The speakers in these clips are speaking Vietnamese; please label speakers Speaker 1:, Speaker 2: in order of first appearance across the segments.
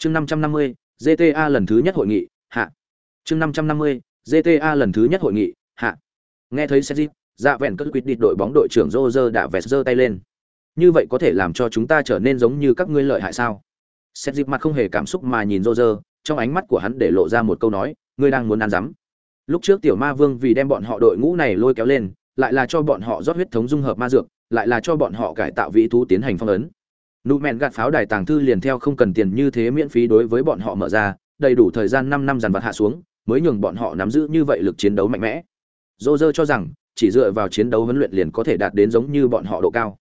Speaker 1: chương năm trăm năm mươi gta lần thứ nhất hội nghị hạ chương năm trăm năm mươi gta lần thứ nhất hội nghị hạ nghe thấy Sergio, dạ vẹn cất quyết định đội bóng đội trưởng Roger đã vẹt giơ tay lên. Như vậy có thể làm cho chúng ta trở nên giống như các ngươi lợi hại sao? Sergio mặt không hề cảm xúc mà nhìn Roger, trong ánh mắt của hắn để lộ ra một câu nói, ngươi đang muốn ăn dấm. Lúc trước tiểu ma vương vì đem bọn họ đội ngũ này lôi kéo lên, lại là cho bọn họ rót huyết thống dung hợp ma dược, lại là cho bọn họ cải tạo vị thú tiến hành phong ấn. Nụ mẹn gạt pháo đài tàng thư liền theo không cần tiền như thế miễn phí đối với bọn họ mở ra, đầy đủ thời gian 5 năm dàn vật hạ xuống, mới nhường bọn họ nắm giữ như vậy lực chiến đấu mạnh mẽ. Roger cho rằng, chỉ dựa vào chiến đấu huấn luyện liền có thể đạt đến giống như bọn họ độ cao.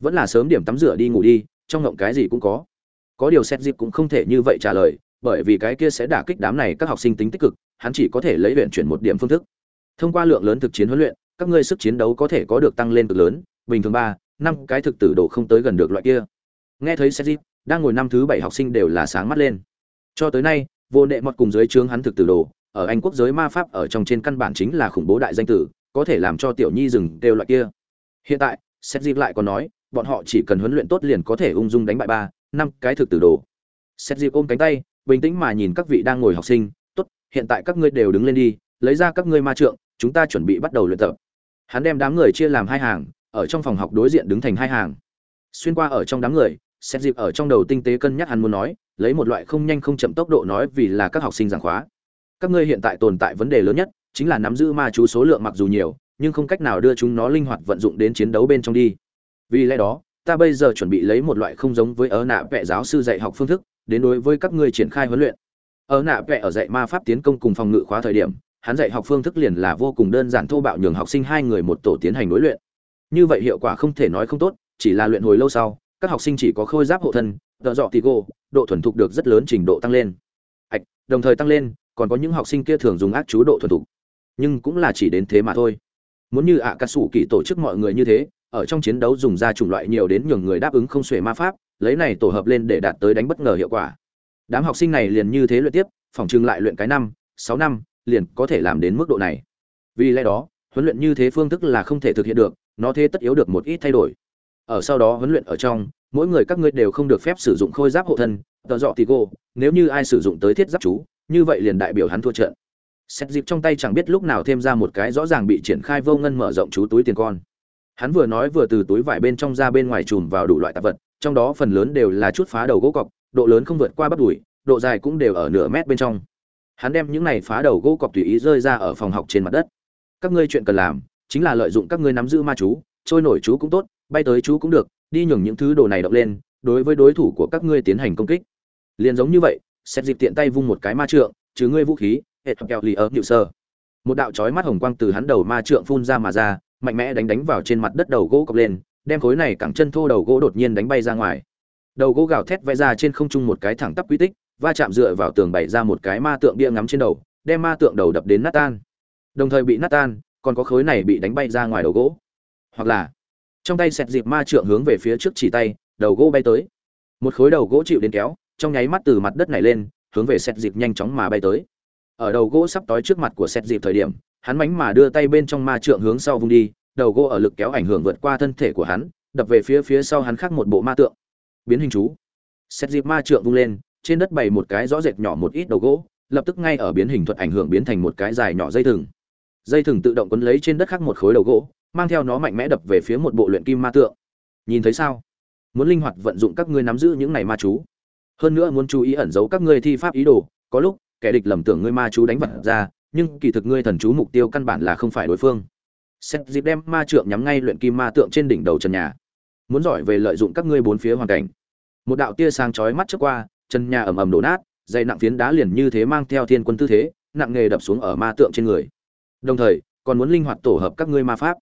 Speaker 1: Vẫn là sớm điểm tắm rửa đi ngủ đi, trong ngộng cái gì cũng có. Có điều xét dịp cũng không thể như vậy trả lời, bởi vì cái kia sẽ đả kích đám này các học sinh tính tích cực, hắn chỉ có thể lấy luyện chuyển một điểm phương thức. Thông qua lượng lớn thực chiến huấn luyện, các ngươi sức chiến đấu có thể có được tăng lên cực lớn, bình thường ba, năm cái thực tử độ không tới gần được loại kia. Nghe thấy Sejip, đang ngồi năm thứ bảy học sinh đều là sáng mắt lên. Cho tới nay, vô nệ mọt cùng dưới trướng hắn thực tử đồ, ở anh quốc giới ma pháp ở trong trên căn bản chính là khủng bố đại danh tử có thể làm cho tiểu nhi dừng đều loại kia. Hiện tại xét dịp lại còn nói bọn họ chỉ cần huấn luyện tốt liền có thể ung dung đánh bại ba năm cái thực tử đồ. Xét dịp ôm cánh tay bình tĩnh mà nhìn các vị đang ngồi học sinh tốt hiện tại các ngươi đều đứng lên đi lấy ra các ngươi ma trượng chúng ta chuẩn bị bắt đầu luyện tập. Hắn đem đám người chia làm hai hàng ở trong phòng học đối diện đứng thành hai hàng. Xuyên qua ở trong đám người xét dịp ở trong đầu tinh tế cân nhắc hắn muốn nói, lấy một loại không nhanh không chậm tốc độ nói vì là các học sinh giảng khóa. Các ngươi hiện tại tồn tại vấn đề lớn nhất, chính là nắm giữ ma chú số lượng mặc dù nhiều, nhưng không cách nào đưa chúng nó linh hoạt vận dụng đến chiến đấu bên trong đi. Vì lẽ đó, ta bây giờ chuẩn bị lấy một loại không giống với ớ nạ vẽ giáo sư dạy học phương thức, đến đối với các ngươi triển khai huấn luyện. Ớ nạ vẽ ở dạy ma pháp tiến công cùng phòng ngự khóa thời điểm, hắn dạy học phương thức liền là vô cùng đơn giản thô bạo nhường học sinh hai người một tổ tiến hành đối luyện. Như vậy hiệu quả không thể nói không tốt, chỉ là luyện hồi lâu sau các học sinh chỉ có khôi giáp hộ thân, tợ dọ tì gô độ thuần thục được rất lớn trình độ tăng lên. Ạch đồng thời tăng lên, còn có những học sinh kia thường dùng ác chú độ thuần thục. Nhưng cũng là chỉ đến thế mà thôi. Muốn như ạ à cà sủ kỳ tổ chức mọi người như thế, ở trong chiến đấu dùng ra chủng loại nhiều đến nhường người đáp ứng không xuể ma pháp, lấy này tổ hợp lên để đạt tới đánh bất ngờ hiệu quả. Đám học sinh này liền như thế luyện tiếp, phòng trưng lại luyện cái năm, sáu năm, liền có thể làm đến mức độ này. Vì lẽ đó, huấn luyện như thế phương thức là không thể thực hiện được, nó thế tất yếu được một ít thay đổi ở sau đó huấn luyện ở trong, mỗi người các ngươi đều không được phép sử dụng khôi giáp hộ thân tờ dọ thì gô, nếu như ai sử dụng tới thiết giáp chú, như vậy liền đại biểu hắn thua trận. Xét dịp trong tay chẳng biết lúc nào thêm ra một cái rõ ràng bị triển khai vô ngân mở rộng chú túi tiền con. Hắn vừa nói vừa từ túi vải bên trong ra bên ngoài chùm vào đủ loại tạp vật, trong đó phần lớn đều là chút phá đầu gỗ cọc, độ lớn không vượt qua bắp đùi, độ dài cũng đều ở nửa mét bên trong. Hắn đem những này phá đầu gỗ cọc tùy ý rơi ra ở phòng học trên mặt đất. Các ngươi chuyện cần làm chính là lợi dụng các ngươi nắm giữ ma chú trôi nổi chú cũng tốt, bay tới chú cũng được, đi nhường những thứ đồ này động lên, đối với đối thủ của các ngươi tiến hành công kích. Liền giống như vậy xét dịp tiện tay vung một cái ma trượng chứ ngươi vũ khí, hệ thuật kẹo lì ớt nhự sơ một đạo chói mắt hồng quang từ hắn đầu ma trượng phun ra mà ra, mạnh mẽ đánh đánh vào trên mặt đất đầu gỗ cọc lên, đem khối này cẳng chân thô đầu gỗ đột nhiên đánh bay ra ngoài. Đầu gỗ gào thét vẽ ra trên không trung một cái thẳng tắp quy tích, va chạm dựa vào tường bày ra một cái ma tượng bia ngắm trên đầu, đem ma tượng đầu đập đến nát tan. Đồng thời bị nát tan, còn có khối này bị đánh bay ra ngoài đầu gỗ hoặc là trong tay xẹt dịp ma trượng hướng về phía trước chỉ tay, đầu gỗ bay tới. Một khối đầu gỗ chịu đến kéo, trong nháy mắt từ mặt đất này lên, hướng về sẹt dịp nhanh chóng mà bay tới. Ở đầu gỗ sắp tối trước mặt của sẹt dịp thời điểm, hắn mánh mà đưa tay bên trong ma trượng hướng sau vung đi, đầu gỗ ở lực kéo ảnh hưởng vượt qua thân thể của hắn, đập về phía phía sau hắn khác một bộ ma tượng. Biến hình chú. Xét dịp ma trượng vung lên, trên đất bày một cái rõ rệt nhỏ một ít đầu gỗ, lập tức ngay ở biến hình thuật ảnh hưởng biến thành một cái dài nhỏ dây thừng. Dây thừng tự động quấn lấy trên đất khác một khối đầu gỗ mang theo nó mạnh mẽ đập về phía một bộ luyện kim ma tượng. Nhìn thấy sao? Muốn linh hoạt vận dụng các ngươi nắm giữ những này ma chú. Hơn nữa muốn chú ý ẩn giấu các ngươi thi pháp ý đồ, có lúc, kẻ địch lầm tưởng ngươi ma chú đánh vật ra, nhưng kỳ thực ngươi thần chú mục tiêu căn bản là không phải đối phương. Xét dịp đem ma trượng nhắm ngay luyện kim ma tượng trên đỉnh đầu trần nhà. Muốn giỏi về lợi dụng các ngươi bốn phía hoàn cảnh. Một đạo tia sáng chói mắt trước qua chân nhà ầm ầm đổ nát, dây nặng phiến đá liền như thế mang theo thiên quân tư thế, nặng nghề đập xuống ở ma tượng trên người. Đồng thời, còn muốn linh hoạt tổ hợp các ngươi ma pháp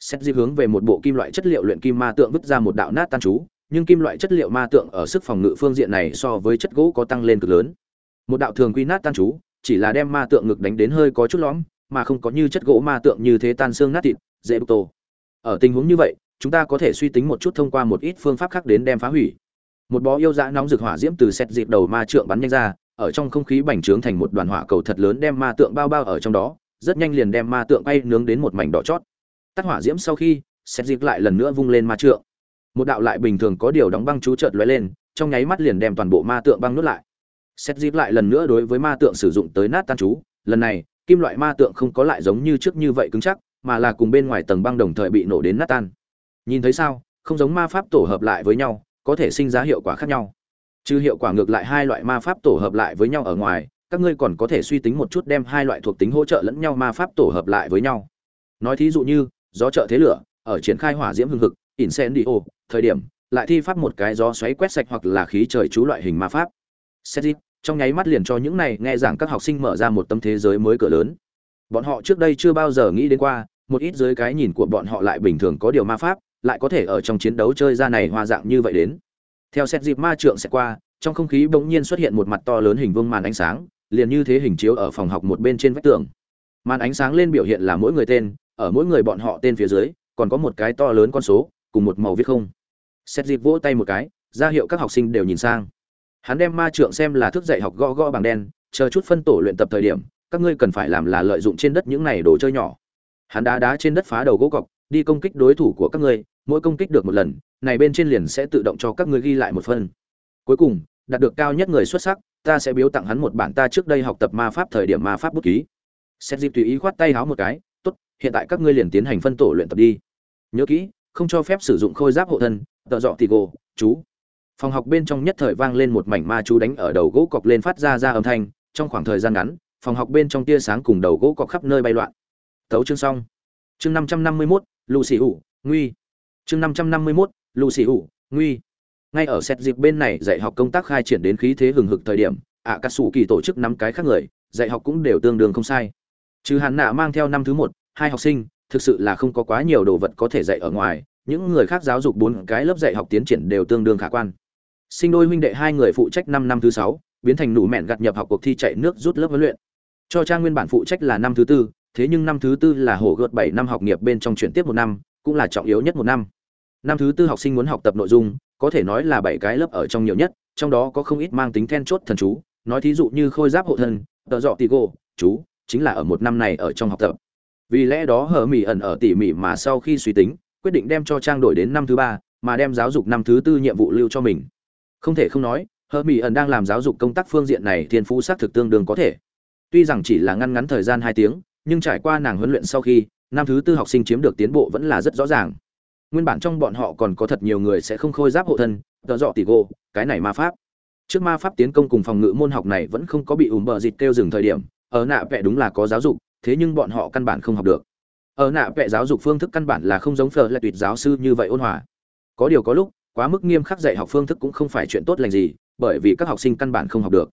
Speaker 1: xét dịp hướng về một bộ kim loại chất liệu luyện kim ma tượng vứt ra một đạo nát tan chú, nhưng kim loại chất liệu ma tượng ở sức phòng ngự phương diện này so với chất gỗ có tăng lên cực lớn. Một đạo thường quy nát tan chú, chỉ là đem ma tượng ngực đánh đến hơi có chút lõm, mà không có như chất gỗ ma tượng như thế tan xương nát thịt, dễ bục tổ. Ở tình huống như vậy, chúng ta có thể suy tính một chút thông qua một ít phương pháp khác đến đem phá hủy. Một bó yêu dã nóng rực hỏa diễm từ xét dịp đầu ma trượng bắn nhanh ra, ở trong không khí bành trướng thành một đoàn hỏa cầu thật lớn đem ma tượng bao bao ở trong đó, rất nhanh liền đem ma tượng bay nướng đến một mảnh đỏ chót tắt hỏa diễm sau khi xét dịp lại lần nữa vung lên ma trượng. Một đạo lại bình thường có điều đóng băng chú trợt lóe lên, trong nháy mắt liền đem toàn bộ ma tượng băng nuốt lại. Xét dịp lại lần nữa đối với ma tượng sử dụng tới nát tan chú, lần này, kim loại ma tượng không có lại giống như trước như vậy cứng chắc, mà là cùng bên ngoài tầng băng đồng thời bị nổ đến nát tan. Nhìn thấy sao, không giống ma pháp tổ hợp lại với nhau, có thể sinh ra hiệu quả khác nhau. Trừ hiệu quả ngược lại hai loại ma pháp tổ hợp lại với nhau ở ngoài, các ngươi còn có thể suy tính một chút đem hai loại thuộc tính hỗ trợ lẫn nhau ma pháp tổ hợp lại với nhau. Nói thí dụ như gió trợ thế lửa ở triển khai hỏa diễm hưng hực incendio thời điểm lại thi pháp một cái gió xoáy quét sạch hoặc là khí trời chú loại hình ma pháp. Sedit, trong nháy mắt liền cho những này nghe giảng các học sinh mở ra một tâm thế giới mới cửa lớn. Bọn họ trước đây chưa bao giờ nghĩ đến qua một ít dưới cái nhìn của bọn họ lại bình thường có điều ma pháp lại có thể ở trong chiến đấu chơi ra này hoa dạng như vậy đến. Theo xét dịp ma trượng sẽ qua trong không khí bỗng nhiên xuất hiện một mặt to lớn hình vương màn ánh sáng liền như thế hình chiếu ở phòng học một bên trên vách tường. Màn ánh sáng lên biểu hiện là mỗi người tên ở mỗi người bọn họ tên phía dưới, còn có một cái to lớn con số, cùng một màu viết không. Xét dịp vỗ tay một cái, ra hiệu các học sinh đều nhìn sang. Hắn đem ma trượng xem là thức dạy học gõ gõ bằng đen, chờ chút phân tổ luyện tập thời điểm, các ngươi cần phải làm là lợi dụng trên đất những này đồ chơi nhỏ. Hắn đá đá trên đất phá đầu gỗ cọc, đi công kích đối thủ của các ngươi, mỗi công kích được một lần, này bên trên liền sẽ tự động cho các ngươi ghi lại một phân cuối cùng, đạt được cao nhất người xuất sắc, ta sẽ biếu tặng hắn một bản ta trước đây học tập ma pháp thời điểm ma pháp bút ký. Xét dịp tùy ý khoát tay háo một cái hiện tại các ngươi liền tiến hành phân tổ luyện tập đi. Nhớ kỹ, không cho phép sử dụng khôi giáp hộ thân, tợ dọ tì gồ, chú. Phòng học bên trong nhất thời vang lên một mảnh ma chú đánh ở đầu gỗ cọc lên phát ra ra âm thanh, trong khoảng thời gian ngắn, phòng học bên trong tia sáng cùng đầu gỗ cọc khắp nơi bay loạn. Tấu chương xong. Chương năm trăm năm mươi mốt lù xì ủ nguy. Chương năm trăm năm mươi mốt lù xì ủ nguy. Ngay ở xét dịp bên này, dạy học công tác khai triển đến khí thế hừng hực thời điểm ạ cà sủ kỳ tổ chức năm cái khác người, dạy học cũng đều tương đương không sai. Trừ hàn nạ mang theo năm thứ một hai học sinh, thực sự là không có quá nhiều đồ vật có thể dạy ở ngoài, những người khác giáo dục bốn cái lớp dạy học tiến triển đều tương đương khả quan. Sinh đôi huynh đệ hai người phụ trách năm năm thứ sáu, biến thành nụ mẹn gặt nhập học cuộc thi chạy nước rút lớp huấn luyện. Cho trang nguyên bản phụ trách là năm thứ tư, thế nhưng năm thứ tư là hổ gợt bảy năm học nghiệp bên trong chuyển tiếp một năm, cũng là trọng yếu nhất một năm. Năm thứ tư học sinh muốn học tập nội dung, có thể nói là bảy cái lớp ở trong nhiều nhất, trong đó có không ít mang tính then chốt thần chú, nói thí dụ như khôi giáp hộ thân, tợ dọ tì gô chú, chính là ở một năm này ở trong học tập vì lẽ đó hờ mỹ ẩn ở tỉ mỉ mà sau khi suy tính, quyết định đem cho trang đổi đến năm thứ ba, mà đem giáo dục năm thứ tư nhiệm vụ lưu cho mình. Không thể không nói hờ mỹ ẩn đang làm giáo dục công tác phương diện này thiên phú xác thực tương đương có thể. Tuy rằng chỉ là ngăn ngắn thời gian hai tiếng, nhưng trải qua nàng huấn luyện sau khi, năm thứ tư học sinh chiếm được tiến bộ vẫn là rất rõ ràng. Nguyên bản trong bọn họ còn có thật nhiều người sẽ không khôi giáp hộ thân, tợ dọ tỉ gô, cái này ma pháp. Trước ma pháp tiến công cùng phòng ngự môn học này vẫn không có bị ùm bờ dịt kêu dừng thời điểm, ở nạ vẽ đúng là có giáo dục thế nhưng bọn họ căn bản không học được. Ở nạ vẽ giáo dục phương thức căn bản là không giống phở là tuyệt giáo sư như vậy ôn hòa. Có điều có lúc, quá mức nghiêm khắc dạy học phương thức cũng không phải chuyện tốt lành gì, bởi vì các học sinh căn bản không học được.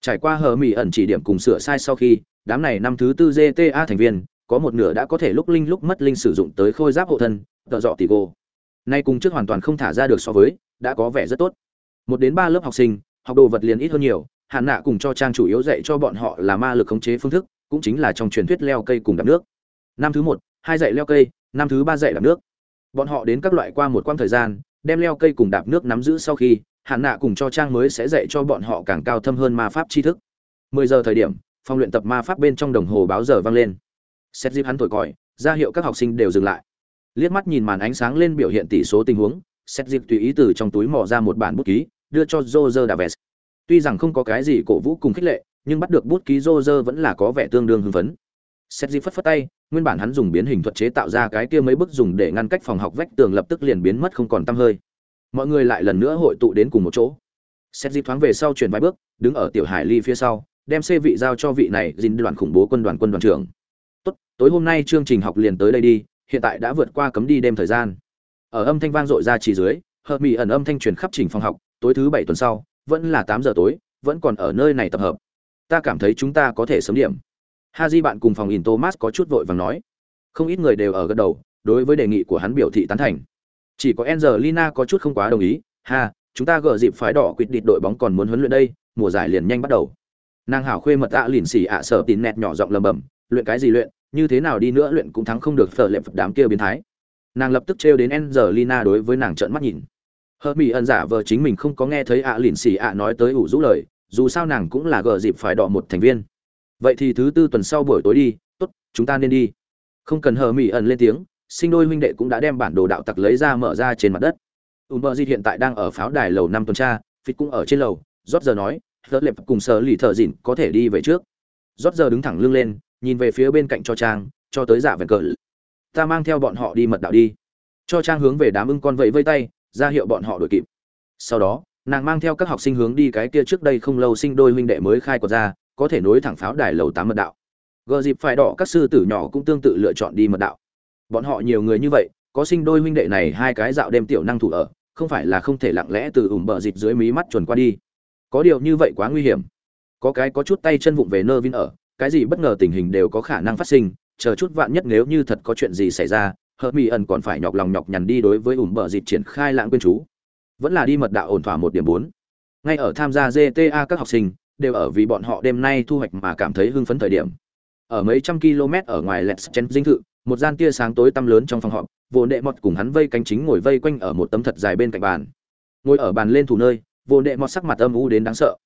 Speaker 1: Trải qua hờ mỹ ẩn chỉ điểm cùng sửa sai sau khi, đám này năm thứ tư gta thành viên, có một nửa đã có thể lúc linh lúc mất linh sử dụng tới khôi giáp hộ thân, tợ dọ tỷ cô nay cùng trước hoàn toàn không thả ra được so với, đã có vẻ rất tốt. Một đến ba lớp học sinh, học đồ vật liền ít hơn nhiều hạn nạ cùng cho trang chủ yếu dạy cho bọn họ là ma lực khống chế phương thức cũng chính là trong truyền thuyết leo cây cùng đạp nước. Năm thứ một hai dạy leo cây năm thứ ba dạy đạp nước. Bọn họ đến các loại qua một quãng thời gian đem leo cây cùng đạp nước nắm giữ sau khi hạn nạ cùng cho trang mới sẽ dạy cho bọn họ càng cao thâm hơn ma pháp tri thức. Mười giờ thời điểm phòng luyện tập ma pháp bên trong đồng hồ báo giờ vang lên. Xét dịp hắn thổi còi ra hiệu các học sinh đều dừng lại. Liếc mắt nhìn màn ánh sáng lên biểu hiện tỷ số tình huống xét dịp tùy ý từ trong túi mò ra một bản bút ký đưa cho Roger Davis. Tuy rằng không có cái gì cổ vũ cùng khích lệ, nhưng bắt được bút ký Roger vẫn là có vẻ tương đương hưng phấn. Sergi phất phất tay, nguyên bản hắn dùng biến hình thuật chế tạo ra cái kia mấy bức dùng để ngăn cách phòng học vách tường lập tức liền biến mất không còn tăm hơi. Mọi người lại lần nữa hội tụ đến cùng một chỗ. Sergi thoáng về sau chuyển vài bước, đứng ở tiểu Hải Ly phía sau, đem xe vị giao cho vị này dính đoàn khủng bố quân đoàn quân đoàn trưởng. "Tốt, tối hôm nay chương trình học liền tới đây đi, hiện tại đã vượt qua cấm đi đêm thời gian." Ở âm thanh vang dội ra chỉ dưới, hợp mỹ ẩn âm thanh truyền khắp trình phòng học, tối thứ bảy tuần sau vẫn là tám giờ tối vẫn còn ở nơi này tập hợp ta cảm thấy chúng ta có thể sớm điểm. Ha di bạn cùng phòng in thomas có chút vội vàng nói. Không ít người đều ở gật đầu, đối với đề nghị của hắn biểu thị tán thành. Chỉ có angelina có chút không quá đồng ý. Ha, chúng ta gỡ dịp phái đỏ quyết định đội bóng còn muốn huấn luyện đây, mùa giải liền nhanh bắt đầu. Nàng hảo khuê mật ạ lìn xỉ ạ sợ tín nẹt nhỏ giọng lầm bầm, luyện cái gì luyện, như thế nào đi nữa luyện cũng thắng không được phở lệm phật đám kia biến thái. Nàng lập tức trêu đến angelina đối với nàng trợn mắt nhìn. Hớt mỹ ẩn giả vờ chính mình không có nghe thấy ạ lìn xì ạ nói tới ủ rũ lời dù sao nàng cũng là gờ dịp phải đọ một thành viên. Vậy thì thứ tư tuần sau buổi tối đi, tốt, chúng ta nên đi. Không cần hờ mỹ ẩn lên tiếng, sinh đôi huynh đệ cũng đã đem bản đồ đạo tặc lấy ra mở ra trên mặt đất. Ùm bờ di hiện tại đang ở pháo đài lầu năm tuần tra phít cũng ở trên lầu, rót giờ nói lỡ lệp cùng sở lì thợ dịn có thể đi về trước. Rót giờ đứng thẳng lưng lên, nhìn về phía bên cạnh cho trang, cho tới dạ vẹn cờ. Ta mang theo bọn họ đi mật đạo đi. Cho trang hướng về đám ưng con vẫy vây tay, ra hiệu bọn họ đuổi kịp. Sau đó nàng mang theo các học sinh hướng đi cái kia trước đây không lâu sinh đôi huynh đệ mới khai quật ra, có thể nối thẳng pháo đài lầu tám mật đạo. Gờ dịp phải đỏ các sư tử nhỏ cũng tương tự lựa chọn đi mật đạo. Bọn họ nhiều người như vậy, có sinh đôi huynh đệ này hai cái dạo đêm tiểu năng thủ ở, không phải là không thể lặng lẽ từ ủng bờ dịp dưới mí mắt chuẩn qua đi. Có điều như vậy quá nguy hiểm. Có cái có chút tay chân vụng về nơ vin ở, cái gì bất ngờ tình hình đều có khả năng phát sinh, chờ chút vạn nhất nếu như thật có chuyện gì xảy ra hợp mỹ ẩn còn phải nhọc lòng nhọc nhằn đi đối với ủng bờ dịp triển khai lãng quên chú vẫn là đi mật đạo ổn thỏa một điểm bốn. Ngay ở tham gia gta các học sinh, đều ở vì bọn họ đêm nay thu hoạch mà cảm thấy hưng phấn thời điểm. Ở mấy trăm km ở ngoài let's chen dinh thự, một gian tia sáng tối tăm lớn trong phòng họp, vô đệ mọt cùng hắn vây cánh chính ngồi vây quanh ở một tấm thật dài bên cạnh bàn. Ngồi ở bàn lên thủ nơi, vô đệ mọt sắc mặt âm u đến đáng sợ.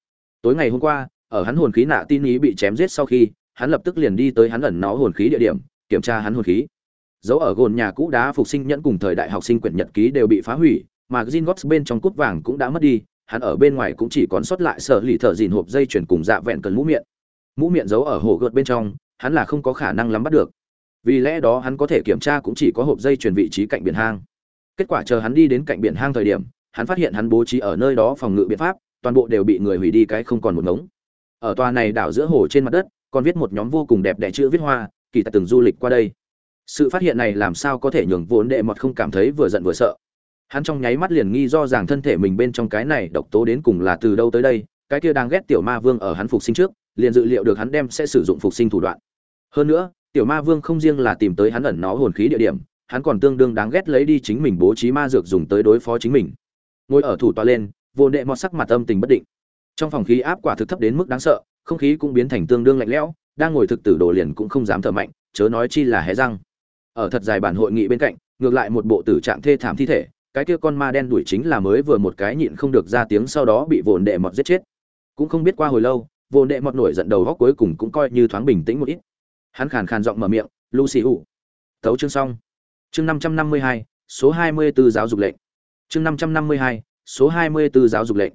Speaker 1: Tối ngày hôm qua, ở hắn hồn khí nạ tin ý bị chém giết sau khi, hắn lập tức liền đi tới hắn ẩn nó hồn khí địa điểm, kiểm tra hắn hồn khí. Dấu ở gồn nhà cũ đá phục sinh nhẫn cùng thời đại học sinh quyển nhật ký đều bị phá hủy mà Gringotts bên trong cúp vàng cũng đã mất đi, hắn ở bên ngoài cũng chỉ còn sót lại sở lì thở dìn hộp dây chuyển cùng dạ vẹn cần mũ miệng. Mũ miệng giấu ở hồ gợt bên trong, hắn là không có khả năng lắm bắt được. Vì lẽ đó hắn có thể kiểm tra cũng chỉ có hộp dây chuyển vị trí cạnh biển hang. Kết quả chờ hắn đi đến cạnh biển hang thời điểm, hắn phát hiện hắn bố trí ở nơi đó phòng ngự biện pháp, toàn bộ đều bị người hủy đi cái không còn một ngống. Ở tòa này đảo giữa hồ trên mặt đất, còn viết một nhóm vô cùng đẹp đẽ chữ viết hoa, kỳ tài từng du lịch qua đây. Sự phát hiện này làm sao có thể nhường vốn đệ mọt không cảm thấy vừa giận vừa sợ hắn trong nháy mắt liền nghi do rằng thân thể mình bên trong cái này độc tố đến cùng là từ đâu tới đây, cái kia đang ghét tiểu ma vương ở hắn phục sinh trước, liền dự liệu được hắn đem sẽ sử dụng phục sinh thủ đoạn. Hơn nữa, tiểu ma vương không riêng là tìm tới hắn ẩn nó hồn khí địa điểm, hắn còn tương đương đáng ghét lấy đi chính mình bố trí ma dược dùng tới đối phó chính mình. Ngồi ở thủ tọa lên, vô đệ mọt sắc mặt âm tình bất định. Trong phòng khí áp quả thực thấp đến mức đáng sợ, không khí cũng biến thành tương đương lạnh lẽo, đang ngồi thực tử đồ liền cũng không dám thở mạnh, chớ nói chi là hé răng. Ở thật dài bản hội nghị bên cạnh, ngược lại một bộ tử trạng thê thảm thi thể cái kia con ma đen đuổi chính là mới vừa một cái nhịn không được ra tiếng sau đó bị vồn đệ mọt giết chết. Cũng không biết qua hồi lâu, vồn đệ mọt nổi giận đầu góc cuối cùng cũng coi như thoáng bình tĩnh một ít. Hắn khàn khàn giọng mở miệng, lucy ủ tấu chương xong. Chương năm trăm năm mươi hai, số hai mươi b ố giáo dục lệnh. Chương năm trăm năm mươi hai, số hai mươi b ố giáo dục lệnh.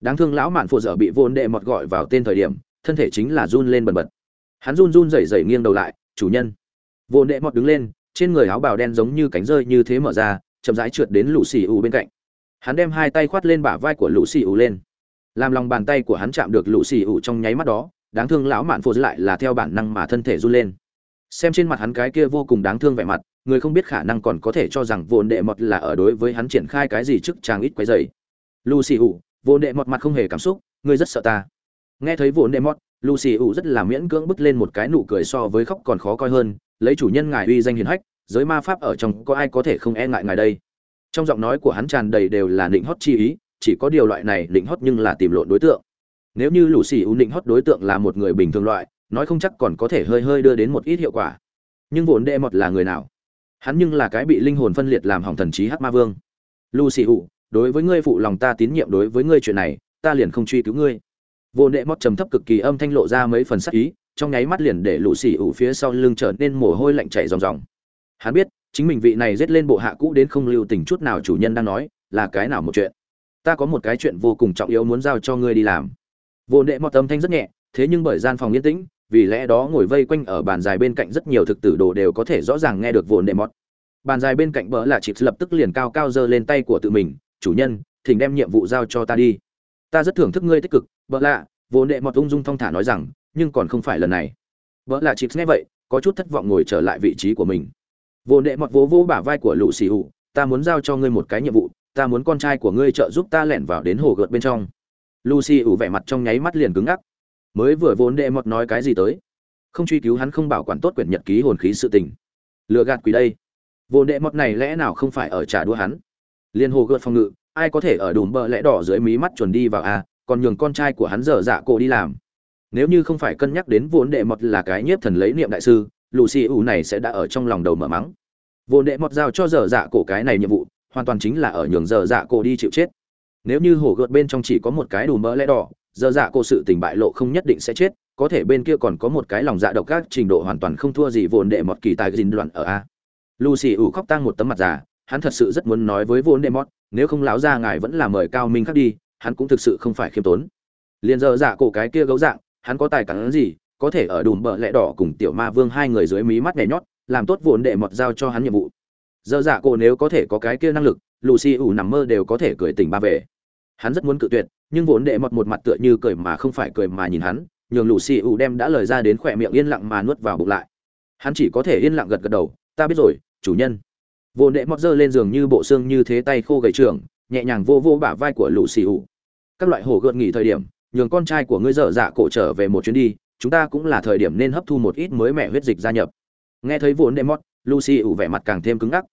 Speaker 1: Đáng thương lão mạn phụ dở bị vồn đệ mọt gọi vào tên thời điểm, thân thể chính là run lên bần bật. Hắn run run rẩy rẩy nghiêng đầu lại, chủ nhân. Vồn đệ mọt đứng lên, trên người áo bào đen giống như cánh rơi như thế mở ra chậm rãi trượt đến lũ xì ủ bên cạnh. Hắn đem hai tay khoát lên bả vai của lũ xì ủ lên. Làm lòng bàn tay của hắn chạm được lũ xì ủ trong nháy mắt đó, đáng thương lão mạn phô lại là theo bản năng mà thân thể run lên. Xem trên mặt hắn cái kia vô cùng đáng thương vẻ mặt, người không biết khả năng còn có thể cho rằng vồn đệ mọt là ở đối với hắn triển khai cái gì trước chàng ít quấy dày lucy ủ vồn đệ mọt mặt không hề cảm xúc, ngươi rất sợ ta. Nghe thấy vồn đệ mọt, lucy ủ rất là miễn cưỡng bứt lên một cái nụ cười so với khóc còn khó coi hơn, lấy chủ nhân ngài uy danh hiền hách giới ma pháp ở trong có ai có thể không e ngại ngài đây? Trong giọng nói của hắn tràn đầy đều là định hót chi ý, chỉ có điều loại này định hót nhưng là tìm lộn đối tượng. Nếu như lũ xì u định hót đối tượng là một người bình thường loại, nói không chắc còn có thể hơi hơi đưa đến một ít hiệu quả. Nhưng vốn đệ mọt là người nào? Hắn nhưng là cái bị linh hồn phân liệt làm hỏng thần trí hát ma vương. Lucy ủ đối với ngươi phụ lòng ta tín nhiệm đối với ngươi chuyện này, ta liền không truy cứu ngươi. Vô đệ mót trầm thấp cực kỳ âm thanh lộ ra mấy phần sắc ý, trong nháy mắt liền để lũ xì ủ phía sau lưng trở nên mồ hôi lạnh chảy ròng ròng hắn biết, chính mình vị này giết lên bộ hạ cũ đến không lưu tình chút nào chủ nhân đang nói, là cái nào một chuyện? Ta có một cái chuyện vô cùng trọng yếu muốn giao cho ngươi đi làm. Vô đệ mọt âm thanh rất nhẹ, thế nhưng bởi gian phòng yên tĩnh, vì lẽ đó ngồi vây quanh ở bàn dài bên cạnh rất nhiều thực tử đồ đều có thể rõ ràng nghe được vô đệ mọt. Bàn dài bên cạnh bỡ là chị lập tức liền cao cao giơ lên tay của tự mình, chủ nhân, thỉnh đem nhiệm vụ giao cho ta đi. Ta rất thưởng thức ngươi tích cực bỡ lạ, vô đệ mọt ung dung thong thả nói rằng, nhưng còn không phải lần này. Bỡ là chị nghe vậy, có chút thất vọng ngồi trở lại vị trí của mình vô đệ mọt vỗ vỗ bả vai của lũ xì hụ ta muốn giao cho ngươi một cái nhiệm vụ ta muốn con trai của ngươi trợ giúp ta lẻn vào đến hồ gợt bên trong. Lucy ủ vẻ mặt trong nháy mắt liền cứng ngắc. Mới vừa vốn đệ mọt nói cái gì tới không truy cứu hắn không bảo quản tốt quyển nhật ký hồn khí sự tình. Lừa gạt quỷ đây. Vốn đệ mọt này lẽ nào không phải ở trả đũa hắn? Liên hồ gợt phòng ngự ai có thể ở đùm bờ lẽ đỏ dưới mí mắt chuẩn đi vào a à, còn nhường con trai của hắn dở dạ cổ đi làm. Nếu như không phải cân nhắc đến vốn đệ mọt là cái nhiếp thần lấy niệm đại sư lucy ủ này sẽ đã ở trong lòng đầu mở mắng. Vô đệ mọt giao cho dở dạ cổ cái này nhiệm vụ, hoàn toàn chính là ở nhường dở dạ cổ đi chịu chết. Nếu như hổ gợt bên trong chỉ có một cái đủ mỡ lẽ đỏ, dở dạ cổ sự tình bại lộ không nhất định sẽ chết, có thể bên kia còn có một cái lòng dạ độc các trình độ hoàn toàn không thua gì vô đệ mọt kỳ tài dình đoạn ở a. Lucy ủ khóc tang một tấm mặt già, hắn thật sự rất muốn nói với vô đệ mọt, nếu không láo ra ngài vẫn là mời cao minh khắc đi, hắn cũng thực sự không phải khiêm tốn. Liền dở dạ cổ cái kia gấu dạng, hắn có tài cản gì có thể ở đùm bờ lẽ đỏ cùng tiểu ma vương hai người dưới mí mắt nhảy nhót, làm tốt vốn đệ mọt giao cho hắn nhiệm vụ. Dơ dạ cổ nếu có thể có cái kia năng lực, lucy ủ nằm mơ đều có thể cười tỉnh ba về. Hắn rất muốn cự tuyệt, nhưng vốn đệ mọt một mặt tựa như cười mà không phải cười mà nhìn hắn, nhường lucy ủ đem đã lời ra đến khỏe miệng yên lặng mà nuốt vào bụng lại. Hắn chỉ có thể yên lặng gật gật đầu, ta biết rồi, chủ nhân. Vốn đệ mọt giơ lên giường như bộ xương như thế tay khô gầy trưởng, nhẹ nhàng vô vô bả vai của lucy ủ. Các loại hồ gợn nghỉ thời điểm, nhường con trai của ngươi dở dạ cổ trở về một chuyến đi chúng ta cũng là thời điểm nên hấp thu một ít mới mẻ huyết dịch gia nhập. Nghe thấy vốn đệ mót lucy ủ vẻ mặt càng thêm cứng ngắc.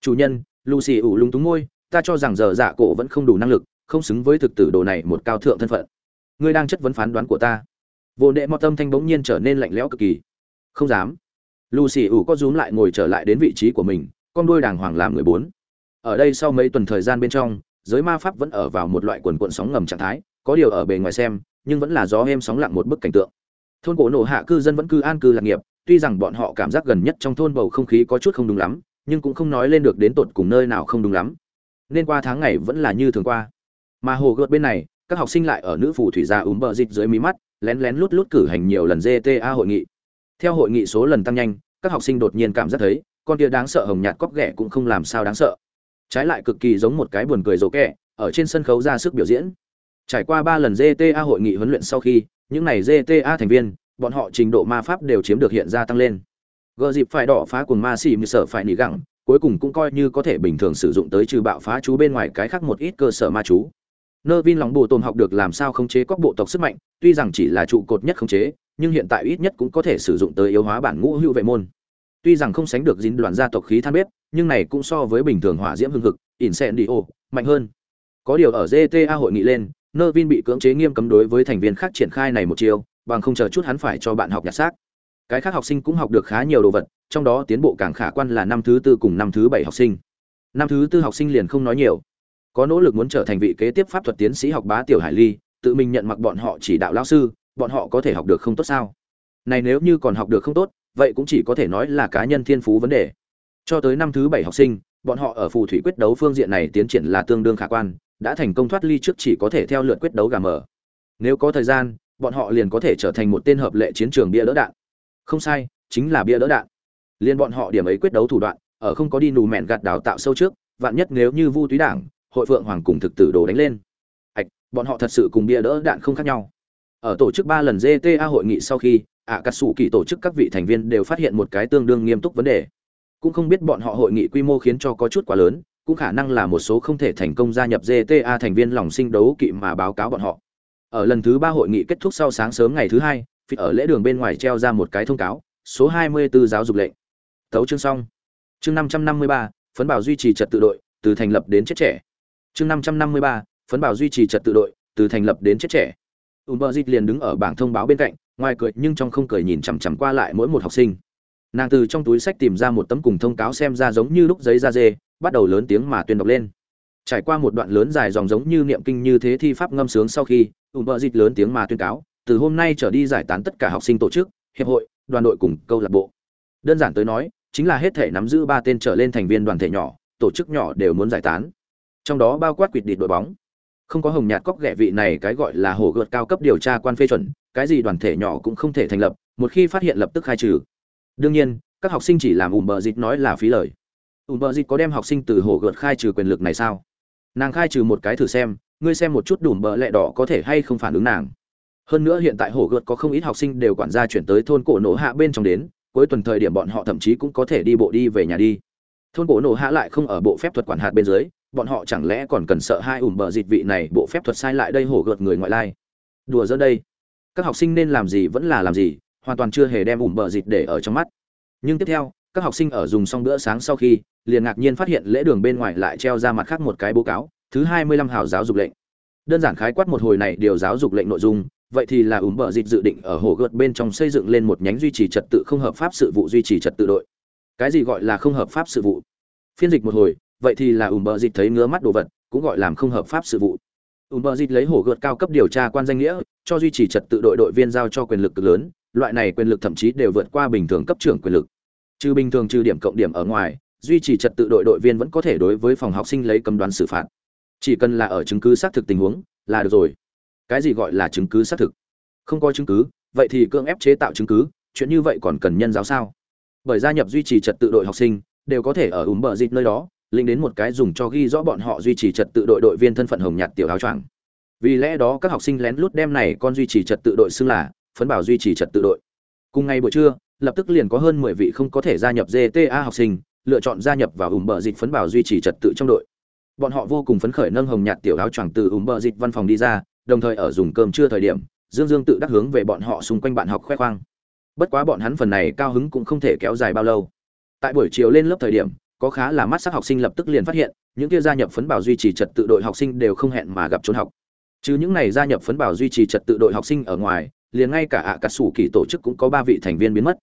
Speaker 1: Chủ nhân, lucy ủ lúng túng môi, ta cho rằng giờ dạ cổ vẫn không đủ năng lực, không xứng với thực tử đồ này một cao thượng thân phận. Ngươi đang chất vấn phán đoán của ta. Vốn đệ mót tâm thanh bỗng nhiên trở nên lạnh lẽo cực kỳ. Không dám. Lucy ủ có rúm lại ngồi trở lại đến vị trí của mình, con đuôi đàng hoàng làm người bốn. Ở đây sau mấy tuần thời gian bên trong, giới ma pháp vẫn ở vào một loại quần cuộn sóng ngầm trạng thái, có điều ở bề ngoài xem, nhưng vẫn là gió êm sóng lặng một bức cảnh tượng thôn cổ nổ hạ cư dân vẫn cư an cư lạc nghiệp, tuy rằng bọn họ cảm giác gần nhất trong thôn bầu không khí có chút không đúng lắm, nhưng cũng không nói lên được đến tột cùng nơi nào không đúng lắm. Nên qua tháng ngày vẫn là như thường qua. Mà hồ gợt bên này, các học sinh lại ở nữ phủ thủy gia úm bờ dịch dưới mí mắt, lén lén lút lút cử hành nhiều lần gta hội nghị. Theo hội nghị số lần tăng nhanh, các học sinh đột nhiên cảm giác thấy, con kia đáng sợ hồng nhạt cóc ghẻ cũng không làm sao đáng sợ. Trái lại cực kỳ giống một cái buồn cười rồ kẹ, ở trên sân khấu ra sức biểu diễn. Trải qua ba lần gta hội nghị huấn luyện sau khi những này gta thành viên bọn họ trình độ ma pháp đều chiếm được hiện ra tăng lên. Gờ dịp phải đỏ phá cùng ma xì như sở phải nỉ gẳng cuối cùng cũng coi như có thể bình thường sử dụng tới trừ bạo phá chú bên ngoài cái khác một ít cơ sở ma chú. Nơ vin lòng bồ tồn học được làm sao khống chế các bộ tộc sức mạnh tuy rằng chỉ là trụ cột nhất khống chế nhưng hiện tại ít nhất cũng có thể sử dụng tới yếu hóa bản ngũ hữu vệ môn. Tuy rằng không sánh được dính đoàn gia tộc khí than bếp nhưng này cũng so với bình thường hỏa diễm hương hực, ỉn xẹn đi ô mạnh hơn. Có điều ở gta hội nghị lên nơ vin bị cưỡng chế nghiêm cấm đối với thành viên khác triển khai này một chiều bằng không chờ chút hắn phải cho bạn học nhặt xác. Cái khác học sinh cũng học được khá nhiều đồ vật, trong đó tiến bộ càng khả quan là năm thứ tư cùng năm thứ bảy học sinh. Năm thứ tư học sinh liền không nói nhiều. Có nỗ lực muốn trở thành vị kế tiếp pháp thuật tiến sĩ học bá tiểu hải ly, tự mình nhận mặc bọn họ chỉ đạo lao sư, bọn họ có thể học được không tốt sao? Này nếu như còn học được không tốt, vậy cũng chỉ có thể nói là cá nhân thiên phú vấn đề. Cho tới năm thứ bảy học sinh, bọn họ ở phù thủy quyết đấu phương diện này tiến triển là tương đương khả quan đã thành công thoát ly trước chỉ có thể theo lượt quyết đấu gà mở nếu có thời gian, bọn họ liền có thể trở thành một tên hợp lệ chiến trường bia đỡ đạn. Không sai, chính là bia đỡ đạn. Liên bọn họ điểm ấy quyết đấu thủ đoạn, ở không có đi nù mẹn gạt đào tạo sâu trước, vạn nhất nếu như vu túy đảng, hội phượng hoàng cùng thực tử đồ đánh lên. Ạch bọn họ thật sự cùng bia đỡ đạn không khác nhau. Ở tổ chức ba lần gta hội nghị sau khi ạ cắt xù kỳ tổ chức các vị thành viên đều phát hiện một cái tương đương nghiêm túc vấn đề. Cũng không biết bọn họ hội nghị quy mô khiến cho có chút quá lớn cũng khả năng là một số không thể thành công gia nhập gta thành viên lòng sinh đấu kỵ mà báo cáo bọn họ. Ở lần thứ ba hội nghị kết thúc sau sáng sớm ngày thứ hai phi ở lễ đường bên ngoài treo ra một cái thông cáo số 24 giáo dục lệnh. Tấu chương xong. Chương 553, phấn bảo duy trì trật tự đội từ thành lập đến chết trẻ. Chương 553, phấn bảo duy trì trật tự đội từ thành lập đến chết trẻ. Umberzit liền đứng ở bảng thông báo bên cạnh ngoài cười nhưng trong không cười nhìn chằm chằm qua lại mỗi một học sinh. Nàng từ trong túi sách tìm ra một tấm cùng thông cáo xem ra giống như lúc giấy da dê bắt đầu lớn tiếng mà tuyên đọc lên. Trải qua một đoạn lớn dài dòng giống như niệm kinh như thế thi pháp ngâm sướng sau khi, ùm bờ dịch lớn tiếng mà tuyên cáo, từ hôm nay trở đi giải tán tất cả học sinh tổ chức, hiệp hội, đoàn đội cùng câu lạc bộ. Đơn giản tới nói, chính là hết thể nắm giữ ba tên trở lên thành viên đoàn thể nhỏ, tổ chức nhỏ đều muốn giải tán. Trong đó bao quát quỵt địt đội bóng. Không có hồng nhạt cóc ghẻ vị này cái gọi là hổ gợt cao cấp điều tra quan phê chuẩn, cái gì đoàn thể nhỏ cũng không thể thành lập, một khi phát hiện lập tức khai trừ. Đương nhiên, các học sinh chỉ làm ùm bờ dịch nói là phí lời ùm bờ dịch có đem học sinh từ hồ gợt khai trừ quyền lực này sao? Nàng khai trừ một cái thử xem, ngươi xem một chút đùm bờ lẹ đỏ có thể hay không phản ứng nàng. Hơn nữa hiện tại hồ gợt có không ít học sinh đều quản gia chuyển tới thôn cổ nổ hạ bên trong đến, cuối tuần thời điểm bọn họ thậm chí cũng có thể đi bộ đi về nhà đi. Thôn cổ nổ hạ lại không ở bộ phép thuật quản hạt bên dưới, bọn họ chẳng lẽ còn cần sợ hai ủm bờ dịch vị này bộ phép thuật sai lại đây hổ gợt người ngoại lai? Đùa giữa đây. Các học sinh nên làm gì vẫn là làm gì, hoàn toàn chưa hề đem ủm bờ dịch để ở trong mắt. Nhưng tiếp theo các học sinh ở dùng xong bữa sáng sau khi, liền ngạc nhiên phát hiện lễ đường bên ngoài lại treo ra mặt khác một cái báo cáo, thứ hai mươi lăm hào giáo dục lệnh. Đơn giản khái quát một hồi này điều giáo dục lệnh nội dung, vậy thì là ủm bờ dịch dự định ở hồ gợt bên trong xây dựng lên một nhánh duy trì trật tự không hợp pháp sự vụ duy trì trật tự đội. Cái gì gọi là không hợp pháp sự vụ? Phiên dịch một hồi, vậy thì là ủm bờ dịch thấy ngứa mắt đồ vật, cũng gọi làm không hợp pháp sự vụ. Ủm bờ dịch lấy hồ gợt cao cấp điều tra quan danh nghĩa, cho duy trì trật tự đội đội viên giao cho quyền lực cực lớn, loại này quyền lực thậm chí đều vượt qua bình thường cấp trưởng quyền lực trừ bình thường trừ điểm cộng điểm ở ngoài, duy trì trật tự đội đội viên vẫn có thể đối với phòng học sinh lấy cấm đoán xử phạt. Chỉ cần là ở chứng cứ xác thực tình huống, là được rồi. Cái gì gọi là chứng cứ xác thực? Không có chứng cứ, vậy thì cưỡng ép chế tạo chứng cứ, chuyện như vậy còn cần nhân giáo sao? Bởi gia nhập duy trì trật tự đội học sinh, đều có thể ở ủng bờ dịch nơi đó linh đến một cái dùng cho ghi rõ bọn họ duy trì trật tự đội đội viên thân phận hồng nhạt tiểu áo choàng. Vì lẽ đó các học sinh lén lút đem này con duy trì trật tự đội xưng là phấn bảo duy trì trật tự đội. Cùng ngày buổi trưa lập tức liền có hơn mười vị không có thể gia nhập gta học sinh, lựa chọn gia nhập vào Umbra dịch phấn bảo duy trì trật tự trong đội. Bọn họ vô cùng phấn khởi nâng hồng nhạt tiểu áo choàng từ Umbra dịch văn phòng đi ra, đồng thời ở dùng cơm trưa thời điểm, dương dương tự đắc hướng về bọn họ xung quanh bạn học khoe khoang. Bất quá bọn hắn phần này cao hứng cũng không thể kéo dài bao lâu. Tại buổi chiều lên lớp thời điểm, có khá là mắt sắc học sinh lập tức liền phát hiện, những kia gia nhập phấn bảo duy trì trật tự đội học sinh đều không hẹn mà gặp trốn học. Chứ những này gia nhập phấn bảo duy trì trật tự đội học sinh ở ngoài liền ngay cả ạ cà sủ kỳ tổ chức cũng có ba vị thành viên biến mất.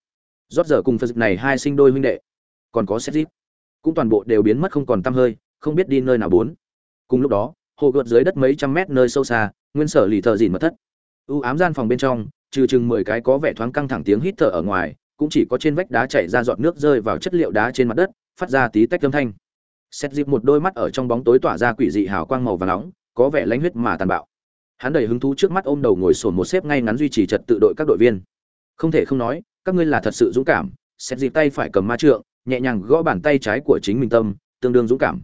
Speaker 1: Rót giờ cùng phật này hai sinh đôi huynh đệ, còn có xét dip cũng toàn bộ đều biến mất không còn t hơi, không biết đi nơi nào bốn. Cùng lúc đó, hồ gợt dưới đất mấy trăm mét nơi sâu xa, nguyên sở lì thợ dìn mất thất. U ám gian phòng bên trong, trừ chừng mười cái có vẻ thoáng căng thẳng tiếng hít thở ở ngoài, cũng chỉ có trên vách đá chảy ra giọt nước rơi vào chất liệu đá trên mặt đất, phát ra tí tách âm thanh. Xét dịp một đôi mắt ở trong bóng tối tỏa ra quỷ dị hào quang màu và nóng, có vẻ lãnh huyết mà tàn bạo hắn đầy hứng thú trước mắt ôm đầu ngồi sồn một xếp ngay ngắn duy trì trật tự đội các đội viên. Không thể không nói, các ngươi là thật sự dũng cảm, xét dịp tay phải cầm ma trượng, nhẹ nhàng gõ bàn tay trái của chính mình tâm, tương đương dũng cảm.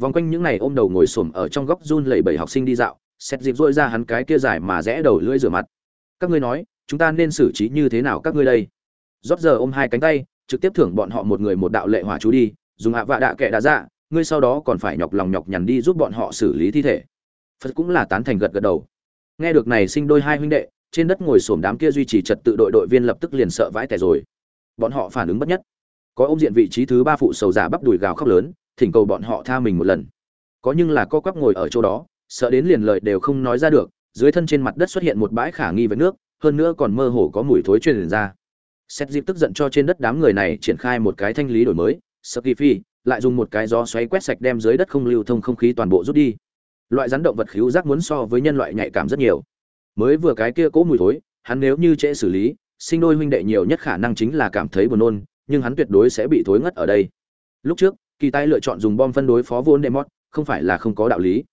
Speaker 1: Vòng quanh những này ôm đầu ngồi xổm ở trong góc run lẩy bẩy học sinh đi dạo, xét dịp dội ra hắn cái kia dài mà rẽ đầu lưỡi rửa mặt. Các ngươi nói, chúng ta nên xử trí như thế nào các ngươi đây? Rót giờ ôm hai cánh tay, trực tiếp thưởng bọn họ một người một đạo lệ hỏa chú đi, dùng hạ vạ đạ kệ đá dạ ngươi sau đó còn phải nhọc lòng nhọc nhằn đi giúp bọn họ xử lý thi thể phật cũng là tán thành gật gật đầu. Nghe được này sinh đôi hai huynh đệ, trên đất ngồi xổm đám kia duy trì trật tự đội đội viên lập tức liền sợ vãi tẻ rồi. Bọn họ phản ứng bất nhất. Có ông diện vị trí thứ ba phụ sầu giả bắp đùi gào khóc lớn, thỉnh cầu bọn họ tha mình một lần. Có nhưng là co quắp ngồi ở chỗ đó, sợ đến liền lời đều không nói ra được, dưới thân trên mặt đất xuất hiện một bãi khả nghi với nước, hơn nữa còn mơ hồ có mùi thối truyền ra. Xét dịp tức giận cho trên đất đám người này triển khai một cái thanh lý đổi mới Skiffy lại dùng một cái gió xoáy quét sạch đem dưới đất không lưu thông không khí toàn bộ rút đi loại rắn động vật khíu giác muốn so với nhân loại nhạy cảm rất nhiều. Mới vừa cái kia cố mùi thối, hắn nếu như trễ xử lý, sinh đôi huynh đệ nhiều nhất khả năng chính là cảm thấy buồn nôn, nhưng hắn tuyệt đối sẽ bị thối ngất ở đây. Lúc trước, kỳ tay lựa chọn dùng bom phân đối phó vốn demot không phải là không có đạo lý.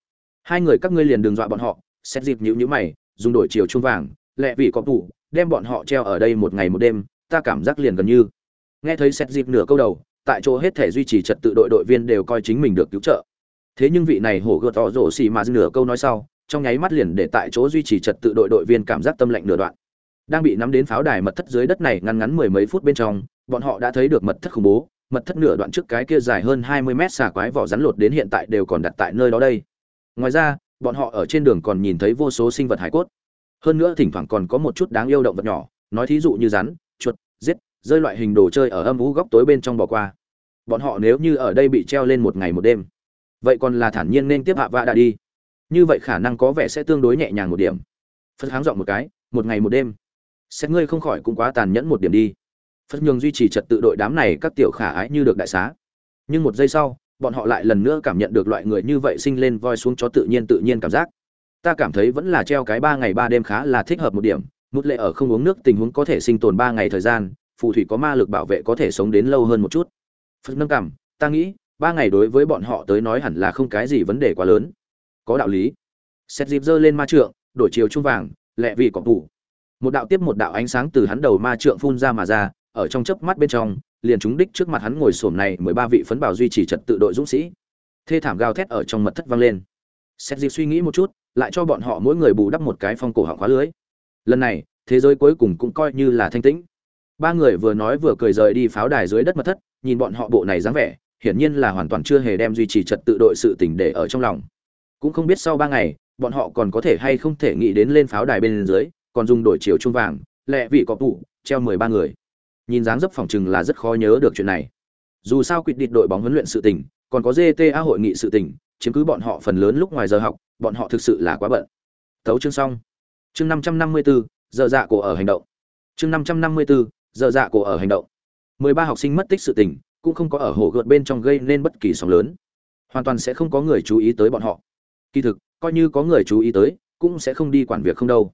Speaker 1: Hai người các ngươi liền đừng dọa bọn họ, xét dịp nhữ nhữ mày, dùng đổi chiều trung vàng, lẹ vì có tủ, đem bọn họ treo ở đây một ngày một đêm, ta cảm giác liền gần như. Nghe thấy xét dịp nửa câu đầu, tại chỗ hết thể duy trì trật tự đội đội viên đều coi chính mình được cứu trợ thế nhưng vị này hổ gợt tỏ rổ xì mà nửa câu nói sau, trong nháy mắt liền để tại chỗ duy trì trật tự đội đội viên cảm giác tâm lạnh nửa đoạn. Đang bị nắm đến pháo đài mật thất dưới đất này ngăn ngắn mười mấy phút bên trong, bọn họ đã thấy được mật thất khủng bố, mật thất nửa đoạn trước cái kia dài hơn hai mươi mét xà quái vỏ rắn lột đến hiện tại đều còn đặt tại nơi đó đây. Ngoài ra, bọn họ ở trên đường còn nhìn thấy vô số sinh vật hải cốt. Hơn nữa thỉnh thoảng còn có một chút đáng yêu động vật nhỏ, nói thí dụ như rắn, chuột, giết, rơi loại hình đồ chơi ở âm ú góc tối bên trong bỏ qua. Bọn họ nếu như ở đây bị treo lên một ngày một đêm vậy còn là thản nhiên nên tiếp hạ vạ đã đi. Như vậy khả năng có vẻ sẽ tương đối nhẹ nhàng một điểm. Phật háng dọn một cái, một ngày một đêm. Xét ngươi không khỏi cũng quá tàn nhẫn một điểm đi. Phật nhường duy trì trật tự đội đám này các tiểu khả ái như được đại xá. Nhưng một giây sau, bọn họ lại lần nữa cảm nhận được loại người như vậy sinh lên voi xuống chó tự nhiên tự nhiên cảm giác. Ta cảm thấy vẫn là treo cái ba ngày ba đêm khá là thích hợp một điểm, mút lệ ở không uống nước tình huống có thể sinh tồn ba ngày thời gian, phù thủy có ma lực bảo vệ có thể sống đến lâu hơn một chút. Phật nâng cảm ta nghĩ ba ngày đối với bọn họ tới nói hẳn là không cái gì vấn đề quá lớn. Có đạo lý. Xét dịp giơ lên ma trượng, đổi chiều trung vàng, lẹ vì cọc tủ. Một đạo tiếp một đạo ánh sáng từ hắn đầu ma trượng phun ra mà ra, ở trong chớp mắt bên trong, liền chúng đích trước mặt hắn ngồi xổm này mười ba vị phấn bảo duy trì trật tự đội dũng sĩ. Thê thảm gào thét ở trong mật thất vang lên. Xét dịp suy nghĩ một chút, lại cho bọn họ mỗi người bù đắp một cái phong cổ họng khóa lưới. Lần này, thế giới cuối cùng cũng coi như là thanh tĩnh. Ba người vừa nói vừa cười rời đi pháo đài dưới đất mật thất, nhìn bọn họ bộ này dáng vẻ hiển nhiên là hoàn toàn chưa hề đem duy trì trật tự đội sự tỉnh để ở trong lòng. Cũng không biết sau ba ngày bọn họ còn có thể hay không thể nghĩ đến lên pháo đài bên dưới còn dùng đổi chiều trung vàng lẹ vị có tụ, treo mười ba người. Nhìn dáng dấp phòng chừng là rất khó nhớ được chuyện này. Dù sao quyết định đội bóng huấn luyện sự tình còn có gta hội nghị sự tình chiếm cứ bọn họ phần lớn lúc ngoài giờ học bọn họ thực sự là quá bận. Tấu chương xong. Chương năm trăm năm mươi bốn giờ dạ cổ ở hành động. Chương năm trăm năm mươi bốn giờ dạ cổ ở hành động. Mười ba học sinh mất tích sự tình cũng không có ở hồ gợt bên trong gây nên bất kỳ sóng lớn. Hoàn toàn sẽ không có người chú ý tới bọn họ. Kỳ thực, coi như có người chú ý tới, cũng sẽ không đi quản việc không đâu.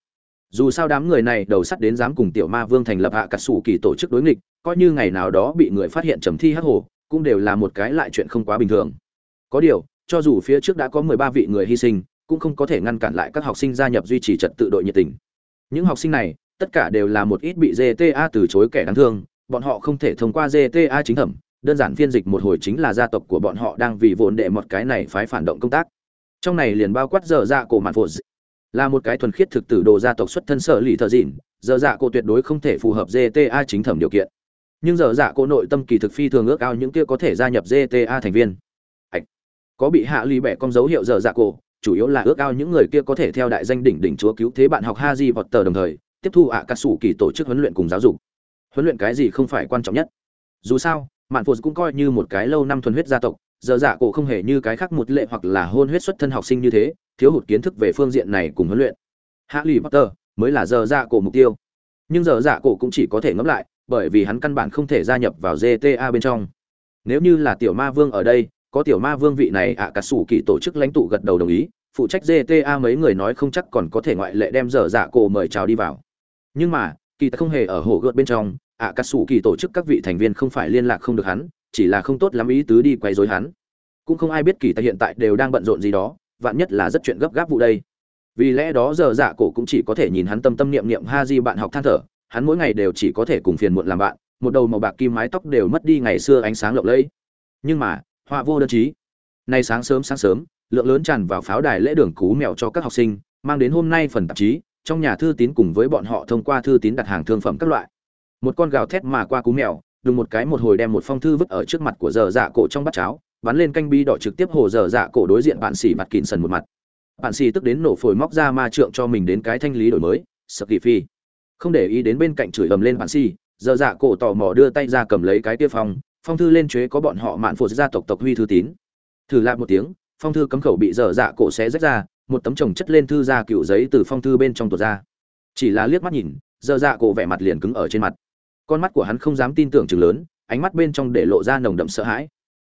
Speaker 1: Dù sao đám người này đầu sắt đến dám cùng tiểu ma vương thành lập hạ cả sủ kỳ tổ chức đối nghịch, coi như ngày nào đó bị người phát hiện trầm thi hắc hồ, cũng đều là một cái lại chuyện không quá bình thường. Có điều, cho dù phía trước đã có mười ba vị người hy sinh, cũng không có thể ngăn cản lại các học sinh gia nhập duy trì trật tự đội nhiệt tình. Những học sinh này, tất cả đều là một ít bị gta từ chối kẻ đáng thương, bọn họ không thể thông qua gta chính thẩm đơn giản phiên dịch một hồi chính là gia tộc của bọn họ đang vì vốn đệ một cái này phái phản động công tác trong này liền bao quát dở dạ cổ mạn phổ là một cái thuần khiết thực tử đồ gia tộc xuất thân sở lì thợ dịn dở dạ cổ tuyệt đối không thể phù hợp gta chính thẩm điều kiện nhưng dở dạ cổ nội tâm kỳ thực phi thường ước ao những kia có thể gia nhập gta thành viên Ảch. có bị hạ lì bẻ con dấu hiệu dở dạ cổ chủ yếu là ước ao những người kia có thể theo đại danh đỉnh đỉnh chúa cứu thế bạn học ha di vọt tờ đồng thời tiếp thu ạ cà sủ kỳ tổ chức huấn luyện cùng giáo dục. Huấn luyện cái gì không phải quan trọng nhất. Dù sao, Mạn Phù cũng coi như một cái lâu năm thuần huyết gia tộc, giờ dạ cổ không hề như cái khác một lệ hoặc là hôn huyết xuất thân học sinh như thế, thiếu hụt kiến thức về phương diện này cùng huấn luyện. hạ Harry Potter mới là giờ dạ cổ mục tiêu. Nhưng giờ dạ cổ cũng chỉ có thể ngẫm lại, bởi vì hắn căn bản không thể gia nhập vào GTA bên trong. Nếu như là tiểu ma vương ở đây, có tiểu ma vương vị này ạ à, cả sủ kỳ tổ chức lãnh tụ gật đầu đồng ý, phụ trách GTA mấy người nói không chắc còn có thể ngoại lệ đem giờ dạ cổ mời chào đi vào. Nhưng mà, kỳ ta không hề ở hồ gợt bên trong, ạ à, cà sủ kỳ tổ chức các vị thành viên không phải liên lạc không được hắn, chỉ là không tốt lắm ý tứ đi quấy rối hắn. Cũng không ai biết kỳ ta hiện tại đều đang bận rộn gì đó, vạn nhất là rất chuyện gấp gáp vụ đây. Vì lẽ đó giờ dạ cổ cũng chỉ có thể nhìn hắn tâm tâm niệm niệm ha di bạn học than thở, hắn mỗi ngày đều chỉ có thể cùng phiền muộn làm bạn, một đầu màu bạc kim mái tóc đều mất đi ngày xưa ánh sáng lộng lẫy. Nhưng mà, họa vô đơn chí. Nay sáng sớm sáng sớm, lượng lớn tràn vào pháo đài lễ đường cú mèo cho các học sinh, mang đến hôm nay phần tạp chí, trong nhà thư tín cùng với bọn họ thông qua thư tín đặt hàng thương phẩm các loại. Một con gào thét mà qua cú mèo, đùng một cái một hồi đem một phong thư vứt ở trước mặt của giờ dạ cổ trong bát cháo, bắn lên canh bi đỏ trực tiếp hồ giờ dạ cổ đối diện bạn xỉ mặt kín sần một mặt. Bạn xỉ tức đến nổ phổi móc ra ma trượng cho mình đến cái thanh lý đổi mới, sợ kỳ phi. Không để ý đến bên cạnh chửi ầm lên bạn xỉ, giờ dạ cổ tò mò đưa tay ra cầm lấy cái tia phong, phong thư lên chế có bọn họ mạn phụ gia tộc tộc huy thư tín. Thử lại một tiếng, phong thư cấm khẩu bị dở dạ cổ xé rách ra một tấm chồng chất lên thư ra cựu giấy từ phong thư bên trong tuột ra chỉ là liếc mắt nhìn dở dạ cổ vẻ mặt liền cứng ở trên mặt con mắt của hắn không dám tin tưởng chừng lớn, ánh mắt bên trong để lộ ra nồng đậm sợ hãi.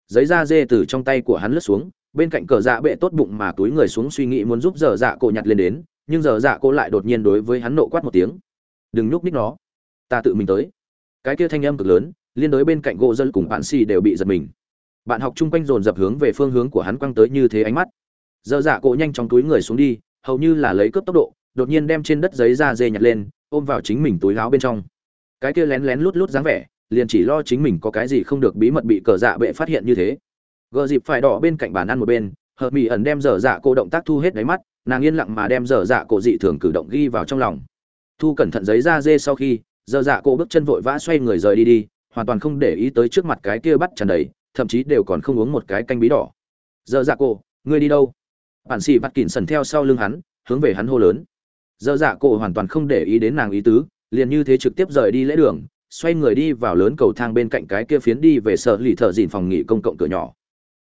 Speaker 1: Giấy da dê từ trong tay của hắn lướt xuống, bên cạnh cờ dạ bệ tốt bụng mà túi người xuống suy nghĩ muốn giúp dở dạ cổ nhặt lên đến, nhưng dở dạ cổ lại đột nhiên đối với hắn nộ quát một tiếng. Đừng nhúc ních nó. Ta tự mình tới. Cái kia thanh âm cực lớn, liên đối bên cạnh gỗ dân cùng bạn xì đều bị giật mình. Bạn học chung quanh dồn dập hướng về phương hướng của hắn quăng tới như thế ánh mắt. Dở dạ cổ nhanh chóng túi người xuống đi, hầu như là lấy cướp tốc độ, đột nhiên đem trên đất giấy da dê nhặt lên, ôm vào chính mình túi láo bên trong cái kia lén lén lút lút dáng vẻ, liền chỉ lo chính mình có cái gì không được bí mật bị cờ dạ bệ phát hiện như thế. Gờ dịp phải đỏ bên cạnh bàn ăn một bên, hợp mỹ ẩn đem dở dạ cổ động tác thu hết đáy mắt, nàng yên lặng mà đem dở dạ cổ dị thường cử động ghi vào trong lòng. Thu cẩn thận giấy ra dê sau khi dở dạ cổ bước chân vội vã xoay người rời đi đi, hoàn toàn không để ý tới trước mặt cái kia bắt tràn đầy thậm chí đều còn không uống một cái canh bí đỏ. Dở dạ cổ, ngươi đi đâu? Bản xì bắt kỉn sần theo sau lưng hắn, hướng về hắn hô lớn. Dở dạ cổ hoàn toàn không để ý đến nàng ý tứ liền như thế trực tiếp rời đi lễ đường, xoay người đi vào lớn cầu thang bên cạnh cái kia phiến đi về sở lì thợ dìn phòng nghỉ công cộng cửa nhỏ.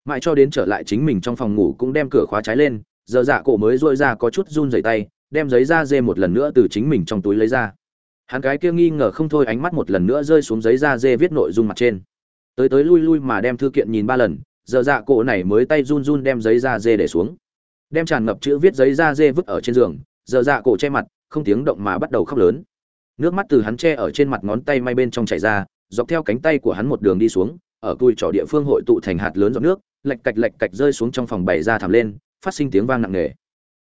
Speaker 1: Mãi cho đến trở lại chính mình trong phòng ngủ cũng đem cửa khóa trái lên, giờ dạ cổ mới dội ra có chút run rẩy tay, đem giấy da dê một lần nữa từ chính mình trong túi lấy ra. Hắn cái kia nghi ngờ không thôi ánh mắt một lần nữa rơi xuống giấy da dê viết nội dung mặt trên. Tới tới lui lui mà đem thư kiện nhìn ba lần, giờ dạ cổ này mới tay run run đem giấy da dê để xuống. Đem tràn ngập chữ viết giấy da dê vứt ở trên giường, giờ dạ cổ che mặt, không tiếng động mà bắt đầu khóc lớn nước mắt từ hắn che ở trên mặt ngón tay may bên trong chảy ra, dọc theo cánh tay của hắn một đường đi xuống, ở cùi trỏ địa phương hội tụ thành hạt lớn giọt nước, lạch cạch lạch cạch rơi xuống trong phòng bày ra thảm lên, phát sinh tiếng vang nặng nề.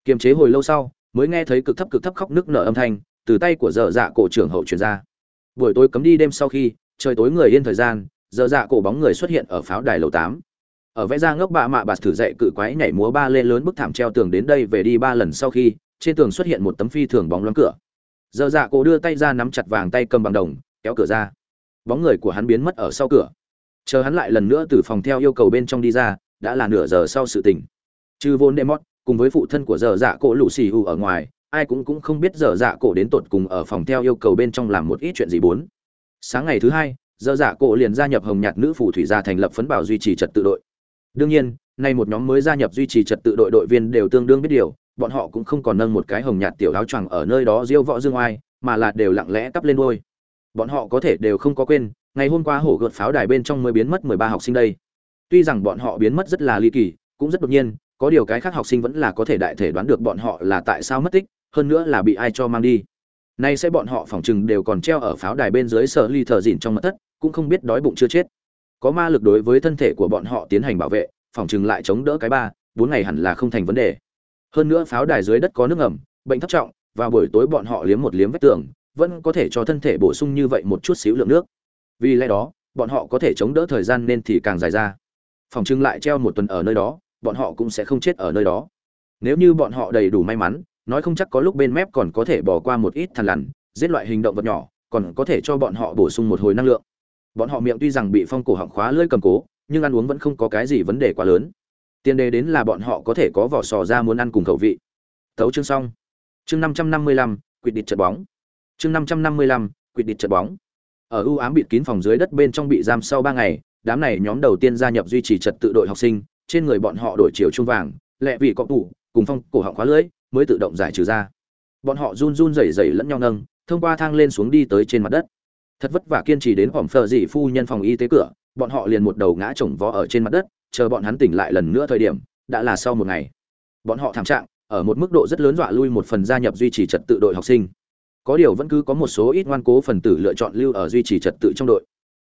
Speaker 1: Kiềm chế hồi lâu sau, mới nghe thấy cực thấp cực thấp khóc nước nở âm thanh, từ tay của dở dạ cổ trưởng hậu truyền ra. Buổi tối cấm đi đêm sau khi, trời tối người yên thời gian, dở dạ cổ bóng người xuất hiện ở pháo đài lầu tám. Ở vẽ ra ngốc bạ mạ bạt thử dậy cự quái nhảy múa ba lên lớn bức thảm treo tường đến đây về đi ba lần sau khi, trên tường xuất hiện một tấm phi thường bóng loáng cửa giờ dạ cổ đưa tay ra nắm chặt vàng tay cầm bằng đồng, kéo cửa ra. Bóng người của hắn biến mất ở sau cửa. Chờ hắn lại lần nữa từ phòng theo yêu cầu bên trong đi ra, đã là nửa giờ sau sự tình. Trừ vốn demot cùng với phụ thân của giờ dạ cổ lũ xì hù ở ngoài, ai cũng cũng không biết giờ dạ cổ đến tột cùng ở phòng theo yêu cầu bên trong làm một ít chuyện gì bốn. Sáng ngày thứ hai, Giờ dạ cổ liền gia nhập hồng nhạt nữ phù thủy gia thành lập phấn bảo duy trì trật tự đội. Đương nhiên, nay một nhóm mới gia nhập duy trì trật tự đội đội viên đều tương đương biết điều bọn họ cũng không còn nâng một cái hồng nhạt tiểu áo choàng ở nơi đó diêu võ dương oai, mà là đều lặng lẽ cắp lên đôi. Bọn họ có thể đều không có quên, ngày hôm qua hổ gợt pháo đài bên trong mới biến mất mười ba học sinh đây. Tuy rằng bọn họ biến mất rất là ly kỳ, cũng rất đột nhiên, có điều cái khác học sinh vẫn là có thể đại thể đoán được bọn họ là tại sao mất tích, hơn nữa là bị ai cho mang đi. Nay sẽ bọn họ phỏng chừng đều còn treo ở pháo đài bên dưới sở ly thờ dịn trong mật thất, cũng không biết đói bụng chưa chết. Có ma lực đối với thân thể của bọn họ tiến hành bảo vệ phòng chừng lại chống đỡ cái ba, bốn ngày hẳn là không thành vấn đề hơn nữa pháo đài dưới đất có nước ngầm, bệnh thấp trọng và buổi tối bọn họ liếm một liếm vách tường, vẫn có thể cho thân thể bổ sung như vậy một chút xíu lượng nước. Vì lẽ đó, bọn họ có thể chống đỡ thời gian nên thì càng dài ra. Phòng trưng lại treo một tuần ở nơi đó, bọn họ cũng sẽ không chết ở nơi đó. Nếu như bọn họ đầy đủ may mắn, nói không chắc có lúc bên mép còn có thể bỏ qua một ít thằn lằn, giết loại hình động vật nhỏ, còn có thể cho bọn họ bổ sung một hồi năng lượng. Bọn họ miệng tuy rằng bị phong cổ họng khóa lưỡi cầm cố, nhưng ăn uống vẫn không có cái gì vấn đề quá lớn tiền đề đến là bọn họ có thể có vỏ sò ra muốn ăn cùng khẩu vị. Thấu chương xong. Chương năm trăm năm mươi lăm quyết định trận bóng. Chương năm trăm năm mươi lăm quyết định trận bóng. Ở ưu ám bịt kín phòng dưới đất bên trong bị giam sau ba ngày, đám này nhóm đầu tiên gia nhập duy trì trật tự đội học sinh, trên người bọn họ đổi chiều trung vàng, lẹ vị cọp tủ, cùng phong cổ họng khóa lưỡi, mới tự động giải trừ ra. Bọn họ run run rẩy rẩy lẫn nhau nâng, thông qua thang lên xuống đi tới trên mặt đất. Thật vất vả kiên trì đến hỏm phờ dị phu nhân phòng y tế cửa, bọn họ liền một đầu ngã chồng vó ở trên mặt đất chờ bọn hắn tỉnh lại lần nữa thời điểm, đã là sau một ngày. Bọn họ thảm trạng, ở một mức độ rất lớn dọa lui một phần gia nhập duy trì trật tự đội học sinh. Có điều vẫn cứ có một số ít ngoan cố phần tử lựa chọn lưu ở duy trì trật tự trong đội.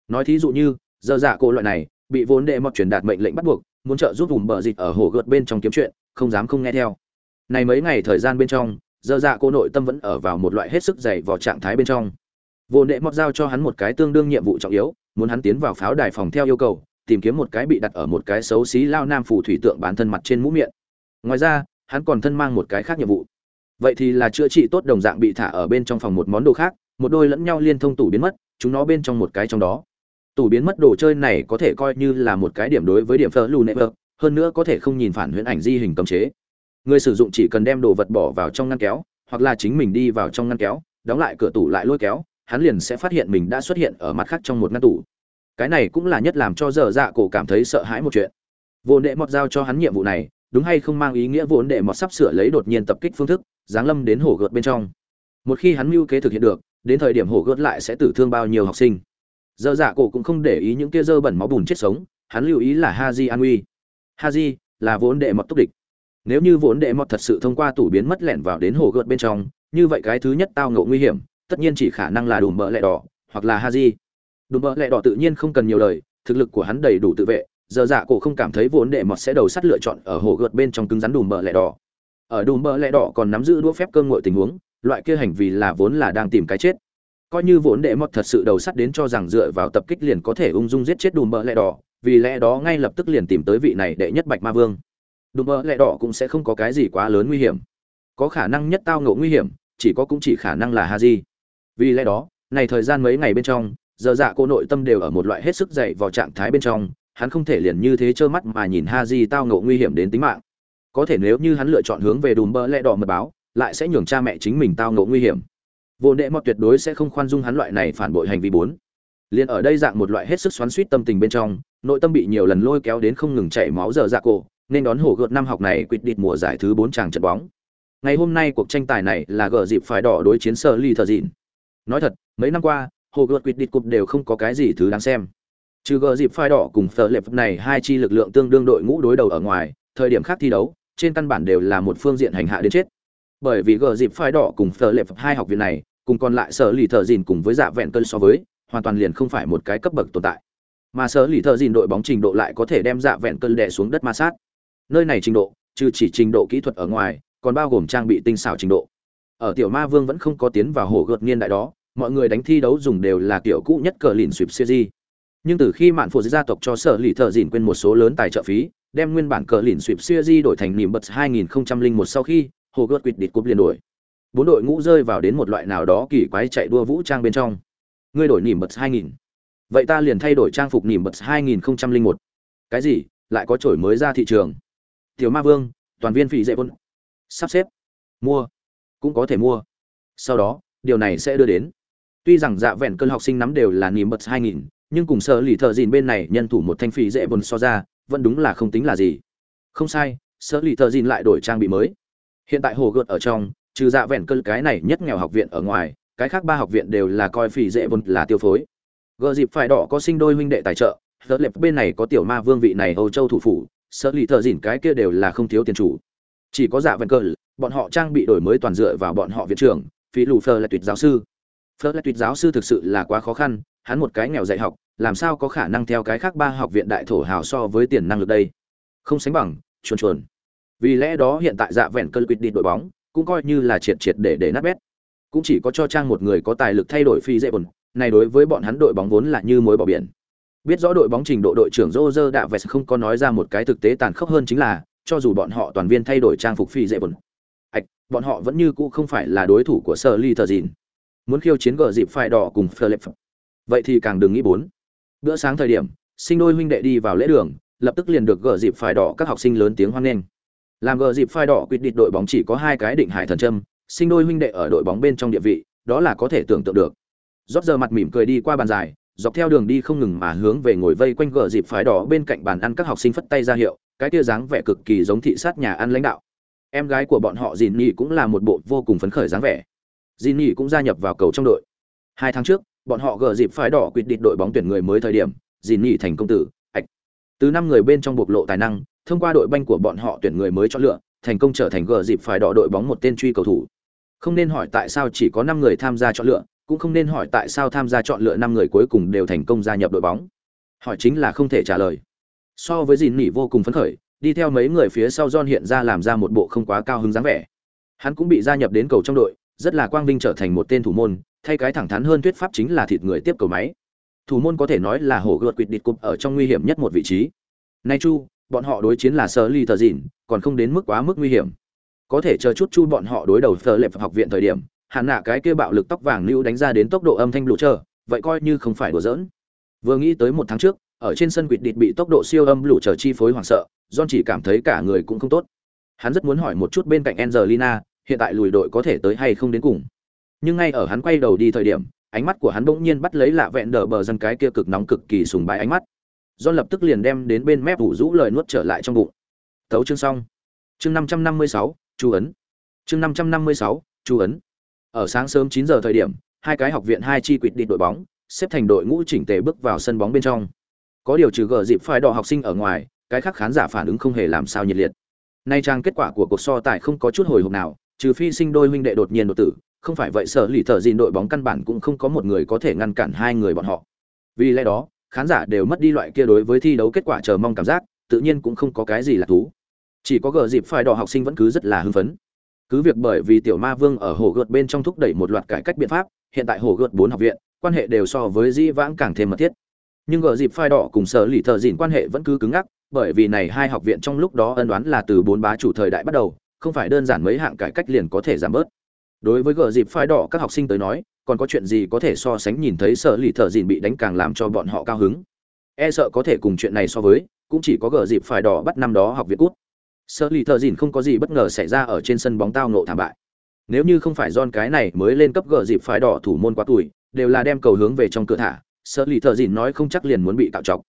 Speaker 1: Nói thí dụ như, giờ dạ cô loại này, bị vốn đệ mọt truyền đạt mệnh lệnh bắt buộc, muốn trợ giúp vùng bờ dịch ở hồ gợt bên trong kiếm chuyện, không dám không nghe theo. Này mấy ngày thời gian bên trong, giờ dạ cô nội tâm vẫn ở vào một loại hết sức dày vào trạng thái bên trong. Vốn đệ mọt giao cho hắn một cái tương đương nhiệm vụ trọng yếu, muốn hắn tiến vào pháo đài phòng theo yêu cầu tìm kiếm một cái bị đặt ở một cái xấu xí lao nam phủ thủy tượng bán thân mặt trên mũ miệng. Ngoài ra, hắn còn thân mang một cái khác nhiệm vụ. Vậy thì là chữa trị tốt đồng dạng bị thả ở bên trong phòng một món đồ khác, một đôi lẫn nhau liên thông tủ biến mất, chúng nó bên trong một cái trong đó. Tủ biến mất đồ chơi này có thể coi như là một cái điểm đối với điểm Fleur lù hơn nữa có thể không nhìn phản huyễn ảnh di hình cấm chế. Người sử dụng chỉ cần đem đồ vật bỏ vào trong ngăn kéo, hoặc là chính mình đi vào trong ngăn kéo, đóng lại cửa tủ lại lôi kéo, hắn liền sẽ phát hiện mình đã xuất hiện ở mặt khác trong một ngăn tủ cái này cũng là nhất làm cho dở dạ cổ cảm thấy sợ hãi một chuyện. Vô đệ mọt giao cho hắn nhiệm vụ này, đúng hay không mang ý nghĩa vốn đệ mọt sắp sửa lấy đột nhiên tập kích phương thức, giáng lâm đến hổ gợt bên trong. Một khi hắn mưu kế thực hiện được, đến thời điểm hổ gợt lại sẽ tử thương bao nhiêu học sinh. Dở dạ cổ cũng không để ý những kia dơ bẩn máu bùn chết sống, hắn lưu ý là ha di an uy. Ha di là vốn đệ mọt túc địch. Nếu như vốn đệ mọt thật sự thông qua tủ biến mất lẻn vào đến hồ gợt bên trong, như vậy cái thứ nhất tao ngộ nguy hiểm, tất nhiên chỉ khả năng là đùm bợ lẹ đỏ, hoặc là ha di đùm bợ lẹ đỏ tự nhiên không cần nhiều lời, thực lực của hắn đầy đủ tự vệ, giờ dạ cổ không cảm thấy vốn đệ mọt sẽ đầu sắt lựa chọn ở hồ gợt bên trong cứng rắn đùm bợ lẹ đỏ. Ở đùm bợ lẹ đỏ còn nắm giữ đũa phép cơ ngội tình huống, loại kia hành vi là vốn là đang tìm cái chết. Coi như vốn đệ mọt thật sự đầu sắt đến cho rằng dựa vào tập kích liền có thể ung dung giết chết đùm bợ lẹ đỏ, vì lẽ đó ngay lập tức liền tìm tới vị này đệ nhất bạch ma vương. Đùm bợ lẹ đỏ cũng sẽ không có cái gì quá lớn nguy hiểm. Có khả năng nhất tao ngộ nguy hiểm, chỉ có cũng chỉ khả năng là ha di vì lẽ đó, này thời gian mấy ngày bên trong giờ dạ cô nội tâm đều ở một loại hết sức dậy vào trạng thái bên trong, hắn không thể liền như thế trơ mắt mà nhìn ha di tao ngộ nguy hiểm đến tính mạng. Có thể nếu như hắn lựa chọn hướng về đùm bơ lẹ đỏ mật báo, lại sẽ nhường cha mẹ chính mình tao ngộ nguy hiểm. Vô đệ mọt tuyệt đối sẽ không khoan dung hắn loại này phản bội hành vi bốn. Liền ở đây dạng một loại hết sức xoắn suýt tâm tình bên trong, nội tâm bị nhiều lần lôi kéo đến không ngừng chảy máu giờ dạ cổ nên đón hổ gợt năm học này quyết định mùa giải thứ bốn chàng trận bóng. Ngày hôm nay cuộc tranh tài này là gờ dịp phải đỏ đối chiến sơ ly thờ dịn. Nói thật, mấy năm qua hồ gợt quyết định cục đều không có cái gì thứ đáng xem. Trừ gờ dịp phai đỏ cùng phở lệp này, hai chi lực lượng tương đương đội ngũ đối đầu ở ngoài, thời điểm khác thi đấu, trên căn bản đều là một phương diện hành hạ đến chết. Bởi vì gờ dịp phai đỏ cùng phở lệp hai học viện này, cùng còn lại sở lì thợ dìn cùng với dạ vẹn cân so với, hoàn toàn liền không phải một cái cấp bậc tồn tại. Mà sở lì thợ dìn đội bóng trình độ lại có thể đem dạ vẹn cân đè xuống đất ma sát. Nơi này trình độ, trừ chỉ trình độ kỹ thuật ở ngoài, còn bao gồm trang bị tinh xảo trình độ. Ở tiểu ma vương vẫn không có tiến vào hồ gợt niên đại đó mọi người đánh thi đấu dùng đều là kiểu cũ nhất cờ lìn sụp siêu di. Nhưng từ khi mạn phụ gia tộc cho sở lì thợ dìn quên một số lớn tài trợ phí, đem nguyên bản cờ lìn xưa di đổi thành niềm bật 2001 sau khi hồ gợt quỵt địt cúp liền đổi. Bốn đội ngũ rơi vào đến một loại nào đó kỳ quái chạy đua vũ trang bên trong. Ngươi đổi niềm bật 2000 vậy ta liền thay đổi trang phục niềm bật 2001 cái gì? Lại có chổi mới ra thị trường. Tiểu ma vương, toàn viên phỉ dễ vốn sắp xếp. Mua. Cũng có thể mua. Sau đó, điều này sẽ đưa đến tuy rằng dạ vẹn cơn học sinh nắm đều là niềm bật 2000 nhưng cùng sở lì thợ dìn bên này nhân thủ một thanh phí dễ bồn so ra, vẫn đúng là không tính là gì. Không sai sở lì thợ dìn lại đổi trang bị mới. Hiện tại hồ gợt ở trong, trừ dạ vẹn cơn cái này nhất nghèo học viện ở ngoài, cái khác ba học viện đều là coi phí dễ bồn là tiêu phối. Gợ dịp phải đỏ có sinh đôi huynh đệ tài trợ tớ lệp bên này có tiểu ma vương vị này âu châu thủ phủ sở lì thợ dìn cái kia đều là không thiếu tiền chủ. Chỉ có dạ vẹn cơn, bọn họ trang bị đổi mới toàn dựa vào bọn họ viện trưởng, phí lù phơ là tuyệt giáo sư phớt là tuyệt giáo sư thực sự là quá khó khăn hắn một cái nghèo dạy học làm sao có khả năng theo cái khác ba học viện đại thổ hào so với tiền năng lực đây không sánh bằng chuồn chuồn Vì lẽ đó hiện tại dạ vẹn cơn quyết đi đội bóng, cũng coi như là triệt triệt để để nát bét. Cũng chỉ có cho trang một người có tài lực thay đổi phi dễ bồn, này đối với bọn hắn đội bóng vốn là như mối bỏ biển. Biết rõ đội bóng trình độ đội trưởng Roger đã vẹt không có nói ra một cái thực tế tàn khốc hơn chính là, cho dù bọn họ toàn viên thay đổi trang phục phi dễ bồn. Ảch, bọn họ vẫn như cũ không phải là đối thủ của Sở Ly Tờ Dìn. Muốn khiêu chiến gờ dịp phải đỏ cùng Philip. Vậy thì càng đừng nghĩ bốn. Bữa sáng thời điểm, sinh đôi huynh đệ đi vào lễ đường, lập tức liền được gờ dịp phải đỏ các học sinh lớn tiếng hoan nghênh. Làm gờ dịp phải đỏ quyết định đội bóng chỉ có hai cái định hải thần châm, sinh đôi huynh đệ ở đội bóng bên trong địa vị, đó là có thể tưởng tượng được. Rốt giờ mặt mỉm cười đi qua bàn dài, dọc theo đường đi không ngừng mà hướng về ngồi vây quanh gờ dịp phải đỏ bên cạnh bàn ăn các học sinh phất tay ra hiệu, cái kia dáng vẻ cực kỳ giống thị sát nhà ăn lãnh đạo. Em gái của bọn họ Dìn Nhị cũng là một bộ vô cùng phấn khởi dáng vẻ. Dìn Nhị cũng gia nhập vào cầu trong đội. Hai tháng trước, bọn họ gờ dịp phái đỏ quyết định đội bóng tuyển người mới thời điểm, Dìn Nhị thành công tử, ạch. Từ năm người bên trong bộc lộ tài năng, thông qua đội banh của bọn họ tuyển người mới chọn lựa, thành công trở thành gờ dịp phái đỏ đội bóng một tên truy cầu thủ. Không nên hỏi tại sao chỉ có 5 người tham gia chọn lựa, cũng không nên hỏi tại sao tham gia chọn lựa 5 người cuối cùng đều thành công gia nhập đội bóng. Hỏi chính là không thể trả lời. So với Dìn Nỉ vô cùng phấn khởi, đi theo mấy người phía sau John hiện ra làm ra một bộ không quá cao hứng dáng vẻ. Hắn cũng bị gia nhập đến cầu trong đội, rất là quang vinh trở thành một tên thủ môn, thay cái thẳng thắn hơn thuyết pháp chính là thịt người tiếp cầu máy. Thủ môn có thể nói là hổ gợt quỵt địt cục ở trong nguy hiểm nhất một vị trí. Nay chu, bọn họ đối chiến là sơ ly tờ dịn, còn không đến mức quá mức nguy hiểm. Có thể chờ chút chu bọn họ đối đầu phở lệ học viện thời điểm, hạn nạ cái kia bạo lực tóc vàng lưu đánh ra đến tốc độ âm thanh lũ chờ, vậy coi như không phải đùa giỡn. Vừa nghĩ tới một tháng trước, ở trên sân quỵt địt bị tốc độ siêu âm lũ chờ chi phối hoảng sợ, John chỉ cảm thấy cả người cũng không tốt. Hắn rất muốn hỏi một chút bên cạnh Angelina, hiện tại lùi đội có thể tới hay không đến cùng. Nhưng ngay ở hắn quay đầu đi thời điểm, ánh mắt của hắn bỗng nhiên bắt lấy lạ vẹn đờ bờ dân cái kia cực nóng cực kỳ sùng bái ánh mắt. do lập tức liền đem đến bên mép ủ rũ lời nuốt trở lại trong bụng. Tấu chương xong. Chương 556, Chu ấn. Chương 556, Chu ấn. Ở sáng sớm chín giờ thời điểm, hai cái học viện hai chi quỵt đi đội bóng, xếp thành đội ngũ chỉnh tề bước vào sân bóng bên trong. Có điều trừ gờ dịp phải đỏ học sinh ở ngoài, cái khác khán giả phản ứng không hề làm sao nhiệt liệt. Nay trang kết quả của cuộc so tài không có chút hồi hộp nào, trừ phi sinh đôi huynh đệ đột nhiên đột tử, không phải vậy sở lì thợ gìn đội bóng căn bản cũng không có một người có thể ngăn cản hai người bọn họ. Vì lẽ đó, khán giả đều mất đi loại kia đối với thi đấu kết quả chờ mong cảm giác, tự nhiên cũng không có cái gì là thú. Chỉ có gờ dịp phải đỏ học sinh vẫn cứ rất là hưng phấn. Cứ việc bởi vì tiểu ma vương ở hồ gợt bên trong thúc đẩy một loạt cải cách biện pháp, hiện tại hồ gợt bốn học viện, quan hệ đều so với dĩ vãng càng thêm mật thiết. Nhưng gờ dịp phai đỏ cùng sở lì thợ dìn quan hệ vẫn cứ cứng ngắc, bởi vì này hai học viện trong lúc đó ân đoán là từ bốn bá chủ thời đại bắt đầu, không phải đơn giản mấy hạng cải cách liền có thể giảm bớt. Đối với gờ dịp phai đỏ các học sinh tới nói, còn có chuyện gì có thể so sánh nhìn thấy sợ lì thợ dìn bị đánh càng làm cho bọn họ cao hứng. E sợ có thể cùng chuyện này so với, cũng chỉ có gờ dịp phai đỏ bắt năm đó học viện cút sợ lì thợ dìn không có gì bất ngờ xảy ra ở trên sân bóng tao nộ thảm bại. Nếu như không phải John cái này mới lên cấp gờ dịp phái đỏ thủ môn quá tuổi, đều là đem cầu hướng về trong cửa thả, sợ lì thợ dìn nói không chắc liền muốn bị cạo trọc.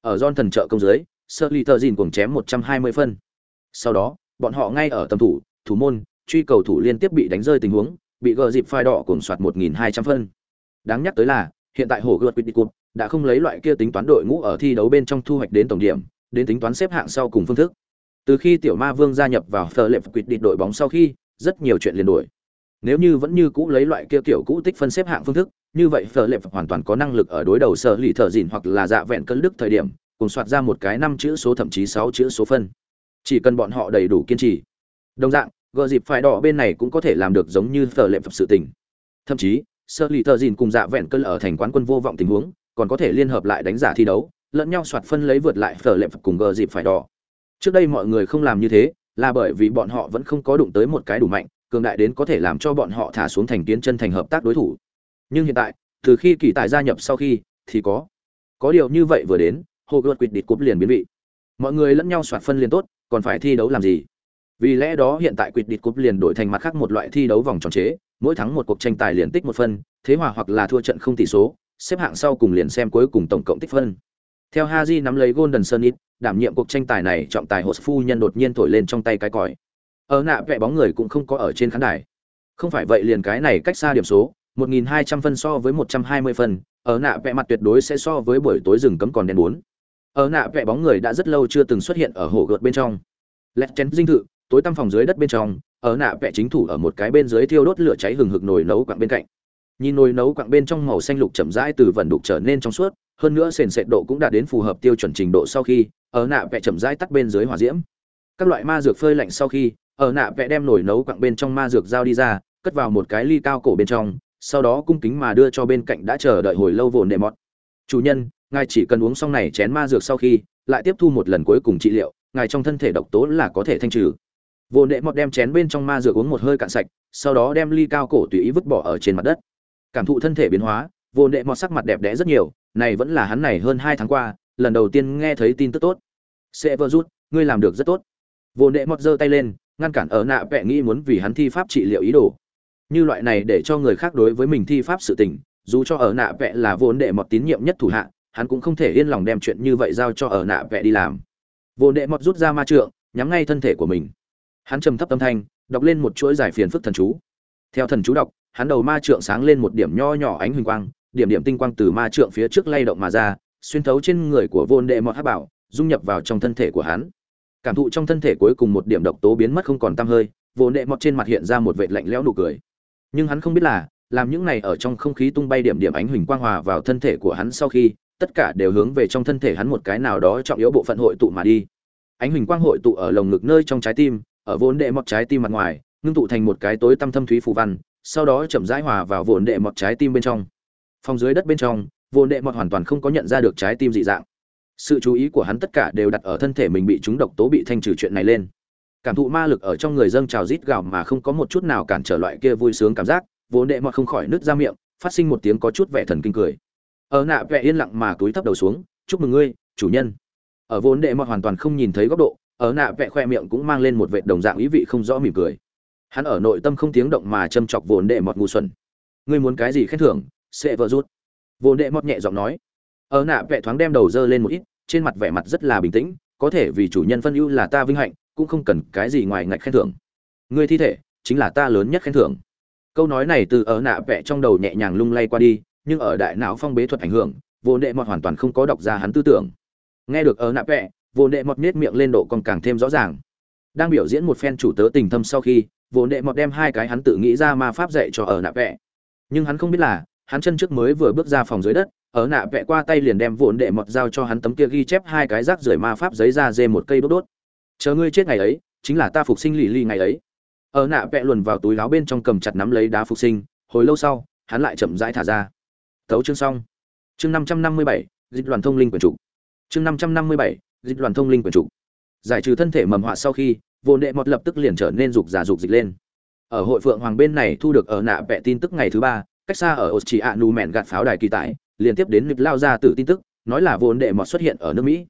Speaker 1: Ở John thần trợ công dưới, sợ lì thợ dìn cuồng chém 120 phân. Sau đó, bọn họ ngay ở tầm thủ, thủ môn, truy cầu thủ liên tiếp bị đánh rơi tình huống, bị gờ dịp phai đỏ cuồng soạt 1200 phân. Đáng nhắc tới là, hiện tại hồ gợt Cup đã không lấy loại kia tính toán đội ngũ ở thi đấu bên trong thu hoạch đến tổng điểm, đến tính toán xếp hạng sau cùng phương thức. Từ khi tiểu ma vương gia nhập vào phờ lệ quyết định đội bóng sau khi rất nhiều chuyện liền đổi. Nếu như vẫn như cũ lấy loại kia kiểu cũ tích phân xếp hạng phương thức như vậy sở lệ hoàn toàn có năng lực ở đối đầu sở lì thợ dỉn hoặc là dạ vẹn cân đức thời điểm cùng soạt ra một cái năm chữ số thậm chí sáu chữ số phân chỉ cần bọn họ đầy đủ kiên trì. Đồng dạng, gờ dịp phải đỏ bên này cũng có thể làm được giống như phờ lệp sự tình. Thậm chí sơ lì thợ dìn cùng dạ vẹn cân ở thành quán quân vô vọng tình huống, còn có thể liên hợp lại đánh giả thi đấu, lẫn nhau soạt phân lấy vượt lại phờ lệp cùng gờ dịp phải đỏ. Trước đây mọi người không làm như thế, là bởi vì bọn họ vẫn không có đụng tới một cái đủ mạnh, cường đại đến có thể làm cho bọn họ thả xuống thành kiến chân thành hợp tác đối thủ. Nhưng hiện tại, từ khi kỳ tài gia nhập sau khi, thì có. Có điều như vậy vừa đến hồ gợt quỵt địt cúp liền biến vị. Mọi người lẫn nhau soạt phân liền tốt còn phải thi đấu làm gì vì lẽ đó hiện tại quỵt định cúp liền đổi thành mặt khác một loại thi đấu vòng tròn chế mỗi thắng một cuộc tranh tài liền tích một phân thế hòa hoặc là thua trận không tỷ số xếp hạng sau cùng liền xem cuối cùng tổng cộng tích phân theo Haji nắm lấy Golden Sunnit, đảm nhiệm cuộc tranh tài này trọng tài Hột phu nhân đột nhiên thổi lên trong tay cái còi. Ở nạ vẽ bóng người cũng không có ở trên khán đài. Không phải vậy liền cái này cách xa điểm số, 1200 phân so với 120 phân, ở nạ vẽ mặt tuyệt đối sẽ so với buổi tối rừng cấm còn đen bốn. Ở nạ vẽ bóng người đã rất lâu chưa từng xuất hiện ở hồ gợt bên trong. Lẹt chén dinh thự, tối tăm phòng dưới đất bên trong, ở nạ vẽ chính thủ ở một cái bên dưới thiêu đốt lửa cháy hừng hực nồi nấu quặng bên cạnh. Nhìn nồi nấu quặng bên trong màu xanh lục chậm rãi từ vẩn đục trở nên trong suốt, hơn nữa sền sệt độ cũng đạt đến phù hợp tiêu chuẩn trình độ sau khi ở nạ vẽ chậm rãi tắt bên dưới hỏa diễm các loại ma dược phơi lạnh sau khi ở nạ vẽ đem nồi nấu quặng bên trong ma dược dao đi ra cất vào một cái ly cao cổ bên trong sau đó cung kính mà đưa cho bên cạnh đã chờ đợi hồi lâu vồn đệ mọt chủ nhân ngài chỉ cần uống xong này chén ma dược sau khi, lại tiếp thu một lần cuối cùng trị liệu, ngài trong thân thể độc tố là có thể thanh trừ. Vô đệ mọt đem chén bên trong ma dược uống một hơi cạn sạch, sau đó đem ly cao cổ tùy ý vứt bỏ ở trên mặt đất. Cảm thụ thân thể biến hóa, vô đệ mọt sắc mặt đẹp đẽ rất nhiều, này vẫn là hắn này hơn hai tháng qua, lần đầu tiên nghe thấy tin tức tốt. Sẽ vơ rút, ngươi làm được rất tốt. Vô đệ mọt giơ tay lên, ngăn cản ở nạ vẹ nghĩ muốn vì hắn thi pháp trị liệu ý đồ. Như loại này để cho người khác đối với mình thi pháp sự tình, dù cho ở nạ vẽ là vốn đệ mọt tín nhiệm nhất thủ hạ hắn cũng không thể yên lòng đem chuyện như vậy giao cho ở nạ vẽ đi làm. Vô đệ mọt rút ra ma trượng, nhắm ngay thân thể của mình. Hắn trầm thấp âm thanh, đọc lên một chuỗi giải phiền phức thần chú. Theo thần chú đọc, hắn đầu ma trượng sáng lên một điểm nho nhỏ ánh huỳnh quang, điểm điểm tinh quang từ ma trượng phía trước lay động mà ra, xuyên thấu trên người của vô đệ mọt hát bảo, dung nhập vào trong thân thể của hắn. Cảm thụ trong thân thể cuối cùng một điểm độc tố biến mất không còn tăm hơi, vô đệ mọt trên mặt hiện ra một vệt lạnh lẽo nụ cười. Nhưng hắn không biết là, làm những này ở trong không khí tung bay điểm điểm ánh huỳnh quang hòa vào thân thể của hắn sau khi tất cả đều hướng về trong thân thể hắn một cái nào đó trọng yếu bộ phận hội tụ mà đi. Ánh huỳnh quang hội tụ ở lồng ngực nơi trong trái tim, ở vốn đệ mọt trái tim mặt ngoài, ngưng tụ thành một cái tối tăm thâm thúy phù văn, sau đó chậm rãi hòa vào vốn đệ mọt trái tim bên trong. Phòng dưới đất bên trong, vốn đệ mọt hoàn toàn không có nhận ra được trái tim dị dạng. Sự chú ý của hắn tất cả đều đặt ở thân thể mình bị chúng độc tố bị thanh trừ chuyện này lên. Cảm thụ ma lực ở trong người dâng trào rít gào mà không có một chút nào cản trở loại kia vui sướng cảm giác, vốn đệ mọt không khỏi nứt ra miệng, phát sinh một tiếng có chút vẻ thần kinh cười ở nạ vẽ yên lặng mà túi thấp đầu xuống, chúc mừng ngươi, chủ nhân. Ở vốn đệ mọt hoàn toàn không nhìn thấy góc độ, ở nạ vẽ khoe miệng cũng mang lên một vệ đồng dạng ý vị không rõ mỉm cười. Hắn ở nội tâm không tiếng động mà châm chọc vốn đệ mọt ngu xuẩn. Ngươi muốn cái gì khen thưởng, sẽ vỡ rút. Vốn đệ mọt nhẹ giọng nói. Ở nạ vẽ thoáng đem đầu dơ lên một ít, trên mặt vẻ mặt rất là bình tĩnh, có thể vì chủ nhân phân ưu là ta vinh hạnh, cũng không cần cái gì ngoài ngạch khen thưởng. Ngươi thi thể, chính là ta lớn nhất khen thưởng. Câu nói này từ ở nạ vẽ trong đầu nhẹ nhàng lung lay qua đi nhưng ở đại não phong bế thuật ảnh hưởng, vô đệ mọt hoàn toàn không có đọc ra hắn tư tưởng. Nghe được ở nạ vẽ vô đệ mọt nết miệng lên độ còn càng thêm rõ ràng. Đang biểu diễn một phen chủ tớ tình thâm sau khi, vô đệ mọt đem hai cái hắn tự nghĩ ra ma pháp dạy cho ở nạ vẽ nhưng hắn không biết là, hắn chân trước mới vừa bước ra phòng dưới đất, ở nạ vẽ qua tay liền đem vốn đệ mọt giao cho hắn tấm kia ghi chép hai cái rác rưởi ma pháp giấy ra dê một cây đốt đốt. Chờ ngươi chết ngày ấy, chính là ta phục sinh lì lì ngày ấy. Ở nạ vẽ luồn vào túi láo bên trong cầm chặt nắm lấy đá phục sinh, hồi lâu sau, hắn lại chậm rãi thả ra tấu chương xong. Chương năm trăm năm mươi bảy, dịch đoàn thông linh quyền trục. Chương năm trăm năm mươi bảy, dịch đoàn thông linh quyền trục. Giải trừ thân thể mầm họa sau khi, vô đệ mọt lập tức liền trở nên dục giả dục dịch lên. Ở hội phượng hoàng bên này thu được ở nạ vẽ tin tức ngày thứ ba, cách xa ở Austria nu mẹn gạt pháo đài kỳ tại liên tiếp đến lịch lao ra từ tin tức, nói là vô đệ mọt xuất hiện ở nước mỹ.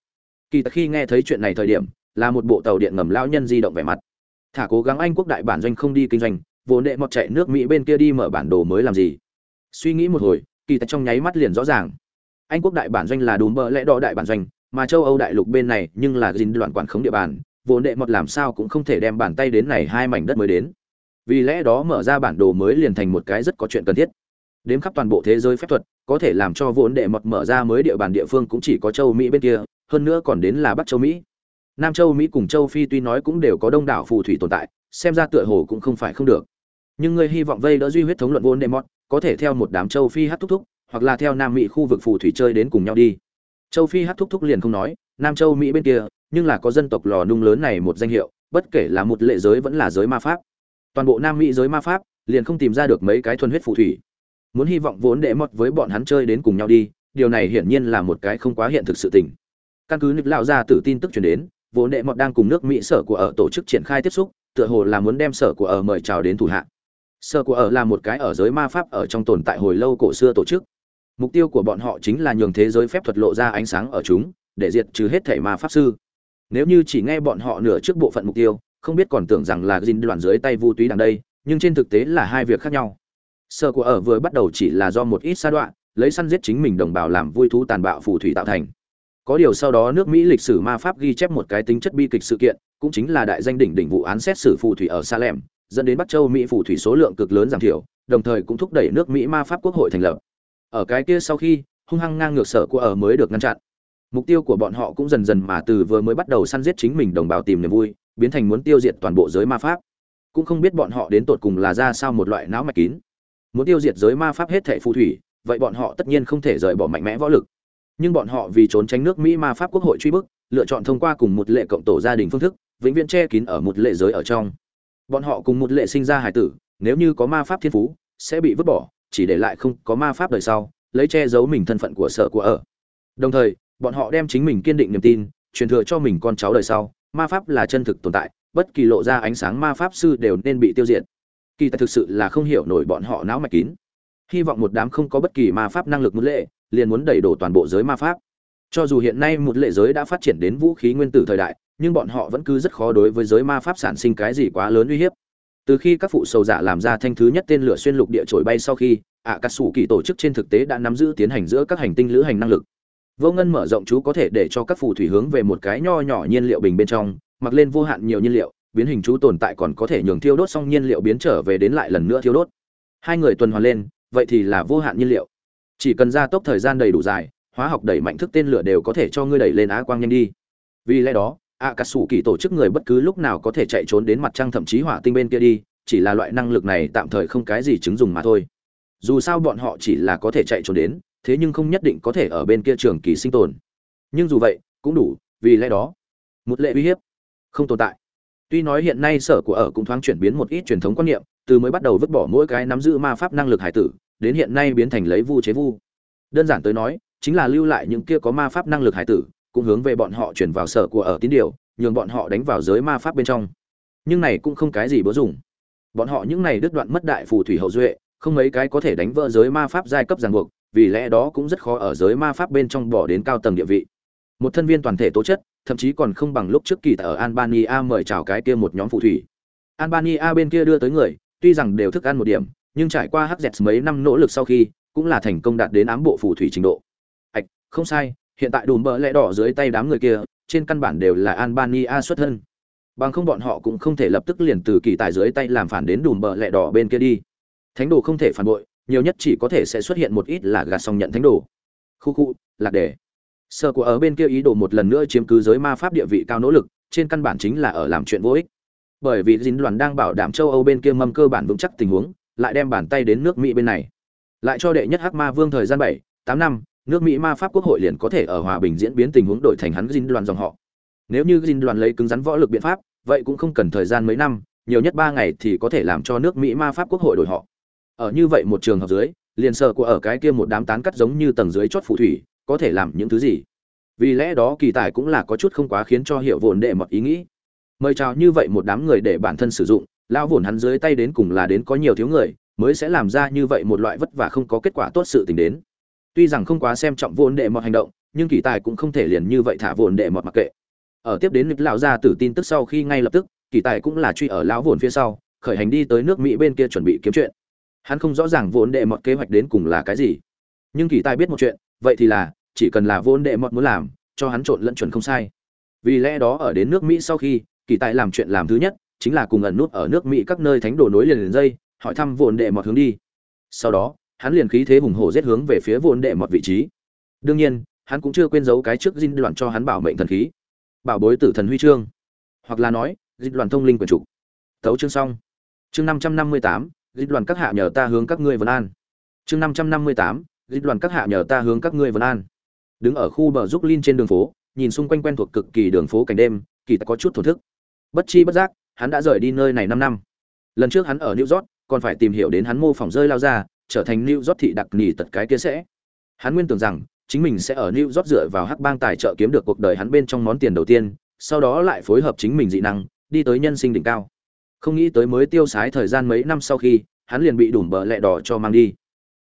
Speaker 1: Kỳ tại khi nghe thấy chuyện này thời điểm, là một bộ tàu điện ngầm lao nhân di động vẻ mặt. Thả cố gắng anh quốc đại bản doanh không đi kinh doanh, vô đệ mọt chạy nước mỹ bên kia đi mở bản đồ mới làm gì? Suy nghĩ một hồi kỳ tại trong nháy mắt liền rõ ràng. Anh quốc đại bản doanh là đúng bờ lẽ đỏ đại bản doanh, mà châu âu đại lục bên này nhưng là dinh đoạn quản khống địa bàn, vốn đệ mọt làm sao cũng không thể đem bàn tay đến này hai mảnh đất mới đến. Vì lẽ đó mở ra bản đồ mới liền thành một cái rất có chuyện cần thiết. Đếm khắp toàn bộ thế giới phép thuật, có thể làm cho vốn đệ mọt mở ra mới địa bàn địa phương cũng chỉ có châu mỹ bên kia, hơn nữa còn đến là bắc châu mỹ. Nam châu mỹ cùng châu phi tuy nói cũng đều có đông đảo phù thủy tồn tại, xem ra tựa hồ cũng không phải không được. Nhưng người hy vọng vây đỡ duy huyết thống luận vốn đệ mọt có thể theo một đám châu phi hát thúc thúc, hoặc là theo nam mỹ khu vực phù thủy chơi đến cùng nhau đi. Châu phi hát thúc thúc liền không nói, nam châu mỹ bên kia, nhưng là có dân tộc lò nung lớn này một danh hiệu, bất kể là một lệ giới vẫn là giới ma pháp. Toàn bộ nam mỹ giới ma pháp, liền không tìm ra được mấy cái thuần huyết phù thủy. Muốn hy vọng vốn đệ mọt với bọn hắn chơi đến cùng nhau đi, điều này hiển nhiên là một cái không quá hiện thực sự tình. Căn cứ nịp lão ra từ tin tức chuyển đến, vốn đệ mọt đang cùng nước mỹ sở của ở tổ chức triển khai tiếp xúc, tựa hồ là muốn đem sở của ở mời chào đến thủ hạ sở của ở là một cái ở giới ma pháp ở trong tồn tại hồi lâu cổ xưa tổ chức. Mục tiêu của bọn họ chính là nhường thế giới phép thuật lộ ra ánh sáng ở chúng, để diệt trừ hết thể ma pháp sư. Nếu như chỉ nghe bọn họ nửa trước bộ phận mục tiêu, không biết còn tưởng rằng là dinh đoàn dưới tay vu túy đằng đây, nhưng trên thực tế là hai việc khác nhau. Sở của ở vừa bắt đầu chỉ là do một ít sa đoạn, lấy săn giết chính mình đồng bào làm vui thú tàn bạo phù thủy tạo thành. Có điều sau đó nước mỹ lịch sử ma pháp ghi chép một cái tính chất bi kịch sự kiện, cũng chính là đại danh đỉnh đỉnh vụ án xét xử phù thủy ở Sa salem dẫn đến bắc châu mỹ phủ thủy số lượng cực lớn giảm thiểu, đồng thời cũng thúc đẩy nước mỹ ma pháp quốc hội thành lập. Ở cái kia sau khi, hung hăng ngang ngược sở của ở mới được ngăn chặn. Mục tiêu của bọn họ cũng dần dần mà từ vừa mới bắt đầu săn giết chính mình đồng bào tìm niềm vui, biến thành muốn tiêu diệt toàn bộ giới ma pháp. Cũng không biết bọn họ đến tột cùng là ra sao một loại não mạch kín. Muốn tiêu diệt giới ma pháp hết thảy phù thủy, vậy bọn họ tất nhiên không thể rời bỏ mạnh mẽ võ lực. Nhưng bọn họ vì trốn tránh nước mỹ ma pháp quốc hội truy bức, lựa chọn thông qua cùng một lệ cộng tổ gia đình phương thức, vĩnh viễn che kín ở một lệ giới ở trong bọn họ cùng một lệ sinh ra hải tử, nếu như có ma pháp thiên phú, sẽ bị vứt bỏ, chỉ để lại không có ma pháp đời sau, lấy che giấu mình thân phận của sở của ở. Đồng thời, bọn họ đem chính mình kiên định niềm tin, truyền thừa cho mình con cháu đời sau. Ma pháp là chân thực tồn tại, bất kỳ lộ ra ánh sáng ma pháp sư đều nên bị tiêu diệt. Kỳ tài thực sự là không hiểu nổi bọn họ não mạch kín. Hy vọng một đám không có bất kỳ ma pháp năng lực muốn lệ, liền muốn đẩy đổ toàn bộ giới ma pháp. Cho dù hiện nay một lệ giới đã phát triển đến vũ khí nguyên tử thời đại nhưng bọn họ vẫn cứ rất khó đối với giới ma pháp sản sinh cái gì quá lớn uy hiếp. Từ khi các phụ sầu giả làm ra thanh thứ nhất tên lửa xuyên lục địa trổi bay sau khi ạ cà sủ kỳ tổ chức trên thực tế đã nắm giữ tiến hành giữa các hành tinh lữ hành năng lực. Vô ngân mở rộng chú có thể để cho các phù thủy hướng về một cái nho nhỏ nhiên liệu bình bên trong, mặc lên vô hạn nhiều nhiên liệu, biến hình chú tồn tại còn có thể nhường thiêu đốt xong nhiên liệu biến trở về đến lại lần nữa thiêu đốt. Hai người tuần hoàn lên, vậy thì là vô hạn nhiên liệu. Chỉ cần gia tốc thời gian đầy đủ dài, hóa học đẩy mạnh thức tên lửa đều có thể cho ngươi đẩy lên á quang nhanh đi. Vì lẽ đó ạ cà sủ kỳ tổ chức người bất cứ lúc nào có thể chạy trốn đến mặt trăng thậm chí hỏa tinh bên kia đi, chỉ là loại năng lực này tạm thời không cái gì chứng dùng mà thôi. Dù sao bọn họ chỉ là có thể chạy trốn đến, thế nhưng không nhất định có thể ở bên kia trường kỳ sinh tồn. Nhưng dù vậy, cũng đủ, vì lẽ đó, một lệ uy hiếp không tồn tại. Tuy nói hiện nay sở của ở cũng thoáng chuyển biến một ít truyền thống quan niệm, từ mới bắt đầu vứt bỏ mỗi cái nắm giữ ma pháp năng lực hải tử, đến hiện nay biến thành lấy vu chế vu. Đơn giản tới nói, chính là lưu lại những kia có ma pháp năng lực hải tử cũng hướng về bọn họ chuyển vào sở của ở tín điều, nhường bọn họ đánh vào giới ma pháp bên trong. Nhưng này cũng không cái gì bữa dùng. Bọn họ những này đứt đoạn mất đại phù thủy hậu duệ, không mấy cái có thể đánh vỡ giới ma pháp giai cấp ràng buộc, vì lẽ đó cũng rất khó ở giới ma pháp bên trong bỏ đến cao tầng địa vị. Một thân viên toàn thể tố chất, thậm chí còn không bằng lúc trước kỳ tại ở albania mời chào cái kia một nhóm phù thủy. Albania bên kia đưa tới người, tuy rằng đều thức ăn một điểm, nhưng trải qua hắc dẹt mấy năm nỗ lực sau khi, cũng là thành công đạt đến ám bộ phù thủy trình độ. Ạch, không sai hiện tại đùm bờ lẽ đỏ dưới tay đám người kia, trên căn bản đều là albania xuất thân. Bằng không bọn họ cũng không thể lập tức liền từ kỳ tài dưới tay làm phản đến đùm bờ lẽ đỏ bên kia đi. Thánh đồ không thể phản bội, nhiều nhất chỉ có thể sẽ xuất hiện một ít là gạt xong nhận thánh đồ. Khu khu, lạc đề. Sơ của ở bên kia ý đồ một lần nữa chiếm cứ giới ma pháp địa vị cao nỗ lực, trên căn bản chính là ở làm chuyện vô ích. Bởi vì dính đoàn đang bảo đảm châu âu bên kia mâm cơ bản vững chắc tình huống, lại đem bàn tay đến nước mỹ bên này. Lại cho đệ nhất hắc ma vương thời gian bảy, tám năm nước mỹ ma pháp quốc hội liền có thể ở hòa bình diễn biến tình huống đổi thành hắn dính đoàn dòng họ. Nếu như dính đoàn lấy cứng rắn võ lực biện pháp, vậy cũng không cần thời gian mấy năm, nhiều nhất ba ngày thì có thể làm cho nước mỹ ma pháp quốc hội đổi họ. Ở như vậy một trường hợp dưới, liền sợ của ở cái kia một đám tán cắt giống như tầng dưới chót phù thủy, có thể làm những thứ gì? Vì lẽ đó kỳ tài cũng là có chút không quá khiến cho hiệu vồn đệ một ý nghĩ. Mời chào như vậy một đám người để bản thân sử dụng, lão vồn hắn dưới tay đến cùng là đến có nhiều thiếu người, mới sẽ làm ra như vậy một loại vất vả không có kết quả tốt sự tình đến tuy rằng không quá xem trọng vốn đệ một hành động, nhưng kỳ tài cũng không thể liền như vậy thả vốn đệ một mặc kệ. Ở tiếp đến lịch lão gia tử tin tức sau khi ngay lập tức, kỳ tài cũng là truy ở lão vốn phía sau, khởi hành đi tới nước mỹ bên kia chuẩn bị kiếm chuyện. Hắn không rõ ràng vốn đệ mọt kế hoạch đến cùng là cái gì. Nhưng kỳ tài biết một chuyện, vậy thì là, chỉ cần là vốn đệ mọt muốn làm, cho hắn trộn lẫn chuẩn không sai. Vì lẽ đó ở đến nước mỹ sau khi, kỳ tài làm chuyện làm thứ nhất, chính là cùng ẩn nút ở nước mỹ các nơi thánh đồ nối liền liền dây, hỏi thăm vốn đệ mọt hướng đi. Sau đó hắn liền khí thế hùng hổ giết hướng về phía vốn đệ mọt vị trí. Đương nhiên, hắn cũng chưa quên giấu cái trước dinh đoạn cho hắn bảo mệnh thần khí. Bảo bối tử thần huy chương. Hoặc là nói dinh đoạn thông linh quyền trục tấu chương xong. Chương năm trăm năm mươi tám dịch đoàn các hạ nhờ ta hướng các ngươi vân an. Chương năm trăm năm mươi tám dịch đoàn các hạ nhờ ta hướng các ngươi vân an. Đứng ở khu bờ giúp linh trên đường phố, nhìn xung quanh quen thuộc cực kỳ đường phố cảnh đêm, kỳ ta có chút thổ thức. Bất chi bất giác, hắn đã rời đi nơi này năm năm. Lần trước hắn ở new york, còn phải tìm hiểu đến hắn mô phỏng rơi lao ra trở thành new york thị đặc nỉ tật cái kia sẽ. Hắn nguyên tưởng rằng, chính mình sẽ ở new york dựa vào hắc bang tài trợ kiếm được cuộc đời hắn bên trong món tiền đầu tiên, sau đó lại phối hợp chính mình dị năng, đi tới nhân sinh đỉnh cao. Không nghĩ tới mới tiêu sái thời gian mấy năm sau khi, hắn liền bị đùm bờ lẹ đỏ cho mang đi.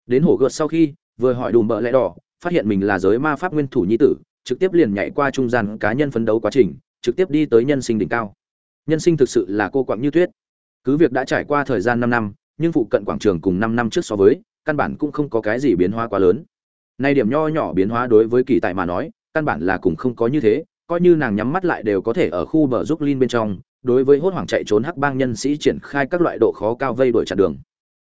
Speaker 1: Đến hổ gợt sau khi, vừa hỏi đùm bờ lẹ đỏ, phát hiện mình là giới ma pháp nguyên thủ nhi tử, trực tiếp liền nhảy qua trung gian cá nhân phấn đấu quá trình, trực tiếp đi tới nhân sinh đỉnh cao. Nhân sinh thực sự là cô quạng như tuyết. Cứ việc đã trải qua thời gian năm năm nhưng phụ cận quảng trường cùng năm năm trước so với, căn bản cũng không có cái gì biến hóa quá lớn. Nay điểm nho nhỏ biến hóa đối với kỳ tại mà nói, căn bản là cũng không có như thế, coi như nàng nhắm mắt lại đều có thể ở khu bờ giúp Lin bên trong, đối với hốt hoảng chạy trốn hắc bang nhân sĩ triển khai các loại độ khó cao vây đuổi chặn đường.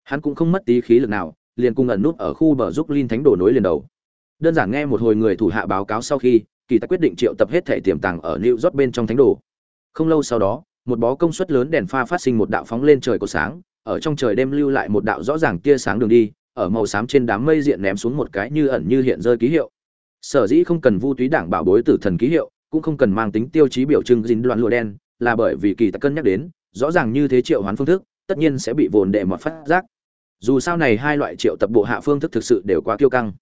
Speaker 1: Hắn cũng không mất tí khí lực nào, liền cùng ẩn nút ở khu bờ giúp Lin thánh đổ nối liền đầu. Đơn giản nghe một hồi người thủ hạ báo cáo sau khi, kỳ ta quyết định triệu tập hết thể tiềm tàng ở new york bên trong thánh đồ. Không lâu sau đó, một bó công suất lớn đèn pha phát sinh một đạo phóng lên trời của sáng ở trong trời đêm lưu lại một đạo rõ ràng tia sáng đường đi, ở màu xám trên đám mây diện ném xuống một cái như ẩn như hiện rơi ký hiệu. Sở dĩ không cần vu túy đảng bảo bối tử thần ký hiệu, cũng không cần mang tính tiêu chí biểu trưng dính đoạn lụa đen, là bởi vì kỳ tặc cân nhắc đến, rõ ràng như thế triệu hoán phương thức, tất nhiên sẽ bị vồn đệ mọt phát giác. Dù sao này hai loại triệu tập bộ hạ phương thức thực sự đều quá tiêu căng.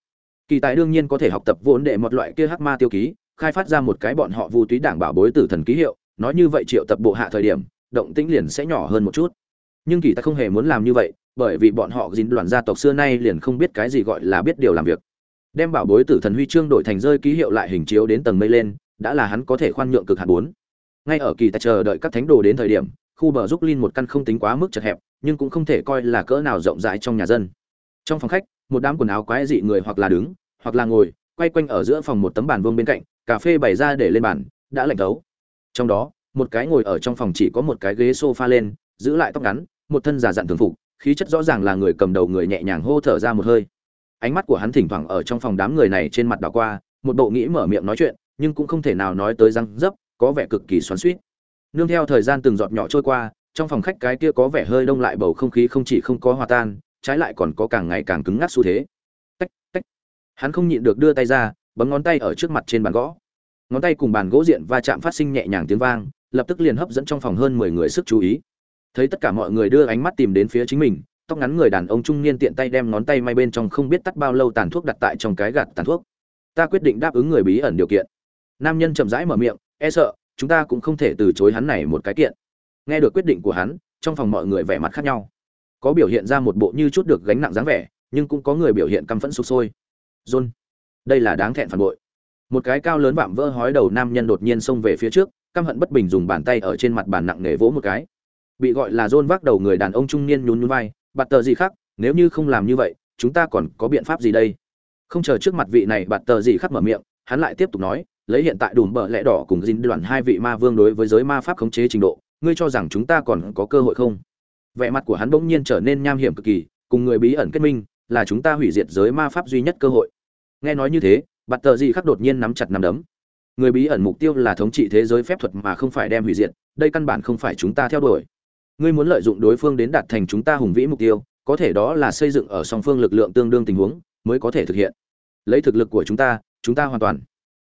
Speaker 1: Kỳ tài đương nhiên có thể học tập vốn đệ một loại kia hắc ma tiêu ký, khai phát ra một cái bọn họ vu túy đảng bảo bối tử thần ký hiệu, nói như vậy triệu tập bộ hạ thời điểm, động tĩnh liền sẽ nhỏ hơn một chút nhưng kỳ tài không hề muốn làm như vậy, bởi vì bọn họ dính đoàn gia tộc xưa nay liền không biết cái gì gọi là biết điều làm việc. Đem bảo bối tử thần huy chương đổi thành rơi ký hiệu lại hình chiếu đến tầng mây lên, đã là hắn có thể khoan nhượng cực hạt bốn. Ngay ở kỳ tài chờ đợi các thánh đồ đến thời điểm, khu bờ giúp linh một căn không tính quá mức chật hẹp, nhưng cũng không thể coi là cỡ nào rộng rãi trong nhà dân. Trong phòng khách, một đám quần áo quái dị người hoặc là đứng, hoặc là ngồi, quay quanh ở giữa phòng một tấm bàn vương bên cạnh, cà phê bày ra để lên bàn, đã lạnh thấu. Trong đó, một cái ngồi ở trong phòng chỉ có một cái ghế sofa lên giữ lại tóc ngắn, một thân giả dặn thường phục, khí chất rõ ràng là người cầm đầu người nhẹ nhàng hô thở ra một hơi. Ánh mắt của hắn thỉnh thoảng ở trong phòng đám người này trên mặt đảo qua, một bộ nghĩ mở miệng nói chuyện, nhưng cũng không thể nào nói tới răng dấp, có vẻ cực kỳ xoắn suýt nương theo thời gian từng giọt nhỏ trôi qua, trong phòng khách cái kia có vẻ hơi đông lại bầu không khí không chỉ không có hòa tan, trái lại còn có càng ngày càng cứng ngắc xu thế. Tách tách. Hắn không nhịn được đưa tay ra, bấm ngón tay ở trước mặt trên bàn gõ. Ngón tay cùng bàn gỗ diện va chạm phát sinh nhẹ nhàng tiếng vang, lập tức liền hấp dẫn trong phòng hơn mười người sức chú ý thấy tất cả mọi người đưa ánh mắt tìm đến phía chính mình, tóc ngắn người đàn ông trung niên tiện tay đem ngón tay may bên trong không biết tắt bao lâu tàn thuốc đặt tại trong cái gạt tàn thuốc. Ta quyết định đáp ứng người bí ẩn điều kiện. Nam nhân chậm rãi mở miệng e sợ, chúng ta cũng không thể từ chối hắn này một cái kiện. Nghe được quyết định của hắn, trong phòng mọi người vẻ mặt khác nhau. Có biểu hiện ra một bộ như chút được gánh nặng dáng vẻ, nhưng cũng có người biểu hiện căm phẫn sụp sôi. John, đây là đáng thẹn phản bội. Một cái cao lớn vạm vỡ hói đầu nam nhân đột nhiên xông về phía trước, căm hận bất bình dùng bàn tay ở trên mặt bàn nặng nề vỗ một cái bị gọi là john vác đầu người đàn ông trung niên nhún nhún vai, bạt tờ gì khác, nếu như không làm như vậy, chúng ta còn có biện pháp gì đây? Không chờ trước mặt vị này, bạt tờ gì khác mở miệng, hắn lại tiếp tục nói, lấy hiện tại đùm bờ lẽ đỏ cùng dính đoàn hai vị ma vương đối với giới ma pháp khống chế trình độ, ngươi cho rằng chúng ta còn có cơ hội không? Vẻ mặt của hắn bỗng nhiên trở nên nham hiểm cực kỳ, cùng người bí ẩn kết minh, là chúng ta hủy diệt giới ma pháp duy nhất cơ hội. Nghe nói như thế, bạt tờ gì khác đột nhiên nắm chặt nắm đấm. Người bí ẩn mục tiêu là thống trị thế giới phép thuật mà không phải đem hủy diệt, đây căn bản không phải chúng ta theo đuổi ngươi muốn lợi dụng đối phương đến đạt thành chúng ta hùng vĩ mục tiêu, có thể đó là xây dựng ở song phương lực lượng tương đương tình huống, mới có thể thực hiện. Lấy thực lực của chúng ta chúng ta hoàn toàn.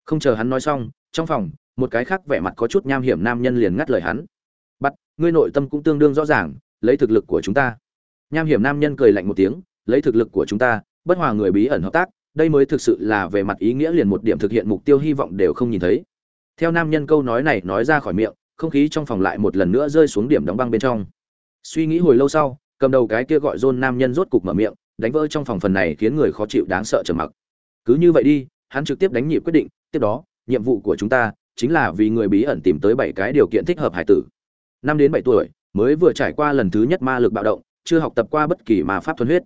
Speaker 1: Không chờ hắn nói xong, trong phòng, một cái khác vẻ mặt có chút nham hiểm nam nhân liền ngắt lời hắn. Bắt ngươi nội tâm cũng tương đương rõ ràng, lấy thực lực của chúng ta. Nham hiểm nam nhân cười lạnh một tiếng, lấy thực lực của chúng ta, bất hòa người bí ẩn hợp tác, đây mới thực sự là về mặt ý nghĩa liền một điểm thực hiện mục tiêu hy vọng đều không nhìn thấy. Theo nam nhân câu nói này nói ra khỏi miệng không khí trong phòng lại một lần nữa rơi xuống điểm đóng băng bên trong. Suy nghĩ hồi lâu sau, cầm đầu cái kia gọi dôn nam nhân rốt cục mở miệng, đánh vỡ trong phòng phần này khiến người khó chịu đáng sợ trầm mặc. Cứ như vậy đi, hắn trực tiếp đánh nhịp quyết định, tiếp đó, nhiệm vụ của chúng ta chính là vì người bí ẩn tìm tới bảy cái điều kiện thích hợp hải tử. Năm đến bảy tuổi, mới vừa trải qua lần thứ nhất ma lực bạo động, chưa học tập qua bất kỳ ma pháp thuần huyết.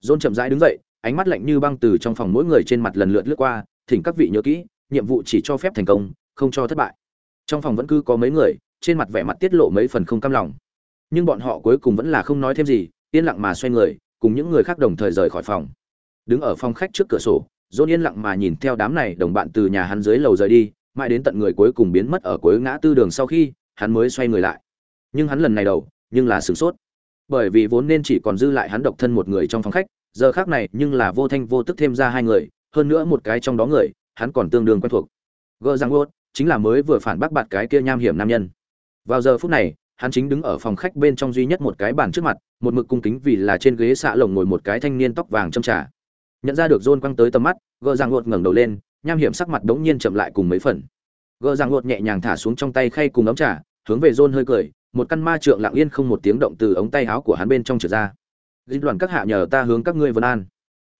Speaker 1: Dôn chậm rãi đứng dậy, ánh mắt lạnh như băng từ trong phòng mỗi người trên mặt lần lượt lướt qua, thỉnh các vị nhớ kỹ, nhiệm vụ chỉ cho phép thành công, không cho thất bại trong phòng vẫn cứ có mấy người, trên mặt vẻ mặt tiết lộ mấy phần không cam lòng. Nhưng bọn họ cuối cùng vẫn là không nói thêm gì, yên lặng mà xoay người, cùng những người khác đồng thời rời khỏi phòng. Đứng ở phòng khách trước cửa sổ dôn yên lặng mà nhìn theo đám này đồng bạn từ nhà hắn dưới lầu rời đi, mãi đến tận người cuối cùng biến mất ở cuối ngã tư đường sau khi, hắn mới xoay người lại. Nhưng hắn lần này đầu, nhưng là sửng sốt. Bởi vì vốn nên chỉ còn dư lại hắn độc thân một người trong phòng khách, giờ khác này nhưng là vô thanh vô tức thêm ra hai người, hơn nữa một cái trong đó người, hắn còn tương đương quen thuộc. Gờ giang gốt chính là mới vừa phản bác bạt cái kia nham hiểm nam nhân. Vào giờ phút này, hắn chính đứng ở phòng khách bên trong duy nhất một cái bàn trước mặt, một mực cung kính vì là trên ghế xạ lồng ngồi một cái thanh niên tóc vàng châm trà nhận ra được john quăng tới tầm mắt, gờ giang ngột ngẩng đầu lên, nham hiểm sắc mặt đống nhiên chậm lại cùng mấy phần. Gờ giang ngột nhẹ nhàng thả xuống trong tay khay cùng ấm trà, hướng về john hơi cười, một căn ma trượng lặng yên không một tiếng động từ ống tay áo của hắn bên trong trở ra. Dinh đoàn các hạ nhờ ta hướng các ngươi vân an.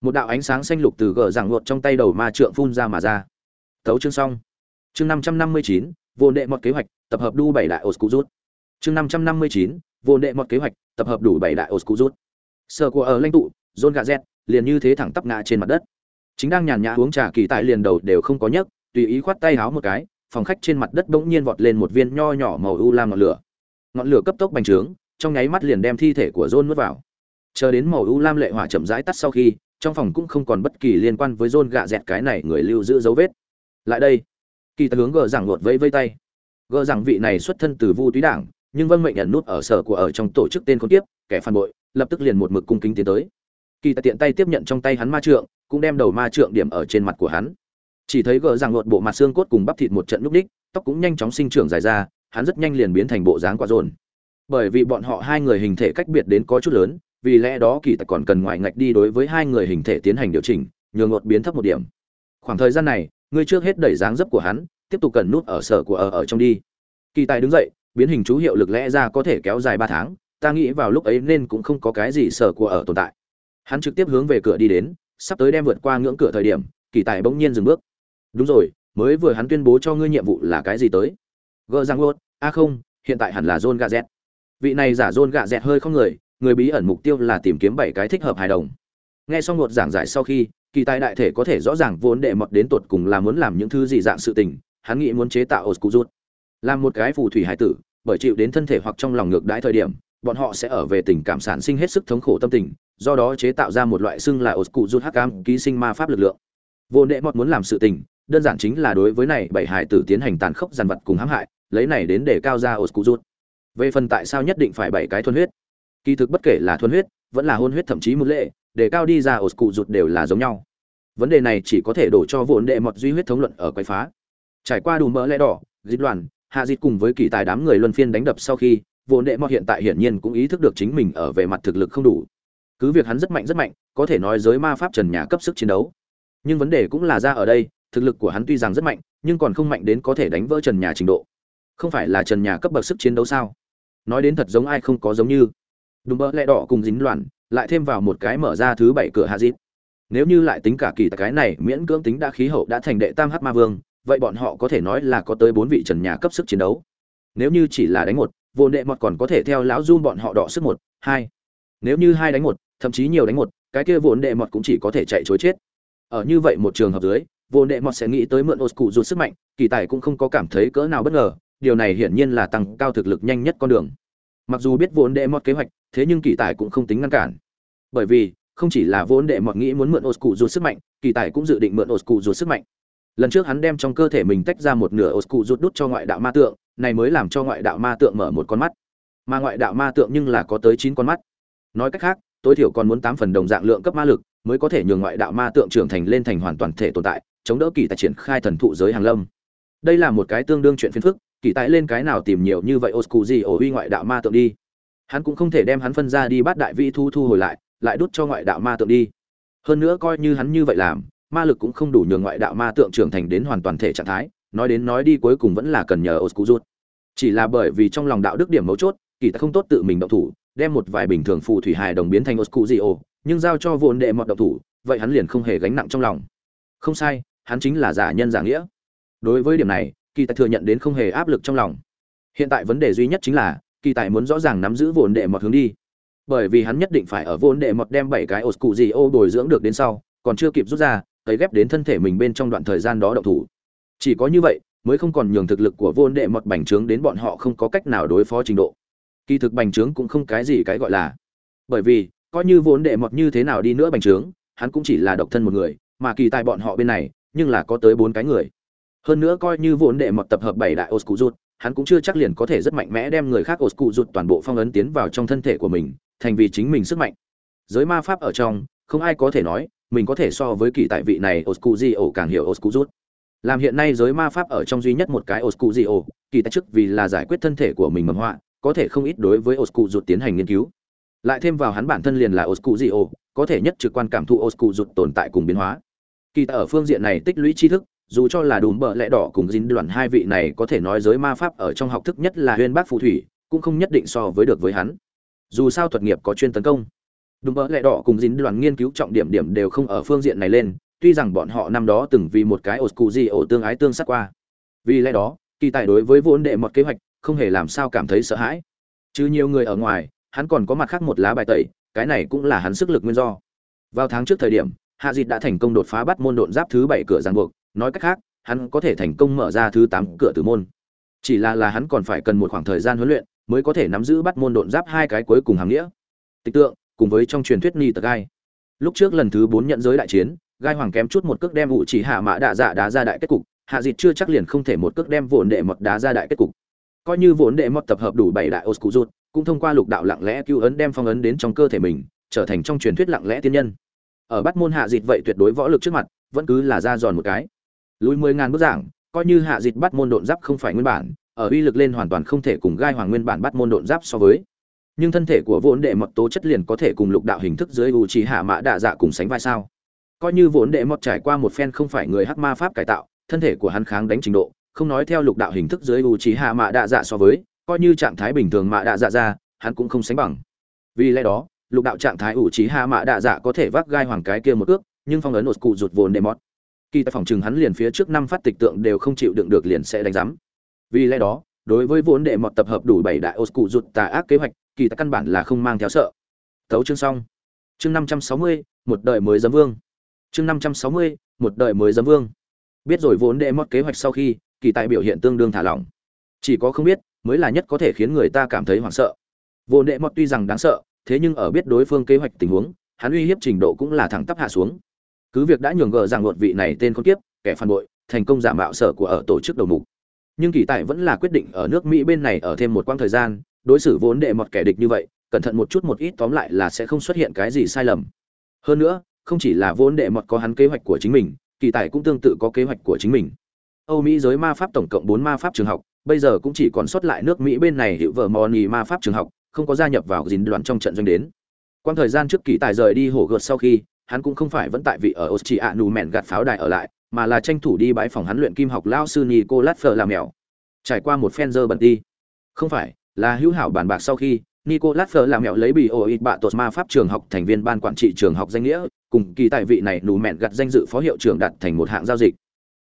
Speaker 1: Một đạo ánh sáng xanh lục từ gờ giảng ngột trong tay đầu ma trượng phun ra mà ra. Thấu chương xong chương năm trăm năm mươi chín, vô đệ một kế hoạch, tập hợp đu bảy đại ổ rút chương năm trăm năm mươi chín, vô đệ một kế hoạch, tập hợp đủ bảy đại ổ rút sở của ở lãnh tụ, john gazet liền như thế thẳng tắp ngã trên mặt đất. Chính đang nhàn nhã uống trà kỳ tại liền đầu đều không có nhấc, tùy ý khoát tay háo một cái, phòng khách trên mặt đất bỗng nhiên vọt lên một viên nho nhỏ màu u lam ngọn lửa. Ngọn lửa cấp tốc bành trướng, trong nháy mắt liền đem thi thể của john nuốt vào. Chờ đến màu u lam lệ hỏa chậm rãi tắt sau khi, trong phòng cũng không còn bất kỳ liên quan với john gạ dẹt cái này người lưu giữ dấu vết. Lại đây kỳ tật hướng gờ giảng lột vẫy vây tay. Gờ giảng vị này xuất thân từ vu túy đảng, nhưng vâng mệnh nhận nút ở sở của ở trong tổ chức tên con tiếp kẻ phản bội, lập tức liền một mực cung kính tiến tới. Kỳ tật tiện tay tiếp nhận trong tay hắn ma trượng, cũng đem đầu ma trượng điểm ở trên mặt của hắn. Chỉ thấy gờ giảng lột bộ mặt xương cốt cùng bắp thịt một trận núp đích, tóc cũng nhanh chóng sinh trưởng dài ra, hắn rất nhanh liền biến thành bộ dáng quả dồn. Bởi vì bọn họ hai người hình thể cách biệt đến có chút lớn, vì lẽ đó kỳ tài còn cần ngoại ngạch đi đối với hai người hình thể tiến hành điều chỉnh, nhường ngột biến thấp một điểm. Khoảng thời gian này ngươi trước hết đẩy dáng dấp của hắn, tiếp tục cần nút ở sở của ở ở trong đi. Kỳ tài đứng dậy, biến hình chú hiệu lực lẽ ra có thể kéo dài ba tháng, ta nghĩ vào lúc ấy nên cũng không có cái gì sở của ở tồn tại. Hắn trực tiếp hướng về cửa đi đến, sắp tới đem vượt qua ngưỡng cửa thời điểm, kỳ tài bỗng nhiên dừng bước. Đúng rồi, mới vừa hắn tuyên bố cho ngươi nhiệm vụ là cái gì tới? Gờ giang lốt a không, hiện tại hẳn là john gà dẹt. vị này giả john gà dẹt hơi không người người bí ẩn mục tiêu là tìm kiếm bảy cái thích hợp hài đồng. Nghe xong một giảng giải sau khi kỳ tài đại thể có thể rõ ràng vốn đệ mọt đến tột cùng là muốn làm những thứ gì dạng sự tình, hắn nghĩ muốn chế tạo oscuzut làm một cái phù thủy hải tử, bởi chịu đến thân thể hoặc trong lòng ngược đãi thời điểm, bọn họ sẽ ở về tình cảm sản sinh hết sức thống khổ tâm tình, do đó chế tạo ra một loại xưng là oscuzut hắc cam ký sinh ma pháp lực lượng. Vốn đệ mọt muốn làm sự tình, đơn giản chính là đối với này bảy hải tử tiến hành tàn khốc giàn vật cùng hãm hại, lấy này đến để cao ra oscuzut về phần tại sao nhất định phải bảy cái thuần huyết? Kỳ thực bất kể là thuần huyết, vẫn là hôn huyết thậm chí một lệ để cao đi ra ổ cụ rụt đều là giống nhau. Vấn đề này chỉ có thể đổ cho vốn đệ mọt duy huyết thống luận ở quái phá. Trải qua đủ mỡ lẽ đỏ, dịch đoàn hạ dịch cùng với kỳ tài đám người luân phiên đánh đập sau khi, vốn đệ mọt hiện tại hiển nhiên cũng ý thức được chính mình ở về mặt thực lực không đủ. Cứ việc hắn rất mạnh rất mạnh, có thể nói giới ma pháp trần nhà cấp sức chiến đấu. Nhưng vấn đề cũng là ra ở đây, thực lực của hắn tuy rằng rất mạnh, nhưng còn không mạnh đến có thể đánh vỡ trần nhà trình độ. Không phải là trần nhà cấp bậc sức chiến đấu sao? Nói đến thật giống ai không có giống như. Đúng bỡ lẽ đỏ cùng dính loạn lại thêm vào một cái mở ra thứ bảy cửa hạ dịp nếu như lại tính cả kỳ cái này, miễn cưỡng tính đã khí hậu đã thành đệ tam hát ma vương, vậy bọn họ có thể nói là có tới bốn vị trần nhà cấp sức chiến đấu. Nếu như chỉ là đánh một, vô đệ mọt còn có thể theo lão run bọn họ đọ sức một, hai. Nếu như hai đánh một, thậm chí nhiều đánh một, cái kia vốn đệ mọt cũng chỉ có thể chạy chối chết. Ở như vậy một trường hợp dưới, vô đệ mọt sẽ nghĩ tới mượn ô cụ rụt sức mạnh, kỳ tài cũng không có cảm thấy cỡ nào bất ngờ, điều này hiển nhiên là tăng cao thực lực nhanh nhất con đường. Mặc dù biết vốn đệ mọt kế hoạch, thế nhưng kỳ tài cũng không tính ngăn cản bởi vì, không chỉ là vốn đệ mọt nghĩ muốn mượn Oscu cụ sức mạnh, kỳ tài cũng dự định mượn Oscu cụ sức mạnh. Lần trước hắn đem trong cơ thể mình tách ra một nửa Oscu cụ rụt đút cho ngoại đạo ma tượng, này mới làm cho ngoại đạo ma tượng mở một con mắt. Mà ngoại đạo ma tượng nhưng là có tới chín con mắt. Nói cách khác, tối thiểu còn muốn tám phần đồng dạng lượng cấp ma lực, mới có thể nhường ngoại đạo ma tượng trưởng thành lên thành hoàn toàn thể tồn tại, chống đỡ kỳ tài triển khai thần thụ giới hàng lâm. Đây là một cái tương đương chuyện phiền phức, kỳ tài lên cái nào tìm nhiều như vậy Oscu cụ gì ổ uy ngoại đạo ma tượng đi. Hắn cũng không thể đem hắn phân ra đi bắt đại vi thu thu hồi lại lại đút cho ngoại đạo ma tượng đi. Hơn nữa coi như hắn như vậy làm, ma lực cũng không đủ nhường ngoại đạo ma tượng trưởng thành đến hoàn toàn thể trạng thái, nói đến nói đi cuối cùng vẫn là cần nhờ oscu chỉ là bởi vì trong lòng đạo đức điểm mấu chốt, kỳ ta không tốt tự mình động thủ, đem một vài bình thường phù thủy hài đồng biến thành oscu nhưng giao cho vốn đệ mọt động thủ, vậy hắn liền không hề gánh nặng trong lòng. Không sai, hắn chính là giả nhân giả nghĩa. Đối với điểm này, kỳ tài thừa nhận đến không hề áp lực trong lòng. Hiện tại vấn đề duy nhất chính là, kỳ tài muốn rõ ràng nắm giữ vốn đệ mọt hướng đi bởi vì hắn nhất định phải ở vốn đệ mọt đem bảy cái ột cụ gì ô bồi dưỡng được đến sau, còn chưa kịp rút ra tới ghép đến thân thể mình bên trong đoạn thời gian đó động thủ. Chỉ có như vậy, mới không còn nhường thực lực của vốn đệ mọt bành trướng đến bọn họ không có cách nào đối phó trình độ. Kỳ thực bành trướng cũng không cái gì cái gọi là. Bởi vì, coi như vốn đệ mọt như thế nào đi nữa bành trướng, hắn cũng chỉ là độc thân một người, mà kỳ tài bọn họ bên này, nhưng là có tới bốn cái người. Hơn nữa coi như vốn đệ mọt tập hợp bảy đại oscu hắn cũng chưa chắc liền có thể rất mạnh mẽ đem người khác oscu toàn bộ phong ấn tiến vào trong thân thể của mình thành vì chính mình sức mạnh. Giới ma pháp ở trong, không ai có thể nói, mình có thể so với kỳ tại vị này oscuzi ổ càng hiểu oscuzut. Làm hiện nay giới ma pháp ở trong duy nhất một cái oscuzi ổ kỳ tại chức vì là giải quyết thân thể của mình mầm họa, có thể không ít đối với oscuzut tiến hành nghiên cứu. Lại thêm vào hắn bản thân liền là oscuzi ổ có thể nhất trực quan cảm thụ oscuzut tồn tại cùng biến hóa. Kỳ tại ở phương diện này tích lũy tri thức, dù cho là đùm bợ lẽ đỏ cùng dính đoàn hai vị này có thể nói giới ma pháp ở trong học thức nhất là huyên bác phù thủy, cũng không nhất định so với được với hắn dù sao thuật nghiệp có chuyên tấn công. Đúng mỡ lẽ đỏ cùng dính đoàn nghiên cứu trọng điểm điểm đều không ở phương diện này lên, tuy rằng bọn họ năm đó từng vì một cái ổ cụ gì ổ tương ái tương sát qua. Vì lẽ đó, kỳ tài đối với vốn đệ một kế hoạch, không hề làm sao cảm thấy sợ hãi. Chứ nhiều người ở ngoài, hắn còn có mặt khác một lá bài tẩy, cái này cũng là hắn sức lực nguyên do. Vào tháng trước thời điểm, hạ dịt đã thành công đột phá bắt môn độn giáp thứ bảy cửa giang buộc, nói cách khác, hắn có thể thành công mở ra thứ tám cửa tử môn. Chỉ là là hắn còn phải cần một khoảng thời gian huấn luyện mới có thể nắm giữ bắt môn độn giáp hai cái cuối cùng hàng nghĩa. Tịch tượng, cùng với trong truyền thuyết ni tật gai. Lúc trước lần thứ bốn nhận giới đại chiến, gai hoàng kém chút một cước đem vụ chỉ hạ mã đạ dạ đá ra đại kết cục, hạ dịt chưa chắc liền không thể một cước đem vốn đệ mọt đá ra đại kết cục. Coi như vốn đệ mọt tập hợp đủ bảy đại oscu rút cũng thông qua lục đạo lặng lẽ cứu ấn đem phong ấn đến trong cơ thể mình, trở thành trong truyền thuyết lặng lẽ tiên nhân. Ở bắt môn hạ dịt vậy tuyệt đối võ lực trước mặt, vẫn cứ là ra giòn một cái. Lùi mười ngàn bức giảng, coi như hạ dịt bắt môn độn giáp không phải nguyên bản ở uy lực lên hoàn toàn không thể cùng gai hoàng nguyên bản bắt môn độn giáp so với. Nhưng thân thể của vốn đệ mọt tố chất liền có thể cùng lục đạo hình thức dưới u trì hạ mã đạ dạ cùng sánh vai sao? Coi như vốn đệ mọt trải qua một phen không phải người hắc ma pháp cải tạo, thân thể của hắn kháng đánh trình độ, không nói theo lục đạo hình thức dưới u trì hạ mã đạ dạ so với, coi như trạng thái bình thường mã đạ dạ ra, hắn cũng không sánh bằng. Vì lẽ đó, lục đạo trạng thái u trì hạ mã đạ dạ có thể vác gai hoàng cái kia một ước, nhưng phong ấn ột cụ rụt vốn đệ mọt. Kỳ tại phòng chừng hắn liền phía trước năm phát tịch tượng đều không chịu đựng được liền sẽ đánh giám vì lẽ đó, đối với vốn đệ mọt tập hợp đủ bảy đại ô cụ rụt tà ác kế hoạch, kỳ tại căn bản là không mang theo sợ. Thấu chương xong. Chương năm trăm sáu mươi, một đời mới giấm vương. Chương năm trăm sáu mươi, một đời mới giấm vương. Biết rồi vốn đệ mọt kế hoạch sau khi, kỳ tài biểu hiện tương đương thả lỏng. Chỉ có không biết, mới là nhất có thể khiến người ta cảm thấy hoảng sợ. Vốn đệ mọt tuy rằng đáng sợ, thế nhưng ở biết đối phương kế hoạch tình huống, hắn uy hiếp trình độ cũng là thẳng tắp hạ xuống. Cứ việc đã nhường gờ rằng luật vị này tên con kiếp, kẻ phản bội, thành công giả mạo sở của ở tổ chức đầu mục nhưng kỳ tài vẫn là quyết định ở nước mỹ bên này ở thêm một quãng thời gian đối xử vốn đệ một kẻ địch như vậy cẩn thận một chút một ít tóm lại là sẽ không xuất hiện cái gì sai lầm. Hơn nữa không chỉ là vốn đệ mọt có hắn kế hoạch của chính mình kỳ tài cũng tương tự có kế hoạch của chính mình. Âu mỹ giới ma pháp tổng cộng bốn ma pháp trường học bây giờ cũng chỉ còn sót lại nước mỹ bên này hiệu vợ mò nhì ma pháp trường học không có gia nhập vào dính đoạn trong trận doanh đến. Quãng thời gian trước kỳ tài rời đi hổ gợt sau khi hắn cũng không phải vẫn tại vị ở Austria nù mẹn gạt pháo đài ở lại, mà là tranh thủ đi bãi phòng hắn luyện kim học lao sư Nicolas Fleur làm mèo. Trải qua một phen giờ bẩn đi. Không phải, là hữu hảo bàn bạc sau khi Nicolas Fleur làm mèo lấy bị ổ bạ tột ma pháp trường học thành viên ban quản trị trường học danh nghĩa, cùng kỳ tài vị này nù mẹn gặt danh dự phó hiệu trưởng đặt thành một hạng giao dịch.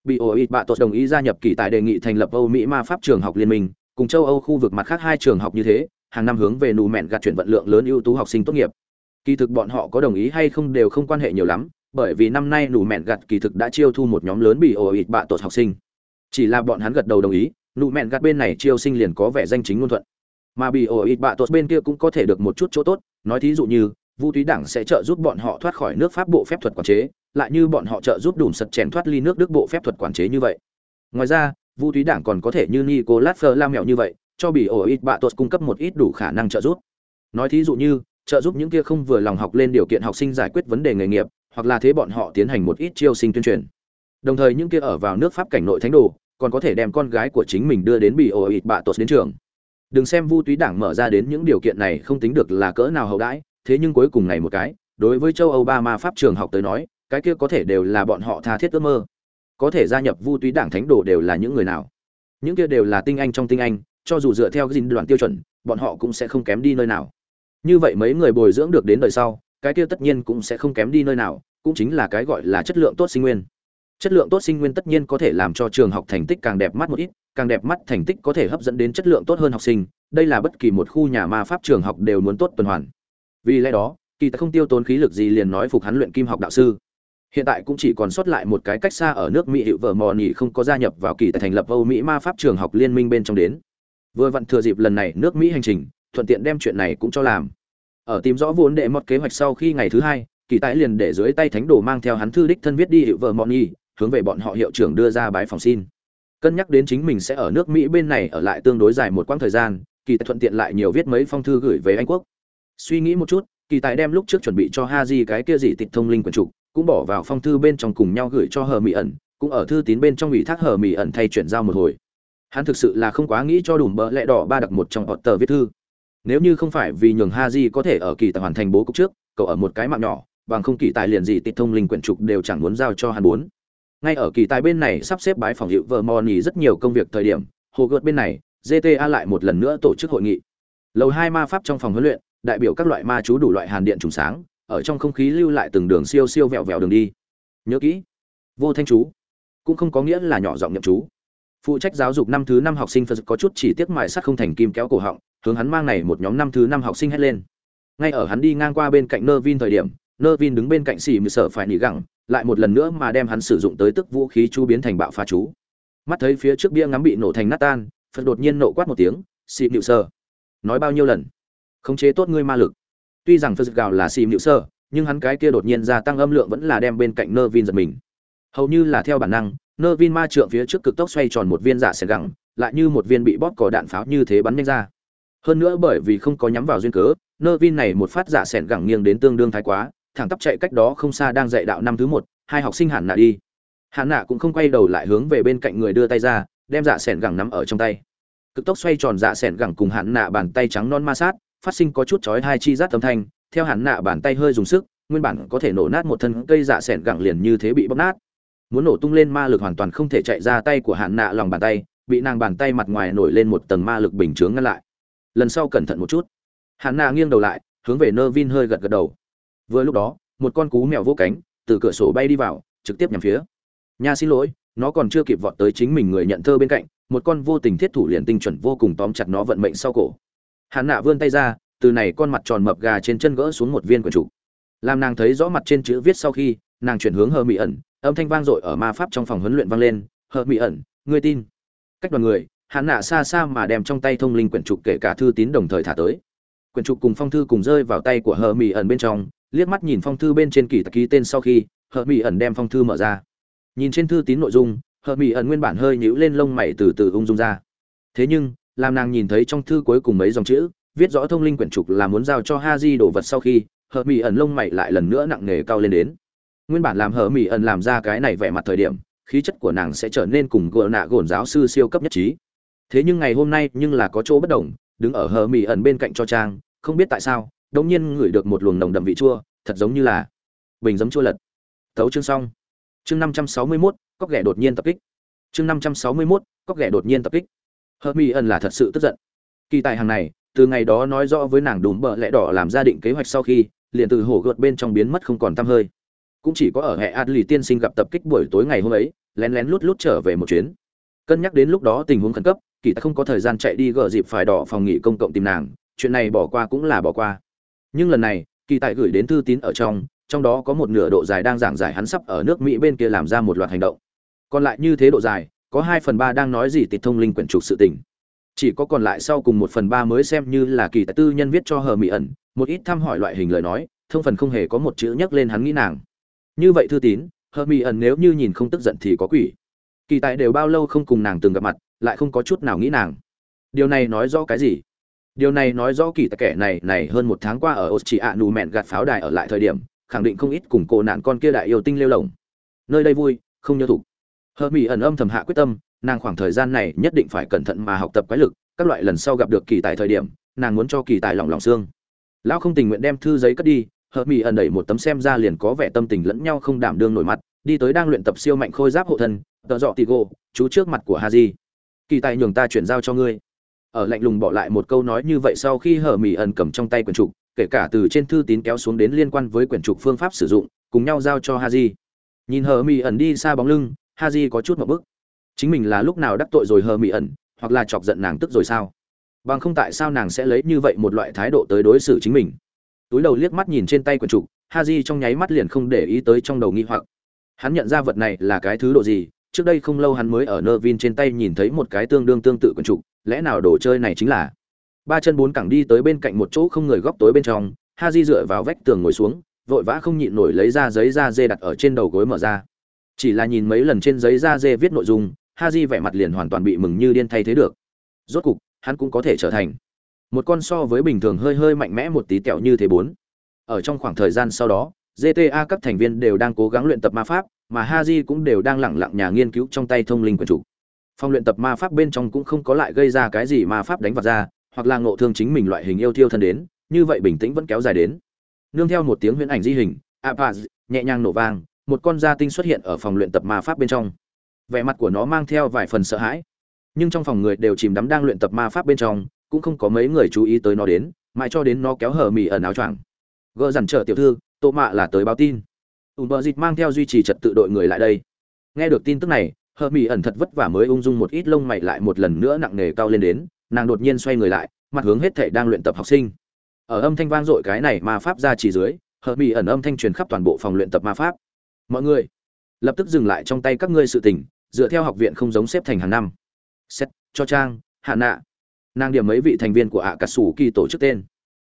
Speaker 1: Bị ổ bạ tột đồng ý gia nhập kỳ tài đề nghị thành lập Âu Mỹ ma pháp trường học liên minh, cùng châu Âu khu vực mặt khác hai trường học như thế, hàng năm hướng về nù mẹn gặt chuyển vận lượng lớn ưu tú học sinh tốt nghiệp. Kỳ thực bọn họ có đồng ý hay không đều không quan hệ nhiều lắm, bởi vì năm nay nụ mẹn gặt kỳ thực đã chiêu thu một nhóm lớn bị ổ ịt bạ tột học sinh. Chỉ là bọn hắn gật đầu đồng ý, nụ mẹn gặt bên này chiêu sinh liền có vẻ danh chính ngôn thuận. Mà bị ổ ịt bạ tột bên kia cũng có thể được một chút chỗ tốt nói thí dụ như vu túy đảng sẽ trợ giúp bọn họ thoát khỏi nước pháp bộ phép thuật quản chế lại như bọn họ trợ giúp đủ sật chèn thoát ly nước đức bộ phép thuật quản chế như vậy. Ngoài ra vu túy đảng còn có thể như nicolas phơ lam mẹo như vậy cho bị ổ ít bạ tột cung cấp một ít đủ khả năng trợ giúp. Nói thí dụ như trợ giúp những kia không vừa lòng học lên điều kiện học sinh giải quyết vấn đề nghề nghiệp hoặc là thế bọn họ tiến hành một ít chiêu sinh tuyên truyền. Đồng thời những kia ở vào nước pháp cảnh nội thánh đồ, còn có thể đem con gái của chính mình đưa đến bị ổ bạ tốt đến trường. Đừng xem vu túy đảng mở ra đến những điều kiện này không tính được là cỡ nào hậu đãi, thế nhưng cuối cùng này một cái, đối với châu âu ba ma pháp trường học tới nói, cái kia có thể đều là bọn họ tha thiết ước mơ. Có thể gia nhập vu túy đảng thánh đồ đều là những người nào. Những kia đều là tinh anh trong tinh anh, cho dù dựa theo dinh đoàn tiêu chuẩn, bọn họ cũng sẽ không kém đi nơi nào. Như vậy mấy người bồi dưỡng được đến đời sau cái kia tất nhiên cũng sẽ không kém đi nơi nào, cũng chính là cái gọi là chất lượng tốt sinh nguyên. Chất lượng tốt sinh nguyên tất nhiên có thể làm cho trường học thành tích càng đẹp mắt một ít, càng đẹp mắt thành tích có thể hấp dẫn đến chất lượng tốt hơn học sinh, đây là bất kỳ một khu nhà ma pháp trường học đều muốn tốt tuần hoàn. Vì lẽ đó, kỳ ta không tiêu tốn khí lực gì liền nói phục hắn luyện kim học đạo sư. Hiện tại cũng chỉ còn sót lại một cái cách xa ở nước mỹ hiệu vợ mò nhỉ không có gia nhập vào kỳ tài thành lập âu mỹ ma pháp trường học liên minh bên trong đến. Vừa vặn thừa dịp lần này nước mỹ hành trình, thuận tiện đem chuyện này cũng cho làm ở tìm rõ vốn đệ một kế hoạch sau khi ngày thứ hai, kỳ tái liền để dưới tay thánh đồ mang theo hắn thư đích thân viết đi hiệu vợ mọn nhi, hướng về bọn họ hiệu trưởng đưa ra bái phòng xin. Cân nhắc đến chính mình sẽ ở nước mỹ bên này ở lại tương đối dài một quãng thời gian, kỳ tài thuận tiện lại nhiều viết mấy phong thư gửi về anh quốc. Suy nghĩ một chút, kỳ tài đem lúc trước chuẩn bị cho ha di cái kia gì tịch thông linh quần trục, cũng bỏ vào phong thư bên trong cùng nhau gửi cho hờ mỹ ẩn, cũng ở thư tín bên trong ủy thác hờ mỹ ẩn thay chuyển giao một hồi. Hắn thực sự là không quá nghĩ cho đủ bỡ lẽ đỏ ba đặc một trong họ tờ viết thư nếu như không phải vì nhường ha di có thể ở kỳ tài hoàn thành bố cục trước, cậu ở một cái mạng nhỏ, bằng không kỳ tài liền gì tịch thông linh quyển trục đều chẳng muốn giao cho hắn bốn ngay ở kỳ tài bên này sắp xếp bái phòng hiệu vợ mò nhì rất nhiều công việc thời điểm, hồ gợt bên này gta lại một lần nữa tổ chức hội nghị. Lầu hai ma pháp trong phòng huấn luyện, đại biểu các loại ma chú đủ loại hàn điện trùng sáng, ở trong không khí lưu lại từng đường siêu siêu vẹo vẹo đường đi. Nhớ kỹ, vô thanh chú cũng không có nghĩa là nhỏ giọng nhậm chú phụ trách giáo dục năm thứ năm học sinh phật có chút chỉ tiếc mài sắt không thành kim kéo cổ họng, hướng hắn mang này một nhóm năm thứ năm học sinh hét lên. Ngay ở hắn đi ngang qua bên cạnh nơ vin thời điểm nơ vin đứng bên cạnh xì mười sở phải nỉ gẳng, lại một lần nữa mà đem hắn sử dụng tới tức vũ khí chú biến thành bạo phá chú. Mắt thấy phía trước bia ngắm bị nổ thành nát tan, phật đột nhiên nộ quát một tiếng xì nịu sơ nói bao nhiêu lần? Khống chế tốt ngươi ma lực. Tuy rằng phật gào là xì nịu sơ nhưng hắn cái kia đột nhiên gia tăng âm lượng vẫn là đem bên cạnh nơ vin giật mình. Hầu như là theo bản năng nơ vin ma trượng phía trước cực tốc xoay tròn một viên giả xẻ gẳng, lại như một viên bị bóp cò đạn pháo như thế bắn nhanh ra. Hơn nữa bởi vì không có nhắm vào duyên cớ, nơ vin này một phát giả xẻn gẳng nghiêng đến tương đương thái quá, thẳng tắp chạy cách đó không xa đang dạy đạo năm thứ một, hai học sinh hẳn nạ đi. Hàn nạ cũng không quay đầu lại hướng về bên cạnh người đưa tay ra, đem dạ s ẻ n gẳng nắm ở trong tay. Cực tốc xoay tròn dạ sẻn gẳng cùng hạn nạ bàn tay trắng non ma sát, phát sinh có chút chói hai chi rát âm thanh, theo hạn nạ bàn tay hơi dùng sức, nguyên bản có thể nổ nát một thân cây dạ sẻn gẳng liền như thế bị bóc nát muốn nổ tung lên ma lực hoàn toàn không thể chạy ra tay của hạn nạ lòng bàn tay, bị nàng bàn tay mặt ngoài nổi lên một tầng ma lực bình chướng ngăn lại. Lần sau cẩn thận một chút. Hạn nạ nghiêng đầu lại, hướng về nơ vin hơi gật gật đầu. Vừa lúc đó, một con cú mèo vô cánh từ cửa sổ bay đi vào, trực tiếp nhằm phía. Nha xin lỗi, nó còn chưa kịp vọt tới chính mình người nhận thơ bên cạnh, một con vô tình thiết thủ liền tinh chuẩn vô cùng tóm chặt nó vận mệnh sau cổ. Hạn nạ vươn tay ra, từ này con mặt tròn mập gà trên chân gỡ xuống một viên quyển trục làm nàng thấy rõ mặt trên chữ viết sau khi, nàng chuyển hướng hờ mỹ ẩn âm thanh vang dội ở ma pháp trong phòng huấn luyện vang lên, hờ mỹ ẩn, ngươi tin? Cách đoàn người hắn nạ xa xa mà đem trong tay thông linh quyển trục kể cả thư tín đồng thời thả tới. Quyển trục cùng phong thư cùng rơi vào tay của hờ mỹ ẩn bên trong, liếc mắt nhìn phong thư bên trên kỳ tạc ký tên sau khi, hờ mỹ ẩn đem phong thư mở ra. Nhìn trên thư tín nội dung, hờ mỹ ẩn nguyên bản hơi nhíu lên lông mày từ từ ung dung ra. Thế nhưng, làm nàng nhìn thấy trong thư cuối cùng mấy dòng chữ, viết rõ thông linh quyển trục là muốn giao cho ha di đồ vật sau khi, hờ mỹ ẩn lông mày lại lần nữa nặng nề cao lên đến nguyên bản làm hờ mỹ ẩn làm ra cái này vẻ mặt thời điểm khí chất của nàng sẽ trở nên cùng gỡ nạ gồn giáo sư siêu cấp nhất trí. Thế nhưng ngày hôm nay nhưng là có chỗ bất đồng đứng ở hờ mỹ ẩn bên cạnh cho trang không biết tại sao đống nhiên ngửi được một luồng nồng đậm vị chua thật giống như là bình giấm chua lật. Tấu chương xong. Chương năm trăm sáu mươi 561, cóc ghẻ đột nhiên tập kích. Chương năm trăm sáu mươi 561, cóc ghẻ đột nhiên tập kích. Hờ mỹ ẩn là thật sự tức giận. Kỳ tài hàng này từ ngày đó nói rõ với nàng đùm bợ lẽ đỏ làm gia định kế hoạch sau khi liền từ hổ gợt bên trong biến mất không còn tăm hơi cũng chỉ có ở hệ adli tiên sinh gặp tập kích buổi tối ngày hôm ấy, lén lén lút lút trở về một chuyến. Cân nhắc đến lúc đó tình huống khẩn cấp, kỳ ta không có thời gian chạy đi gỡ dịp phải đỏ phòng nghỉ công cộng tìm nàng, chuyện này bỏ qua cũng là bỏ qua. Nhưng lần này, kỳ tại gửi đến thư tín ở trong trong đó có một nửa độ dài đang giảng giải hắn sắp ở nước mỹ bên kia làm ra một loạt hành động. Còn lại như thế độ dài, có hai phần ba đang nói gì tịch thông linh quyển trục sự tình. Chỉ có còn lại sau cùng một phần ba mới xem như là kỳ tại tư nhân viết cho hờ mỹ ẩn, một ít thăm hỏi loại hình lời nói, thông phần không hề có một chữ nhắc lên hắn nghĩ nàng như vậy thư tín hờ mỹ ẩn nếu như nhìn không tức giận thì có quỷ. Kỳ tại đều bao lâu không cùng nàng từng gặp mặt, lại không có chút nào nghĩ nàng. Điều này nói rõ cái gì? Điều này nói rõ kỳ tại kẻ này này hơn một tháng qua ở Austria nù mẹn gạt pháo đài ở lại thời điểm, khẳng định không ít cùng cô nạn con kia đại yêu tinh lêu lồng. Nơi đây vui, không nhớ thủ hờ mỹ ẩn âm thầm hạ quyết tâm, nàng khoảng thời gian này nhất định phải cẩn thận mà học tập quái lực, các loại lần sau gặp được kỳ tài thời điểm, nàng muốn cho kỳ tài lỏng lòng xương. Lão không tình nguyện đem thư giấy cất đi hờ mỹ ẩn đẩy một tấm xem ra liền có vẻ tâm tình lẫn nhau không đảm đương nổi mặt, đi tới đang luyện tập siêu mạnh khôi giáp hộ thân, tợ dọ tì gô chú trước mặt của haji. Kỳ tài nhường ta chuyển giao cho ngươi. Ở lạnh lùng bỏ lại một câu nói như vậy sau khi hờ mỹ ẩn cầm trong tay quyển trục, kể cả từ trên thư tín kéo xuống đến liên quan với quyển trục phương pháp sử dụng, cùng nhau giao cho haji. Nhìn hờ mỹ ẩn đi xa bóng lưng, haji có chút một bức. Chính mình là lúc nào đắc tội rồi hờ mỹ ẩn, hoặc là chọc giận nàng tức rồi sao? Bằng không tại sao nàng sẽ lấy như vậy một loại thái độ tới đối xử chính mình? Túi đầu liếc mắt nhìn trên tay quyển trục, haji trong nháy mắt liền không để ý tới trong đầu nghi hoặc. Hắn nhận ra vật này là cái thứ độ gì, trước đây không lâu hắn mới ở nơ vin trên tay nhìn thấy một cái tương đương tương tự quyển trục, lẽ nào đồ chơi này chính là? Ba chân bốn cẳng đi tới bên cạnh một chỗ không người góc tối bên trong ha di dựa vào vách tường ngồi xuống, vội vã không nhịn nổi lấy ra giấy da dê đặt ở trên đầu gối mở ra. Chỉ là nhìn mấy lần trên giấy da dê viết nội dung ha di vẻ mặt liền hoàn toàn bị mừng như điên thay thế được. Rốt cục, hắn cũng có thể trở thành một con so với bình thường hơi hơi mạnh mẽ một tí tẹo như thế bốn. Ở trong khoảng thời gian sau đó gta các thành viên đều đang cố gắng luyện tập ma pháp, mà Haji cũng đều đang lẳng lặng nhà nghiên cứu trong tay thông linh quần chủ. Phòng luyện tập ma pháp bên trong cũng không có lại gây ra cái gì ma pháp đánh vật ra, hoặc là ngộ thương chính mình loại hình yêu thiêu thân đến, như vậy bình tĩnh vẫn kéo dài đến. Nương theo một tiếng huyễn ảnh di hình apaz nhẹ nhàng nổ vang, một con da tinh xuất hiện ở phòng luyện tập ma pháp bên trong. Vẻ mặt của nó mang theo vài phần sợ hãi. Nhưng trong phòng người đều chìm đắm đang luyện tập ma pháp bên trong cũng không có mấy người chú ý tới nó đến, mãi cho đến nó kéo hở mì ẩn áo choàng. Gỡ dằn trở tiểu thư tô mạ là tới báo tin. Ùn bờ dịt mang theo duy trì trật tự đội người lại đây. Nghe được tin tức này hờ mỹ ẩn thật vất vả mới ung dung một ít lông mày lại một lần nữa nặng nề cao lên đến, nàng đột nhiên xoay người lại, mặt hướng hết thệ đang luyện tập học sinh. Ở âm thanh vang dội cái này ma pháp ra chỉ dưới hờ mỹ ẩn âm thanh truyền khắp toàn bộ phòng luyện tập ma pháp. Mọi người, lập tức dừng lại trong tay các ngươi sự tình, dựa theo học viện không giống xếp thành hàng năm. Xét, cho trang, hạ nạ nàng điểm mấy vị thành viên của ạ cà sủ kỳ tổ chức tên.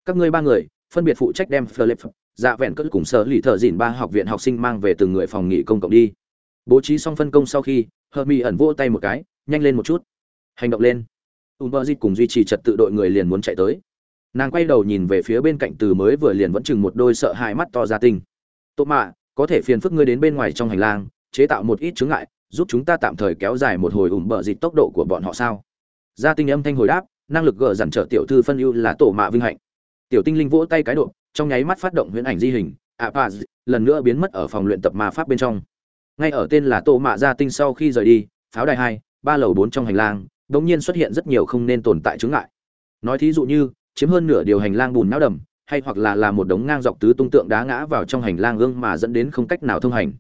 Speaker 1: Các ngươi ba người, phân biệt phụ trách đem philip dạ vẹn cất cùng sở lì thợ dìn ba học viện học sinh mang về từng người phòng nghỉ công cộng đi. Bố trí xong phân công sau khi hờ mỹ ẩn vỗ tay một cái, nhanh lên một chút. Hành động lên. U mơ dịt cùng duy trì trật tự đội người liền muốn chạy tới. Nàng quay đầu nhìn về phía bên cạnh từ mới vừa liền vẫn chừng một đôi sợ hai mắt to ra tinh. Tốt mạ, có thể phiền phức ngươi đến bên ngoài trong hành lang, chế tạo một ít chướng ngại, giúp chúng ta tạm thời kéo dài một hồi ủm bờ dịt tốc độ của bọn họ sao? Gia tinh âm thanh hồi đáp năng lực gỡ dằn trở tiểu thư phân ưu là tổ mạ vinh hạnh. Tiểu tinh linh vỗ tay cái độ, trong nháy mắt phát động huyễn ảnh di hình apaz lần nữa biến mất ở phòng luyện tập ma pháp bên trong. Ngay ở tên là tổ mạ gia tinh sau khi rời đi, pháo đài hai, ba lầu bốn trong hành lang đ ỗ n g nhiên xuất hiện rất nhiều không nên tồn tại chướng ngại. Nói thí dụ như, chiếm hơn nửa điều hành lang bùn não đầm, hay hoặc là là một đống ngang dọc tứ tung tượng đá ngã vào trong hành lang gương mà dẫn đến không cách nào thông hành.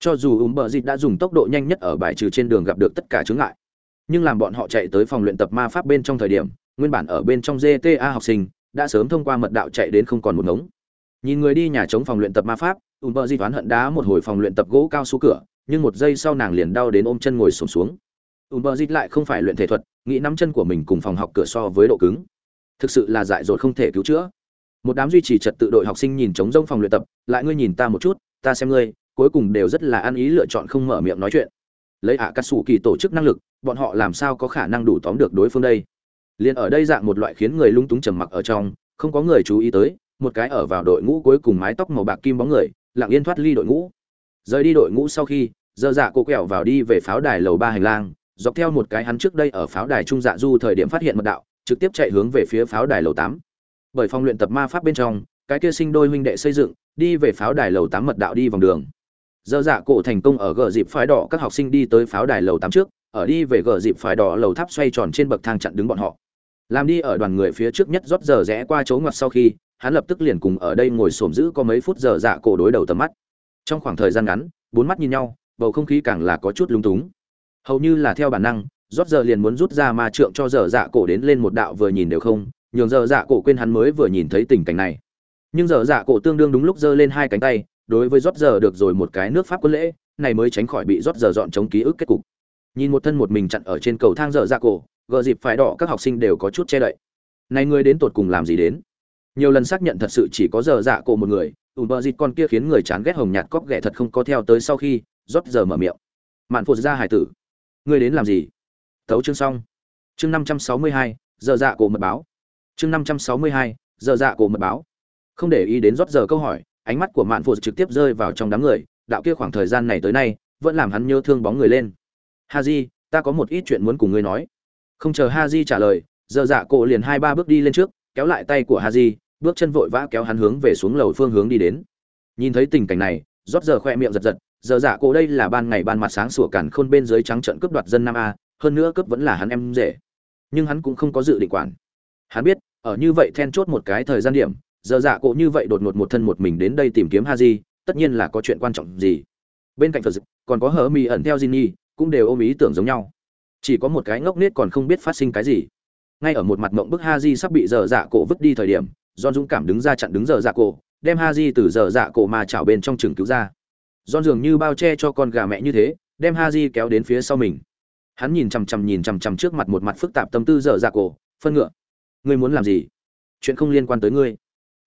Speaker 1: Cho dù ùm bờ dịt đã dùng tốc độ nhanh nhất ở bài trừ trên đường gặp được tất cả chướng ngại nhưng làm bọn họ chạy tới phòng luyện tập ma pháp bên trong thời điểm, nguyên bản ở bên trong gta học sinh đã sớm thông qua mật đạo chạy đến không còn một ngống. Nhìn người đi nhà chống phòng luyện tập ma pháp ùm bờ di toán hận đá một hồi phòng luyện tập gỗ cao xuống cửa, nhưng một giây sau nàng liền đau đến ôm chân ngồi sổm xuống. Ùm bờ di lại không phải luyện thể thuật, nghĩ nắm chân của mình cùng phòng học cửa so với độ cứng. Thực sự là dại dột không thể cứu chữa. Một đám duy trì trật tự đội học sinh nhìn chống rông phòng luyện tập, lại ngươi nhìn ta một chút, ta xem ngươi, cuối cùng đều rất là ăn ý lựa chọn không mở miệng nói chuyện lấy ạ cắt xù kỳ tổ chức năng lực, bọn họ làm sao có khả năng đủ tóm được đối phương đây? Liền ở đây dạng một loại khiến người lung túng trầm mặc ở trong, không có người chú ý tới, một cái ở vào đội ngũ cuối cùng mái tóc màu bạc kim bóng người, lặng yên thoát ly đội ngũ. Rời đi đội ngũ sau khi dơ dạ cô quẹo vào đi về pháo đài lầu ba hành lang, dọc theo một cái hắn trước đây ở pháo đài trung dạ du thời điểm phát hiện mật đạo, trực tiếp chạy hướng về phía pháo đài lầu tám. Bởi phòng luyện tập ma pháp bên trong, cái kia sinh đôi huynh đệ xây dựng, đi về pháo đài lầu tám mật đạo đi vòng đường. Giờ dạ cổ thành công ở gờ dịp phái đỏ, các học sinh đi tới pháo đài lầu tám trước, ở đi về gờ dịp phái đỏ, lầu tháp xoay tròn trên bậc thang chặn đứng bọn họ. Làm đi ở đoàn người phía trước nhất rót giờ rẽ qua chỗ ngoặt sau khi, hắn lập tức liền cùng ở đây ngồi xổm giữ có mấy phút giờ dạ cổ đối đầu tầm mắt. Trong khoảng thời gian ngắn, bốn mắt nhìn nhau, bầu không khí càng là có chút lung túng. Hầu như là theo bản năng, rót giờ liền muốn rút ra ma trượng cho giờ dạ cổ đến lên một đạo vừa nhìn đều không, nhường giờ dạ cổ quên hắn mới vừa nhìn thấy tình cảnh này. Nhưng giờ dạ cổ tương đương đúng lúc giơ lên hai cánh tay đối với rót giờ được rồi một cái nước pháp quân lễ, này mới tránh khỏi bị rót giờ dọn chống ký ức kết cục. Nhìn một thân một mình chặn ở trên cầu thang giờ dạ cổ, gờ dịp phải đỏ các học sinh đều có chút che đậy. Này người đến tột cùng làm gì đến? Nhiều lần xác nhận thật sự chỉ có giờ dạ cổ một người ủ bờ dịt con kia khiến người chán ghét hồng nhạt cóc ghẻ thật không có theo tới sau khi, rót giờ mở miệng. Mạn phụt ra hải tử. Người đến làm gì? Tấu chương xong. Chương năm trăm sáu mươi hai, giờ dạ cổ mật báo. Chương năm trăm sáu mươi hai, giờ dạ cổ mật báo. Không để ý đến rót giờ câu hỏi ánh mắt của mạn phụ trực tiếp rơi vào trong đám người, đạo kia khoảng thời gian này tới nay, vẫn làm hắn nhớ thương bóng người lên. Ha di ta có một ít chuyện muốn cùng ngươi nói. Không chờ ha di trả lời Dơ dạ cổ liền hai ba bước đi lên trước, kéo lại tay của ha di bước chân vội vã kéo hắn hướng về xuống lầu phương hướng đi đến. Nhìn thấy tình cảnh này, rót giờ khoe miệng giật giật, giờ dạ cổ đây là ban ngày ban mặt sáng sủa cản khôn bên dưới trắng trận cướp đoạt dân nam a, hơn nữa cướp vẫn là hắn em rể. Nhưng hắn cũng không có dự định quản. Hắn biết, ở như vậy then chốt một cái thời gian điểm giờ dạ cổ như vậy đột ngột một thân một mình đến đây tìm kiếm ha di tất nhiên là có chuyện quan trọng gì bên cạnh phật Dực, còn có hở Mi ẩn theo Jinni, cũng đều ôm ý tưởng giống nhau chỉ có một cái ngốc nết còn không biết phát sinh cái gì ngay ở một mặt mộng bức ha di sắp bị giờ dạ cổ vứt đi thời điểm don dũng cảm đứng ra chặn đứng giờ dạ cổ, đem Haji từ giờ dạ cổ mà chảo bên trong trường cứu ra. don dường như bao che cho con gà mẹ như thế, đem Haji kéo đến phía sau mình. Hắn nhìn chằm chằm nhìn chằm chằm trước mặt một mặt phức tạp tâm tư giờ dạ cổ, phân ngựa. Ngươi muốn làm gì? Chuyện không liên quan tới ngươi.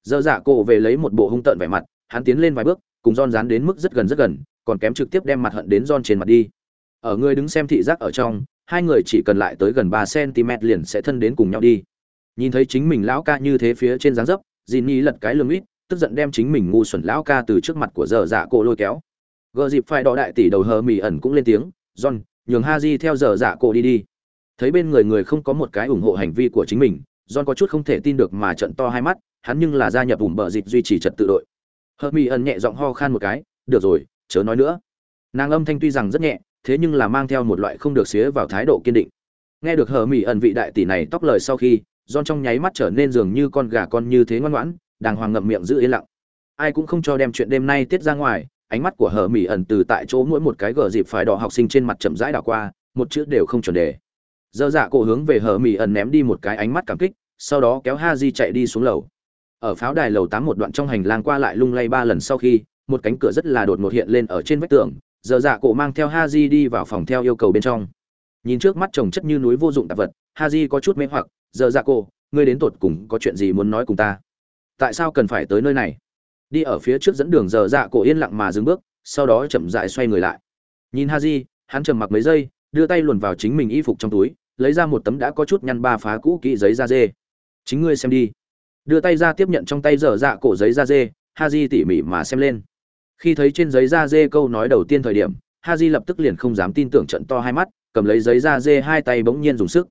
Speaker 1: Dở dạ cổ về lấy một bộ hung tợn vẻ mặt, hắn tiến lên vài bước, cùng Jon dán đến mức rất gần rất gần, còn kém trực tiếp đem mặt hận đến Jon trên mặt đi. Ở người đứng xem thị giác ở trong, hai người chỉ cần lại tới gần 3 cm liền sẽ thân đến cùng nhau đi. Nhìn thấy chính mình lão ca như thế phía trên dáng dấp dìn nhi lật cái lưng ít tức giận đem chính mình ngu xuẩn lão ca từ trước mặt của dở dạ cổ lôi kéo. Gờ dịp phải đỏ đại tỷ đầu hờ mì ẩn cũng lên tiếng "Jon, nhường haji theo dở dạ cổ đi đi. Thấy bên người người không có một cái ủng hộ hành vi của chính mình john có chút không thể tin được mà trận to hai mắt hắn nhưng là gia nhập ủm bờ dịp duy trì trật tự đội Hermione ẩn nhẹ giọng ho khan một cái được rồi chớ nói nữa nàng âm thanh tuy rằng rất nhẹ thế nhưng là mang theo một loại không được xía vào thái độ kiên định nghe được Hermione ẩn vị đại tỷ này tóc lời sau khi John trong nháy mắt trở nên dường như con gà con như thế ngoan ngoãn, đàng hoàng ngậm miệng giữ yên lặng. Ai cũng không cho đem chuyện đêm nay tiết ra ngoài, ánh mắt của Hở Mị ẩn từ tại chỗ mỗi một cái gở dịp phải đỏ học sinh trên mặt chậm rãi đảo qua, một chữ đều không chuẩn đề. Dở dạ cổ hướng về Hở Mị ẩn ném đi một cái ánh mắt cảm kích, sau đó kéo Ha Haji chạy đi xuống lầu. Ở pháo đài lầu tám một đoạn trong hành lang qua lại lung lay ba lần sau khi, một cánh cửa rất là đột ngột hiện lên ở trên vách tường, Dở dạ cổ mang theo Ha Haji đi vào phòng theo yêu cầu bên trong. Nhìn trước mắt chồng chất như núi vô dụng tạp vật, Ha Haji có chút mê hoặc, giờ dạ cô ngươi đến tụt cùng có chuyện gì muốn nói cùng ta tại sao cần phải tới nơi này đi ở phía trước dẫn đường giờ dạ cổ yên lặng mà dừng bước sau đó chậm rãi xoay người lại nhìn ha di hắn trầm mặc mấy giây đưa tay luồn vào chính mình y phục trong túi lấy ra một tấm đã có chút nhăn ba phá cũ kỹ giấy da dê. Chính ngươi xem đi. Đưa tay ra tiếp nhận trong tay dở dạ cổ giấy da dê ha di tỉ mỉ mà xem lên. Khi thấy trên giấy da dê câu nói đầu tiên thời điểm ha di lập tức liền không dám tin tưởng trận to hai mắt, cầm lấy giấy da dê hai tay bỗng nhiên dùng sức.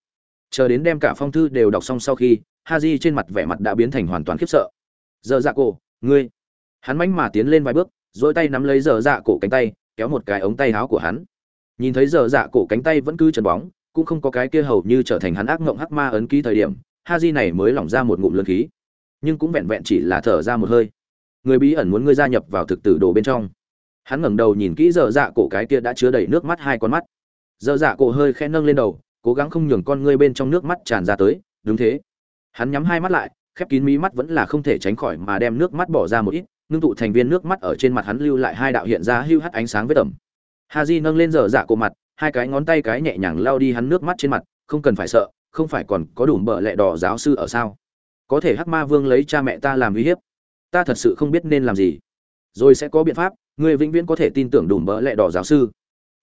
Speaker 1: Chờ đến đem cả phong thư đều đọc xong sau khi ha di trên mặt vẻ mặt đã biến thành hoàn toàn khiếp sợ. Dở dạ cổ, ngươi. Hắn mánh mà tiến lên vài bước dỗi tay nắm lấy dở dạ cổ cánh tay, kéo một cái ống tay áo của hắn. Nhìn thấy dở dạ cổ cánh tay vẫn cứ trần bóng cũng không có cái kia hầu như trở thành hắn ác ngộng hắc ma ấn ký thời điểm ha di này mới lỏng ra một ngụm lượn khí. Nhưng cũng vẹn vẹn chỉ là thở ra một hơi. Người bí ẩn muốn ngươi gia nhập vào thực tử đồ bên trong. Hắn ngẩng đầu nhìn kỹ dở dạ cổ cái kia đã chứa đầy nước mắt hai con mắt. Dở dạ cổ hơi khẽ nâng lên đầu, cố gắng không nhường con ngươi bên trong nước mắt tràn ra tới. Đúng thế. Hắn nhắm hai mắt lại, khép kín mí mắt vẫn là không thể tránh khỏi mà đem nước mắt bỏ ra một ít, ngưng tụ thành viên nước mắt ở trên mặt hắn lưu lại hai đạo hiện ra hưu hắt ánh sáng với tầm ha di nâng lên dở dạ cổ mặt hai cái ngón tay cái nhẹ nhàng lao đi hắn nước mắt trên mặt, không cần phải sợ, không phải còn có đủ bợ lẹ đỏ giáo sư ở sao? Có thể hắc ma vương lấy cha mẹ ta làm uy hiếp, ta thật sự không biết nên làm gì. Rồi sẽ có biện pháp người vĩnh viễn có thể tin tưởng đủ bợ lẹ đỏ giáo sư.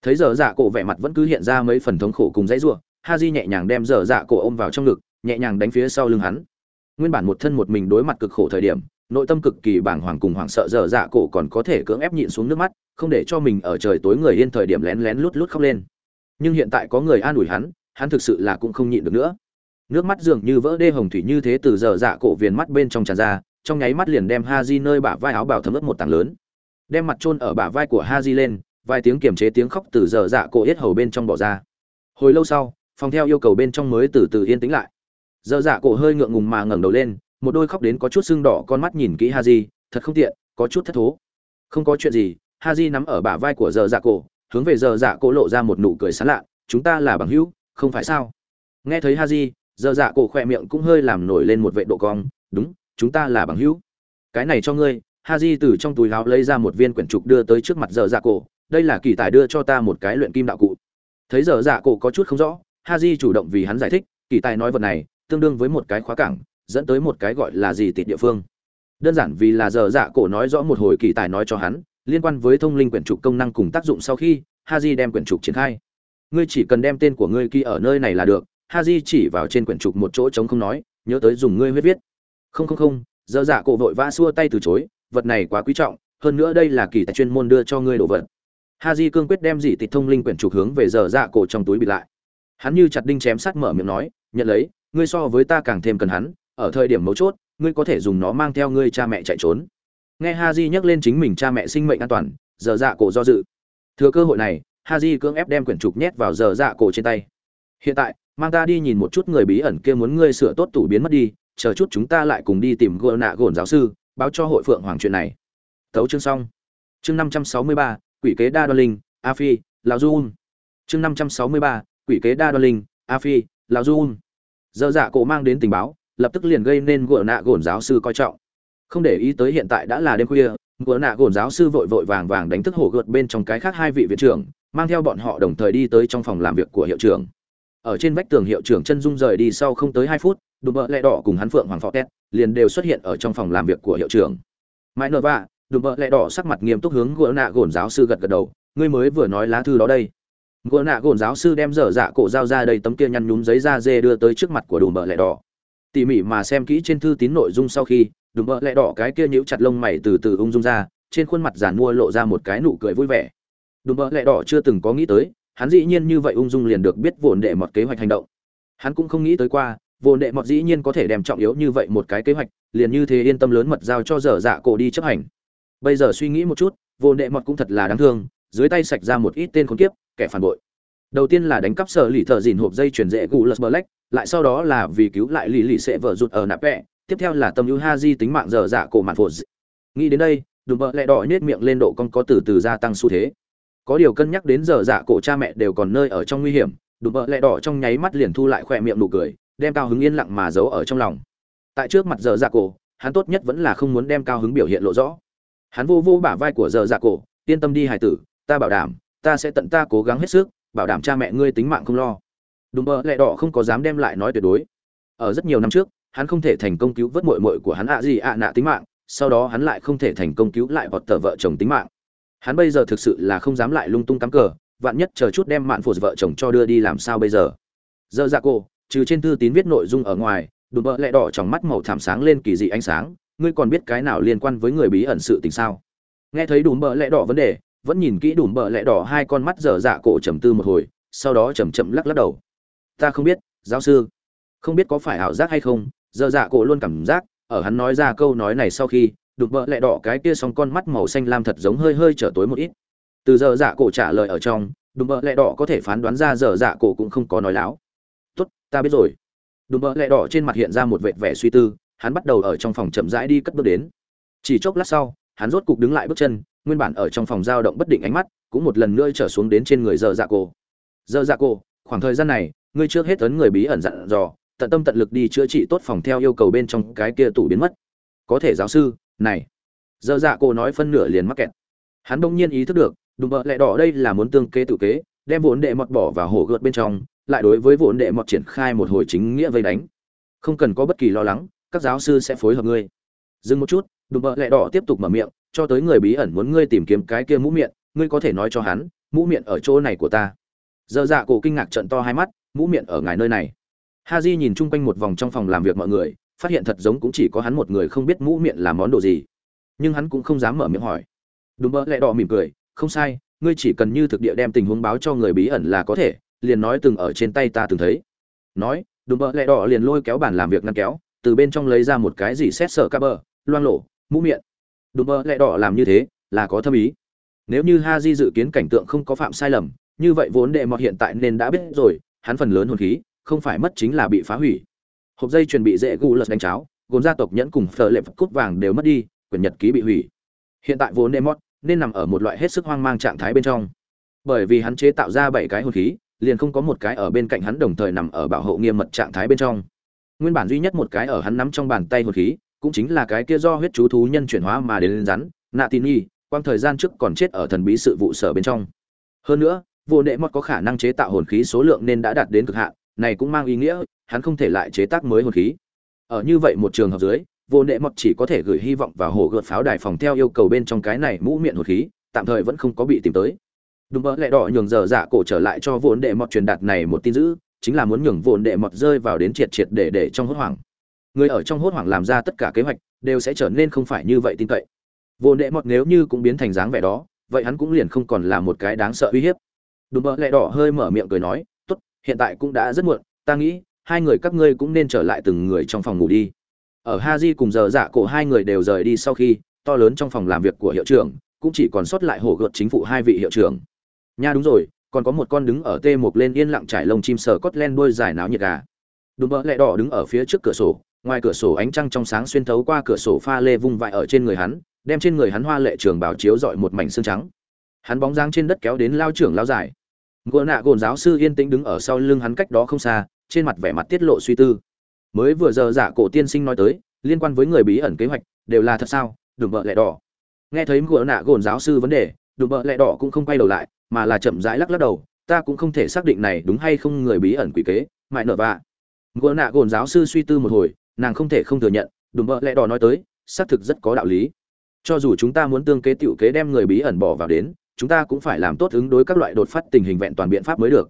Speaker 1: Thấy giờ dạ cổ vẻ mặt vẫn cứ hiện ra mấy phần thống khổ cùng dãy rủa, ha di nhẹ nhàng đem giờ dạ cổ ôm vào trong ngực, nhẹ nhàng đánh phía sau lưng hắn. Nguyên bản một thân một mình đối mặt cực khổ thời điểm nội tâm cực kỳ bàng hoàng cùng hoảng sợ dở dạ cổ còn có thể cưỡng ép nhịn xuống nước mắt, không để cho mình ở trời tối người yên thời điểm lén lén lút lút khóc lên. Nhưng hiện tại có người an ủi hắn hắn thực sự là cũng không nhịn được nữa. Nước mắt dường như vỡ đê hồng thủy như thế từ dở dạ cổ viền mắt bên trong tràn ra, trong nháy mắt liền đem ha di nơi bả vai áo bào thấm ướt một tảng lớn. Đem mặt trôn ở bả vai của ha di lên, vài tiếng kiềm chế tiếng khóc từ dở dạ cổ yết hầu bên trong bỏ ra. Hồi lâu sau, phòng theo yêu cầu bên trong mới từ từ yên tĩnh lại. Dở dạ cổ hơi ngượng ngùng mà ngẩng đầu lên một đôi khóc đến có chút sưng đỏ con mắt nhìn kỹ Haji, thật không tiện có chút thất thố. Không có chuyện gì Haji nắm ở bả vai của dở dạ cổ hướng về dở dạ cổ lộ ra một nụ cười sảng lạ chúng ta là bằng hữu không phải sao? Nghe thấy Haji, dở dạ cổ khỏe miệng cũng hơi làm nổi lên một vệt độ cong đúng chúng ta là bằng hữu. Cái này cho ngươi. Haji từ trong túi áo lấy ra một viên quyển trục đưa tới trước mặt dở dạ cổ đây là kỳ tài đưa cho ta một cái luyện kim đạo cụ. Thấy dở dạ cổ có chút không rõ Haji chủ động vì hắn giải thích kỳ tài nói vật này tương đương với một cái khóa cảng dẫn tới một cái gọi là gì tịt địa phương. Đơn giản vì là giờ dạ cổ nói rõ một hồi kỳ tài nói cho hắn, liên quan với thông linh quyển trục công năng cùng tác dụng sau khi ha đem quyển trục triển khai. Ngươi chỉ cần đem tên của ngươi ký ở nơi này là được ha chỉ vào trên quyển trục một chỗ trống không nói, nhớ tới dùng ngươi huyết viết. Không không không, giờ dạ cổ vội vã xua tay từ chối, vật này quá quý trọng, hơn nữa đây là kỳ tài chuyên môn đưa cho ngươi đồ vật. Ha cương quyết đem dị tịch thông linh quyển trục hướng về giờ dạ cổ trong túi bịt lại. Hắn như chặt đinh chém sắt mở miệng nói, nhận lấy, ngươi so với ta càng thêm cần hắn ở thời điểm mấu chốt, ngươi có thể dùng nó mang theo ngươi cha mẹ chạy trốn. Nghe ha di nhắc lên chính mình cha mẹ sinh mệnh an toàn, giờ dạ cổ do dự. Thừa cơ hội này ha di cưỡng ép đem quyển trục nhét vào giờ dạ cổ trên tay. Hiện tại, mang ta đi nhìn một chút người bí ẩn kia muốn ngươi sửa tốt tủ biến mất đi, chờ chút chúng ta lại cùng đi tìm gỡ nạ gồn giáo sư, báo cho hội phượng hoàng chuyện này. Thấu chương xong. Chương năm trăm sáu mươi ba, quỷ kế đa đoan linh, a phi Lào du chương năm trăm sáu mươi ba, quỷ kế đa đoan linh, a phi Lào du dơ dạ cổ mang đến tình báo lập tức liền gây nên gùa nạ gồn giáo sư coi trọng. Không để ý tới hiện tại đã là đêm khuya gùa nạ gồn giáo sư vội vội vàng vàng đánh thức hổ gợt bên trong cái khác hai vị viện trưởng, mang theo bọn họ đồng thời đi tới trong phòng làm việc của hiệu trưởng. Ở trên vách tường hiệu trưởng chân dung rời đi sau không tới hai phút, đùm bợ lẹ đỏ cùng hắn phượng hoàng phó tét liền đều xuất hiện ở trong phòng làm việc của hiệu trưởng. Mãi nợ vạ, đùm bợ lẹ đỏ sắc mặt nghiêm túc hướng gỗ nạ gồn giáo sư gật gật đầu, ngươi mới vừa nói lá thư đó đây. Gỗ nạ gồn giáo sư đem dở dạ cổ dao ra đây tấm kia nhăn nhúm giấy da dê đưa tới trước mặt của đùm bợ lẹ đỏ tỉ mỉ mà xem kỹ trên thư tín nội dung sau khi, đùm bợ lẹ đỏ cái kia nhíu chặt lông mày từ từ ung dung ra, trên khuôn mặt giàn mua lộ ra một cái nụ cười vui vẻ. Đùm bợ lẹ đỏ chưa từng có nghĩ tới, hắn dĩ nhiên như vậy ung dung liền được biết vồn đệ một kế hoạch hành động. Hắn cũng không nghĩ tới qua, vồn đệ mọt dĩ nhiên có thể đem trọng yếu như vậy một cái kế hoạch, liền như thế yên tâm lớn mật giao cho dở dạ cổ đi chấp hành. Bây giờ suy nghĩ một chút, vồn đệ mọt cũng thật là đáng thương, dưới tay sạch ra một ít tên khốn kiếp, kẻ phản bội đầu tiên là đánh cắp sở lì thợ dìn hộp dây chuyển dễ gù lật black, lại sau đó là vì cứu lại lì lì sẽ vợ rụt ở nạp vẹ. Tiếp theo là tâm ưu ha di tính mạng dở dạ cổ mạn phột nghĩ đến đây, đùm bợ lẹ đỏ nết miệng lên độ con có từ từ gia tăng xu thế. Có điều cân nhắc đến giờ dạ cổ cha mẹ đều còn nơi ở trong nguy hiểm, đùm bợ lẹ đỏ trong nháy mắt liền thu lại khỏe miệng nụ cười, đem cao hứng yên lặng mà giấu ở trong lòng. Tại trước mặt giờ dạ cổ, hắn tốt nhất vẫn là không muốn đem cao hứng biểu hiện lộ rõ. Hắn vô vô bả vai của giờ dạ cổ, yên tâm đi hài tử, ta bảo đảm, ta sẽ tận ta cố gắng hết sức bảo đảm cha mẹ ngươi tính mạng không lo. Đùm bơ lẹ đỏ không có dám đem lại nói tuyệt đối. Ở rất nhiều năm trước, hắn không thể thành công cứu vớt mội mội của hắn ạ gì ạ nạ tính mạng, sau đó hắn lại không thể thành công cứu lại vọt tờ vợ chồng tính mạng. Hắn bây giờ thực sự là không dám lại lung tung cắm cờ, vạn nhất chờ chút đem mạn phụt vợ chồng cho đưa đi làm sao bây giờ? Giờ ra cô, trừ trên thư tín viết nội dung ở ngoài, đùm bơ lẹ đỏ trong mắt màu thảm sáng lên kỳ dị ánh sáng, ngươi còn biết cái nào liên quan với người bí ẩn sự tình sao? Nghe thấy đùm bơ lẹ đỏ vấn đề vẫn nhìn kỹ đùm bờ lẹ đỏ hai con mắt dở dạ cổ trầm tư một hồi, sau đó chầm chậm lắc lắc đầu. Ta không biết, giáo sư. Không biết có phải ảo giác hay không, dở dạ cổ luôn cảm giác, ở hắn nói ra câu nói này sau khi đục bợ lẹ đỏ cái kia xong con mắt màu xanh lam thật giống hơi hơi trở tối một ít. Từ giờ dạ cổ trả lời ở trong, đùm bợ lẹ đỏ có thể phán đoán ra giờ dạ cổ cũng không có nói láo. Tốt, ta biết rồi. Đùm bợ lẹ đỏ trên mặt hiện ra một vệt vẻ suy tư, hắn bắt đầu ở trong phòng chậm rãi đi cất bước đến. Chỉ chốc lát sau, hắn rốt cục đứng lại bước chân nguyên bản ở trong phòng dao động bất định ánh mắt, cũng một lần nữa trở xuống đến trên người Dơ dạ cổ Dơ dạ cổ khoảng thời gian này, ngươi trước hết ấn người bí ẩn dặn dò, tận tâm tận lực đi chữa trị tốt phòng theo yêu cầu bên trong cái kia tủ biến mất. Có thể giáo sư, này. Dơ dạ cổ nói phân nửa liền mắc kẹt. Hắn đông nhiên ý thức được, đùm bợ lẹ đỏ đây là muốn tương kế tự kế, đem vốn đệ mọt bỏ vào hổ gợt bên trong, lại đối với vốn đệ mọt triển khai một hồi chính nghĩa vây đánh. Không cần có bất kỳ lo lắng, các giáo sư sẽ phối hợp ngươi. Dừng một chút, đùm bợ lẹ đỏ tiếp tục mở miệng cho tới người bí ẩn muốn ngươi tìm kiếm cái kia mũ miệng, ngươi có thể nói cho hắn, mũ miệng ở chỗ này của ta. Dơ dạ cổ kinh ngạc trận to hai mắt, mũ miệng ở ngài nơi này. Ha di nhìn chung quanh một vòng trong phòng làm việc mọi người, phát hiện thật giống cũng chỉ có hắn một người không biết mũ miệng là món đồ gì. Nhưng hắn cũng không dám mở miệng hỏi. Đúng mơ lẹ đỏ mỉm cười, không sai, ngươi chỉ cần như thực địa đem tình huống báo cho người bí ẩn là có thể, liền nói từng ở trên tay ta từng thấy. Nói đùm bợ lẹ đỏ liền lôi kéo bàn làm việc ngăn kéo, từ bên trong lấy ra một cái gì xét sợ ca bờ loang lộ mũ miệng đùm bơ lẹ đỏ làm như thế là có thâm ý. Nếu như ha di dự kiến cảnh tượng không có phạm sai lầm, như vậy vốn đệ mọt hiện tại nên đã biết rồi, hắn phần lớn hồn khí không phải mất chính là bị phá hủy. Hộp dây chuẩn bị dễ gu lật đánh cháo, gồm gia tộc nhẫn cùng phở lệ cút vàng đều mất đi, quyển nhật ký bị hủy. Hiện tại vốn đệ mọt nên nằm ở một loại hết sức hoang mang trạng thái bên trong. Bởi vì hắn chế tạo ra bảy cái hồn khí, liền không có một cái ở bên cạnh hắn đồng thời nằm ở bảo hộ nghiêm mật trạng thái bên trong. Nguyên bản duy nhất một cái ở hắn nắm trong bàn tay hồn khí cũng chính là cái kia do huyết chú thú nhân chuyển hóa mà đến lên rắn, nạ tin y quang thời gian trước còn chết ở thần bí sự vụ sở bên trong. Hơn nữa, vô đệ mọt có khả năng chế tạo hồn khí số lượng nên đã đạt đến cực hạn, này cũng mang ý nghĩa, hắn không thể lại chế tác mới hồn khí. Ở như vậy một trường hợp dưới, vô đệ mọt chỉ có thể gửi hy vọng vào hồ gợt pháo đài phòng theo yêu cầu bên trong cái này mũ miệng hồn khí, tạm thời vẫn không có bị tìm tới. Đúng mơ lẹ đỏ nhường giờ dạ cổ trở lại cho vô đệ mọt truyền đạt này một tin dữ, chính là muốn nhường vô đệ mọt rơi vào đến triệt triệt để để trong hốt hoảng người ở trong hốt hoảng làm ra tất cả kế hoạch, đều sẽ trở nên không phải như vậy tin cậy. Vô đệ mọt nếu như cũng biến thành dáng vẻ đó, vậy hắn cũng liền không còn là một cái đáng sợ uy hiếp. Đùm bỡ lẹ đỏ hơi mở miệng cười nói, tốt, hiện tại cũng đã rất muộn, ta nghĩ hai người các ngươi cũng nên trở lại từng người trong phòng ngủ đi. Ở ha di cùng giờ dạ cổ hai người đều rời đi sau khi, to lớn trong phòng làm việc của hiệu trưởng, cũng chỉ còn sót lại hổ gợt chính phủ hai vị hiệu trưởng. Nha đúng rồi, còn có một con đứng ở tê một lên yên lặng trải lông chim sờ cốt len đôi dài náo nhiệt gà. Đùm bỡ lẹ đỏ đứng ở phía trước cửa sổ ngoài cửa sổ ánh trăng trong sáng xuyên thấu qua cửa sổ pha lê vung vãi ở trên người hắn, đem trên người hắn hoa lệ trường bảo chiếu dọi một mảnh xương trắng. Hắn bóng dáng trên đất kéo đến lao trưởng lao dài. Gỗ nạ gồn giáo sư yên tĩnh đứng ở sau lưng hắn cách đó không xa, trên mặt vẻ mặt tiết lộ suy tư. Mới vừa giờ giả cổ tiên sinh nói tới, liên quan với người bí ẩn kế hoạch, đều là thật sao? Đừng bợ lẹ đỏ. Nghe thấy gỗ nạ gồn giáo sư vấn đề đừng bợ lẹ đỏ cũng không quay đầu lại, mà là chậm rãi lắc lắc đầu, ta cũng không thể xác định này đúng hay không người bí ẩn quỷ kế, mại nợ vạ. Gỗ nạ gồn giáo sư suy tư một hồi nàng không thể không thừa nhận, đùm bợ lẽ đỏ nói tới, xác thực rất có đạo lý. Cho dù chúng ta muốn tương kế tiểu kế đem người bí ẩn bỏ vào đến, chúng ta cũng phải làm tốt ứng đối các loại đột phát tình hình vẹn toàn biện pháp mới được.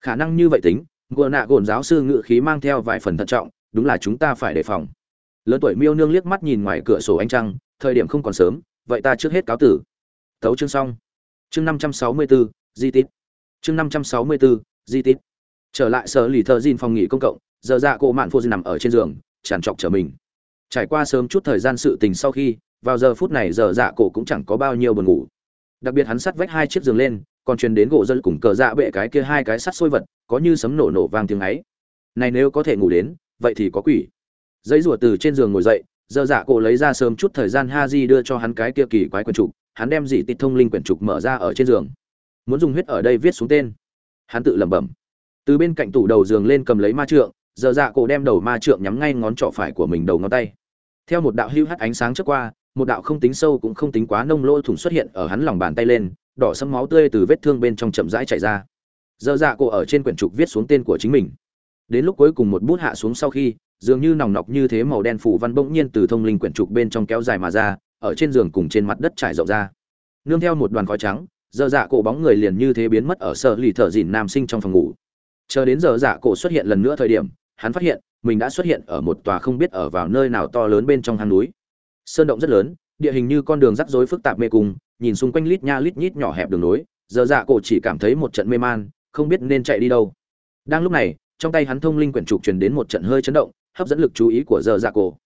Speaker 1: Khả năng như vậy tính gỗ nạ gồn giáo sư ngự khí mang theo vài phần thận trọng, đúng là chúng ta phải đề phòng. Lớn tuổi miêu nương liếc mắt nhìn ngoài cửa sổ ánh trăng, thời điểm không còn sớm, vậy ta trước hết cáo tử. Thấu chương xong. Chương năm trăm sáu mươi bốn di tít chương năm trăm sáu mươi bốn di tít trở lại sở lì thợ dìn phòng nghỉ công cộng, giờ dạ cộ mạn phô nằm ở trên giường tràn trọc trở mình. Trải qua sớm chút thời gian sự tình sau khi, vào giờ phút này giờ dạ cổ cũng chẳng có bao nhiêu buồn ngủ. Đặc biệt hắn sắt vách hai chiếc giường lên, còn truyền đến gỗ dân cùng cờ dạ bệ cái kia hai cái sắt sôi vật, có như sấm nổ nổ vang tiếng ấy. Này nếu có thể ngủ đến, vậy thì có quỷ. Giấy rùa từ trên giường ngồi dậy, giờ dạ cổ lấy ra sớm chút thời gian ha di đưa cho hắn cái kia kỳ quái quyển trục, hắn đem dị tịch thông linh quyển trục mở ra ở trên giường. Muốn dùng huyết ở đây viết xuống tên. Hắn tự lẩm bẩm. Từ bên cạnh tủ đầu giường lên cầm lấy ma trượng giờ dạ cổ đem đầu ma trượng nhắm ngay ngón trỏ phải của mình đầu ngón tay. Theo một đạo hưu hắt ánh sáng trước qua, một đạo không tính sâu cũng không tính quá nông lỗ thủng xuất hiện ở hắn lòng bàn tay lên, đỏ sẫm máu tươi từ vết thương bên trong chậm rãi chảy ra. Giờ dạ cổ ở trên quyển trục viết xuống tên của chính mình. Đến lúc cuối cùng một bút hạ xuống sau khi, dường như nòng nọc như thế màu đen phủ văn bỗng nhiên từ thông linh quyển trục bên trong kéo dài mà ra, ở trên giường cùng trên mặt đất trải rộng ra. Nương theo một đoàn khói trắng, giờ dạ cổ bóng người liền như thế biến mất ở sở lì thợ dìn nam sinh trong phòng ngủ. Chờ đến giờ dạ cổ xuất hiện lần nữa thời điểm hắn phát hiện, mình đã xuất hiện ở một tòa không biết ở vào nơi nào to lớn bên trong hang núi. Sơn động rất lớn, địa hình như con đường rắc rối phức tạp mê cung, nhìn xung quanh lít nha lít nhít nhỏ hẹp đường nối, giờ dạ cổ chỉ cảm thấy một trận mê man, không biết nên chạy đi đâu. Đang lúc này, trong tay hắn thông linh quyển trục truyền đến một trận hơi chấn động, hấp dẫn lực chú ý của giờ dạ cổ.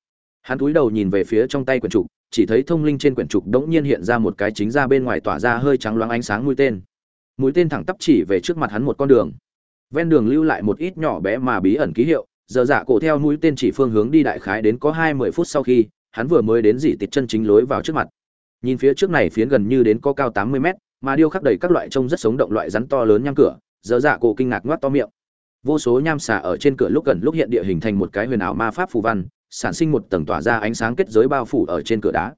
Speaker 1: Hắn cúi đầu nhìn về phía trong tay quyển trục, chỉ thấy thông linh trên quyển trục đống nhiên hiện ra một cái chính ra bên ngoài tỏa ra hơi trắng loáng ánh sáng mũi tên. Mũi tên thẳng tắp chỉ về trước mặt hắn một con đường ven đường lưu lại một ít nhỏ bé mà bí ẩn ký hiệu, giờ dạ cổ theo mũi tên chỉ phương hướng đi đại khái đến có hai mươi phút sau khi, hắn vừa mới đến dị tịt chân chính lối vào trước mặt. Nhìn phía trước này phiến gần như đến có cao tám mươi mét, mà điêu khắc đầy các loại trông rất sống động loại rắn to lớn nham cửa, giờ dạ cổ kinh ngạc ngoắt to miệng. Vô số nham xà ở trên cửa lúc gần lúc hiện địa hình thành một cái huyền ảo ma pháp phù văn, sản sinh một tầng tỏa ra ánh sáng kết giới bao phủ ở trên cửa đá.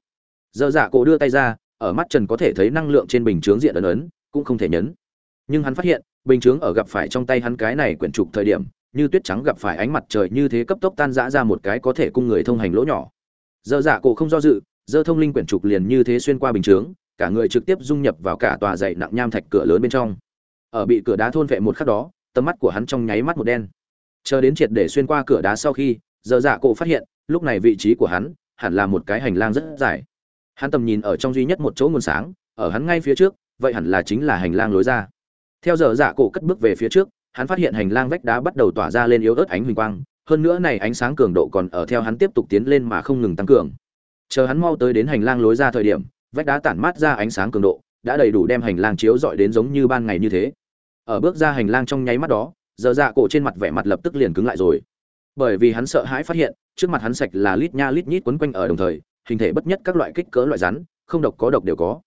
Speaker 1: Giờ dạ cổ đưa tay ra, ở mắt trần có thể thấy năng lượng trên bình chướng diện ấn ấn, cũng không thể nhấn nhưng hắn phát hiện, bình chướng ở gặp phải trong tay hắn cái này quyển trục thời điểm, như tuyết trắng gặp phải ánh mặt trời như thế cấp tốc tan rã ra một cái có thể cung người thông hành lỗ nhỏ. Giờ dạ cổ không do dự, dơ thông linh quyển trục liền như thế xuyên qua bình chướng, cả người trực tiếp dung nhập vào cả tòa dậy nặng nham thạch cửa lớn bên trong. Ở bị cửa đá thôn vệ một khắc đó, tầm mắt của hắn trong nháy mắt một đen. Chờ đến triệt để xuyên qua cửa đá sau khi, giờ dạ cổ phát hiện, lúc này vị trí của hắn hẳn là một cái hành lang rất dài. Hắn tầm nhìn ở trong duy nhất một chỗ nguồn sáng, ở hắn ngay phía trước, vậy hẳn là chính là hành lang lối ra theo giờ dạ cổ cất bước về phía trước, hắn phát hiện hành lang vách đá bắt đầu tỏa ra lên yếu ớt ánh huỳnh quang, hơn nữa này ánh sáng cường độ còn ở theo hắn tiếp tục tiến lên mà không ngừng tăng cường. Chờ hắn mau tới đến hành lang lối ra thời điểm, vách đá tản mát ra ánh sáng cường độ, đã đầy đủ đem hành lang chiếu rọi đến giống như ban ngày như thế. Ở bước ra hành lang trong nháy mắt đó, giờ dạ cổ trên mặt vẻ mặt lập tức liền cứng lại rồi. Bởi vì hắn sợ hãi phát hiện, trước mặt hắn sạch là lít nha lít nhít quấn quanh ở đồng thời, hình thể bất nhất các loại kích cỡ loại rắn, không độc có độc đều có.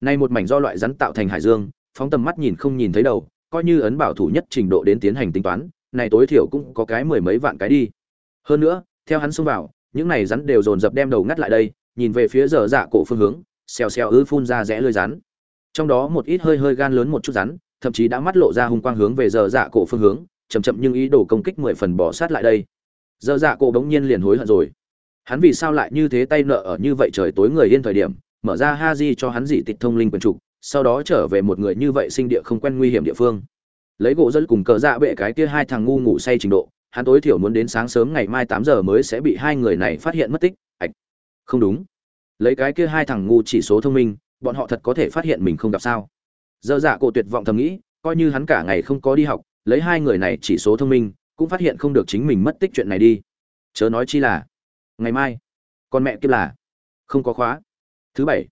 Speaker 1: Nay một mảnh do loại rắn tạo thành hải dương phóng tầm mắt nhìn không nhìn thấy đầu, coi như ấn bảo thủ nhất trình độ đến tiến hành tính toán, này tối thiểu cũng có cái mười mấy vạn cái đi. Hơn nữa, theo hắn xông vào, những này rắn đều dồn dập đem đầu ngắt lại đây, nhìn về phía dở dạ cổ phương hướng, xèo xèo ư phun ra rẽ lưới rắn. Trong đó một ít hơi hơi gan lớn một chút rắn, thậm chí đã mắt lộ ra hung quang hướng về dở dạ cổ phương hướng, chậm chậm nhưng ý đồ công kích mười phần bỏ sát lại đây. Dở dạ cổ bỗng nhiên liền hối hận rồi. Hắn vì sao lại như thế tay nợ ở như vậy trời tối người yên thời điểm, mở ra ha di cho hắn dị tịch thông linh quyền trục sau đó trở về một người như vậy sinh địa không quen nguy hiểm địa phương. Lấy gỗ dân cùng cờ dạ bệ cái kia hai thằng ngu ngủ say trình độ, hắn tối thiểu muốn đến sáng sớm ngày mai tám giờ mới sẽ bị hai người này phát hiện mất tích, ạch. Không đúng. Lấy cái kia hai thằng ngu chỉ số thông minh, bọn họ thật có thể phát hiện mình không gặp sao. Dơ dạ cổ tuyệt vọng thầm nghĩ, coi như hắn cả ngày không có đi học, lấy hai người này chỉ số thông minh, cũng phát hiện không được chính mình mất tích chuyện này đi. Chớ nói chi là, ngày mai, con mẹ kiếp là, không có khóa. Thứ bảy,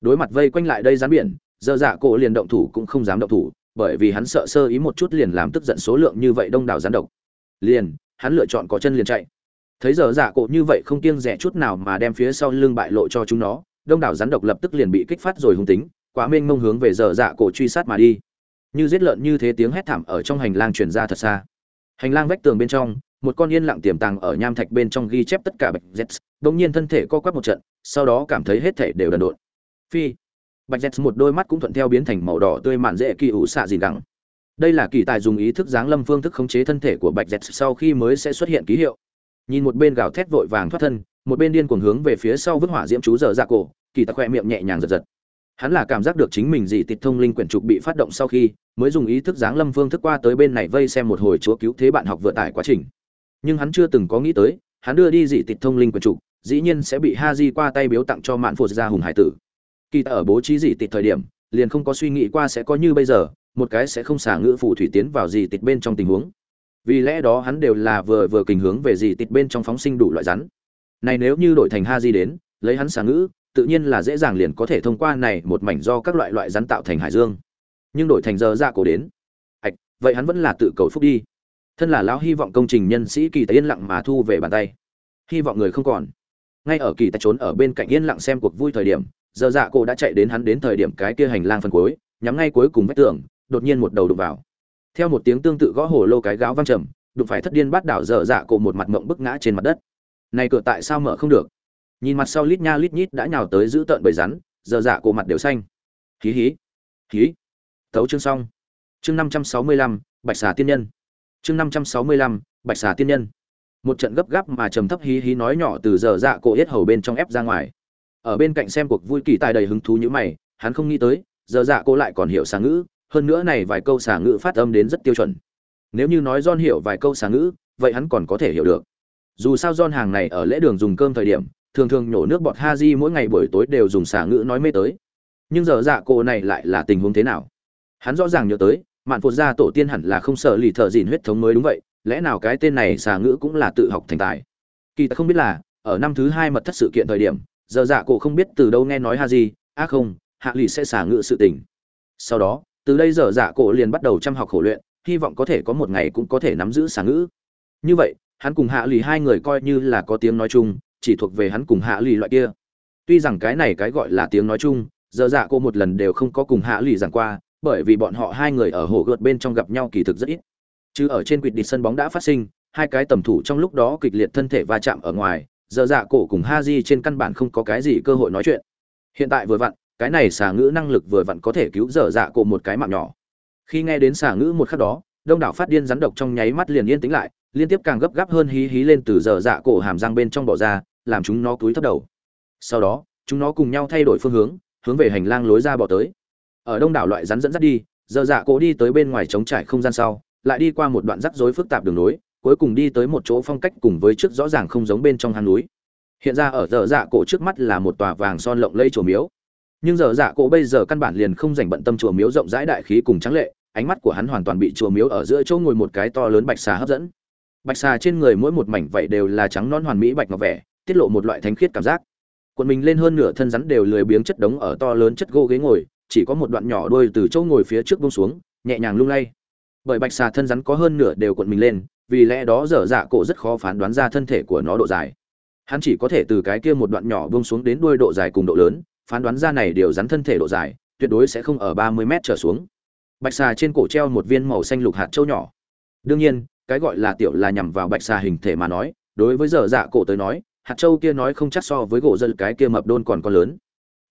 Speaker 1: đối mặt vây quanh lại đây rán biển dơ dạ cổ liền động thủ cũng không dám động thủ, bởi vì hắn sợ sơ ý một chút liền làm tức giận số lượng như vậy đông đảo gián độc. Liền, hắn lựa chọn có chân liền chạy. Thấy giờ dạ cổ như vậy không kiêng rẻ chút nào mà đem phía sau lưng bại lộ cho chúng nó, đông đảo rắn độc lập tức liền bị kích phát rồi hung tính, quá mênh mông hướng về giờ dạ cổ truy sát mà đi. Như giết lợn như thế tiếng hét thảm ở trong hành lang truyền ra thật xa. Hành lang vách tường bên trong, một con yên lặng tiềm tàng ở nham thạch bên trong ghi chép tất cả bạch z bỗng nhiên thân thể co quắp một trận, sau đó cảm thấy hết thể đều đần độn. Phi bạch z một đôi mắt cũng thuận theo biến thành màu đỏ tươi mạn dễ kỳ ủ xạ gì gẳng. Đây là kỳ tài dùng ý thức giáng lâm phương thức khống chế thân thể của bạch z sau khi mới sẽ xuất hiện ký hiệu. Nhìn một bên gào thét vội vàng thoát thân, một bên điên cuồng hướng về phía sau vứt hỏa diễm chú giờ ra dạ cổ, kỳ tài khoe miệng nhẹ nhàng giật giật. Hắn là cảm giác được chính mình dị tịch thông linh quyển trục bị phát động sau khi, mới dùng ý thức giáng lâm phương thức qua tới bên này vây xem một hồi chúa cứu thế bạn học vừa tải quá trình. Nhưng hắn chưa từng có nghĩ tới, hắn đưa đi dị tịch thông linh quyển trục, dĩ nhiên sẽ bị ha di qua tay biếu tặng cho mạn phụt gia hùng hải tử kỳ ở bố trí gì tịch thời điểm, liền không có suy nghĩ qua sẽ có như bây giờ, một cái sẽ không xả ngữ phù thủy tiến vào gì tịch bên trong tình huống. Vì lẽ đó hắn đều là vừa vừa kình hướng về gì tịch bên trong phóng sinh đủ loại rắn. Này nếu như đổi thành ha di đến, lấy hắn xả ngữ, tự nhiên là dễ dàng liền có thể thông qua này một mảnh do các loại loại rắn tạo thành hải dương. Nhưng đổi thành giờ ra dạ cổ đến. Ạch vậy hắn vẫn là tự cầu phúc đi. Thân là lão hy vọng công trình nhân sĩ kỳ tài yên lặng mà thu về bàn tay. Hy vọng người không còn. Ngay ở kỳ tài trốn ở bên cạnh yên lặng xem cuộc vui thời điểm giờ dạ cổ đã chạy đến hắn đến thời điểm cái kia hành lang phần cuối, nhắm ngay cuối cùng vách tường, đột nhiên một đầu đụng vào. Theo một tiếng tương tự gõ hồ lô cái gáo văng trầm, đụng phải thất điên bắt đảo dở dạ cổ một mặt mộng bức ngã trên mặt đất. Này cửa tại sao mở không được? Nhìn mặt sau lít nha lít nhít đã nhào tới giữ tợn bầy rắn dở dạ cổ mặt đều xanh. Hí hí hí. Tấu chương xong. Chương năm trăm sáu mươi lăm, bạch xà tiên nhân. Chương năm trăm sáu mươi lăm, bạch xà tiên nhân. Một trận gấp gáp mà trầm thấp hí hí nói nhỏ từ giờ dạ cổ yết hầu bên trong ép ra ngoài ở bên cạnh xem cuộc vui kỳ tài đầy hứng thú như mày, hắn không nghĩ tới, giờ dạ cô lại còn hiểu xà ngữ, hơn nữa này vài câu xà ngữ phát âm đến rất tiêu chuẩn. Nếu như nói don hiểu vài câu xà ngữ, vậy hắn còn có thể hiểu được. Dù sao don hàng này ở lễ đường dùng cơm thời điểm, thường thường nhổ nước bọt ha di mỗi ngày buổi tối đều dùng xà ngữ nói mê tới. Nhưng giờ dạ cô này lại là tình huống thế nào? Hắn rõ ràng nhớ tới, mạn phụt gia tổ tiên hẳn là không sợ lì thợ dìn huyết thống mới đúng vậy, lẽ nào cái tên này xà ngữ cũng là tự học thành tài? Kỳ ta không biết là, ở năm thứ hai mật thất sự kiện thời điểm giờ dạ cổ không biết từ đâu nghe nói ha gì á không, hạ lì sẽ xả ngự sự tình. Sau đó, từ đây giờ dạ cổ liền bắt đầu chăm học khổ luyện, hy vọng có thể có một ngày cũng có thể nắm giữ xả ngữ như vậy, hắn cùng hạ lì hai người coi như là có tiếng nói chung, chỉ thuộc về hắn cùng hạ lì loại kia. Tuy rằng cái này cái gọi là tiếng nói chung, giờ dạ cô một lần đều không có cùng hạ lì giảng qua, bởi vì bọn họ hai người ở hồ gợt bên trong gặp nhau kỳ thực rất ít. Chứ ở trên quỵt địch sân bóng đã phát sinh, hai cái tầm thủ trong lúc đó kịch liệt thân thể va chạm ở ngoài giờ dạ cổ cùng ha di trên căn bản không có cái gì cơ hội nói chuyện. Hiện tại vừa vặn, cái này xà ngữ năng lực vừa vặn có thể cứu dở dạ cổ một cái mạng nhỏ. Khi nghe đến xà ngữ một khắc đó, đông đảo phát điên rắn độc trong nháy mắt liền yên tĩnh lại, liên tiếp càng gấp gáp hơn hí hí lên từ dở dạ cổ hàm răng bên trong bỏ ra, làm chúng nó cúi thấp đầu. Sau đó, chúng nó cùng nhau thay đổi phương hướng hướng về hành lang lối ra bỏ tới. Ở đông đảo loại rắn dẫn dắt đi dở dạ cổ đi tới bên ngoài trống trải không gian sau, lại đi qua một đoạn rắc rối phức tạp đường nối cuối cùng đi tới một chỗ phong cách cùng với trước rõ ràng không giống bên trong hang núi. Hiện ra ở dở dạ cổ trước mắt là một tòa vàng son lộng lẫy chùa miếu. Nhưng dở dạ cổ bây giờ căn bản liền không dành bận tâm chùa miếu rộng rãi đại khí cùng trắng lệ, ánh mắt của hắn hoàn toàn bị chùa miếu ở giữa chỗ ngồi một cái to lớn bạch xà hấp dẫn. Bạch xà trên người mỗi một mảnh vậy đều là trắng non hoàn mỹ bạch ngọc vẻ, tiết lộ một loại thánh khiết cảm giác. Quần mình lên hơn nửa thân rắn đều lười biếng chất đống ở to lớn chất gỗ ghế ngồi, chỉ có một đoạn nhỏ đuôi từ chỗ ngồi phía trước bông xuống, nhẹ nhàng lung lay. Bởi bạch xà thân rắn có hơn nửa đều cuộn mình lên vì lẽ đó dở dạ cổ rất khó phán đoán ra thân thể của nó độ dài. Hắn chỉ có thể từ cái kia một đoạn nhỏ bông xuống đến đuôi độ dài cùng độ lớn, phán đoán ra này điều rắn thân thể độ dài, tuyệt đối sẽ không ở ba mươi mét trở xuống. Bạch xà trên cổ treo một viên màu xanh lục hạt châu nhỏ. Đương nhiên, cái gọi là tiểu là nhằm vào bạch xà hình thể mà nói, đối với dở dạ cổ tới nói, hạt châu kia nói không chắc so với gỗ dân cái kia mập đôn còn có lớn.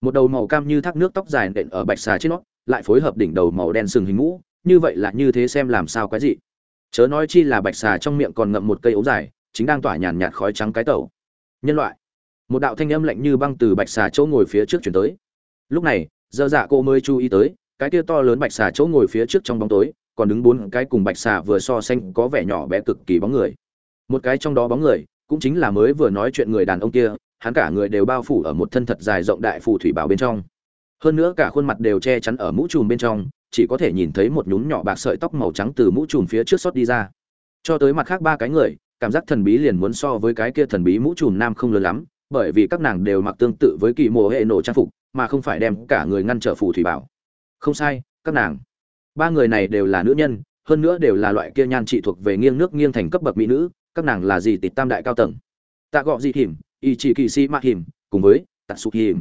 Speaker 1: Một đầu màu cam như thác nước tóc dài nện ở bạch xà trên nó, lại phối hợp đỉnh đầu màu đen sừng hình mũ, như vậy là như thế xem làm sao cái gì chớ nói chi là bạch xà trong miệng còn ngậm một cây ống dài, chính đang tỏa nhàn nhạt khói trắng cái tẩu. Nhân loại. Một đạo thanh âm lạnh như băng từ bạch xà chỗ ngồi phía trước chuyển tới. Lúc này dơ dạ cô mới chú ý tới, cái kia to lớn bạch xà chỗ ngồi phía trước trong bóng tối, còn đứng bốn cái cùng bạch xà vừa so xanh có vẻ nhỏ bé cực kỳ bóng người. Một cái trong đó bóng người, cũng chính là mới vừa nói chuyện người đàn ông kia, hắn cả người đều bao phủ ở một thân thật dài rộng đại phù thủy bảo bên trong. Hơn nữa cả khuôn mặt đều che chắn ở mũ trùm bên trong chỉ có thể nhìn thấy một nhún nhỏ bạc sợi tóc màu trắng từ mũ trùm phía trước sót đi ra. Cho tới mặt khác ba cái người, cảm giác thần bí liền muốn so với cái kia thần bí mũ trùm nam không lớn lắm, bởi vì các nàng đều mặc tương tự với kỳ mùa hệ nổ trang phục, mà không phải đem cả người ngăn trở phù thủy bảo. Không sai, các nàng. Ba người này đều là nữ nhân, hơn nữa đều là loại kia nhan trị thuộc về nghiêng nước nghiêng thành cấp bậc mỹ nữ, các nàng là gì tịt tam đại cao tầng. Tạ gọ dị hiểm y chỉ kỳ si mạ hiểm cùng với tạ sụp hiểm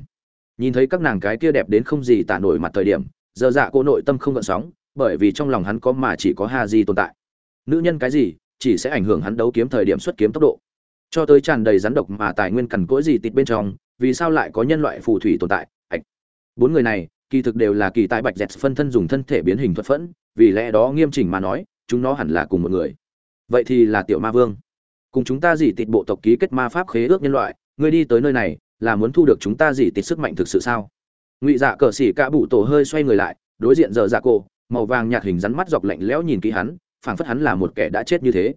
Speaker 1: nhìn thấy các nàng cái kia đẹp đến không gì tả nổi mặt thời điểm giờ dạ cô nội tâm không gợn sóng, bởi vì trong lòng hắn có mà chỉ có ha di tồn tại. Nữ nhân cái gì, chỉ sẽ ảnh hưởng hắn đấu kiếm thời điểm xuất kiếm tốc độ. Cho tới tràn đầy rắn độc mà tài nguyên cằn cỗi gì tịt bên trong, vì sao lại có nhân loại phù thủy tồn tại? Ạch. Bốn người này, kỳ thực đều là kỳ tài bạch dẹt phân thân dùng thân thể biến hình thuật phẫn, vì lẽ đó nghiêm chỉnh mà nói, chúng nó hẳn là cùng một người. Vậy thì là tiểu ma vương. Cùng chúng ta gì tịt bộ tộc ký kết ma pháp khế ước nhân loại, ngươi đi tới nơi này, là muốn thu được chúng ta gì tịt sức mạnh thực sự sao? Ngụy dạ cờ xỉ cả bụ tổ hơi xoay người lại, đối diện giờ dạ cổ, màu vàng nhạt hình rắn mắt dọc lạnh lẽo nhìn kỹ hắn, phảng phất hắn là một kẻ đã chết như thế.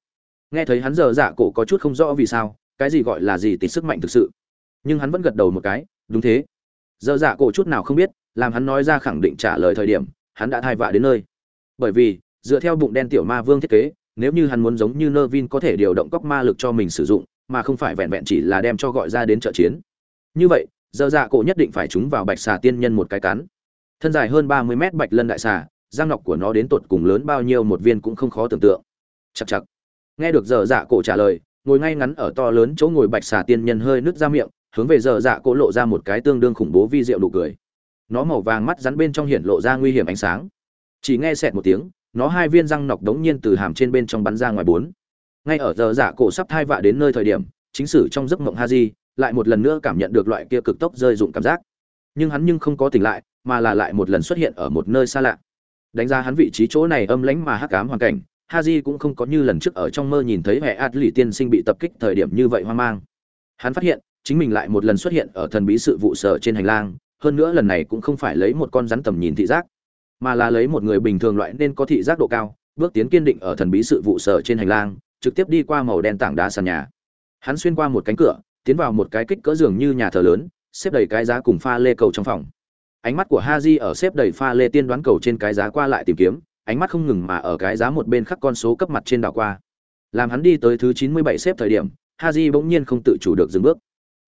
Speaker 1: Nghe thấy hắn giờ dạ cổ có chút không rõ vì sao, cái gì gọi là gì tịt sức mạnh thực sự. Nhưng hắn vẫn gật đầu một cái, đúng thế. Giờ dạ cổ chút nào không biết, làm hắn nói ra khẳng định trả lời thời điểm, hắn đã thai vạ đến nơi. Bởi vì, dựa theo bụng đen tiểu ma vương thiết kế, nếu như hắn muốn giống như nơ vin có thể điều động cóc ma lực cho mình sử dụng, mà không phải vẹn vẹn chỉ là đem cho gọi ra đến trợ chiến. Như vậy giờ dạ cổ nhất định phải trúng vào bạch xà tiên nhân một cái cắn. Thân dài hơn ba mươi mét bạch lân đại xà răng nọc của nó đến tột cùng lớn bao nhiêu một viên cũng không khó tưởng tượng. Chặt chặt nghe được giờ dạ cổ trả lời, ngồi ngay ngắn ở to lớn chỗ ngồi bạch xà tiên nhân hơi nứt ra miệng, hướng về giờ dạ cổ lộ ra một cái tương đương khủng bố vi diệu đủ cười. Nó màu vàng mắt rắn bên trong hiện lộ ra nguy hiểm ánh sáng. Chỉ nghe xẹt một tiếng, nó hai viên răng nọc đống nhiên từ hàm trên bên trong bắn ra ngoài bốn. Ngay ở giờ dạ cổ sắp thai vạ đến nơi thời điểm, chính sử trong giấc mộng ha di lại một lần nữa cảm nhận được loại kia cực tốc rơi dụng cảm giác. Nhưng hắn nhưng không có tỉnh lại, mà là lại một lần xuất hiện ở một nơi xa lạ. Đánh giá hắn vị trí chỗ này âm lãnh mà hắc ám hoàn cảnh ha cũng không có như lần trước ở trong mơ nhìn thấy hệ Atli tiên sinh bị tập kích thời điểm như vậy hoang mang. Hắn phát hiện, chính mình lại một lần xuất hiện ở thần bí sự vụ sở trên hành lang, hơn nữa lần này cũng không phải lấy một con rắn tầm nhìn thị giác, mà là lấy một người bình thường loại nên có thị giác độ cao, bước tiến kiên định ở thần bí sự vụ sở trên hành lang, trực tiếp đi qua màu đen tảng đá sàn nhà. Hắn xuyên qua một cánh cửa tiến vào một cái kích cỡ giường như nhà thờ lớn, xếp đầy cái giá cùng pha lê cầu trong phòng. Ánh mắt của ha di ở xếp đầy pha lê tiên đoán cầu trên cái giá qua lại tìm kiếm, ánh mắt không ngừng mà ở cái giá một bên khắc con số cấp mặt trên đảo qua. Làm hắn đi tới thứ chín mươi bảy xếp thời điểm, haji bỗng nhiên không tự chủ được dừng bước.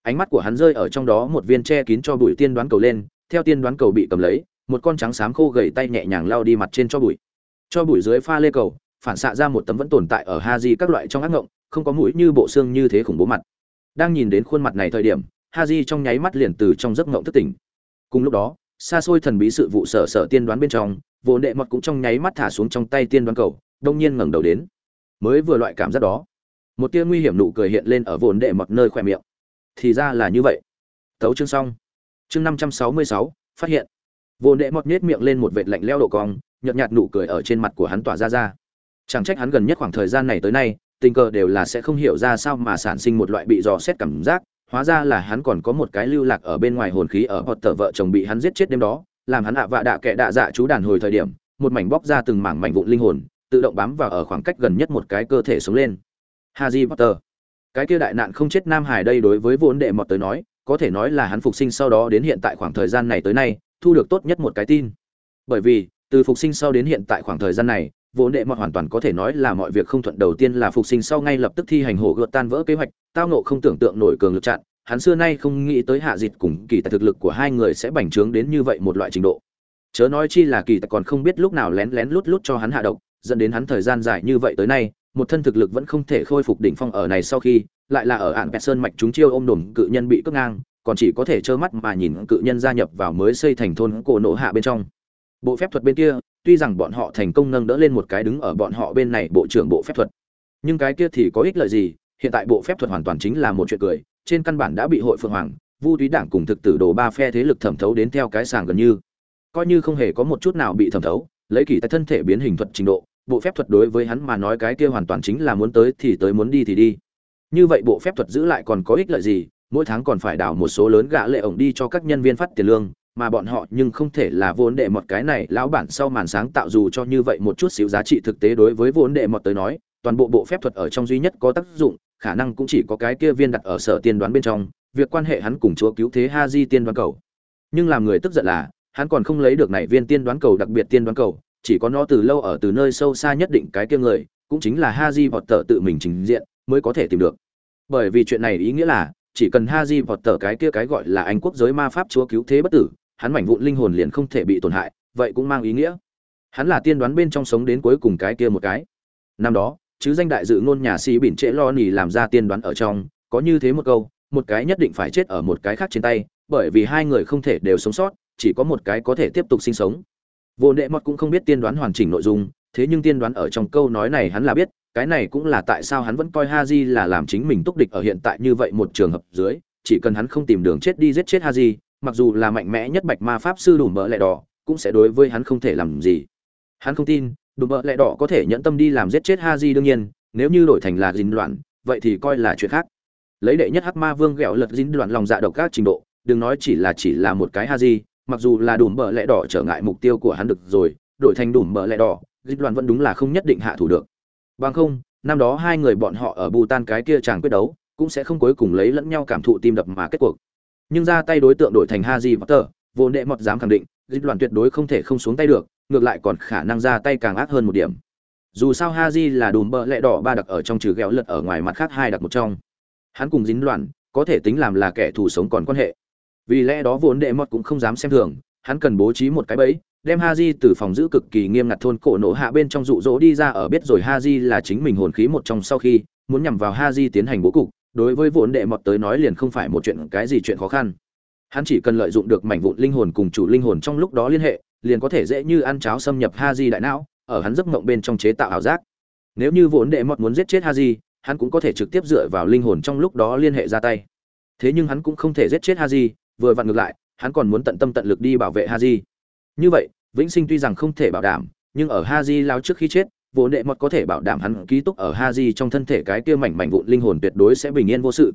Speaker 1: Ánh mắt của hắn rơi ở trong đó một viên che kín cho bụi tiên đoán cầu lên, theo tiên đoán cầu bị cầm lấy, một con trắng xám khô gầy tay nhẹ nhàng lao đi mặt trên cho bụi. Cho bụi dưới pha lê cầu, phản xạ ra một tấm vẫn tồn tại ở haji các loại trong ác ngộng, không có mũi như bộ xương như thế khủng bố mặt đang nhìn đến khuôn mặt này thời điểm, haji trong nháy mắt liền từ trong giấc ngộng thất tỉnh. Cùng lúc đó, xa xôi thần bí sự vụ sở sở tiên đoán bên trong, vô đệ mọt cũng trong nháy mắt thả xuống trong tay tiên đoán cầu, đông nhiên ngẩng đầu đến. Mới vừa loại cảm giác đó, một tia nguy hiểm nụ cười hiện lên ở vồn đệ mọt nơi khỏe miệng. Thì ra là như vậy. Thấu chương xong. Chương năm trăm sáu mươi sáu, phát hiện. Vồn đệ mọt nhếch miệng lên một vệt lạnh leo độ cong, nhợt nhạt nụ cười ở trên mặt của hắn tỏa ra ra. Chẳng trách hắn gần nhất khoảng thời gian này tới nay tình cờ đều là sẽ không hiểu ra sao mà sản sinh một loại bị dò xét cảm giác, hóa ra là hắn còn có một cái lưu lạc ở bên ngoài hồn khí ở hoặc tờ vợ chồng bị hắn giết chết đêm đó, làm hắn ạ vạ đạ kệ đạ dạ chú đàn hồi thời điểm, một mảnh bóc ra từng mảng mảnh vụn linh hồn, tự động bám vào ở khoảng cách gần nhất một cái cơ thể sống lên. Haji Potter. Cái kia đại nạn không chết nam hải đây đối với vốn đệ mọt tới nói, có thể nói là hắn phục sinh sau đó đến hiện tại khoảng thời gian này tới nay, thu được tốt nhất một cái tin. Bởi vì, từ phục sinh sau đến hiện tại khoảng thời gian này vốn đệ mọt hoàn toàn có thể nói là mọi việc không thuận đầu tiên là phục sinh sau ngay lập tức thi hành hổ gợt tan vỡ kế hoạch, tao nộ không tưởng tượng nổi cường lực chặn, hắn xưa nay không nghĩ tới hạ dịch cùng kỳ tài thực lực của hai người sẽ bành trướng đến như vậy một loại trình độ. Chớ nói chi là kỳ tài còn không biết lúc nào lén lén lút lút cho hắn hạ độc, dẫn đến hắn thời gian dài như vậy tới nay, một thân thực lực vẫn không thể khôi phục đỉnh phong ở này sau khi, lại là ở ạn pẹt sơn mạch chúng chiêu ôm đồm cự nhân bị cướp ngang, còn chỉ có thể trơ mắt mà nhìn cự nhân gia nhập vào mới xây thành thôn cổ nộ hạ bên trong. Bộ phép thuật bên kia tuy rằng bọn họ thành công nâng đỡ lên một cái đứng ở bọn họ bên này bộ trưởng bộ phép thuật, nhưng cái kia thì có ích lợi gì? Hiện tại bộ phép thuật hoàn toàn chính là một chuyện cười, trên căn bản đã bị hội phượng hoàng, vu túy đảng cùng thực tử đồ ba phe thế lực thẩm thấu đến theo cái sàng gần như. Coi như không hề có một chút nào bị thẩm thấu, lấy kỳ tại thân thể biến hình thuật trình độ, bộ phép thuật đối với hắn mà nói cái kia hoàn toàn chính là muốn tới thì tới, muốn đi thì đi. Như vậy bộ phép thuật giữ lại còn có ích lợi gì? Mỗi tháng còn phải đảo một số lớn gã lệ ổng đi cho các nhân viên phát tiền lương mà bọn họ nhưng không thể là vốn đệ một cái này, lão bản sau màn sáng tạo dù cho như vậy một chút xíu giá trị thực tế đối với vốn đệ một tới nói, toàn bộ bộ phép thuật ở trong duy nhất có tác dụng, khả năng cũng chỉ có cái kia viên đặt ở sở tiên đoán bên trong, việc quan hệ hắn cùng chúa cứu thế ha di tiên đoán cầu. Nhưng làm người tức giận là, hắn còn không lấy được này viên tiên đoán cầu đặc biệt tiên đoán cầu, chỉ có nó từ lâu ở từ nơi sâu xa nhất định cái kia người, cũng chính là ha di vọt tờ tự mình trình diện, mới có thể tìm được. Bởi vì chuyện này ý nghĩa là, chỉ cần ha di vọt tờ cái kia cái gọi là anh quốc giới ma pháp chúa cứu thế bất tử hắn mảnh vụn linh hồn liền không thể bị tổn hại vậy cũng mang ý nghĩa. Hắn là tiên đoán bên trong sống đến cuối cùng cái kia một cái. Năm đó chứ danh đại dự ngôn nhà sĩ bỉn trễ lo nỉ làm ra tiên đoán ở trong có như thế một câu một cái nhất định phải chết ở một cái khác trên tay bởi vì hai người không thể đều sống sót chỉ có một cái có thể tiếp tục sinh sống. Vô đệ mọt cũng không biết tiên đoán hoàn chỉnh nội dung thế nhưng tiên đoán ở trong câu nói này hắn là biết cái này cũng là tại sao hắn vẫn coi Haji là làm chính mình túc địch ở hiện tại như vậy một trường hợp dưới, chỉ cần hắn không tìm đường chết đi giết chết Haji, mặc dù là mạnh mẽ nhất bạch ma pháp sư đủ mỡ lẹ đỏ, cũng sẽ đối với hắn không thể làm gì. Hắn không tin, đủ mỡ lẹ đỏ có thể nhẫn tâm đi làm giết chết ha di đương nhiên, nếu như đổi thành là dính loạn, vậy thì coi là chuyện khác. Lấy đệ nhất hắc ma vương gẹo lật dính loạn lòng dạ độc các trình độ, đừng nói chỉ là chỉ là một cái ha di mặc dù là đủ mỡ lẹ đỏ trở ngại mục tiêu của hắn được rồi, đổi thành đủ mỡ lẹ đỏ, dính loạn vẫn đúng là không nhất định hạ thủ được. Bằng không, năm đó hai người bọn họ ở Bhutan cái kia chàng quyết đấu, cũng sẽ không cuối cùng lấy lẫn nhau cảm thụ tim đập mà kết cuộc. Nhưng ra tay đối tượng đổi thành Haji Potter, vô đệ mọt dám khẳng định, dịch đoàn tuyệt đối không thể không xuống tay được, ngược lại còn khả năng ra tay càng ác hơn một điểm. Dù sao Haji là đùm bờ lẹ đỏ ba đặc ở trong trừ ghẹo lật ở ngoài mặt khác hai đặc một trong. Hắn cùng dính loạn, có thể tính làm là kẻ thù sống còn quan hệ. Vì lẽ đó vốn đệ mọt cũng không dám xem thường, hắn cần bố trí một cái bẫy, đem Haji từ phòng giữ cực kỳ nghiêm ngặt thôn cổ nổ hạ bên trong dụ dỗ đi ra ở biết rồi Haji là chính mình hồn khí một trong sau khi muốn nhằm vào Haji tiến hành bố cục, đối với vốn đệ mọt tới nói liền không phải một chuyện cái gì chuyện khó khăn. Hắn chỉ cần lợi dụng được mảnh vụn linh hồn cùng chủ linh hồn trong lúc đó liên hệ, liền có thể dễ như ăn cháo xâm nhập ha di đại não, ở hắn giấc mộng bên trong chế tạo ảo giác. Nếu như vốn đệ mọt muốn giết chết ha di hắn cũng có thể trực tiếp dựa vào linh hồn trong lúc đó liên hệ ra tay. Thế nhưng hắn cũng không thể giết chết ha di vừa vặn ngược lại, hắn còn muốn tận tâm tận lực đi bảo vệ ha di Như vậy, vĩnh sinh tuy rằng không thể bảo đảm, nhưng ở ha di lao trước khi chết, vô đệ mọt có thể bảo đảm hắn ký túc ở ha di trong thân thể cái kia mảnh mảnh vụn linh hồn tuyệt đối sẽ bình yên vô sự.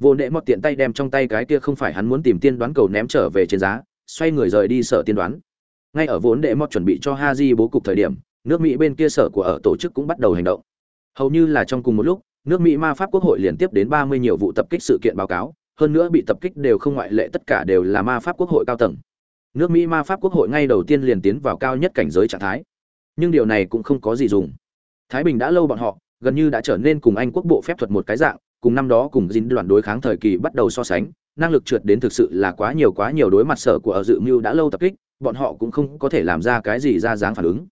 Speaker 1: Vô đệ mọt tiện tay đem trong tay cái kia không phải hắn muốn tìm tiên đoán cầu ném trở về trên giá, xoay người rời đi sở tiên đoán. Ngay ở vốn đệ mọt chuẩn bị cho ha di bố cục thời điểm, nước Mỹ bên kia sở của ở tổ chức cũng bắt đầu hành động. Hầu như là trong cùng một lúc, nước Mỹ ma pháp quốc hội liên tiếp đến 30 nhiều vụ tập kích sự kiện báo cáo, hơn nữa bị tập kích đều không ngoại lệ tất cả đều là ma pháp quốc hội cao tầng nước mỹ ma pháp quốc hội ngay đầu tiên liền tiến vào cao nhất cảnh giới trạng thái nhưng điều này cũng không có gì dùng. Thái bình đã lâu bọn họ, gần như đã trở nên cùng anh quốc bộ phép thuật một cái dạng, cùng năm đó cùng dính đoàn đối kháng thời kỳ bắt đầu so sánh, năng lực trượt đến thực sự là quá nhiều quá nhiều đối mặt sở của ở dự mưu đã lâu tập kích, bọn họ cũng không có thể làm ra cái gì ra dáng phản ứng.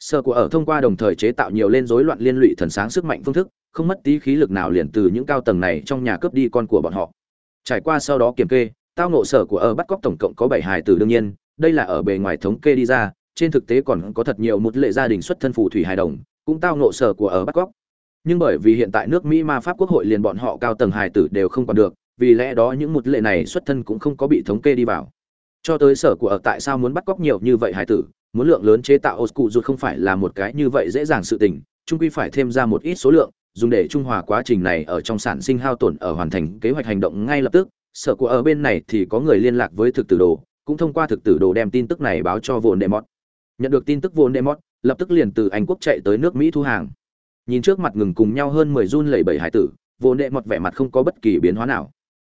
Speaker 1: Sở của ở thông qua đồng thời chế tạo nhiều lên rối loạn liên lụy thần sáng sức mạnh phương thức, không mất tí khí lực nào liền từ những cao tầng này trong nhà cướp đi con của bọn họ. Trải qua sau đó kiểm kê, tao nộ sở của ở bắt cóc tổng cộng có bảy hài tử đương nhiên, đây là ở bề ngoài thống kê đi ra trên thực tế còn có thật nhiều một lệ gia đình xuất thân phù thủy hài đồng, cũng tao nộ sở của ở bắt cóc nhưng bởi vì hiện tại nước mỹ ma pháp quốc hội liền bọn họ cao tầng hài tử đều không còn được, vì lẽ đó những một lệ này xuất thân cũng không có bị thống kê đi vào. Cho tới sở của ở tại sao muốn bắt cóc nhiều như vậy hài tử, muốn lượng lớn chế tạo ô cụ dù không phải là một cái như vậy dễ dàng sự tình trung quy phải thêm ra một ít số lượng, dùng để trung hòa quá trình này ở trong sản sinh hao tổn ở hoàn thành kế hoạch hành động ngay lập tức. Sở của ở bên này thì có người liên lạc với thực tử đồ, cũng thông qua thực tử đồ đem tin tức này báo cho vồn đệ mọt nhận được tin tức vồn đệ mọt lập tức liền từ anh quốc chạy tới nước mỹ thu hàng. Nhìn trước mặt ngừng cùng nhau hơn mười run lẩy bẩy hải tử vồn đệ mọt vẻ mặt không có bất kỳ biến hóa nào.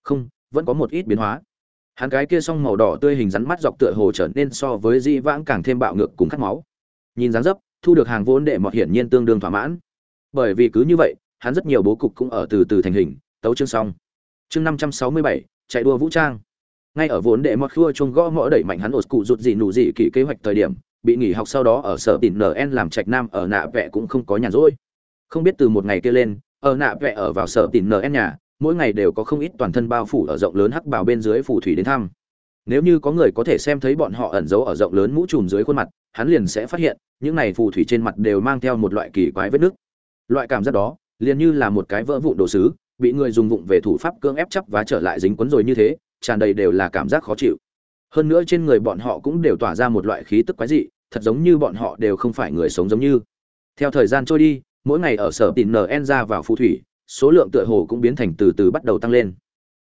Speaker 1: Không, vẫn có một ít biến hóa. Hắn cái kia song màu đỏ tươi hình rắn mắt dọc tựa hồ trở nên so với di vãng càng thêm bạo ngược cùng khát máu. Nhìn dáng dấp, thu được hàng vốn đệ mọt hiển nhiên tương đương thỏa mãn. Bởi vì cứ như vậy, hắn rất nhiều bố cục cũng ở từ từ thành hình, tấu chương xong. Chương năm trăm sáu mươi bảy, chạy đua vũ trang. Ngay ở vốn đệ mọt khua chung gõ mõ đẩy mạnh hắn ột cụ rụt gì nụ gì kỹ kế hoạch thời điểm bị nghỉ học sau đó ở sở tỉnh nn làm trạch nam ở nạ vẽ cũng không có nhàn rỗi. Không biết từ một ngày kia lên, ở nạ vẽ ở vào sở tỉnh nn nhà, mỗi ngày đều có không ít toàn thân bao phủ ở rộng lớn hắc bào bên dưới phù thủy đến thăm. Nếu như có người có thể xem thấy bọn họ ẩn giấu ở rộng lớn mũ trùm dưới khuôn mặt, hắn liền sẽ phát hiện, những này phù thủy trên mặt đều mang theo một loại kỳ quái vết nứt. Loại cảm giác đó, liền như là một cái vỡ vụn đồ sứ, bị người dùng vụng về thủ pháp cưỡng ép chấp và trở lại dính quấn rồi như thế, tràn đầy đều là cảm giác khó chịu hơn nữa trên người bọn họ cũng đều tỏa ra một loại khí tức quái dị, thật giống như bọn họ đều không phải người sống giống như. Theo thời gian trôi đi, mỗi ngày ở sở tìm nn ra vào phù thủy, số lượng tựa hồ cũng biến thành từ từ bắt đầu tăng lên.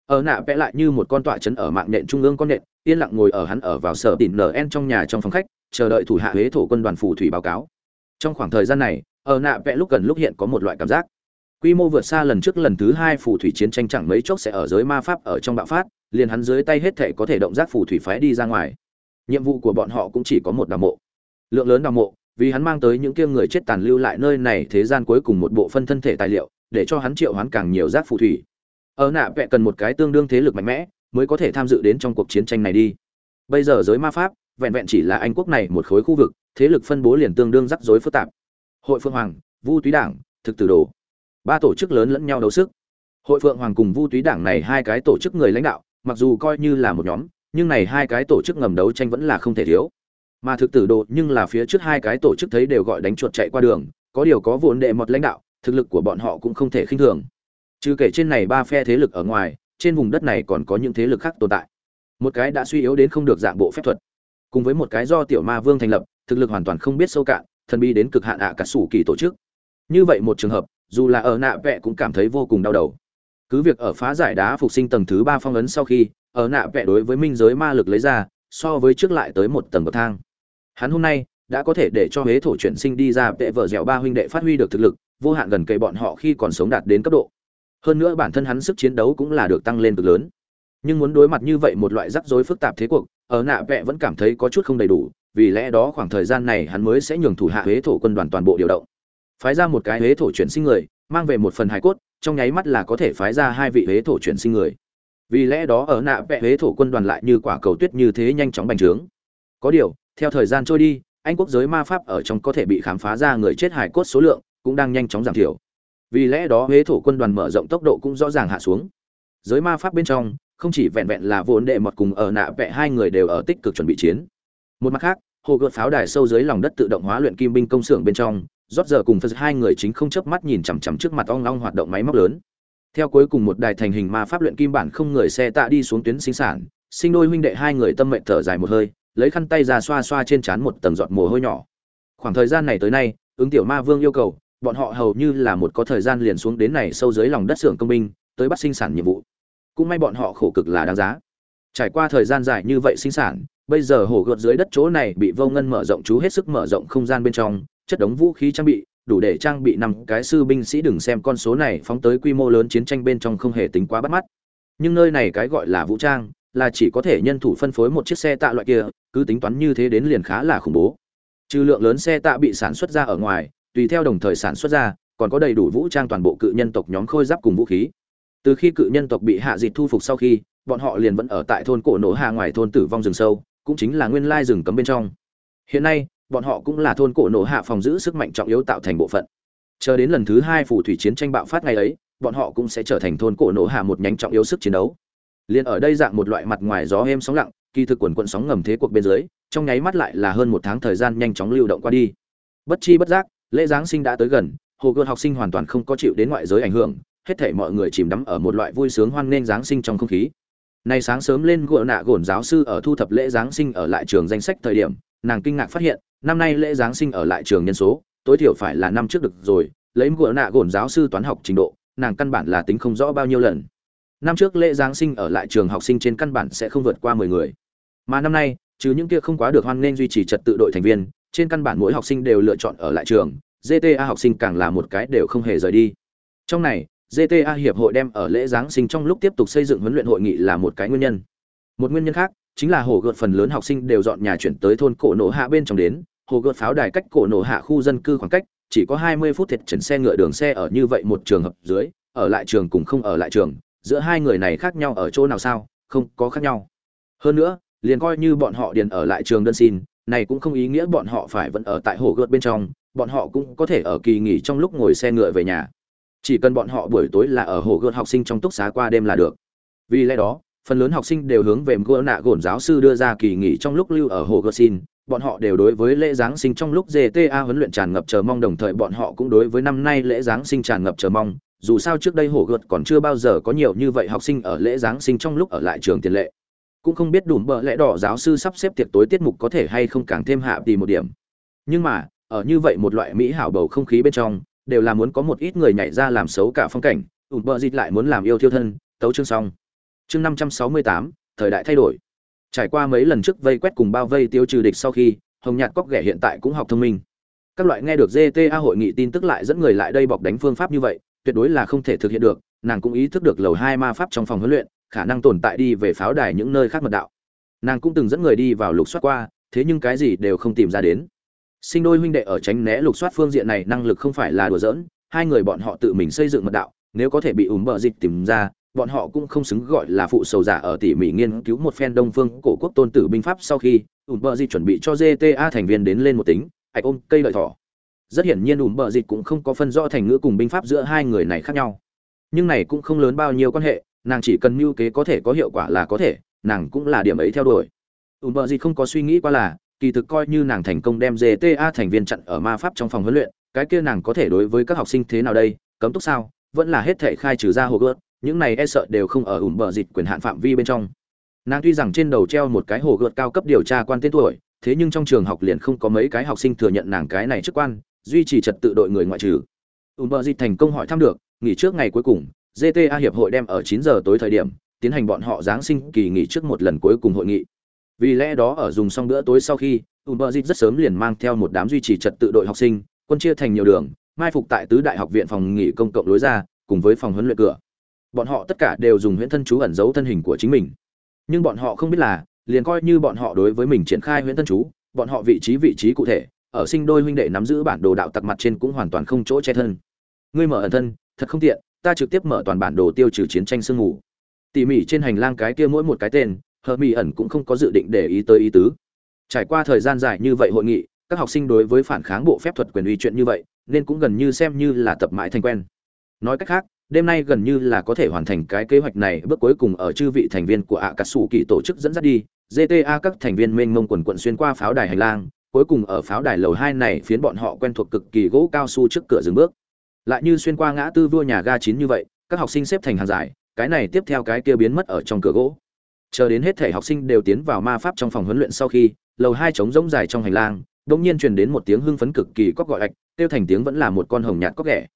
Speaker 1: Ở nạ vẽ lại như một con tọa chấn ở mạng nện trung ương con nện, yên lặng ngồi ở hắn ở vào sở tìm nn trong nhà trong phòng khách, chờ đợi thủ hạ huế thổ quân đoàn phù thủy báo cáo. Trong khoảng thời gian này, ở nạ vẽ lúc gần lúc hiện có một loại cảm giác. Quy mô vượt xa lần trước lần thứ hai phù thủy chiến tranh chẳng mấy chốc sẽ ở giới ma pháp ở trong bạo phát liền hắn dưới tay hết thể có thể động giác phù thủy phái đi ra ngoài. Nhiệm vụ của bọn họ cũng chỉ có một đào mộ. Lượng lớn đào mộ, vì hắn mang tới những kia người chết tàn lưu lại nơi này thế gian cuối cùng một bộ phân thân thể tài liệu, để cho hắn triệu hoán càng nhiều giác phù thủy. Ở nạ vẽ cần một cái tương đương thế lực mạnh mẽ, mới có thể tham dự đến trong cuộc chiến tranh này đi. Bây giờ giới ma pháp, vẹn vẹn chỉ là anh quốc này một khối khu vực, thế lực phân bố liền tương đương rắc rối phức tạp. Hội phương hoàng, vu túy đảng, thực tử đồ. Ba tổ chức lớn lẫn nhau đấu sức. Hội phượng hoàng cùng vu túy đảng này hai cái tổ chức người lãnh đạo mặc dù coi như là một nhóm, nhưng này hai cái tổ chức ngầm đấu tranh vẫn là không thể thiếu. Mà thực tử đồ nhưng là phía trước hai cái tổ chức thấy đều gọi đánh chuột chạy qua đường, có điều có vốn đệ một lãnh đạo, thực lực của bọn họ cũng không thể khinh thường. Trừ kể trên này ba phe thế lực ở ngoài, trên vùng đất này còn có những thế lực khác tồn tại. Một cái đã suy yếu đến không được dạng bộ phép thuật. Cùng với một cái do tiểu ma vương thành lập, thực lực hoàn toàn không biết sâu cạn, thần bi đến cực hạn ạ cả sủ kỳ tổ chức. Như vậy một trường hợp, dù là ở nạ vẽ cũng cảm thấy vô cùng đau đầu cứ việc ở phá giải đá phục sinh tầng thứ ba phong ấn sau khi, ở nạ vẽ đối với minh giới ma lực lấy ra, so với trước lại tới một tầng bậc thang. Hắn hôm nay, đã có thể để cho huế thổ chuyển sinh đi ra vệ vợ dẻo ba huynh đệ phát huy được thực lực, vô hạn gần kề bọn họ khi còn sống đạt đến cấp độ. Hơn nữa bản thân hắn sức chiến đấu cũng là được tăng lên cực lớn. Nhưng muốn đối mặt như vậy một loại rắc rối phức tạp thế cuộc, ở nạ vẽ vẫn cảm thấy có chút không đầy đủ, vì lẽ đó khoảng thời gian này hắn mới sẽ nhường thủ hạ huế thổ quân đoàn toàn bộ điều động. Phái ra một cái huế thổ chuyển sinh người, mang về một phần hài cốt trong nháy mắt là có thể phái ra hai vị huế thổ chuyển sinh người. Vì lẽ đó ở nạ vẽ huế thổ quân đoàn lại như quả cầu tuyết như thế nhanh chóng bành trướng. Có điều, theo thời gian trôi đi, anh quốc giới ma pháp ở trong có thể bị khám phá ra người chết hải cốt số lượng cũng đang nhanh chóng giảm thiểu. Vì lẽ đó huế thổ quân đoàn mở rộng tốc độ cũng rõ ràng hạ xuống. Giới ma pháp bên trong, không chỉ vẹn vẹn là vốn đệ mọt cùng ở nạ vẽ hai người đều ở tích cực chuẩn bị chiến. Một mặt khác, hồ gợt pháo đài sâu dưới lòng đất tự động hóa luyện kim binh công xưởng bên trong rót giờ cùng phật hai người chính không chớp mắt nhìn chằm chằm trước mặt ong long hoạt động máy móc lớn. Theo cuối cùng một đài thành hình ma pháp luyện kim bản không người xe tạ đi xuống tuyến sinh sản, sinh đôi huynh đệ hai người tâm mệnh thở dài một hơi, lấy khăn tay ra xoa xoa trên trán một tầng giọt mồ hôi nhỏ. Khoảng thời gian này tới nay, ứng tiểu ma vương yêu cầu, bọn họ hầu như là một có thời gian liền xuống đến này sâu dưới lòng đất xưởng công binh, tới bắt sinh sản nhiệm vụ. Cũng may bọn họ khổ cực là đáng giá. Trải qua thời gian dài như vậy sinh sản, bây giờ hồ gợt dưới đất chỗ này bị vô ngân mở rộng chú hết sức mở rộng không gian bên trong chất đống vũ khí trang bị, đủ để trang bị năm cái sư binh sĩ đừng xem con số này phóng tới quy mô lớn chiến tranh bên trong không hề tính quá bắt mắt. Nhưng nơi này cái gọi là vũ trang, là chỉ có thể nhân thủ phân phối một chiếc xe tạ loại kia, cứ tính toán như thế đến liền khá là khủng bố. Trừ lượng lớn xe tạ bị sản xuất ra ở ngoài, tùy theo đồng thời sản xuất ra, còn có đầy đủ vũ trang toàn bộ cự nhân tộc nhóm khôi giáp cùng vũ khí. Từ khi cự nhân tộc bị hạ dịt thu phục sau khi, bọn họ liền vẫn ở tại thôn cổ nổ hạ ngoài thôn tử vong rừng sâu, cũng chính là nguyên lai rừng cấm bên trong. Hiện nay bọn họ cũng là thôn cổ nổ hạ phòng giữ sức mạnh trọng yếu tạo thành bộ phận. Chờ đến lần thứ hai phù thủy chiến tranh bạo phát ngày ấy, bọn họ cũng sẽ trở thành thôn cổ nổ hạ một nhánh trọng yếu sức chiến đấu. Liền ở đây dạng một loại mặt ngoài gió êm sóng lặng, kỳ thực quần quận sóng ngầm thế cuộc bên dưới, trong nháy mắt lại là hơn một tháng thời gian nhanh chóng lưu động qua đi. Bất chi bất giác, lễ giáng sinh đã tới gần, hồ gươm học sinh hoàn toàn không có chịu đến ngoại giới ảnh hưởng, hết thảy mọi người chìm đắm ở một loại vui sướng hoan nghênh giáng sinh trong không khí. Nay sáng sớm lên gỗ nạ gổn giáo sư ở thu thập lễ giáng sinh ở lại trường danh sách thời điểm, nàng kinh ngạc phát hiện năm nay lễ giáng sinh ở lại trường nhân số, tối thiểu phải là năm trước được rồi, lấy gỗ nạ gồn giáo sư toán học trình độ, nàng căn bản là tính không rõ bao nhiêu lần. Năm trước lễ giáng sinh ở lại trường học sinh trên căn bản sẽ không vượt qua mười người. Mà năm nay, trừ những kia không quá được hoan nghênh duy trì trật tự đội thành viên, trên căn bản mỗi học sinh đều lựa chọn ở lại trường gta học sinh càng là một cái đều không hề rời đi. Trong này gta hiệp hội đem ở lễ giáng sinh trong lúc tiếp tục xây dựng huấn luyện hội nghị là một cái nguyên nhân. Một nguyên nhân khác chính là hồ gợt phần lớn học sinh đều dọn nhà chuyển tới thôn cổ nổ hạ bên trong đến, hồ gợt pháo đài cách cổ nổ hạ khu dân cư khoảng cách, chỉ có 20 phút thiệt trần xe ngựa đường xe ở như vậy một trường hợp dưới, ở lại trường cùng không ở lại trường, giữa hai người này khác nhau ở chỗ nào sao, không có khác nhau. Hơn nữa, liền coi như bọn họ điền ở lại trường đơn xin, này cũng không ý nghĩa bọn họ phải vẫn ở tại hồ gợt bên trong, bọn họ cũng có thể ở kỳ nghỉ trong lúc ngồi xe ngựa về nhà. Chỉ cần bọn họ buổi tối là ở hồ gợt học sinh trong túc xá qua đêm là được. Vì lẽ đó phần lớn học sinh đều hướng về gỡ nạ gồn giáo sư đưa ra kỳ nghỉ trong lúc lưu ở hồ gợt xin. Bọn họ đều đối với lễ giáng sinh trong lúc gta huấn luyện tràn ngập chờ mong, đồng thời bọn họ cũng đối với năm nay lễ giáng sinh tràn ngập chờ mong. Dù sao trước đây hồ gợt còn chưa bao giờ có nhiều như vậy học sinh ở lễ giáng sinh trong lúc ở lại trường tiền lệ. Cũng không biết đủ bợ lẽ đỏ giáo sư sắp xếp tiệc tối tiết mục có thể hay không càng thêm hạ tì một điểm. Nhưng mà, ở như vậy một loại mỹ hảo bầu không khí bên trong, đều là muốn có một ít người nhảy ra làm xấu cả phong cảnh. Ủ bợ dịt lại muốn làm yêu thiêu thân, tấu chương xong chương năm trăm sáu mươi tám, thời đại thay đổi. Trải qua mấy lần trước vây quét cùng bao vây tiêu trừ địch sau khi, hồng nhạt cóc ghẻ hiện tại cũng học thông minh. Các loại nghe được gta hội nghị tin tức lại dẫn người lại đây bọc đánh phương pháp như vậy, tuyệt đối là không thể thực hiện được, nàng cũng ý thức được lầu hai ma pháp trong phòng huấn luyện, khả năng tồn tại đi về pháo đài những nơi khác mật đạo. Nàng cũng từng dẫn người đi vào lục soát qua, thế nhưng cái gì đều không tìm ra đến. Sinh đôi huynh đệ ở tránh né lục soát phương diện này năng lực không phải là đùa giỡn, hai người bọn họ tự mình xây dựng mật đạo, nếu có thể bị ủm bờ dịch tìm ra bọn họ cũng không xứng gọi là phụ sầu giả ở tỉ mỉ nghiên cứu một phen đông phương cổ quốc tôn tử binh pháp sau khi ủm bờ dịch chuẩn bị cho gta thành viên đến lên một tính, ạch ôm cây lợi thỏ. Rất hiển nhiên ủm bờ dịch cũng không có phân rõ thành ngữ cùng binh pháp giữa hai người này khác nhau. Nhưng này cũng không lớn bao nhiêu quan hệ, nàng chỉ cần mưu kế có thể có hiệu quả là có thể, nàng cũng là điểm ấy theo đuổi. Ùm bờ gì không có suy nghĩ qua là, kỳ thực coi như nàng thành công đem gta thành viên chặn ở ma pháp trong phòng huấn luyện, cái kia nàng có thể đối với các học sinh thế nào đây, cấm túc sao, vẫn là hết thể khai trừ ra hồ gớt những này e sợ đều không ở ủn bờ dịch quyền hạn phạm vi bên trong nàng tuy rằng trên đầu treo một cái hồ gợt cao cấp điều tra quan tên tuổi thế nhưng trong trường học liền không có mấy cái học sinh thừa nhận nàng cái này chức quan duy trì trật tự đội người ngoại trừ ủn bờ dịch thành công hỏi thăm được nghỉ trước ngày cuối cùng GTA hiệp hội đem ở chín giờ tối thời điểm tiến hành bọn họ giáng sinh kỳ nghỉ trước một lần cuối cùng hội nghị. Vì lẽ đó ở dùng xong bữa tối sau khi, ủn bờ dịch rất sớm liền mang theo một đám duy trì trật tự đội học sinh, quân chia thành nhiều đường, mai phục tại tứ đại học viện phòng nghỉ công cộng lối ra, cùng với phòng huấn luyện cửa. Bọn họ tất cả đều dùng huyễn thân chú ẩn giấu thân hình của chính mình. Nhưng bọn họ không biết là, liền coi như bọn họ đối với mình triển khai huyễn thân chú, bọn họ vị trí vị trí cụ thể, ở sinh đôi huynh đệ nắm giữ bản đồ đạo tặc mặt trên cũng hoàn toàn không chỗ che thân. Ngươi mở ẩn thân, thật không tiện, ta trực tiếp mở toàn bản đồ tiêu trừ chiến tranh sương mù tỉ mỉ trên hành lang cái kia mỗi một cái tên hờ mỹ ẩn cũng không có dự định để ý tới ý tứ trải qua thời gian dài như vậy hội nghị các học sinh đối với phản kháng bộ phép thuật quyền uy chuyện như vậy nên cũng gần như xem như là tập mãi thành quen nói cách khác đêm nay gần như là có thể hoàn thành cái kế hoạch này, bước cuối cùng ở chư vị thành viên của ạ cà sủ kỳ tổ chức dẫn dắt đi. Gta các thành viên mênh mông quần quận xuyên qua pháo đài hành lang, cuối cùng ở pháo đài lầu hai này phiến bọn họ quen thuộc cực kỳ gỗ cao su trước cửa dừng bước. Lại như xuyên qua ngã tư vua nhà ga chín như vậy, các học sinh xếp thành hàng dài, cái này tiếp theo cái kia biến mất ở trong cửa gỗ. Chờ đến hết thể học sinh đều tiến vào ma pháp trong phòng huấn luyện sau khi, lầu hai trống rỗng dài trong hành lang, đột nhiên truyền đến một tiếng hưng phấn cực kỳ cóc gọi ạch, tiêu thành tiếng vẫn là một con hồng nhạt cóc ghẻ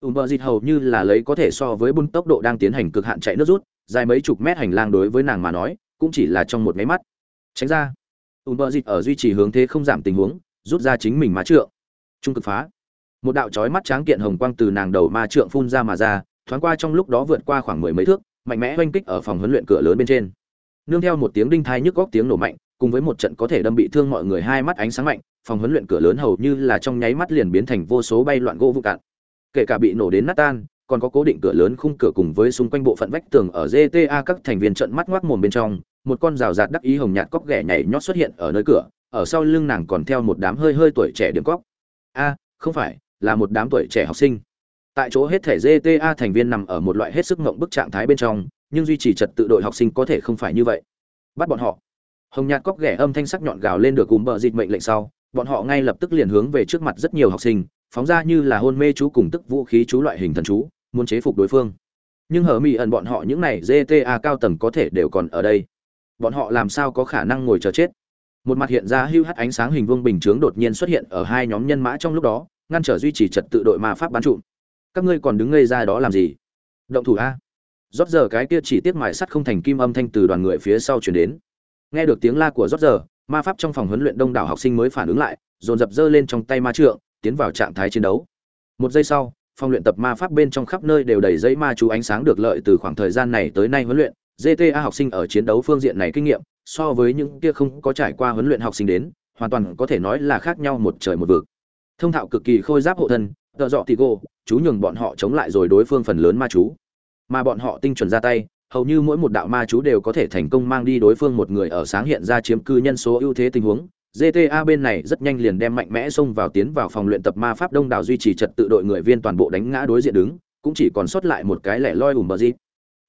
Speaker 1: ùm bờ dịt hầu như là lấy có thể so với bun tốc độ đang tiến hành cực hạn chạy nước rút, dài mấy chục mét hành lang đối với nàng mà nói, cũng chỉ là trong một máy mắt. Tránh ra. Ùm bờ dịt ở duy trì hướng thế không giảm tình huống, rút ra chính mình má trượng. Trung cực phá. Một đạo chói mắt tráng kiện hồng quang từ nàng đầu ma trượng phun ra mà ra, thoáng qua trong lúc đó vượt qua khoảng mười mấy thước, mạnh mẽ oanh kích ở phòng huấn luyện cửa lớn bên trên. Nương theo một tiếng đinh thai nhức góc tiếng nổ mạnh, cùng với một trận có thể đâm bị thương mọi người hai mắt ánh sáng mạnh, phòng huấn luyện cửa lớn hầu như là trong nháy mắt liền biến thành vô số bay loạn gỗ vụ cạn kể cả bị nổ đến nát tan còn có cố định cửa lớn khung cửa cùng với xung quanh bộ phận vách tường ở GTA các thành viên trận mắt ngoác mồm bên trong, một con rào rạt đắc ý hồng nhạt cóc ghẻ nhảy nhót xuất hiện ở nơi cửa, ở sau lưng nàng còn theo một đám hơi hơi tuổi trẻ điểm cóc. A, không phải, là một đám tuổi trẻ học sinh. Tại chỗ hết thể GTA thành viên nằm ở một loại hết sức ngộng bức trạng thái bên trong, nhưng duy trì trật tự đội học sinh có thể không phải như vậy. Bắt bọn họ. Hồng nhạt cóc ghẻ âm thanh sắc nhọn gào lên được cùng bờ dịch mệnh lệnh sau, bọn họ ngay lập tức liền hướng về trước mặt rất nhiều học sinh, phóng ra như là hôn mê chú cùng tức vũ khí chú loại hình thần chú, muốn chế phục đối phương. Nhưng hở mỹ ẩn bọn họ những này gta cao tầng có thể đều còn ở đây. Bọn họ làm sao có khả năng ngồi chờ chết? Một mặt hiện ra hưu hắt ánh sáng hình vuông bình chướng đột nhiên xuất hiện ở hai nhóm nhân mã trong lúc đó ngăn trở duy trì trật tự đội ma pháp bắn trụm. Các ngươi còn đứng ngây ra đó làm gì? Động thủ a. Rót giờ cái kia chỉ tiết mài sắt không thành kim âm thanh từ đoàn người phía sau chuyển đến. Nghe được tiếng la của rót giờ ma pháp trong phòng huấn luyện đông đảo học sinh mới phản ứng lại dồn dập dơ lên trong tay ma trượng tiến vào trạng thái chiến đấu. Một giây sau, phòng luyện tập ma pháp bên trong khắp nơi đều đầy giấy ma chú ánh sáng được lợi từ khoảng thời gian này tới nay huấn luyện. GTA học sinh ở chiến đấu phương diện này kinh nghiệm, so với những kia không có trải qua huấn luyện học sinh đến, hoàn toàn có thể nói là khác nhau một trời một vực. Thông thạo cực kỳ khôi giáp hộ thân, tợ dọ tigo chú nhường bọn họ chống lại rồi đối phương phần lớn ma chú. Mà bọn họ tinh chuẩn ra tay, hầu như mỗi một đạo ma chú đều có thể thành công mang đi đối phương một người ở sáng hiện ra chiếm cư nhân số ưu thế tình huống. GTA bên này rất nhanh liền đem mạnh mẽ xông vào tiến vào phòng luyện tập ma pháp đông đảo duy trì trật tự đội người viên toàn bộ đánh ngã đối diện đứng, cũng chỉ còn sót lại một cái lẻ loi ủm bờ dịp.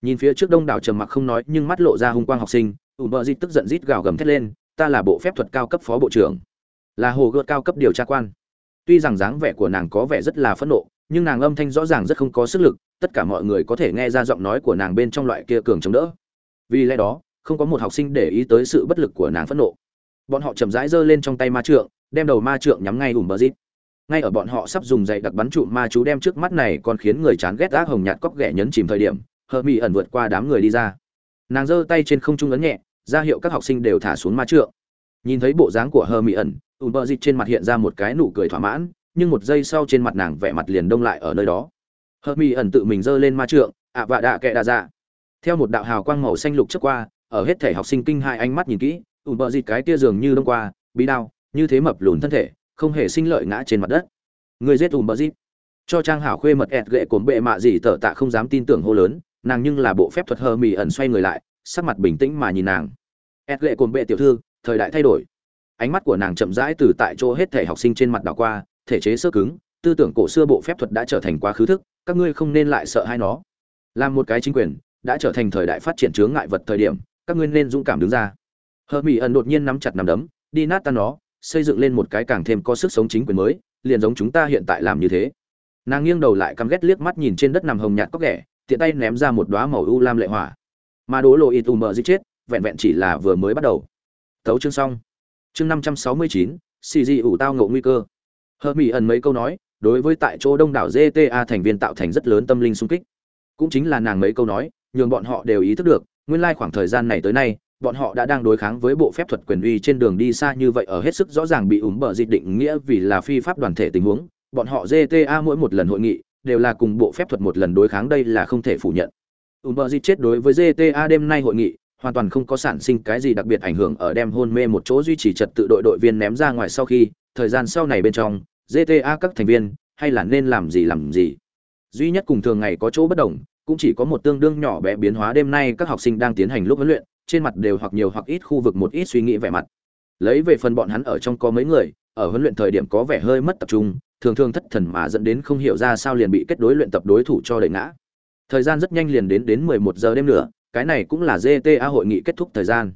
Speaker 1: Nhìn phía trước đông đảo trầm mặc không nói, nhưng mắt lộ ra hung quang học sinh, ủm bờ dịp tức giận rít gào gầm thét lên, ta là bộ phép thuật cao cấp phó bộ trưởng, là hồ gợt cao cấp điều tra quan. Tuy rằng dáng vẻ của nàng có vẻ rất là phẫn nộ, nhưng nàng âm thanh rõ ràng rất không có sức lực, tất cả mọi người có thể nghe ra giọng nói của nàng bên trong loại kia cường chống đỡ. Vì lẽ đó, không có một học sinh để ý tới sự bất lực của nàng phẫn nộ bọn họ chậm rãi giơ lên trong tay ma trượng, đem đầu ma trượng nhắm ngay ủm bờ dít. Ngay ở bọn họ sắp dùng dày đặc bắn trụ ma chú đem trước mắt này còn khiến người chán ghét ác hồng nhạt cóc ghẻ nhấn chìm thời điểm, hờ mỹ ẩn vượt qua đám người đi ra. Nàng giơ tay trên không trung ấn nhẹ, ra hiệu các học sinh đều thả xuống ma trượng. Nhìn thấy bộ dáng của hờ mỹ ẩn ủm bờ dít trên mặt hiện ra một cái nụ cười thỏa mãn, nhưng một giây sau trên mặt nàng vẻ mặt liền đông lại ở nơi đó. Hờ mỹ ẩn tự mình giơ lên ma trượng, ạ vạ đạ kệ đạ dạ. Theo một đạo hào quang màu xanh lục trước qua, ở hết thể học sinh kinh hai ánh mắt nhìn kỹ ủn bờ dịt cái tia dường như đông qua, bí đao, như thế mập lùn thân thể, không hề sinh lợi ngã trên mặt đất. Người giết ủn bờ dịt. Cho trang hảo khuê mật ẹt gệ cồn bệ mạ gì tở tạ không dám tin tưởng hô lớn, nàng nhưng là bộ phép thuật hờ mì ẩn xoay người lại, sắc mặt bình tĩnh mà nhìn nàng. Ẹt gệ cồn bệ tiểu thư, thời đại thay đổi. Ánh mắt của nàng chậm rãi từ tại chỗ hết thể học sinh trên mặt đảo qua, thể chế sơ cứng, tư tưởng cổ xưa bộ phép thuật đã trở thành quá khứ thức, các ngươi không nên lại sợ hai nó. Làm một cái chính quyền, đã trở thành thời đại phát triển chướng ngại vật thời điểm, các ngươi nên dũng cảm đứng ra hờ mỹ ẩn đột nhiên nắm chặt nắm đấm, đi nát tan nó, xây dựng lên một cái càng thêm có sức sống chính quyền mới, liền giống chúng ta hiện tại làm như thế. Nàng nghiêng đầu lại căm ghét liếc mắt nhìn trên đất nằm hồng nhạt cóc ghẻ tiện tay ném ra một đoá màu u lam lệ hỏa. Mà đố lộ ít u mờ giết chết, vẹn vẹn chỉ là vừa mới bắt đầu. Tấu chương xong. Chương năm trăm sáu mươi chín, xì dị ủ tao ngộ nguy cơ. Hờ mỹ ẩn mấy câu nói, đối với tại chỗ đông đảo gta thành viên tạo thành rất lớn tâm linh sung kích. Cũng chính là nàng mấy câu nói, nhường bọn họ đều ý thức được, nguyên lai khoảng thời gian này tới nay bọn họ đã đang đối kháng với bộ phép thuật quyền uy trên đường đi xa như vậy ở hết sức rõ ràng bị ủm bờ dịch định nghĩa vì là phi pháp đoàn thể tình huống. Bọn họ gta mỗi một lần hội nghị đều là cùng bộ phép thuật một lần đối kháng đây là không thể phủ nhận. Ủm bờ dịch chết đối với gta đêm nay hội nghị hoàn toàn không có sản sinh cái gì đặc biệt ảnh hưởng ở đem hôn mê một chỗ duy trì trật tự đội đội viên ném ra ngoài sau khi, thời gian sau này bên trong gta các thành viên hay là nên làm gì làm gì. Duy nhất cùng thường ngày có chỗ bất đồng cũng chỉ có một tương đương nhỏ bé biến hóa đêm nay các học sinh đang tiến hành lúc huấn luyện, trên mặt đều hoặc nhiều hoặc ít khu vực một ít suy nghĩ vẻ mặt. Lấy về phần bọn hắn ở trong có mấy người, ở huấn luyện thời điểm có vẻ hơi mất tập trung, thường thường thất thần mà dẫn đến không hiểu ra sao liền bị kết đối luyện tập đối thủ cho đẩy ngã. Thời gian rất nhanh liền đến đến 11 giờ đêm nữa, cái này cũng là GTA hội nghị kết thúc thời gian.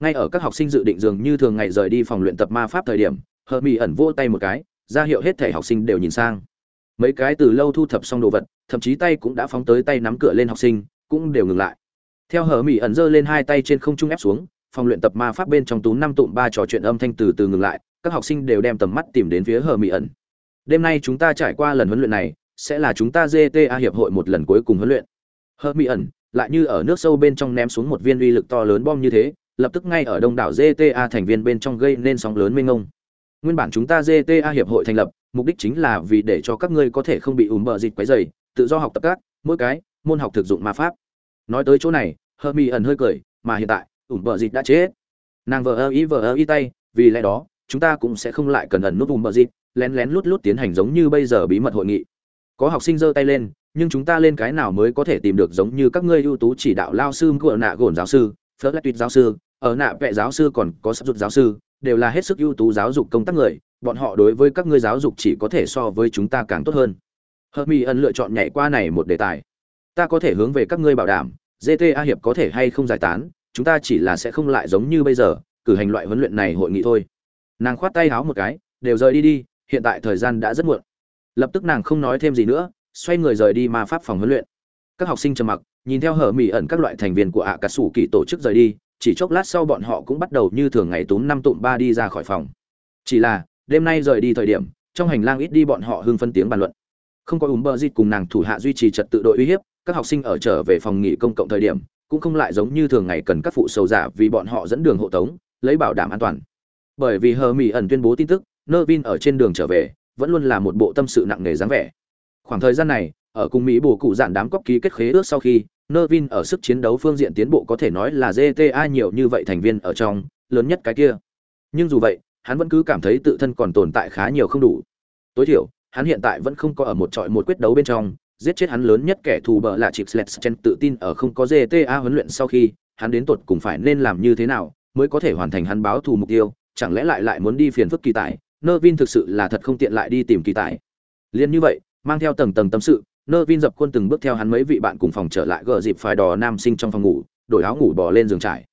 Speaker 1: Ngay ở các học sinh dự định dường như thường ngày rời đi phòng luyện tập ma pháp thời điểm hờ mỹ ẩn vô tay một cái, ra hiệu hết thể học sinh đều nhìn sang mấy cái từ lâu thu thập xong đồ vật, thậm chí tay cũng đã phóng tới tay nắm cửa lên học sinh, cũng đều ngừng lại. Theo hờ mỹ ẩn giơ lên hai tay trên không trung ép xuống, phòng luyện tập ma pháp bên trong tú năm tụm ba trò chuyện âm thanh từ từ ngừng lại, các học sinh đều đem tầm mắt tìm đến phía hờ mỹ ẩn. Đêm nay chúng ta trải qua lần huấn luyện này, sẽ là chúng ta gta hiệp hội một lần cuối cùng huấn luyện. Hờ mỹ ẩn, lại như ở nước sâu bên trong ném xuống một viên uy lực to lớn bom như thế, lập tức ngay ở đông đảo gta thành viên bên trong gây nên sóng lớn mênh ngông nguyên bản chúng ta gta hiệp hội thành lập, mục đích chính là vì để cho các ngươi có thể không bị ùm bờ dịch quấy dày tự do học tập các, mỗi cái, môn học thực dụng ma pháp. Nói tới chỗ này hơ mi ẩn hơi cười, mà hiện tại, ùm bờ dịch đã chết. Nàng vờ ơ ý vờ ơ ý tay, vì lẽ đó, chúng ta cũng sẽ không lại cần ẩn nút ùm bờ dịch, lén lén lút lút tiến hành giống như bây giờ bí mật hội nghị. Có học sinh giơ tay lên, nhưng chúng ta lên cái nào mới có thể tìm được giống như các ngươi ưu tú chỉ đạo lao sư của nạ gồn giáo sư, phớt lại tuyệt giáo sư, ở nạ vệ giáo sư còn có sắp rút giáo sư đều là hết sức ưu tú giáo dục công tác người, bọn họ đối với các ngươi giáo dục chỉ có thể so với chúng ta càng tốt hơn. Hợp mỹ ẩn lựa chọn nhảy qua này một đề tài. Ta có thể hướng về các ngươi bảo đảm gta hiệp có thể hay không giải tán, chúng ta chỉ là sẽ không lại giống như bây giờ, cử hành loại huấn luyện này hội nghị thôi. Nàng khoát tay háo một cái, đều rời đi đi, hiện tại thời gian đã rất muộn. Lập tức nàng không nói thêm gì nữa, xoay người rời đi ma pháp phòng huấn luyện. Các học sinh trầm mặc, nhìn theo hở mỹ ẩn các loại thành viên của ạ cà sủ kỳ tổ chức rời đi chỉ chốc lát sau bọn họ cũng bắt đầu như thường ngày túm năm tụm ba đi ra khỏi phòng. Chỉ là, đêm nay rời đi thời điểm, trong hành lang ít đi bọn họ hưng phân tiếng bàn luận. Không có ùm bơ dịt cùng nàng thủ hạ duy trì trật tự đội uy hiếp, các học sinh ở trở về phòng nghỉ công cộng thời điểm, cũng không lại giống như thường ngày cần các phụ sầu giả vì bọn họ dẫn đường hộ tống, lấy bảo đảm an toàn. Bởi vì hờ mỹ ẩn tuyên bố tin tức nơ vin ở trên đường trở về, vẫn luôn là một bộ tâm sự nặng nề dáng vẻ. Khoảng thời gian này, ở cùng mỹ bổ cụ dạn đám cóc ký kết khế ước sau khi Nervin ở sức chiến đấu phương diện tiến bộ có thể nói là gta nhiều như vậy thành viên ở trong lớn nhất cái kia. Nhưng dù vậy hắn vẫn cứ cảm thấy tự thân còn tồn tại khá nhiều không đủ. Tối thiểu hắn hiện tại vẫn không có ở một trọi một quyết đấu bên trong giết chết hắn lớn nhất kẻ thù bợ là Chip Sledgen tự tin ở không có GTA huấn luyện sau khi, hắn đến tột cùng phải nên làm như thế nào mới có thể hoàn thành hắn báo thù mục tiêu, chẳng lẽ lại lại muốn đi phiền phức kỳ tài, Nervin thực sự là thật không tiện lại đi tìm kỳ tài. Liên như vậy, mang theo tầng tầng tâm sự, Nervin dập khuôn từng bước theo hắn mấy vị bạn cùng phòng trở lại gờ dịp phải đò nam sinh trong phòng ngủ, đổi áo ngủ bỏ lên giường trải.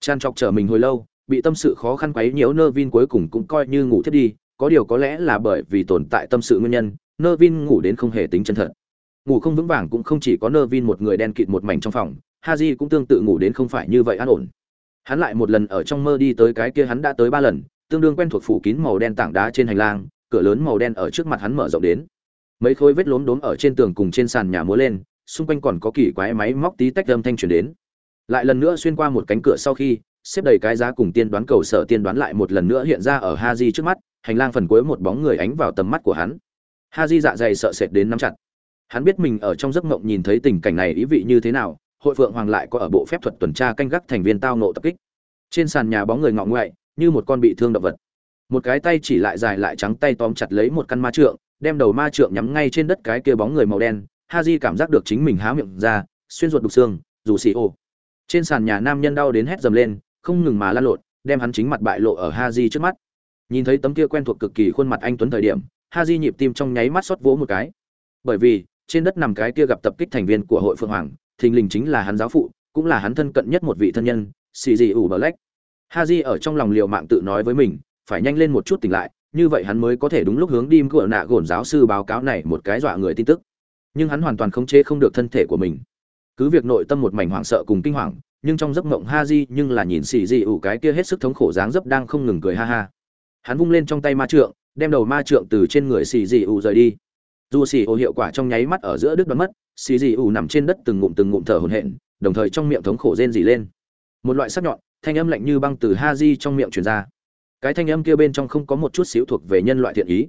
Speaker 1: Chan chọc chờ mình hồi lâu, bị tâm sự khó khăn quấy nhiễu Nervin cuối cùng cũng coi như ngủ thiết đi, có điều có lẽ là bởi vì tồn tại tâm sự nguyên nhân, Nervin ngủ đến không hề tính chân thật. Ngủ không vững vàng cũng không chỉ có nơ vin một người đen kịt một mảnh trong phòng haji cũng tương tự ngủ đến không phải như vậy an ổn. Hắn lại một lần ở trong mơ đi tới cái kia hắn đã tới ba lần tương đương quen thuộc phủ kín màu đen tảng đá trên hành lang cửa lớn màu đen ở trước mặt hắn mở rộng đến mấy khối vết lốm đốm ở trên tường cùng trên sàn nhà múa lên xung quanh còn có kỳ quái máy móc tí tách âm thanh truyền đến lại lần nữa xuyên qua một cánh cửa sau khi xếp đầy cái giá cùng tiên đoán cầu sở tiên đoán lại một lần nữa hiện ra ở ha di trước mắt, hành lang phần cuối một bóng người ánh vào tầm mắt của hắn. ha di dạ dày sợ sệt đến nắm chặt. Hắn biết mình ở trong giấc mộng nhìn thấy tình cảnh này ý vị như thế nào, hội phượng hoàng lại có ở bộ phép thuật tuần tra canh gác thành viên tao nộ tập kích. Trên sàn nhà bóng người ngọ ngoại, như một con bị thương động vật. Một cái tay chỉ lại dài lại trắng tay tóm chặt lấy một căn ma trượng, đem đầu ma trượng nhắm ngay trên đất cái kia bóng người màu đen. Haji cảm giác được chính mình há miệng ra, xuyên ruột đục xương, dù xì ô. Trên sàn nhà nam nhân đau đến hét dầm lên, không ngừng mà lăn lộn, đem hắn chính mặt bại lộ ở Haji trước mắt. Nhìn thấy tấm kia quen thuộc cực kỳ khuôn mặt anh tuấn thời điểm, Haji nhịp tim trong nháy mắt xót vỗ một cái. Bởi vì, trên đất nằm cái kia gặp tập kích thành viên của hội phượng hoàng thình lình chính là hắn giáo phụ cũng là hắn thân cận nhất một vị thân nhân xì dị ủ black haji ở trong lòng liều mạng tự nói với mình phải nhanh lên một chút tỉnh lại như vậy hắn mới có thể đúng lúc hướng đi của nạ gồn giáo sư báo cáo này một cái dọa người tin tức. Nhưng hắn hoàn toàn khống chế không được thân thể của mình. Cứ việc nội tâm một mảnh hoảng sợ cùng kinh hoàng, nhưng trong giấc mộng ha di nhưng là nhìn xì dị ủ cái kia hết sức thống khổ dáng dấp đang không ngừng cười ha ha. Hắn vung lên trong tay ma trượng, đem đầu ma trượng từ trên người xì dị ủ rời đi. Dù xì ô hiệu quả trong nháy mắt ở giữa đứt đoán mất, xì dị ủ nằm trên đất từng ngụm từng ngụm thở hổn hển, đồng thời trong miệng thống khổ rên rỉ lên. Một loại sắc nhọn, thanh âm lạnh như băng từ ha di trong miệng truyền ra cái thanh âm kia bên trong không có một chút xíu thuộc về nhân loại thiện ý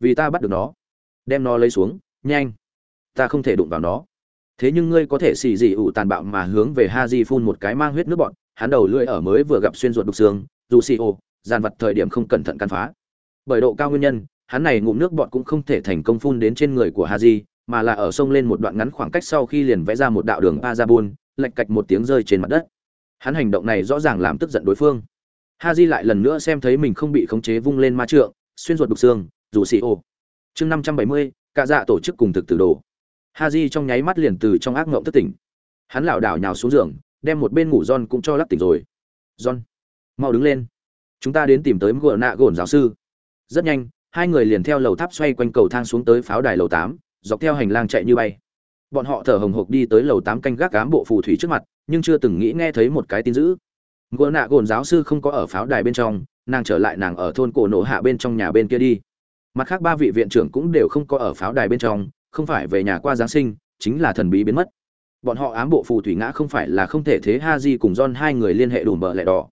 Speaker 1: vì ta bắt được nó đem nó lấy xuống nhanh ta không thể đụng vào nó thế nhưng ngươi có thể xì dị ủ tàn bạo mà hướng về ha di phun một cái mang huyết nước bọn hắn đầu lưỡi ở mới vừa gặp xuyên ruột đục xương dù xì ô dàn vật thời điểm không cẩn thận căn phá bởi độ cao nguyên nhân hắn này ngụm nước bọt cũng không thể thành công phun đến trên người của Haji, mà là ở sông lên một đoạn ngắn khoảng cách sau khi liền vẽ ra một đạo đường Pazabun, lệch cạch một tiếng rơi trên mặt đất. Hắn hành động này rõ ràng làm tức giận đối phương ha di lại lần nữa xem thấy mình không bị khống chế vung lên ma trượng, xuyên ruột đục xương, dù xì ô. Chương 570, cả dạ tổ chức cùng thực tử đồ. Haji trong nháy mắt liền từ trong ác ngộng thất tỉnh. Hắn lảo đảo nhào xuống giường, đem một bên ngủ John cũng cho lắc tỉnh rồi. John, mau đứng lên. Chúng ta đến tìm tới gỡ nạ gồn giáo sư. Rất nhanh, hai người liền theo lầu tháp xoay quanh cầu thang xuống tới pháo đài lầu tám dọc theo hành lang chạy như bay bọn họ thở hồng hộc đi tới lầu tám canh gác cám bộ phù thủy trước mặt nhưng chưa từng nghĩ nghe thấy một cái tin dữ gỗ nạ gồn giáo sư không có ở pháo đài bên trong, nàng trở lại nàng ở thôn cổ nổ hạ bên trong nhà bên kia đi. Mặt khác ba vị viện trưởng cũng đều không có ở pháo đài bên trong, không phải về nhà qua giáng sinh, chính là thần bí biến mất. Bọn họ ám bộ phù thủy ngã không phải là không thể thế ha di cùng don hai người liên hệ đùm bờ lẹ đỏ.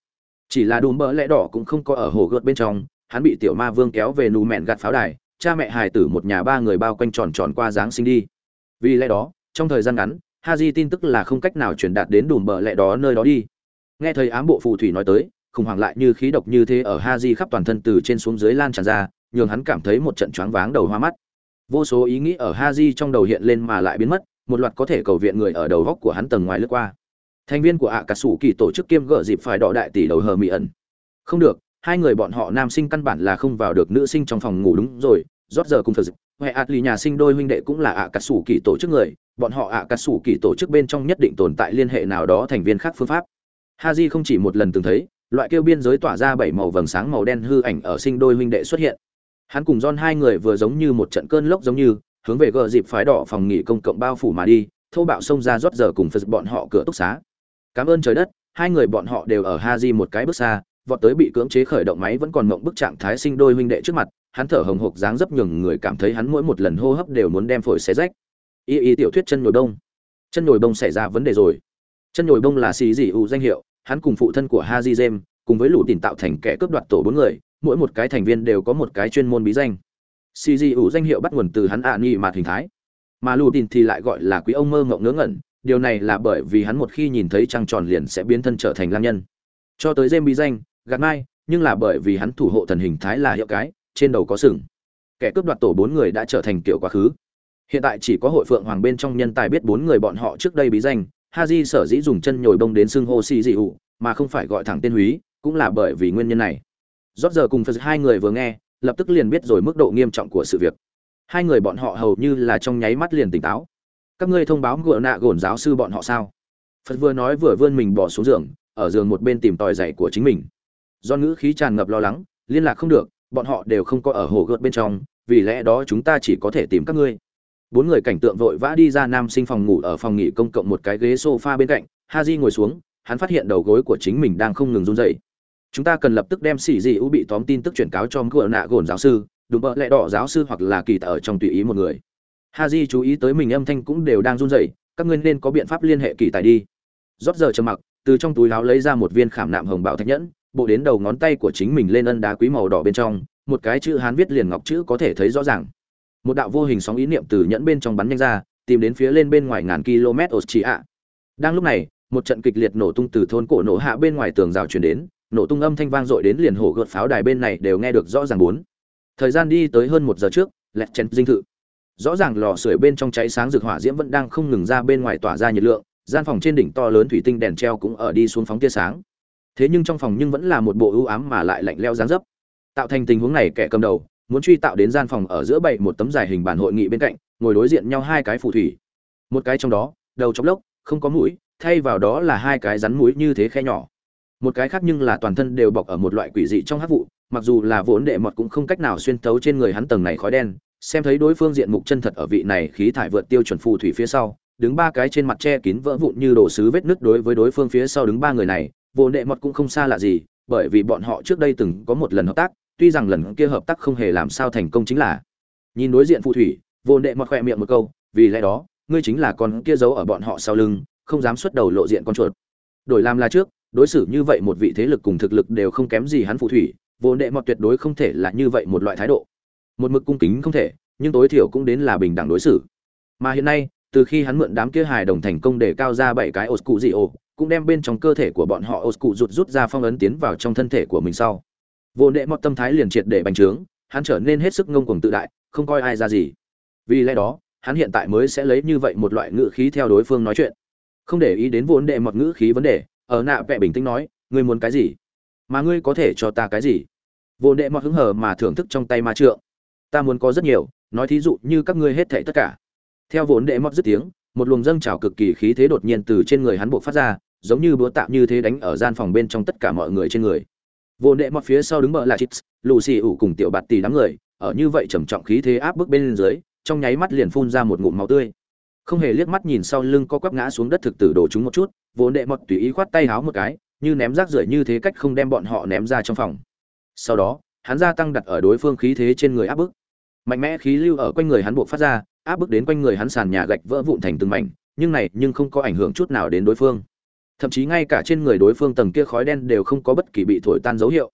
Speaker 1: Chỉ là đùm bờ lẹ đỏ cũng không có ở hồ gợt bên trong, hắn bị tiểu ma vương kéo về nù mẹn gạt pháo đài, cha mẹ hài tử một nhà ba người bao quanh tròn tròn qua giáng sinh đi. Vì lẽ đó, trong thời gian ngắn, ha di tin tức là không cách nào truyền đạt đến đùm bờ lẹ đó nơi đó đi nghe thấy ám bộ phù thủy nói tới, khủng hoảng lại như khí độc như thế ở ha di khắp toàn thân từ trên xuống dưới lan tràn ra, nhường hắn cảm thấy một trận choáng váng đầu hoa mắt. Vô số ý nghĩ ở Ha Di trong đầu hiện lên mà lại biến mất, một loạt có thể cầu viện người ở đầu góc của hắn tầng ngoài lướt qua. Thành viên của ạ cả sủ kỳ tổ chức kiêm gỡ dịp phải đọ đại tỷ đầu hờ mỹ ẩn. Không được, hai người bọn họ nam sinh căn bản là không vào được nữ sinh trong phòng ngủ đúng rồi, rót giờ cùng dịp. huệ ạt lì nhà sinh đôi huynh đệ cũng là ạ cả sủ kỳ tổ chức người, bọn họ ạ cả sủ kỳ tổ chức bên trong nhất định tồn tại liên hệ nào đó thành viên khác phương pháp. Haji không chỉ một lần từng thấy, loại kêu biên giới tỏa ra bảy màu vầng sáng màu đen hư ảnh ở sinh đôi huynh đệ xuất hiện. Hắn cùng Don hai người vừa giống như một trận cơn lốc giống như, hướng về gờ dịp phái đỏ phòng nghỉ công cộng bao phủ mà đi, thô bạo xông ra rót giờ cùng phật bọn họ cửa túc xá. Cảm ơn trời đất, hai người bọn họ đều ở Haji một cái bước xa, vọt tới bị cưỡng chế khởi động máy vẫn còn mộng bức trạng thái sinh đôi huynh đệ trước mặt, hắn thở hồng hộc dáng dấp nhường người cảm thấy hắn mỗi một lần hô hấp đều muốn đem phổi xé rách. Y y tiểu thuyết chân nhồi đông chân nhồi bông xảy ra vấn đề rồi chân nhồi bông là xì dị ủ danh hiệu, hắn cùng phụ thân của haji jem, cùng với lũ tìm tạo thành kẻ cướp đoạt tổ bốn người, mỗi một cái thành viên đều có một cái chuyên môn bí danh. Xì dị ủ danh hiệu bắt nguồn từ hắn ạ à nghi mạt hình thái. Mà lũ tìm thì lại gọi là quý ông mơ ngộng ngớ ngẩn, điều này là bởi vì hắn một khi nhìn thấy trăng tròn liền sẽ biến thân trở thành lam nhân. Cho tới jem bí danh, gạt mai nhưng là bởi vì hắn thủ hộ thần hình thái là hiệu cái, trên đầu có sừng. Kẻ cướp đoạt tổ bốn người đã trở thành kiểu quá khứ. Hiện tại chỉ có hội phượng hoàng bên trong nhân tài biết bốn người bọn họ trước đây bí danh haji sở dĩ dùng chân nhồi bông đến xưng hô xì dị ủ mà không phải gọi thẳng tên húy, cũng là bởi vì nguyên nhân này. Rót giờ cùng phật hai người vừa nghe, lập tức liền biết rồi mức độ nghiêm trọng của sự việc. Hai người bọn họ hầu như là trong nháy mắt liền tỉnh táo. Các ngươi thông báo ngựa nạ gồn giáo sư bọn họ sao? Phật vừa nói vừa vươn mình bỏ xuống giường, ở giường một bên tìm tòi giày của chính mình. Do ngữ khí tràn ngập lo lắng, liên lạc không được, bọn họ đều không có ở hồ gợt bên trong, vì lẽ đó chúng ta chỉ có thể tìm các ngươi bốn người cảnh tượng vội vã đi ra nam sinh phòng ngủ ở phòng nghỉ công cộng một cái ghế sofa bên cạnh, haji ngồi xuống, hắn phát hiện đầu gối của chính mình đang không ngừng run rẩy. Chúng ta cần lập tức đem xỉ dị u bị tóm tin tức chuyển cáo cho cửa nạ gồn giáo sư đúng bợ lẽ đỏ giáo sư hoặc là kỳ tạ ở trong tùy ý một người. Haji chú ý tới mình âm thanh cũng đều đang run rẩy, các ngươi nên có biện pháp liên hệ kỳ tài đi. Rót giờ trầm mặc, từ trong túi áo lấy ra một viên khảm nạm hồng bảo thạch nhẫn, bộ đến đầu ngón tay của chính mình lên ân đá quý màu đỏ bên trong, một cái chữ hán viết liền ngọc chữ có thể thấy rõ ràng một đạo vô hình sóng ý niệm từ nhẫn bên trong bắn nhanh ra, tìm đến phía lên bên ngoài ngàn km chỉ ạ. Đang lúc này, một trận kịch liệt nổ tung từ thôn cổ nổ hạ bên ngoài tường rào truyền đến, nổ tung âm thanh vang dội đến liền hổ gợt pháo đài bên này đều nghe được rõ ràng bốn. Thời gian đi tới hơn một giờ trước, lẹt chen dinh thự. Rõ ràng lò sưởi bên trong cháy sáng rực hỏa diễm vẫn đang không ngừng ra bên ngoài tỏa ra nhiệt lượng, gian phòng trên đỉnh to lớn thủy tinh đèn treo cũng ở đi xuống phóng tia sáng. Thế nhưng trong phòng nhưng vẫn là một bộ ưu ám mà lại lạnh leo dáng dấp. Tạo thành tình huống này kẻ cầm đầu muốn truy tạo đến gian phòng ở giữa bảy một tấm dài hình bản hội nghị bên cạnh, ngồi đối diện nhau hai cái phù thủy. Một cái trong đó, đầu chóc lốc, không có mũi, thay vào đó là hai cái rắn mũi như thế khe nhỏ. Một cái khác nhưng là toàn thân đều bọc ở một loại quỷ dị trong hắc vụ, mặc dù là vốn đệ mọt cũng không cách nào xuyên tấu trên người hắn tầng này khói đen, xem thấy đối phương diện mục chân thật ở vị này khí thải vượt tiêu chuẩn phù thủy phía sau, đứng ba cái trên mặt che kín vỡ vụn như đồ sứ vết nứt đối với đối phương phía sau đứng ba người này, vốn đệ mọt cũng không xa lạ gì, bởi vì bọn họ trước đây từng có một lần hợp tác tuy rằng lần kia hợp tác không hề làm sao thành công chính là, nhìn đối diện phù thủy, vô đệ mọt khỏe miệng một câu, vì lẽ đó, ngươi chính là con kia giấu ở bọn họ sau lưng, không dám xuất đầu lộ diện con chuột. Đổi làm là trước, đối xử như vậy một vị thế lực cùng thực lực đều không kém gì hắn phù thủy, vô đệ mọt tuyệt đối không thể là như vậy một loại thái độ. Một mực cung kính không thể, nhưng tối thiểu cũng đến là bình đẳng đối xử. Mà hiện nay, từ khi hắn mượn đám kia hài đồng thành công để cao ra bảy cái ổ cụ dị ồ cũng đem bên trong cơ thể của bọn họ ổ cụ rụt rút ra phong ấn tiến vào trong thân thể của mình sau vô nệ mọt tâm thái liền triệt để bành trướng, hắn trở nên hết sức ngông cuồng tự đại, không coi ai ra gì. Vì lẽ đó, hắn hiện tại mới sẽ lấy như vậy một loại ngữ khí theo đối phương nói chuyện. Không để ý đến vốn đệ mọt ngữ khí vấn đề, ở nạ vẽ bình tĩnh nói, ngươi muốn cái gì? Mà ngươi có thể cho ta cái gì? Vô đệ mọt hứng hờ mà thưởng thức trong tay ma trượng. Ta muốn có rất nhiều, nói thí dụ như các ngươi hết thảy tất cả. Theo vốn đệ mọt dứt tiếng, một luồng dâng trào cực kỳ khí thế đột nhiên từ trên người hắn buộc phát ra, giống như búa tạm như thế đánh ở gian phòng bên trong tất cả mọi người trên người vô nệ mọt phía sau đứng bờ là chít lù xì ủ cùng tiểu bạt tỷ đám người, ở như vậy trầm trọng khí thế áp bức bên dưới, trong nháy mắt liền phun ra một ngụm máu tươi. Không hề liếc mắt nhìn sau lưng có quắp ngã xuống đất thực tử đổ chúng một chút, vô nệ mọt tùy ý khoát tay háo một cái, như ném rác rưởi như thế cách không đem bọn họ ném ra trong phòng. Sau đó, hắn gia tăng đặt ở đối phương khí thế trên người áp bức. Mạnh mẽ khí lưu ở quanh người hắn buộc phát ra, áp bức đến quanh người hắn sàn nhà gạch vỡ vụn thành từng mảnh, nhưng này nhưng không có ảnh hưởng chút nào đến đối phương thậm chí ngay cả trên người đối phương tầng kia khói đen đều không có bất kỳ bị thổi tan dấu hiệu.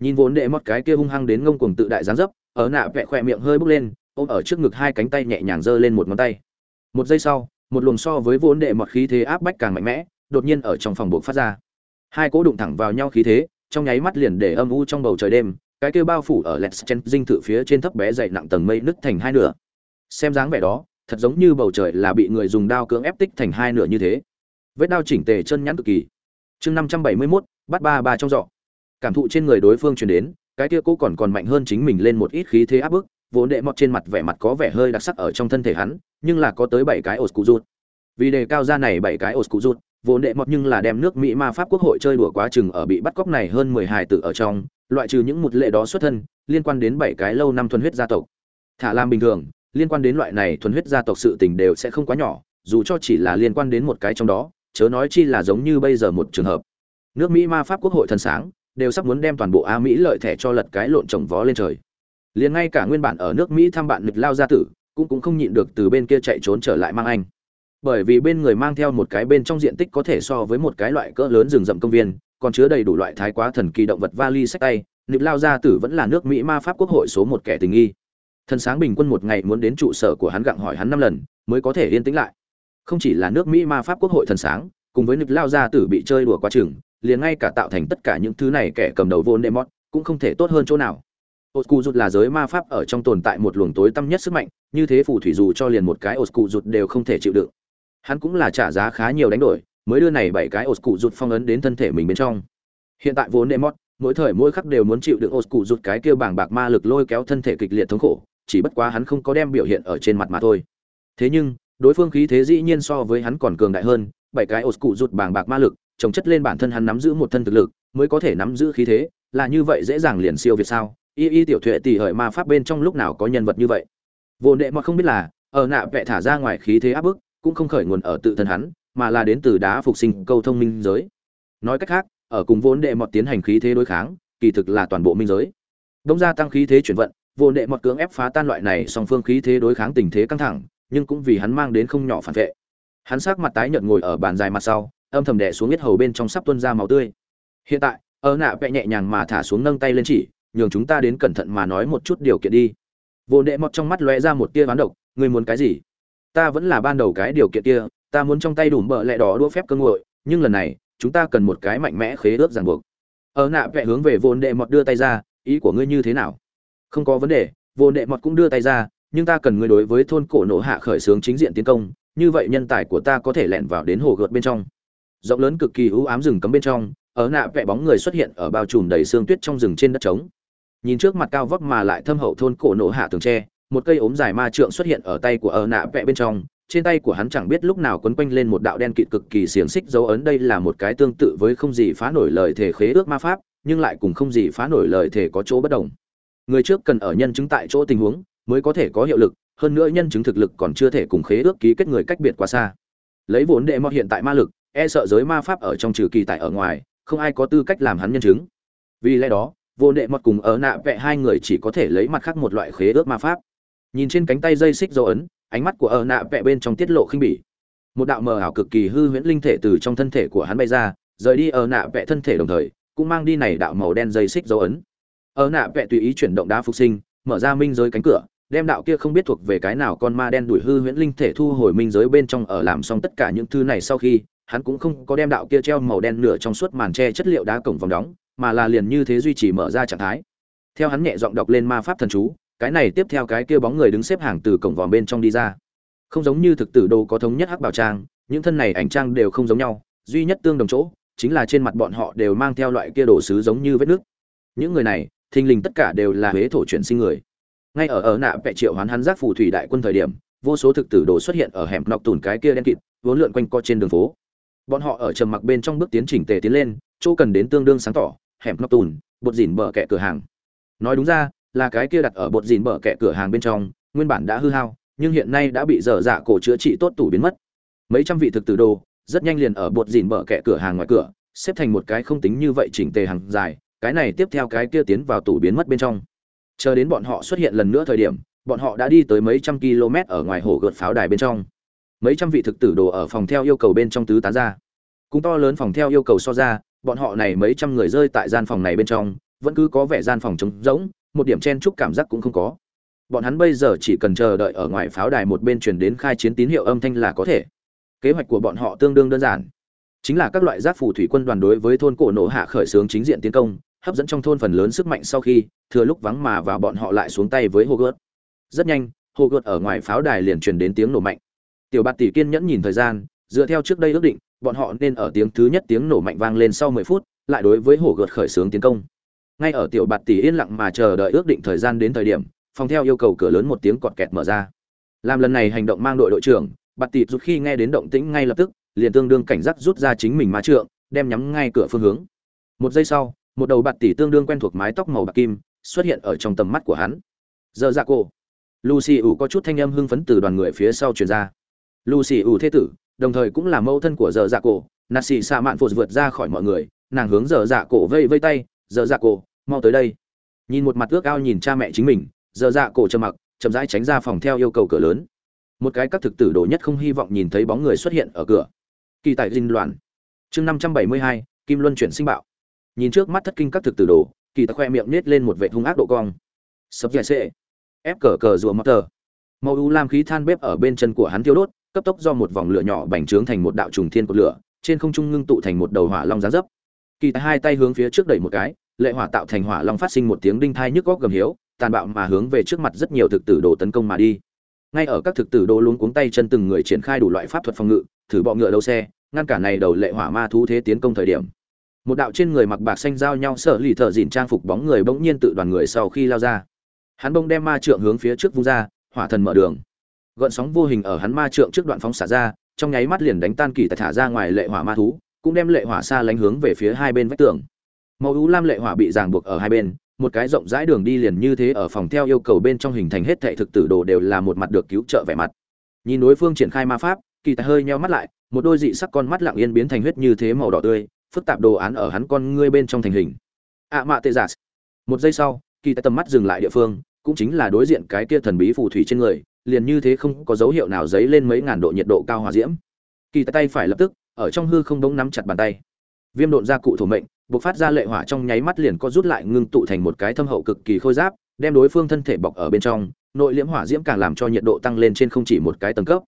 Speaker 1: Nhìn vốn đệ mót cái kia hung hăng đến ngông cuồng tự đại gián dấp, ở nạ vẹ khỏe miệng hơi bốc lên, ôm ở trước ngực hai cánh tay nhẹ nhàng giơ lên một ngón tay. Một giây sau, một luồng so với vốn đệ mọt khí thế áp bách càng mạnh mẽ, đột nhiên ở trong phòng buộc phát ra. Hai cỗ đụng thẳng vào nhau khí thế, trong nháy mắt liền để âm u trong bầu trời đêm, cái kia bao phủ ở lens chen dinh thự phía trên thấp bé dậy nặng tầng mây nứt thành hai nửa. Xem dáng vẻ đó, thật giống như bầu trời là bị người dùng đao cưỡng ép tích thành hai nửa như thế vết đao chỉnh tề chân nhắn cực kỳ. Chương năm trăm bảy mươi mốt, bắt ba ba trong giọ cảm thụ trên người đối phương truyền đến, cái kia cố còn còn mạnh hơn chính mình lên một ít khí thế áp bức, vốn đệ mọt trên mặt vẻ mặt có vẻ hơi đặc sắc ở trong thân thể hắn, nhưng là có tới bảy cái ổ cụ rút vì đề cao ra này bảy cái ổ cụ rút vốn đệ mọt nhưng là đem nước mỹ ma pháp quốc hội chơi đùa quá chừng ở bị bắt cóc này hơn mười hai tử ở trong, loại trừ những một lệ đó xuất thân, liên quan đến bảy cái lâu năm thuần huyết gia tộc. Thả làm bình thường, liên quan đến loại này thuần huyết gia tộc sự tình đều sẽ không quá nhỏ, dù cho chỉ là liên quan đến một cái trong đó chớ nói chi là giống như bây giờ một trường hợp. Nước mỹ ma pháp quốc hội thần sáng, đều sắp muốn đem toàn bộ a mỹ lợi thẻ cho lật cái lộn trồng vó lên trời. Liền ngay cả nguyên bản ở nước mỹ thăm bạn nghịch lao gia tử, cũng cũng không nhịn được từ bên kia chạy trốn trở lại mang anh. Bởi vì bên người mang theo một cái bên trong diện tích có thể so với một cái loại cỡ lớn rừng rậm công viên, còn chứa đầy đủ loại thái quá thần kỳ động vật vali sách tay nghịch lao gia tử vẫn là nước mỹ ma pháp quốc hội số một kẻ tình nghi. Thần sáng bình quân một ngày muốn đến trụ sở của hắn gặng hỏi hắn năm lần, mới có thể yên tĩnh lại không chỉ là nước mỹ ma pháp quốc hội thần sáng, cùng với nực lao gia tử bị chơi đùa quá chừng, liền ngay cả tạo thành tất cả những thứ này kẻ cầm đầu vô nệm mót cũng không thể tốt hơn chỗ nào. Ột cụ rụt là giới ma pháp ở trong tồn tại một luồng tối tăm nhất sức mạnh, như thế phù thủy dù cho liền một cái ột cụ rụt đều không thể chịu đựng. Hắn cũng là trả giá khá nhiều đánh đổi, mới đưa này bảy cái ột cụ rụt phong ấn đến thân thể mình bên trong. Hiện tại vốn nệm mót mỗi thời mỗi khắc đều muốn chịu đựng ột cụ rụt cái kia bảng bạc ma lực lôi kéo thân thể kịch liệt thống khổ, chỉ bất quá hắn không có đem biểu hiện ở trên mặt mà thôi. Thế nhưng đối phương khí thế dĩ nhiên so với hắn còn cường đại hơn, bảy cái ột cụ rụt bảng bạc ma lực trồng chất lên bản thân hắn nắm giữ một thân thực lực, mới có thể nắm giữ khí thế, là như vậy dễ dàng liền siêu việt sao? Y y tiểu thuệ tỷ hợi ma pháp bên trong lúc nào có nhân vật như vậy? Vô đệ mà không biết là, ở nạ vẽ thả ra ngoài khí thế áp bức, cũng không khởi nguồn ở tự thân hắn, mà là đến từ đá phục sinh câu thông minh giới. Nói cách khác, ở cùng vốn đệ mọt tiến hành khí thế đối kháng, kỳ thực là toàn bộ minh giới. Đông gia tăng khí thế chuyển vận, vô đệ mọt cưỡng ép phá tan loại này song phương khí thế đối kháng tình thế căng thẳng nhưng cũng vì hắn mang đến không nhỏ phản vệ. Hắn sắc mặt tái nhợt ngồi ở bàn dài mặt sau, âm thầm đè xuống huyết hầu bên trong sắp tuôn ra máu tươi. Hiện tại ở nạ vẽ nhẹ nhàng mà thả xuống nâng tay lên chỉ, nhường chúng ta đến cẩn thận mà nói một chút điều kiện đi. Vô đệ mọt trong mắt lóe ra một tia ván độc, ngươi muốn cái gì? Ta vẫn là ban đầu cái điều kiện kia, ta muốn trong tay đủ bợ lẹ đỏ đua phép cơ ngội, nhưng lần này, chúng ta cần một cái mạnh mẽ khế ước ràng buộc. Ở nạ vẽ hướng về vô đệ mọt đưa tay ra, ý của ngươi như thế nào? Không có vấn đề, vô đệ mọt cũng đưa tay ra nhưng ta cần ngươi đối với thôn cổ nổ hạ khởi xướng chính diện tiến công, như vậy nhân tài của ta có thể lẻn vào đến hồ gợt bên trong. Rộng lớn cực kỳ u ám rừng cấm bên trong, ở nạ vẽ bóng người xuất hiện ở bao trùm đầy xương tuyết trong rừng trên đất trống. Nhìn trước mặt cao vóc mà lại thâm hậu thôn cổ nổ hạ tường tre, một cây ốm dài ma trượng xuất hiện ở tay của ở nạ vẽ bên trong, trên tay của hắn chẳng biết lúc nào quấn quanh lên một đạo đen kịt cực kỳ xiềng xích dấu ấn, đây là một cái tương tự với không gì phá nổi lời thể khế ước ma pháp, nhưng lại cùng không gì phá nổi lời thể có chỗ bất đồng. Người trước cần ở nhân chứng tại chỗ tình huống mới có thể có hiệu lực, hơn nữa nhân chứng thực lực còn chưa thể cùng khế ước ký kết người cách biệt quá xa. Lấy vốn đệ mọt hiện tại ma lực e sợ giới ma pháp ở trong trừ kỳ tại ở ngoài, không ai có tư cách làm hắn nhân chứng. Vì lẽ đó vô nệ mọt cùng ở nạ vẽ hai người chỉ có thể lấy mặt khác một loại khế ước ma pháp. Nhìn trên cánh tay dây xích dấu ấn, ánh mắt của ở nạ vẽ bên trong tiết lộ khinh bỉ. Một đạo mờ ảo cực kỳ hư huyễn linh thể từ trong thân thể của hắn bay ra, rời đi ở nạ vẽ thân thể đồng thời, cũng mang đi này đạo màu đen dây xích dấu ấn. Ở nạ vẽ tùy ý chuyển động đá phục sinh, mở ra minh giới cánh cửa đem đạo kia không biết thuộc về cái nào con ma đen đuổi hư huyễn linh thể thu hồi minh giới bên trong ở làm xong tất cả những thứ này sau khi, hắn cũng không có đem đạo kia treo màu đen nửa trong suốt màn tre chất liệu đá cổng vòng đóng, mà là liền như thế duy trì mở ra trạng thái. Theo hắn nhẹ giọng đọc lên ma pháp thần chú, cái này tiếp theo cái kia bóng người đứng xếp hàng từ cổng vòm bên trong đi ra. Không giống như thực tử đồ có thống nhất hắc bảo trang, những thân này ảnh trang đều không giống nhau, duy nhất tương đồng chỗ, chính là trên mặt bọn họ đều mang theo loại kia đồ sứ giống như vết nước những người này, thình lình tất cả đều là huế thổ chuyển sinh người ngay ở ở nạ vẽ triệu hoán hắn giác phù thủy đại quân thời điểm, vô số thực tử đồ xuất hiện ở hẻm nọc tùn cái kia đen kịt, vốn lượn quanh co trên đường phố. Bọn họ ở trầm mặc bên trong bước tiến chỉnh tề tiến lên, chỗ cần đến tương đương sáng tỏ, hẻm nọc tùn, bột dìn bờ kẹ cửa hàng. Nói đúng ra, là cái kia đặt ở bột dìn bờ kẹ cửa hàng bên trong, nguyên bản đã hư hao, nhưng hiện nay đã bị dở dạ cổ chữa trị tốt tủ biến mất. Mấy trăm vị thực tử đồ, rất nhanh liền ở bột dìn bờ kẹ cửa hàng ngoài cửa, xếp thành một cái không tính như vậy chỉnh tề hàng dài, cái này tiếp theo cái kia tiến vào tủ biến mất bên trong chờ đến bọn họ xuất hiện lần nữa thời điểm, bọn họ đã đi tới mấy trăm km ở ngoài hồ gợt pháo đài bên trong. Mấy trăm vị thực tử đồ ở phòng theo yêu cầu bên trong tứ tán ra. Cũng to lớn phòng theo yêu cầu so ra, bọn họ này mấy trăm người rơi tại gian phòng này bên trong, vẫn cứ có vẻ gian phòng trống rỗng, một điểm chen chúc cảm giác cũng không có. Bọn hắn bây giờ chỉ cần chờ đợi ở ngoài pháo đài một bên truyền đến khai chiến tín hiệu âm thanh là có thể. Kế hoạch của bọn họ tương đương đơn giản. Chính là các loại giáp phù thủy quân đoàn đối với thôn cổ nổ hạ khởi xướng chính diện tiến công hấp dẫn trong thôn phần lớn sức mạnh sau khi thừa lúc vắng mà vào bọn họ lại xuống tay với Hogwarts. Rất nhanh, hồ gớt ở ngoài pháo đài liền truyền đến tiếng nổ mạnh. Tiểu bạt tỷ kiên nhẫn nhìn thời gian dựa theo trước đây ước định bọn họ nên ở tiếng thứ nhất tiếng nổ mạnh vang lên sau mười phút lại đối với hồ gợt khởi xướng tiến công. Ngay ở tiểu bạt tỷ yên lặng mà chờ đợi ước định thời gian đến thời điểm phòng theo yêu cầu cửa lớn một tiếng cọt kẹt mở ra. Làm lần này hành động mang đội đội trưởng bạt tỷ rút khi nghe đến động tĩnh ngay lập tức liền tương đương cảnh giác rút ra chính mình ma trượng đem nhắm ngay cửa phương hướng. Một giây sau một đầu bạt tỷ tương đương quen thuộc mái tóc màu bạc kim xuất hiện ở trong tầm mắt của hắn. Giờ dạ ra cô lucy ủ có chút thanh âm hưng phấn từ đoàn người phía sau truyền ra. Lucy ủ thế tử, đồng thời cũng là mẫu thân của giờ dạ cổ. Nạt xì xạ mạn phụt vượt ra khỏi mọi người, nàng hướng giờ dạ cổ vây vây tay. Giờ dạ cổ, mau tới đây. Nhìn một mặt ước ao nhìn cha mẹ chính mình, giờ dạ cổ trầm mặc, chậm rãi tránh ra phòng theo yêu cầu cửa lớn. Một cái các thực tử đồ nhất không hy vọng nhìn thấy bóng người xuất hiện ở cửa. Kỳ tại dinh loạn. Chương năm trăm bảy mươi hai, kim luân chuyển sinh bạo nhìn trước mắt thất kinh các thực tử đồ, kỳ tại khoe miệng nết lên một vệ hung ác độ cong. Sập dẻ xệ ép cờ cờ rùa mắc tờ. Màu u lam khí than bếp ở bên chân của hắn thiêu đốt, cấp tốc do một vòng lửa nhỏ bành trướng thành một đạo trùng thiên cột lửa, trên không trung ngưng tụ thành một đầu hỏa long giá dấp. Kỳ tài hai tay hướng phía trước đẩy một cái, lệ hỏa tạo thành hỏa long phát sinh một tiếng đinh thai nhức góc gầm hiếu, tàn bạo mà hướng về trước mặt rất nhiều thực tử đồ tấn công mà đi. Ngay ở các thực tử đồ luống cuống tay chân từng người triển khai đủ loại pháp thuật phòng ngự, thử bọ ngựa đấu xe, ngăn cả này đầu lệ hỏa ma thú thế tiến công thời điểm một đạo trên người mặc bạc xanh giao nhau sợ lì thợ dìn trang phục bóng người bỗng nhiên tự đoàn người sau khi lao ra. Hắn bông đem ma trượng hướng phía trước vung ra, hỏa thần mở đường. Gợn sóng vô hình ở hắn ma trượng trước đoạn phóng xả ra, trong nháy mắt liền đánh tan kỳ tài thả ra ngoài lệ hỏa ma thú, cũng đem lệ hỏa xa lánh hướng về phía hai bên vách tường. Màu ú lam lệ hỏa bị ràng buộc ở hai bên, một cái rộng rãi đường đi liền như thế ở phòng theo yêu cầu bên trong hình thành hết thệ thực tử đồ đều là một mặt được cứu trợ vẻ mặt. Nhìn đối phương triển khai ma pháp, kỳ tài hơi nheo mắt lại, một đôi dị sắc con mắt lặng yên biến thành huyết như thế màu đỏ tươi phức tạp đồ án ở hắn con ngươi bên trong thành hình. Ạ mạ tê giả dạ. một giây sau, kỳ tài tầm mắt dừng lại địa phương, cũng chính là đối diện cái kia thần bí phù thủy trên người, liền như thế không có dấu hiệu nào dấy lên mấy ngàn độ nhiệt độ cao hòa diễm. Kỳ tay phải lập tức, ở trong hư không đống nắm chặt bàn tay. Viêm độn ra cụ thủ mệnh, bộc phát ra lệ hỏa trong nháy mắt liền có rút lại ngưng tụ thành một cái thâm hậu cực kỳ khôi giáp, đem đối phương thân thể bọc ở bên trong, nội liễm hỏa diễm càng làm cho nhiệt độ tăng lên trên không chỉ một cái tầng cấp.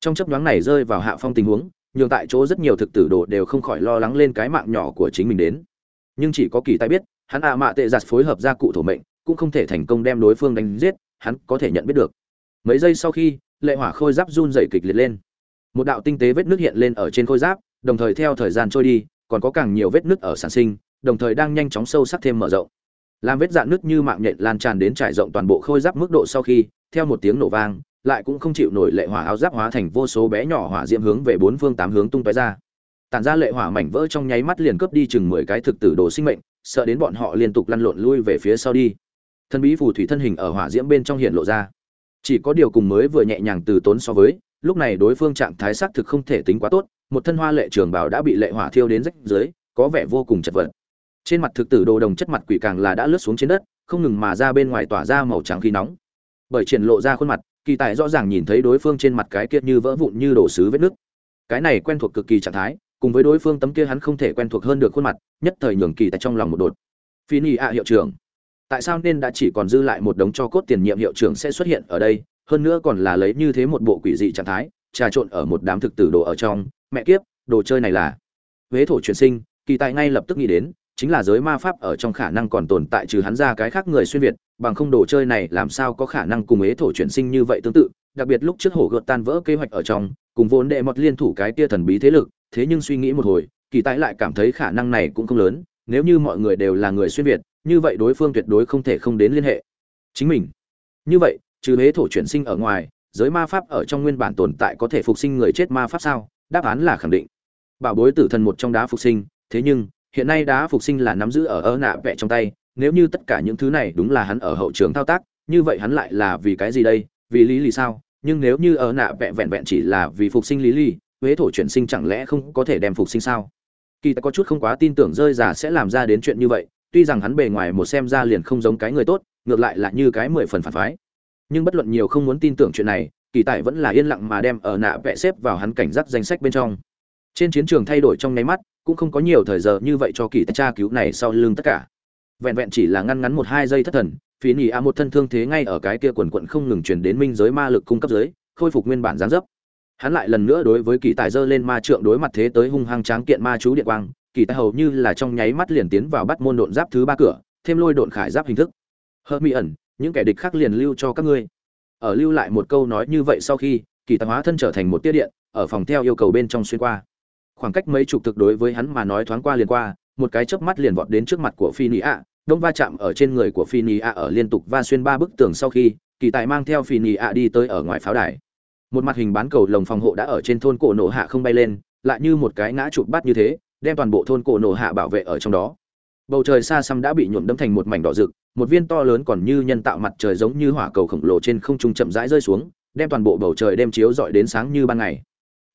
Speaker 1: Trong chấp nhoáng này rơi vào hạ phong tình huống nhường tại chỗ rất nhiều thực tử đồ đều không khỏi lo lắng lên cái mạng nhỏ của chính mình đến. Nhưng chỉ có kỳ tài biết, hắn ạ mạ tệ giặt phối hợp ra cụ thổ mệnh, cũng không thể thành công đem đối phương đánh giết, hắn có thể nhận biết được. Mấy giây sau khi, lệ hỏa khôi giáp run dày kịch liệt lên. Một đạo tinh tế vết nước hiện lên ở trên khôi giáp, đồng thời theo thời gian trôi đi, còn có càng nhiều vết nước ở sản sinh, đồng thời đang nhanh chóng sâu sắc thêm mở rộng. Làm vết dạn nước như mạng nhện lan tràn đến trải rộng toàn bộ khôi giáp mức độ sau khi, theo một tiếng nổ vang lại cũng không chịu nổi lệ hỏa áo giáp hóa thành vô số bé nhỏ hỏa diễm hướng về bốn phương tám hướng tung tóe ra. Tản ra lệ hỏa mảnh vỡ trong nháy mắt liền cướp đi chừng mười cái thực tử đồ sinh mệnh, sợ đến bọn họ liên tục lăn lộn lui về phía sau đi. Thân bí phù thủy thân hình ở hỏa diễm bên trong hiện lộ ra. Chỉ có điều cùng mới vừa nhẹ nhàng từ tốn so với, lúc này đối phương trạng thái xác thực không thể tính quá tốt, một thân hoa lệ trường bảo đã bị lệ hỏa thiêu đến rách dưới, có vẻ vô cùng chật vật. Trên mặt thực tử đồ đồng chất mặt quỷ càng là đã lướt xuống trên đất, không ngừng mà ra bên ngoài tỏa ra màu trắng khí nóng. Bởi triển lộ ra khuôn mặt kỳ tài rõ ràng nhìn thấy đối phương trên mặt cái kia như vỡ vụn như đổ sứ vết nước cái này quen thuộc cực kỳ trạng thái, cùng với đối phương tấm kia hắn không thể quen thuộc hơn được khuôn mặt, nhất thời nhường kỳ tại trong lòng một đột. Phi nhì ạ hiệu trưởng, tại sao nên đã chỉ còn dư lại một đống cho cốt tiền nhiệm hiệu trưởng sẽ xuất hiện ở đây, hơn nữa còn là lấy như thế một bộ quỷ dị trạng thái, trà trộn ở một đám thực tử đồ ở trong, mẹ kiếp, đồ chơi này là. Huế thổ truyền sinh, kỳ tài ngay lập tức nghĩ đến chính là giới ma pháp ở trong khả năng còn tồn tại trừ hắn ra cái khác người xuyên việt, bằng không đồ chơi này làm sao có khả năng cùng ế thổ chuyển sinh như vậy tương tự, đặc biệt lúc trước hổ gợt tan vỡ kế hoạch ở trong, cùng vốn đệ mọt liên thủ cái tia thần bí thế lực, thế nhưng suy nghĩ một hồi, kỳ tái lại cảm thấy khả năng này cũng không lớn, nếu như mọi người đều là người xuyên việt, như vậy đối phương tuyệt đối không thể không đến liên hệ. Chính mình. Như vậy, trừ ế thổ chuyển sinh ở ngoài, giới ma pháp ở trong nguyên bản tồn tại có thể phục sinh người chết ma pháp sao? Đáp án là khẳng định. Bảo bối tử thần một trong đá phục sinh, thế nhưng hiện nay đá phục sinh là nắm giữ ở ơ nạ vẽ trong tay, nếu như tất cả những thứ này đúng là hắn ở hậu trường thao tác, như vậy hắn lại là vì cái gì đây? Vì lý lì sao? Nhưng nếu như ơ nạ vẽ vẹn vẹn chỉ là vì phục sinh lý lì, huế thổ chuyển sinh chẳng lẽ không có thể đem phục sinh sao? Kỳ ta có chút không quá tin tưởng rơi giả sẽ làm ra đến chuyện như vậy, tuy rằng hắn bề ngoài một xem ra liền không giống cái người tốt, ngược lại là như cái mười phần phản phái. Nhưng bất luận nhiều không muốn tin tưởng chuyện này, kỳ tài vẫn là yên lặng mà đem ở nạ vẽ xếp vào hắn cảnh giác danh sách bên trong. Trên chiến trường thay đổi trong nháy mắt cũng không có nhiều thời giờ như vậy cho kỳ tra cứu này sau lưng tất cả. Vẹn vẹn chỉ là ngăn ngắn một hai giây thất thần, phí nhì a một thân thương thế ngay ở cái kia quần quận không ngừng chuyển đến minh giới ma lực cung cấp giới, khôi phục nguyên bản gián dấp. Hắn lại lần nữa đối với kỳ tài dơ lên ma trượng đối mặt thế tới hung hăng tráng kiện ma chú điện quang, kỳ tài hầu như là trong nháy mắt liền tiến vào bắt môn độn giáp thứ ba cửa, thêm lôi độn khải giáp hình thức. Hơ mỹ ẩn, những kẻ địch khác liền lưu cho các ngươi. Ở lưu lại một câu nói như vậy sau khi, kỳ tài hóa thân trở thành một tia điện, ở phòng theo yêu cầu bên trong xuyên qua khoảng cách mấy chục thực đối với hắn mà nói thoáng qua liền qua, một cái chớp mắt liền vọt đến trước mặt của phi nị ạ đông va chạm ở trên người của phi nị ạ ở liên tục va xuyên ba bức tường sau khi, kỳ tài mang theo phi nị ạ đi tới ở ngoài pháo đài. Một mặt hình bán cầu lồng phòng hộ đã ở trên thôn cổ nổ hạ không bay lên, lại như một cái ngã chụp bắt như thế, đem toàn bộ thôn cổ nổ hạ bảo vệ ở trong đó. Bầu trời xa xăm đã bị nhuộm đâm thành một mảnh đỏ rực, một viên to lớn còn như nhân tạo mặt trời giống như hỏa cầu khổng lồ trên không trung chậm rãi rơi xuống, đem toàn bộ bầu trời đem chiếu rọi đến sáng như ban ngày.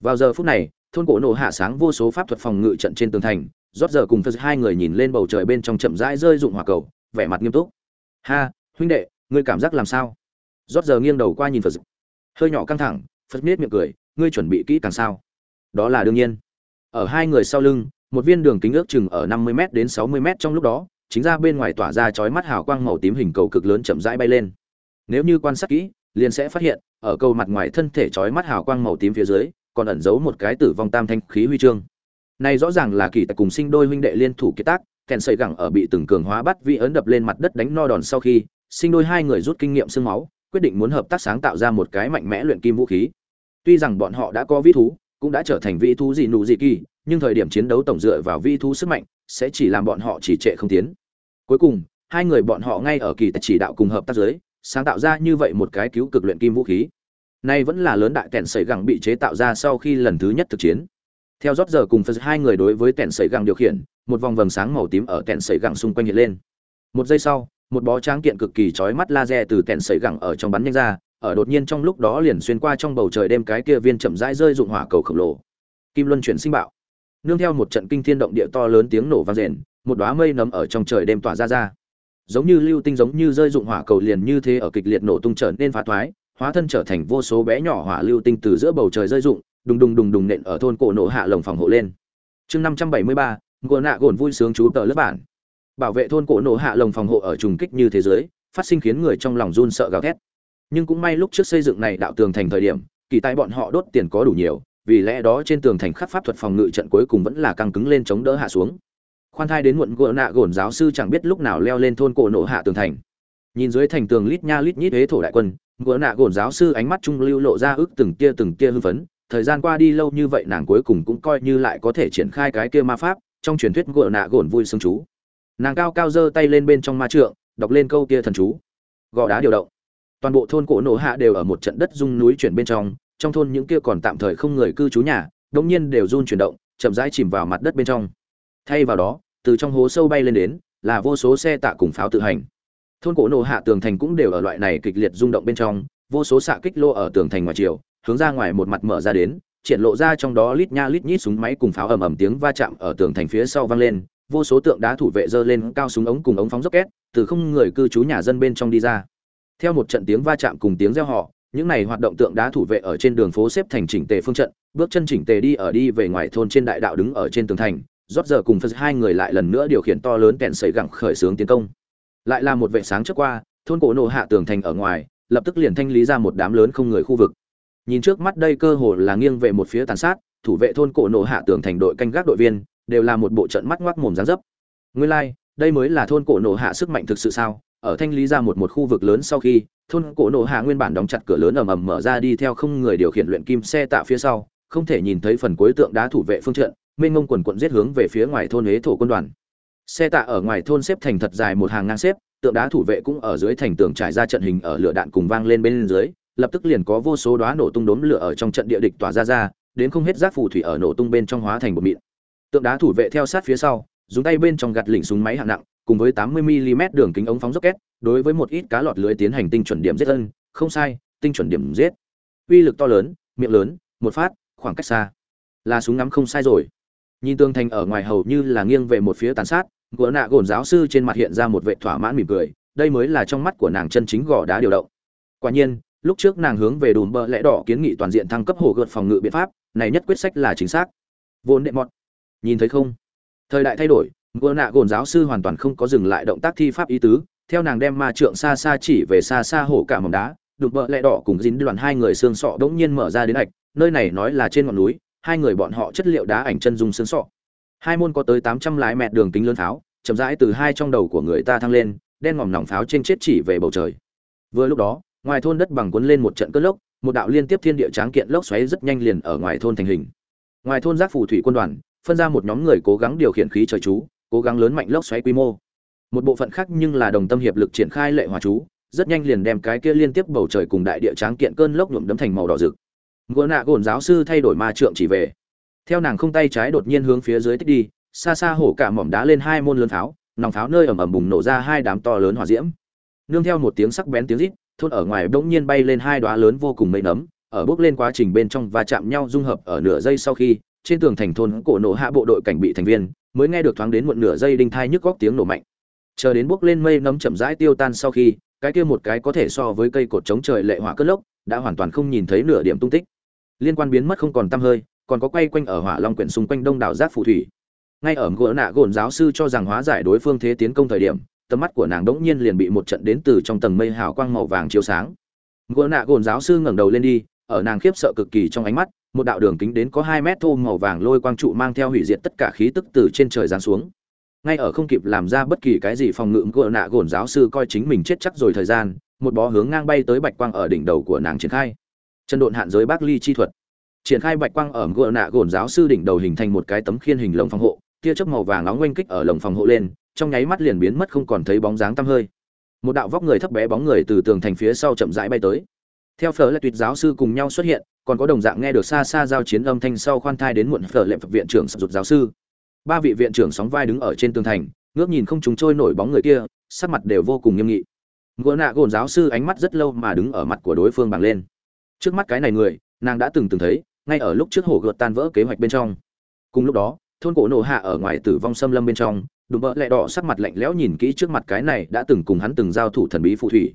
Speaker 1: Vào giờ phút này thôn cổ nổ hạ sáng vô số pháp thuật phòng ngự trận trên tường thành, rót giờ cùng phật hai người nhìn lên bầu trời bên trong chậm rãi rơi dụng hỏa cầu, vẻ mặt nghiêm túc. Ha, huynh đệ, ngươi cảm giác làm sao? Rót giờ nghiêng đầu qua nhìn phật. Hơi nhỏ căng thẳng, phật nết miệng cười, ngươi chuẩn bị kỹ càng sao? Đó là đương nhiên. Ở hai người sau lưng, một viên đường kính ước chừng ở 50 m đến 60 m trong lúc đó, chính ra bên ngoài tỏa ra chói mắt hào quang màu tím hình cầu cực lớn chậm rãi bay lên. Nếu như quan sát kỹ, liền sẽ phát hiện, ở cầu mặt ngoài thân thể chói mắt hào quang màu tím phía dưới còn ẩn giấu một cái tử vong tam thanh khí huy chương. Này rõ ràng là kỳ tài cùng sinh đôi huynh đệ liên thủ kiệt tác, kèn sợi gẳng ở bị từng cường hóa bắt vị ấn đập lên mặt đất đánh no đòn sau khi, sinh đôi hai người rút kinh nghiệm xương máu, quyết định muốn hợp tác sáng tạo ra một cái mạnh mẽ luyện kim vũ khí. Tuy rằng bọn họ đã có vĩ thú, cũng đã trở thành vĩ thú gì nụ gì kỳ, nhưng thời điểm chiến đấu tổng dựa vào vĩ thú sức mạnh, sẽ chỉ làm bọn họ chỉ trệ không tiến. Cuối cùng, hai người bọn họ ngay ở kỳ tài chỉ đạo cùng hợp tác giới, sáng tạo ra như vậy một cái cứu cực luyện kim vũ khí nay vẫn là lớn đại kèn sợi gẳng bị chế tạo ra sau khi lần thứ nhất thực chiến. Theo rót giờ cùng phật hai người đối với kèn sợi gẳng điều khiển, một vòng vầng sáng màu tím ở kèn sợi gẳng xung quanh hiện lên. Một giây sau, một bó tráng kiện cực kỳ chói mắt laser từ kèn sợi gẳng ở trong bắn nhanh ra, ở đột nhiên trong lúc đó liền xuyên qua trong bầu trời đêm cái kia viên chậm rãi rơi dụng hỏa cầu khổng lồ. Kim luân chuyển sinh bạo. Nương theo một trận kinh thiên động địa to lớn tiếng nổ vang rền, một đóa mây nấm ở trong trời đêm tỏa ra ra. Giống như lưu tinh giống như rơi dụng hỏa cầu liền như thế ở kịch liệt nổ tung trở nên phá thoái hóa thân trở thành vô số bé nhỏ hỏa lưu tinh từ giữa bầu trời rơi rụng, đùng đùng đùng đùng nện ở thôn cổ nổ hạ lồng phòng hộ lên. Chương năm trăm bảy mươi ba ngựa nạ gồn vui sướng chú tờ lớp bản. Bảo vệ thôn cổ nổ hạ lồng phòng hộ ở trùng kích như thế giới phát sinh khiến người trong lòng run sợ gào thét. Nhưng cũng may lúc trước xây dựng này đạo tường thành thời điểm kỳ tài bọn họ đốt tiền có đủ nhiều vì lẽ đó trên tường thành khắc pháp thuật phòng ngự trận cuối cùng vẫn là căng cứng lên chống đỡ hạ xuống. Khoan thai đến muộn gỗ nạ gồn giáo sư chẳng biết lúc nào leo lên thôn cổ nổ hạ tường thành. Nhìn dưới thành tường lít nha lít nhít huế thổ đại quân Ngựa nạ gồn giáo sư ánh mắt trung lưu lộ ra ước từng tia từng tia hưng phấn, thời gian qua đi lâu như vậy nàng cuối cùng cũng coi như lại có thể triển khai cái kia ma pháp, trong truyền thuyết ngựa nạ gồn vui sướng chú. Nàng cao cao giơ tay lên bên trong ma trượng, đọc lên câu kia thần chú. Gò đá điều động. Toàn bộ thôn cổ nổ hạ đều ở một trận đất rung núi chuyển bên trong trong thôn những kia còn tạm thời không người cư trú nhà, đống nhiên đều run chuyển động, chậm rãi chìm vào mặt đất bên trong. Thay vào đó, từ trong hố sâu bay lên đến, là vô số xe tạ cùng pháo tự hành thôn cổ nổ hạ tường thành cũng đều ở loại này kịch liệt rung động bên trong, vô số xạ kích lô ở tường thành ngoài chiều, hướng ra ngoài một mặt mở ra đến, triển lộ ra trong đó lít nha lít nhít súng máy cùng pháo ầm ầm tiếng va chạm ở tường thành phía sau vang lên, vô số tượng đá thủ vệ dơ lên cao súng ống cùng ống phóng rocket, từ không người cư trú nhà dân bên trong đi ra. Theo một trận tiếng va chạm cùng tiếng reo họ những này hoạt động tượng đá thủ vệ ở trên đường phố xếp thành chỉnh tề phương trận, bước chân chỉnh tề đi ở đi về ngoài thôn trên đại đạo đứng ở trên tường thành, rót giờ cùng phật hai người lại lần nữa điều khiển to lớn kèn sấy gẳng khởi xướng tiến công lại là một vệ sáng trước qua thôn cổ nổ hạ tường thành ở ngoài lập tức liền thanh lý ra một đám lớn không người khu vực. Nhìn trước mắt đây cơ hồ là nghiêng về một phía tàn sát thủ vệ thôn cổ nổ hạ tường thành đội canh gác đội viên đều là một bộ trận mắt ngoác mồm dáng dấp. Nguyên lai、like, đây mới là thôn cổ nổ hạ sức mạnh thực sự sao? Ở thanh lý ra một một khu vực lớn sau khi thôn cổ nổ hạ nguyên bản đóng chặt cửa lớn ầm ầm mở ra đi theo không người điều khiển luyện kim xe tạ phía sau không thể nhìn thấy phần cuối tượng đá thủ vệ phương trận mênh ngông quần quận giết hướng về phía ngoài thôn huế thổ quân đoàn xe tạ ở ngoài thôn xếp thành thật dài một hàng ngang xếp tượng đá thủ vệ cũng ở dưới thành tường trải ra trận hình ở lửa đạn cùng vang lên bên dưới lập tức liền có vô số đóa nổ tung đốm lửa ở trong trận địa địch tỏa ra ra đến không hết rác phù thủy ở nổ tung bên trong hóa thành một mịn. Tượng đá thủ vệ theo sát phía sau dùng tay bên trong gạt lỉnh súng máy hạng nặng cùng với 80 mm đường kính ống phóng rocket đối với một ít cá lọt lưới tiến hành tinh chuẩn điểm giết thân, không sai tinh chuẩn điểm giết. Uy lực to lớn miệng lớn một phát khoảng cách xa. Là súng ngắm không sai rồi nhìn tương thành ở ngoài hầu như là nghiêng về một phía tàn sát gỡ nạ gồn giáo sư trên mặt hiện ra một vệ thỏa mãn mỉm cười, đây mới là trong mắt của nàng chân chính gò đá điều động. Quả nhiên, lúc trước nàng hướng về đùm bơ lẽ đỏ kiến nghị toàn diện thăng cấp hồ gợt phòng ngự biện pháp, này nhất quyết sách là chính xác. Vốn đệ mọt nhìn thấy không? Thời đại thay đổi gỡ nạ gồn giáo sư hoàn toàn không có dừng lại động tác thi pháp ý tứ, theo nàng đem ma trượng xa xa chỉ về xa xa hổ cả mỏng đá, đùm bơ lẽ đỏ cùng dính đoàn hai người xương sọ đống nhiên mở ra đến ạch, nơi này nói là trên ngọn núi hai người bọn họ chất liệu đá ảnh chân dung xương sọ. Hai môn có tới tám trăm lái mẹt đường kính lớn pháo, chậm rãi từ hai trong đầu của người ta thăng lên, đen ngòm nòng pháo trên chết chỉ về bầu trời. Vừa lúc đó, ngoài thôn đất bằng cuốn lên một trận cơn lốc, một đạo liên tiếp thiên địa tráng kiện lốc xoáy rất nhanh liền ở ngoài thôn thành hình. Ngoài thôn giác phù thủy quân đoàn, phân ra một nhóm người cố gắng điều khiển khí trời chú, cố gắng lớn mạnh lốc xoáy quy mô. Một bộ phận khác nhưng là đồng tâm hiệp lực triển khai lệ hòa chú, rất nhanh liền đem cái kia liên tiếp bầu trời cùng đại địa tráng kiện cơn lốc nhuộm đấm thành màu đỏ rực gỗ nạ gồn giáo sư thay đổi ma trượng chỉ về. Theo nàng không tay trái đột nhiên hướng phía dưới tích đi, xa xa hổ cả mỏm đá lên hai môn lớn pháo, nòng pháo nơi ẩm ẩm bùng nổ ra hai đám to lớn hỏa diễm. Nương theo một tiếng sắc bén tiếng rít, thôn ở ngoài bỗng nhiên bay lên hai đóa lớn vô cùng mây nấm, ở bước lên quá trình bên trong và chạm nhau dung hợp ở nửa giây sau khi, trên tường thành thôn cổ nổ hạ bộ đội cảnh bị thành viên, mới nghe được thoáng đến một nửa giây đinh thai nhức góc tiếng nổ mạnh. Chờ đến bước lên mây nấm chậm rãi tiêu tan sau khi, cái kia một cái có thể so với cây cột chống trời lệ hỏa cất lốc, đã hoàn toàn không nhìn thấy nửa điểm tung tích liên quan biến mất không còn tăm hơi, còn có quay quanh ở hỏa long quyển xung quanh đông đảo giác phù thủy. Ngay ở gỗ nạ gồn giáo sư cho rằng hóa giải đối phương thế tiến công thời điểm, tầm mắt của nàng đống nhiên liền bị một trận đến từ trong tầng mây hào quang màu vàng chiếu sáng. Gỗ nạ gồn giáo sư ngẩng đầu lên đi, ở nàng khiếp sợ cực kỳ trong ánh mắt, một đạo đường kính đến có hai mét thô màu vàng lôi quang trụ mang theo hủy diệt tất cả khí tức từ trên trời giáng xuống. Ngay ở không kịp làm ra bất kỳ cái gì phòng ngự gỗ nạ gồn giáo sư coi chính mình chết chắc rồi thời gian, một bó hướng ngang bay tới bạch quang ở đỉnh đầu của nàng triển khai chân độn hạn giới bác ly chi thuật. Triển khai bạch quang ở gỗ nạ gồn giáo sư đỉnh đầu hình thành một cái tấm khiên hình lồng phòng hộ, tia chớp màu vàng nóng oanh kích ở lồng phòng hộ lên, trong nháy mắt liền biến mất không còn thấy bóng dáng tăm hơi. Một đạo vóc người thấp bé bóng người từ tường thành phía sau chậm rãi bay tới. Theo phở lệ tuyệt giáo sư cùng nhau xuất hiện, còn có đồng dạng nghe được xa xa giao chiến âm thanh sau khoan thai đến muộn phở lệ viện trưởng sập rụt giáo sư. Ba vị viện trưởng sóng vai đứng ở trên tường thành, ngước nhìn không chúng trôi nổi bóng người kia, sắc mặt đều vô cùng nghiêm nghị. Gỗ nạ gồn giáo sư ánh mắt rất lâu mà đứng ở mặt của đối phương bằng lên trước mắt cái này người, nàng đã từng từng thấy, ngay ở lúc trước hổ gợt tan vỡ kế hoạch bên trong. Cùng lúc đó, thôn cổ nổ hạ ở ngoài tử vong xâm lâm bên trong, đùm bỡ lẹ đỏ sắc mặt lạnh lẽo nhìn kỹ trước mặt cái này đã từng cùng hắn từng giao thủ thần bí phù thủy.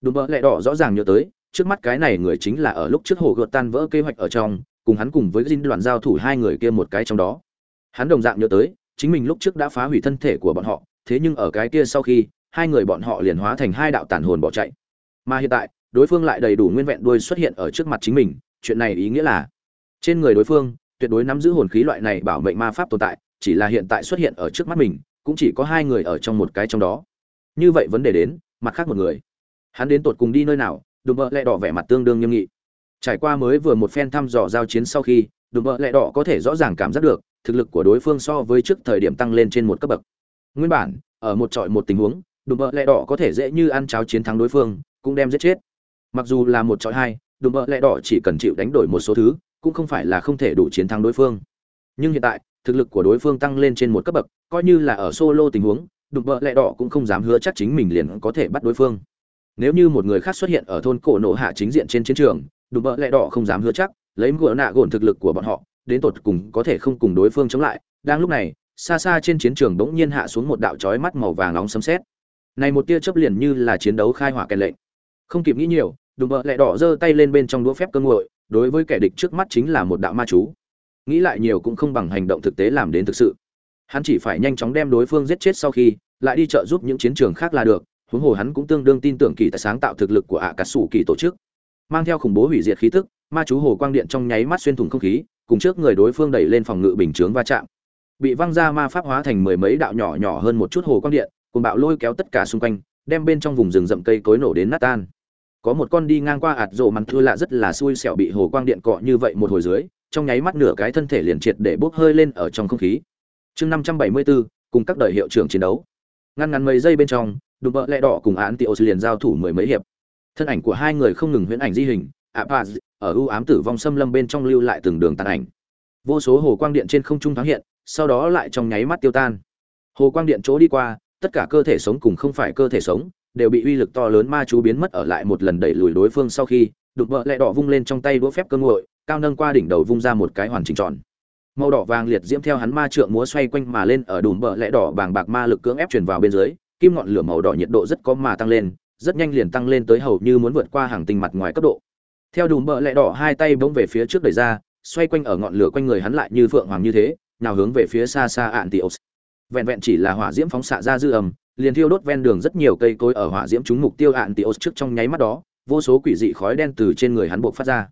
Speaker 1: Đùm bỡ lẹ đỏ rõ ràng nhớ tới, trước mắt cái này người chính là ở lúc trước hồ gợt tan vỡ kế hoạch ở trong, cùng hắn cùng với dinh đoàn giao thủ hai người kia một cái trong đó. Hắn đồng dạng nhớ tới, chính mình lúc trước đã phá hủy thân thể của bọn họ, thế nhưng ở cái kia sau khi, hai người bọn họ liền hóa thành hai đạo tản hồn bỏ chạy. Mà hiện tại đối phương lại đầy đủ nguyên vẹn đuôi xuất hiện ở trước mặt chính mình, chuyện này ý nghĩa là, trên người đối phương, tuyệt đối nắm giữ hồn khí loại này bảo mệnh ma pháp tồn tại, chỉ là hiện tại xuất hiện ở trước mắt mình, cũng chỉ có hai người ở trong một cái trong đó. Như vậy vấn đề đến, mặt khác một người. Hắn đến tột cùng đi nơi nào, đùm bợ lẹ đỏ vẻ mặt tương đương nghiêm nghị. Trải qua mới vừa một phen thăm dò giao chiến sau khi, đùm bợ lẹ đỏ có thể rõ ràng cảm giác được, thực lực của đối phương so với trước thời điểm tăng lên trên một cấp bậc. Nguyên bản, ở một trọi một tình huống, đùm bợ lẹ đỏ có thể dễ như ăn cháo chiến thắng đối phương, cũng đem giết chết mặc dù là một trọi hai, đùm bợ lẹ đỏ chỉ cần chịu đánh đổi một số thứ, cũng không phải là không thể đủ chiến thắng đối phương. Nhưng hiện tại, thực lực của đối phương tăng lên trên một cấp bậc, coi như là ở solo tình huống, đùm bợ lẹ đỏ cũng không dám hứa chắc chính mình liền có thể bắt đối phương. Nếu như một người khác xuất hiện ở thôn cổ nộ hạ chính diện trên chiến trường, đùm bợ lẹ đỏ không dám hứa chắc, lấy ngựa nạ gồn thực lực của bọn họ, đến tột cùng có thể không cùng đối phương chống lại. Đang lúc này, xa xa trên chiến trường bỗng nhiên hạ xuống một đạo chói mắt màu vàng nóng sấm sét. Này một tia chớp liền như là chiến đấu khai hỏa kèn lệnh. Không kịp nghĩ nhiều đùm bợ lẹ đỏ giơ tay lên bên trong đũa phép cơ nguội, đối với kẻ địch trước mắt chính là một đạo ma chú. Nghĩ lại nhiều cũng không bằng hành động thực tế làm đến thực sự. Hắn chỉ phải nhanh chóng đem đối phương giết chết sau khi, lại đi trợ giúp những chiến trường khác là được, huống hồ hắn cũng tương đương tin tưởng kỳ tài sáng tạo thực lực của ạ cà sủ kỳ tổ chức. Mang theo khủng bố hủy diệt khí tức, ma chú hồ quang điện trong nháy mắt xuyên thủng không khí, cùng trước người đối phương đẩy lên phòng ngự bình chướng va chạm. Bị văng ra ma pháp hóa thành mười mấy đạo nhỏ nhỏ hơn một chút hồ quang điện cùng bạo lôi kéo tất cả xung quanh, đem bên trong vùng rừng rậm cây cối nổ đến nát tan có một con đi ngang qua ạt rộ mặn thưa lạ rất là xui xẻo bị hồ quang điện cọ như vậy một hồi dưới, trong nháy mắt nửa cái thân thể liền triệt để bốc hơi lên ở trong không khí. Chương năm trăm bảy mươi bốn cùng các đời hiệu trưởng chiến đấu. Ngăn ngắn mấy giây bên trong đụng vợ lẹ đỏ cùng án tiệu liền giao thủ mười mấy hiệp. Thân ảnh của hai người không ngừng huyễn ảnh di hình, apaz, ở ưu ám tử vong xâm lâm bên trong lưu lại từng đường tàn ảnh. Vô số hồ quang điện trên không trung thoáng hiện, sau đó lại trong nháy mắt tiêu tan. Hồ quang điện chỗ đi qua, tất cả cơ thể sống cùng không phải cơ thể sống đều bị uy lực to lớn ma chú biến mất ở lại một lần đẩy lùi đối phương sau khi, đục vợ lẹ đỏ vung lên trong tay đũa phép cơ ngội, cao nâng qua đỉnh đầu vung ra một cái hoàn chỉnh tròn. Màu đỏ vàng liệt diễm theo hắn ma trượng múa xoay quanh mà lên ở đùm bờ lẹ đỏ bàng bạc ma lực cưỡng ép truyền vào bên dưới, kim ngọn lửa màu đỏ nhiệt độ rất có mà tăng lên, rất nhanh liền tăng lên tới hầu như muốn vượt qua hàng tinh mặt ngoài cấp độ. Theo đùm bờ lẹ đỏ hai tay bỗng về phía trước đẩy ra, xoay quanh ở ngọn lửa quanh người hắn lại như phượng hoàng như thế, nào hướng về phía xa xa ạn tị vẹn vẹn chỉ là hỏa diễm phóng xạ ra dư âm liền thiêu đốt ven đường rất nhiều cây cối ở hỏa diễm chúng mục tiêu ạn tios trước trong nháy mắt đó, vô số quỷ dị khói đen từ trên người hắn buộc phát ra.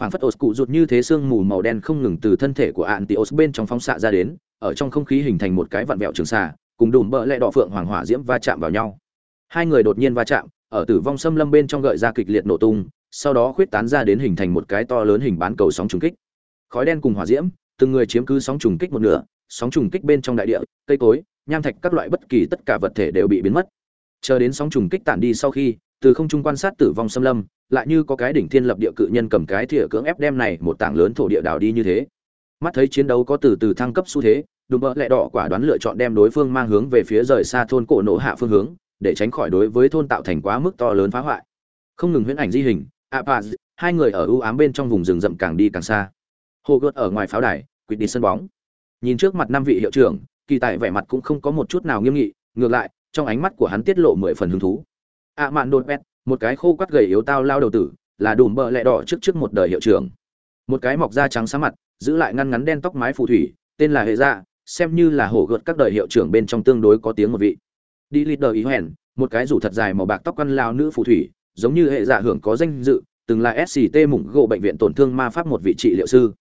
Speaker 1: Phảng phất os cụ rụt như thế sương mù màu đen không ngừng từ thân thể của ạn tios bên trong phóng xạ ra đến, ở trong không khí hình thành một cái vặn vẹo trường xà, cùng đùm bờ lẹ đỏ phượng hoàng hỏa diễm va chạm vào nhau. Hai người đột nhiên va chạm, ở tử vong xâm lâm bên trong gợi ra kịch liệt nổ tung, sau đó khuyết tán ra đến hình thành một cái to lớn hình bán cầu sóng trùng kích. Khói đen cùng hỏa diễm, từng người chiếm cứ sóng trùng kích một nửa, sóng trùng kích bên trong đại địa, cây cối nham thạch các loại bất kỳ tất cả vật thể đều bị biến mất. Chờ đến sóng trùng kích tản đi sau khi, từ không trung quan sát tử vong xâm lâm, lại như có cái đỉnh thiên lập địa cự nhân cầm cái thìa cưỡng ép đem này một tảng lớn thổ địa đào đi như thế. Mắt thấy chiến đấu có từ từ thăng cấp xu thế, đùm bỡ lẹ đỏ quả đoán lựa chọn đem đối phương mang hướng về phía rời xa thôn cổ nổ hạ phương hướng, để tránh khỏi đối với thôn tạo thành quá mức to lớn phá hoại. Không ngừng huyễn ảnh di hình, apaz, hai người ở ưu ám bên trong vùng rừng rậm càng đi càng xa. Hồ gợt ở ngoài pháo đài, quỵt đi sân bóng. Nhìn trước mặt năm vị hiệu trưởng kỳ tại vẻ mặt cũng không có một chút nào nghiêm nghị, ngược lại, trong ánh mắt của hắn tiết lộ mười phần hứng thú. Ạ mạn đột pet một cái khô quắt gầy yếu tao lao đầu tử, là đùm bợ lẹ đỏ trước trước một đời hiệu trưởng. Một cái mọc da trắng sáng mặt, giữ lại ngăn ngắn đen tóc mái phù thủy, tên là hệ dạ xem như là hổ gợt các đời hiệu trưởng bên trong tương đối có tiếng một vị. Đi Đời ý hoèn, một cái rủ thật dài màu bạc tóc căn lao nữ phù thủy, giống như hệ dạ hưởng có danh dự, từng là sct mủng gỗ bệnh viện tổn thương ma pháp một vị trị liệu sư.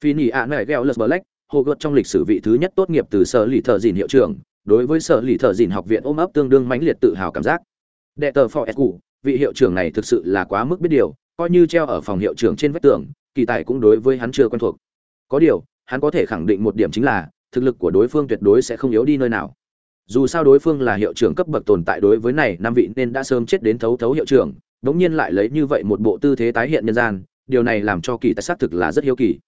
Speaker 1: Phi nhị ạ nảy gheo lật black hồ gợt trong lịch sử vị thứ nhất tốt nghiệp từ sở lì thợ dìn hiệu trưởng, đối với sở lì thợ dìn học viện ôm ấp tương đương mãnh liệt tự hào cảm giác. Đệ tờ for cụ vị hiệu trưởng này thực sự là quá mức biết điều, coi như treo ở phòng hiệu trưởng trên vách tường, kỳ tài cũng đối với hắn chưa quen thuộc. Có điều, hắn có thể khẳng định một điểm chính là, thực lực của đối phương tuyệt đối sẽ không yếu đi nơi nào. Dù sao đối phương là hiệu trưởng cấp bậc tồn tại đối với này, năm vị nên đã sớm chết đến thấu thấu hiệu trưởng, đống nhiên lại lấy như vậy một bộ tư thế tái hiện nhân gian, điều này làm cho kỳ tài xác thực là rất hiếu kỳ.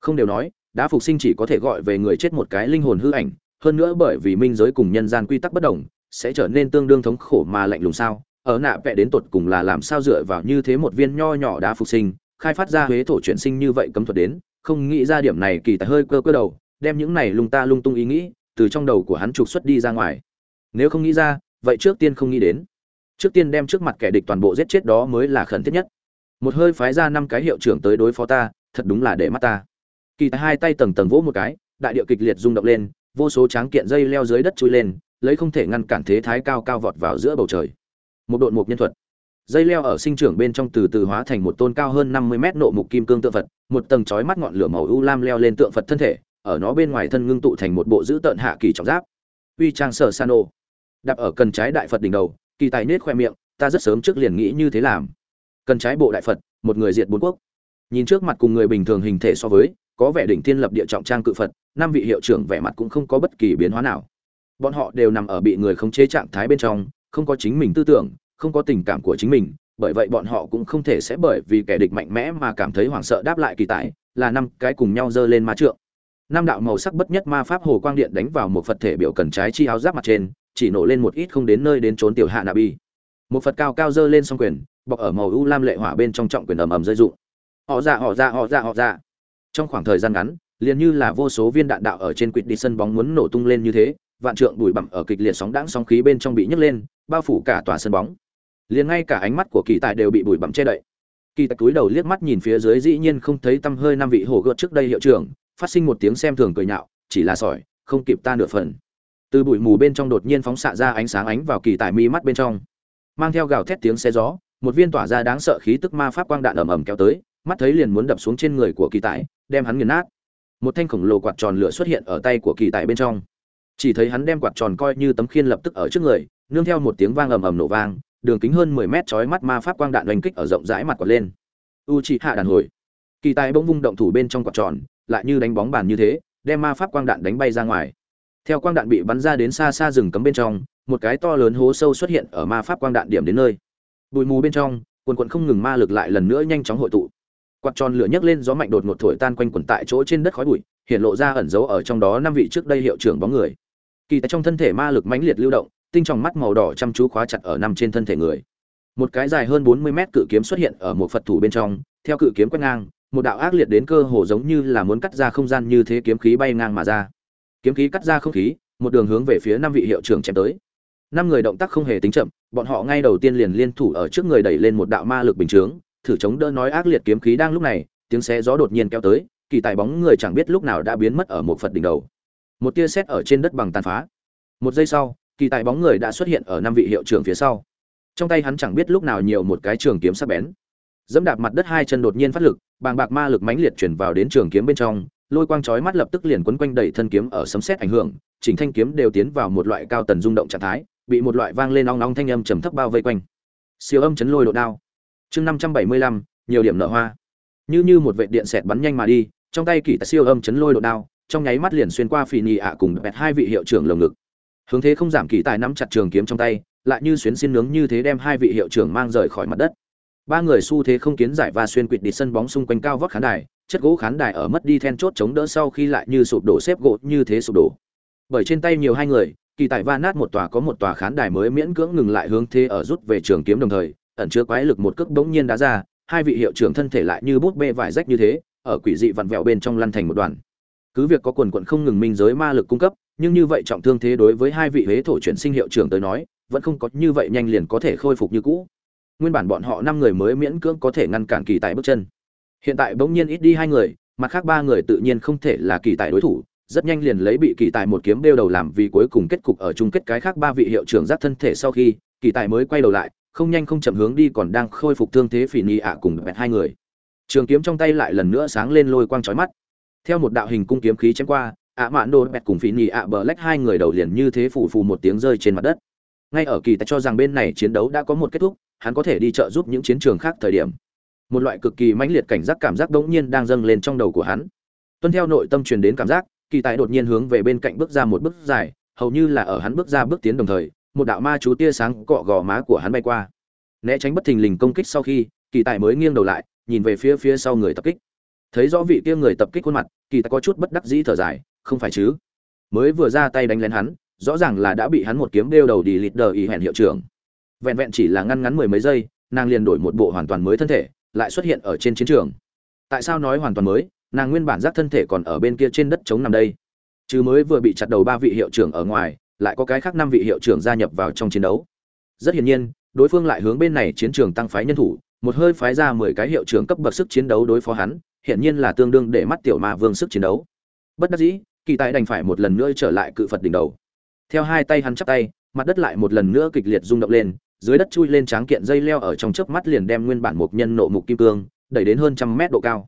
Speaker 1: Không đều nói đã phục sinh chỉ có thể gọi về người chết một cái linh hồn hư ảnh, hơn nữa bởi vì minh giới cùng nhân gian quy tắc bất đồng, sẽ trở nên tương đương thống khổ mà lạnh lùng sao? Ở nạ vẽ đến tột cùng là làm sao dựa vào như thế một viên nho nhỏ đá phục sinh, khai phát ra huế thổ chuyển sinh như vậy cấm thuật đến, không nghĩ ra điểm này kỳ tài hơi cơ cơ đầu, đem những này lung ta lung tung ý nghĩ, từ trong đầu của hắn trục xuất đi ra ngoài. Nếu không nghĩ ra, vậy trước tiên không nghĩ đến. Trước tiên đem trước mặt kẻ địch toàn bộ giết chết đó mới là khẩn thiết nhất. Một hơi phái ra năm cái hiệu trưởng tới đối phó ta, thật đúng là để mắt ta kỳ tài hai tay tầng tầng vỗ một cái, đại địa kịch liệt rung động lên, vô số tráng kiện dây leo dưới đất chui lên, lấy không thể ngăn cản thế thái cao cao vọt vào giữa bầu trời. Một đội mục nhân thuật. Dây leo ở sinh trưởng bên trong từ từ hóa thành một tôn cao hơn năm mươi mét nộ mục kim cương tượng phật, một tầng chói mắt ngọn lửa màu u lam leo lên tượng phật thân thể, ở nó bên ngoài thân ngưng tụ thành một bộ dữ tợn hạ kỳ trọng giáp. Uy trang sở san ô. Đạp ở cần trái đại phật đỉnh đầu, kỳ tài nết khoe miệng, ta rất sớm trước liền nghĩ như thế làm. Cần trái bộ đại phật, một người diệt bốn quốc. Nhìn trước mặt cùng người bình thường hình thể so với có vẻ đỉnh thiên lập địa trọng trang cự phật, năm vị hiệu trưởng vẻ mặt cũng không có bất kỳ biến hóa nào. Bọn họ đều nằm ở bị người khống chế trạng thái bên trong, không có chính mình tư tưởng, không có tình cảm của chính mình, bởi vậy bọn họ cũng không thể sẽ bởi vì kẻ địch mạnh mẽ mà cảm thấy hoảng sợ đáp lại kỳ tài, là năm cái cùng nhau giơ lên ma trượng. Năm đạo màu sắc bất nhất ma pháp hồ quang điện đánh vào một phật thể biểu cần trái chi áo giáp mặt trên, chỉ nổ lên một ít không đến nơi đến trốn tiểu hạ nạ bi. Một phật cao cao dơ lên song quyền, bọc ở màu u lam lệ hỏa bên trong trọng quyền ầm ầm rơi rụng. Họ ra họ ra họ ra họ ra trong khoảng thời gian ngắn, liền như là vô số viên đạn đạo ở trên quỵt đi sân bóng muốn nổ tung lên như thế, vạn trượng bụi bặm ở kịch liệt sóng đãng sóng khí bên trong bị nhấc lên, bao phủ cả tòa sân bóng. Liền ngay cả ánh mắt của kỳ tài đều bị bụi bặm che đậy. Kỳ tài cúi đầu liếc mắt nhìn phía dưới dĩ nhiên không thấy tăm hơi năm vị hổ gợt trước đây hiệu trưởng, phát sinh một tiếng xem thường cười nhạo, chỉ là sỏi, không kịp ta nửa phần. Từ bụi mù bên trong đột nhiên phóng xạ ra ánh sáng ánh vào kỳ tài mi mắt bên trong. Mang theo gào thét tiếng xe gió, một viên tỏa ra đáng sợ khí tức ma pháp quang đạn ầm ầm kéo tới mắt thấy liền muốn đập xuống trên người của kỳ tài đem hắn nghiền nát. Một thanh khổng lồ quạt tròn lửa xuất hiện ở tay của kỳ tài bên trong. Chỉ thấy hắn đem quạt tròn coi như tấm khiên lập tức ở trước người, nương theo một tiếng vang ầm ầm nổ vang, đường kính hơn mười mét chói mắt ma pháp quang đạn oanh kích ở rộng rãi mặt quạt lên. U chỉ hạ đàn hồi. Kỳ tài bỗng vung động thủ bên trong quạt tròn, lại như đánh bóng bàn như thế, đem ma pháp quang đạn đánh bay ra ngoài. Theo quang đạn bị bắn ra đến xa xa rừng cấm bên trong, một cái to lớn hố sâu xuất hiện ở ma pháp quang đạn điểm đến nơi. Bụi mù bên trong, quần quần không ngừng ma lực lại lần nữa nhanh chóng hội tụ quạt tròn lửa nhấc lên gió mạnh đột ngột thổi tan quanh quần tại chỗ trên đất khói bụi, hiện lộ ra ẩn dấu ở trong đó năm vị trước đây hiệu trưởng bóng người. Kỳ tại trong thân thể ma lực mãnh liệt lưu động, tinh trong mắt màu đỏ chăm chú khóa chặt ở năm trên thân thể người. Một cái dài hơn bốn mươi mét cự kiếm xuất hiện ở một phật thủ bên trong, theo cự kiếm quét ngang, một đạo ác liệt đến cơ hồ giống như là muốn cắt ra không gian như thế kiếm khí bay ngang mà ra. Kiếm khí cắt ra không khí, một đường hướng về phía năm vị hiệu trưởng chém tới. Năm người động tác không hề tính chậm, bọn họ ngay đầu tiên liền liên thủ ở trước người đẩy lên một đạo ma lực bình chướng thử chống đỡ nói ác liệt kiếm khí đang lúc này, tiếng xé gió đột nhiên kéo tới, kỳ tài bóng người chẳng biết lúc nào đã biến mất ở một phật đỉnh đầu. Một tia sét ở trên đất bằng tàn phá. Một giây sau, kỳ tài bóng người đã xuất hiện ở năm vị hiệu trưởng phía sau. Trong tay hắn chẳng biết lúc nào nhiều một cái trường kiếm sắc bén. Dẫm đạp mặt đất hai chân đột nhiên phát lực, bàng bạc ma lực mãnh liệt chuyển vào đến trường kiếm bên trong, lôi quang chói mắt lập tức liền quấn quanh đẩy thân kiếm ở sấm xét ảnh hưởng, chỉnh thanh kiếm đều tiến vào một loại cao tần rung động trạng thái, bị một loại vang lên ong ong thanh âm trầm thấp bao vây quanh. Siêu âm chấn lôi độ đao chương năm trăm bảy mươi lăm, nhiều điểm nợ hoa. Như như một vệ điện xẹt bắn nhanh mà đi, trong tay kỳ tài siêu âm chấn lôi độ đao, trong nháy mắt liền xuyên qua phì nhị ạ cùng bẹt hai vị hiệu trưởng lồng ngực. Hướng thế không giảm kỳ tài nắm chặt trường kiếm trong tay, lại như xuyến xiên nướng như thế đem hai vị hiệu trưởng mang rời khỏi mặt đất. Ba người xu thế không kiến giải và xuyên quỵt đi sân bóng xung quanh cao vóc khán đài, chất gỗ khán đài ở mất đi then chốt chống đỡ sau khi lại như sụp đổ xếp gỗ như thế sụp đổ. Bởi trên tay nhiều hai người, kỳ tài va nát một tòa có một tòa khán đài mới miễn cưỡng ngừng lại hướng thế ở rút về trường kiếm đồng thời ẩn chứa quái lực một cước bỗng nhiên đá ra, hai vị hiệu trưởng thân thể lại như bút bê vải rách như thế, ở quỷ dị vặn vẹo bên trong lăn thành một đoàn. Cứ việc có quần quần không ngừng minh giới ma lực cung cấp, nhưng như vậy trọng thương thế đối với hai vị hế thổ chuyển sinh hiệu trưởng tới nói, vẫn không có như vậy nhanh liền có thể khôi phục như cũ. Nguyên bản bọn họ năm người mới miễn cưỡng có thể ngăn cản kỳ tài bước chân. Hiện tại bỗng nhiên ít đi hai người, mặt khác ba người tự nhiên không thể là kỳ tài đối thủ, rất nhanh liền lấy bị kỳ tài một kiếm đeo đầu làm vì cuối cùng kết cục ở chung kết cái khác ba vị hiệu trưởng giác thân thể sau khi, kỳ tài mới quay đầu lại không nhanh không chậm hướng đi còn đang khôi phục thương thế phỉ nhị ạ cùng bẹt hai người. Trường kiếm trong tay lại lần nữa sáng lên lôi quang trói mắt. Theo một đạo hình cung kiếm khí chém qua, ạ mạn đồ bẹt cùng phỉ nhị ạ bờ lách hai người đầu liền như thế phủ phù một tiếng rơi trên mặt đất. Ngay ở kỳ tài cho rằng bên này chiến đấu đã có một kết thúc, hắn có thể đi trợ giúp những chiến trường khác thời điểm. Một loại cực kỳ mãnh liệt cảnh giác cảm giác đống nhiên đang dâng lên trong đầu của hắn. Tuân theo nội tâm truyền đến cảm giác, kỳ tài đột nhiên hướng về bên cạnh bước ra một bước dài, hầu như là ở hắn bước ra bước tiến đồng thời một đạo ma chú tia sáng cọ gò má của hắn bay qua. Né tránh bất thình lình công kích sau khi, kỳ tài mới nghiêng đầu lại, nhìn về phía phía sau người tập kích. Thấy rõ vị kia người tập kích khuôn mặt, kỳ tài có chút bất đắc dĩ thở dài, không phải chứ? Mới vừa ra tay đánh lén hắn, rõ ràng là đã bị hắn một kiếm đeo đầu đi lịt đờ ý hẹn hiệu trưởng. Vẹn vẹn chỉ là ngăn ngắn mười mấy giây, nàng liền đổi một bộ hoàn toàn mới thân thể, lại xuất hiện ở trên chiến trường. Tại sao nói hoàn toàn mới? Nàng nguyên bản giác thân thể còn ở bên kia trên đất chống nằm đây. Chứ mới vừa bị chặt đầu ba vị hiệu trưởng ở ngoài lại có cái khác năm vị hiệu trưởng gia nhập vào trong chiến đấu. Rất hiển nhiên, đối phương lại hướng bên này chiến trường tăng phái nhân thủ, một hơi phái ra mười cái hiệu trưởng cấp bậc sức chiến đấu đối phó hắn, hiển nhiên là tương đương để mắt tiểu ma vương sức chiến đấu. Bất đắc dĩ, kỳ tài đành phải một lần nữa trở lại cự phật đỉnh đầu. Theo hai tay hắn chắp tay, mặt đất lại một lần nữa kịch liệt rung động lên, dưới đất chui lên tráng kiện dây leo ở trong chớp mắt liền đem nguyên bản mục nhân nộ mục kim cương, đẩy đến hơn trăm mét độ cao.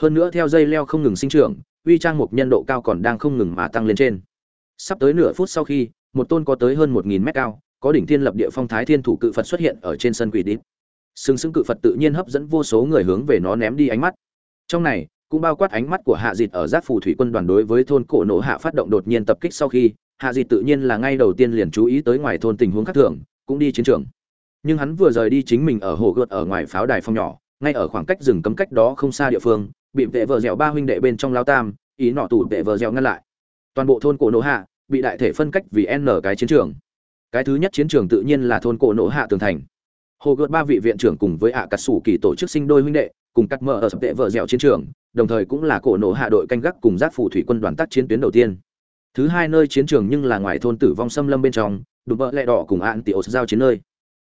Speaker 1: Hơn nữa theo dây leo không ngừng sinh trưởng, uy trang mục nhân độ cao còn đang không ngừng mà tăng lên trên sắp tới nửa phút sau khi, một tôn có tới hơn một nghìn mét cao, có đỉnh thiên lập địa phong thái thiên thủ cự phật xuất hiện ở trên sân quỷ đít. Sừng sững cự phật tự nhiên hấp dẫn vô số người hướng về nó ném đi ánh mắt. Trong này, cũng bao quát ánh mắt của hạ dịt ở giác phù thủy quân đoàn đối với thôn cổ nổ hạ phát động đột nhiên tập kích sau khi, hạ dịt tự nhiên là ngay đầu tiên liền chú ý tới ngoài thôn tình huống khác thường, cũng đi chiến trường. Nhưng hắn vừa rời đi chính mình ở hồ gợt ở ngoài pháo đài phong nhỏ, ngay ở khoảng cách rừng cấm cách đó không xa địa phương, bị vệ vợ dẻo ba huynh đệ bên trong lao tam, ý nọ tủ vệ vợ dẻo ngăn lại toàn bộ thôn cổ nổ hạ bị đại thể phân cách vì n cái chiến trường. Cái thứ nhất chiến trường tự nhiên là thôn cổ nổ hạ tường thành. Hồ gợt ba vị viện trưởng cùng với ạ cắt sủ kỳ tổ chức sinh đôi huynh đệ, cùng cắt mở ở sập tệ vợ dẻo chiến trường, đồng thời cũng là cổ nổ hạ đội canh gác cùng giác phù thủy quân đoàn tác chiến tuyến đầu tiên. Thứ hai nơi chiến trường nhưng là ngoài thôn tử vong xâm lâm bên trong đụng vợ lẹ đỏ cùng ạn tiểu giao chiến nơi.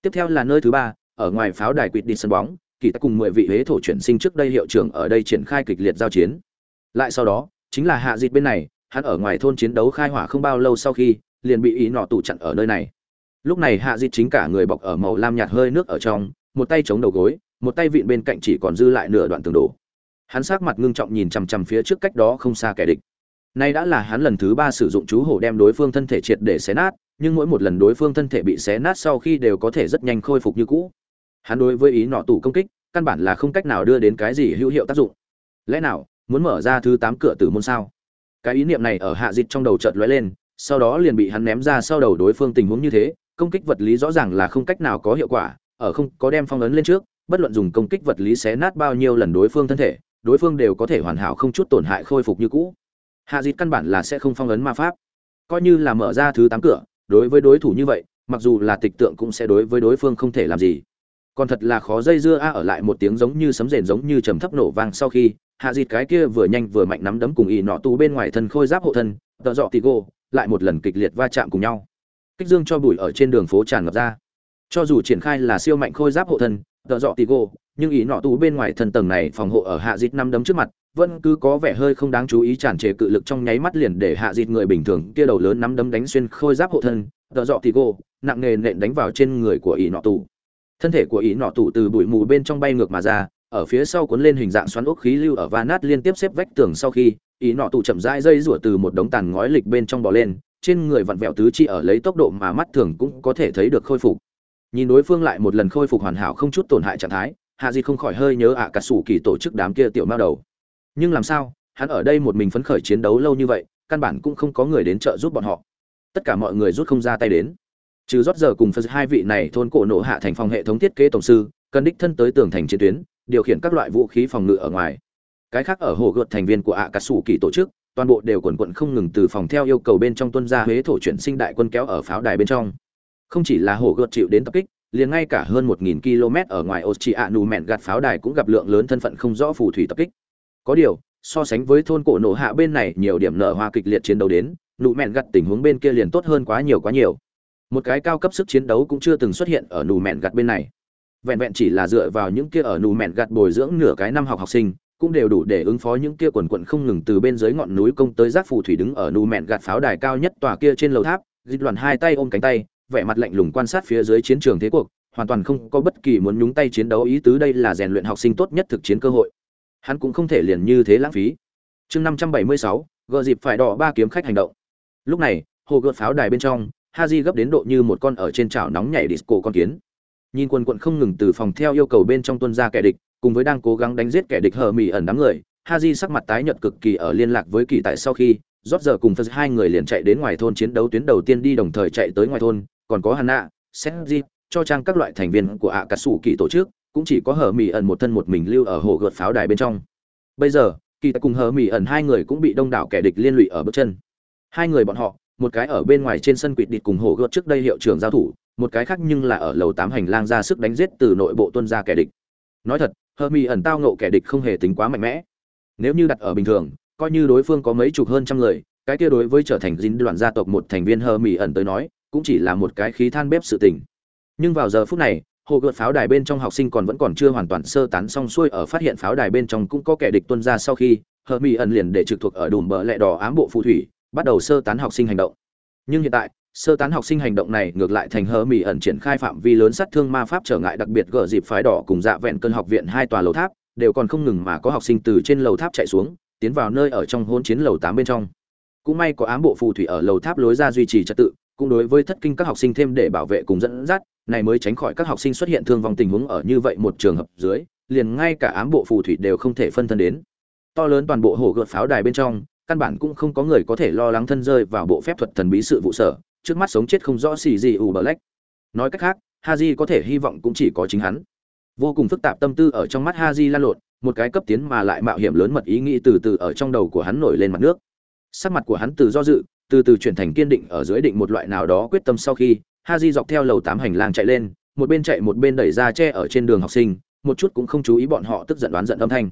Speaker 1: Tiếp theo là nơi thứ ba, ở ngoài pháo đài quỵt đi sân bóng, kỳ ta cùng mười vị huế thổ chuyển sinh trước đây hiệu trưởng ở đây triển khai kịch liệt giao chiến. Lại sau đó, chính là hạ dịt bên này hắn ở ngoài thôn chiến đấu khai hỏa không bao lâu sau khi liền bị ý nọ tụ chặn ở nơi này lúc này hạ dịt chính cả người bọc ở màu lam nhạt hơi nước ở trong một tay chống đầu gối một tay vịn bên cạnh chỉ còn dư lại nửa đoạn tường đổ hắn sát mặt ngưng trọng nhìn chằm chằm phía trước cách đó không xa kẻ địch Nay đã là hắn lần thứ ba sử dụng chú hổ đem đối phương thân thể triệt để xé nát, nhưng mỗi một lần đối phương thân thể bị xé nát sau khi đều có thể rất nhanh khôi phục như cũ. Hắn đối với ý nọ tủ công kích, căn bản là không cách nào đưa đến cái gì hữu hiệu tác dụng. Lẽ nào, muốn mở ra thứ tám cửa tử môn sao? Cái ý niệm này ở hạ dịch trong đầu chợt lóe lên, sau đó liền bị hắn ném ra sau đầu đối phương tình huống như thế, công kích vật lý rõ ràng là không cách nào có hiệu quả, ở không có đem phong ấn lên trước, bất luận dùng công kích vật lý xé nát bao nhiêu lần đối phương thân thể, đối phương đều có thể hoàn hảo không chút tổn hại khôi phục như cũ. Hạ dịch căn bản là sẽ không phong ấn ma pháp. Coi như là mở ra thứ tám cửa đối với đối thủ như vậy mặc dù là tịch tượng cũng sẽ đối với đối phương không thể làm gì. Còn thật là khó dây dưa a ở lại một tiếng giống như sấm rền giống như trầm thấp nổ vang sau khi hạ dịt cái kia vừa nhanh vừa mạnh nắm đấm cùng y nọ tù bên ngoài thân khôi giáp hộ thân, tợ dọ tì gô lại một lần kịch liệt va chạm cùng nhau. Kích dương cho bụi ở trên đường phố tràn ngập ra. Cho dù triển khai là siêu mạnh khôi giáp hộ thân, tợ dọ tì gô nhưng ý nọ tù bên ngoài thân tầng này phòng hộ ở hạ dịt năm đấm trước mặt, vẫn cứ có vẻ hơi không đáng chú ý tràn trề cự lực trong nháy mắt liền để hạ dịt người bình thường kia đầu lớn nắm đấm đánh xuyên khôi giáp hộ thân, tợ dọ tì gô nặng nề nện đánh vào trên người của ý nọ tù. Thân thể của ý nọ tù từ bụi mù bên trong bay ngược mà ra ở phía sau cuốn lên hình dạng xoắn ốc khí lưu ở va nát liên tiếp xếp vách tường sau khi, ý nọ tụ chậm rãi dây rủa từ một đống tàn ngói lịch bên trong bò lên, trên người vặn vẹo tứ chi ở lấy tốc độ mà mắt thường cũng có thể thấy được khôi phục. Nhìn đối phương lại một lần khôi phục hoàn hảo không chút tổn hại trạng thái, hạ di không khỏi hơi nhớ ạ cả sủ kỳ tổ chức đám kia tiểu mao đầu. Nhưng làm sao, hắn ở đây một mình phấn khởi chiến đấu lâu như vậy, căn bản cũng không có người đến trợ giúp bọn họ. Tất cả mọi người rút không ra tay đến. Trừ rót giờ cùng phật hai vị này thôn cổ nộ hạ thành phòng hệ thống thiết kế tổng sư, cần đích thân tới tường thành chiến tuyến điều khiển các loại vũ khí phòng ngự ở ngoài cái khác ở hồ gợt thành viên của ạ cả sủ kỳ tổ chức toàn bộ đều quần quận không ngừng từ phòng theo yêu cầu bên trong tuân gia huế thổ chuyển sinh đại quân kéo ở pháo đài bên trong không chỉ là hồ gợt chịu đến tập kích liền ngay cả hơn 1000 km ở ngoài Oceanu mẹn gạt pháo đài cũng gặp lượng lớn thân phận không rõ phù thủy tập kích. Có điều, so sánh với thôn cổ nổ hạ bên này nhiều điểm nở hoa kịch liệt chiến đấu đến, nụ mẹn gạt tình huống bên kia liền tốt hơn quá nhiều quá nhiều. Một cái cao cấp sức chiến đấu cũng chưa từng xuất hiện ở nụ mẹn gạt bên này. Vẹn vẹn chỉ là dựa vào những kia ở nù mẹn gạt bồi dưỡng nửa cái năm học học sinh, cũng đều đủ để ứng phó những kia quần quận không ngừng từ bên dưới ngọn núi công tới giác phù thủy đứng ở nù mẹn gạt pháo đài cao nhất tòa kia trên lầu tháp, dịch loạn hai tay ôm cánh tay, vẻ mặt lạnh lùng quan sát phía dưới chiến trường thế cuộc, hoàn toàn không có bất kỳ muốn nhúng tay chiến đấu ý tứ đây là rèn luyện học sinh tốt nhất thực chiến cơ hội. Hắn cũng không thể liền như thế lãng phí. Chương 576, gờ dịp phải đỏ ba kiếm khách hành động. Lúc này, hồ gợt pháo đài bên trong, Haji gấp đến độ như một con ở trên chảo nóng nhảy disco con kiến. Nhìn quần quận không ngừng từ phòng theo yêu cầu bên trong tuân ra kẻ địch, cùng với đang cố gắng đánh giết kẻ địch hờ mỹ ẩn đám người, Haji sắc mặt tái nhợt cực kỳ ở liên lạc với kỳ tại sau khi, rót giờ cùng Phật hai người liền chạy đến ngoài thôn chiến đấu tuyến đầu tiên đi đồng thời chạy tới ngoài thôn, còn có Hana, di cho trang các loại thành viên của ạ cà sủ kỳ tổ chức cũng chỉ có hờ mỹ ẩn một thân một mình lưu ở hồ gợt pháo đài bên trong. Bây giờ kỳ tại cùng hờ mỹ ẩn hai người cũng bị đông đảo kẻ địch liên lụy ở bước chân. Hai người bọn họ một cái ở bên ngoài trên sân quỵt địch cùng hồ gợt trước đây hiệu trưởng giao thủ một cái khác nhưng là ở lầu tám hành lang ra sức đánh giết từ nội bộ tuân ra kẻ địch. Nói thật hờ mỹ ẩn tao nộ kẻ địch không hề tính quá mạnh mẽ. Nếu như đặt ở bình thường, coi như đối phương có mấy chục hơn trăm người, cái kia đối với trở thành dính đoàn gia tộc một thành viên hờ mỹ ẩn tới nói, cũng chỉ là một cái khí than bếp sự tình. Nhưng vào giờ phút này, hồ gợt pháo đài bên trong học sinh còn vẫn còn chưa hoàn toàn sơ tán xong xuôi ở phát hiện pháo đài bên trong cũng có kẻ địch tuân ra sau khi hờ mỹ ẩn liền để trực thuộc ở đùm bờ lẹ đỏ ám bộ phù thủy, bắt đầu sơ tán học sinh hành động. Nhưng hiện tại sơ tán học sinh hành động này ngược lại thành hờ mỹ ẩn triển khai phạm vi lớn sát thương ma pháp trở ngại, đặc biệt gỡ dịp phái đỏ cùng dạ vẹn cơn học viện hai tòa lầu tháp, đều còn không ngừng mà có học sinh từ trên lầu tháp chạy xuống, tiến vào nơi ở trong hôn chiến lầu tám bên trong. Cũng may có ám bộ phù thủy ở lầu tháp lối ra duy trì trật tự, cũng đối với thất kinh các học sinh thêm để bảo vệ cùng dẫn dắt, này mới tránh khỏi các học sinh xuất hiện thương vong tình huống ở như vậy một trường hợp dưới, liền ngay cả ám bộ phù thủy đều không thể phân thân đến. To lớn toàn bộ hồ gợt pháo đài bên trong, căn bản cũng không có người có thể lo lắng thân rơi vào bộ phép thuật thần bí sự vụ sở trước mắt sống chết không rõ xì gì ủ black nói cách khác, haji có thể hy vọng cũng chỉ có chính hắn. Vô cùng phức tạp tâm tư ở trong mắt haji lan lộn, một cái cấp tiến mà lại mạo hiểm lớn mật ý nghĩ từ từ ở trong đầu của hắn nổi lên mặt nước. Sắc mặt của hắn từ do dự, từ từ chuyển thành kiên định ở dưới định một loại nào đó quyết tâm sau khi, Haji dọc theo lầu tám hành lang chạy lên, một bên chạy một bên đẩy ra che ở trên đường học sinh, một chút cũng không chú ý bọn họ tức giận đoán giận âm thanh.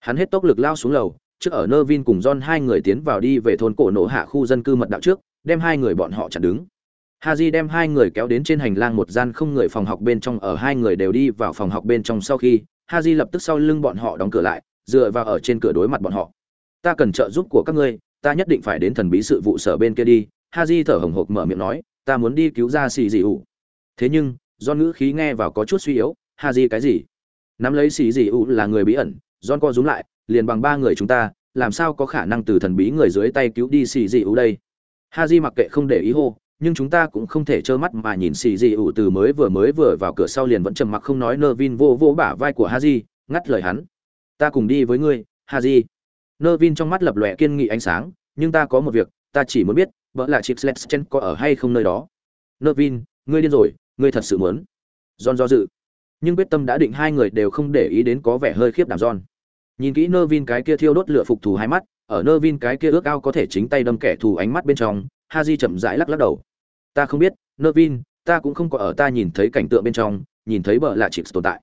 Speaker 1: Hắn hết tốc lực lao xuống lầu, trước ở nơ vin cùng john hai người tiến vào đi về thôn cổ nổ hạ khu dân cư mật đạo trước đem hai người bọn họ chặn đứng. Ha đem hai người kéo đến trên hành lang một gian không người phòng học bên trong, ở hai người đều đi vào phòng học bên trong sau khi ha lập tức sau lưng bọn họ đóng cửa lại, dựa vào ở trên cửa đối mặt bọn họ. Ta cần trợ giúp của các ngươi, ta nhất định phải đến thần bí sự vụ sở bên kia đi. Ha thở hồng hộc mở miệng nói, ta muốn đi cứu ra xì dị ủ thế nhưng, do ngữ khí nghe vào có chút suy yếu ha cái gì? Nắm lấy xì dị ủ là người bí ẩn, John co rúm lại, liền bằng ba người chúng ta, làm sao có khả năng từ thần bí người dưới tay cứu đi xì dị ủ đây? Ha di mặc kệ không để ý hô, nhưng chúng ta cũng không thể trơ mắt mà nhìn xì dị ủ từ mới vừa mới vừa vào cửa sau liền vẫn trầm mặc không nói nơ vin vô vô bả vai của ha di ngắt lời hắn. Ta cùng đi với ngươi ha di nơ vin trong mắt lập lòe kiên nghị ánh sáng, nhưng ta có một việc, ta chỉ muốn biết, vợ là chip sletchen có ở hay không nơi đó. Nơ vin ngươi điên rồi, ngươi thật sự muốn. John do dự. Nhưng quyết tâm đã định hai người đều không để ý đến có vẻ hơi khiếp đảm john. Nhìn kỹ nơ vin cái kia thiêu đốt lửa phục thù hai mắt ở nơ vin cái kia ước ao có thể chính tay đâm kẻ thù ánh mắt bên trong ha di chậm rãi lắc lắc đầu. Ta không biết nơ vin ta cũng không có ở ta nhìn thấy cảnh tượng bên trong, nhìn thấy bờ lạ chịp tồn tại.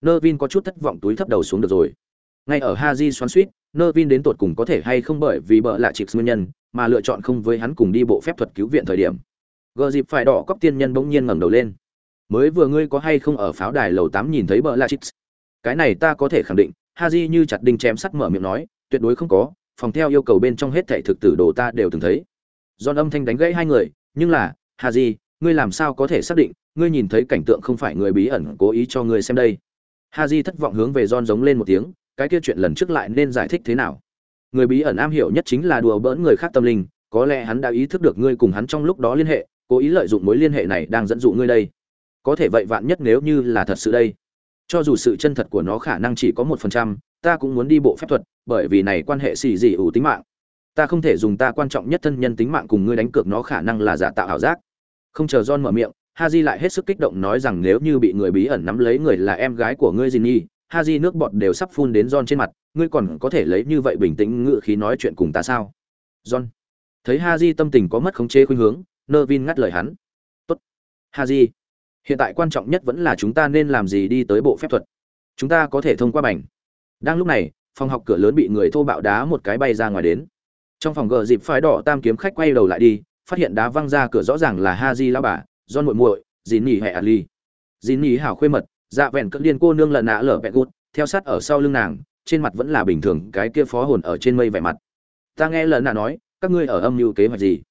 Speaker 1: Nơ vin có chút thất vọng túi thấp đầu xuống được rồi. Ngay ở ha di xoắn suýt nơ vin đến tột cùng có thể hay không bởi vì bờ lạ chịp nguyên nhân, mà lựa chọn không với hắn cùng đi bộ phép thuật cứu viện thời điểm. Gờ dịp phải đỏ cóc tiên nhân bỗng nhiên ngẩng đầu lên. Mới vừa ngươi có hay không ở pháo đài lầu tám nhìn thấy bờ lạ chịp cái này ta có thể khẳng định ha di như chặt đinh chém sắt mở miệng nói, tuyệt đối không có phòng theo yêu cầu bên trong hết thảy thực tử đồ ta đều từng thấy. Giòn âm thanh đánh gãy hai người, nhưng là, ha di, ngươi làm sao có thể xác định, ngươi nhìn thấy cảnh tượng không phải người bí ẩn cố ý cho ngươi xem đây? Ha di thất vọng hướng về giòn giống lên một tiếng, cái kia chuyện lần trước lại nên giải thích thế nào? Người bí ẩn am hiểu nhất chính là đùa bỡn người khác tâm linh, có lẽ hắn đã ý thức được ngươi cùng hắn trong lúc đó liên hệ, cố ý lợi dụng mối liên hệ này đang dẫn dụ ngươi đây. Có thể vậy vạn nhất nếu như là thật sự đây cho dù sự chân thật của nó khả năng chỉ có một phần trăm ta cũng muốn đi bộ phép thuật bởi vì này quan hệ xì dị ủ tính mạng ta không thể dùng ta quan trọng nhất thân nhân tính mạng cùng ngươi đánh cược nó khả năng là giả tạo ảo giác không chờ john mở miệng haji lại hết sức kích động nói rằng nếu như bị người bí ẩn nắm lấy người là em gái của ngươi Jinny, Haji nước bọt đều sắp phun đến John trên mặt, ngươi còn có thể lấy như vậy bình tĩnh ngự khí nói chuyện cùng ta sao? John. Thấy Haji tâm tình có mất khống chế khuynh hướng, Nervin ngắt lời hắn. "Tốt. Haji, hiện tại quan trọng nhất vẫn là chúng ta nên làm gì đi tới bộ phép thuật. Chúng ta có thể thông qua bảnh." Đang lúc này, phòng học cửa lớn bị người thô bạo đá một cái bay ra ngoài đến. Trong phòng gờ dịp phái đỏ tam kiếm khách quay đầu lại đi, phát hiện đá văng ra cửa rõ ràng là ha di lão bà, do muội muội, dì nỉ hệ Ali. dì nỉ hảo khuê mật, dạ vẹn cất điên cô nương lợn nã lở vẹn gút, theo sát ở sau lưng nàng, trên mặt vẫn là bình thường, cái kia phó hồn ở trên mây vẻ mặt. Ta nghe lợn nã nói, các ngươi ở âm mưu kế hoạch gì?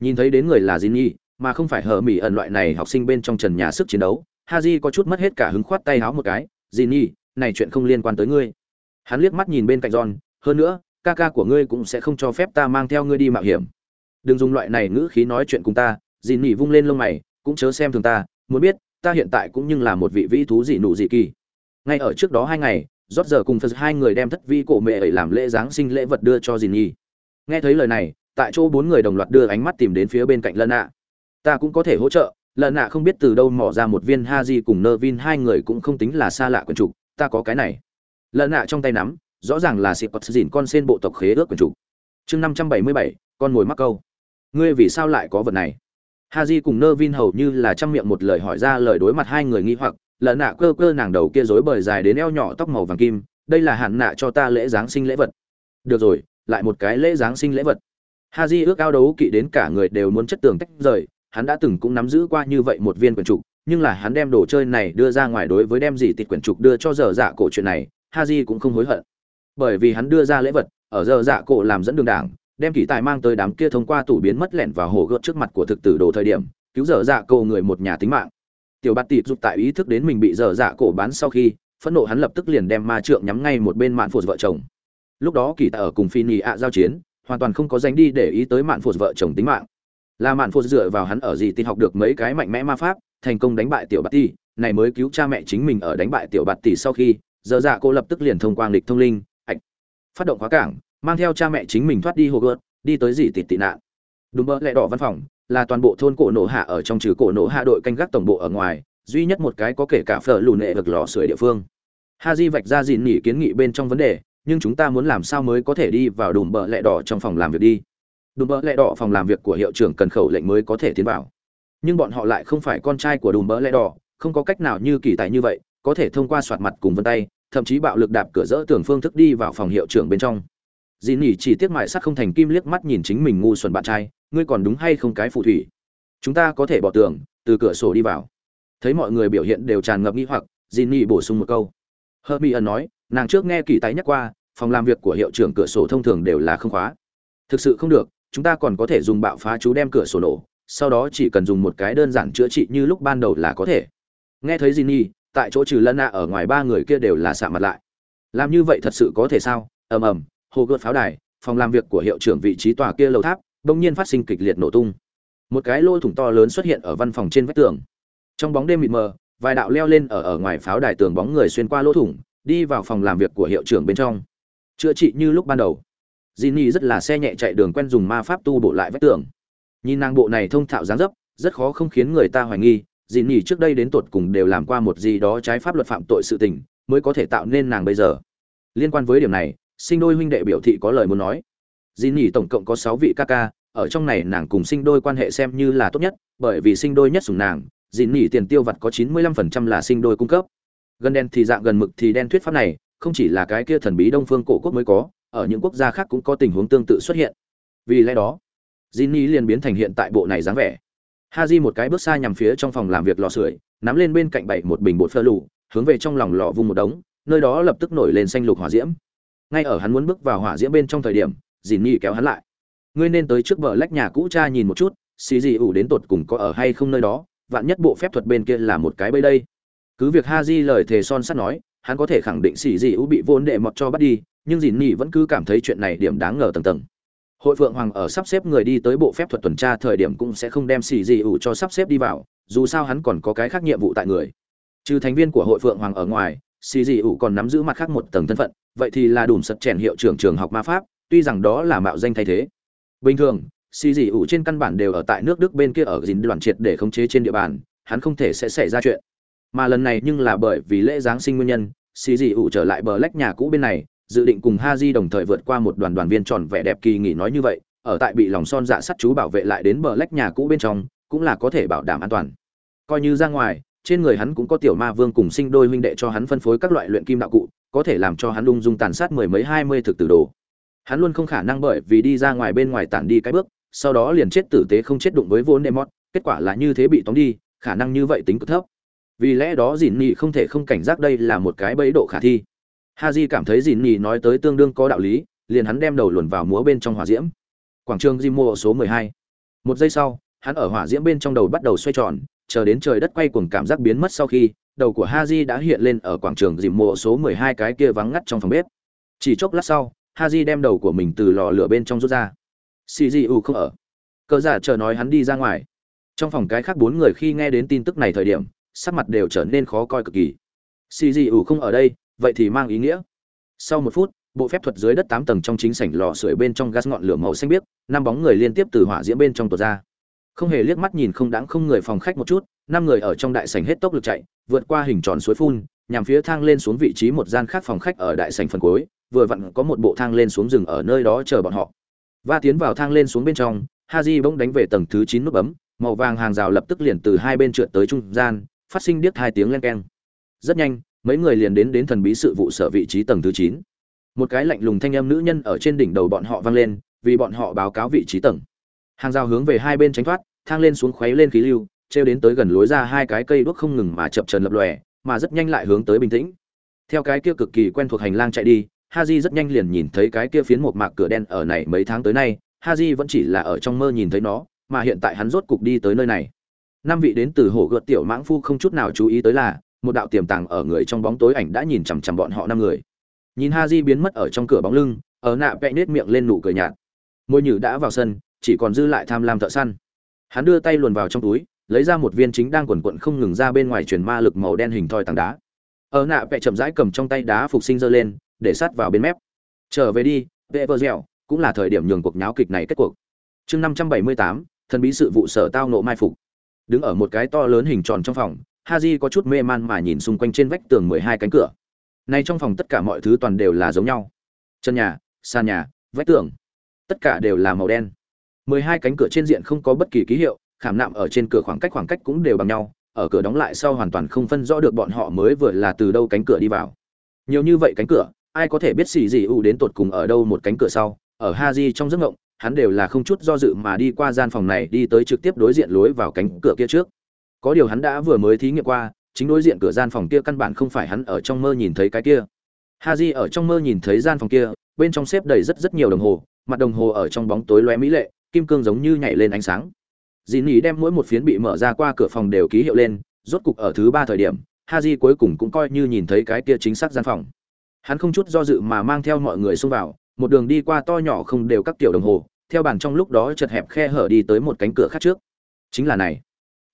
Speaker 1: Nhìn thấy đến người là dì nỉ mà không phải hở mỉ ẩn loại này học sinh bên trong trần nhà sức chiến đấu, Haji có chút mất hết cả hứng khoát tay háo một cái, "Dĩ nhi, này chuyện không liên quan tới ngươi." Hắn liếc mắt nhìn bên cạnh John, hơn nữa, ca ca của ngươi cũng sẽ không cho phép ta mang theo ngươi đi mạo hiểm. Đừng dùng loại này ngữ khí nói chuyện cùng ta, dì nhi vung lên lông mày, cũng chớ xem thường ta muốn biết ta hiện tại cũng như là một vị vĩ thú dị nụ dị kỳ. Ngay ở trước đó hai ngày rót giờ cùng phật hai người đem thất vi cổ mẹ ấy làm lễ giáng sinh lễ vật đưa cho dì nhi nghe thấy lời này tại chỗ bốn người đồng loạt đưa ánh mắt tìm đến phía bên cạnh lân ạ ta cũng có thể hỗ trợ lần nạ không biết từ đâu mỏ ra một viên ha di cùng nơ vin hai người cũng không tính là xa lạ quần trục ta có cái này lần nạ trong tay nắm rõ ràng là sĩ cọt dìn con sen bộ tộc khế ước quần trục chương năm trăm bảy mươi bảy con mồi mắc câu ngươi vì sao lại có vật này Haji cùng Nơ Vin hầu như là trăm miệng một lời hỏi ra lời đối mặt hai người nghi hoặc, lợn nạ cơ cơ nàng đầu kia rối bời dài đến eo nhỏ tóc màu vàng kim, đây là hạn nạ cho ta lễ giáng sinh lễ vật. Được rồi, lại một cái lễ giáng sinh lễ vật. Haji ước ao đấu kỵ đến cả người đều muốn chất tường tách rời, hắn đã từng cũng nắm giữ qua như vậy một viên quyển trục, nhưng là hắn đem đồ chơi này đưa ra ngoài đối với đem gì tịt quyển trục đưa cho giờ dạ cổ chuyện này, ha di cũng không hối hận. Bởi vì hắn đưa ra lễ vật, ở giờ dạ cổ làm dẫn đường đảng, đem kỳ tài mang tới đám kia thông qua tủ biến mất lẻn vào hồ gợt trước mặt của thực tử đồ thời điểm cứu dở dạ cổ người một nhà tính mạng. Tiểu bạt tịt giúp tại ý thức đến mình bị dở dạ cổ bán sau khi phẫn nộ hắn lập tức liền đem ma trượng nhắm ngay một bên mạn phụt vợ chồng. Lúc đó kỳ tài ở cùng phi nhì ạ giao chiến hoàn toàn không có danh đi để ý tới mạn phụt vợ chồng tính mạng là mạn phụ dựa vào hắn ở gì tin học được mấy cái mạnh mẽ ma pháp, thành công đánh bại tiểu bạt tỷ này mới cứu cha mẹ chính mình ở đánh bại tiểu bạt tỷ sau khi, giờ dạ cô lập tức liền thông qua lịch thông linh, ạch, phát động khóa cảng, mang theo cha mẹ chính mình thoát đi hồ gợt, đi tới gì tịt tị nạn. Đúng mơ lẹ đỏ văn phòng, là toàn bộ thôn cổ nổ hạ ở trong trừ cổ nổ hạ đội canh gác tổng bộ ở ngoài, duy nhất một cái có kể cả phở lù nệ được lò sưởi địa phương. Ha di vạch ra dìn nhỉ kiến nghị bên trong vấn đề, nhưng chúng ta muốn làm sao mới có thể đi vào đùm bờ lẹ đỏ trong phòng làm việc đi? Đùm bỡ lẹ đỏ phòng làm việc của hiệu trưởng cần khẩu lệnh mới có thể tiến vào. Nhưng bọn họ lại không phải con trai của đùm bỡ lẹ đỏ, không có cách nào như kỳ tài như vậy, có thể thông qua soạt mặt cùng vân tay, thậm chí bạo lực đạp cửa dỡ tường phương thức đi vào phòng hiệu trưởng bên trong. Dì nỉ chỉ tiếc mại sắt không thành kim liếc mắt nhìn chính mình ngu xuẩn bạn trai, ngươi còn đúng hay không cái phù thủy? Chúng ta có thể bỏ tường, từ cửa sổ đi vào. Thấy mọi người biểu hiện đều tràn ngập nghi hoặc, dì nỉ bổ sung một câu. Hơ mi ẩn nói, nàng trước nghe kỳ tái nhắc qua, phòng làm việc của hiệu trưởng cửa sổ thông thường đều là không khóa. Thực sự không được chúng ta còn có thể dùng bạo phá chú đem cửa sổ nổ, sau đó chỉ cần dùng một cái đơn giản chữa trị như lúc ban đầu là có thể. Nghe thấy gì nhi tại chỗ trừ lân nạ ở ngoài ba người kia đều là xạ mặt lại. Làm như vậy thật sự có thể sao? Ầm ầm hồ gợt pháo đài, phòng làm việc của hiệu trưởng vị trí tòa kia lầu tháp, bỗng nhiên phát sinh kịch liệt nổ tung. Một cái lỗ thủng to lớn xuất hiện ở văn phòng trên vách tường. Trong bóng đêm mịt mờ, vài đạo leo lên ở ở ngoài pháo đài tường bóng người xuyên qua lỗ thủng, đi vào phòng làm việc của hiệu trưởng bên trong. Chữa trị như lúc ban đầu. Jinny rất là xe nhẹ chạy đường quen dùng ma pháp tu bổ lại vách tường. Nhìn nàng bộ này thông thạo dáng dấp, rất khó không khiến người ta hoài nghi Jinny trước đây đến tột cùng đều làm qua một gì đó trái pháp luật phạm tội sự tình, mới có thể tạo nên nàng bây giờ. Liên quan với điểm này, sinh đôi huynh đệ biểu thị có lời muốn nói. Dì tổng cộng có sáu vị ca ca, ở trong này nàng cùng sinh đôi quan hệ xem như là tốt nhất, bởi vì sinh đôi nhất sủng nàng dì tiền tiêu vặt có chín mươi lăm phần trăm là sinh đôi cung cấp. Gần đen thì dạng gần mực thì đen thuyết pháp này, không chỉ là cái kia thần bí đông phương cổ quốc mới có ở những quốc gia khác cũng có tình huống tương tự xuất hiện. Vì lẽ đó Jinny liền biến thành hiện tại bộ này dáng vẻ. Haji một cái bước xa nhằm phía trong phòng làm việc lò sưởi, nắm lên bên cạnh bảy một bình bột phơ lù, hướng về trong lòng lò vung một đống, nơi đó lập tức nổi lên xanh lục hỏa diễm. Ngay ở hắn muốn bước vào hỏa diễm bên trong thời điểm Jinny kéo hắn lại. Ngươi nên tới trước bờ lách nhà cũ cha nhìn một chút xì gì ủ đến tột cùng có ở hay không nơi đó vạn nhất bộ phép thuật bên kia là một cái bây đây. Cứ việc ha di lời thề son sắt nói hắn có thể khẳng định xì gì ủ bị vốn đệ mọt cho bắt đi nhưng dìn nhị vẫn cứ cảm thấy chuyện này điểm đáng ngờ tầng tầng. Hội phượng hoàng ở sắp xếp người đi tới bộ phép thuật tuần tra thời điểm cũng sẽ không đem xì gì ủ cho sắp xếp đi vào, dù sao hắn còn có cái khác nhiệm vụ tại người. Trừ thành viên của hội phượng hoàng ở ngoài, xì dị ủ còn nắm giữ mặt khác một tầng thân phận, vậy thì là đủ sật chèn hiệu trưởng trường học ma pháp, tuy rằng đó là mạo danh thay thế. Bình thường, xì dị ủ trên căn bản đều ở tại nước đức bên kia ở dìn đoàn triệt để khống chế trên địa bàn, hắn không thể sẽ xảy ra chuyện. Mà lần này nhưng là bởi vì lễ giáng sinh nguyên nhân, xì dị ủ trở lại bờ lách nhà cũ bên này dự định cùng ha di đồng thời vượt qua một đoàn đoàn viên tròn vẻ đẹp kỳ nghỉ nói như vậy, ở tại bị lòng son dạ sắt chú bảo vệ lại đến bờ lách nhà cũ bên trong, cũng là có thể bảo đảm an toàn. Coi như ra ngoài, trên người hắn cũng có tiểu ma vương cùng sinh đôi huynh đệ cho hắn phân phối các loại luyện kim đạo cụ, có thể làm cho hắn lung dung tàn sát mười mấy hai mươi thực tử đồ. Hắn luôn không khả năng bởi vì đi ra ngoài bên ngoài tản đi cái bước, sau đó liền chết tử tế không chết đụng với vốn đệ kết quả là như thế bị tóm đi, khả năng như vậy tính cực thấp. Vì lẽ đó dìn nhị không thể không cảnh giác đây là một cái bẫy độ khả thi ha di cảm thấy dìn nhì nói tới tương đương có đạo lý liền hắn đem đầu luồn vào múa bên trong hỏa diễm quảng trường Jimo số mười hai một giây sau hắn ở hỏa diễm bên trong đầu bắt đầu xoay tròn chờ đến trời đất quay cuồng cảm giác biến mất sau khi đầu của Ha Ji đã hiện lên ở quảng trường dìm mộ số 12 cái kia vắng ngắt trong phòng bếp. Chỉ chốc lát sau, Ha Ji đem đầu của mình từ lò lửa bên trong rút ra. CGU không ở. Cờ giả chờ nói hắn đi ra ngoài. Trong phòng cái khác bốn người khi nghe đến tin tức này thời điểm, sắc mặt đều trở nên khó coi cực kỳ. CGU không ở đây, vậy thì mang ý nghĩa. Sau một phút, bộ phép thuật dưới đất tám tầng trong chính sảnh lò sưởi bên trong gas ngọn lửa màu xanh biếc, năm bóng người liên tiếp từ hỏa diễm bên trong tuột ra. Không hề liếc mắt nhìn không đáng không người phòng khách một chút năm người ở trong đại sảnh hết tốc lực chạy vượt qua hình tròn suối phun nhằm phía thang lên xuống vị trí một gian khác phòng khách ở đại sảnh phần cuối vừa vặn có một bộ thang lên xuống rừng ở nơi đó chờ bọn họ. Và tiến vào thang lên xuống bên trong haji bỗng đánh về tầng thứ chín nút bấm màu vàng hàng rào lập tức liền từ hai bên trượt tới trung gian phát sinh điếc hai tiếng len keng. Rất nhanh mấy người liền đến đến thần bí sự vụ sở vị trí tầng thứ chín. Một cái lạnh lùng thanh âm nữ nhân ở trên đỉnh đầu bọn họ vang lên, vì bọn họ báo cáo vị trí tầng. Hàng rào hướng về hai bên tránh thoát, thang lên xuống khuấy lên khí lưu, treo đến tới gần lối ra hai cái cây đuốc không ngừng mà chập trần lập lòe, mà rất nhanh lại hướng tới bình tĩnh. Theo cái kia cực kỳ quen thuộc hành lang chạy đi, haji rất nhanh liền nhìn thấy cái kia phiến một mạc cửa đen ở này mấy tháng tới nay, haji vẫn chỉ là ở trong mơ nhìn thấy nó, mà hiện tại hắn rốt cục đi tới nơi này. Năm vị đến từ hồ gợt tiểu mãng phu không chút nào chú ý tới là một đạo tiềm tàng ở người trong bóng tối ảnh đã nhìn chằm chằm bọn họ năm người. Nhìn ha di biến mất ở trong cửa bóng lưng, ở nạ vẽ nết miệng lên nụ cười nhạt. Môi nhử đã vào sân, chỉ còn dư lại tham lam thợ săn. Hắn đưa tay luồn vào trong túi, lấy ra một viên chính đang quần quận không ngừng ra bên ngoài truyền ma lực màu đen hình thoi tảng đá. Ở nạ vẽ chậm rãi cầm trong tay đá phục sinh giơ lên, để sát vào bên mép. Trở về đi vệ vơ dẻo, cũng là thời điểm nhường cuộc nháo kịch này kết cuộc. Chương năm trăm bảy mươi tám, thần bí sự vụ sở tao nộ mai phục. Đứng ở một cái to lớn hình tròn trong phòng haji có chút mê man mà nhìn xung quanh trên vách tường mười hai cánh cửa. Nay trong phòng tất cả mọi thứ toàn đều là giống nhau. Chân nhà, sàn nhà, vách tường, tất cả đều là màu đen. Mười hai cánh cửa trên diện không có bất kỳ ký hiệu, khảm nạm ở trên cửa khoảng cách khoảng cách cũng đều bằng nhau, ở cửa đóng lại sau hoàn toàn không phân rõ được bọn họ mới vừa là từ đâu cánh cửa đi vào. Nhiều như vậy cánh cửa, ai có thể biết xì gì ưu đến tột cùng ở đâu một cánh cửa sau, ở ha trong giấc ngộng, hắn đều là không chút do dự mà đi qua gian phòng này đi tới trực tiếp đối diện lối vào cánh cửa kia trước có điều hắn đã vừa mới thí nghiệm qua, chính đối diện cửa gian phòng kia căn bản không phải hắn ở trong mơ nhìn thấy cái kia. Ha ở trong mơ nhìn thấy gian phòng kia, bên trong xếp đầy rất rất nhiều đồng hồ, mặt đồng hồ ở trong bóng tối lóe mỹ lệ, kim cương giống như nhảy lên ánh sáng. Dì nỉ đem mỗi một phiến bị mở ra qua cửa phòng đều ký hiệu lên, rốt cục ở thứ ba thời điểm ha j cuối cùng cũng coi như nhìn thấy cái kia chính xác gian phòng. Hắn không chút do dự mà mang theo mọi người xông vào, một đường đi qua to nhỏ không đều các tiểu đồng hồ, theo bàn trong lúc đó chật hẹp khe hở đi tới một cánh cửa khác trước. Chính là này.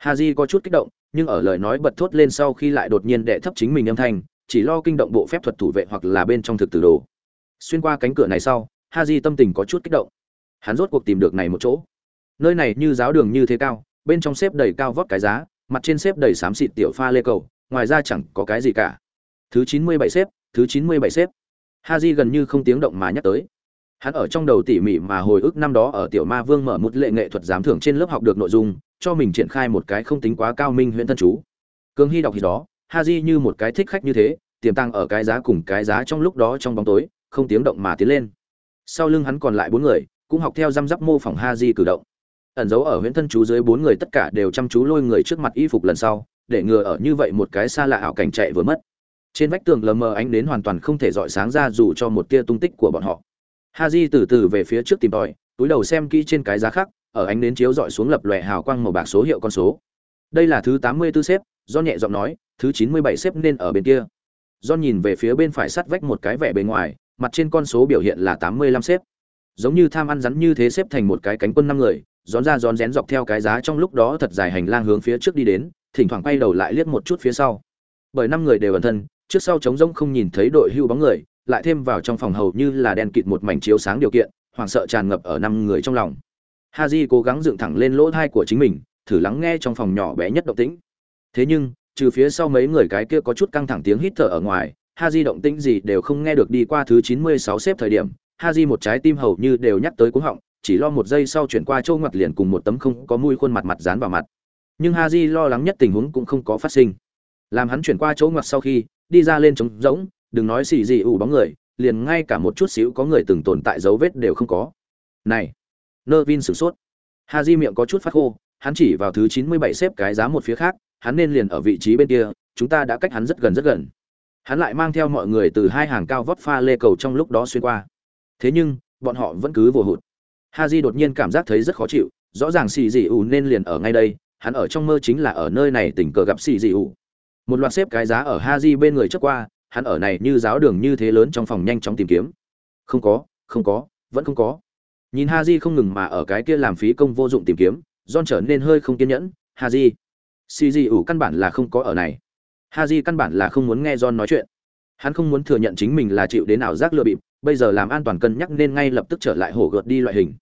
Speaker 1: Haji có chút kích động, nhưng ở lời nói bật thốt lên sau khi lại đột nhiên đệ thấp chính mình âm thanh, chỉ lo kinh động bộ phép thuật thủ vệ hoặc là bên trong thực tử đồ. Xuyên qua cánh cửa này sau, Haji tâm tình có chút kích động. Hắn rốt cuộc tìm được này một chỗ. Nơi này như giáo đường như thế cao, bên trong xếp đầy cao vót cái giá, mặt trên xếp đầy xám xịt tiểu pha lê cầu, ngoài ra chẳng có cái gì cả. Thứ chín mươi bảy xếp, thứ chín mươi bảy xếp. Haji gần như không tiếng động mà nhắc tới hắn ở trong đầu tỉ mỉ mà hồi ức năm đó ở tiểu ma vương mở một lệ nghệ thuật giám thưởng trên lớp học được nội dung, cho mình triển khai một cái không tính quá cao minh huyện thân chú. Cương hy đọc thì đó, ha di như một cái thích khách như thế, tiềm tăng ở cái giá cùng cái giá trong lúc đó trong bóng tối, không tiếng động mà tiến lên. Sau lưng hắn còn lại bốn người, cũng học theo răm rắp mô phỏng ha di cử động. Ẩn giấu ở huyễn thân chú dưới bốn người tất cả đều chăm chú lôi người trước mặt y phục lần sau, để ngừa ở như vậy một cái xa lạ ảo cảnh chạy vừa mất. Trên vách tường lờ mờ ánh đến hoàn toàn không thể dọi sáng ra dù cho một tia tung tích của bọn họ ha di từ từ về phía trước tìm tòi, túi đầu xem kỹ trên cái giá khác, ở ánh đến chiếu dọi xuống lập lòe hào quang màu bạc số hiệu con số. Đây là thứ tám mươi 84 xếp do nhẹ giọng nói, thứ chín mươi bảy xếp nên ở bên kia. Do nhìn về phía bên phải sắt vách một cái vẻ bề ngoài, mặt trên con số biểu hiện là tám mươi lăm xếp. Giống như tham ăn rắn như thế xếp thành một cái cánh quân năm người rón ra rón rén dọc theo cái giá trong lúc đó thật dài hành lang hướng phía trước đi đến, thỉnh thoảng quay đầu lại liếc một chút phía sau. Bởi năm người đều ẩn thân, trước sau trống rỗng không nhìn thấy đội hưu bóng người lại thêm vào trong phòng hầu như là đen kịt một mảnh chiếu sáng điều kiện, hoảng sợ tràn ngập ở năm người trong lòng. Haji cố gắng dựng thẳng lên lỗ thai của chính mình, thử lắng nghe trong phòng nhỏ bé nhất động tĩnh. Thế nhưng, trừ phía sau mấy người cái kia có chút căng thẳng tiếng hít thở ở ngoài, haji động tĩnh gì đều không nghe được đi qua thứ chín mươi sáu xếp thời điểm, haji một trái tim hầu như đều nhắc tới cuống họng, chỉ lo một giây sau chuyển qua châu ngoặt liền cùng một tấm không có mũi khuôn mặt mặt dán vào mặt. Nhưng haji lo lắng nhất tình huống cũng không có phát sinh. Làm hắn chuyển qua chỗ ngoặt sau khi, đi ra lên trống rỗng đừng nói xì gì ủ bóng người, liền ngay cả một chút xíu có người từng tồn tại dấu vết đều không có. Này nơ vin sửng sốt. Di miệng có chút phát khô, hắn chỉ vào thứ chín mươi bảy xếp cái giá một phía khác, hắn nên liền ở vị trí bên kia, chúng ta đã cách hắn rất gần rất gần. Hắn lại mang theo mọi người từ hai hàng cao vót pha lê cầu trong lúc đó xuyên qua. Thế nhưng, bọn họ vẫn cứ vồ hụt. Ha di đột nhiên cảm giác thấy rất khó chịu, rõ ràng xì dị ủ nên liền ở ngay đây, hắn ở trong mơ chính là ở nơi này tình cờ gặp xì dị ủ. Một loạt xếp cái giá ở ha di bên người trước qua hắn ở này như giáo đường như thế lớn trong phòng nhanh chóng tìm kiếm. Không có không có, vẫn không có. Nhìn ha di không ngừng mà ở cái kia làm phí công vô dụng tìm kiếm, john trở nên hơi không kiên nhẫn. Ha di si di ủ căn bản là không có ở này. Ha di căn bản là không muốn nghe john nói chuyện. Hắn không muốn thừa nhận chính mình là chịu đến ảo giác lừa bịp, bây giờ làm an toàn cân nhắc nên ngay lập tức trở lại hổ gợt đi loại hình.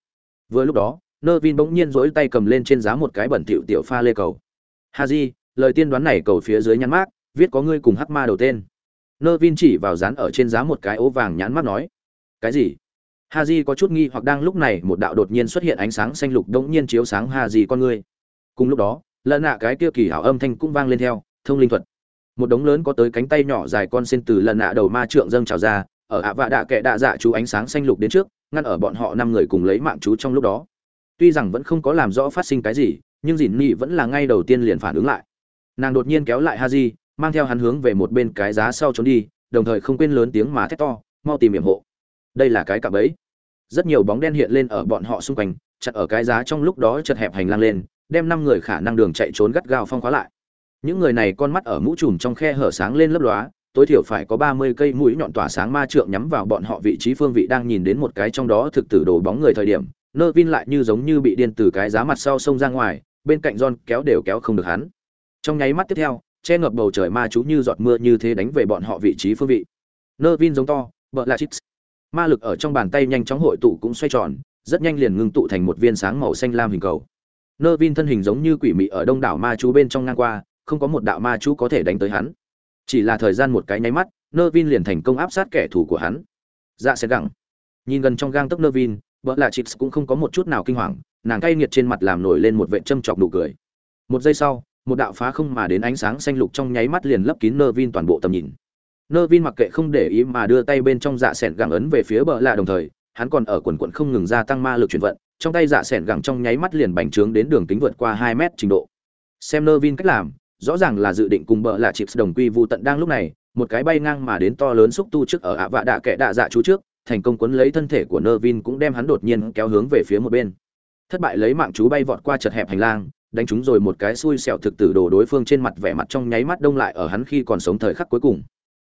Speaker 1: Vừa lúc đó nơ vin bỗng nhiên rỗi tay cầm lên trên giá một cái bẩn thịu tiểu pha lê cầu. Ha di lời tiên đoán này cầu phía dưới nhắn mát viết có ngươi cùng hắc ma đầu tên nơ vin chỉ vào dán ở trên giá một cái ố vàng nhãn mắt nói, cái gì? Haji có chút nghi hoặc đang lúc này một đạo đột nhiên xuất hiện ánh sáng xanh lục đống nhiên chiếu sáng haji con ngươi cùng lúc đó lợn nạ cái kia kỳ hảo âm thanh cũng vang lên theo, thông linh thuật. Một đống lớn có tới cánh tay nhỏ dài con sen từ lần nạ đầu ma trượng dâng trào ra, ở ạ vạ đạ kệ đạ dạ chú ánh sáng xanh lục đến trước, ngăn ở bọn họ năm người cùng lấy mạng chú trong lúc đó. Tuy rằng vẫn không có làm rõ phát sinh cái gì, nhưng dìn nị vẫn là ngay đầu tiên liền phản ứng lại. Nàng đột nhiên kéo lại haji mang theo hắn hướng về một bên cái giá sau trốn đi, đồng thời không quên lớn tiếng mà thét to, mau tìm hiểm hộ. Đây là cái cạm bẫy. Rất nhiều bóng đen hiện lên ở bọn họ xung quanh, chặt ở cái giá trong lúc đó chật hẹp hành lang lên, đem năm người khả năng đường chạy trốn gắt gao phong khóa lại. Những người này con mắt ở mũ trùm trong khe hở sáng lên lấp lóa, tối thiểu phải có ba mươi cây mũi nhọn tỏa sáng ma trượng nhắm vào bọn họ vị trí phương vị đang nhìn đến một cái trong đó thực tử đồ bóng người thời điểm, nơ vin lại như giống như bị điên từ cái giá mặt sau sông ra ngoài, bên cạnh john kéo đều kéo không được hắn. Trong nháy mắt tiếp theo che ngập bầu trời ma chú như giọt mưa như thế đánh về bọn họ vị trí phương vị. Nơ vin giống to bợ là chips. Ma lực ở trong bàn tay nhanh chóng hội tụ cũng xoay tròn, rất nhanh liền ngưng tụ thành một viên sáng màu xanh lam hình cầu. Nơ vin thân hình giống như quỷ mị ở đông đảo ma chú bên trong ngang qua, không có một đạo ma chú có thể đánh tới hắn. Chỉ là thời gian một cái nháy mắt nơ vin liền thành công áp sát kẻ thù của hắn. Dạ sẽ gẳng nhìn gần trong gang tấc nơ vin vợ là chips cũng không có một chút nào kinh hoàng, nàng cay nghiệt trên mặt làm nổi lên một vệ châm chọc nụ cười. Một giây sau một đạo phá không mà đến ánh sáng xanh lục trong nháy mắt liền lấp kín nơ vin toàn bộ tầm nhìn. Nơ vin mặc kệ không để ý mà đưa tay bên trong dạ sẹn gẳng ấn về phía bờ lạ đồng thời, hắn còn ở quần quận không ngừng gia tăng ma lực chuyển vận, trong tay dạ sẹn gẳng trong nháy mắt liền bành trướng đến đường kính vượt qua hai mét trình độ. Xem nơ vin cách làm, rõ ràng là dự định cùng bờ lạ chips đồng quy vụ tận đang lúc này, một cái bay ngang mà đến to lớn xúc tu trước ở ạ vạ đạ kệ đạ dạ chú trước, thành công quấn lấy thân thể của nơ vin cũng đem hắn đột nhiên kéo hướng về phía một bên. Thất bại lấy mạng chú bay vọt qua chật hẹp hành lang đánh trúng rồi một cái xui xẻo thực tử đồ đối phương trên mặt vẻ mặt trong nháy mắt đông lại ở hắn khi còn sống thời khắc cuối cùng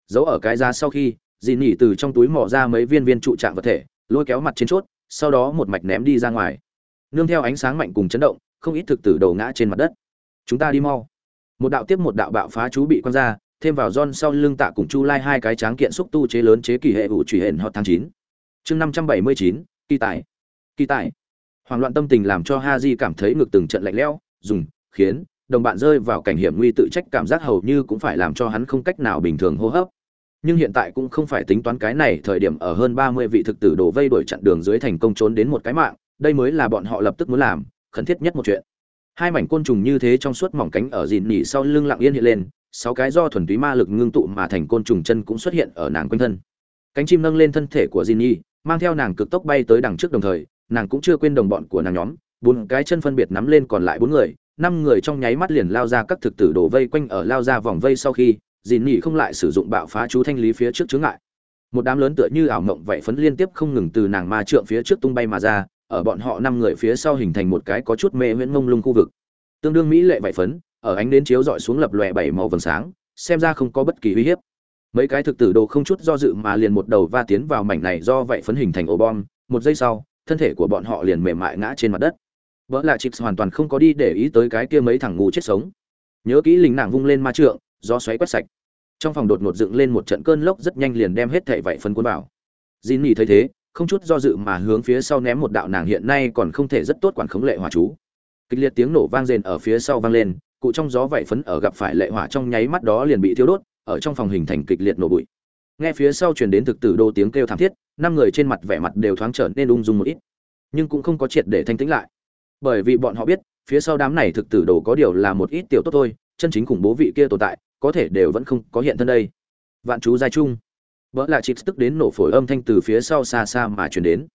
Speaker 1: giấu ở cái ra sau khi dì nỉ từ trong túi mỏ ra mấy viên viên trụ trạng vật thể lôi kéo mặt trên chốt sau đó một mạch ném đi ra ngoài nương theo ánh sáng mạnh cùng chấn động không ít thực tử đầu ngã trên mặt đất chúng ta đi mau một đạo tiếp một đạo bạo phá chú bị quăng ra thêm vào John sau lưng tạ cùng Chu Lai hai cái tráng kiện xúc tu chế lớn chế kỳ hệ vũ trụ hẹn hot tháng 9. Chương 579, kỳ tài. Kỳ tài. Hoàng loạn tâm tình làm cho Haji cảm thấy ngực từng trận lạnh lẽo, dùng, khiến đồng bạn rơi vào cảnh hiểm nguy tự trách cảm giác hầu như cũng phải làm cho hắn không cách nào bình thường hô hấp. Nhưng hiện tại cũng không phải tính toán cái này, thời điểm ở hơn 30 vị thực tử đổ vây đuổi chặn đường dưới thành công trốn đến một cái mạng, đây mới là bọn họ lập tức muốn làm, khẩn thiết nhất một chuyện. Hai mảnh côn trùng như thế trong suốt mỏng cánh ở dìn nỉ sau lưng lặng yên hiện lên, sáu cái do thuần túy ma lực ngưng tụ mà thành côn trùng chân cũng xuất hiện ở nàng quanh thân. Cánh chim nâng lên thân thể của dìn Jinny, mang theo nàng cực tốc bay tới đằng trước đồng thời, nàng cũng chưa quên đồng bọn của nàng nhóm, bốn cái chân phân biệt nắm lên còn lại bốn người, năm người trong nháy mắt liền lao ra các thực tử đổ vây quanh ở lao ra vòng vây sau khi, Jinny không lại sử dụng bạo phá chú thanh lý phía trước chướng ngại. Một đám lớn tựa như ảo mộng vậy phấn liên tiếp không ngừng từ nàng ma trượng phía trước tung bay mà ra, ở bọn họ năm người phía sau hình thành một cái có chút mê huyễn mông lung khu vực. Tương đương mỹ lệ vậy phấn, ở ánh đến chiếu dọi xuống lập lòe bảy màu vầng sáng xem ra không có bất kỳ uy hiếp mấy cái thực tử đồ không chút do dự mà liền một đầu va tiến vào mảnh này do vậy phấn hình thành ổ bom một giây sau thân thể của bọn họ liền mềm mại ngã trên mặt đất vợ lạ chips hoàn toàn không có đi để ý tới cái kia mấy thằng ngu chết sống nhớ kỹ lính nàng vung lên ma trượng gió xoáy quét sạch trong phòng đột ngột dựng lên một trận cơn lốc rất nhanh liền đem hết thảy vảy phân cuốn vào Jin nhì thấy thế, không chút do dự mà hướng phía sau ném một đạo nàng hiện nay còn không thể rất tốt quản khống lệ hỏa chú. Kịch liệt tiếng nổ vang rền ở phía sau vang lên, cụ trong gió vảy phấn ở gặp phải lệ hỏa trong nháy mắt đó liền bị thiêu đốt, ở trong phòng hình thành kịch liệt nổ bụi. Nghe phía sau truyền đến thực tử đô tiếng kêu thảm thiết, năm người trên mặt vẻ mặt đều thoáng trở nên ung dung một ít, nhưng cũng không có triệt để thanh tĩnh lại. Bởi vì bọn họ biết, phía sau đám này thực tử đồ có điều là một ít tiểu tốt thôi, chân chính khủng bố vị kia tồn tại, có thể đều vẫn không có hiện thân đây. Vạn chú giai trung. Vỡ là chịt tức đến nổ phổi âm thanh từ phía sau xa xa mà chuyển đến.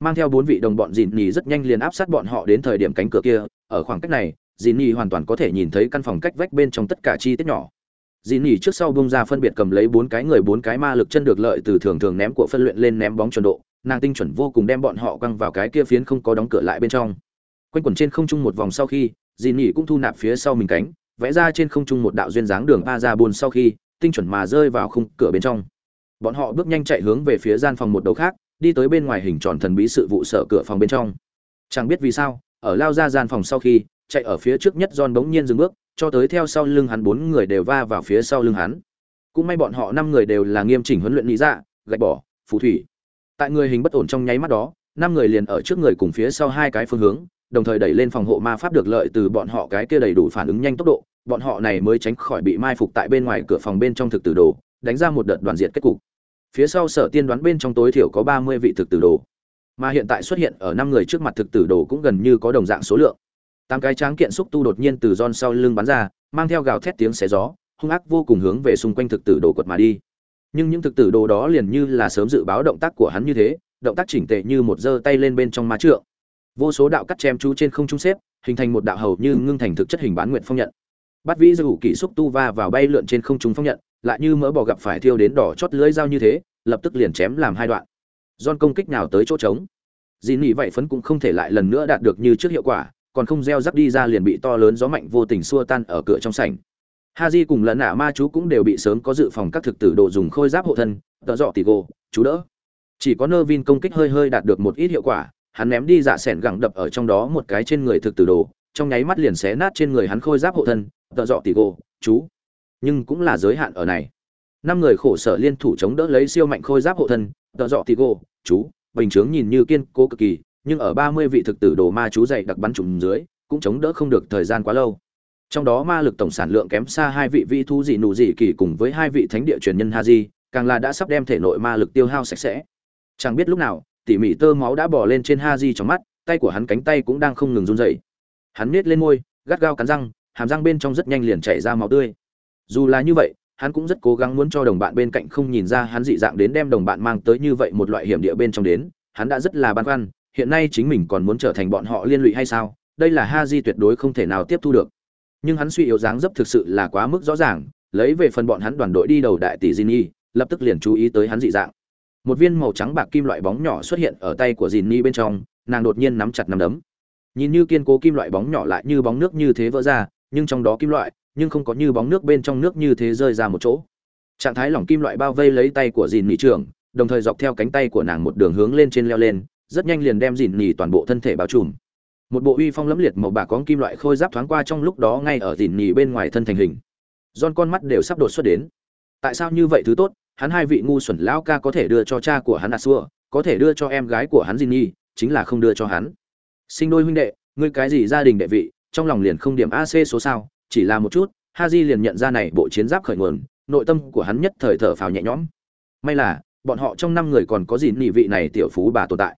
Speaker 1: Mang theo bốn vị đồng bọn dìn nhì rất nhanh liền áp sát bọn họ đến thời điểm cánh cửa kia ở khoảng cách này dìn nhì hoàn toàn có thể nhìn thấy căn phòng cách vách bên trong tất cả chi tiết nhỏ. Dìn nhì trước sau bông ra phân biệt cầm lấy bốn cái người bốn cái ma lực chân được lợi từ thường thường ném của phân luyện lên ném bóng chuẩn độ nàng tinh chuẩn vô cùng đem bọn họ quăng vào cái kia phiến không có đóng cửa lại bên trong quanh quẩn trên không trung một vòng sau khi, dì nỉ cũng thu nạp phía sau mình cánh, vẽ ra trên không trung một đạo duyên dáng đường ba ra buồn sau khi, tinh chuẩn mà rơi vào khung cửa bên trong. Bọn họ bước nhanh chạy hướng về phía gian phòng một đầu khác, đi tới bên ngoài hình tròn thần bí sự vụ sở cửa phòng bên trong. Chẳng biết vì sao, ở lao ra gian phòng sau khi, chạy ở phía trước nhất John bỗng nhiên dừng bước, cho tới theo sau lưng hắn bốn người đều va vào phía sau lưng hắn. Cũng may bọn họ năm người đều là nghiêm chỉnh huấn luyện lý dạ gạch bỏ, phù thủy. Tại người hình bất ổn trong nháy mắt đó, năm người liền ở trước người cùng phía sau hai cái phương hướng đồng thời đẩy lên phòng hộ ma pháp được lợi từ bọn họ cái kia đầy đủ phản ứng nhanh tốc độ, bọn họ này mới tránh khỏi bị mai phục tại bên ngoài cửa phòng bên trong thực tử đồ, đánh ra một đợt đoàn diện kết cục. Phía sau sở tiên đoán bên trong tối thiểu có ba mươi vị thực tử đồ, mà hiện tại xuất hiện ở năm người trước mặt thực tử đồ cũng gần như có đồng dạng số lượng. Tám cái tráng kiện xúc tu đột nhiên từ giòn sau lưng bắn ra, mang theo gào thét tiếng xé gió, hung ác vô cùng hướng về xung quanh thực tử đồ quật mà đi. Nhưng những thực tử đồ đó liền như là sớm dự báo động tác của hắn như thế, động tác chỉnh tệ như một giơ tay lên bên trong má trượng vô số đạo cắt chém chú trên không trung xếp hình thành một đạo hầu như ngưng thành thực chất hình bán nguyện phong nhận bắt vĩ dư hữu kỹ xúc tu va vào bay lượn trên không trung phong nhận lại như mỡ bò gặp phải thiêu đến đỏ chót lưỡi dao như thế, lập tức liền chém làm hai đoạn. John công kích nào tới chỗ trống. dì nỉ vậy phấn cũng không thể lại lần nữa đạt được như trước hiệu quả, còn không gieo rắc đi ra liền bị to lớn gió mạnh vô tình xua tan ở cửa trong sảnh. Ha Di cùng lẫn nạ ma chú cũng đều bị sớm có dự phòng các thực tử đồ dùng khôi giáp hộ thân, tợ dọ tỷ gô chú đỡ. Chỉ có nơ vin công kích hơi hơi đạt được một ít hiệu quả, hắn ném đi dạ sẻn gẳng đập ở trong đó một cái trên người thực tử đồ, trong nháy mắt liền xé nát trên người hắn khôi giáp hộ thân, tợ dọ tỷ gỗ, chú. Nhưng cũng là giới hạn ở này. Năm người khổ sở liên thủ chống đỡ lấy siêu mạnh khôi giáp hộ thân tợ dọ tì gỗ chú. Bình chướng nhìn như kiên cố cực kỳ nhưng ở ba mươi vị thực tử đồ ma chú dày đặc bắn trùng dưới cũng chống đỡ không được thời gian quá lâu. Trong đó ma lực tổng sản lượng kém xa hai vị Vi thu dị nụ dị kỳ cùng với hai vị thánh địa truyền nhân ha di càng là đã sắp đem thể nội ma lực tiêu hao sạch sẽ. Chẳng biết lúc nào tỉ mỉ tơ máu đã bỏ lên trên ha di trong mắt tay của hắn cánh tay cũng đang không ngừng run rẩy. Hắn nết lên môi gắt gao cắn răng hàm răng bên trong rất nhanh liền chảy ra máu tươi. Dù là như vậy hắn cũng rất cố gắng muốn cho đồng bạn bên cạnh không nhìn ra hắn dị dạng đến đem đồng bạn mang tới như vậy một loại hiểm địa bên trong đến. Hắn đã rất là băn khoăn hiện nay chính mình còn muốn trở thành bọn họ liên lụy hay sao? Đây là ha di tuyệt đối không thể nào tiếp thu được. Nhưng hắn suy yếu dáng dấp thực sự là quá mức rõ ràng lấy về phần bọn hắn đoàn đội đi đầu đại tỷ Jinny, lập tức liền chú ý tới hắn dị dạng. Một viên màu trắng bạc kim loại bóng nhỏ xuất hiện ở tay của dìn ni bên trong, nàng đột nhiên nắm chặt nắm đấm. Nhìn như kiên cố kim loại bóng nhỏ lại như bóng nước như thế vỡ ra, nhưng trong đó kim loại nhưng không có như bóng nước bên trong nước như thế rơi ra một chỗ. Trạng thái lỏng kim loại bao vây lấy tay của dìn nỉ trưởng đồng thời dọc theo cánh tay của nàng một đường hướng lên trên leo lên rất nhanh liền đem dìn nỉ toàn bộ thân thể bao trùm. Một bộ uy phong lẫm liệt màu bạc có kim loại khôi giáp thoáng qua trong lúc đó ngay ở dìn nỉ bên ngoài thân thành hình. John con mắt đều sắp đột xuất đến. Tại sao như vậy thứ tốt? Hắn hai vị ngu xuẩn lão ca có thể đưa cho cha của hắn Asua, có thể đưa cho em gái của hắn Jinny, chính là không đưa cho hắn. Sinh đôi huynh đệ, ngươi cái gì gia đình đệ vị, trong lòng liền không điểm AC số sao, chỉ là một chút, Haji liền nhận ra này bộ chiến giáp khởi nguồn, nội tâm của hắn nhất thời thở phào nhẹ nhõm. May là, bọn họ trong năm người còn có gì nhị vị này tiểu phú bà tồn tại.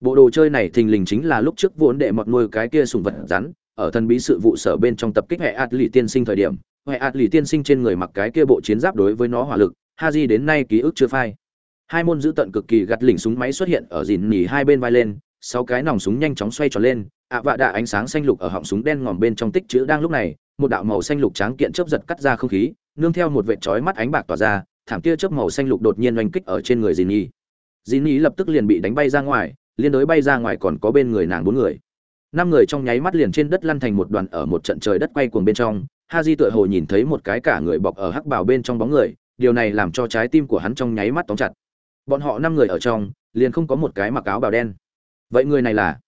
Speaker 1: Bộ đồ chơi này thình lình chính là lúc trước vốn đệ mọt nuôi cái kia sùng vật rắn, ở thần bí sự vụ sở bên trong tập kích hệ Atli tiên sinh thời điểm, hệ Atli tiên sinh trên người mặc cái kia bộ chiến giáp đối với nó hỏa lực, Haji đến nay ký ức chưa phai. Hai môn giữ tận cực kỳ gắt lỉnh súng máy xuất hiện ở dìn nỉ hai bên vai lên, sáu cái nòng súng nhanh chóng xoay tròn lên, ạ vạ đạ ánh sáng xanh lục ở họng súng đen ngòm bên trong tích chữ đang lúc này một đạo màu xanh lục tráng kiện chớp giật cắt ra không khí nương theo một vệt chói mắt ánh bạc tỏa ra thảm tia chớp màu xanh lục đột nhiên oanh kích ở trên người dìn nhi dìn nhi lập tức liền bị đánh bay ra ngoài liên đối bay ra ngoài còn có bên người nàng bốn người năm người trong nháy mắt liền trên đất lăn thành một đoàn ở một trận trời đất quay cuồng bên trong ha di tựa hồ nhìn thấy một cái cả người bọc ở hắc bào bên trong bóng người điều này làm cho trái tim của hắn trong nháy mắt tóm chặt. Bọn họ năm người ở trong liền không có một cái mặc áo bào đen. Vậy người này là?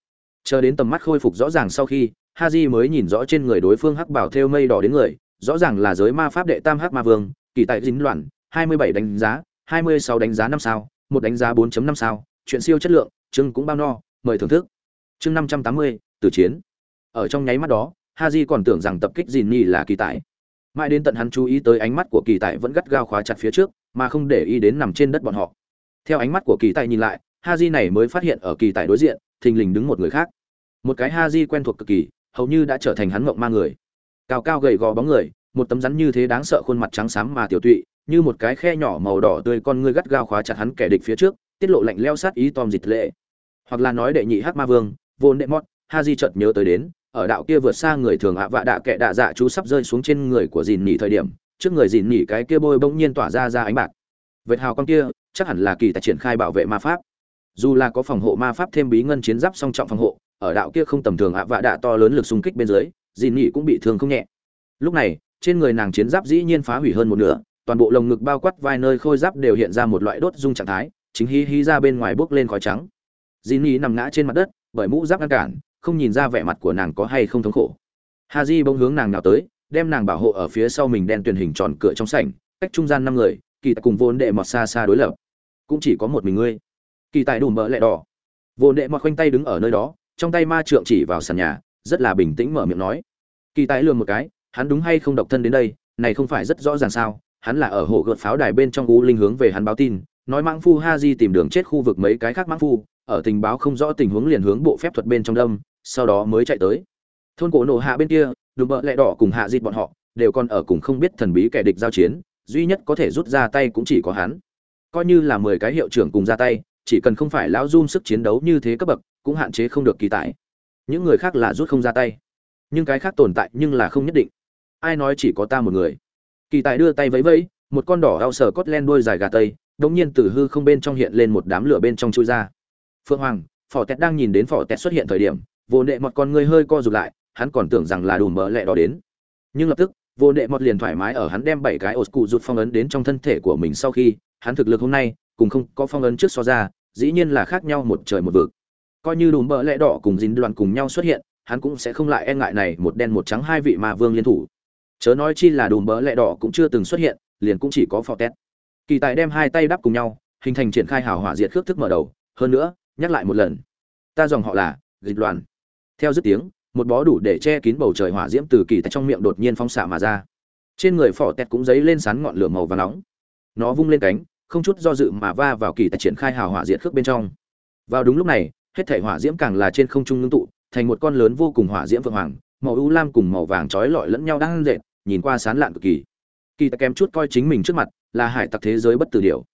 Speaker 1: Chờ đến tầm mắt khôi phục rõ ràng sau khi Ha Ji mới nhìn rõ trên người đối phương hắc bảo thêu mây đỏ đến người rõ ràng là giới ma pháp đệ tam hắc ma vương kỳ tại dính loạn 27 đánh giá 26 đánh giá năm sao một đánh giá 4.5 sao chuyện siêu chất lượng chưng cũng bao no mời thưởng thức. Chương 580, từ chiến. Ở trong nháy mắt đó Ha Ji còn tưởng rằng tập kích dìn nhi là kỳ tại mãi đến tận hắn chú ý tới ánh mắt của kỳ tài vẫn gắt gao khóa chặt phía trước, mà không để ý đến nằm trên đất bọn họ. Theo ánh mắt của kỳ tài nhìn lại Ha haji này mới phát hiện ở kỳ tài đối diện, thình lình đứng một người khác. Một cái Ha haji quen thuộc cực kỳ, hầu như đã trở thành hắn mộng ma người. Cao cao gầy gò bóng người, một tấm rắn như thế đáng sợ khuôn mặt trắng xám mà tiểu tụy, như một cái khe nhỏ màu đỏ tươi con ngươi gắt gao khóa chặt hắn kẻ địch phía trước, tiết lộ lạnh leo sát ý tom dịch lệ. Hoặc là nói đệ nhị hắc ma vương vốn đệ mót haji chợt nhớ tới đến ở đạo kia vượt xa người thường ạ vạ đạ kệ đạ dạ chú sắp rơi xuống trên người của dìn nhỉ thời điểm, trước người dìn nhỉ cái kia bôi bỗng nhiên tỏa ra ra ánh bạc. Vệt hào con kia, chắc hẳn là kỳ tài triển khai bảo vệ ma pháp. Dù là có phòng hộ ma pháp thêm bí ngân chiến giáp song trọng phòng hộ, ở đạo kia không tầm thường ạ vạ đạ to lớn lực xung kích bên dưới, dìn nhỉ cũng bị thương không nhẹ. Lúc này, trên người nàng chiến giáp dĩ nhiên phá hủy hơn một nửa, toàn bộ lồng ngực bao quát vai nơi khôi giáp đều hiện ra một loại đốt dung trạng thái, chính hí hí ra bên ngoài bước lên khói trắng. Dìn nhỉ nằm ngã trên mặt đất, bởi mũ giáp ngăn cản không nhìn ra vẻ mặt của nàng có hay không thống khổ. Ha di bỗng hướng nàng nào tới, đem nàng bảo hộ ở phía sau mình đen tuyển hình tròn cửa trong sảnh, cách trung gian năm người, kỳ tài cùng vốn đệ mọt xa xa đối lập. Cũng chỉ có một mình ngươi. Kỳ tài đủ mỡ lẹ đỏ. Vốn đệ mọt khoanh tay đứng ở nơi đó, trong tay ma trượng chỉ vào sàn nhà, rất là bình tĩnh mở miệng nói. Kỳ tài lường một cái, hắn đúng hay không độc thân đến đây, này không phải rất rõ ràng sao? Hắn là ở hồ gợt pháo đài bên trong u linh hướng về hắn báo tin, nói mãng phu ha di tìm đường chết khu vực mấy cái khác mãng phu, ở tình báo không rõ tình huống liền hướng bộ phép thuật bên trong đông sau đó mới chạy tới. Thôn cổ nổ hạ bên kia, đùm bợ lẹ đỏ cùng hạ dịt bọn họ, đều còn ở cùng không biết thần bí kẻ địch giao chiến, duy nhất có thể rút ra tay cũng chỉ có hắn. Coi như là mười cái hiệu trưởng cùng ra tay, chỉ cần không phải lão zoom sức chiến đấu như thế cấp bậc, cũng hạn chế không được kỳ tải những người khác là rút không ra tay. Nhưng cái khác tồn tại nhưng là không nhất định. Ai nói chỉ có ta một người? Kỳ tài đưa tay vẫy vẫy, một con đỏ đau sờ cốt len đuôi dài gà tây, đống nhiên từ hư không bên trong hiện lên một đám lửa bên trong chui ra. Phượng hoàng phỏ tẹt đang nhìn đến phỏ tẹt xuất hiện thời điểm vô nệ một con người hơi co rụt lại, hắn còn tưởng rằng là đùm mỡ lẹ đỏ đến. Nhưng lập tức, vô nệ một liền thoải mái ở hắn đem bảy cái ổ cụ rụt phong ấn đến trong thân thể của mình sau khi, hắn thực lực hôm nay, cùng không có phong ấn trước so ra, dĩ nhiên là khác nhau một trời một vực. Coi như đùm mỡ lẹ đỏ cùng dính đoàn cùng nhau xuất hiện, hắn cũng sẽ không lại e ngại này một đen một trắng hai vị ma vương liên thủ. Chớ nói chi là đùm bỡ lẹ đỏ cũng chưa từng xuất hiện, liền cũng chỉ có phò tét. Kỳ tài đem hai tay đắp cùng nhau, hình thành triển khai hào hỏa diệt khước thức mở đầu. Hơn nữa, nhắc lại một lần. Ta dòng họ là dịch loạn theo dứt tiếng, một bó đủ để che kín bầu trời hỏa diễm từ kỳ tại trong miệng đột nhiên phóng xạ mà ra. Trên người phỏ tẹt cũng dấy lên sán ngọn lửa màu và nóng. Nó vung lên cánh, không chút do dự mà va vào kỳ tại triển khai hào hỏa diệt khước bên trong. Vào đúng lúc này, hết thể hỏa diễm càng là trên không trung ngưng tụ, thành một con lớn vô cùng hỏa diễm vượng hoàng, màu ưu lam cùng màu vàng trói lọi lẫn nhau đang dệt nhìn qua sán lạn cực kỳ. Kỳ tại kém chút coi chính mình trước mặt, là hải tặc thế giới bất tử điểu.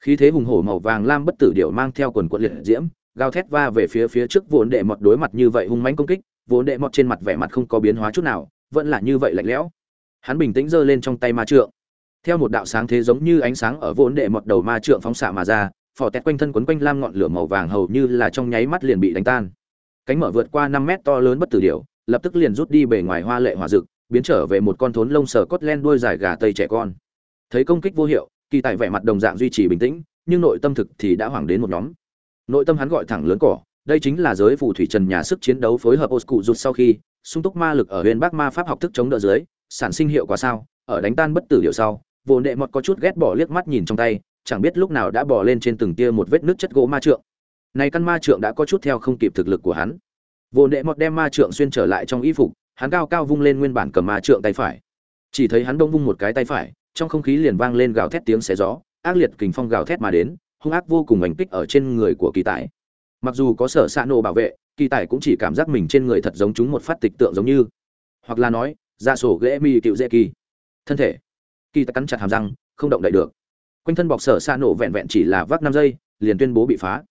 Speaker 1: Khí thế hùng hổ màu vàng lam bất tử điểu mang theo quần quận liệt diễm gào thét va về phía phía trước vốn đệ mọt đối mặt như vậy hung mãnh công kích, vốn đệ mọt trên mặt vẻ mặt không có biến hóa chút nào, vẫn là như vậy lạnh lẽo. Hắn bình tĩnh giơ lên trong tay ma trượng. Theo một đạo sáng thế giống như ánh sáng ở vốn đệ mọt đầu ma trượng phóng xạ mà ra phỏ tẹt quanh thân quấn quanh lam ngọn lửa màu vàng hầu như là trong nháy mắt liền bị đánh tan. Cánh mở vượt qua năm mét to lớn bất tử điểu, lập tức liền rút đi bề ngoài hoa lệ hỏa rực biến trở về một con thốn lông sờ cốt len đuôi dài gà tây trẻ con. Thấy công kích vô hiệu, kỳ tại vẻ mặt đồng dạng duy trì bình tĩnh, nhưng nội tâm thực thì đã hoảng đến một nhóm nội tâm hắn gọi thẳng lớn cỏ, đây chính là giới phù thủy trần nhà sức chiến đấu phối hợp oscu rụt sau khi, sung túc ma lực ở huyền bắc ma pháp học thức chống đỡ dưới, sản sinh hiệu quả sao, ở đánh tan bất tử điệu sau, vô nệ mọt có chút ghét bỏ liếc mắt nhìn trong tay, chẳng biết lúc nào đã bỏ lên trên từng tia một vết nước chất gỗ ma trượng. Này căn ma trượng đã có chút theo không kịp thực lực của hắn. Vô nệ mọt đem ma trượng xuyên trở lại trong y phục, hắn cao cao vung lên nguyên bản cầm ma trượng tay phải. Chỉ thấy hắn đông vung một cái tay phải, trong không khí liền vang lên gào thét tiếng xé gió, ác liệt kình phong gào thét mà đến hung ác vô cùng ảnh kích ở trên người của kỳ tài. Mặc dù có sở xạ nổ bảo vệ, kỳ tài cũng chỉ cảm giác mình trên người thật giống chúng một phát tịch tượng giống như. Hoặc là nói, ra sổ ghế mi cựu dễ kỳ. Thân thể. Kỳ tài cắn chặt hàm răng, không động đậy được. Quanh thân bọc sở xạ nổ vẹn vẹn chỉ là vác năm giây, liền tuyên bố bị phá.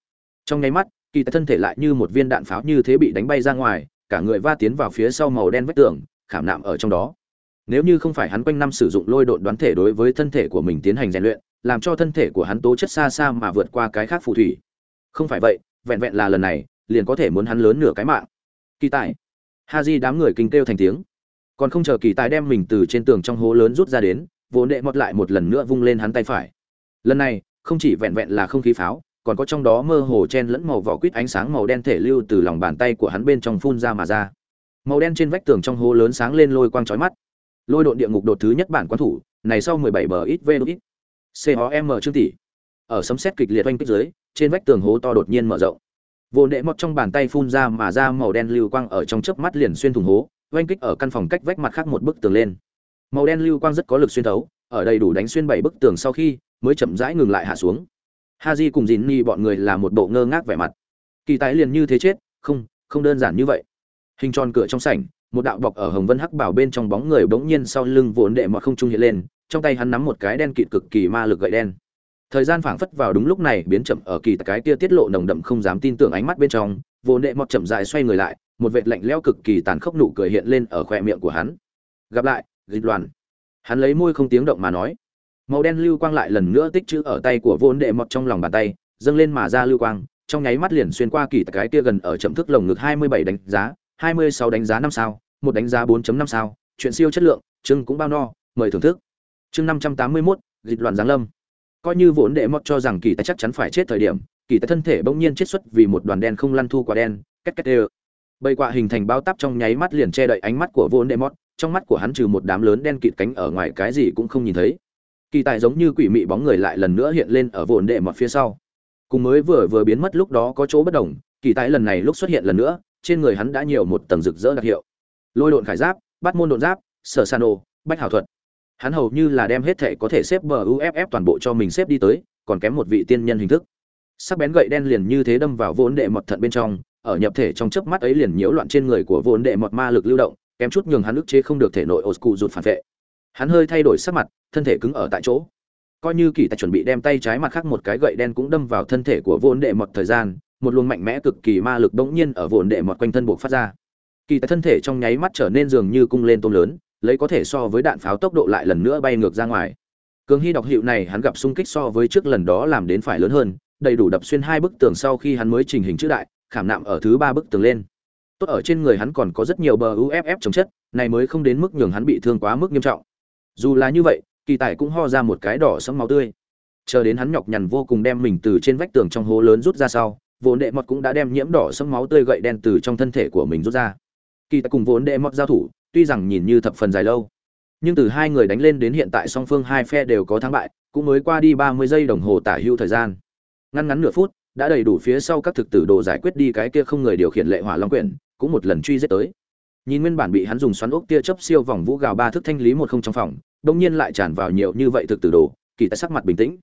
Speaker 1: Trong nháy mắt, kỳ tài thân thể lại như một viên đạn pháo như thế bị đánh bay ra ngoài, cả người va tiến vào phía sau màu đen vách tường, khảm nạm ở trong đó. Nếu như không phải hắn quanh năm sử dụng lôi độn đoán thể đối với thân thể của mình tiến hành rèn luyện làm cho thân thể của hắn tố chất xa xa mà vượt qua cái khác phù thủy. Không phải vậy, vẹn vẹn là lần này, liền có thể muốn hắn lớn nửa cái mạng. Kỳ tài. Ha di đám người kinh kêu thành tiếng. Còn không chờ kỳ tài đem mình từ trên tường trong hố lớn rút ra đến vốn đệ mọt lại một lần nữa vung lên hắn tay phải. Lần này, không chỉ vẹn vẹn là không khí pháo, còn có trong đó mơ hồ chen lẫn màu vỏ quýt ánh sáng màu đen thể lưu từ lòng bàn tay của hắn bên trong phun ra mà ra. Màu đen trên vách tường trong hố lớn sáng lên lôi quang chói mắt. Lôi độn địa ngục đột thứ nhất bản quan thủ, này sau 17 bờ ít v ít com chương tỷ. Ở sấm sét kịch liệt oanh kích dưới, trên vách tường hố to đột nhiên mở rộng. Vô đệ mọt trong bàn tay phun ra mà ra màu đen lưu quang ở trong chớp mắt liền xuyên thủng hố, oanh kích ở căn phòng cách vách mặt khác một bức tường lên. Màu đen lưu quang rất có lực xuyên thấu, ở đây đủ đánh xuyên bảy bức tường sau khi, mới chậm rãi ngừng lại hạ xuống. Haji cùng dìn ni bọn người là một bộ ngơ ngác vẻ mặt. Kỳ tái liền như thế chết, không không đơn giản như vậy. Hình tròn cửa trong sảnh, một đạo bọc ở hồng vân hắc bảo bên trong bóng người bỗng nhiên sau lưng vốn đệ mọt không trung hiện lên trong tay hắn nắm một cái đen kịt cực kỳ ma lực gậy đen. Thời gian phảng phất vào đúng lúc này biến chậm ở kỳ cái kia tiết lộ nồng đậm không dám tin tưởng ánh mắt bên trong, Vô đệ mọt chậm rãi xoay người lại, một vệt lạnh lẽo cực kỳ tàn khốc nụ cười hiện lên ở khoe miệng của hắn. Gặp lại, dịch đoàn hắn lấy môi không tiếng động mà nói. Màu đen lưu quang lại lần nữa tích chữ ở tay của vô đệ mọt trong lòng bàn tay, dâng lên mà ra lưu quang, trong nháy mắt liền xuyên qua kỳ cái kia gần ở chậm thức lồng ngực 27 đánh giá 26 đánh giá năm sao, một đánh giá 4.5 sao, chuyện siêu chất lượng, chương cũng bao no, mời thưởng thức chương 581, dịch loạn giáng lâm. Coi như vốn đệ mọt cho rằng kỳ tài chắc chắn phải chết thời điểm kỳ tài thân thể bỗng nhiên chết xuất vì một đoàn đen không lăn thu quả đen cách cách đều. Bầy quạ hình thành bao táp trong nháy mắt liền che đậy ánh mắt của vốn đệ mọt trong mắt của hắn trừ một đám lớn đen kịt cánh ở ngoài cái gì cũng không nhìn thấy. Kỳ tài giống như quỷ mị bóng người lại lần nữa hiện lên ở vốn đệ mọt phía sau. Cùng mới vừa vừa biến mất lúc đó có chỗ bất đồng kỳ tài lần này lúc xuất hiện lần nữa trên người hắn đã nhiều một tầng rực rỡ đặc hiệu. Lôi độn khải giáp bắt môn độn giáp sở san đồ, bách hảo thuật hắn hầu như là đem hết thể có thể xếp bờ uff toàn bộ cho mình xếp đi tới, còn kém một vị tiên nhân hình thức. Sắc bén gậy đen liền như thế đâm vào vốn đệ mọt thận bên trong, ở nhập thể trong chớp mắt ấy liền nhiễu loạn trên người của vốn đệ mọt ma lực lưu động, kém chút nhường hắn ức chế không được thể nội Oscu rụt phản vệ. Hắn hơi thay đổi sắc mặt, thân thể cứng ở tại chỗ. Coi như kỳ tài chuẩn bị đem tay trái mặt khác một cái gậy đen cũng đâm vào thân thể của vốn đệ mọt thời gian, một luồng mạnh mẽ cực kỳ ma lực bỗng nhiên ở vốn đệ mọt quanh thân buộc phát ra. Kỳ tài thân thể trong nháy mắt trở nên dường như cung lên tôm lớn lấy có thể so với đạn pháo tốc độ lại lần nữa bay ngược ra ngoài. Cường hy đọc hiệu này hắn gặp xung kích so với trước lần đó làm đến phải lớn hơn, đầy đủ đập xuyên hai bức tường sau khi hắn mới trình hình chữ đại, khảm nạm ở thứ ba bức tường lên. Tốt ở trên người hắn còn có rất nhiều bờ uff chống chất, này mới không đến mức nhường hắn bị thương quá mức nghiêm trọng. Dù là như vậy, kỳ tài cũng ho ra một cái đỏ sẫm máu tươi. Chờ đến hắn nhọc nhằn vô cùng đem mình từ trên vách tường trong hố lớn rút ra sau, vốn đệ mọt cũng đã đem nhiễm đỏ sẫm máu tươi gậy đen từ trong thân thể của mình rút ra. Kỳ tài cùng vốn đệ mọt giao thủ tuy rằng nhìn như thập phần dài lâu, nhưng từ hai người đánh lên đến hiện tại song phương hai phe đều có thắng bại, cũng mới qua đi ba mươi giây đồng hồ tả hưu thời gian. Ngăn ngắn nửa phút, đã đầy đủ phía sau các thực tử đồ giải quyết đi cái kia không người điều khiển lệ hỏa long quyển, cũng một lần truy giết tới. Nhìn nguyên bản bị hắn dùng xoắn ốc tia chớp siêu vòng vũ gào ba thức thanh lý một không trong phòng đông nhiên lại tràn vào nhiều như vậy thực tử đồ, kỳ tại sắc mặt bình tĩnh.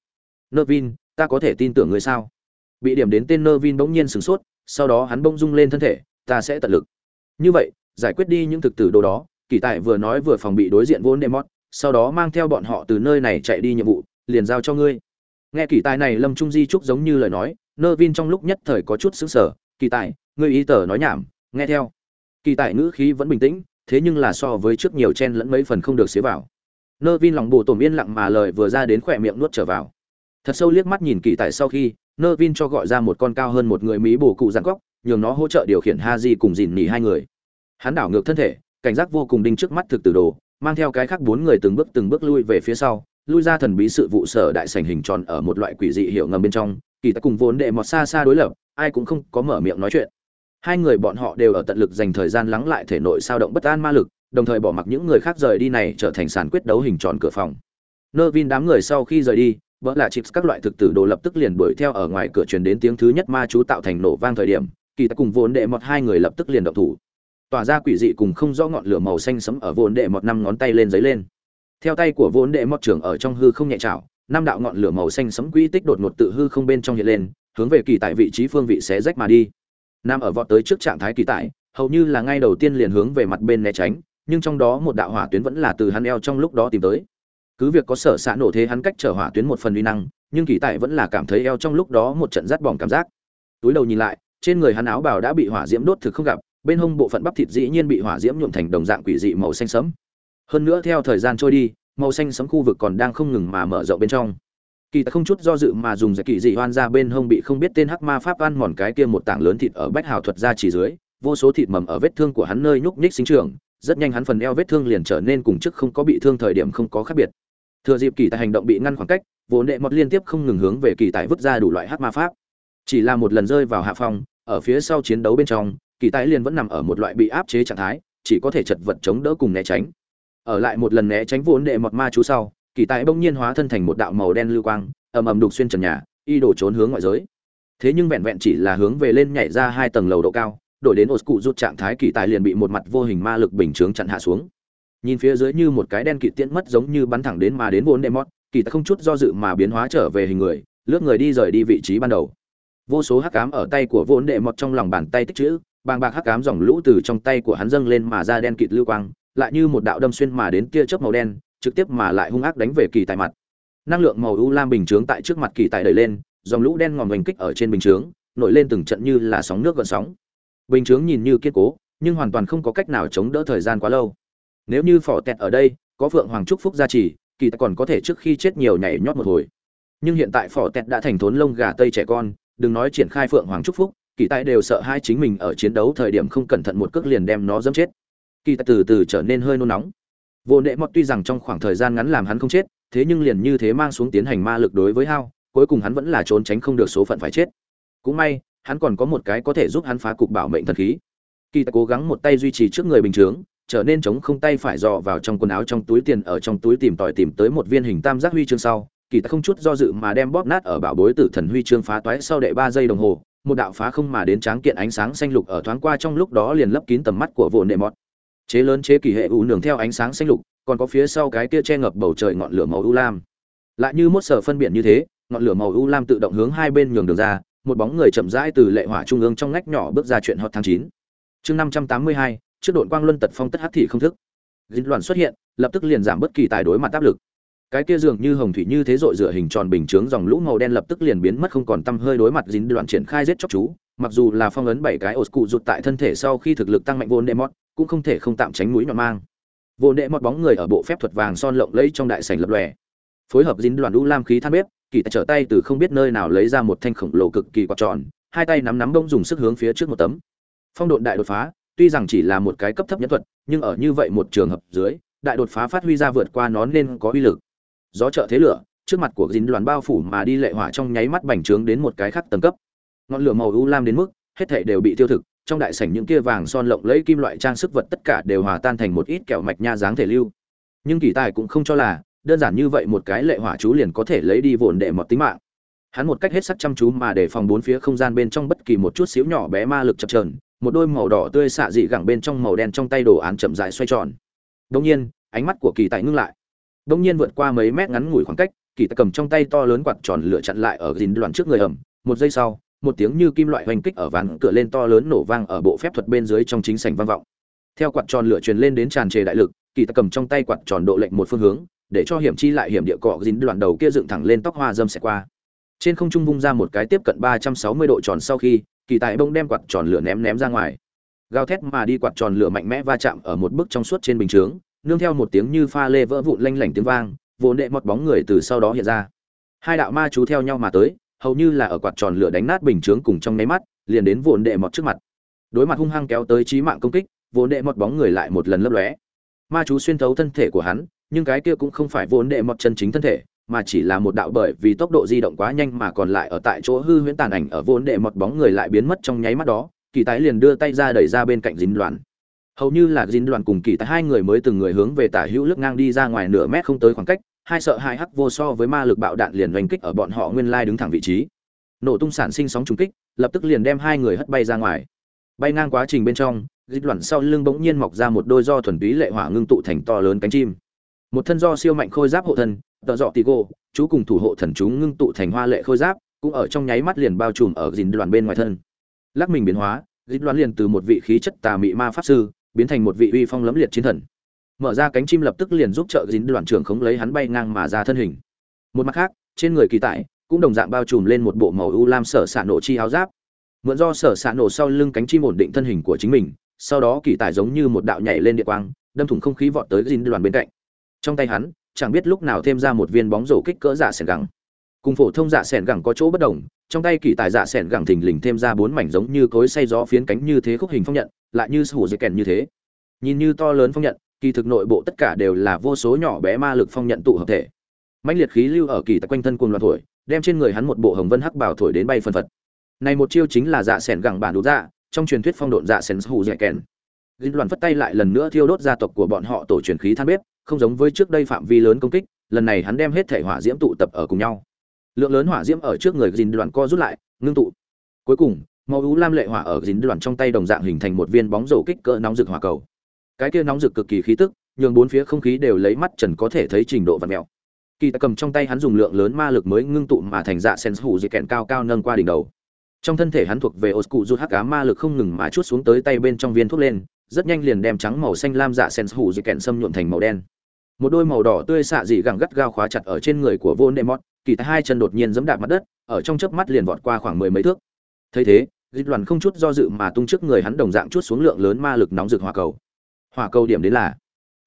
Speaker 1: Nơ vin ta có thể tin tưởng ngươi sao? Bị điểm đến tên nơ vin bỗng nhiên sửng sốt, sau đó hắn bỗng rung lên thân thể, ta sẽ tận lực. Như vậy giải quyết đi những thực tử đồ đó, kỳ tại vừa nói vừa phòng bị đối diện vốn demot sau đó mang theo bọn họ từ nơi này chạy đi nhiệm vụ, liền giao cho ngươi. Nghe kỳ tài này lâm trung di trúc giống như lời nói nơ vin trong lúc nhất thời có chút xứng sở kỳ tài, ngươi ý tờ nói nhảm, nghe theo. Kỳ tài ngữ khí vẫn bình tĩnh, thế nhưng là so với trước nhiều chen lẫn mấy phần không được xế vào. Nơ vin lòng bồ tổm yên lặng mà lời vừa ra đến khỏe miệng nuốt trở vào. Thật sâu liếc mắt nhìn kỳ tài sau khi nơ vin cho gọi ra một con cao hơn một người mỹ bồ cụ dạng góc, nhường nó hỗ trợ điều khiển ha di cùng dìn nỉ hai người hắn đảo ngược thân thể, cảnh giác vô cùng đinh trước mắt thực tử đồ, mang theo cái khác bốn người từng bước từng bước lui về phía sau, lui ra thần bí sự vụ sở đại sảnh hình tròn ở một loại quỷ dị hiệu ngầm bên trong, kỳ ta cùng vốn đệ mọt xa xa đối lập, ai cũng không có mở miệng nói chuyện. Hai người bọn họ đều ở tận lực dành thời gian lắng lại thể nội sao động bất an ma lực, đồng thời bỏ mặc những người khác rời đi này trở thành sàn quyết đấu hình tròn cửa phòng. Nơ vin đám người sau khi rời đi, vợ là chips các loại thực tử đồ lập tức liền đuổi theo ở ngoài cửa truyền đến tiếng thứ nhất ma chú tạo thành nổ vang thời điểm, kỳ ta cùng vốn đệ mọt hai người lập tức liền động thủ tỏa ra quỷ dị cùng không rõ ngọn lửa màu xanh sẫm ở vốn đệ một năm ngón tay lên giấy lên. Theo tay của vốn đệ mọt trưởng ở trong hư không nhẹ chảo, năm đạo ngọn lửa màu xanh sẫm quỹ tích đột ngột tự hư không bên trong hiện lên, hướng về kỳ tại vị trí phương vị xé rách mà đi. Nam ở vọt tới trước trạng thái kỳ tại, hầu như là ngay đầu tiên liền hướng về mặt bên né tránh, nhưng trong đó một đạo hỏa tuyến vẫn là từ hắn eo trong lúc đó tìm tới. Cứ việc có sở xạ nổ thế hắn cách trở hỏa tuyến một phần uy năng, nhưng kỳ tại vẫn là cảm thấy eo trong lúc đó một trận rát bỏng cảm giác. Túi đầu nhìn lại, trên người hắn áo bào đã bị hỏa diễm đốt thực không gặp bên hông bộ phận bắp thịt dĩ nhiên bị hỏa diễm nhuộm thành đồng dạng quỷ dị màu xanh sẫm. Hơn nữa theo thời gian trôi đi, màu xanh sẫm khu vực còn đang không ngừng mà mở rộng bên trong. Kỳ ta không chút do dự mà dùng giải kỳ dị hoan ra bên hông bị không biết tên hắc ma pháp ăn mòn cái kia một tảng lớn thịt ở bách hào thuật ra chỉ dưới, vô số thịt mầm ở vết thương của hắn nơi nhúc nhích sinh trưởng, rất nhanh hắn phần eo vết thương liền trở nên cùng trước không có bị thương thời điểm không có khác biệt. Thừa dịp kỳ tài hành động bị ngăn khoảng cách, vốn đệ mọt liên tiếp không ngừng hướng về kỳ tài vứt ra đủ loại hắc ma pháp. chỉ là một lần rơi vào hạ phong ở phía sau chiến đấu bên trong kỳ tài liền vẫn nằm ở một loại bị áp chế trạng thái, chỉ có thể chật vật chống đỡ cùng né tránh. Ở lại một lần né tránh vốn đệ mọt ma chú sau, kỳ tài bỗng nhiên hóa thân thành một đạo màu đen lưu quang, ầm ầm đục xuyên trần nhà, y đổ trốn hướng ngoại giới. Thế nhưng vẹn vẹn chỉ là hướng về lên nhảy ra hai tầng lầu độ cao, đổi đến ổ cụ rút trạng thái kỳ tài liền bị một mặt vô hình ma lực bình chướng chặn hạ xuống. Nhìn phía dưới như một cái đen kịt tiễn mất giống như bắn thẳng đến mà đến vốn đệ mọt, kỳ tài không chút do dự mà biến hóa trở về hình người, lướt người đi rời đi vị trí ban đầu. Vô số hắc ám ở tay của vốn đệ mọt trong lòng bàn tay tích chữ bàng bạc hắc ám dòng lũ từ trong tay của hắn dâng lên mà ra đen kịt lưu quang, lại như một đạo đâm xuyên mà đến tia chớp màu đen, trực tiếp mà lại hung ác đánh về kỳ tài mặt. Năng lượng màu u lam bình chướng tại trước mặt kỳ tài đẩy lên, dòng lũ đen ngòm hoành kích ở trên bình chướng, nổi lên từng trận như là sóng nước gợn sóng. Bình chướng nhìn như kiên cố, nhưng hoàn toàn không có cách nào chống đỡ thời gian quá lâu. Nếu như phỏ tẹt ở đây, có phượng hoàng trúc phúc gia trì, kỳ tài còn có thể trước khi chết nhiều nhảy nhót một hồi. Nhưng hiện tại phỏ tẹt đã thành thốn lông gà tây trẻ con, đừng nói triển khai phượng hoàng trúc phúc kỳ tài đều sợ hai chính mình ở chiến đấu thời điểm không cẩn thận một cước liền đem nó dẫm chết. Kỳ tài từ từ trở nên hơi nôn nóng. Vô nệ mọt tuy rằng trong khoảng thời gian ngắn làm hắn không chết, thế nhưng liền như thế mang xuống tiến hành ma lực đối với hao, cuối cùng hắn vẫn là trốn tránh không được số phận phải chết. Cũng may, hắn còn có một cái có thể giúp hắn phá cục bảo mệnh thần khí. Kỳ tài cố gắng một tay duy trì trước người bình chướng trở nên chống không tay phải dò vào trong quần áo trong túi tiền, ở trong túi tìm tòi tìm tới một viên hình tam giác huy chương sau, kỳ tài không chút do dự mà đem bóp nát ở bảo bối tử thần huy chương phá toái sau đệ ba giây đồng hồ một đạo phá không mà đến tráng kiện ánh sáng xanh lục ở thoáng qua trong lúc đó liền lấp kín tầm mắt của vồn đệ mọt. Chế lớn chế kỳ hệ u nường theo ánh sáng xanh lục, còn có phía sau cái kia che ngập bầu trời ngọn lửa màu u lam. Lại như một sở phân biệt như thế, ngọn lửa màu u lam tự động hướng hai bên nhường đường ra, một bóng người chậm rãi từ lệ hỏa trung ương trong ngách nhỏ bước ra chuyện hot tháng chín. Chương năm trăm tám mươi hai, trước đội quang luân tật phong tất hát thị không thức. Dính loạn xuất hiện, lập tức liền giảm bất kỳ tài đối mặt áp lực cái kia dường như hồng thủy như thế rội rửa hình tròn bình chướng dòng lũ màu đen lập tức liền biến mất không còn tăm hơi đối mặt dính đoạn triển khai giết chóc chú. Mặc dù là phong ấn bảy cái ổ cụ rụt tại thân thể sau khi thực lực tăng mạnh vốn đệ mót cũng không thể không tạm tránh mũi nhọn mang. Vô đệ mót bóng người ở bộ phép thuật vàng son lộng lẫy trong đại sảnh lập lòe. Phối hợp dính đoàn lũ lam khí than bếp, kỳ trở tay từ không biết nơi nào lấy ra một thanh khổng lồ cực kỳ quạt tròn, hai tay nắm nắm bông dùng sức hướng phía trước một tấm. Phong độn đại đột phá, tuy rằng chỉ là một cái cấp thấp nhất thuật, nhưng ở như vậy một trường hợp dưới, đại đột phá phát huy ra vượt qua nó nên có uy lực gió trợ thế lửa, trước mặt của dính đoàn bao phủ mà đi lệ hỏa trong nháy mắt bành trướng đến một cái khác tầng cấp. Ngọn lửa màu u lam đến mức hết thảy đều bị tiêu thực, trong đại sảnh những kia vàng son lộng lẫy kim loại trang sức vật tất cả đều hòa tan thành một ít kẹo mạch nha dáng thể lưu. Nhưng kỳ tài cũng không cho là, đơn giản như vậy một cái lệ hỏa chú liền có thể lấy đi vồn đệ một tính mạng. Hắn một cách hết sắc chăm chú mà để phòng bốn phía không gian bên trong bất kỳ một chút xíu nhỏ bé ma lực chập trờn một đôi màu đỏ tươi xạ dị gẳng bên trong màu đen trong tay đồ án chậm rãi xoay tròn. Đông nhiên, ánh mắt của kỳ tài ngưng lại đông nhiên vượt qua mấy mét ngắn ngủi khoảng cách, kỳ tài cầm trong tay to lớn quạt tròn lửa chặn lại ở gìn đoạn trước người ẩm. Một giây sau, một tiếng như kim loại hoành kích ở ván cửa lên to lớn nổ vang ở bộ phép thuật bên dưới trong chính sảnh vang vọng. Theo quạt tròn lửa truyền lên đến tràn trề đại lực, kỳ ta cầm trong tay quạt tròn độ lệnh một phương hướng, để cho hiểm chi lại hiểm địa cọ dính đoạn đầu kia dựng thẳng lên tóc hoa dâm sẽ qua. Trên không trung vung ra một cái tiếp cận ba trăm sáu mươi độ tròn sau khi, kỳ tại bông đem quạt tròn lửa ném ném ra ngoài. Gào thét mà đi quạt tròn lửa mạnh mẽ va chạm ở một bức trong suốt trên bình chướng nương theo một tiếng như pha lê vỡ vụn lanh lảnh tiếng vang vốn đệ một bóng người từ sau đó hiện ra hai đạo ma chú theo nhau mà tới hầu như là ở quạt tròn lửa đánh nát bình chướng cùng trong nháy mắt, liền đến vốn đệ mọt trước mặt. Đối mặt hung hăng kéo tới chí mạng công kích, vốn đệ mọt bóng người lại một lần lấp lóe. Ma chú xuyên thấu thân thể của hắn, nhưng cái kia cũng không phải vốn đệ mọt chân chính thân thể, mà chỉ là một đạo bởi vì tốc độ di động quá nhanh mà còn lại ở tại chỗ hư huyễn tàn ảnh ở vốn đệ mọt bóng người lại biến mất trong nháy mắt đó, kỳ tái liền đưa tay ra đẩy ra bên cạnh dính loạn. Hầu như là dính đoàn cùng kỳ tại hai người mới từng người hướng về tả hữu lướt ngang đi ra ngoài nửa mét không tới khoảng cách, hai sợ hai hắc vô so với ma lực bạo đạn liền oanh kích ở bọn họ nguyên lai đứng thẳng vị trí. Nổ tung sản sinh sóng trùng kích lập tức liền đem hai người hất bay ra ngoài. Bay ngang quá trình bên trong dịch đoàn sau lưng bỗng nhiên mọc ra một đôi do thuần túy lệ hỏa ngưng tụ thành to lớn cánh chim. Một thân do siêu mạnh khôi giáp hộ thân tợ dọ tì cô chú cùng thủ hộ thần chú ngưng tụ thành hoa lệ khôi giáp cũng ở trong nháy mắt liền bao trùm ở dìn đoàn bên ngoài thân. Lắc mình biến hóa dịch đoàn liền từ một vị khí chất tà mị ma pháp sư biến thành một vị uy phong lẫm liệt chiến thần. Mở ra cánh chim lập tức liền giúp trợ dính đoàn trưởng khống lấy hắn bay ngang mà ra thân hình. Một mặt khác, trên người kỳ tại cũng đồng dạng bao trùm lên một bộ màu u lam sở xạ nổ chi áo giáp. Mượn do sở xạ nổ sau lưng cánh chim ổn định thân hình của chính mình, sau đó kỳ tại giống như một đạo nhảy lên địa quang, đâm thủng không khí vọt tới dính đoàn bên cạnh. Trong tay hắn, chẳng biết lúc nào thêm ra một viên bóng rổ kích cỡ dạ sẻn gẳng. Cùng phổ thông dạ sẻn gẳng có chỗ bất đồng, trong tay kỳ tài dạ sẻn gẳng thình lình thêm ra bốn mảnh giống như cối say gió phiến cánh như thế khúc hình phong nhận lại như hủ dây kèn như thế nhìn như to lớn phong nhận kỳ thực nội bộ tất cả đều là vô số nhỏ bé ma lực phong nhận tụ hợp thể mãnh liệt khí lưu ở kỳ tại quanh thân cuồng loạn thổi đem trên người hắn một bộ hồng vân hắc bảo thổi đến bay phân phật này một chiêu chính là dạ sẻn gẳng bản đủ dạ trong truyền thuyết phong độn dạ sẻn hù dẻ kèn Linh đoàn phất tay lại lần nữa thiêu đốt gia tộc của bọn họ tổ truyền khí than bếp, không giống với trước đây phạm vi lớn công kích, lần này hắn đem hết thể hỏa diễm tụ tập ở cùng nhau. Lượng lớn hỏa diễm ở trước người Linh đoàn co rút lại, ngưng tụ. Cuối cùng, màu u lam lệ hỏa ở dính đoàn trong tay đồng dạng hình thành một viên bóng rổ kích cỡ nóng rực hỏa cầu. Cái kia nóng rực cực kỳ khí tức, nhường bốn phía không khí đều lấy mắt trần có thể thấy trình độ vặn mèo. Kỳ ta cầm trong tay hắn dùng lượng lớn ma lực mới ngưng tụ mà thành dạ sen hủ dị kẹn cao cao nâng qua đỉnh đầu. Trong thân thể hắn thuộc về Oscu rút hắc ám ma lực không ngừng mà chuốt xuống tới tay bên trong viên thuốc lên, rất nhanh liền đem trắng màu xanh lam dạ sen hủ dị kẹn xâm nhuộn thành màu đen một đôi màu đỏ tươi xạ dị gẳng gắt gao khóa chặt ở trên người của vô nệ mót kỳ tại hai chân đột nhiên giẫm đạp mặt đất ở trong chớp mắt liền vọt qua khoảng mười mấy thước thấy thế dịch đoàn không chút do dự mà tung trước người hắn đồng dạng chút xuống lượng lớn ma lực nóng rực hỏa cầu. Hỏa cầu điểm đến là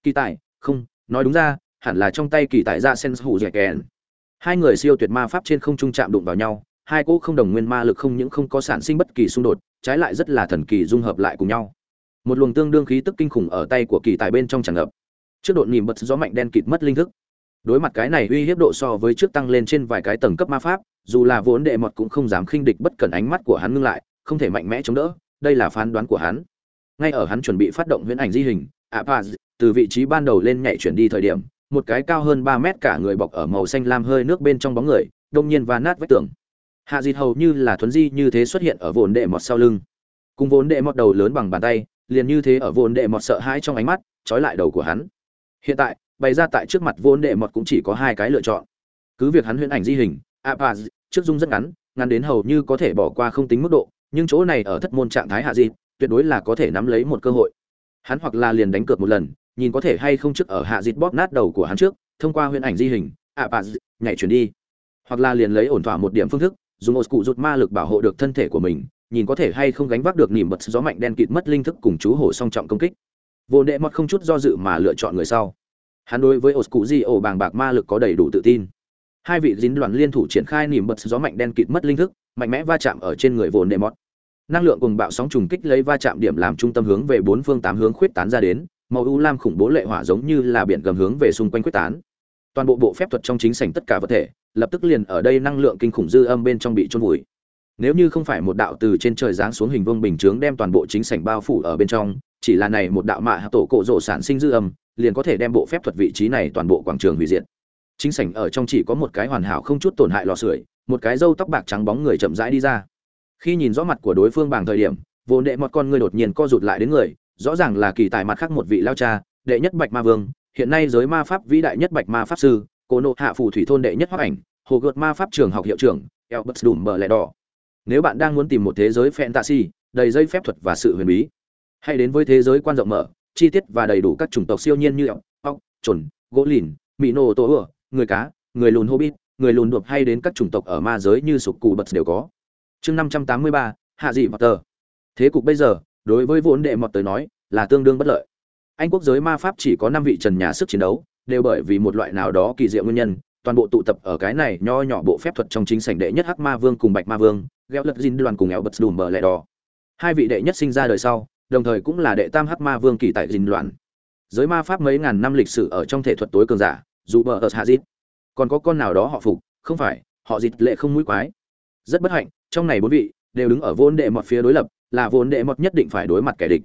Speaker 1: kỳ tài, không nói đúng ra hẳn là trong tay kỳ tài ra sen hủ dị kèn. hai người siêu tuyệt ma pháp trên không trung chạm đụng vào nhau hai cỗ không đồng nguyên ma lực không những không có sản sinh bất kỳ xung đột trái lại rất là thần kỳ dung hợp lại cùng nhau. Một luồng tương đương khí tức kinh khủng ở tay của kỳ tài bên trong tràn ngập. Trước đột nỉm bật gió mạnh đen kịt mất linh thức. Đối mặt cái này uy hiếp độ so với trước tăng lên trên vài cái tầng cấp ma pháp dù là vốn đệ mọt cũng không dám khinh địch bất cẩn ánh mắt của hắn ngưng lại không thể mạnh mẽ chống đỡ, đây là phán đoán của hắn. Ngay ở hắn chuẩn bị phát động huyễn ảnh di hình, apaz, từ vị trí ban đầu lên nhảy chuyển đi thời điểm, một cái cao hơn ba mét cả người bọc ở màu xanh lam hơi nước bên trong bóng người, đông nhiên và nát vách tường. Hạ dịt hầu như là thuấn di như thế xuất hiện ở vốn đệ mọt sau lưng. Cùng vốn đệ mọt đầu lớn bằng bàn tay, liền như thế ở vốn đệ mọt sợ hãi trong ánh mắt, trói lại đầu của hắn. Hiện tại, bày ra tại trước mặt vốn đệ mọt cũng chỉ có hai cái lựa chọn. Cứ việc hắn huyễn ảnh di hình, apaz, trước dung rất ngắn ngắn đến hầu như có thể bỏ qua không tính mức độ nhưng chỗ này ở thất môn trạng thái hạ di, tuyệt đối là có thể nắm lấy một cơ hội. Hắn hoặc là liền đánh cược một lần, nhìn có thể hay không trước ở hạ dịt bóp nát đầu của hắn trước, thông qua huyễn ảnh di hình, ạ bà nhảy chuyển đi. Hoặc là liền lấy ổn thỏa một điểm phương thức, dùng một cụ rút ma lực bảo hộ được thân thể của mình, nhìn có thể hay không gánh vác được nỉm bật gió mạnh đen kịt mất linh thức cùng chú hổ song trọng công kích. Vô đệ mọt không chút do dự mà lựa chọn người sau. Hắn đối với ột cụ di ổ bàng bạc ma lực có đầy đủ tự tin. Hai vị dính đoàn liên thủ triển khai nỉm bật gió mạnh đen kịt mất linh thức mạnh mẽ va chạm ở trên người vồn đệ mọt năng lượng cùng bạo sóng trùng kích lấy va chạm điểm làm trung tâm hướng về bốn phương tám hướng khuyết tán ra đến, màu u lam khủng bố lệ hỏa giống như là biển gầm hướng về xung quanh khuyết tán. Toàn bộ bộ phép thuật trong chính sảnh tất cả vật thể, lập tức liền ở đây năng lượng kinh khủng dư âm bên trong bị trôn vùi. Nếu như không phải một đạo từ trên trời giáng xuống hình vương bình chướng đem toàn bộ chính sảnh bao phủ ở bên trong, chỉ là này một đạo mạ tổ cổ rộ sản sinh dư âm, liền có thể đem bộ phép thuật vị trí này toàn bộ quảng trường hủy diệt. Chính sảnh ở trong chỉ có một cái hoàn hảo không chút tổn hại lò sưởi một cái râu tóc bạc trắng bóng người chậm rãi đi ra. Khi nhìn rõ mặt của đối phương bằng thời điểm, vô đệ một con người đột nhiên co rụt lại đến người, rõ ràng là kỳ tài mặt khác một vị lao cha, đệ nhất bạch ma vương, hiện nay giới ma pháp vĩ đại nhất bạch ma pháp sư, cô nộ hạ phù thủy thôn đệ nhất hoắc ảnh, hồ gợt ma pháp trường học hiệu trưởng, elbert đùm bờ lẹ đỏ. Nếu bạn đang muốn tìm một thế giới fantasy, đầy dây phép thuật và sự huyền bí, hãy đến với thế giới quan rộng mở, chi tiết và đầy đủ các chủng tộc siêu nhiên như ốc ốc chuẩn gỗ lìn mỹ nô tổ ửa người cá, người lùn hobbit người lùn đột hay đến các chủng tộc ở ma giới như sục cụ bật đều có. Chương năm trăm tám mươi ba, hạ dị mọt tờ. Thế cục bây giờ, đối với vốn đệ mọt tới nói, là tương đương bất lợi. Anh quốc giới ma pháp chỉ có năm vị trần nhà sức chiến đấu, đều bởi vì một loại nào đó kỳ diệu nguyên nhân, toàn bộ tụ tập ở cái này nho nhỏ bộ phép thuật trong chính sảnh đệ nhất hắc ma vương cùng bạch ma vương gheo lật dinh đoàn cùng éo bật đùm bờ lẹ đỏ. Hai vị đệ nhất sinh ra đời sau, đồng thời cũng là đệ tam hắc ma vương kỳ tại dinh đoàn. Giới ma pháp mấy ngàn năm lịch sử ở trong thể thuật tối cường giả, dù bờ ở hạ dít còn có con nào đó họ phục, không phải, họ dịt lệ không mũi quái. Rất bất hạnh, trong này bốn vị đều đứng ở vốn đệ mọt phía đối lập, là vốn đệ mọt nhất định phải đối mặt kẻ địch.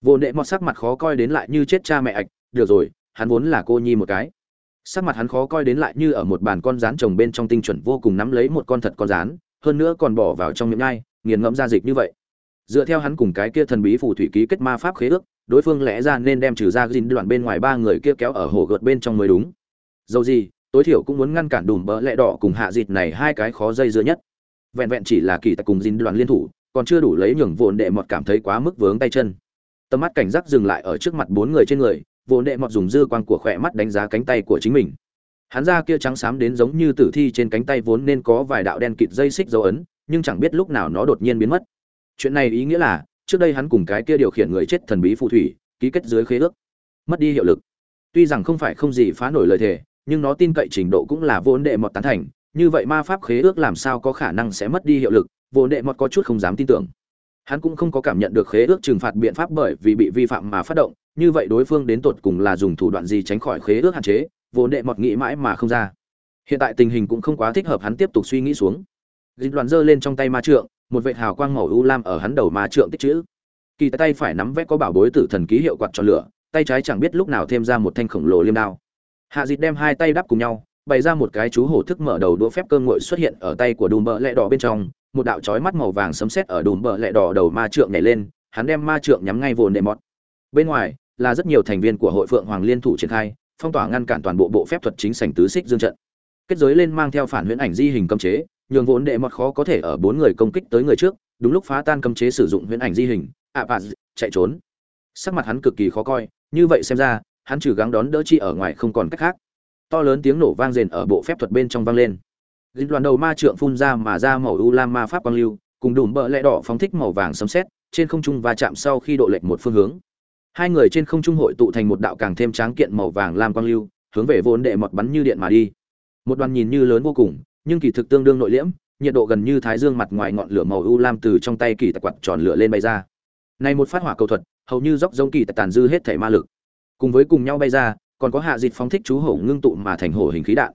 Speaker 1: Vốn đệ mọt sắc mặt khó coi đến lại như chết cha mẹ ạch, được rồi, hắn vốn là cô nhi một cái. Sắc mặt hắn khó coi đến lại như ở một bàn con rán trồng bên trong tinh chuẩn vô cùng nắm lấy một con thật con rán, hơn nữa còn bỏ vào trong miệng nhai, nghiền ngẫm ra dịch như vậy. Dựa theo hắn cùng cái kia thần bí phù thủy ký kết ma pháp khế ước, đối phương lẽ ra nên đem trừ ra gìn đoạn bên ngoài ba người kia kéo ở hồ gợt bên trong mới đúng. Dầu gì tối thiểu cũng muốn ngăn cản đùm bỡ lẹ đỏ cùng hạ dịt này hai cái khó dây dưa nhất. Vẹn vẹn chỉ là kỳ tặc cùng dìn đoàn liên thủ, còn chưa đủ lấy nhường vồn đệ mọt cảm thấy quá mức vướng tay chân. Tầm mắt cảnh giác dừng lại ở trước mặt bốn người trên người vồn đệ mọt dùng dư quang của khỏe mắt đánh giá cánh tay của chính mình. Hắn da kia trắng xám đến giống như tử thi trên cánh tay vốn nên có vài đạo đen kịt dây xích dấu ấn, nhưng chẳng biết lúc nào nó đột nhiên biến mất. Chuyện này ý nghĩa là, trước đây hắn cùng cái kia điều khiển người chết thần bí phù thủy, ký kết dưới khế ước. Mất đi hiệu lực. Tuy rằng không phải không gì phá nổi lời thề nhưng nó tin cậy trình độ cũng là vốn đệ mọt tán thành, như vậy ma pháp khế ước làm sao có khả năng sẽ mất đi hiệu lực vốn đệ mọt có chút không dám tin tưởng. Hắn cũng không có cảm nhận được khế ước trừng phạt biện pháp bởi vì bị vi phạm mà phát động, như vậy đối phương đến tột cùng là dùng thủ đoạn gì tránh khỏi khế ước hạn chế vốn đệ mọt nghĩ mãi mà không ra. Hiện tại tình hình cũng không quá thích hợp hắn tiếp tục suy nghĩ xuống. Dịch đoàn giơ lên trong tay ma trượng, một vệt hào quang màu u lam ở hắn đầu ma trượng tích chữ. Kỳ tay phải nắm vẽ có bảo bối tử thần ký hiệu quạt tròn lửa, tay trái chẳng biết lúc nào thêm ra một thanh khổng lồ liêm đao hạ dịt đem hai tay đắp cùng nhau bày ra một cái chú hổ thức mở đầu đũa phép cơ nguội xuất hiện ở tay của đùm bợ lẹ đỏ bên trong một đạo chói mắt màu vàng sấm sét ở đùm bợ lẹ đỏ đầu ma trượng nhảy lên hắn đem ma trượng nhắm ngay vồn đệ mọt. Bên ngoài là rất nhiều thành viên của hội phượng hoàng liên thủ triển khai phong tỏa ngăn cản toàn bộ bộ phép thuật chính sảnh tứ xích dương trận. Kết giới lên mang theo phản huyễn ảnh di hình cấm chế nhường vốn đệ mọt khó có thể ở bốn người công kích tới người trước đúng lúc phá tan cấm chế sử dụng huyễn ảnh di hình ạ à, chạy trốn. Sắc mặt hắn cực kỳ khó coi như vậy xem ra hắn trừ gắng đón đỡ chi ở ngoài không còn cách khác. To lớn tiếng nổ vang rền ở bộ phép thuật bên trong vang lên. Dính đoàn đầu ma trượng phun ra mà ra màu u lam ma pháp quang lưu, cùng đùm bợ lẽ đỏ phóng thích màu vàng sấm sét, trên không trung va chạm sau khi độ lệch một phương hướng. Hai người trên không trung hội tụ thành một đạo càng thêm tráng kiện màu vàng lam quang lưu, hướng về vốn đệ mọt bắn như điện mà đi. Một đoàn nhìn như lớn vô cùng, nhưng kỳ thực tương đương nội liễm, nhiệt độ gần như thái dương mặt ngoài ngọn lửa màu u lam từ trong tay kỳ tạc quạt tròn lửa lên bay ra. Này một phát hỏa cầu thuật, hầu như dốc giống kỳ tạc tàn dư hết thể ma lực cùng với cùng nhau bay ra, còn có hạ dịch phóng thích chú hổ ngưng tụ mà thành hổ hình khí đạn.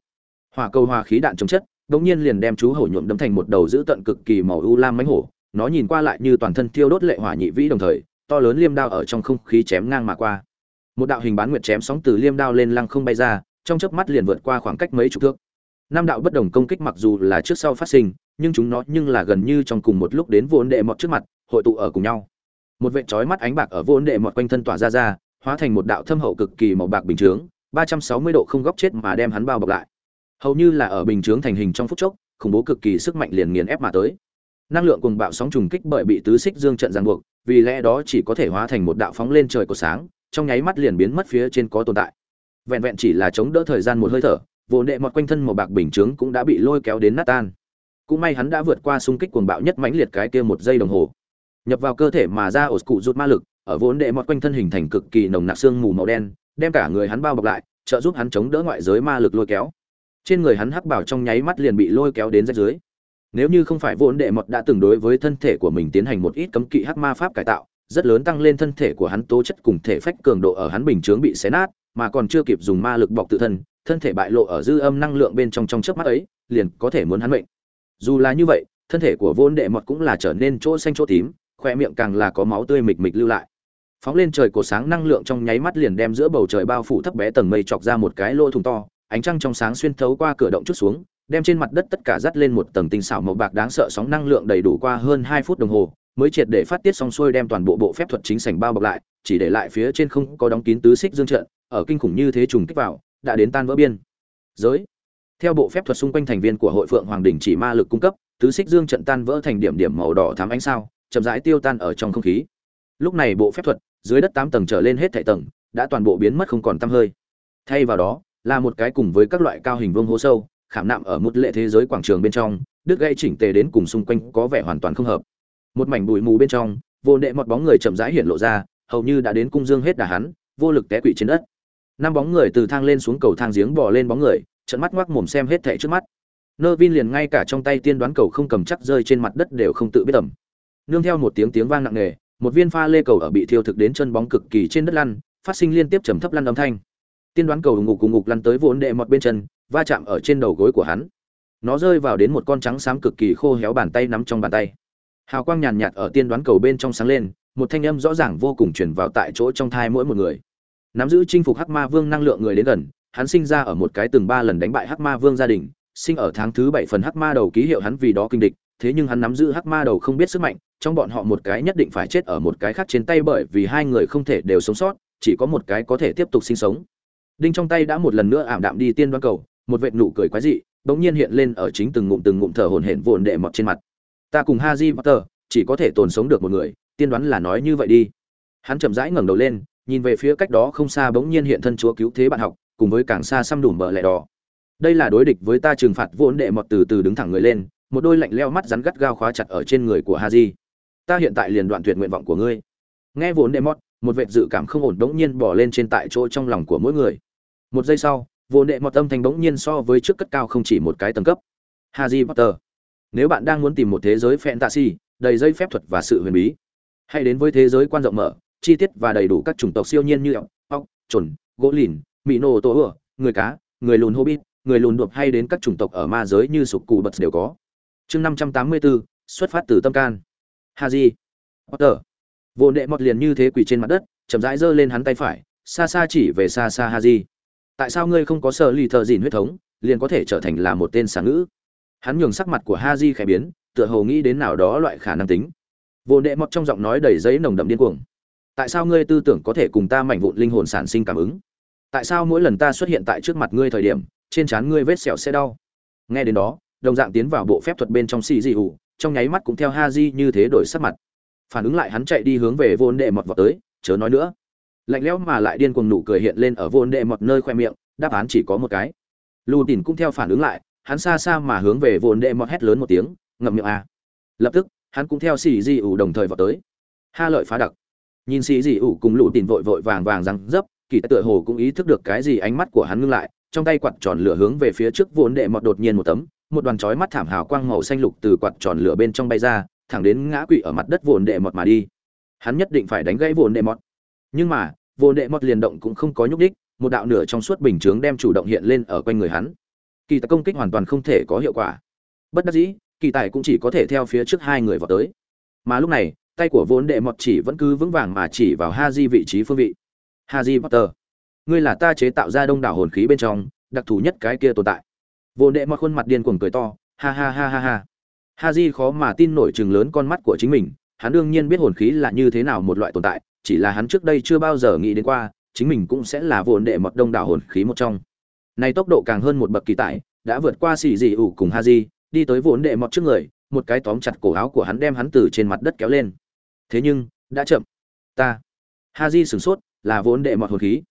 Speaker 1: Hỏa cầu hòa khí đạn chống chất đống nhiên liền đem chú hổ nhuộm đấm thành một đầu giữ tận cực kỳ màu u lam mánh hổ, nó nhìn qua lại như toàn thân thiêu đốt lệ hỏa nhị vĩ đồng thời, to lớn liêm đao ở trong không khí chém ngang mà qua. Một đạo hình bán nguyệt chém sóng từ liêm đao lên lăng không bay ra, trong chớp mắt liền vượt qua khoảng cách mấy chục thước. Năm đạo bất đồng công kích mặc dù là trước sau phát sinh, nhưng chúng nó nhưng là gần như trong cùng một lúc đến vốn đệ mọt trước mặt, hội tụ ở cùng nhau. Một vệ trói mắt ánh bạc ở vốn đệ mọt quanh thân tỏa ra ra hóa thành một đạo thâm hậu cực kỳ màu bạc bình chướng, ba trăm sáu mươi độ không góc chết mà đem hắn bao bọc lại. Hầu như là ở bình chướng thành hình trong phút chốc, khủng bố cực kỳ sức mạnh liền nghiền ép mà tới. Năng lượng cùng bạo sóng trùng kích bởi bị tứ xích dương trận giằng buộc, vì lẽ đó chỉ có thể hóa thành một đạo phóng lên trời của sáng, trong nháy mắt liền biến mất phía trên có tồn tại. Vẹn vẹn chỉ là chống đỡ thời gian một hơi thở vốn đệ mọt quanh thân màu bạc bình chướng cũng đã bị lôi kéo đến nát tan. Cũng may hắn đã vượt qua xung kích cuồng bạo nhất mãnh liệt cái kia một giây đồng hồ. Nhập vào cơ thể mà ra ổ cụ rút ma lực ở vốn đệ mọt quanh thân hình thành cực kỳ nồng nặc xương mù màu đen, đem cả người hắn bao bọc lại, trợ giúp hắn chống đỡ ngoại giới ma lực lôi kéo. Trên người hắn hắc bảo trong nháy mắt liền bị lôi kéo đến rách dưới. Nếu như không phải vốn đệ mọt đã từng đối với thân thể của mình tiến hành một ít cấm kỵ hắc ma pháp cải tạo, rất lớn tăng lên thân thể của hắn tố chất cùng thể phách cường độ ở hắn bình chướng bị xé nát, mà còn chưa kịp dùng ma lực bọc tự thân thân thể bại lộ ở dư âm năng lượng bên trong trong chớp mắt ấy, liền có thể muốn hắn mệnh. Dù là như vậy, thân thể của vốn đệ mọt cũng là trở nên chỗ xanh chỗ tím, khoe miệng càng là có máu tươi mịch mịch lưu lại phóng lên trời cổ sáng năng lượng trong nháy mắt liền đem giữa bầu trời bao phủ thấp bé tầng mây chọc ra một cái lỗ thùng to, ánh trăng trong sáng xuyên thấu qua cửa động chút xuống, đem trên mặt đất tất cả dắt lên một tầng tinh xảo màu bạc đáng sợ sóng năng lượng đầy đủ qua hơn hai phút đồng hồ, mới triệt để phát tiết xong xuôi đem toàn bộ bộ phép thuật chính sảnh bao bọc lại, chỉ để lại phía trên không có đóng kín tứ xích dương trận, ở kinh khủng như thế trùng kích vào, đã đến tan vỡ biên. Giới. Theo bộ phép thuật xung quanh thành viên của hội phượng hoàng đình chỉ ma lực cung cấp, tứ xích dương trận tan vỡ thành điểm điểm màu đỏ thắm ánh sao, chậm rãi tiêu tan ở trong không khí. Lúc này bộ phép thuật dưới đất tám tầng trở lên hết thảy tầng, đã toàn bộ biến mất không còn tăm hơi. Thay vào đó, là một cái cùng với các loại cao hình vương hố sâu, khảm nạm ở một lệ thế giới quảng trường bên trong, đứt gây chỉnh tề đến cùng xung quanh có vẻ hoàn toàn không hợp. Một mảnh bụi mù bên trong, vô đệ một bóng người chậm rãi hiện lộ ra, hầu như đã đến cung dương hết đà hắn, vô lực té quỵ trên đất. Năm bóng người từ thang lên xuống cầu thang giếng bò lên bóng người trận mắt ngoác mồm xem hết thảy trước mắt. Nơ vin liền ngay cả trong tay tiên đoán cầu không cầm chắc rơi trên mặt đất đều không tự biết tầm. Nương theo một tiếng tiếng vang nặng nề một viên pha lê cầu ở bị thiêu thực đến chân bóng cực kỳ trên đất lăn, phát sinh liên tiếp trầm thấp lăn âm thanh. Tiên đoán cầu ngục cùng ngục lăn tới vốn đệ mọt bên chân, va chạm ở trên đầu gối của hắn. Nó rơi vào đến một con trắng xám cực kỳ khô héo bàn tay nắm trong bàn tay. Hào quang nhàn nhạt ở tiên đoán cầu bên trong sáng lên, một thanh âm rõ ràng vô cùng truyền vào tại chỗ trong thai mỗi một người. Nắm giữ chinh phục hắc ma vương năng lượng người đến gần, hắn sinh ra ở một cái từng ba lần đánh bại hắc ma vương gia đình, sinh ở tháng thứ bảy phần hắc ma đầu ký hiệu hắn vì đó kinh địch thế nhưng hắn nắm giữ hắc ma đầu không biết sức mạnh, trong bọn họ một cái nhất định phải chết ở một cái khác trên tay bởi vì hai người không thể đều sống sót, chỉ có một cái có thể tiếp tục sinh sống. Đinh trong tay đã một lần nữa ảm đạm đi tiên đoán cầu, một vệt nụ cười quái dị, bỗng nhiên hiện lên ở chính từng ngụm từng ngụm thở hổn hển vồn đệ mọt trên mặt. Ta cùng haji potter, chỉ có thể tồn sống được một người, tiên đoán là nói như vậy đi. Hắn chậm rãi ngẩng đầu lên, nhìn về phía cách đó không xa bỗng nhiên hiện thân chúa cứu thế bạn học, cùng với càng xa xăm đủ mở lẻ đỏ. Đây là đối địch với ta trừng phạt vốn đệ mọt từ từ đứng thẳng người lên một đôi lạnh leo mắt rắn gắt gao khóa chặt ở trên người của haji. Ta hiện tại liền đoạn tuyệt nguyện vọng của ngươi. Nghe vốn đệ mọt một vệt dự cảm không ổn đống nhiên bỏ lên trên tại chỗ trong lòng của mỗi người. Một giây sau, vốn đệ mọt âm thanh đống nhiên so với trước cất cao không chỉ một cái tầng cấp. Haji potter, nếu bạn đang muốn tìm một thế giới fantasy, đầy dây phép thuật và sự huyền bí, hãy đến với thế giới quan rộng mở, chi tiết và đầy đủ các chủng tộc siêu nhiên như ốc ốc chuẩn gỗ lìn mỹ nô tổ ửa người cá, người lùn hobbit, người lùn đột hay đến các chủng tộc ở ma giới như sục cụ bật đều có chương năm trăm tám mươi bốn xuất phát từ tâm can. Haji potter. Vô đệ mọt liền như thế quỳ trên mặt đất, chậm rãi giơ lên hắn tay phải, xa xa chỉ về xa xa haji tại sao ngươi không có sợ lì thợ dìn huyết thống, liền có thể trở thành là một tên sáng ngữ? Hắn nhường sắc mặt của haji khẽ biến, tựa hồ nghĩ đến nào đó loại khả năng tính. Vô đệ mọt trong giọng nói đầy giấy nồng đậm điên cuồng. Tại sao ngươi tư tưởng có thể cùng ta mảnh vụn linh hồn sản sinh cảm ứng? Tại sao mỗi lần ta xuất hiện tại trước mặt ngươi thời điểm, trên trán ngươi vết sẹo sẽ đau? Nghe đến đó đồng dạng tiến vào bộ phép thuật bên trong xì dị ủ, trong nháy mắt cũng theo ha di như thế đổi sắc mặt. Phản ứng lại hắn chạy đi hướng về vốn đệ mọt vào tới, chớ nói nữa. Lạnh lẽo mà lại điên cuồng nụ cười hiện lên ở vốn đệ mọt nơi khoe miệng, đáp án chỉ có một cái. Lù tìn cũng theo phản ứng lại, hắn xa xa mà hướng về vốn đệ mọt hét lớn một tiếng, ngậm miệng a lập tức, hắn cũng theo xì dị ủ đồng thời vào tới. Ha lợi phá đặc. Nhìn xì dị ủ cùng lù tìn vội vội vàng vàng răng dấp, kỳ tựa hồ cũng ý thức được cái gì ánh mắt của hắn ngưng lại, trong tay quạt tròn lửa hướng về phía trước vốn đệ mọt đột nhiên một tấm một đoàn chói mắt thảm hào quang màu xanh lục từ quạt tròn lửa bên trong bay ra, thẳng đến ngã quỵ ở mặt đất vồn đệ mọt mà đi. Hắn nhất định phải đánh gãy vồn đệ mọt. Nhưng mà, vồn đệ mọt liền động cũng không có nhúc đích một đạo nửa trong suốt bình chướng đem chủ động hiện lên ở quanh người hắn. Kỳ tài công kích hoàn toàn không thể có hiệu quả. Bất đắc dĩ, kỳ tài cũng chỉ có thể theo phía trước hai người vào tới. Mà lúc này, tay của vốn đệ mọt chỉ vẫn cứ vững vàng mà chỉ vào ha di vị trí phương vị. Ha di potter, ngươi là ta chế tạo ra đông đảo hồn khí bên trong, đặc thù nhất cái kia tồn tại vô đệ mặc khuôn mặt điên cuồng cười to ha ha ha ha ha. Ha di khó mà tin nổi chừng lớn con mắt của chính mình hắn đương nhiên biết hồn khí là như thế nào một loại tồn tại chỉ là hắn trước đây chưa bao giờ nghĩ đến qua chính mình cũng sẽ là vô đệ mọt đông đảo hồn khí một trong. Này tốc độ càng hơn một bậc kỳ tài, đã vượt qua xì dị ủ cùng ha di đi tới vốn đệ mọt trước người một cái tóm chặt cổ áo của hắn đem hắn từ trên mặt đất kéo lên. Thế nhưng đã chậm. Ta. Ha di sửng sốt là vốn đệ mọt hồn khí.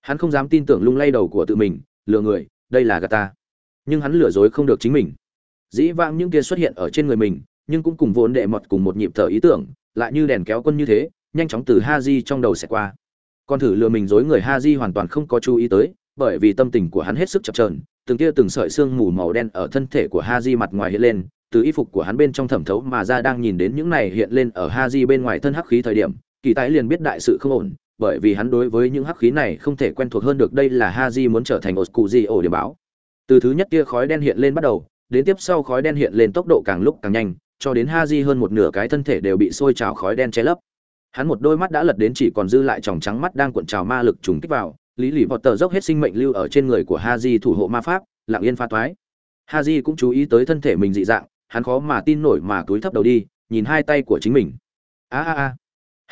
Speaker 1: Hắn không dám tin tưởng lung lay đầu của tự mình lừa người đây là gà ta nhưng hắn lừa dối không được chính mình dĩ vãng những kia xuất hiện ở trên người mình, nhưng cũng cùng vốn đệ mọt cùng một nhịp thở ý tưởng, lại như đèn kéo quân như thế, nhanh chóng từ ha di trong đầu sẽ qua Con thử lừa mình dối người ha di hoàn toàn không có chú ý tới, bởi vì tâm tình của hắn hết sức chập trờn từng tia từng sợi xương mù màu đen ở thân thể của ha di mặt ngoài hiện lên, từ y phục của hắn bên trong thẩm thấu mà ra đang nhìn đến những này hiện lên ở ha di bên ngoài thân hắc khí thời điểm, kỳ tái liền biết đại sự không ổn, bởi vì hắn đối với những hắc khí này không thể quen thuộc hơn được, đây là ha di muốn trở thành ổ cụ di ổ điểm báo. Từ thứ nhất kia khói đen hiện lên bắt đầu, đến tiếp sau khói đen hiện lên tốc độ càng lúc càng nhanh, cho đến Haji hơn một nửa cái thân thể đều bị sôi trào khói đen che lấp. Hắn một đôi mắt đã lật đến chỉ còn dư lại tròng trắng mắt đang cuộn trào ma lực trùng kích vào, Lý Lỷ Potter dốc hết sinh mệnh lưu ở trên người của Haji thủ hộ ma pháp, lặng yên pha toái. Haji cũng chú ý tới thân thể mình dị dạng, hắn khó mà tin nổi mà túi thấp đầu đi, nhìn hai tay của chính mình. A a a.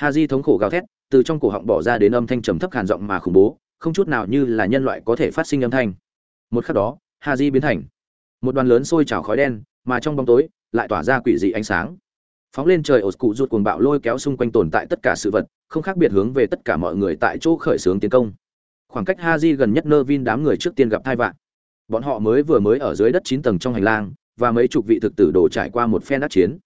Speaker 1: Haji thống khổ gào thét, từ trong cổ họng bỏ ra đến âm thanh trầm thấp khàn giọng mà khủng bố, không chút nào như là nhân loại có thể phát sinh âm thanh. Một khắc đó, Haji biến thành một đoàn lớn sôi trào khói đen, mà trong bóng tối lại tỏa ra quỷ dị ánh sáng. Phóng lên trời ổ cụ rụt cuồng bạo lôi kéo xung quanh tồn tại tất cả sự vật, không khác biệt hướng về tất cả mọi người tại chỗ khởi xướng tiến công. Khoảng cách Haji gần nhất Nervin đám người trước tiên gặp thai vạn. Bọn họ mới vừa mới ở dưới đất chín tầng trong hành lang, và mấy chục vị thực tử đổ trải qua một phen đắc chiến.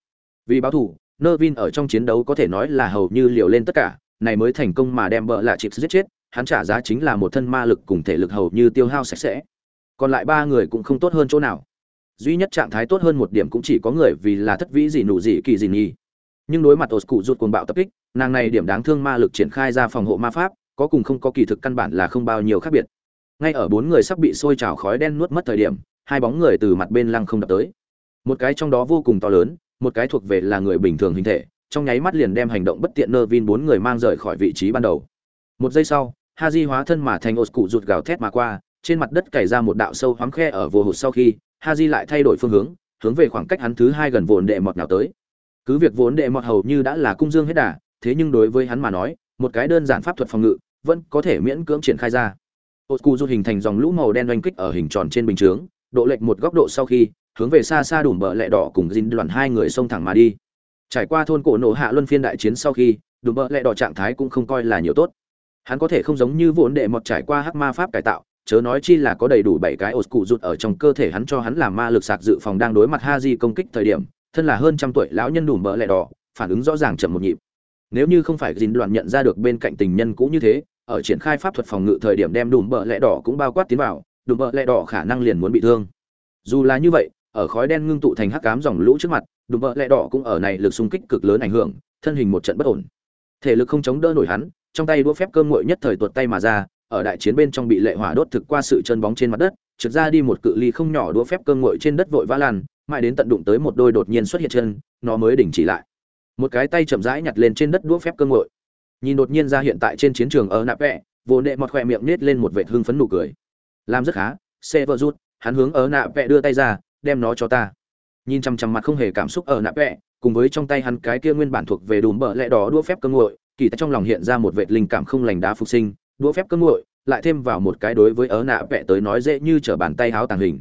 Speaker 1: Vì báo thù, Nervin ở trong chiến đấu có thể nói là hầu như liều lên tất cả, này mới thành công mà đem bợ lạ chịp giết chết hắn trả giá chính là một thân ma lực cùng thể lực hầu như tiêu hao sạch sẽ còn lại ba người cũng không tốt hơn chỗ nào. Duy nhất trạng thái tốt hơn một điểm cũng chỉ có người vì là thất vĩ gì nụ gì kỳ gì nhì. Nhưng đối mặt ổ cụ rụt cuồng bạo tập kích, nàng này điểm đáng thương ma lực triển khai ra phòng hộ ma pháp, có cùng không có kỳ thực căn bản là không bao nhiêu khác biệt. Ngay ở bốn người sắp bị sôi trào khói đen nuốt mất thời điểm, hai bóng người từ mặt bên lăng không đập tới. Một cái trong đó vô cùng to lớn, một cái thuộc về là người bình thường hình thể, trong nháy mắt liền đem hành động bất tiện nơ vin bốn người mang rời khỏi vị trí ban đầu. Một giây sau, ha di hóa thân mà thành ô cụ rụt gào thét mà qua trên mặt đất cày ra một đạo sâu hoắm khe ở vô hụt sau khi ha lại thay đổi phương hướng hướng về khoảng cách hắn thứ hai gần vốn đệ mọt nào tới. Cứ việc vốn đệ mọt hầu như đã là cung dương hết đà, thế nhưng đối với hắn mà nói, một cái đơn giản pháp thuật phòng ngự, vẫn có thể miễn cưỡng triển khai ra. Ô cụ rút hình thành dòng lũ màu đen oanh kích ở hình tròn trên bình chướng, độ lệch một góc độ sau khi, hướng về xa xa đủ bờ lẹ đỏ cùng dinh đoàn hai người xông thẳng mà đi. Trải qua thôn cổ nổ hạ luân phiên đại chiến sau khi, đùm bợ lẹ đỏ trạng thái cũng không coi là nhiều tốt. Hắn có thể không giống như vốn đệ mọt trải qua hắc ma pháp cải tạo chớ nói chi là có đầy đủ bảy cái ổ cụ rụt ở trong cơ thể hắn cho hắn làm ma lực sạc dự phòng đang đối mặt ha di công kích thời điểm, thân là hơn trăm tuổi lão nhân đủ mỡ lẻ đỏ, phản ứng rõ ràng chậm một nhịp. Nếu như không phải dính đoạn nhận ra được bên cạnh tình nhân cũ như thế, ở triển khai pháp thuật phòng ngự thời điểm đem đùm bợ lẹ đỏ cũng bao quát tiến vào đùm bợ lẹ đỏ khả năng liền muốn bị thương. Dù là như vậy, ở khói đen ngưng tụ thành hắc cám dòng lũ trước mặt đùm bợ lẹ đỏ cũng ở này lực xung kích cực lớn ảnh hưởng, thân hình một trận bất ổn. Thể lực không chống đỡ nổi hắn, trong tay đũa phép cơm nguội nhất thời tuột tay mà ra ở đại chiến bên trong bị lệ hỏa đốt thực qua sự chân bóng trên mặt đất, trượt ra đi một cự ly không nhỏ đũa phép cơm nguội trên đất vội vã lan mãi đến tận đụng tới một đôi đột nhiên xuất hiện chân, nó mới đình chỉ lại. Một cái tay chậm rãi nhặt lên trên đất đũa phép cơ ngội. Nhìn đột nhiên ra hiện tại trên chiến trường ở nạp vẽ vô nệ mọt khoe miệng nết lên một vệt hưng phấn nụ cười. Làm rất khá, xe vợ rút, hắn hướng ở nạ vẽ đưa tay ra, đem nó cho ta. Nhìn chằm chằm mặt không hề cảm xúc ở nạ vẽ cùng với trong tay hắn cái kia nguyên bản thuộc về đùm bợ lẽ đỏ đũa phép cơ ngội, kỳ tại trong lòng hiện ra một vệt linh cảm không lành đá phục sinh đũa phép cơ nguội, lại thêm vào một cái đối với ớ nạ vẽ tới nói dễ như trở bàn tay háo tàng hình.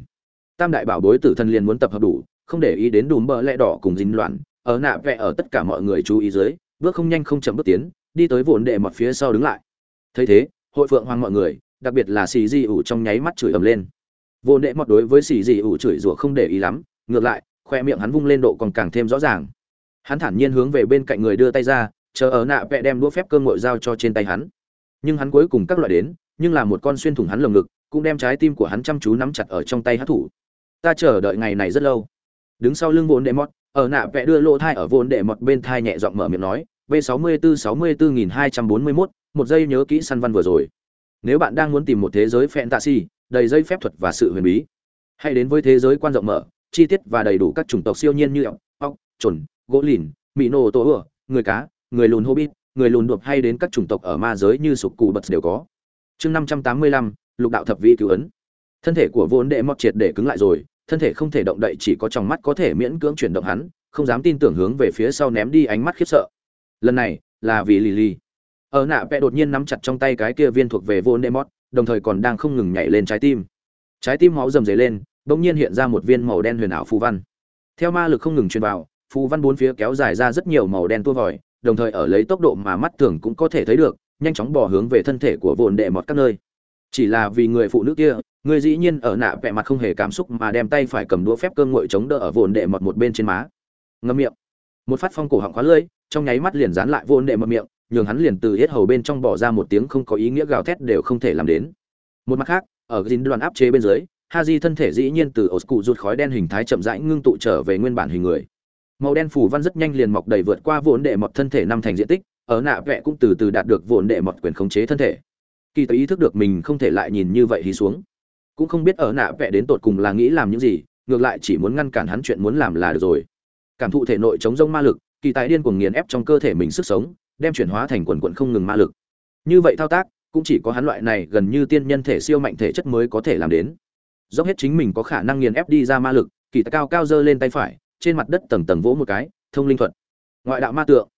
Speaker 1: Tam đại bảo bối tử thần liền muốn tập hợp đủ không để ý đến đùm bờ lẽ đỏ cùng dính loạn ở nạ vẽ ở tất cả mọi người chú ý dưới bước không nhanh không chậm bước tiến đi tới vụn đệ mọt phía sau đứng lại. Thấy thế hội phượng hoàng mọi người đặc biệt là xì di ủ trong nháy mắt chửi ầm lên. Vụn đệ mọt đối với xì di ủ chửi rủa không để ý lắm ngược lại khoe miệng hắn vung lên độ còn càng thêm rõ ràng. Hắn thản nhiên hướng về bên cạnh người đưa tay ra chờ ở nạ vẽ đem đũa phép cơm ngội giao cho trên tay hắn nhưng hắn cuối cùng các loại đến, nhưng là một con xuyên thủng hắn lồng ngực, cũng đem trái tim của hắn chăm chú nắm chặt ở trong tay hát thủ. Ta chờ đợi ngày này rất lâu. Đứng sau lưng vốn đệ mọt, ở nạ vẽ đưa lỗ thai ở vốn đệ mọt bên thai nhẹ giọng mở miệng nói v sáu mươi bốn sáu mươi bốn nghìn hai trăm bốn mươi mốt, một giây nhớ kỹ săn văn vừa rồi. Nếu bạn đang muốn tìm một thế giới fantasy, đầy dây phép thuật và sự huyền bí, hãy đến với thế giới quan rộng mở, chi tiết và đầy đủ các chủng tộc siêu nhiên như ốc ốc chuẩn gỗ lìn mỹ nô tổ ửa, người cá, người lùn hobbit người lùn đột hay đến các chủng tộc ở ma giới như sục cụ bật đều có. Chương năm trăm tám mươi lăm, lục đạo thập vi cứu ấn. Thân thể của vốn đệ mọt triệt để cứng lại rồi, thân thể không thể động đậy, chỉ có trong mắt có thể miễn cưỡng chuyển động hắn, không dám tin tưởng hướng về phía sau ném đi ánh mắt khiếp sợ. Lần này là vì Lily. ở nạ vẽ đột nhiên nắm chặt trong tay cái kia viên thuộc về vốn đệ mọt, đồng thời còn đang không ngừng nhảy lên trái tim. Trái tim máu rầm rề lên, bỗng nhiên hiện ra một viên màu đen huyền ảo phù văn. Theo ma lực không ngừng truyền vào, phù văn bốn phía kéo dài ra rất nhiều màu đen tua vòi đồng thời ở lấy tốc độ mà mắt thường cũng có thể thấy được, nhanh chóng bỏ hướng về thân thể của vồn đệ mọt các nơi. Chỉ là vì người phụ nữ kia, người dĩ nhiên ở nạ vẹ mặt không hề cảm xúc mà đem tay phải cầm đũa phép cơm nguội chống đỡ ở vồn đệ mọt một bên trên má. Ngâm miệng. Một phát phong cổ họng khóa lưỡi, trong nháy mắt liền dán lại vồn đệ mọt miệng, nhường hắn liền từ hết hầu bên trong bỏ ra một tiếng không có ý nghĩa gào thét đều không thể làm đến. Một mặt khác, ở dính đoàn áp chế bên dưới, Haji thân thể dĩ nhiên từ ổ cụ rụt khói đen hình thái chậm rãi ngưng tụ trở về nguyên bản hình người. Màu đen phủ văn rất nhanh liền mọc đầy vượt qua vốn đệ mọt thân thể năm thành diện tích, ở nạ vẽ cũng từ từ đạt được vốn đệ mọt quyền khống chế thân thể. Kỳ tới ý thức được mình không thể lại nhìn như vậy hí xuống, cũng không biết ở nạ vẽ đến tột cùng là nghĩ làm những gì, ngược lại chỉ muốn ngăn cản hắn chuyện muốn làm là được rồi. Cảm thụ thể nội chống rông ma lực, kỳ tài điên cuồng nghiền ép trong cơ thể mình sức sống, đem chuyển hóa thành quần quận không ngừng ma lực. Như vậy thao tác, cũng chỉ có hắn loại này gần như tiên nhân thể siêu mạnh thể chất mới có thể làm đến dốc hết chính mình có khả năng nghiền ép đi ra ma lực kỳ tài cao cao giơ lên tay phải trên mặt đất tầng tầng vỗ một cái, thông linh thuật. Ngoại đạo ma tượng.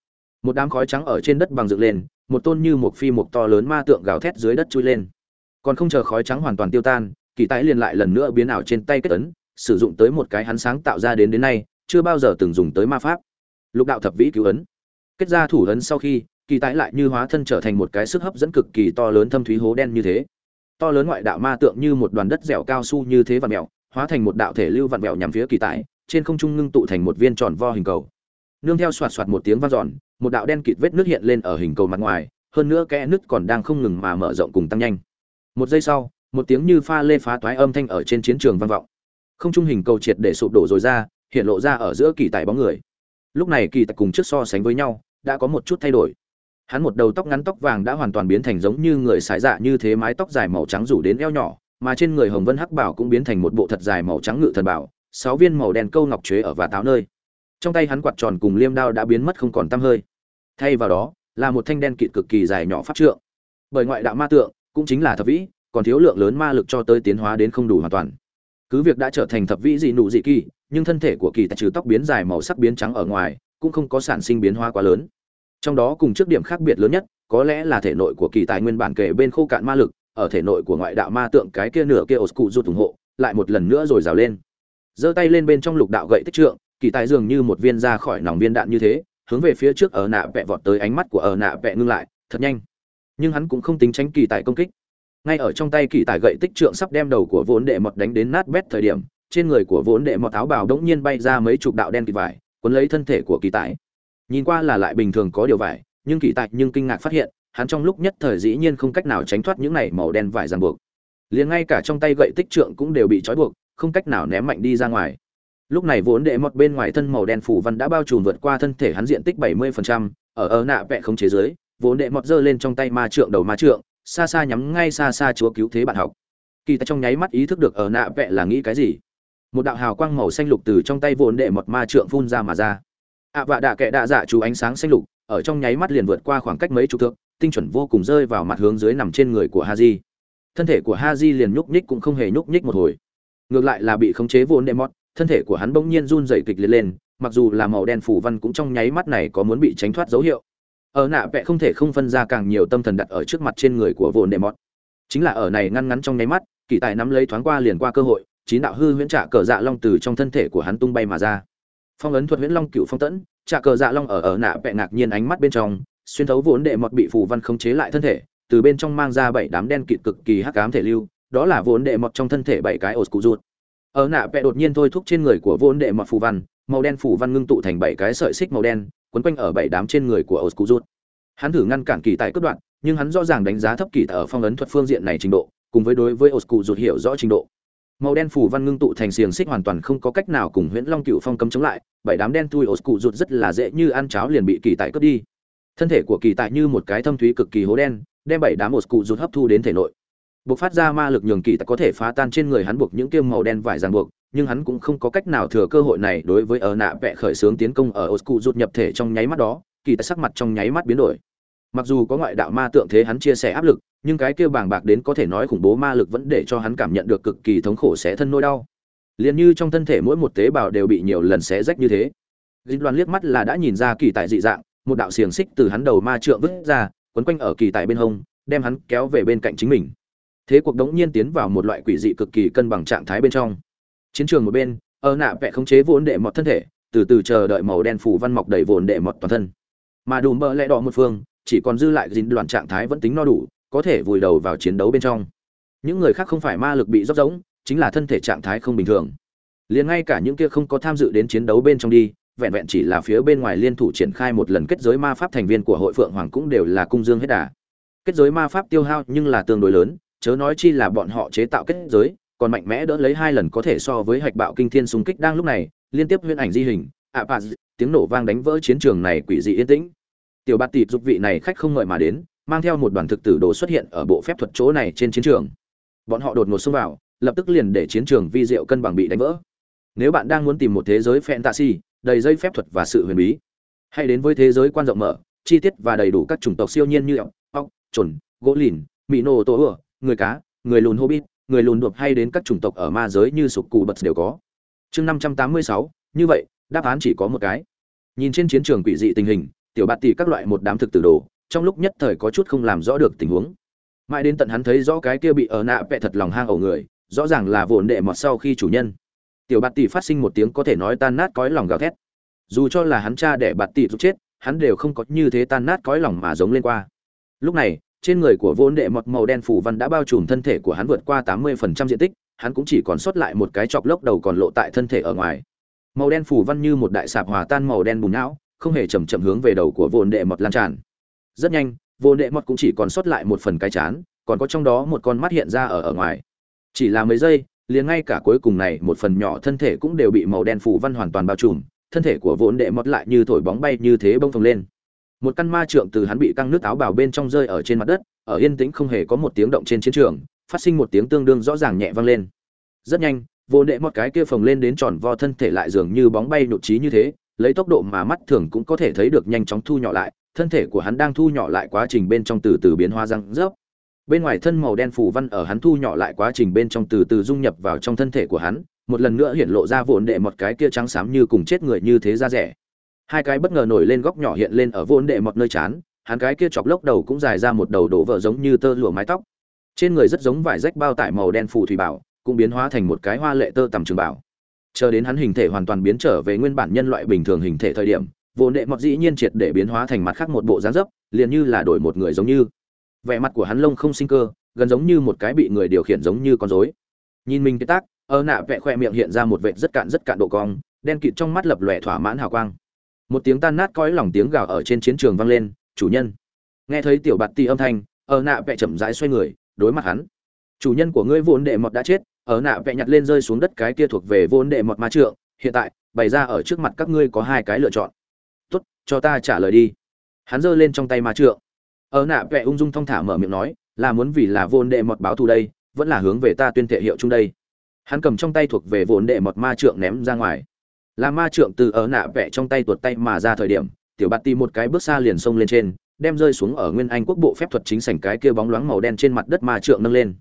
Speaker 1: Một đám khói trắng ở trên đất bằng dựng lên, một tôn như một phi một to lớn ma tượng gào thét dưới đất chui lên. Còn không chờ khói trắng hoàn toàn tiêu tan, kỳ tái liền lại lần nữa biến ảo trên tay kết tấn sử dụng tới một cái hắn sáng tạo ra đến đến nay, chưa bao giờ từng dùng tới ma pháp. Lục đạo thập vĩ cứu ấn. Kết ra thủ ấn sau khi, kỳ tái lại như hóa thân trở thành một cái sức hấp dẫn cực kỳ to lớn thâm thúy hố đen như thế. To lớn ngoại đạo ma tượng như một đoàn đất dẻo cao su như thế vặn mèo, hóa thành một đạo thể lưu vặn vẹo nhằm phía kỳ tại trên không trung ngưng tụ thành một viên tròn vo hình cầu. Nương theo xoạt xoạt một tiếng vang dọn, một đạo đen kịt vết nước hiện lên ở hình cầu mặt ngoài, hơn nữa kẽ nứt còn đang không ngừng mà mở rộng cùng tăng nhanh. Một giây sau, một tiếng như pha lê phá toái âm thanh ở trên chiến trường vang vọng. Không trung hình cầu triệt để sụp đổ rồi ra, hiện lộ ra ở giữa kỳ tài bóng người. Lúc này kỳ tài cùng trước so sánh với nhau, đã có một chút thay đổi. Hắn một đầu tóc ngắn tóc vàng đã hoàn toàn biến thành giống như người sải dạ như thế mái tóc dài màu trắng rủ đến eo nhỏ, mà trên người hồng vân hắc bảo cũng biến thành một bộ thật dài màu trắng ngự thần bảo sáu viên màu đen câu ngọc chế ở và táo nơi. Trong tay hắn quạt tròn cùng liêm đao đã biến mất không còn tăm hơi. Thay vào đó, là một thanh đen kịt cực kỳ dài nhỏ pháp trượng. Bởi ngoại đạo ma tượng, cũng chính là thập vĩ, còn thiếu lượng lớn ma lực cho tới tiến hóa đến không đủ hoàn toàn. Cứ việc đã trở thành thập vĩ dị nụ dị kỳ, nhưng thân thể của kỳ tại trừ tóc biến dài màu sắc biến trắng ở ngoài, cũng không có sản sinh biến hóa quá lớn. Trong đó cùng trước điểm khác biệt lớn nhất, có lẽ là thể nội của kỳ tài nguyên bản kể bên khô cạn ma lực, ở thể nội của ngoại đạo ma tượng cái kia nửa kia ổ cụ ruột ủng hộ, lại một lần nữa rồi rào lên giơ tay lên bên trong lục đạo gậy tích trượng, kỳ tài dường như một viên ra khỏi nòng viên đạn như thế, hướng về phía trước ở nạ vẹ vọt tới ánh mắt của ở nạ vẹ ngưng lại, thật nhanh. Nhưng hắn cũng không tính tránh kỳ tài công kích. Ngay ở trong tay kỳ tài gậy tích trượng sắp đem đầu của vốn đệ mọt đánh đến nát bét thời điểm, trên người của vốn đệ mọt áo bào đống nhiên bay ra mấy chục đạo đen kỳ vải, cuốn lấy thân thể của kỳ tài. Nhìn qua là lại bình thường có điều vải, nhưng kỳ tài nhưng kinh ngạc phát hiện, hắn trong lúc nhất thời dĩ nhiên không cách nào tránh thoát những này màu đen vải ràng buộc. Liền ngay cả trong tay gậy tích trượng cũng đều bị trói buộc không cách nào ném mạnh đi ra ngoài. Lúc này vốn đệ mọt bên ngoài thân màu đen phủ văn đã bao trùm vượt qua thân thể hắn diện tích 70%, ở ở nạ vẽ không chế giới vốn đệ mọt giơ lên trong tay ma trượng đầu ma trượng xa xa nhắm ngay xa xa chúa cứu thế bạn học. Kỳ ta trong nháy mắt ý thức được ở nạ vẽ là nghĩ cái gì? Một đạo hào quang màu xanh lục từ trong tay vốn đệ một ma trượng phun ra mà ra. Ạ vạ đạ kệ đạ dạ chú ánh sáng xanh lục ở trong nháy mắt liền vượt qua khoảng cách mấy chục thước tinh chuẩn vô cùng rơi vào mặt hướng dưới nằm trên người của haji. Thân thể của haji liền nhúc nhích cũng không hề nhúc nhích một hồi ngược lại là bị khống chế vốn đệ mót thân thể của hắn bỗng nhiên run rẩy kịch liệt lên, mặc dù là màu đen phủ văn cũng trong nháy mắt này có muốn bị tránh thoát dấu hiệu ở nạ vẽ không thể không phân ra càng nhiều tâm thần đặt ở trước mặt trên người của vốn đệ mọt. chính là ở này ngăn ngắn trong nháy mắt, kỳ tài nắm lấy thoáng qua liền qua cơ hội, chín đạo hư huyễn trạ cờ dạ long từ trong thân thể của hắn tung bay mà ra phong ấn thuật huyễn long cựu phong tẫn trạ cờ dạ long ở ở nạ vẽ ngạc nhiên ánh mắt bên trong, xuyên thấu vốn đệ mọt bị phù văn khống chế lại thân thể, từ bên trong mang ra bảy đám đen kịt cực kỳ hắc ám thể lưu đó là vốn đệ mọt trong thân thể bảy cái ổ cụ ruột ở nạ vẽ đột nhiên thôi thúc trên người của vốn đệ mọt phù văn, màu đen phù văn ngưng tụ thành bảy cái sợi xích màu đen, quấn quanh ở bảy đám trên người của ổ cụ ruột hắn thử ngăn cản kỳ tại cất đoạn, nhưng hắn rõ ràng đánh giá thấp kỳ tại ở phong ấn thuật phương diện này trình độ, cùng với đối với ổ cụ ruột hiểu rõ trình độ. Màu đen phủ văn ngưng tụ thành xiềng xích hoàn toàn không có cách nào cùng huyễn long cựu phong cấm chống lại, bảy đám đen thui ổ cụ rụt rất là dễ như ăn cháo liền bị kỳ tại cướp đi. Thân thể của kỳ tại như một cái thâm thúy cực kỳ hố đen, đem bảy đám ổ cụ rụt hấp thu đến thể nội buộc phát ra ma lực nhường kỳ tại có thể phá tan trên người hắn buộc những kiêm màu đen vải ràng buộc, nhưng hắn cũng không có cách nào thừa cơ hội này đối với ở nạ vẽ khởi xướng tiến công ở ổ cụ rụt nhập thể trong nháy mắt đó, kỳ tại sắc mặt trong nháy mắt biến đổi. Mặc dù có ngoại đạo ma tượng thế hắn chia sẻ áp lực, nhưng cái kia bàng bạc đến có thể nói khủng bố ma lực vẫn để cho hắn cảm nhận được cực kỳ thống khổ xé thân nỗi đau. Liền như trong thân thể mỗi một tế bào đều bị nhiều lần xé rách như thế. Dịch đoàn liếc mắt là đã nhìn ra kỳ tại dị dạng, một đạo xiềng xích từ hắn đầu ma trượng vứt ra, quấn quanh ở kỳ tại bên hông, đem hắn kéo về bên cạnh chính mình thế cuộc đống nhiên tiến vào một loại quỷ dị cực kỳ cân bằng trạng thái bên trong. Chiến trường một bên, ở nạ vẽ khống chế vốn đệ mọt thân thể, từ từ chờ đợi màu đen phủ văn mọc đầy vốn đệ mọt toàn thân. Mà đùm bơ lẽ đỏ một phương, chỉ còn dư lại dính đoạn trạng thái vẫn tính no đủ, có thể vùi đầu vào chiến đấu bên trong. Những người khác không phải ma lực bị róc rỗng, chính là thân thể trạng thái không bình thường. Liền ngay cả những kia không có tham dự đến chiến đấu bên trong đi, vẹn vẹn chỉ là phía bên ngoài liên thủ triển khai một lần kết giới ma pháp thành viên của hội phượng hoàng cũng đều là cung dương hết đà. Kết giới ma pháp tiêu hao nhưng là tương đối lớn chớ nói chi là bọn họ chế tạo kết giới còn mạnh mẽ đỡ lấy hai lần có thể so với hạch bạo kinh thiên xung kích đang lúc này liên tiếp huyễn ảnh di hình ạ à, tiếng nổ vang đánh vỡ chiến trường này quỷ dị yên tĩnh. Tiểu bạt tịt dục vị này khách không ngợi mà đến mang theo một đoàn thực tử đồ xuất hiện ở bộ phép thuật chỗ này trên chiến trường. Bọn họ đột ngột xông vào lập tức liền để chiến trường vi diệu cân bằng bị đánh vỡ. Nếu bạn đang muốn tìm một thế giới fantasy đầy dây phép thuật và sự huyền bí hãy đến với thế giới quan rộng mở chi tiết và đầy đủ các chủng tộc siêu nhiên như ốc ốc chuẩn gỗ lìn mỹ nô tổ ửa người cá, người lùn hobbit, người lùn đột hay đến các chủng tộc ở ma giới như sục cù bật đều có. Chương năm trăm tám mươi sáu, như vậy, đáp án chỉ có một cái. Nhìn trên chiến trường quỷ dị tình hình, tiểu bạt tỷ các loại một đám thực tử đồ, trong lúc nhất thời có chút không làm rõ được tình huống. Mãi đến tận hắn thấy rõ cái kia bị ở nạ vẽ thật lòng hang ổ người, rõ ràng là vồn đệ mọt sau khi chủ nhân. Tiểu bạt tỷ phát sinh một tiếng có thể nói tan nát cõi lòng gào thét. Dù cho là hắn cha để bạt tỷ rút chết, hắn đều không có như thế tan nát cõi lòng mà giống lên qua. Lúc này trên người của vốn đệ mọt màu đen phủ văn đã bao trùm thân thể của hắn vượt qua tám mươi phần trăm diện tích, hắn cũng chỉ còn sót lại một cái chọc lốc đầu còn lộ tại thân thể ở ngoài. Màu đen phủ văn như một đại sạp hòa tan màu đen bùn não, không hề chậm chậm hướng về đầu của vốn đệ mọt lan tràn. Rất nhanh vốn đệ mọt cũng chỉ còn sót lại một phần cái chán, còn có trong đó một con mắt hiện ra ở ở ngoài. Chỉ là mấy giây, liền ngay cả cuối cùng này một phần nhỏ thân thể cũng đều bị màu đen phủ văn hoàn toàn bao trùm, thân thể của vốn đệ mọt lại như thổi bóng bay như thế bông phồng lên một căn ma trượng từ hắn bị căng nước áo bào bên trong rơi ở trên mặt đất, ở yên tĩnh không hề có một tiếng động trên chiến trường, phát sinh một tiếng tương đương rõ ràng nhẹ vang lên. Rất nhanh, vô đệ một cái kia phồng lên đến tròn vo thân thể lại dường như bóng bay nhụt trí như thế, lấy tốc độ mà mắt thường cũng có thể thấy được nhanh chóng thu nhỏ lại, thân thể của hắn đang thu nhỏ lại quá trình bên trong từ từ biến hoa răng rớp. Bên ngoài thân màu đen phủ văn ở hắn thu nhỏ lại quá trình bên trong từ từ dung nhập vào trong thân thể của hắn, một lần nữa hiện lộ ra vụn đệ một cái kia trắng xám như cùng chết người như thế ra rẻ hai cái bất ngờ nổi lên góc nhỏ hiện lên ở vốn đệ một nơi chán, hắn cái kia chọc lốc đầu cũng dài ra một đầu đổ vỡ giống như tơ lụa mái tóc. Trên người rất giống vải rách bao tải màu đen phù thủy bảo, cũng biến hóa thành một cái hoa lệ tơ tầm trường bảo. Chờ đến hắn hình thể hoàn toàn biến trở về nguyên bản nhân loại bình thường hình thể thời điểm, vô nệ mọt dĩ nhiên triệt để biến hóa thành mặt khác một bộ dáng dấp, liền như là đổi một người giống như. Vẻ mặt của hắn lông không sinh cơ, gần giống như một cái bị người điều khiển giống như con rối. Nhìn mình cái tác, ơ nạ vẹ khoe miệng hiện ra một vệt rất cạn rất cạn độ cong, đen kịt trong mắt lập lòe thỏa mãn hào quang một tiếng tan nát cõi lòng tiếng gào ở trên chiến trường vang lên, chủ nhân. Nghe thấy tiểu bạt ti âm thanh, ở nạ vẽ chậm rãi xoay người, đối mặt hắn. Chủ nhân của ngươi vốn đệ mọt đã chết. Ở nạ vẽ nhặt lên rơi xuống đất cái kia thuộc về vốn đệ mọt ma trượng, hiện tại, bày ra ở trước mặt các ngươi có hai cái lựa chọn. Tốt, cho ta trả lời đi. Hắn giơ lên trong tay ma trượng. Ở nạ vẽ ung dung thong thả mở miệng nói, là muốn vì là vốn đệ mọt báo thù đây, vẫn là hướng về ta tuyên thệ hiệu chung đây. Hắn cầm trong tay thuộc về vốn đệ một ma trượng ném ra ngoài là ma trượng từ ở nạ vẽ trong tay tuột tay mà ra thời điểm, tiểu bạt tì một cái bước xa liền xông lên trên, đem rơi xuống ở nguyên anh quốc bộ phép thuật chính sảnh cái kia bóng loáng màu đen trên mặt đất ma trượng nâng lên.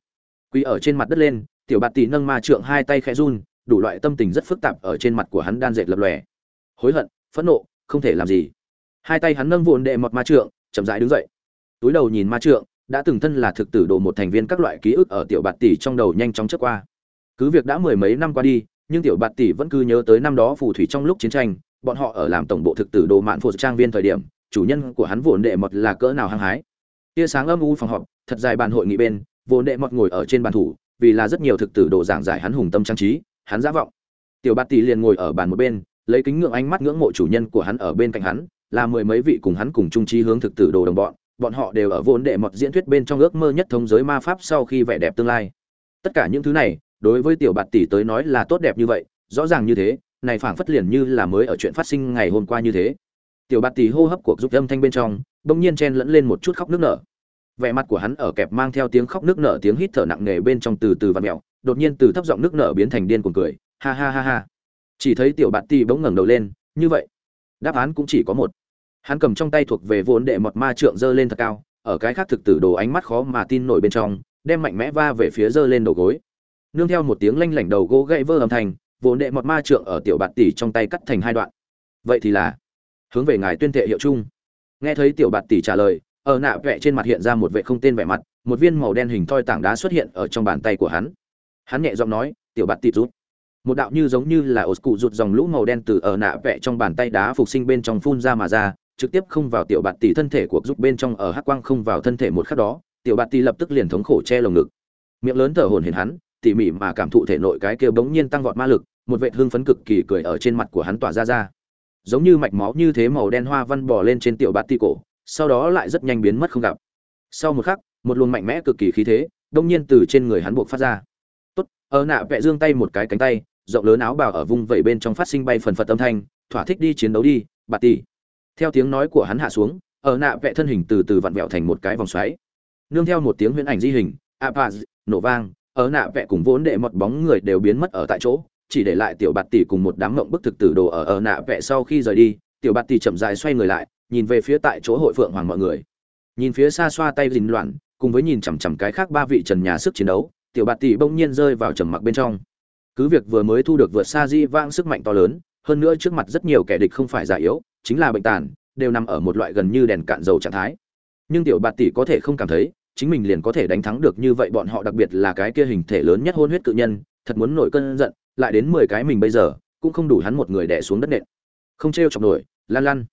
Speaker 1: Quỳ ở trên mặt đất lên, tiểu bạt tì nâng ma trượng hai tay khẽ run, đủ loại tâm tình rất phức tạp ở trên mặt của hắn đan dệt lập lòe. Hối hận, phẫn nộ, không thể làm gì. Hai tay hắn nâng vụn đệ một ma trượng, chậm rãi đứng dậy. Túi đầu nhìn ma trượng, đã từng thân là thực tử đồ một thành viên các loại ký ức ở tiểu bạt tỷ trong đầu nhanh chóng trước qua. Cứ việc đã mười mấy năm qua đi nhưng tiểu bạt tỷ vẫn cứ nhớ tới năm đó phù thủy trong lúc chiến tranh, bọn họ ở làm tổng bộ thực tử đồ mạn phụ trang viên thời điểm, chủ nhân của hắn vốn đệ mật là cỡ nào hăng hái. Tia sáng âm u phòng họp, thật dài bàn hội nghị bên, vốn đệ mật ngồi ở trên bàn thủ, vì là rất nhiều thực tử đồ giảng giải hắn hùng tâm trang trí, hắn giả vọng. Tiểu bạt tỷ liền ngồi ở bàn một bên, lấy kính ngưỡng ánh mắt ngưỡng mộ chủ nhân của hắn ở bên cạnh hắn, là mười mấy vị cùng hắn cùng chung trí hướng thực tử đồ đồng bọn bọn họ đều ở vốn đệ mật diễn thuyết bên trong ước mơ nhất thống giới ma pháp sau khi vẻ đẹp tương lai. Tất cả những thứ này đối với tiểu bạt tỷ tới nói là tốt đẹp như vậy, rõ ràng như thế, này phảng phất liền như là mới ở chuyện phát sinh ngày hôm qua như thế. Tiểu bạt tỷ hô hấp cuộc dục âm thanh bên trong, bỗng nhiên chen lẫn lên một chút khóc nước nở. Vẻ mặt của hắn ở kẹp mang theo tiếng khóc nước nở, tiếng hít thở nặng nề bên trong từ từ và mèo, đột nhiên từ thấp giọng nước nở biến thành điên cuồng cười, ha ha ha ha. Chỉ thấy tiểu bạt tỷ bỗng ngẩng đầu lên, như vậy, đáp án cũng chỉ có một. Hắn cầm trong tay thuộc về vốn đệ mọt ma trượng dơ lên thật cao, ở cái khác thực tử đồ ánh mắt khó mà tin nổi bên trong, đem mạnh mẽ va về phía dơ lên đầu gối nương theo một tiếng lanh lảnh đầu gỗ gãy vỡ âm thanh vốn đệ mọt ma trượng ở tiểu bạt tỷ trong tay cắt thành hai đoạn. Vậy thì là, hướng về ngài tuyên thệ hiệu chung. Nghe thấy tiểu bạt tỷ trả lời, ở nạ vẽ trên mặt hiện ra một vệ không tên vẻ mặt, một viên màu đen hình thoi tảng đá xuất hiện ở trong bàn tay của hắn. Hắn nhẹ giọng nói, tiểu bạt tỷ rút. Một đạo như giống như là ổ cụ rụt dòng lũ màu đen từ ở nạ vẽ trong bàn tay đá phục sinh bên trong phun ra mà ra, trực tiếp không vào tiểu bạt tỷ thân thể của giúp bên trong ở hắc quang không vào thân thể một khắc đó, tiểu bạt tỷ lập tức liền thống khổ che lồng ngực. Miệng lớn thở hổn hển hắn tỉ mỉ mà cảm thụ thể nội cái kia bỗng nhiên tăng vọt ma lực, một vệt hương phấn cực kỳ cười ở trên mặt của hắn tỏa ra ra. Giống như mạch máu như thế màu đen hoa văn bò lên trên tiểu bạt tỷ cổ, sau đó lại rất nhanh biến mất không gặp. Sau một khắc, một luồng mạnh mẽ cực kỳ khí thế, đông nhiên từ trên người hắn buộc phát ra. Tốt, ở nạ vẽ dương tay một cái cánh tay, rộng lớn áo bào ở vung vẩy bên trong phát sinh bay phần phật âm thanh, thỏa thích đi chiến đấu đi, bạt tỷ theo tiếng nói của hắn hạ xuống, ở nạ vẽ thân hình từ từ vặn vẹo thành một cái vòng xoáy. Nương theo một tiếng huyễn ảnh di hình apaz nổ vang ở nạ vẽ cùng vốn đệ một bóng người đều biến mất ở tại chỗ, chỉ để lại tiểu bạt tỷ cùng một đám mộng bức thực tử đồ ở ở nạ vẽ sau khi rời đi, tiểu bạt tỷ chậm dài xoay người lại, nhìn về phía tại chỗ hội phượng hoàng mọi người. Nhìn phía xa xoa tay dình loạn, cùng với nhìn chằm chằm cái khác ba vị trần nhà sức chiến đấu, tiểu bạt tỷ bỗng nhiên rơi vào trầm mặc bên trong. Cứ việc vừa mới thu được vượt xa di vang sức mạnh to lớn, hơn nữa trước mặt rất nhiều kẻ địch không phải già yếu, chính là bệnh tàn, đều nằm ở một loại gần như đèn cạn dầu trạng thái. Nhưng tiểu bạt tỷ có thể không cảm thấy chính mình liền có thể đánh thắng được như vậy bọn họ đặc biệt là cái kia hình thể lớn nhất hôn huyết cự nhân thật muốn nổi cơn giận lại đến mười cái mình bây giờ cũng không đủ hắn một người đè xuống đất nện. Không t chọc nổi lan lan.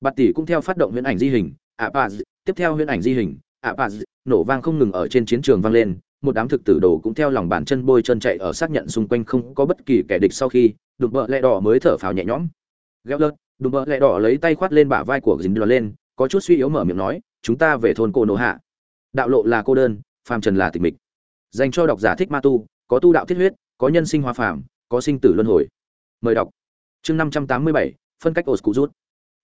Speaker 1: Bạt tỷ cũng theo phát động huyễn ảnh di hình ạ à, tiếp theo huyễn ảnh di hình ạ à, nổ vang không ngừng ở trên chiến trường vang lên một đám thực tử đồ cũng theo lòng bàn chân bôi chân chạy ở xác nhận xung quanh không có bất kỳ kẻ địch sau khi đụng bợ lẹ đỏ mới thở phào nhẹ nhõm. Gheo lợt đùm bợ lẹ đỏ lấy tay khoát lên bả vai của dính đỏ lên có chút suy yếu mở miệng nói chúng ta về thôn cô nô hạ đạo lộ là cô đơn, phàm trần là tịch mịch. Dành cho độc giả thích ma tu, có tu đạo thiết huyết, có nhân sinh hoa phàm, có sinh tử luân hồi. Mời đọc. Chương năm trăm tám mươi bảy, phân cách ổ cụ rút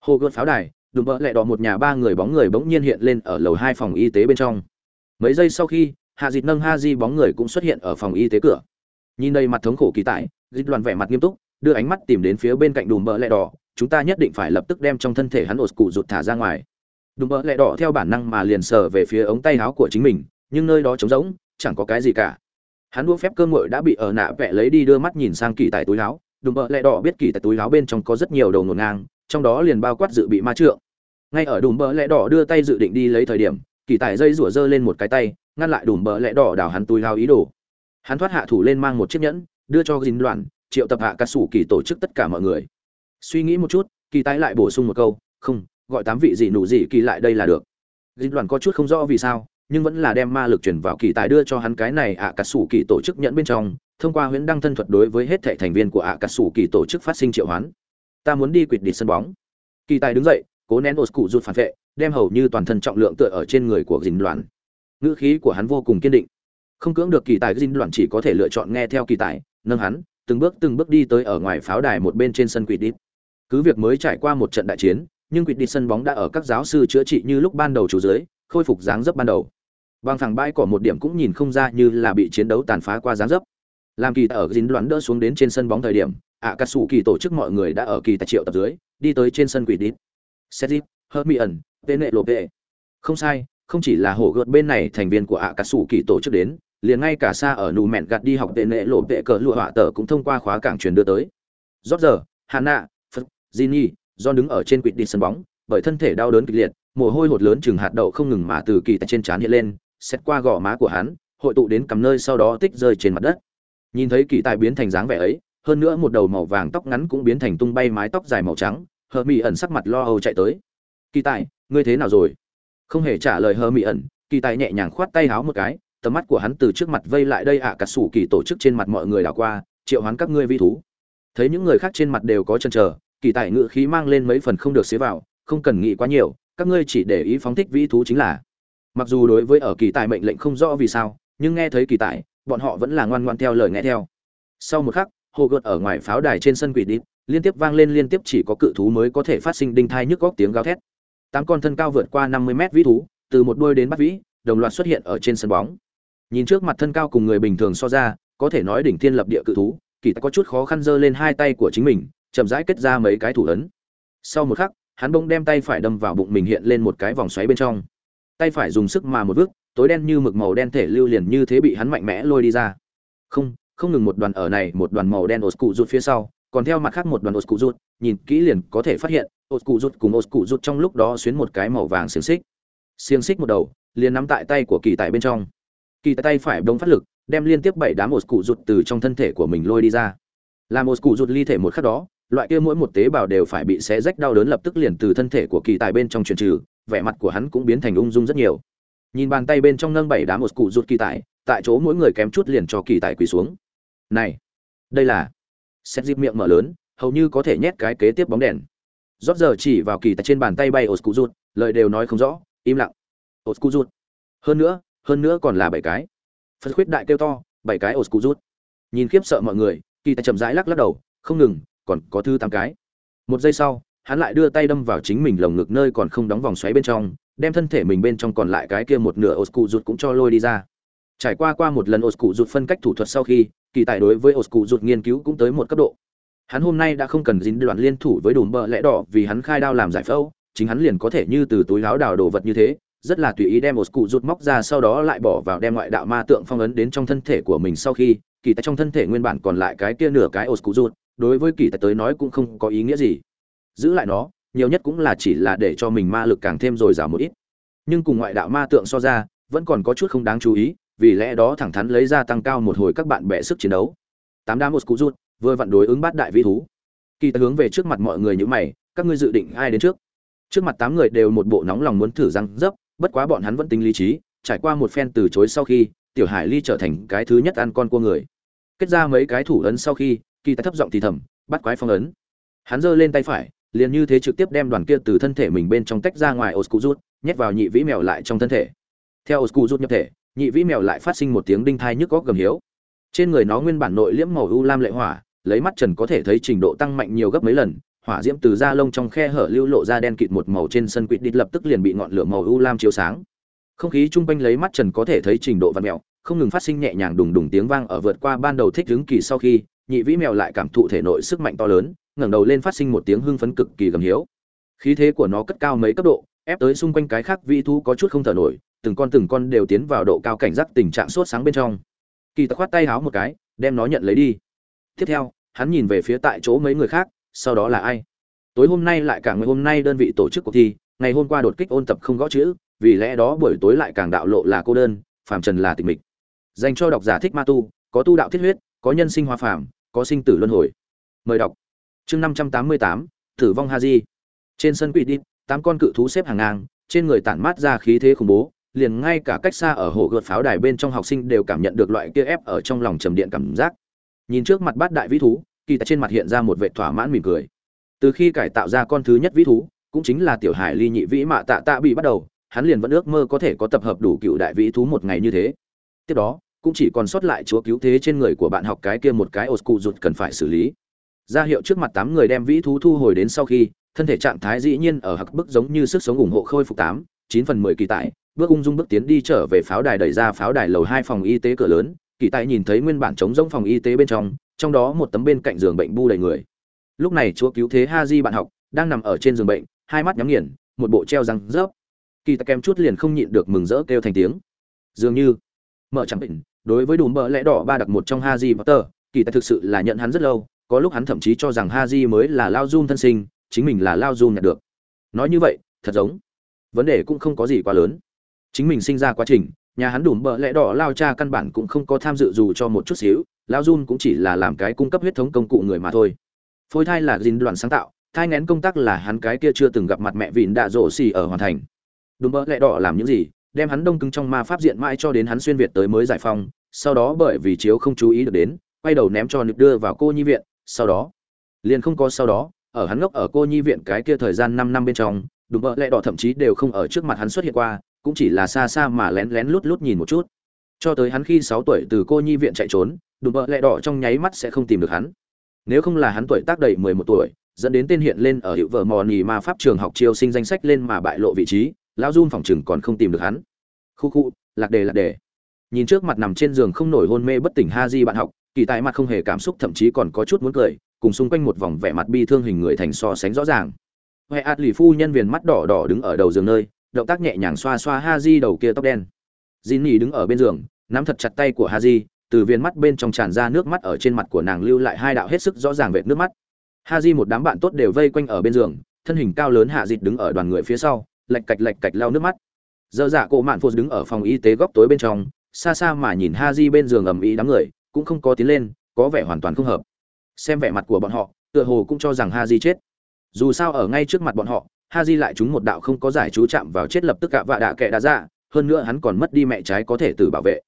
Speaker 1: hồ gợt pháo đài, đùm bỡ lẹ đỏ một nhà ba người bóng người bỗng nhiên hiện lên ở lầu hai phòng y tế bên trong. Mấy giây sau khi, hạ dịt nâng ha di bóng người cũng xuất hiện ở phòng y tế cửa. Nhìn đây mặt thống khổ kỳ tại, dịch đoàn vẻ mặt nghiêm túc, đưa ánh mắt tìm đến phía bên cạnh đùm bỡ lẹ đỏ, chúng ta nhất định phải lập tức đem trong thân thể hắn ổ cụ rụt thả ra ngoài đùm bợ lẹ đỏ theo bản năng mà liền sờ về phía ống tay áo của chính mình, nhưng nơi đó trống rỗng, chẳng có cái gì cả. Hắn đua phép cơ ngội đã bị ở nạ vẽ lấy đi đưa mắt nhìn sang kỳ tại túi áo. Đùm bợ lẹ đỏ biết kỳ tại túi áo bên trong có rất nhiều đầu ngổn ngang, trong đó liền bao quát dự bị ma trượng. Ngay ở đùm bợ lẹ đỏ đưa tay dự định đi lấy thời điểm, kỳ tại dây rủa dơ lên một cái tay, ngăn lại đùm bợ lẹ đỏ đào hắn túi áo ý đồ. Hắn thoát hạ thủ lên mang một chiếc nhẫn, đưa cho dính loạn triệu tập hạ ca sủ kỳ tổ chức tất cả mọi người. Suy nghĩ một chút, kỳ tái lại bổ sung một câu, không gọi tám vị gì nụ gì kỳ lại đây là được. Dính đoàn có chút không rõ vì sao, nhưng vẫn là đem ma lực chuyển vào kỳ tài đưa cho hắn cái này ạ cà sủ kỳ tổ chức nhẫn bên trong, thông qua huyễn đăng thân thuật đối với hết thảy thành viên của ạ cà sủ kỳ tổ chức phát sinh triệu hoán. Ta muốn đi quỵt đi sân bóng. Kỳ tài đứng dậy, cố nén ô cụ rụt phản vệ, đem hầu như toàn thân trọng lượng tựa ở trên người của dính đoàn. Ngữ khí của hắn vô cùng kiên định. Không cưỡng được kỳ tài dính đoàn chỉ có thể lựa chọn nghe theo kỳ tài, nâng hắn, từng bước từng bước đi tới ở ngoài pháo đài một bên trên sân quỵt đít cứ việc mới trải qua một trận đại chiến nhưng quỷ đi sân bóng đã ở các giáo sư chữa trị như lúc ban đầu chủ dưới khôi phục dáng dấp ban đầu. Bằng phẳng bãi cỏ một điểm cũng nhìn không ra như là bị chiến đấu tàn phá qua dáng dấp. Làm kỳ tại ở dính đoán đỡ xuống đến trên sân bóng thời điểm ạ cát sủ kỳ tổ chức mọi người đã ở kỳ tại triệu tập dưới đi tới trên sân quỷ đít Cedric, hermione penelope. Không sai không chỉ là hổ gợt bên này thành viên của ạ cát sủ kỳ tổ chức đến liền ngay cả xa ở nụ mẹn gạt đi học tệ nệ lộ tệ cờ lụa họa tờ cũng thông qua khóa cảng truyền đưa tới. Rót giờ hana phật ginny do đứng ở trên quỵt đi sân bóng, bởi thân thể đau đớn kịch liệt, mồ hôi hột lớn chừng hạt đậu không ngừng mà từ kỳ tại trên trán hiện lên, xét qua gò má của hắn, hội tụ đến cầm nơi sau đó tích rơi trên mặt đất. Nhìn thấy kỳ tài biến thành dáng vẻ ấy, hơn nữa một đầu màu vàng tóc ngắn cũng biến thành tung bay mái tóc dài màu trắng, hờ mỹ ẩn sắc mặt lo âu chạy tới. Kỳ tài, ngươi thế nào rồi? Không hề trả lời hờ mỹ ẩn, kỳ tài nhẹ nhàng khoát tay háo một cái, tầm mắt của hắn từ trước mặt vây lại đây ạ, cả sủ kỳ tổ chức trên mặt mọi người đảo qua, triệu hoán các ngươi vi thú. Thấy những người khác trên mặt đều có chân chờ kỳ tài ngự khí mang lên mấy phần không được xế vào, không cần nghĩ quá nhiều, các ngươi chỉ để ý phóng thích vĩ thú chính là. Mặc dù đối với ở kỳ tài mệnh lệnh không rõ vì sao, nhưng nghe thấy kỳ tài, bọn họ vẫn là ngoan ngoan theo lời nghe theo. Sau một khắc, hồ gợt ở ngoài pháo đài trên sân quỷ đi liên tiếp vang lên liên tiếp chỉ có cự thú mới có thể phát sinh đinh thai nhức góc tiếng gào thét. Tám con thân cao vượt qua năm mươi mét vĩ thú, từ một đuôi đến bắt vĩ, đồng loạt xuất hiện ở trên sân bóng. Nhìn trước mặt thân cao cùng người bình thường so ra, có thể nói đỉnh thiên lập địa cự thú, kỳ tài có chút khó khăn giơ lên hai tay của chính mình chậm rãi kết ra mấy cái thủ ấn. Sau một khắc, hắn bỗng đem tay phải đâm vào bụng mình hiện lên một cái vòng xoáy bên trong. Tay phải dùng sức mà một vước, tối đen như mực màu đen thể lưu liền như thế bị hắn mạnh mẽ lôi đi ra. Không không ngừng một đoàn ở này, một đoàn màu đen ột cụ rút phía sau, còn theo mặt khác một đoàn ột cụ rút nhìn kỹ liền có thể phát hiện ột cụ rút cùng ột cụ rút trong lúc đó xuyến một cái màu vàng xiềng xích. Xiềng xích một đầu, liền nắm tại tay của kỳ tại bên trong. Kỳ tại tay phải bông phát lực, đem liên tiếp bảy đám ột cụ rút từ trong thân thể của mình lôi đi ra. Làm ột cụ rút ly thể một khắc đó loại kia mỗi một tế bào đều phải bị xé rách đau đớn lập tức liền từ thân thể của kỳ tài bên trong truyền trừ, vẻ mặt của hắn cũng biến thành ung dung rất nhiều. Nhìn bàn tay bên trong nâng bảy đá một cụ rút kỳ tài, tại chỗ mỗi người kém chút liền cho kỳ tài quỳ xuống. Này, đây là xét dịp miệng mở lớn, hầu như có thể nhét cái kế tiếp bóng đèn. Rót giờ chỉ vào kỳ tài trên bàn tay bay ột cụ rút lời đều nói không rõ, im lặng. Ột cụ rút hơn nữa hơn nữa còn là bảy cái. Phân khuyết đại kêu to, bảy cái ột cụ rút nhìn khiếp sợ mọi người, kỳ tài chậm rãi lắc lắc đầu, không ngừng còn có thứ tám cái. Một giây sau, hắn lại đưa tay đâm vào chính mình lồng ngực nơi còn không đóng vòng xoáy bên trong, đem thân thể mình bên trong còn lại cái kia một nửa ô cụ rụt cũng cho lôi đi ra. Trải qua qua một lần ô cụ rụt phân cách thủ thuật sau khi, kỳ tài đối với ô cụ rụt nghiên cứu cũng tới một cấp độ. Hắn hôm nay đã không cần dính đoạn liên thủ với đùm bợ lẽ đỏ vì hắn khai đao làm giải phẫu, chính hắn liền có thể như từ túi láo đào đồ vật như thế, rất là tùy ý đem ột cụ rụt móc ra sau đó lại bỏ vào đem ngoại đạo ma tượng phong ấn đến trong thân thể của mình sau khi, kỳ tài trong thân thể nguyên bản còn lại cái kia nửa cái ột cụ rụt đối với kỳ tài tới nói cũng không có ý nghĩa gì. Giữ lại nó, nhiều nhất cũng là chỉ là để cho mình ma lực càng thêm dồi dào một ít. Nhưng cùng ngoại đạo ma tượng so ra, vẫn còn có chút không đáng chú ý, vì lẽ đó thẳng thắn lấy ra tăng cao một hồi các bạn bè sức chiến đấu. Tám đá một cú rút, vừa vặn đối ứng bát đại vĩ thú. Kỳ tài hướng về trước mặt mọi người như mày, các ngươi dự định ai đến trước? Trước mặt tám người đều một bộ nóng lòng muốn thử răng dấp, bất quá bọn hắn vẫn tính lý trí, trải qua một phen từ chối sau khi, tiểu hải ly trở thành cái thứ nhất ăn con cua người. Kết ra mấy cái thủ ấn sau khi kỳ ta thấp giọng thì thầm bắt quái phong ấn hắn giơ lên tay phải liền như thế trực tiếp đem đoàn kia từ thân thể mình bên trong tách ra ngoài Oscuzut, nhét vào nhị vĩ mèo lại trong thân thể. Theo Oscuzut nhập thể, nhị vĩ mèo lại phát sinh một tiếng đinh thai nhức góc gầm hiếu. Trên người nó nguyên bản nội liễm màu u lam lệ hỏa, lấy mắt trần có thể thấy trình độ tăng mạnh nhiều gấp mấy lần, hỏa diễm từ da lông trong khe hở lưu lộ ra đen kịt một màu trên sân quỷ đít lập tức liền bị ngọn lửa màu u lam chiếu sáng. Không khí chung quanh lấy mắt trần có thể thấy trình độ vặn mèo, không ngừng phát sinh nhẹ nhàng đùng đùng tiếng vang ở vượt qua ban đầu thích hứng kỳ sau khi, nhị vĩ mèo lại cảm thụ thể nội sức mạnh to lớn, ngẩng đầu lên phát sinh một tiếng hưng phấn cực kỳ gầm hiếu. Khí thế của nó cất cao mấy cấp độ ép tới xung quanh cái khác vĩ thú có chút không thở nổi từng con từng con đều tiến vào độ cao cảnh giác tình trạng sốt sáng bên trong. Kỳ tặc khoát tay háo một cái đem nó nhận lấy đi. Tiếp theo hắn nhìn về phía tại chỗ mấy người khác sau đó là ai? Tối hôm nay lại cả ngày hôm nay đơn vị tổ chức cuộc thi ngày hôm qua đột kích ôn tập không gõ chữ vì lẽ đó buổi tối lại càng đạo lộ là cô đơn phàm trần là tịch mịch. Dành cho độc giả thích ma tu có tu đạo thiết huyết có nhân sinh hoa phàm, có sinh tử luân hồi. Mời đọc. Chương năm trăm tám mươi tám, tử vong Haji. trên sân quỷ đi, tám con cự thú xếp hàng ngang, trên người tản mát ra khí thế khủng bố, liền ngay cả cách xa ở hồ gợt pháo đài bên trong học sinh đều cảm nhận được loại kia ép ở trong lòng trầm điện cảm giác. Nhìn trước mặt bát đại vĩ thú, kỳ tại trên mặt hiện ra một vẻ thỏa mãn mỉm cười. Từ khi cải tạo ra con thứ nhất vĩ thú, cũng chính là tiểu hải ly nhị vĩ mạ tạ tạ bị bắt đầu, hắn liền vẫn ước mơ có thể có tập hợp đủ cựu đại vĩ thú một ngày như thế. Tiếp đó cũng chỉ còn sót lại chúa cứu thế trên người của bạn học cái kia một cái ột cụ rụt cần phải xử lý. Ra hiệu trước mặt tám người đem vĩ thú thu hồi đến sau khi, thân thể trạng thái dĩ nhiên ở hặc bức giống như sức sống ủng hộ khôi phục tám, chín phần mười kỳ tại bước ung dung bước tiến đi trở về pháo đài đẩy ra pháo đài lầu hai phòng y tế cửa lớn, kỳ tại nhìn thấy nguyên bản chống rỗng phòng y tế bên trong trong đó một tấm bên cạnh giường bệnh bu đầy người. Lúc này chúa cứu thế ha di bạn học đang nằm ở trên giường bệnh, hai mắt nhắm nghiền, một bộ treo răng rớp. Kỳ tại kém chút liền không nhịn được mừng rỡ kêu thành tiếng. Dường như mở chẳng bệnh đối với đùm bỡ lẽ đỏ ba đặc một trong ha di potter, kỳ tài thực sự là nhận hắn rất lâu, có lúc hắn thậm chí cho rằng ha di mới là lao dung thân sinh, chính mình là lao dung nhận được. Nói như vậy, thật giống. Vấn đề cũng không có gì quá lớn. Chính mình sinh ra quá trình, nhà hắn đùm bỡ lẽ đỏ lao cha căn bản cũng không có tham dự dù cho một chút xíu, lao dung cũng chỉ là làm cái cung cấp huyết thống công cụ người mà thôi. Phôi thai là gìn đoàn sáng tạo, thai ngén công tác là hắn cái kia chưa từng gặp mặt mẹ vịn đạ rổ xì ở hoàn thành. Đùm bỡ lẽ đỏ làm những gì? Đem hắn đông cứng trong ma pháp diện mãi cho đến hắn xuyên việt tới mới giải phong sau đó bởi vì chiếu không chú ý được đến, quay đầu ném cho nực đưa vào cô nhi viện, sau đó, liền không có sau đó, ở hắn ngốc ở cô nhi viện cái kia thời gian năm năm bên trong, đùm bợ lẽ đỏ thậm chí đều không ở trước mặt hắn xuất hiện qua, cũng chỉ là xa xa mà lén lén lút lút nhìn một chút. Cho tới hắn khi sáu tuổi từ cô nhi viện chạy trốn, đùm bợ lẽ đỏ trong nháy mắt sẽ không tìm được hắn. Nếu không là hắn tuổi tác đầy mười một tuổi, dẫn đến tên hiện lên ở hiệu vợ mò nì ma pháp trường học chiêu sinh danh sách lên mà bại lộ vị trí lão run phòng chừng còn không tìm được hắn. Khu khu, lạc đề lạc đề. Nhìn trước mặt nằm trên giường không nổi hôn mê bất tỉnh ha di bạn học, kỳ tài mặt không hề cảm xúc, thậm chí còn có chút muốn cười, cùng xung quanh một vòng vẻ mặt bi thương hình người thành so sánh rõ ràng. Huệ ạt lì phu nhân viền mắt đỏ đỏ đứng ở đầu giường nơi, động tác nhẹ nhàng xoa xoa ha di đầu kia tóc đen. J i đứng ở bên giường, nắm thật chặt tay của ha di, từ viên mắt bên trong tràn ra nước mắt ở trên mặt của nàng lưu lại hai đạo hết sức rõ ràng vệt nước mắt. Ha di một đám bạn tốt đều vây quanh ở bên giường, thân hình cao lớn hạ dịt đứng ở đoàn người phía sau lạch cạch lạch cạch lau nước mắt. Dơ dạ cổ mạn phô đứng ở phòng y tế góc tối bên trong, xa xa mà nhìn ha di bên giường ầm ĩ đám người, cũng không có tiến lên, có vẻ hoàn toàn không hợp. Xem vẻ mặt của bọn họ, tựa hồ cũng cho rằng ha di chết. Dù sao ở ngay trước mặt bọn họ ha di lại trúng một đạo không có giải chú chạm vào chết lập tức cả vạ đạ kệ đã ra dạ, hơn nữa hắn còn mất đi mẹ trái có thể tự bảo vệ.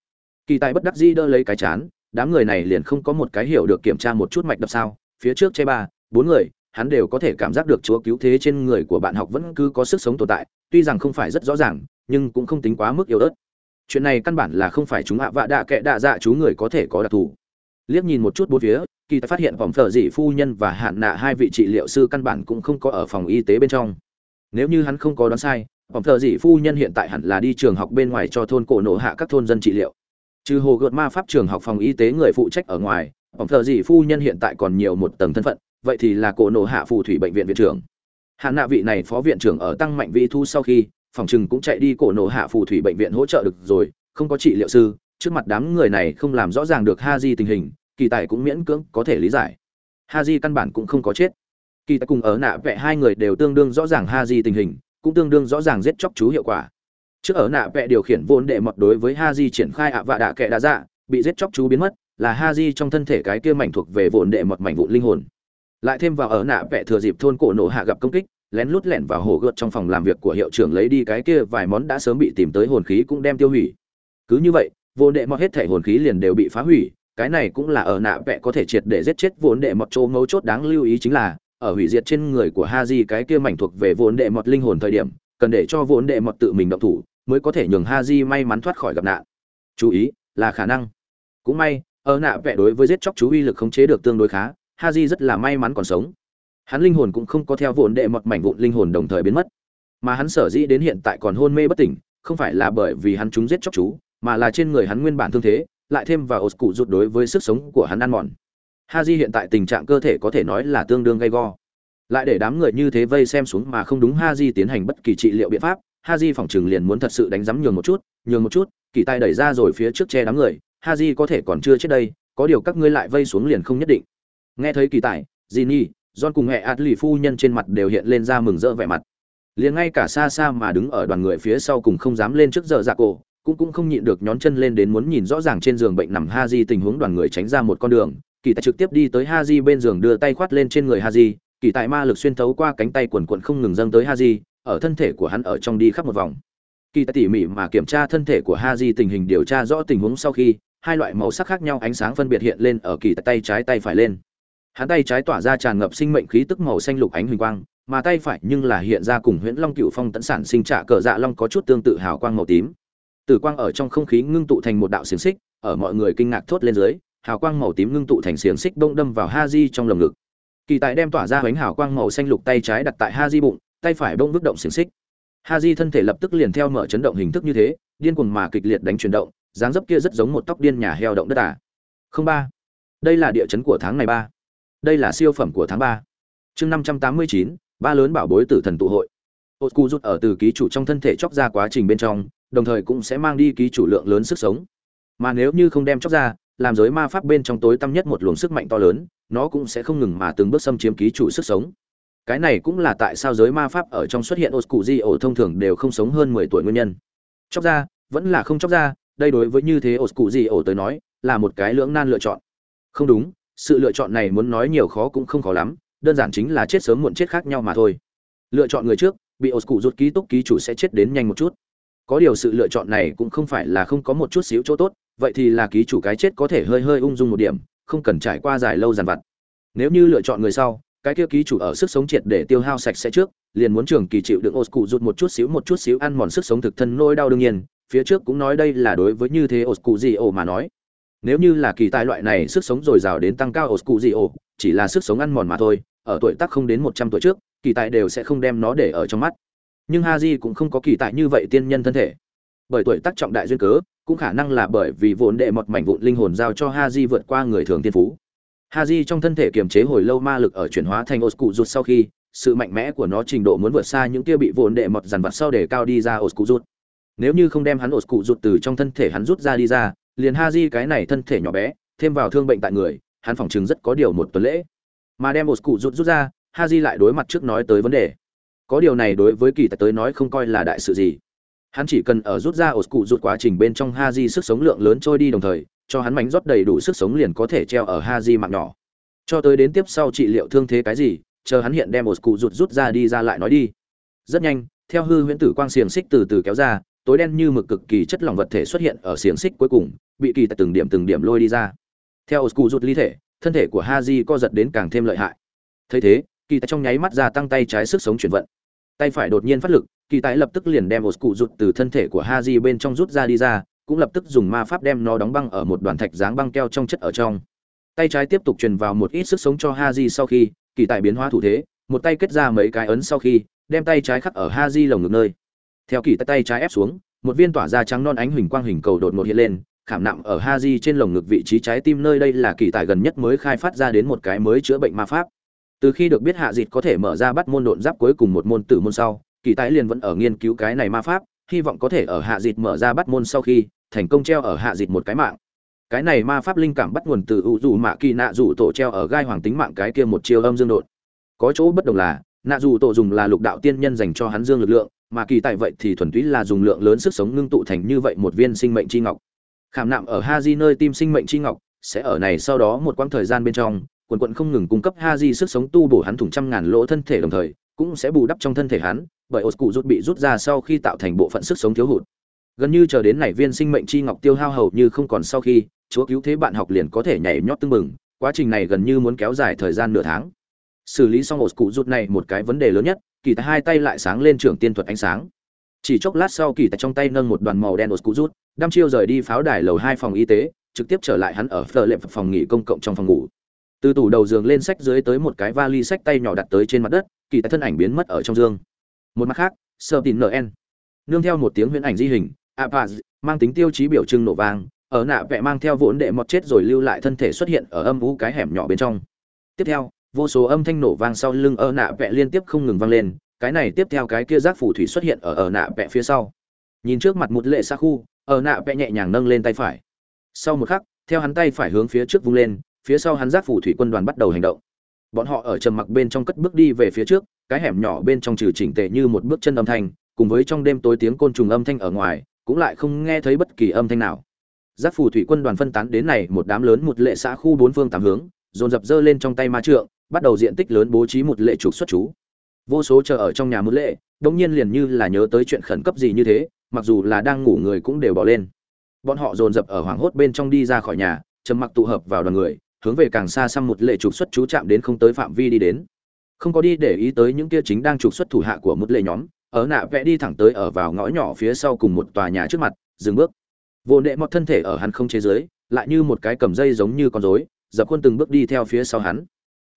Speaker 1: Kỳ tài bất đắc di đỡ lấy cái chán, đám người này liền không có một cái hiểu được kiểm tra một chút mạch đập sao, phía trước che ba, bốn người hắn đều có thể cảm giác được chúa cứu thế trên người của bạn học vẫn cứ có sức sống tồn tại, tuy rằng không phải rất rõ ràng, nhưng cũng không tính quá mức yếu ớt. Chuyện này căn bản là không phải chúng ạ vạ đạ kệ đạ dạ chú người có thể có đặc thù. Liếc nhìn một chút bốn phía, kỳ tài phát hiện vòng thợ dị phu nhân và hạn nạ hai vị trị liệu sư căn bản cũng không có ở phòng y tế bên trong. Nếu như hắn không có đoán sai, vòng thợ dị phu nhân hiện tại hẳn là đi trường học bên ngoài cho thôn cổ nổ hạ các thôn dân trị liệu. Trừ hồ gợt ma pháp trường học phòng y tế người phụ trách ở ngoài, vòng thợ dị phu nhân hiện tại còn nhiều một tầng thân phận vậy thì là cổ nổ hạ phù thủy bệnh viện viện trưởng. Hạn nạ vị này phó viện trưởng ở tăng mạnh vi thu sau khi, phòng chừng cũng chạy đi cổ nổ hạ phù thủy bệnh viện hỗ trợ được rồi, không có trị liệu sư, trước mặt đám người này không làm rõ ràng được ha di tình hình, kỳ tài cũng miễn cưỡng có thể lý giải. Ha di căn bản cũng không có chết. Kỳ tài cùng ở nạ vẽ hai người đều tương đương rõ ràng ha di tình hình, cũng tương đương rõ ràng giết chóc chú hiệu quả. Trước ở nạ vẽ điều khiển vốn đệ mật đối với ha di triển khai ạ vạ đạ kệ đã dạ bị giết chóc chú biến mất, là ha di trong thân thể cái kia mảnh thuộc về vốn đệ mật mảnh vụn linh hồn lại thêm vào ở nạ vẽ thừa dịp thôn cổ nổ hạ gặp công kích, lén lút lẻn vào hồ gợt trong phòng làm việc của hiệu trưởng lấy đi cái kia vài món đã sớm bị tìm tới hồn khí cũng đem tiêu hủy. Cứ như vậy, vô đệ mọt hết thể hồn khí liền đều bị phá hủy, cái này cũng là ở nạ vẽ có thể triệt để giết chết vốn đệ mọt chỗ mấu chốt đáng lưu ý chính là, ở hủy diệt trên người của ha di cái kia mảnh thuộc về vốn đệ mọt linh hồn thời điểm, cần để cho vốn đệ mọt tự mình động thủ mới có thể nhường ha di may mắn thoát khỏi gặp nạn. Chú ý, là khả năng. Cũng may, ở nạ vẽ đối với giết chóc chú uy lực khống chế được tương đối khá ha di rất là may mắn còn sống. Hắn linh hồn cũng không có theo vụn đệ mọt mảnh vụn linh hồn đồng thời biến mất. Mà hắn sở dĩ đến hiện tại còn hôn mê bất tỉnh, không phải là bởi vì hắn chúng giết chóc chú, mà là trên người hắn nguyên bản thương thế, lại thêm vào ột cụ rụt đối với sức sống của hắn ăn mòn. Ha di hiện tại tình trạng cơ thể có thể nói là tương đương gay go. Lại để đám người như thế vây xem xuống mà không đúng ha di tiến hành bất kỳ trị liệu biện pháp ha di phỏng chừng liền muốn thật sự đánh giám nhường một chút, nhường một chút, kỳ tay đẩy ra rồi phía trước che đám người ha di có thể còn chưa chết đây, có điều các ngươi lại vây xuống liền không nhất định nghe thấy kỳ tài Jinny, John cùng mẹ lì phu nhân trên mặt đều hiện lên ra mừng rỡ vẻ mặt. Liền ngay cả xa xa mà đứng ở đoàn người phía sau cùng không dám lên trước giờ dạ cổ, cũng cũng không nhịn được nhón chân lên đến muốn nhìn rõ ràng trên giường bệnh nằm Ha Haji tình huống đoàn người tránh ra một con đường, kỳ tài trực tiếp đi tới Ha Haji bên giường đưa tay khoát lên trên người Ha Haji, kỳ tài ma lực xuyên thấu qua cánh tay quần quần không ngừng dâng tới Ha Haji, ở thân thể của hắn ở trong đi khắp một vòng. Kỳ tài tỉ mỉ mà kiểm tra thân thể của Ha Haji tình hình điều tra rõ tình huống sau khi, hai loại màu sắc khác nhau ánh sáng phân biệt hiện lên ở kỳ tài tay trái tay phải lên. Hắn tay trái tỏa ra tràn ngập sinh mệnh khí tức màu xanh lục ánh huỳnh quang, mà tay phải nhưng là hiện ra cùng Huyễn Long Cựu Phong tẫn sản sinh trả cờ dạ long có chút tương tự hào quang màu tím. Tử quang ở trong không khí ngưng tụ thành một đạo xiềng xích, ở mọi người kinh ngạc thốt lên dưới, hào quang màu tím ngưng tụ thành xiềng xích đông đâm vào ha di trong lồng ngực. Kỳ tài đem tỏa ra ánh hào quang màu xanh lục tay trái đặt tại ha di bụng, tay phải bông vứt động xiềng xích. ha di thân thể lập tức liền theo mở chấn động hình thức như thế, điên cuồng mà kịch liệt đánh chuyển động, dáng dấp kia rất giống một tóc điên nhà heo động đất à. Không ba. Đây là địa chấn của tháng này ba. Đây là siêu phẩm của tháng ba. Chương năm trăm tám mươi chín, ba lớn bảo bối tử thần tụ hội. Otku rút ở từ ký chủ trong thân thể chóc ra quá trình bên trong, đồng thời cũng sẽ mang đi ký chủ lượng lớn sức sống. Mà nếu như không đem chóc ra, làm giới ma pháp bên trong tối tăm nhất một luồng sức mạnh to lớn, nó cũng sẽ không ngừng mà từng bước xâm chiếm ký chủ sức sống. Cái này cũng là tại sao giới ma pháp ở trong xuất hiện Oscuji ổ thông thường đều không sống hơn 10 tuổi nguyên nhân. Chóc ra, vẫn là không chóc ra, đây đối với như thế Oscuji ổ tới nói, là một cái lưỡng nan lựa chọn. Không đúng, sự lựa chọn này muốn nói nhiều khó cũng không khó lắm, đơn giản chính là chết sớm muộn chết khác nhau mà thôi. Lựa chọn người trước, bị Oscu rút ký túc ký chủ sẽ chết đến nhanh một chút. Có điều sự lựa chọn này cũng không phải là không có một chút xíu chỗ tốt, vậy thì là ký chủ cái chết có thể hơi hơi ung dung một điểm, không cần trải qua dài lâu dằn vặt. Nếu như lựa chọn người sau, cái kia ký chủ ở sức sống triệt để tiêu hao sạch sẽ trước, liền muốn trường kỳ chịu đựng Oscu rút một chút xíu một chút xíu ăn mòn sức sống thực thân nỗi đau đương nhiên, phía trước cũng nói đây là đối với như thế Oscu gì ổ mà nói. Nếu như là kỳ tài loại này sức sống dồi dào đến tăng cao Oscu gì ổ, chỉ là sức sống ăn mòn mà thôi, ở tuổi tác không đến một trăm tuổi trước, kỳ tài đều sẽ không đem nó để ở trong mắt. Nhưng Haji cũng không có kỳ tài như vậy tiên nhân thân thể. Bởi tuổi tác trọng đại duyên cớ, cũng khả năng là bởi vì vốn đệ một mảnh vụn linh hồn giao cho Haji vượt qua người thường tiên phú. Haji trong thân thể kiềm chế hồi lâu ma lực ở chuyển hóa thành Oscu rút sau khi, sự mạnh mẽ của nó trình độ muốn vượt xa những kia bị vốn đệ một dàn vặt sau để cao đi ra Oscu rút. Nếu như không đem hắn Oscu rút từ trong thân thể hắn rút ra đi ra, liền Haji cái này thân thể nhỏ bé, thêm vào thương bệnh tại người, hắn phòng chứng rất có điều một tuần lễ. Mà đem một cụ rút rút ra, Haji lại đối mặt trước nói tới vấn đề. Có điều này đối với kỳ tài tới nói không coi là đại sự gì. Hắn chỉ cần ở rút ra Oscu rút quá trình bên trong Haji sức sống lượng lớn trôi đi đồng thời, cho hắn mảnh rót đầy đủ sức sống liền có thể treo ở Haji mạng nhỏ. Cho tới đến tiếp sau trị liệu thương thế cái gì, chờ hắn hiện đem Oscu rút rút ra đi ra lại nói đi. Rất nhanh, theo hư huyễn tử quang xiềng xích từ từ kéo ra, tối đen như mực cực kỳ chất lỏng vật thể xuất hiện ở xiềng xích cuối cùng, bị kỳ tại từng điểm từng điểm lôi đi ra. Theo osku rút ly thể, thân thể của Haji co giật đến càng thêm lợi hại. Thấy thế, kỳ tại trong nháy mắt ra tăng tay trái sức sống chuyển vận. Tay phải đột nhiên phát lực, kỳ tại lập tức liền đem osku rút từ thân thể của Haji bên trong rút ra đi ra, cũng lập tức dùng ma pháp đem nó đóng băng ở một đoàn thạch dáng băng keo trong chất ở trong. Tay trái tiếp tục truyền vào một ít sức sống cho Haji sau khi, kỳ tại biến hóa thủ thế, một tay kết ra mấy cái ấn sau khi, đem tay trái khắc ở Haji lồng ngực nơi. Theo kỳ tại tay trái ép xuống, một viên tỏa ra trắng non ánh huỳnh quang hình cầu đột ngột hiện lên, khảm nạm ở Haji trên lồng ngực vị trí trái tim nơi đây là kỳ tài gần nhất mới khai phát ra đến một cái mới chữa bệnh ma pháp. Từ khi được biết hạ dịch có thể mở ra bắt môn độn giáp cuối cùng một môn tử môn sau, kỳ tài liền vẫn ở nghiên cứu cái này ma pháp, hy vọng có thể ở hạ dịch mở ra bắt môn sau khi thành công treo ở hạ dịch một cái mạng. Cái này ma pháp linh cảm bắt nguồn từ ủ dù mạ kỳ nạ dù tổ treo ở gai hoàng tính mạng cái kia một chiêu âm dương đột có chỗ bất đồng là nạ dù tổ dùng là lục đạo tiên nhân dành cho hắn dương lực lượng mà kỳ tại vậy thì thuần túy là dùng lượng lớn sức sống ngưng tụ thành như vậy một viên sinh mệnh chi ngọc khảm nạm ở ha di nơi tim sinh mệnh chi ngọc, sẽ ở này sau đó một quãng thời gian bên trong, quần quận không ngừng cung cấp ha di sức sống tu bổ hắn thủng trăm ngàn lỗ thân thể đồng thời, cũng sẽ bù đắp trong thân thể hắn, bởi ột cụ rút bị rút ra sau khi tạo thành bộ phận sức sống thiếu hụt. Gần như chờ đến nảy viên sinh mệnh chi ngọc tiêu hao hầu như không còn sau khi, chúa cứu thế bạn học liền có thể nhảy nhót tưng bừng, quá trình này gần như muốn kéo dài thời gian nửa tháng. Xử lý xong ột cụ rút này một cái vấn đề lớn nhất, kỳ tài hai tay lại sáng lên trưởng tiên thuật ánh sáng chỉ chốc lát sau kỳ tài trong tay nâng một đoàn màu đen ột cụ rút, đăm chiêu rời đi pháo đài lầu hai phòng y tế, trực tiếp trở lại hắn ở phở lệm phòng nghỉ công cộng trong phòng ngủ. Từ tủ đầu giường lên sách dưới tới một cái vali sách tay nhỏ đặt tới trên mặt đất, kỳ tài thân ảnh biến mất ở trong giường một mặt khác, sơ tin nn nương theo một tiếng huyễn ảnh di hình, apaz mang tính tiêu chí biểu trưng nổ vang, ở nạ vẽ mang theo vốn đệ mọt chết rồi lưu lại thân thể xuất hiện ở âm vũ cái hẻm nhỏ bên trong. Tiếp theo, vô số âm thanh nổ vang sau lưng ở nạ vẽ liên tiếp không ngừng vang lên cái này tiếp theo cái kia giác phù thủy xuất hiện ở ở nạ vẽ phía sau. Nhìn trước mặt một lệ xa khu, ở nạ vẽ nhẹ nhàng nâng lên tay phải. Sau một khắc, theo hắn tay phải hướng phía trước vung lên, phía sau hắn giác phù thủy quân đoàn bắt đầu hành động. Bọn họ ở trầm mặc bên trong cất bước đi về phía trước, cái hẻm nhỏ bên trong trừ chỉnh tề như một bước chân âm thanh, cùng với trong đêm tối tiếng côn trùng âm thanh ở ngoài, cũng lại không nghe thấy bất kỳ âm thanh nào. Giác phù thủy quân đoàn phân tán đến này một đám lớn một lệ xã khu bốn phương tám hướng, dồn dập dơ lên trong tay ma trượng, bắt đầu diện tích lớn bố trí một lệ trục xuất chú vô số chờ ở trong nhà một lệ đông nhiên liền như là nhớ tới chuyện khẩn cấp gì như thế, mặc dù là đang ngủ người cũng đều bỏ lên. Bọn họ dồn dập ở hoảng hốt bên trong đi ra khỏi nhà, trầm mặc tụ hợp vào đoàn người, hướng về càng xa xăm một lệ trục xuất chú chạm đến không tới phạm vi đi đến. Không có đi để ý tới những kia chính đang trục xuất thủ hạ của một lệ nhóm, ở nạ vẽ đi thẳng tới ở vào ngõ nhỏ phía sau cùng một tòa nhà trước mặt, dừng bước. Vô nệ mọt thân thể ở hắn không chế giới, lại như một cái cầm dây giống như con rối, dập khuôn từng bước đi theo phía sau hắn.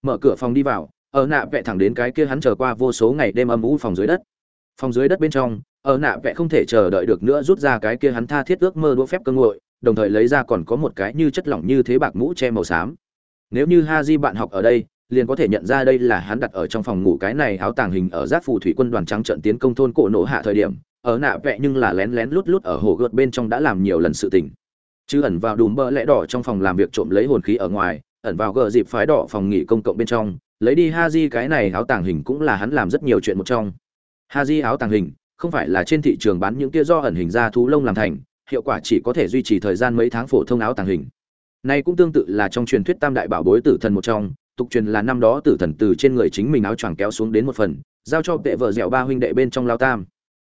Speaker 1: Mở cửa phòng đi vào ở nạ vẽ thẳng đến cái kia hắn chờ qua vô số ngày đêm âm u phòng dưới đất. Phòng dưới đất bên trong, ở nạ vẽ không thể chờ đợi được nữa rút ra cái kia hắn tha thiết ước mơ đũa phép cơ ngội, đồng thời lấy ra còn có một cái như chất lỏng như thế bạc mũ che màu xám. Nếu như ha di bạn học ở đây, liền có thể nhận ra đây là hắn đặt ở trong phòng ngủ cái này áo tàng hình ở giáp phù thủy quân đoàn trắng trận tiến công thôn cổ nổ hạ thời điểm, ở nạ vẽ nhưng là lén lén lút lút ở hồ gợt bên trong đã làm nhiều lần sự tình. Chứ ẩn vào đùm bơ lẽ đỏ trong phòng làm việc trộm lấy hồn khí ở ngoài, ẩn vào gờ dịp phái đỏ phòng nghỉ công cộng bên trong lấy đi ha di cái này áo tàng hình cũng là hắn làm rất nhiều chuyện một trong. Ha di áo tàng hình, không phải là trên thị trường bán những kia do ẩn hình ra thú lông làm thành, hiệu quả chỉ có thể duy trì thời gian mấy tháng phổ thông áo tàng hình. Này cũng tương tự là trong truyền thuyết tam đại bảo bối tử thần một trong, tục truyền là năm đó tử thần từ trên người chính mình áo choàng kéo xuống đến một phần, giao cho tệ vợ dẻo ba huynh đệ bên trong lao tam.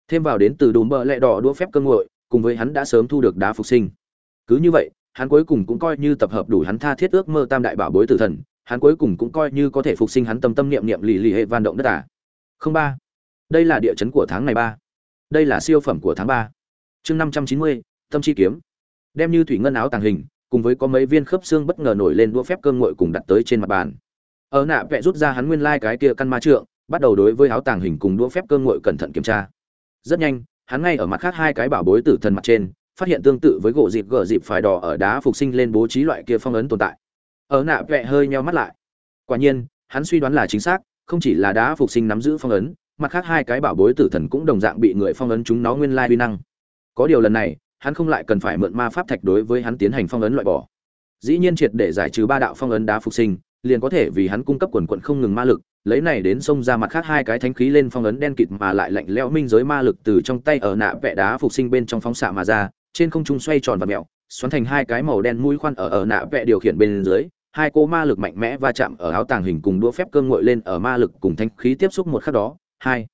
Speaker 1: Thêm vào đến từ đùm bờ lẹ đỏ đũa phép cơ ngội cùng với hắn đã sớm thu được đá phục sinh. Cứ như vậy, hắn cuối cùng cũng coi như tập hợp đủ hắn tha thiết ước mơ tam đại bảo bối tử thần hắn cuối cùng cũng coi như có thể phục sinh hắn tâm tâm niệm niệm lì lì hệ van động đất à. không ba. Đây là địa chấn của tháng này ba. Đây là siêu phẩm của tháng ba. Chương năm trăm chín mươi, tâm chi kiếm. Đem như thủy ngân áo tàng hình, cùng với có mấy viên khớp xương bất ngờ nổi lên đũa phép cơm nguội cùng đặt tới trên mặt bàn. Ở nạ vẽ rút ra hắn nguyên lai cái kia căn ma trượng, bắt đầu đối với áo tàng hình cùng đũa phép cơm nguội cẩn thận kiểm tra. Rất nhanh, hắn ngay ở mặt khác hai cái bảo bối tử thần mặt trên, phát hiện tương tự với gỗ dịp gờ dịp phải đỏ ở đá phục sinh lên bố trí loại kia phong ấn tồn tại ở nạ vẽ hơi nheo mắt lại. Quả nhiên, hắn suy đoán là chính xác, không chỉ là đá phục sinh nắm giữ phong ấn, mặt khác hai cái bảo bối tử thần cũng đồng dạng bị người phong ấn chúng nó nguyên lai uy năng. Có điều lần này, hắn không lại cần phải mượn ma pháp thạch đối với hắn tiến hành phong ấn loại bỏ. Dĩ nhiên triệt để giải trừ ba đạo phong ấn đá phục sinh, liền có thể vì hắn cung cấp quần quận không ngừng ma lực, lấy này đến xông ra mặt khác hai cái thánh khí lên phong ấn đen kịt mà lại lạnh lẽo minh giới ma lực từ trong tay ở nạ vẽ đá phục sinh bên trong phóng xạ mà ra, trên không trung xoay tròn và mẹo, xoắn thành hai cái màu đen mũi khoan ở ở nạ vẽ điều khiển bên dưới hai cô ma lực mạnh mẽ va chạm ở áo tàng hình cùng đũa phép cơm nguội lên ở ma lực cùng thanh khí tiếp xúc một khắc đó. Hai,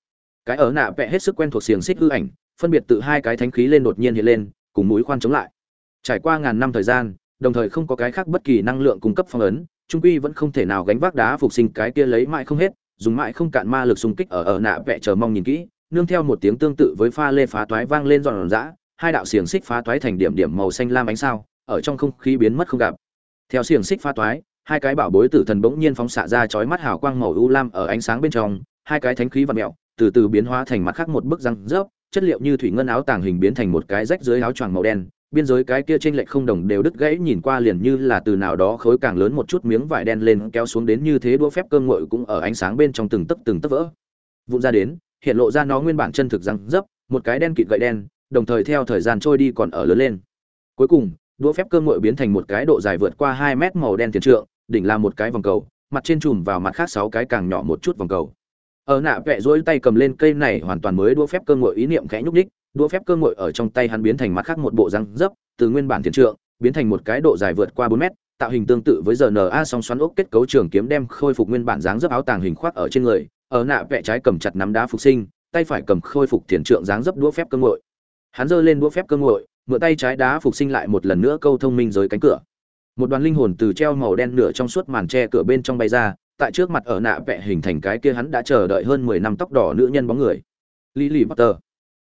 Speaker 1: cái ở nạ vẽ hết sức quen thuộc xiềng xích hư ảnh, phân biệt từ hai cái thánh khí lên đột nhiên hiện lên, cùng mũi khoan chống lại. Trải qua ngàn năm thời gian, đồng thời không có cái khác bất kỳ năng lượng cung cấp phong ấn, trung quy vẫn không thể nào gánh vác đá phục sinh cái kia lấy mãi không hết, dùng mãi không cạn ma lực xung kích ở ở nạ vẽ chờ mong nhìn kỹ, nương theo một tiếng tương tự với pha lê phá toái vang lên giòn giã, hai đạo xiềng xích phá toái thành điểm điểm màu xanh lam ánh sao, ở trong không khí biến mất không gặp theo xiềng xích pha toái, hai cái bảo bối tử thần bỗng nhiên phóng xạ ra chói mắt hào quang màu u lam ở ánh sáng bên trong, hai cái thánh khí và mẹo, từ từ biến hóa thành mặt khác một bức răng rớp, chất liệu như thủy ngân áo tàng hình biến thành một cái rách dưới áo choàng màu đen, biên giới cái kia trên lệch không đồng đều đứt gãy nhìn qua liền như là từ nào đó khối càng lớn một chút miếng vải đen lên kéo xuống đến như thế đũa phép cơm nguội cũng ở ánh sáng bên trong từng tấc từng tấc vỡ. Vụn ra đến, hiện lộ ra nó nguyên bản chân thực răng dấp một cái đen kịt gậy đen, đồng thời theo thời gian trôi đi còn ở lớn lên. Cuối cùng đũa phép cơm nguội biến thành một cái độ dài vượt qua hai mét màu đen tiền trượng đỉnh là một cái vòng cầu mặt trên chùm vào mặt khác sáu cái càng nhỏ một chút vòng cầu ở nạ vẽ rối tay cầm lên cây này hoàn toàn mới đũa phép cơ nguội ý niệm khẽ nhúc nhích đũa phép cơ nguội ở trong tay hắn biến thành mặt khác một bộ răng dấp từ nguyên bản tiền trượng biến thành một cái độ dài vượt qua bốn mét tạo hình tương tự với rna song xoắn ốc kết cấu trường kiếm đem khôi phục nguyên bản dáng dấp áo tàng hình khoác ở trên người ở nạ vẽ trái cầm chặt nắm đá phục sinh tay phải cầm khôi phục tiền trượng dáng dấp đũa phép cơ nguội, hắn giơ lên đũa phép cơ nguội mượn tay trái đá phục sinh lại một lần nữa câu thông minh giới cánh cửa. Một đoàn linh hồn từ treo màu đen nửa trong suốt màn tre cửa bên trong bay ra, tại trước mặt ở nạ vẽ hình thành cái kia hắn đã chờ đợi hơn mười năm tóc đỏ nữ nhân bóng người. Lily potter.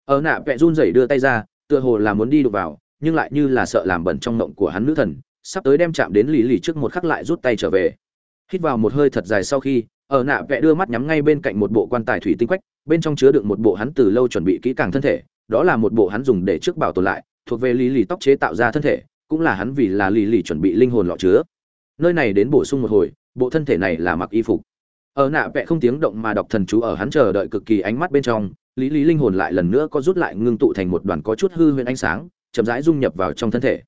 Speaker 1: Ở nạ vẽ run rẩy đưa tay ra, tựa hồ là muốn đi đụng vào, nhưng lại như là sợ làm bẩn trong mộng của hắn nữ thần, sắp tới đem chạm đến lì lì trước một khắc lại rút tay trở về. Hít vào một hơi thật dài sau khi, ở nạ vẽ đưa mắt nhắm ngay bên cạnh một bộ quan tài thủy tinh quách, bên trong chứa đựng một bộ hắn từ lâu chuẩn bị kỹ càng thân thể, đó là một bộ hắn dùng để trước bảo tồn lại thuộc về lý lì tóc chế tạo ra thân thể, cũng là hắn vì là lì lì chuẩn bị linh hồn lọ chứa. Nơi này đến bổ sung một hồi, bộ thân thể này là mặc y phục. Ở nạ vẽ không tiếng động mà đọc thần chú ở hắn chờ đợi cực kỳ ánh mắt bên trong lý lý linh hồn lại lần nữa có rút lại ngưng tụ thành một đoàn có chút hư huyễn ánh sáng, chậm rãi dung nhập vào trong thân thể.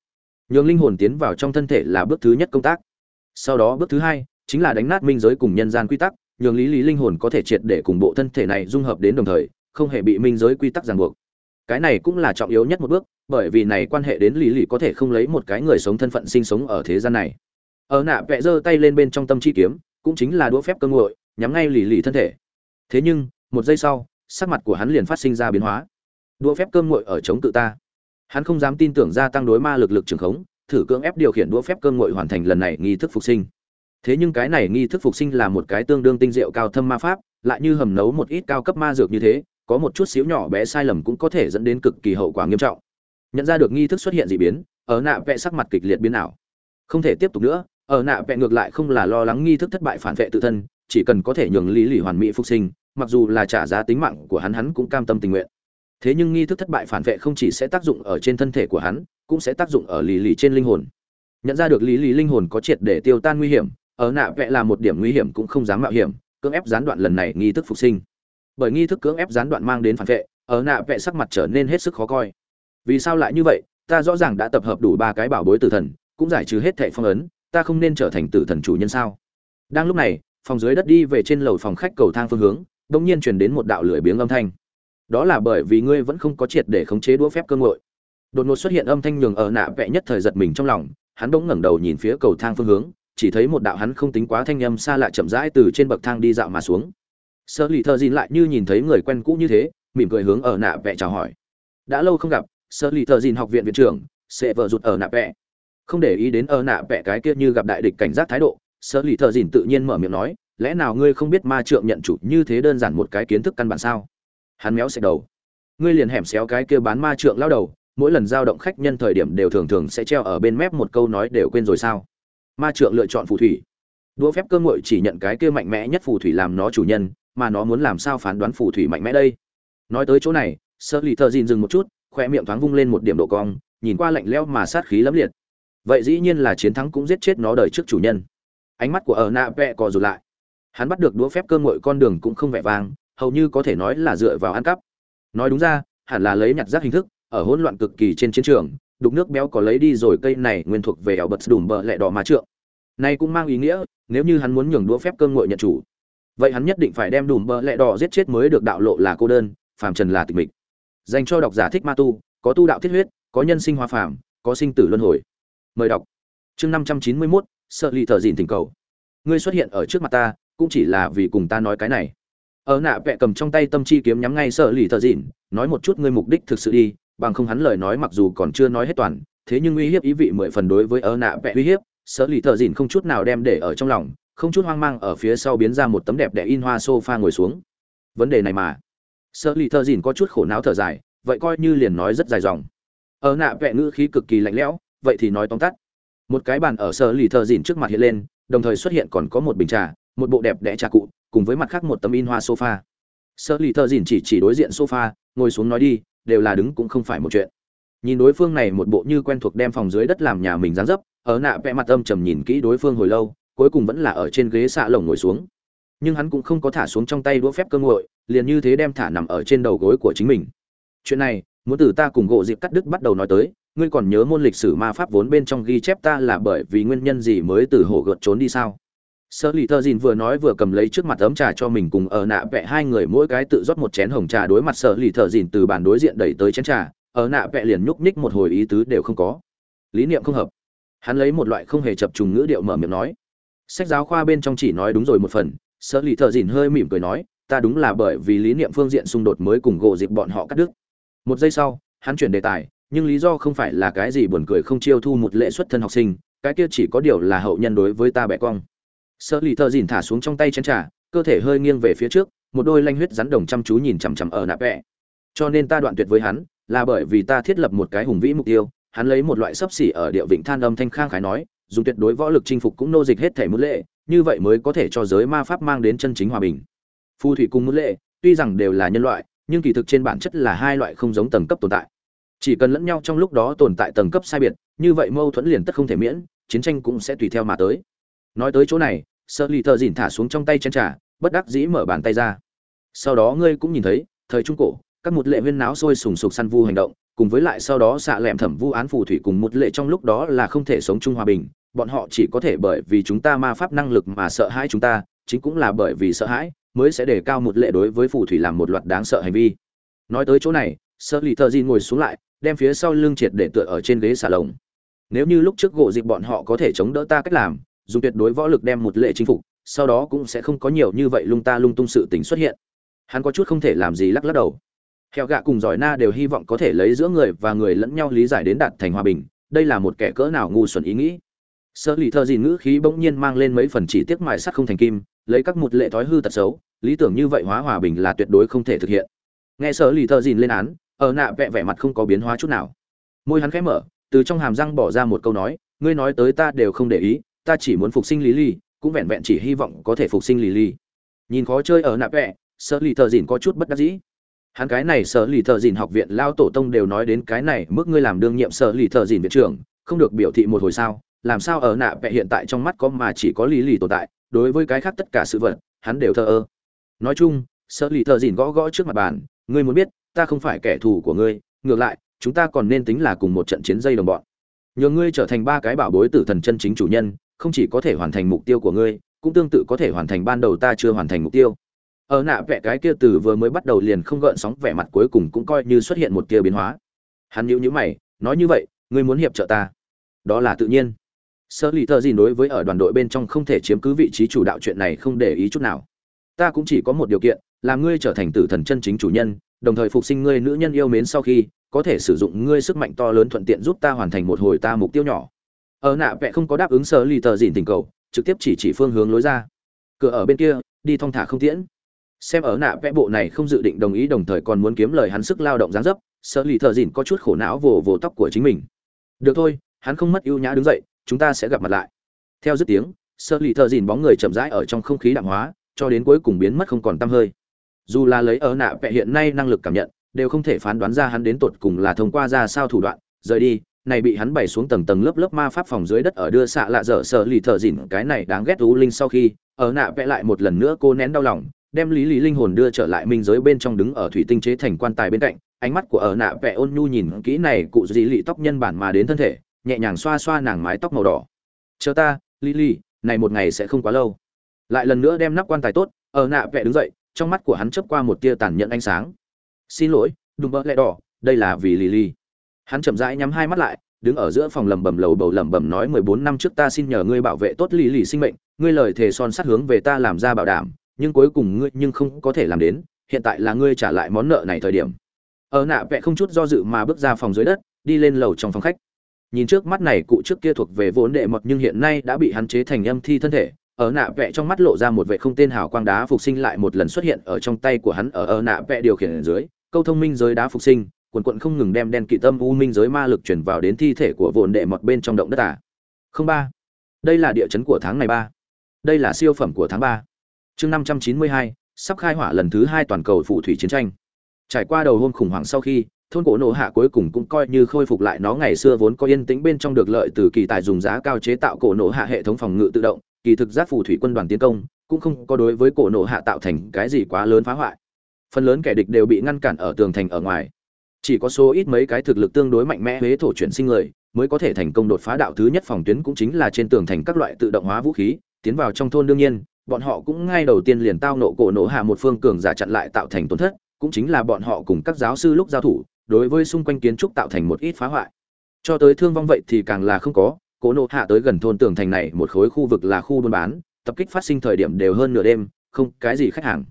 Speaker 1: Nhường linh hồn tiến vào trong thân thể là bước thứ nhất công tác. Sau đó bước thứ hai, chính là đánh nát minh giới cùng nhân gian quy tắc, nhường lý lý linh hồn có thể triệt để cùng bộ thân thể này dung hợp đến đồng thời, không hề bị minh giới quy tắc ràng buộc cái này cũng là trọng yếu nhất một bước, bởi vì này quan hệ đến lý lì có thể không lấy một cái người sống thân phận sinh sống ở thế gian này. Ở nạ vẽ giơ tay lên bên trong tâm chi kiếm, cũng chính là đũa phép cơ ngội, nhắm ngay lì lì thân thể. Thế nhưng, một giây sau, sắc mặt của hắn liền phát sinh ra biến hóa. Đũa phép cơm nguội ở chống tự ta. Hắn không dám tin tưởng gia tăng đối ma lực lực trường khống, thử cưỡng ép điều khiển đũa phép cơm nguội hoàn thành lần này nghi thức phục sinh. Thế nhưng cái này nghi thức phục sinh là một cái tương đương tinh diệu cao thâm ma pháp, lại như hầm nấu một ít cao cấp ma dược như thế có một chút xíu nhỏ bé sai lầm cũng có thể dẫn đến cực kỳ hậu quả nghiêm trọng. Nhận ra được nghi thức xuất hiện dị biến, ở nạ vẽ sắc mặt kịch liệt biến ảo. Không thể tiếp tục nữa, ở nạ vẽ ngược lại không là lo lắng nghi thức thất bại phản vệ tự thân, chỉ cần có thể nhường lý lì hoàn mỹ phục sinh, mặc dù là trả giá tính mạng của hắn hắn cũng cam tâm tình nguyện. Thế nhưng nghi thức thất bại phản vệ không chỉ sẽ tác dụng ở trên thân thể của hắn, cũng sẽ tác dụng ở lì lì trên linh hồn. Nhận ra được lý lì linh hồn có triệt để tiêu tan nguy hiểm, ở nạ vẽ là một điểm nguy hiểm cũng không dám mạo hiểm, cưỡng ép gián đoạn lần này nghi thức phục sinh bởi nghi thức cưỡng ép gián đoạn mang đến phản vệ, ở nạ vẽ sắc mặt trở nên hết sức khó coi. Vì sao lại như vậy? Ta rõ ràng đã tập hợp đủ ba cái bảo bối tử thần, cũng giải trừ hết thệ phong ấn, ta không nên trở thành tử thần chủ nhân sao? Đang lúc này, phòng dưới đất đi về trên lầu phòng khách cầu thang phương hướng đ ỗ n g nhiên truyền đến một đạo lưỡi biếng âm thanh. Đó là bởi vì ngươi vẫn không có triệt để khống chế đũa phép cơ ngội đột ngột xuất hiện âm thanh nhường ở nạ vẽ nhất thời giật mình trong lòng, hắn bỗng ngẩng đầu nhìn phía cầu thang phương hướng, chỉ thấy một đạo hắn không tính quá thanh âm xa lạ chậm rãi từ trên bậc thang đi dạo mà xuống sơ lì thợ dìn lại như nhìn thấy người quen cũ như thế, mỉm cười hướng ở nạ vẽ chào hỏi. Đã lâu không gặp sơ lì thợ dìn học viện viện trưởng, sẽ vợ rụt ở nạ vẽ không để ý đến ở nạ vẽ cái kia như gặp đại địch cảnh giác thái độ sơ lì thợ dìn tự nhiên mở miệng nói, lẽ nào ngươi không biết ma trượng nhận chủ như thế đơn giản một cái kiến thức căn bản sao? Hắn méo xẹt đầu. Ngươi liền hẻm xéo cái kia bán ma trượng lao đầu, mỗi lần giao động khách nhân thời điểm đều thường thường sẽ treo ở bên mép một câu nói đều quên rồi sao? Ma trượng lựa chọn phù thủy. Đũa phép cơ ngội chỉ nhận cái kia mạnh mẽ nhất phù thủy làm nó chủ nhân mà nó muốn làm sao phán đoán phù thủy mạnh mẽ đây? Nói tới chỗ này sơ lì thợ dìn dừng một chút, khoe miệng thoáng vung lên một điểm độ cong, nhìn qua lạnh lẽo mà sát khí lẫm liệt. Vậy dĩ nhiên là chiến thắng cũng giết chết nó đời trước chủ nhân. Ánh mắt của ở nạ vẹ cò rụt lại. Hắn bắt được đũa phép cơ ngội con đường cũng không vẻ vang, hầu như có thể nói là dựa vào ăn cắp. Nói đúng ra, hẳn là lấy nhặt rác hình thức, ở hỗn loạn cực kỳ trên chiến trường, đục nước béo có lấy đi rồi cây này nguyên thuộc về ảo bật đùm bờ lẹ đỏ má trượng. Này cũng mang ý nghĩa, nếu như hắn muốn nhường đũa phép cơ ngội nhận chủ vậy hắn nhất định phải đem đùm bờ lẹ đỏ giết chết mới được đạo lộ là cô đơn, phàm trần là tịch mịch. Dành cho độc giả thích ma tu, có tu đạo thiết huyết, có nhân sinh hoa phàm, có sinh tử luân hồi. Mời đọc. Chương năm trăm chín mươi mốt, sợ lì thợ dìn tình cầu. Ngươi xuất hiện ở trước mặt ta, cũng chỉ là vì cùng ta nói cái này. Ở nạ vẹ cầm trong tay tâm chi kiếm nhắm ngay sợ lì thợ dìn nói một chút ngươi mục đích thực sự đi, bằng không hắn lời nói mặc dù còn chưa nói hết toàn, thế nhưng uy hiếp ý vị mười phần đối với ở nạ vẹ uy hiếp, sợ lì thợ dìn không chút nào đem để ở trong lòng không chút hoang mang ở phía sau biến ra một tấm đẹp đẽ in hoa sofa ngồi xuống. Vấn đề này mà. Sợ lì thơ dìn có chút khổ não thở dài, vậy coi như liền nói rất dài dòng. Ở nạ vẹ ngữ khí cực kỳ lạnh lẽo, vậy thì nói tóm tắt. Một cái bàn ở sở lì thơ dìn trước mặt hiện lên, đồng thời xuất hiện còn có một bình trà, một bộ đẹp đẽ trà cụ, cùng với mặt khác một tấm in hoa sofa. Sở lì thơ dìn chỉ chỉ đối diện sofa, ngồi xuống nói đi, đều là đứng cũng không phải một chuyện. Nhìn đối phương này một bộ như quen thuộc đem phòng dưới đất làm nhà mình dán dấp, ở nạ vẽ mặt âm trầm nhìn kỹ đối phương hồi lâu cuối cùng vẫn là ở trên ghế xạ lồng ngồi xuống. Nhưng hắn cũng không có thả xuống trong tay đũa phép cơ ngội liền như thế đem thả nằm ở trên đầu gối của chính mình. Chuyện này, muốn từ ta cùng gộ dịp cắt đứt bắt đầu nói tới, ngươi còn nhớ môn lịch sử ma pháp vốn bên trong ghi chép ta là bởi vì nguyên nhân gì mới từ hồ gợt trốn đi sao? Sơ lì thơ dìn vừa nói vừa cầm lấy trước mặt ấm trà cho mình cùng ở nạ vẽ hai người mỗi cái tự rót một chén hồng trà đối mặt sơ lì thơ dìn từ bàn đối diện đẩy tới chén trà, ở nạ vẽ liền nhúc nhích một hồi ý tứ đều không có. Lý niệm không hợp. Hắn lấy một loại không hề chập trùng ngữ điệu mở miệng nói sách giáo khoa bên trong chỉ nói đúng rồi một phần, sợ lì thợ dìn hơi mỉm cười nói, ta đúng là bởi vì lý niệm phương diện xung đột mới cùng gộ dịp bọn họ cắt đứt. Một giây sau, hắn chuyển đề tài, nhưng lý do không phải là cái gì buồn cười không chiêu thu một lệ xuất thân học sinh, cái kia chỉ có điều là hậu nhân đối với ta bẻ cong. Sợ lì thợ dìn thả xuống trong tay chén trà, cơ thể hơi nghiêng về phía trước, một đôi lanh huyết rắn đồng chăm chú nhìn chằm chằm ở nạp vẹ. Cho nên ta đoạn tuyệt với hắn, là bởi vì ta thiết lập một cái hùng vĩ mục tiêu, hắn lấy một loại sấp xỉ ở địa vịnh than âm thanh khang khái nói dùng tuyệt đối võ lực chinh phục cũng nô dịch hết thể mức lệ như vậy mới có thể cho giới ma pháp mang đến chân chính hòa bình. Phù thủy cùng mức lệ tuy rằng đều là nhân loại, nhưng kỳ thực trên bản chất là hai loại không giống tầng cấp tồn tại. Chỉ cần lẫn nhau trong lúc đó tồn tại tầng cấp sai biệt, như vậy mâu thuẫn liền tất không thể miễn, chiến tranh cũng sẽ tùy theo mà tới. Nói tới chỗ này sợ lì thợ dìn thả xuống trong tay chén trà, bất đắc dĩ mở bàn tay ra. Sau đó ngươi cũng nhìn thấy, thời trung cổ, các một lệ viên náo sôi sùng sục săn vu hành động, cùng với lại sau đó xạ lẹm thẩm vu án phù thủy cùng một lệ trong lúc đó là không thể sống chung hòa bình bọn họ chỉ có thể bởi vì chúng ta ma pháp năng lực mà sợ hãi chúng ta, chính cũng là bởi vì sợ hãi mới sẽ đề cao một lệ đối với phù thủy làm một loạt đáng sợ hành vi. Nói tới chỗ này sợ lì thợ dìn ngồi xuống lại, đem phía sau lưng triệt để tựa ở trên ghế xà lồng. Nếu như lúc trước gỗ dịp bọn họ có thể chống đỡ ta cách làm, dùng tuyệt đối võ lực đem một lệ chính phục, sau đó cũng sẽ không có nhiều như vậy lung ta lung tung sự tình xuất hiện. Hắn có chút không thể làm gì lắc lắc đầu. Heo gạ cùng giỏi na đều hy vọng có thể lấy giữa người và người lẫn nhau lý giải đến đạt thành hòa bình, đây là một kẻ cỡ nào ngu xuẩn ý nghĩ. Sở lì thơ dìn ngữ khí bỗng nhiên mang lên mấy phần chỉ tiếc mài sắt không thành kim lấy các một lệ thói hư tật xấu lý tưởng như vậy hóa hòa bình là tuyệt đối không thể thực hiện. Nghe Sở lì thơ dìn lên án ở nạ vẻ vẻ mặt không có biến hóa chút nào. Môi hắn khẽ mở từ trong hàm răng bỏ ra một câu nói ngươi nói tới ta đều không để ý ta chỉ muốn phục sinh lý ly cũng vẹn vẹn chỉ hy vọng có thể phục sinh lý ly nhìn khó chơi ở nạ vẻ, Sở lì thợ dìn có chút bất đắc dĩ. Hắn cái này sở lì thợ dìn học viện lao tổ tông đều nói đến cái này mức ngươi làm đương nhiệm sở lì thợ dìn viện trưởng không được biểu thị một hồi sao? Làm sao ở nạ vẽ hiện tại trong mắt có mà chỉ có lý lì tồn tại, đối với cái khác tất cả sự vật, hắn đều thờ ơ. Nói chung sở lì thợ dìn gõ gõ trước mặt bàn, ngươi muốn biết, ta không phải kẻ thù của ngươi, ngược lại, chúng ta còn nên tính là cùng một trận chiến dây đồng bọn. Nhờ ngươi trở thành ba cái bảo bối tử thần chân chính chủ nhân, không chỉ có thể hoàn thành mục tiêu của ngươi, cũng tương tự có thể hoàn thành ban đầu ta chưa hoàn thành mục tiêu. Ở nạ vẽ cái kia từ vừa mới bắt đầu liền không gợn sóng, vẻ mặt cuối cùng cũng coi như xuất hiện một tia biến hóa. Hắn nhíu nhíu mày, nói như vậy, ngươi muốn hiệp trợ ta? Đó là tự nhiên sơ lì thợ gì đối với ở đoàn đội bên trong không thể chiếm cứ vị trí chủ đạo chuyện này không để ý chút nào. Ta cũng chỉ có một điều kiện, là ngươi trở thành tử thần chân chính chủ nhân, đồng thời phục sinh ngươi nữ nhân yêu mến sau khi, có thể sử dụng ngươi sức mạnh to lớn thuận tiện giúp ta hoàn thành một hồi ta mục tiêu nhỏ. Ở nạ vẽ không có đáp ứng sơ lì thợ dìn tình cầu, trực tiếp chỉ chỉ phương hướng lối ra. Cửa ở bên kia, đi thong thả không tiễn. Xem ở nạ vẽ bộ này không dự định đồng ý đồng thời còn muốn kiếm lời hắn sức lao động gián dấp, Sở lì thợ dìn có chút khổ não vồ vồ tóc của chính mình. Được thôi, hắn không mất ưu nhã đứng dậy chúng ta sẽ gặp mặt lại. Theo dứt tiếng sợ lì thợ dìn bóng người chậm rãi ở trong không khí đạm hóa, cho đến cuối cùng biến mất không còn tăm hơi. Dù là lấy ở nạ vẽ hiện nay năng lực cảm nhận, đều không thể phán đoán ra hắn đến tột cùng là thông qua ra sao thủ đoạn. Rời đi, này bị hắn bày xuống tầng tầng lớp lớp ma pháp phòng dưới đất ở đưa xạ lạ dở sợ lì thợ dìn, cái này đáng ghét u linh sau khi, ở nạ vẽ lại một lần nữa cô nén đau lòng, đem lý lý linh hồn đưa trở lại minh giới bên trong đứng ở thủy tinh chế thành quan tài bên cạnh, ánh mắt của ở nạ vẽ ôn nhu nhìn kỹ này cụ dì lị tóc nhân bản mà đến thân thể nhẹ nhàng xoa xoa nàng mái tóc màu đỏ. Chờ ta Lily, này một ngày sẽ không quá lâu. Lại lần nữa đem nắp quan tài tốt ở nạ vẽ đứng dậy trong mắt của hắn chớp qua một tia tàn nhẫn ánh sáng. Xin lỗi đùm bỡ lẹ đỏ đây là vì Lily. hắn chậm rãi nhắm hai mắt lại đứng ở giữa phòng lầm bầm lầu bầu lầm bầm nói mười bốn năm trước ta xin nhờ ngươi bảo vệ tốt lì lì sinh mệnh ngươi lời thề son sắt hướng về ta làm ra bảo đảm nhưng cuối cùng ngươi nhưng không có thể làm đến hiện tại là ngươi trả lại món nợ này thời điểm. Ở nạ vẽ không chút do dự mà bước ra phòng dưới đất đi lên lầu trong phòng khách nhìn trước mắt này cụ trước kia thuộc về vốn đệ mọt nhưng hiện nay đã bị hắn chế thành âm thi thân thể, ở nạ vẽ trong mắt lộ ra một vệ không tên hào quang đá phục sinh lại một lần xuất hiện ở trong tay của hắn ở ở nạ vẽ điều khiển ở dưới, câu thông minh giới đá phục sinh, quần quận không ngừng đem đen kỵ tâm u minh giới ma lực chuyển vào đến thi thể của vốn đệ mọt bên trong động đất à. không ba. Đây là địa chấn của tháng này ba. Đây là siêu phẩm của tháng ba. Chương năm trăm chín mươi hai, sắp khai hỏa lần thứ hai toàn cầu phụ thủy chiến tranh. Trải qua đầu hôm khủng hoảng sau khi thôn cổ nổ hạ cuối cùng cũng coi như khôi phục lại nó ngày xưa vốn có yên tĩnh bên trong được lợi từ kỳ tài dùng giá cao chế tạo cổ nổ hạ hệ thống phòng ngự tự động, kỳ thực giác phù thủy quân đoàn tiến công, cũng không có đối với cổ nổ hạ tạo thành cái gì quá lớn phá hoại. Phần lớn kẻ địch đều bị ngăn cản ở tường thành ở ngoài. Chỉ có số ít mấy cái thực lực tương đối mạnh mẽ huế thổ chuyển sinh người mới có thể thành công đột phá đạo thứ nhất phòng tuyến cũng chính là trên tường thành các loại tự động hóa vũ khí, tiến vào trong thôn đương nhiên, bọn họ cũng ngay đầu tiên liền tao nộ cổ nổ hạ một phương cường giả chặn lại tạo thành tổn thất, cũng chính là bọn họ cùng các giáo sư lúc giao thủ đối với xung quanh kiến trúc tạo thành một ít phá hoại. Cho tới thương vong vậy thì càng là không có cỗ nộ hạ tới gần thôn tường thành này một khối khu vực là khu buôn bán tập kích phát sinh thời điểm đều hơn nửa đêm không cái gì khách hàng.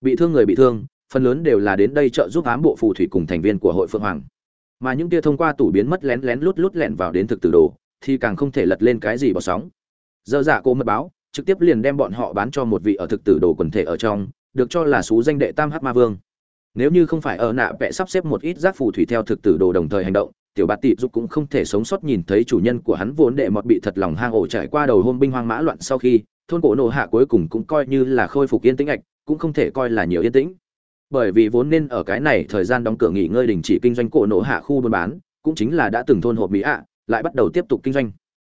Speaker 1: Bị thương người bị thương phần lớn đều là đến đây trợ giúp ám bộ phù thủy cùng thành viên của hội phượng hoàng. Mà những kia thông qua tủ biến mất lén lén lút lút lẻn vào đến thực tử đồ thì càng không thể lật lên cái gì bỏ sóng. Dơ dạ cô mật báo trực tiếp liền đem bọn họ bán cho một vị ở thực tử đồ quần thể ở trong, được cho là xú danh đệ Tam hát Ma Vương. Nếu như không phải ở nạ vẽ sắp xếp một ít giác phù thủy theo thực tử đồ đồng thời hành động, tiểu bạt tị dục cũng không thể sống sót nhìn thấy chủ nhân của hắn vốn đệ mọt bị thật lòng hang ổ trải qua đầu hôm binh hoang mã loạn sau khi thôn cổ nổ hạ cuối cùng cũng coi như là khôi phục yên tĩnh ạch cũng không thể coi là nhiều yên tĩnh. Bởi vì vốn nên ở cái này thời gian đóng cửa nghỉ ngơi đình chỉ kinh doanh cổ nổ hạ khu buôn bán cũng chính là đã từng thôn hộp mỹ ạ lại bắt đầu tiếp tục kinh doanh.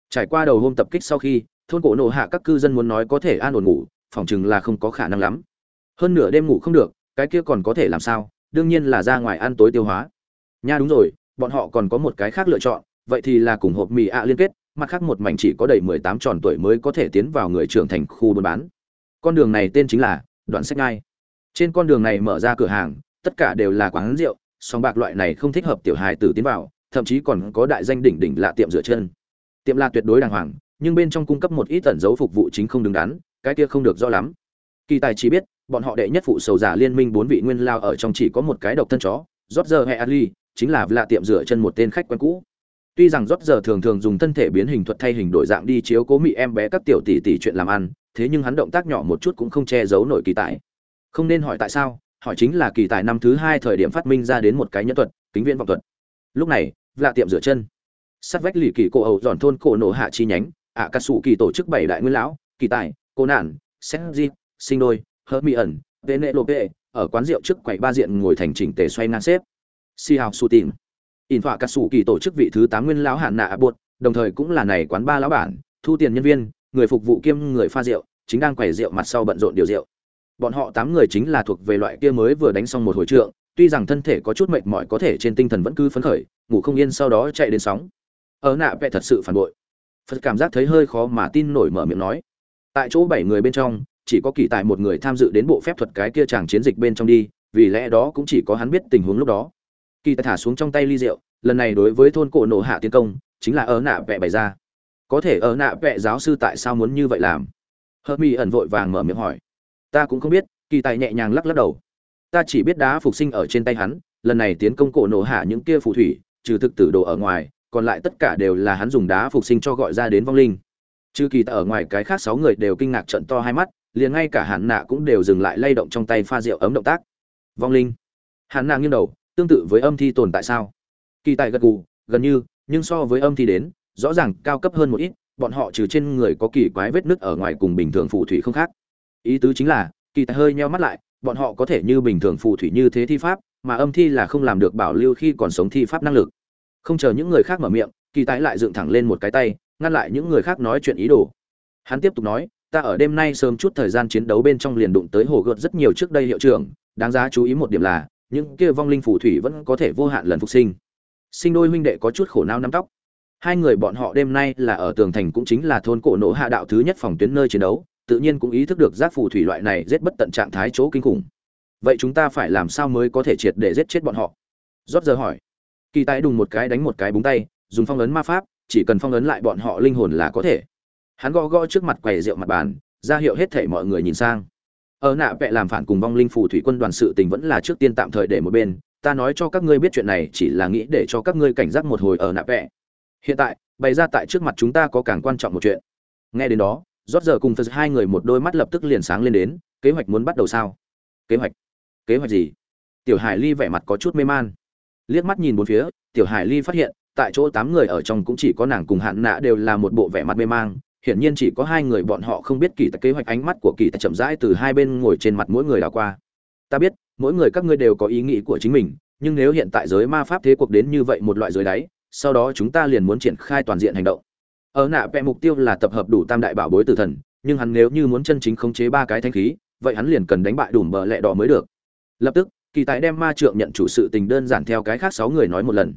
Speaker 1: Trải qua đầu hôm tập kích sau khi thôn cổ nổ hạ các cư dân muốn nói có thể an ổn ngủ phòng chừng là không có khả năng lắm. Hơn nửa đêm ngủ không được cái kia còn có thể làm sao? Đương nhiên là ra ngoài ăn tối tiêu hóa. Nha đúng rồi, bọn họ còn có một cái khác lựa chọn, vậy thì là cùng hộp mì ạ liên kết, mặt khác một mảnh chỉ có đầy mười tám tròn tuổi mới có thể tiến vào người trưởng thành khu buôn bán. Con đường này tên chính là đoạn sách ngai. Trên con đường này mở ra cửa hàng, tất cả đều là quán rượu song bạc loại này không thích hợp tiểu hài tử tiến vào, thậm chí còn có đại danh đỉnh đỉnh là tiệm rửa chân. Tiệm là tuyệt đối đàng hoàng, nhưng bên trong cung cấp một ít tẩn dấu phục vụ chính không đứng đắn, cái kia không được rõ lắm. Kỳ tài chỉ biết bọn họ đệ nhất phụ sầu giả liên minh bốn vị nguyên lao ở trong chỉ có một cái độc thân chó rót giờ hay ali chính là lạ tiệm rửa chân một tên khách quen cũ. Tuy rằng rót giờ thường thường dùng thân thể biến hình thuật thay hình đổi dạng đi chiếu cố mị em bé các tiểu tỷ tỷ chuyện làm ăn, thế nhưng hắn động tác nhỏ một chút cũng không che giấu nổi kỳ tài. Không nên hỏi tại sao, hỏi chính là kỳ tài năm thứ hai thời điểm phát minh ra đến một cái nhân thuật, kính viễn vọng thuật. Lúc này lạ tiệm rửa chân. Sát vách lì kỳ cổ ẩu giòn thôn cổ nổ hạ chi nhánh ạ cà sụ kỳ tổ chức bảy đại nguyên lão, kỳ tài, cô nạn xét di sinh đôi hớt mỹ ẩn penelope ở quán rượu trước quầy ba diện ngồi thành chỉnh tề xoay ngang xếp. Si hào su tìm. In thoại cà sủ kỳ tổ chức vị thứ tám nguyên lão hạn nạ bột đồng thời cũng là này quán ba lão bản, thu tiền nhân viên, người phục vụ kiêm người pha rượu, chính đang quầy rượu mặt sau bận rộn điều rượu. Bọn họ tám người chính là thuộc về loại kia mới vừa đánh xong một hồi trượng, tuy rằng thân thể có chút mệt mỏi có thể trên tinh thần vẫn cứ phấn khởi, ngủ không yên sau đó chạy đến sóng. Ở nạ vẽ thật sự phản bội. Phật cảm giác thấy hơi khó mà tin nổi mở miệng nói. Tại chỗ bảy người bên trong chỉ có kỳ tài một người tham dự đến bộ phép thuật cái kia chàng chiến dịch bên trong đi, vì lẽ đó cũng chỉ có hắn biết tình huống lúc đó. Kỳ tài thả xuống trong tay ly rượu, lần này đối với thôn cổ nổ hạ tiến công, chính là ở nạ vẽ bày ra. Có thể ở nạ vẽ giáo sư tại sao muốn như vậy làm? Hớt mi ẩn vội vàng mở miệng hỏi. Ta cũng không biết, kỳ tài nhẹ nhàng lắc lắc đầu. Ta chỉ biết đá phục sinh ở trên tay hắn, lần này tiến công cổ nổ hạ những kia phù thủy, trừ thực tử đồ ở ngoài, còn lại tất cả đều là hắn dùng đá phục sinh cho gọi ra đến vong linh. Trừ kỳ tại ở ngoài, cái khác sáu người đều kinh ngạc trận to hai mắt liền ngay cả hạn nạ cũng đều dừng lại lay động trong tay pha rượu ấm động tác. Vong linh. Hạn nạ nghiêng đầu, tương tự với âm thi tồn tại sao? Kỳ tài gật gù, gần như, nhưng so với âm thi đến, rõ ràng cao cấp hơn một ít, bọn họ trừ trên người có kỳ quái vết nứt ở ngoài cùng bình thường phù thủy không khác. Ý tứ chính là, kỳ tài hơi nheo mắt lại, bọn họ có thể như bình thường phù thủy như thế thi pháp, mà âm thi là không làm được bảo lưu khi còn sống thi pháp năng lực. Không chờ những người khác mở miệng, kỳ tài lại dựng thẳng lên một cái tay, ngăn lại những người khác nói chuyện ý đồ. Hắn tiếp tục nói ta ở đêm nay sớm chút thời gian chiến đấu bên trong liền đụng tới hồ gợt rất nhiều trước đây hiệu trưởng, đáng giá chú ý một điểm là, những kia vong linh phù thủy vẫn có thể vô hạn lần phục sinh. Sinh đôi huynh đệ có chút khổ não nắm tóc. Hai người bọn họ đêm nay là ở tường thành cũng chính là thôn cổ nổ hạ đạo thứ nhất phòng tuyến nơi chiến đấu, tự nhiên cũng ý thức được giác phù thủy loại này giết bất tận trạng thái chỗ kinh khủng. Vậy chúng ta phải làm sao mới có thể triệt để giết chết bọn họ? Rót giờ hỏi. Kỳ tài đùng một cái đánh một cái búng tay, dùng phong ấn ma pháp, chỉ cần phong ấn lại bọn họ linh hồn là có thể hắn gõ gõ trước mặt quầy rượu mặt bàn, ra hiệu hết thể mọi người nhìn sang. Ở nạ vẽ làm phản cùng vong linh phù thủy quân đoàn sự tình vẫn là trước tiên tạm thời để một bên, ta nói cho các ngươi biết chuyện này, chỉ là nghĩ để cho các ngươi cảnh giác một hồi ở nạ vẽ hiện tại, bày ra tại trước mặt chúng ta có càng quan trọng một chuyện. Nghe đến đó, rót giờ cùng phật hai người một đôi mắt lập tức liền sáng lên đến, kế hoạch muốn bắt đầu sao? Kế hoạch? Kế hoạch gì? Tiểu hải ly vẻ mặt có chút mê man. Liếc mắt nhìn bốn phía, tiểu hải ly phát hiện, tại chỗ tám người ở trong cũng chỉ có nàng cùng hạn nạ đều là một bộ vẻ mặt mê mang hiển nhiên chỉ có hai người bọn họ không biết kỳ tài kế hoạch ánh mắt của kỳ tài chậm rãi từ hai bên ngồi trên mặt mỗi người đảo qua. Ta biết, mỗi người các ngươi đều có ý nghĩ của chính mình, nhưng nếu hiện tại giới ma pháp thế cuộc đến như vậy một loại giới đáy, sau đó chúng ta liền muốn triển khai toàn diện hành động. Ở nạ vẽ mục tiêu là tập hợp đủ tam đại bảo bối tử thần, nhưng hắn nếu như muốn chân chính khống chế ba cái thanh khí, vậy hắn liền cần đánh bại đủ bờ lẹ đỏ mới được. Lập tức, kỳ tài đem ma trượng nhận chủ sự tình đơn giản theo cái khác sáu người nói một lần.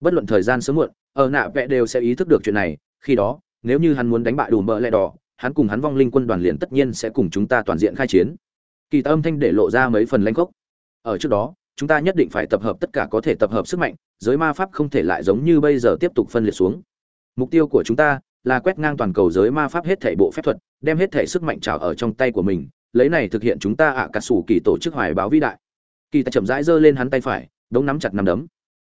Speaker 1: Bất luận thời gian sớm muộn, ở nạ vẽ đều sẽ ý thức được chuyện này, khi đó nếu như hắn muốn đánh bại đủ bờ lẹ đỏ, hắn cùng hắn vong linh quân đoàn liền tất nhiên sẽ cùng chúng ta toàn diện khai chiến. Kỳ tài âm thanh để lộ ra mấy phần lanh cốc. ở trước đó, chúng ta nhất định phải tập hợp tất cả có thể tập hợp sức mạnh, giới ma pháp không thể lại giống như bây giờ tiếp tục phân liệt xuống. Mục tiêu của chúng ta là quét ngang toàn cầu giới ma pháp hết thể bộ phép thuật, đem hết thể sức mạnh trào ở trong tay của mình, lấy này thực hiện chúng ta ạ à cả sủ kỳ tổ chức hoài báo vĩ đại. Kỳ ta chậm rãi giơ lên hắn tay phải, đống nắm chặt nắm đấm.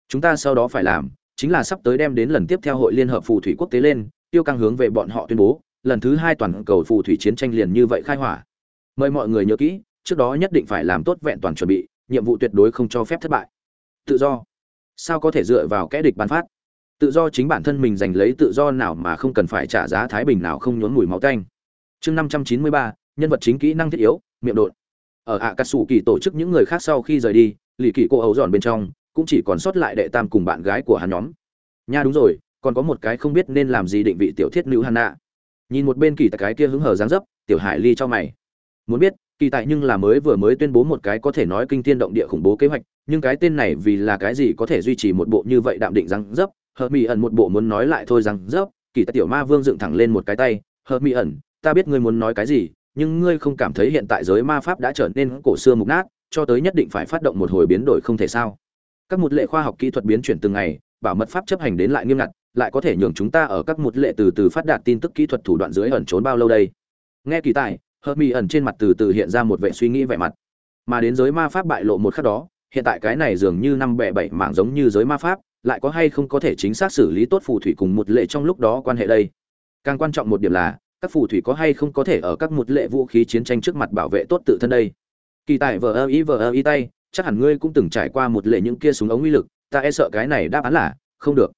Speaker 1: Chúng ta sau đó phải làm chính là sắp tới đem đến lần tiếp theo hội liên hợp phù thủy quốc tế lên tiêu căng hướng về bọn họ tuyên bố, lần thứ hai toàn cầu phù thủy chiến tranh liền như vậy khai hỏa. Mời mọi người nhớ kỹ, trước đó nhất định phải làm tốt vẹn toàn chuẩn bị, nhiệm vụ tuyệt đối không cho phép thất bại. Tự do. Sao có thể dựa vào kẽ địch ban phát? Tự do chính bản thân mình giành lấy tự do nào mà không cần phải trả giá thái bình nào không nhốn mùi máu tanh. Chương năm trăm chín mươi ba, nhân vật chính kỹ năng thiết yếu, miệng đột. Ở ạ cà sủ kỳ tổ chức những người khác sau khi rời đi, lì kỳ cô ấu dọn bên trong, cũng chỉ còn sót lại đệ tam cùng bạn gái của hắn nhóm. Nha đúng rồi còn có một cái không biết nên làm gì định vị tiểu thiết nữ Hanna. nhìn một bên kỳ tại cái kia hứng hờ dáng dấp tiểu hải ly cho mày. Muốn biết kỳ tại nhưng là mới vừa mới tuyên bố một cái có thể nói kinh thiên động địa khủng bố kế hoạch nhưng cái tên này vì là cái gì có thể duy trì một bộ như vậy đạm định dáng dấp? Hợp mỹ ẩn một bộ muốn nói lại thôi rằng, dấp kỳ tại tiểu ma vương dựng thẳng lên một cái tay. Hợp mỹ ẩn ta biết ngươi muốn nói cái gì nhưng ngươi không cảm thấy hiện tại giới ma pháp đã trở nên cổ xưa mục nát cho tới nhất định phải phát động một hồi biến đổi không thể sao? Các một lệ khoa học kỹ thuật biến chuyển từng ngày bảo mật pháp chấp hành đến lại nghiêm ngặt lại có thể nhường chúng ta ở các một lệ từ từ phát đạt tin tức kỹ thuật thủ đoạn dưới ẩn trốn bao lâu đây? Nghe kỳ tài hợp mỹ ẩn trên mặt từ từ hiện ra một vệ suy nghĩ vẻ mặt. Mà đến giới ma pháp bại lộ một khắc đó, hiện tại cái này dường như năm bẻ bảy mảng giống như giới ma pháp, lại có hay không có thể chính xác xử lý tốt phù thủy cùng một lệ trong lúc đó quan hệ đây? Càng quan trọng một điểm là, các phù thủy có hay không có thể ở các một lệ vũ khí chiến tranh trước mặt bảo vệ tốt tự thân đây? Kỳ tài vờ ơ ý vờ ơ ý tay, chắc hẳn ngươi cũng từng trải qua một lệ những kia súng ống uy lực, ta e sợ cái này đáp án là không được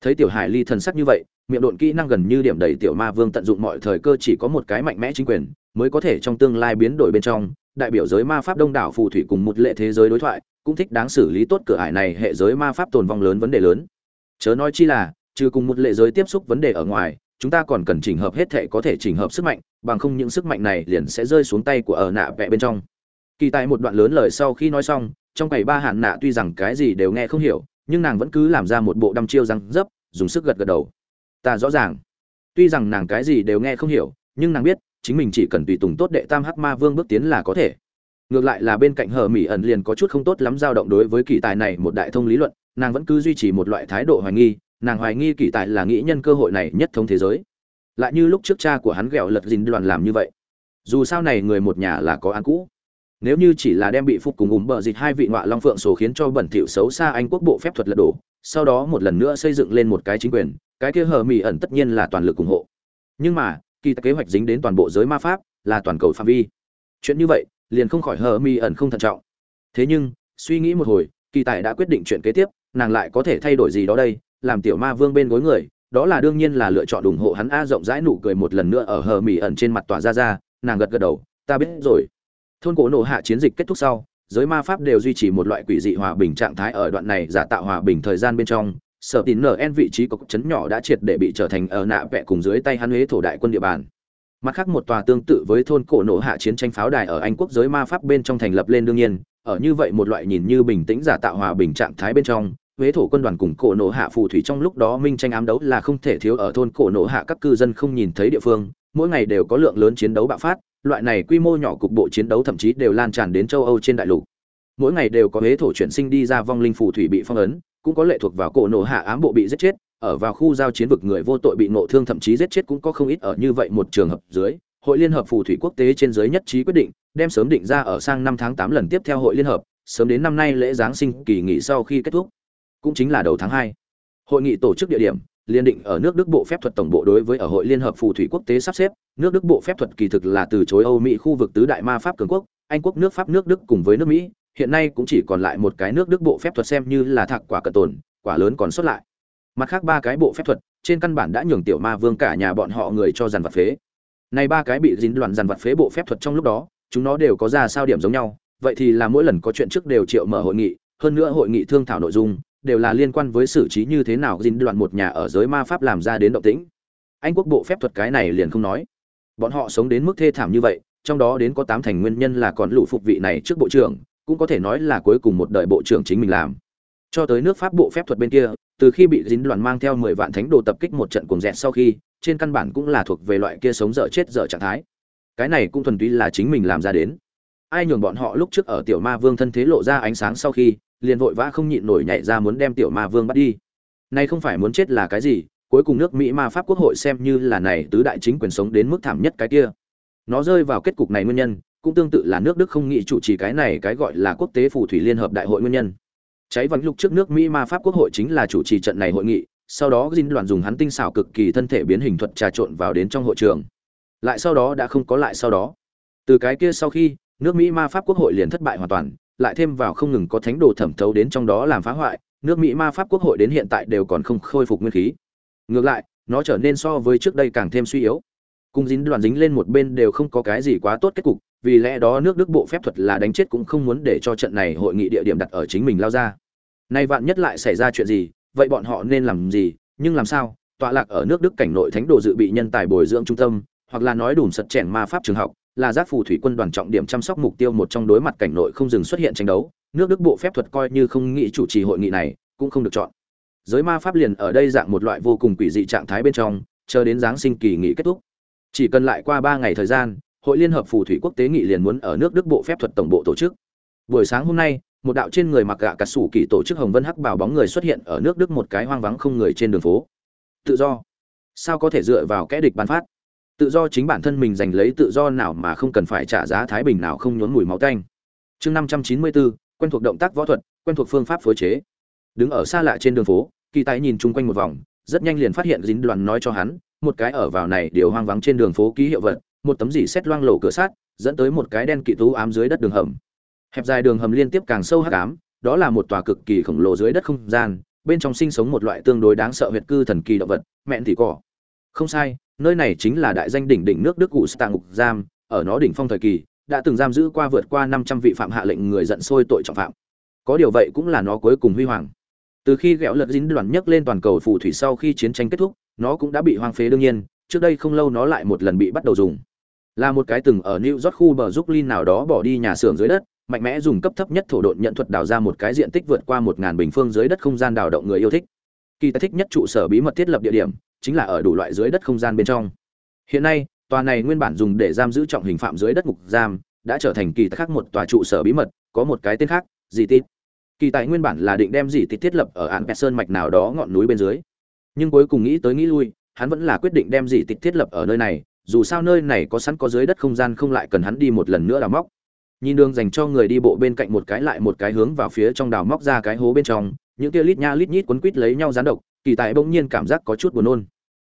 Speaker 1: thấy tiểu hải ly thần sắc như vậy, miệng độn kỹ năng gần như điểm đầy tiểu ma vương tận dụng mọi thời cơ chỉ có một cái mạnh mẽ chính quyền, mới có thể trong tương lai biến đổi bên trong, đại biểu giới ma pháp đông đảo phù thủy cùng một lệ thế giới đối thoại, cũng thích đáng xử lý tốt cửa ải này hệ giới ma pháp tồn vong lớn vấn đề lớn. Chớ nói chi là, trừ cùng một lệ giới tiếp xúc vấn đề ở ngoài, chúng ta còn cần chỉnh hợp hết thể có thể chỉnh hợp sức mạnh, bằng không những sức mạnh này liền sẽ rơi xuống tay của ở nạ vẽ bên trong. Kỳ tại một đoạn lớn lời sau khi nói xong, trong ngày ba hạn nạ tuy rằng cái gì đều nghe không hiểu nhưng nàng vẫn cứ làm ra một bộ đăm chiêu răng dấp, dùng sức gật gật đầu. Ta rõ ràng. Tuy rằng nàng cái gì đều nghe không hiểu, nhưng nàng biết, chính mình chỉ cần tùy tùng tốt đệ tam hắc ma vương bước tiến là có thể. Ngược lại là bên cạnh hờ mỹ ẩn liền có chút không tốt lắm dao động đối với kỳ tài này một đại thông lý luận, nàng vẫn cứ duy trì một loại thái độ hoài nghi, nàng hoài nghi kỳ tài là nghĩ nhân cơ hội này nhất thống thế giới. Lại như lúc trước cha của hắn ghẹo lật dình đoàn làm như vậy. Dù sao này người một nhà là có ăn cũ nếu như chỉ là đem bị phục cùng ủng bờ dịch hai vị ngọa long phượng sổ khiến cho bẩn thỉu xấu xa anh quốc bộ phép thuật lật đổ, sau đó một lần nữa xây dựng lên một cái chính quyền, cái kia hờ mỹ ẩn tất nhiên là toàn lực ủng hộ. Nhưng mà, kỳ kế hoạch dính đến toàn bộ giới ma pháp là toàn cầu phạm vi. Chuyện như vậy, liền không khỏi hờ mỹ ẩn không thận trọng. Thế nhưng, suy nghĩ một hồi, kỳ tài đã quyết định chuyện kế tiếp, nàng lại có thể thay đổi gì đó đây, làm tiểu ma vương bên gối người, đó là đương nhiên là lựa chọn ủng hộ hắn a rộng rãi nụ cười một lần nữa ở hờ mỹ ẩn trên mặt tỏa ra ra, nàng gật gật đầu, ta biết rồi thôn cổ nổ hạ chiến dịch kết thúc sau, giới ma pháp đều duy trì một loại quỷ dị hòa bình trạng thái ở đoạn này giả tạo hòa bình thời gian bên trong. Sở tín nở En vị trí của trấn nhỏ đã triệt để bị trở thành ở nạ vẽ cùng dưới tay hắn huế thổ đại quân địa bàn. Mặt khác một tòa tương tự với thôn cổ nổ hạ chiến tranh pháo đài ở anh quốc giới ma pháp bên trong thành lập lên đương nhiên. Ở như vậy một loại nhìn như bình tĩnh giả tạo hòa bình trạng thái bên trong, huế thổ quân đoàn cùng cổ nổ hạ phù thủy trong lúc đó minh tranh ám đấu là không thể thiếu ở thôn cổ nổ hạ các cư dân không nhìn thấy địa phương mỗi ngày đều có lượng lớn chiến đấu bạo phát, loại này quy mô nhỏ cục bộ chiến đấu thậm chí đều lan tràn đến châu âu trên đại lục. Mỗi ngày đều có hế thổ chuyển sinh đi ra vong linh phù thủy bị phong ấn, cũng có lệ thuộc vào cổ nổ hạ ám bộ bị giết chết, ở vào khu giao chiến vực người vô tội bị nộ thương thậm chí giết chết cũng có không ít ở như vậy một trường hợp dưới. Hội liên hợp phù thủy quốc tế trên giới nhất trí quyết định đem sớm định ra ở sang năm tháng tám lần tiếp theo hội liên hợp, sớm đến năm nay lễ giáng sinh kỳ nghỉ sau khi kết thúc. Cũng chính là đầu tháng hai. Hội nghị tổ chức địa điểm liên định ở nước Đức Bộ phép thuật tổng bộ đối với ở hội liên hợp phù thủy quốc tế sắp xếp, nước Đức Bộ phép thuật kỳ thực là từ chối Âu Mỹ khu vực tứ đại ma pháp cường quốc, Anh quốc nước Pháp nước Đức cùng với nước Mỹ, hiện nay cũng chỉ còn lại một cái nước Đức Bộ phép thuật xem như là thạc quả cận tồn, quả lớn còn sót lại. Mặt khác ba cái bộ phép thuật, trên căn bản đã nhường tiểu ma vương cả nhà bọn họ người cho dàn vật phế. Này ba cái bị dính loạn dàn vật phế bộ phép thuật trong lúc đó, chúng nó đều có ra sao điểm giống nhau, vậy thì là mỗi lần có chuyện trước đều triệu mở hội nghị, hơn nữa hội nghị thương thảo nội dung, đều là liên quan với xử trí như thế nào dính đoạn một nhà ở giới ma pháp làm ra đến động tĩnh. Anh quốc bộ phép thuật cái này liền không nói. Bọn họ sống đến mức thê thảm như vậy, trong đó đến có tám thành nguyên nhân là còn lũ phục vị này trước bộ trưởng, cũng có thể nói là cuối cùng một đời bộ trưởng chính mình làm. Cho tới nước pháp bộ phép thuật bên kia, từ khi bị dính đoàn mang theo mười vạn thánh đồ tập kích một trận cuồng dẹt sau khi, trên căn bản cũng là thuộc về loại kia sống dở chết dở trạng thái. Cái này cũng thuần túy là chính mình làm ra đến. Ai nhường bọn họ lúc trước ở tiểu ma vương thân thế lộ ra ánh sáng sau khi liền vội vã không nhịn nổi nhảy ra muốn đem tiểu ma vương bắt đi. Nay không phải muốn chết là cái gì, cuối cùng nước mỹ ma pháp quốc hội xem như là này tứ đại chính quyền sống đến mức thảm nhất cái kia. Nó rơi vào kết cục này nguyên nhân, cũng tương tự là nước đức không nghĩ chủ trì cái này cái gọi là quốc tế phù thủy liên hợp đại hội nguyên nhân. Cháy văn lục trước nước mỹ ma pháp quốc hội chính là chủ trì trận này hội nghị, sau đó dinh đoàn dùng hắn tinh xảo cực kỳ thân thể biến hình thuật trà trộn vào đến trong hội trường. Lại sau đó đã không có lại sau đó. Từ cái kia sau khi, nước mỹ ma pháp quốc hội liền thất bại hoàn toàn lại thêm vào không ngừng có thánh đồ thẩm thấu đến trong đó làm phá hoại, nước Mỹ ma pháp quốc hội đến hiện tại đều còn không khôi phục nguyên khí. Ngược lại, nó trở nên so với trước đây càng thêm suy yếu. Cung dính đoàn dính lên một bên đều không có cái gì quá tốt kết cục, vì lẽ đó nước Đức bộ phép thuật là đánh chết cũng không muốn để cho trận này hội nghị địa điểm đặt ở chính mình lao ra. Nay vạn nhất lại xảy ra chuyện gì, vậy bọn họ nên làm gì, nhưng làm sao? Tọa lạc ở nước Đức cảnh nội thánh đồ dự bị nhân tài bồi dưỡng trung tâm, hoặc là nói đủ sật chèn ma pháp trường học, là giác phù thủy quân đoàn trọng điểm chăm sóc mục tiêu một trong đối mặt cảnh nội không dừng xuất hiện tranh đấu, nước đức bộ phép thuật coi như không nghĩ chủ trì hội nghị này, cũng không được chọn. Giới ma pháp liền ở đây dạng một loại vô cùng quỷ dị trạng thái bên trong, chờ đến giáng sinh kỳ nghỉ kết thúc. Chỉ cần lại qua ba ngày thời gian, hội liên hợp phù thủy quốc tế nghị liền muốn ở nước đức bộ phép thuật tổng bộ tổ chức. Buổi sáng hôm nay, một đạo trên người mặc gạ cà sủ kỳ tổ chức hồng vân hắc bảo bóng người xuất hiện ở nước đức một cái hoang vắng không người trên đường phố. Tự do. Sao có thể dựa vào kẽ địch bán phát? Tự do chính bản thân mình giành lấy tự do nào mà không cần phải trả giá thái bình nào không nhốn mùi máu tanh. Chương năm trăm chín mươi bốn quen thuộc động tác võ thuật, quen thuộc phương pháp phối chế. Đứng ở xa lạ trên đường phố, kỳ tài nhìn chung quanh một vòng, rất nhanh liền phát hiện dính đoàn nói cho hắn, một cái ở vào này điều hoang vắng trên đường phố ký hiệu vật, một tấm dỉ xét loang lổ cửa sát dẫn tới một cái đen kỵ tú ám dưới đất đường hầm. Hẹp dài đường hầm liên tiếp càng sâu hắc ám, đó là một tòa cực kỳ khổng lồ dưới đất không gian, bên trong sinh sống một loại tương đối đáng sợ huyệt cư thần kỳ động vật, mẹn thì cỏ không sai nơi này chính là đại danh đỉnh đỉnh nước Đức cụ stạng ngục giam, ở nó đỉnh phong thời kỳ, đã từng giam giữ qua vượt qua năm trăm vị phạm hạ lệnh người giận sôi tội trọng phạm. Có điều vậy cũng là nó cuối cùng huy hoàng. Từ khi ghẹo lật dính đoàn nhấc lên toàn cầu phù thủy sau khi chiến tranh kết thúc nó cũng đã bị hoang phế đương nhiên trước đây không lâu nó lại một lần bị bắt đầu dùng. Là một cái từng ở New York khu bờ Brooklyn nào đó bỏ đi nhà xưởng dưới đất, mạnh mẽ dùng cấp thấp nhất thổ độn nhận thuật đào ra một cái diện tích vượt qua 1000 bình phương dưới đất không gian đào động người yêu thích. Kỳ ta thích nhất trụ sở bí mật thiết lập địa điểm, chính là ở đủ loại dưới đất không gian bên trong. Hiện nay, tòa này nguyên bản dùng để giam giữ trọng hình phạm dưới đất ngục giam, đã trở thành kỳ khác một tòa trụ sở bí mật, có một cái tên khác, gì tít. Kỳ tại nguyên bản là định đem gì tít thiết lập ở án Sơn mạch nào đó ngọn núi bên dưới. Nhưng cuối cùng nghĩ tới nghĩ lui, hắn vẫn là quyết định đem gì tít thiết lập ở nơi này, dù sao nơi này có sẵn có dưới đất không gian không lại cần hắn đi một lần nữa đào móc nhìn đường dành cho người đi bộ bên cạnh một cái lại một cái hướng vào phía trong đào móc ra cái hố bên trong những kia lít nha lít nhít quấn quít lấy nhau gián độc kỳ tài bỗng nhiên cảm giác có chút buồn nôn.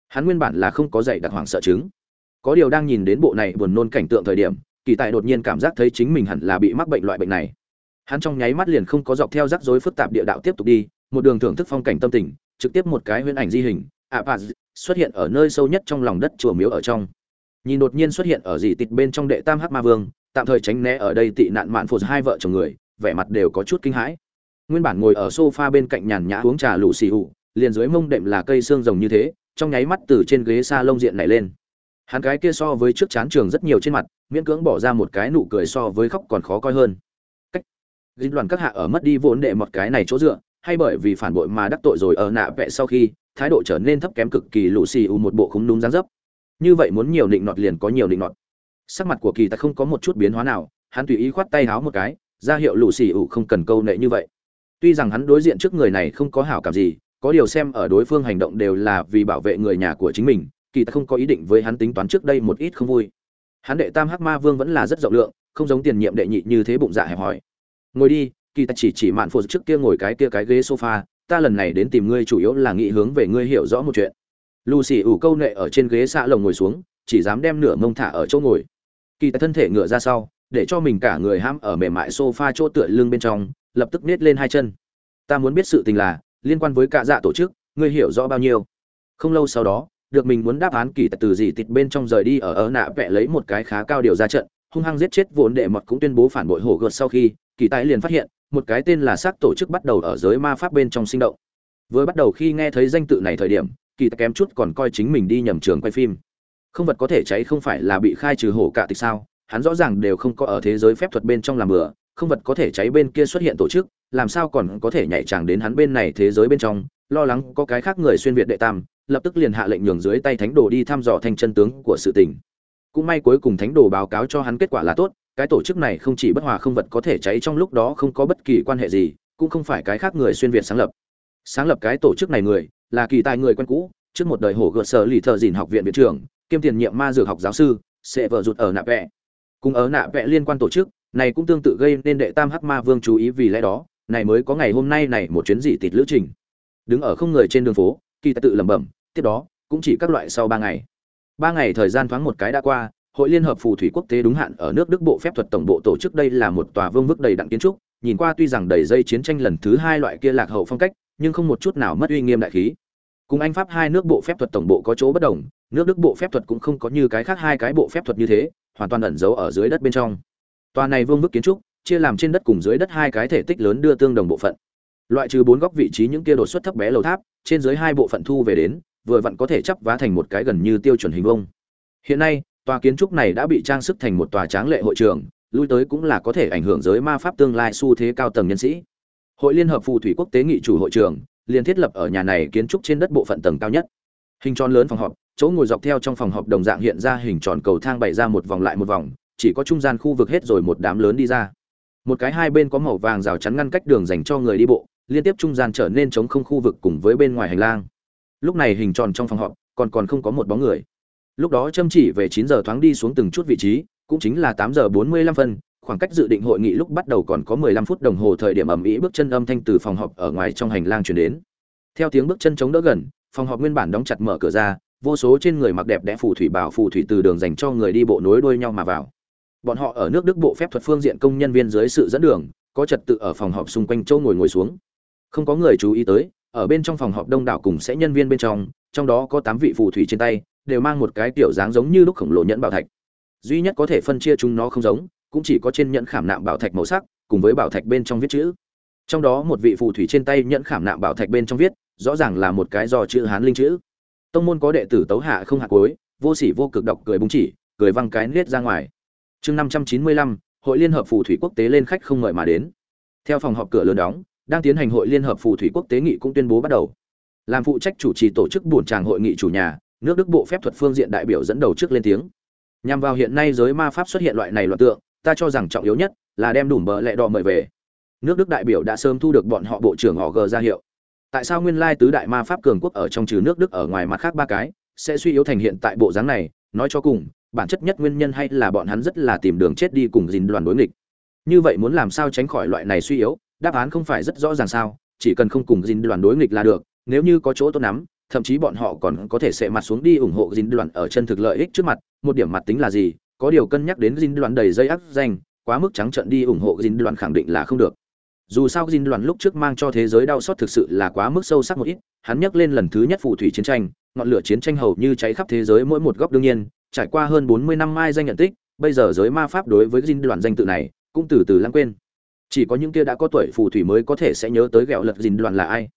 Speaker 1: Hắn nguyên bản là không có dạy đặc hoàng sợ chứng. Có điều đang nhìn đến bộ này buồn nôn cảnh tượng thời điểm kỳ tài đột nhiên cảm giác thấy chính mình hẳn là bị mắc bệnh loại bệnh này. Hắn trong nháy mắt liền không có dọc theo rắc rối phức tạp địa đạo tiếp tục đi một đường thưởng thức phong cảnh tâm tình trực tiếp một cái huyễn ảnh di hình ạ à, xuất hiện ở nơi sâu nhất trong lòng đất chùa miếu ở trong. Nhìn đột nhiên xuất hiện ở dì tịch bên trong đệ tam hắc ma vương tạm thời tránh né ở đây tị nạn mạn phụt hai vợ chồng người vẻ mặt đều có chút kinh hãi. Nguyên bản ngồi ở sofa bên cạnh nhàn nhã uống trà lù xì hụ liền dưới mông đệm là cây xương rồng như thế, trong nháy mắt từ trên ghế xa lông diện này lên. Hắn cái kia so với trước chán trường rất nhiều trên mặt, miễn cưỡng bỏ ra một cái nụ cười so với khóc còn khó coi hơn. Cách. Dính đoàn các hạ ở mất đi vốn đệ một cái này chỗ dựa, hay bởi vì phản bội mà đắc tội rồi ở nạ vẽ sau khi, thái độ trở nên thấp kém cực kỳ lũ xì u một bộ khúng đúng dáng dấp. Như vậy muốn nhiều định nọt liền có nhiều định nọt. Sắc mặt của kỳ ta không có một chút biến hóa nào, hắn tùy ý khoát tay háo một cái, ra hiệu lũ xì u không cần câu nệ như vậy. Tuy rằng hắn đối diện trước người này không có hảo cảm gì có điều xem ở đối phương hành động đều là vì bảo vệ người nhà của chính mình kỳ ta không có ý định với hắn tính toán trước đây một ít không vui hắn đệ tam hắc ma vương vẫn là rất rộng lượng không giống tiền nhiệm đệ nhị như thế bụng dạ hẹp hòi ngồi đi kỳ ta chỉ chỉ mạn phụ trước kia ngồi cái kia cái ghế sofa ta lần này đến tìm ngươi chủ yếu là nghĩ hướng về ngươi hiểu rõ một chuyện Lucy ủ câu nệ ở trên ghế xạ lồng ngồi xuống, chỉ dám đem nửa mông thả ở chỗ ngồi. Kỳ ta thân thể ngửa ra sau, để cho mình cả người ham ở mềm mại sofa chỗ tựa lưng bên trong, lập tức nết lên hai chân. Ta muốn biết sự tình là liên quan với cả dạ tổ chức, ngươi hiểu rõ bao nhiêu? Không lâu sau đó, được mình muốn đáp án kỳ tại từ gì tịt bên trong rời đi ở ở nạ vẽ lấy một cái khá cao điều ra trận, hung hăng giết chết vốn đệ mật cũng tuyên bố phản bội hổ gợt sau khi, kỳ tài liền phát hiện, một cái tên là xác tổ chức bắt đầu ở giới ma pháp bên trong sinh động. Vừa bắt đầu khi nghe thấy danh tự này thời điểm, kỳ tài kém chút còn coi chính mình đi nhầm trường quay phim không vật có thể cháy không phải là bị khai trừ hổ cả tịch sao hắn rõ ràng đều không có ở thế giới phép thuật bên trong làm bừa không vật có thể cháy bên kia xuất hiện tổ chức làm sao còn có thể nhảy chàng đến hắn bên này thế giới bên trong, lo lắng có cái khác người xuyên việt đệ tam, lập tức liền hạ lệnh nhường dưới tay thánh đồ đi thăm dò thanh chân tướng của sự tình. Cũng may cuối cùng thánh đồ báo cáo cho hắn kết quả là tốt, cái tổ chức này không chỉ bất hòa không vật có thể cháy trong lúc đó không có bất kỳ quan hệ gì, cũng không phải cái khác người xuyên việt sáng lập. Sáng lập cái tổ chức này người, là kỳ tài người quen cũ, trước một đời hổ gợt sở lì thợ dìn học viện viện trưởng, kiêm tiền nhiệm ma dược học giáo sư, sẽ vợ rụt ở nạ vẽ cùng ở nạ vẽ liên quan tổ chức, này cũng tương tự gây nên đệ tam hắc ma vương chú ý vì lẽ đó này mới có ngày hôm nay này một chuyến dị tịt lữ trình. Đứng ở không người trên đường phố, kỳ tài tự lẩm bẩm, tiếp đó, cũng chỉ các loại sau ba ngày. Ba ngày thời gian thoáng một cái đã qua, hội liên hợp phù thủy quốc tế đúng hạn ở nước đức bộ phép thuật tổng bộ tổ chức đây là một tòa vương vức đầy đặn kiến trúc, nhìn qua tuy rằng đầy dây chiến tranh lần thứ hai loại kia lạc hậu phong cách, nhưng không một chút nào mất uy nghiêm đại khí. Cùng anh pháp hai nước bộ phép thuật tổng bộ có chỗ bất đồng, nước đức bộ phép thuật cũng không có như cái khác hai cái bộ phép thuật như thế, hoàn toàn ẩn giấu ở dưới đất bên trong. Tòa này vương vức kiến trúc chia làm trên đất cùng dưới đất hai cái thể tích lớn đưa tương đồng bộ phận. Loại trừ bốn góc vị trí những kia đột xuất thấp bé lầu tháp, trên dưới hai bộ phận thu về đến, vừa vặn có thể chắp vá thành một cái gần như tiêu chuẩn hình vông hiện nay, tòa kiến trúc này đã bị trang sức thành một tòa tráng lệ hội trường, lui tới cũng là có thể ảnh hưởng giới ma pháp tương lai xu thế cao tầng nhân sĩ. Hội liên hợp phù thủy quốc tế nghị chủ hội trường liền thiết lập ở nhà này kiến trúc trên đất bộ phận tầng cao nhất. Hình tròn lớn phòng họp, chỗ ngồi dọc theo trong phòng họp đồng dạng hiện ra hình tròn cầu thang bày ra một vòng lại một vòng, chỉ có trung gian khu vực hết rồi một đám lớn đi ra một cái hai bên có màu vàng rào chắn ngăn cách đường dành cho người đi bộ liên tiếp trung gian trở nên chống không khu vực cùng với bên ngoài hành lang lúc này hình tròn trong phòng họp còn còn không có một bóng người lúc đó châm chỉ về chín giờ thoáng đi xuống từng chút vị trí cũng chính là tám giờ bốn mươi lăm phân khoảng cách dự định hội nghị lúc bắt đầu còn có 15 phút đồng hồ thời điểm ầm ĩ bước chân âm thanh từ phòng họp ở ngoài trong hành lang truyền đến. Theo tiếng bước chân chống đỡ gần, phòng họp nguyên bản đóng chặt mở cửa ra, vô số trên người mặc đẹp đẽ phù thủy bảo phù thủy từ đường dành cho người đi bộ nối đuôi nhau mà vào. Bọn họ ở nước Đức bộ phép thuật phương diện công nhân viên dưới sự dẫn đường, có trật tự ở phòng họp xung quanh châu ngồi ngồi xuống. Không có người chú ý tới, ở bên trong phòng họp đông đảo cùng sẽ nhân viên bên trong, trong đó có tám vị phù thủy trên tay, đều mang một cái tiểu dáng giống như lúc khổng lồ nhẫn bảo thạch. Duy nhất có thể phân chia chúng nó không giống, cũng chỉ có trên nhẫn khảm nạm bảo thạch màu sắc cùng với bảo thạch bên trong viết chữ trong đó một vị phù thủy trên tay nhẫn khảm nạm bảo thạch bên trong viết rõ ràng là một cái do chữ hán linh chữ tông môn có đệ tử tấu hạ không hạ cuối vô sỉ vô cực đọc cười búng chỉ cười văng cái nết ra ngoài chương năm trăm chín mươi lăm, hội liên hợp phù thủy quốc tế lên khách không mời mà đến. Theo phòng họp cửa lớn đóng, đang tiến hành hội liên hợp phù thủy quốc tế nghị cũng tuyên bố bắt đầu. Làm phụ trách chủ trì tổ chức buồn tràng hội nghị chủ nhà, nước đức bộ phép thuật phương diện đại biểu dẫn đầu trước lên tiếng. Nhằm vào hiện nay giới ma pháp xuất hiện loại này loạn tượng, ta cho rằng trọng yếu nhất là đem đủ bờ lẹ đỏ mời về. Nước đức đại biểu đã sớm thu được bọn họ bộ trưởng họ g ra hiệu. Tại sao nguyên lai tứ đại ma pháp cường quốc ở trong trừ nước đức ở ngoài mặt khác ba cái, sẽ suy yếu thành hiện tại bộ dáng này? Nói cho cùng bản chất nhất nguyên nhân hay là bọn hắn rất là tìm đường chết đi cùng dìn đoàn đối nghịch. Như vậy muốn làm sao tránh khỏi loại này suy yếu, đáp án không phải rất rõ ràng sao, chỉ cần không cùng dìn đoàn đối nghịch là được, nếu như có chỗ tốt nắm thậm chí bọn họ còn có thể sẽ mặt xuống đi ủng hộ dìn đoàn ở chân thực lợi ích trước mặt, một điểm mặt tính là gì, có điều cân nhắc đến dìn đoàn đầy dây áp danh, quá mức trắng trợn đi ủng hộ dìn đoàn khẳng định là không được. Dù sao dìn đoàn lúc trước mang cho thế giới đau xót thực sự là quá mức sâu sắc một ít, hắn nhắc lên lần thứ nhất phù thủy chiến tranh, ngọn lửa chiến tranh hầu như cháy khắp thế giới mỗi một góc đương nhiên trải qua hơn bốn mươi năm mai danh nhận tích, bây giờ giới ma pháp đối với Jin đoàn danh tự này cũng từ từ lãng quên. Chỉ có những kia đã có tuổi phù thủy mới có thể sẽ nhớ tới gẹo lật Jin đoàn là ai.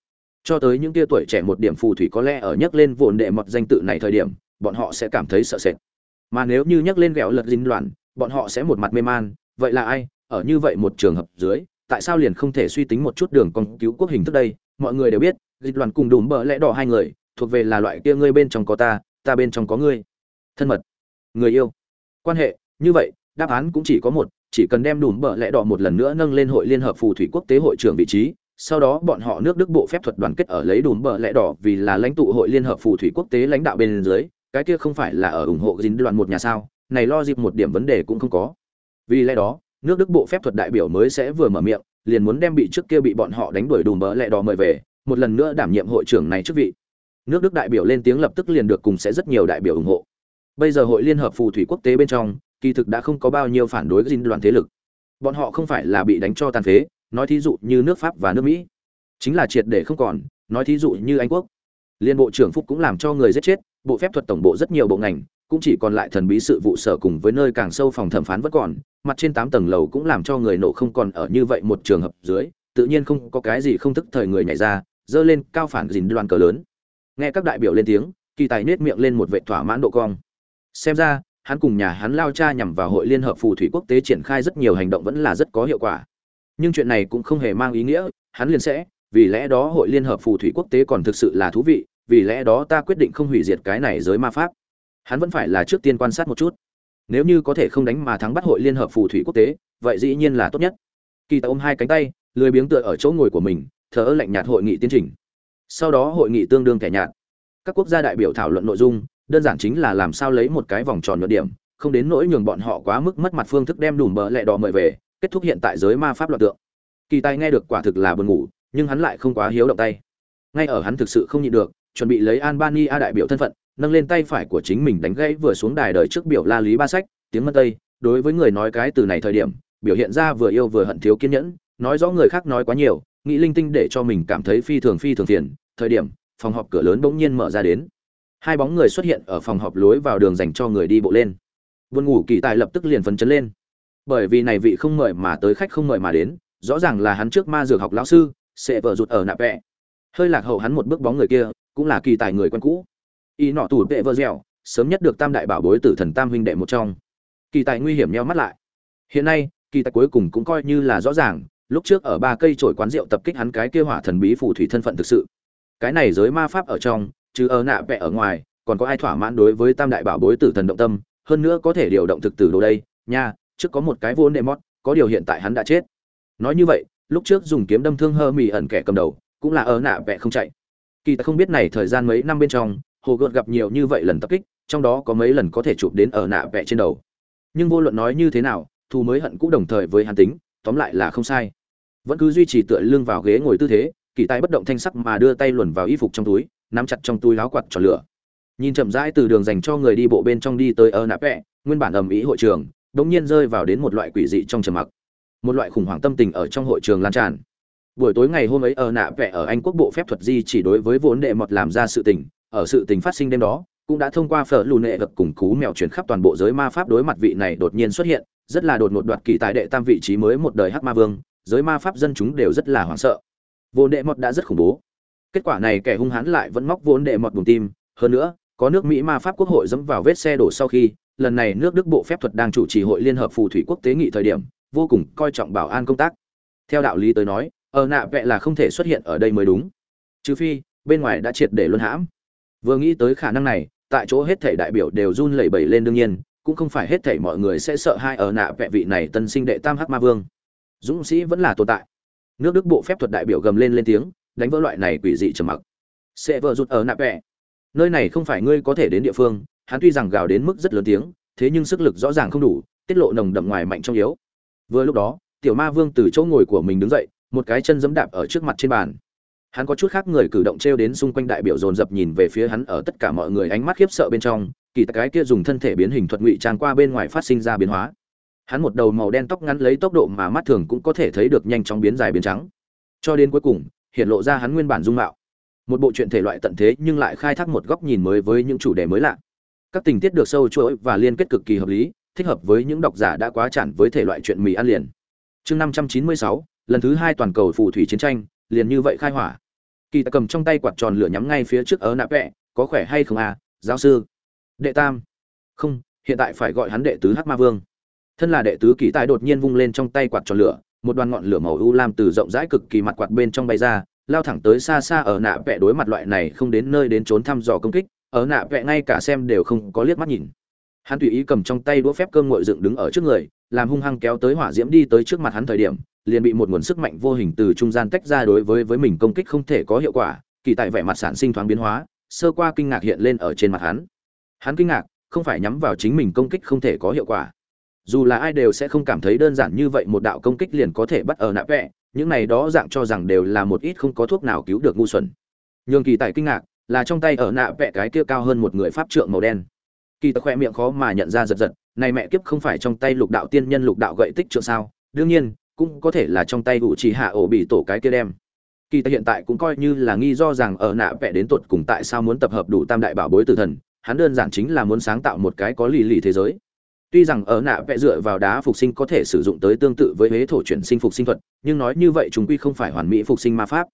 Speaker 1: Cho tới những kia tuổi trẻ một điểm phù thủy có lẽ ở nhắc lên vụn đệ mật danh tự này thời điểm, bọn họ sẽ cảm thấy sợ sệt. Mà nếu như nhắc lên gẹo lật Jin đoàn bọn họ sẽ một mặt mê man, vậy là ai? Ở như vậy một trường hợp dưới, tại sao liền không thể suy tính một chút đường con cứu quốc hình thức đây? Mọi người đều biết dịch đoàn cùng đùm bờ lẽ đỏ hai người, thuộc về là loại kia ngươi bên trong có ta ta bên trong có ngươi. Thân mật người yêu. Quan hệ, như vậy, đáp án cũng chỉ có một, chỉ cần đem đùm bờ lẽ đỏ một lần nữa nâng lên hội liên hợp phù thủy quốc tế hội trưởng vị trí, sau đó bọn họ nước đức bộ phép thuật đoàn kết ở lấy đùm bờ lẽ đỏ vì là lãnh tụ hội liên hợp phù thủy quốc tế lãnh đạo bên dưới, cái kia không phải là ở ủng hộ dính đoàn một nhà sao? Này lo dịp một điểm vấn đề cũng không có. Vì lẽ đó, nước đức bộ phép thuật đại biểu mới sẽ vừa mở miệng, liền muốn đem bị trước kia bị bọn họ đánh đuổi đùm bờ lẽ đỏ mời về, một lần nữa đảm nhiệm hội trưởng này chức vị. Nước đức đại biểu lên tiếng lập tức liền được cùng sẽ rất nhiều đại biểu ủng hộ bây giờ hội liên hợp phù thủy quốc tế bên trong, kỳ thực đã không có bao nhiêu phản đối dinh đoàn thế lực. Bọn họ không phải là bị đánh cho tàn phế, nói thí dụ như nước pháp và nước mỹ. Chính là triệt để không còn, nói thí dụ như anh quốc. Liên bộ trưởng phúc cũng làm cho người giết chết, bộ phép thuật tổng bộ rất nhiều bộ ngành, cũng chỉ còn lại thần bí sự vụ sở cùng với nơi càng sâu phòng thẩm phán vẫn còn, mặt trên tám tầng lầu cũng làm cho người nổ không còn ở như vậy một trường hợp dưới, tự nhiên không có cái gì không thức thời người nhảy ra dơ lên cao phản dìn đoàn cờ lớn. Nghe các đại biểu lên tiếng, kỳ tài nết miệng lên một vệ thỏa mãn độ cong xem ra, hắn cùng nhà hắn lao cha nhằm vào hội liên hợp phù thủy quốc tế triển khai rất nhiều hành động vẫn là rất có hiệu quả. Nhưng chuyện này cũng không hề mang ý nghĩa, hắn liền sẽ, vì lẽ đó hội liên hợp phù thủy quốc tế còn thực sự là thú vị, vì lẽ đó ta quyết định không hủy diệt cái này giới ma pháp. Hắn vẫn phải là trước tiên quan sát một chút. Nếu như có thể không đánh mà thắng bắt hội liên hợp phù thủy quốc tế, vậy dĩ nhiên là tốt nhất. Kỳ tạ ôm hai cánh tay, lười biếng tựa ở chỗ ngồi của mình, thở lạnh nhạt hội nghị tiến trình. Sau đó hội nghị tương đương kẻ nhạt. Các quốc gia đại biểu thảo luận nội dung đơn giản chính là làm sao lấy một cái vòng tròn luận điểm, không đến nỗi nhường bọn họ quá mức mất mặt phương thức đem đùm bờ lẹ đỏ mời về, kết thúc hiện tại giới ma pháp loạn tượng. Kỳ tài nghe được quả thực là buồn ngủ, nhưng hắn lại không quá hiếu động tay. Ngay ở hắn thực sự không nhịn được, chuẩn bị lấy albania đại biểu thân phận, nâng lên tay phải của chính mình đánh gãy vừa xuống đài đời trước biểu la lý ba sách, tiếng mân tây, đối với người nói cái từ này thời điểm, biểu hiện ra vừa yêu vừa hận thiếu kiên nhẫn, nói rõ người khác nói quá nhiều, nghĩ linh tinh để cho mình cảm thấy phi thường phi thường tiền thời điểm, phòng họp cửa lớn bỗng nhiên mở ra đến hai bóng người xuất hiện ở phòng họp lối vào đường dành cho người đi bộ lên. Vườn ngủ kỳ tài lập tức liền phấn chấn lên. Bởi vì này vị không mời mà tới khách không mời mà đến, rõ ràng là hắn trước ma dược học lão sư, sẽ vợ rụt ở nạp vẹ. Hơi lạc hậu hắn một bước bóng người kia, cũng là kỳ tài người quen cũ. Y nọ tủ vệ vợ dẻo, sớm nhất được tam đại bảo bối tử thần tam huynh đệ một trong. Kỳ tài nguy hiểm nheo mắt lại. Hiện nay, kỳ tài cuối cùng cũng coi như là rõ ràng, lúc trước ở ba cây trổi quán rượu tập kích hắn cái kia hỏa thần bí phù thủy thân phận thực sự. Cái này giới ma pháp ở trong chứ ở nạ vẽ ở ngoài, còn có ai thỏa mãn đối với tam đại bảo bối tử thần động tâm, hơn nữa có thể điều động thực tử đồ đây, nha, trước có một cái vô nệ mót, có điều hiện tại hắn đã chết. Nói như vậy, lúc trước dùng kiếm đâm thương hơ mì ẩn kẻ cầm đầu, cũng là ở nạ vẽ không chạy. Kỳ ta không biết này thời gian mấy năm bên trong, hồ gợt gặp nhiều như vậy lần tập kích, trong đó có mấy lần có thể chụp đến ở nạ vẽ trên đầu. Nhưng vô luận nói như thế nào, thù mới hận cũ đồng thời với hàn tính, tóm lại là không sai. Vẫn cứ duy trì tựa lưng vào ghế ngồi tư thế, kỳ tài bất động thanh sắc mà đưa tay luồn vào y phục trong túi nắm chặt trong túi láo quạt tròn lửa. Nhìn chậm rãi từ đường dành cho người đi bộ bên trong đi tới ở nạp vẹ, nguyên bản ầm ĩ hội trường đống nhiên rơi vào đến một loại quỷ dị trong trầm mặc. Một loại khủng hoảng tâm tình ở trong hội trường lan tràn. Buổi tối ngày hôm ấy ở nạ vẽ ở anh quốc bộ phép thuật di chỉ đối với vốn đệ mọt làm ra sự tình, ở sự tình phát sinh đêm đó, cũng đã thông qua phở lù nệ vật cùng cú mèo chuyển khắp toàn bộ giới ma pháp đối mặt vị này đột nhiên xuất hiện, rất là đột ngột đoạt kỳ tài đệ tam vị trí mới một đời hắc ma vương, giới ma pháp dân chúng đều rất là hoảng sợ. Vốn đệ mọt đã rất khủng bố kết quả này kẻ hung hãn lại vẫn móc vốn đệ mọt bùng tim. Hơn nữa, có nước mỹ ma pháp quốc hội dẫm vào vết xe đổ sau khi, lần này nước đức bộ phép thuật đang chủ trì hội liên hợp phù thủy quốc tế nghị thời điểm, vô cùng coi trọng bảo an công tác. Theo đạo lý tới nói, ở nạ vẹ là không thể xuất hiện ở đây mới đúng. Trừ phi, bên ngoài đã triệt để luân hãm. Vừa nghĩ tới khả năng này, tại chỗ hết thảy đại biểu đều run lẩy bẩy lên đương nhiên, cũng không phải hết thảy mọi người sẽ sợ hai ở nạ vẹ vị này tân sinh đệ tam hắc ma vương. Dũng sĩ vẫn là tồn tại. Nước đức bộ phép thuật đại biểu gầm lên lên tiếng đánh vỡ loại này quỷ dị trầm mặc. Sẽ vợ rụt ở nạp vẽ nơi này không phải ngươi có thể đến địa phương, hắn tuy rằng gào đến mức rất lớn tiếng, thế nhưng sức lực rõ ràng không đủ, tiết lộ nồng đậm ngoài mạnh trong yếu. Vừa lúc đó, tiểu ma vương từ chỗ ngồi của mình đứng dậy, một cái chân giẫm đạp ở trước mặt trên bàn. Hắn có chút khác người cử động trêu đến xung quanh đại biểu dồn dập nhìn về phía hắn ở tất cả mọi người ánh mắt khiếp sợ bên trong, kỳ tạc cái kia dùng thân thể biến hình thuật ngụy trang qua bên ngoài phát sinh ra biến hóa. Hắn một đầu màu đen tóc ngắn lấy tốc độ mà mắt thường cũng có thể thấy được nhanh chóng biến dài biến trắng. Cho đến cuối cùng hiện lộ ra hắn nguyên bản dung mạo. Một bộ truyện thể loại tận thế nhưng lại khai thác một góc nhìn mới với những chủ đề mới lạ. Các tình tiết được sâu chuỗi và liên kết cực kỳ hợp lý, thích hợp với những độc giả đã quá chản với thể loại chuyện mì ăn liền. Chương năm trăm chín mươi sáu, lần thứ hai toàn cầu phù thủy chiến tranh, liền như vậy khai hỏa. Kỳ ta cầm trong tay quạt tròn lửa nhắm ngay phía trước ớ nạp vẹ, có khỏe hay không à giáo sư? Đệ tam. Không, hiện tại phải gọi hắn đệ tứ hắc ma vương. Thân là đệ tứ kỳ tài đột nhiên vung lên trong tay quạt tròn lửa một đoàn ngọn lửa màu u lam từ rộng rãi cực kỳ mặt quạt bên trong bay ra, lao thẳng tới xa xa ở nạ vẽ đối mặt loại này không đến nơi đến trốn thăm dò công kích, ở nạ vẽ ngay cả xem đều không có liếc mắt nhìn. Hắn tùy ý cầm trong tay đũa phép cơm nguội dựng đứng ở trước người, làm hung hăng kéo tới hỏa diễm đi tới trước mặt hắn thời điểm, liền bị một nguồn sức mạnh vô hình từ trung gian tách ra đối với với mình công kích không thể có hiệu quả, kỳ tại vẻ mặt sản sinh thoáng biến hóa, sơ qua kinh ngạc hiện lên ở trên mặt hắn. Hắn kinh ngạc, không phải nhắm vào chính mình công kích không thể có hiệu quả dù là ai đều sẽ không cảm thấy đơn giản như vậy một đạo công kích liền có thể bắt ở nạ vẽ những này đó dạng cho rằng đều là một ít không có thuốc nào cứu được ngu xuẩn. Nhường kỳ tại kinh ngạc là trong tay ở nạ vẽ cái kia cao hơn một người pháp trượng màu đen. Kỳ tài khoe miệng khó mà nhận ra giật giật, này mẹ kiếp không phải trong tay lục đạo tiên nhân lục đạo gậy tích trượng sao? Đương nhiên, cũng có thể là trong tay ủ chỉ hạ ổ bị tổ cái kia đem. Kỳ tài hiện tại cũng coi như là nghi do rằng ở nạ vẽ đến tột cùng tại sao muốn tập hợp đủ tam đại bảo bối tử thần, hắn đơn giản chính là muốn sáng tạo một cái có lì lì thế giới tuy rằng ở nạ vẽ dựa vào đá phục sinh có thể sử dụng tới tương tự với huế thổ chuyển sinh phục sinh thuật, nhưng nói như vậy chúng quy không phải hoàn mỹ phục sinh ma pháp.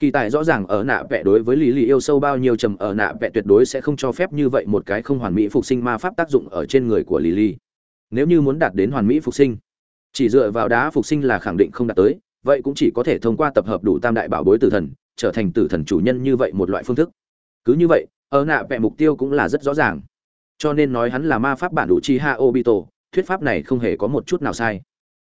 Speaker 1: Kỳ tài rõ ràng ở nạ vẽ đối với lý lì yêu sâu bao nhiêu trầm, ở nạ vẽ tuyệt đối sẽ không cho phép như vậy một cái không hoàn mỹ phục sinh ma pháp tác dụng ở trên người của lý lì nếu như muốn đạt đến hoàn mỹ phục sinh, chỉ dựa vào đá phục sinh là khẳng định không đạt tới, vậy cũng chỉ có thể thông qua tập hợp đủ tam đại bảo bối tử thần, trở thành tử thần chủ nhân như vậy một loại phương thức. Cứ như vậy, ở nạ vẽ mục tiêu cũng là rất rõ ràng cho nên nói hắn là ma pháp bản đủ chi ha obito, thuyết pháp này không hề có một chút nào sai.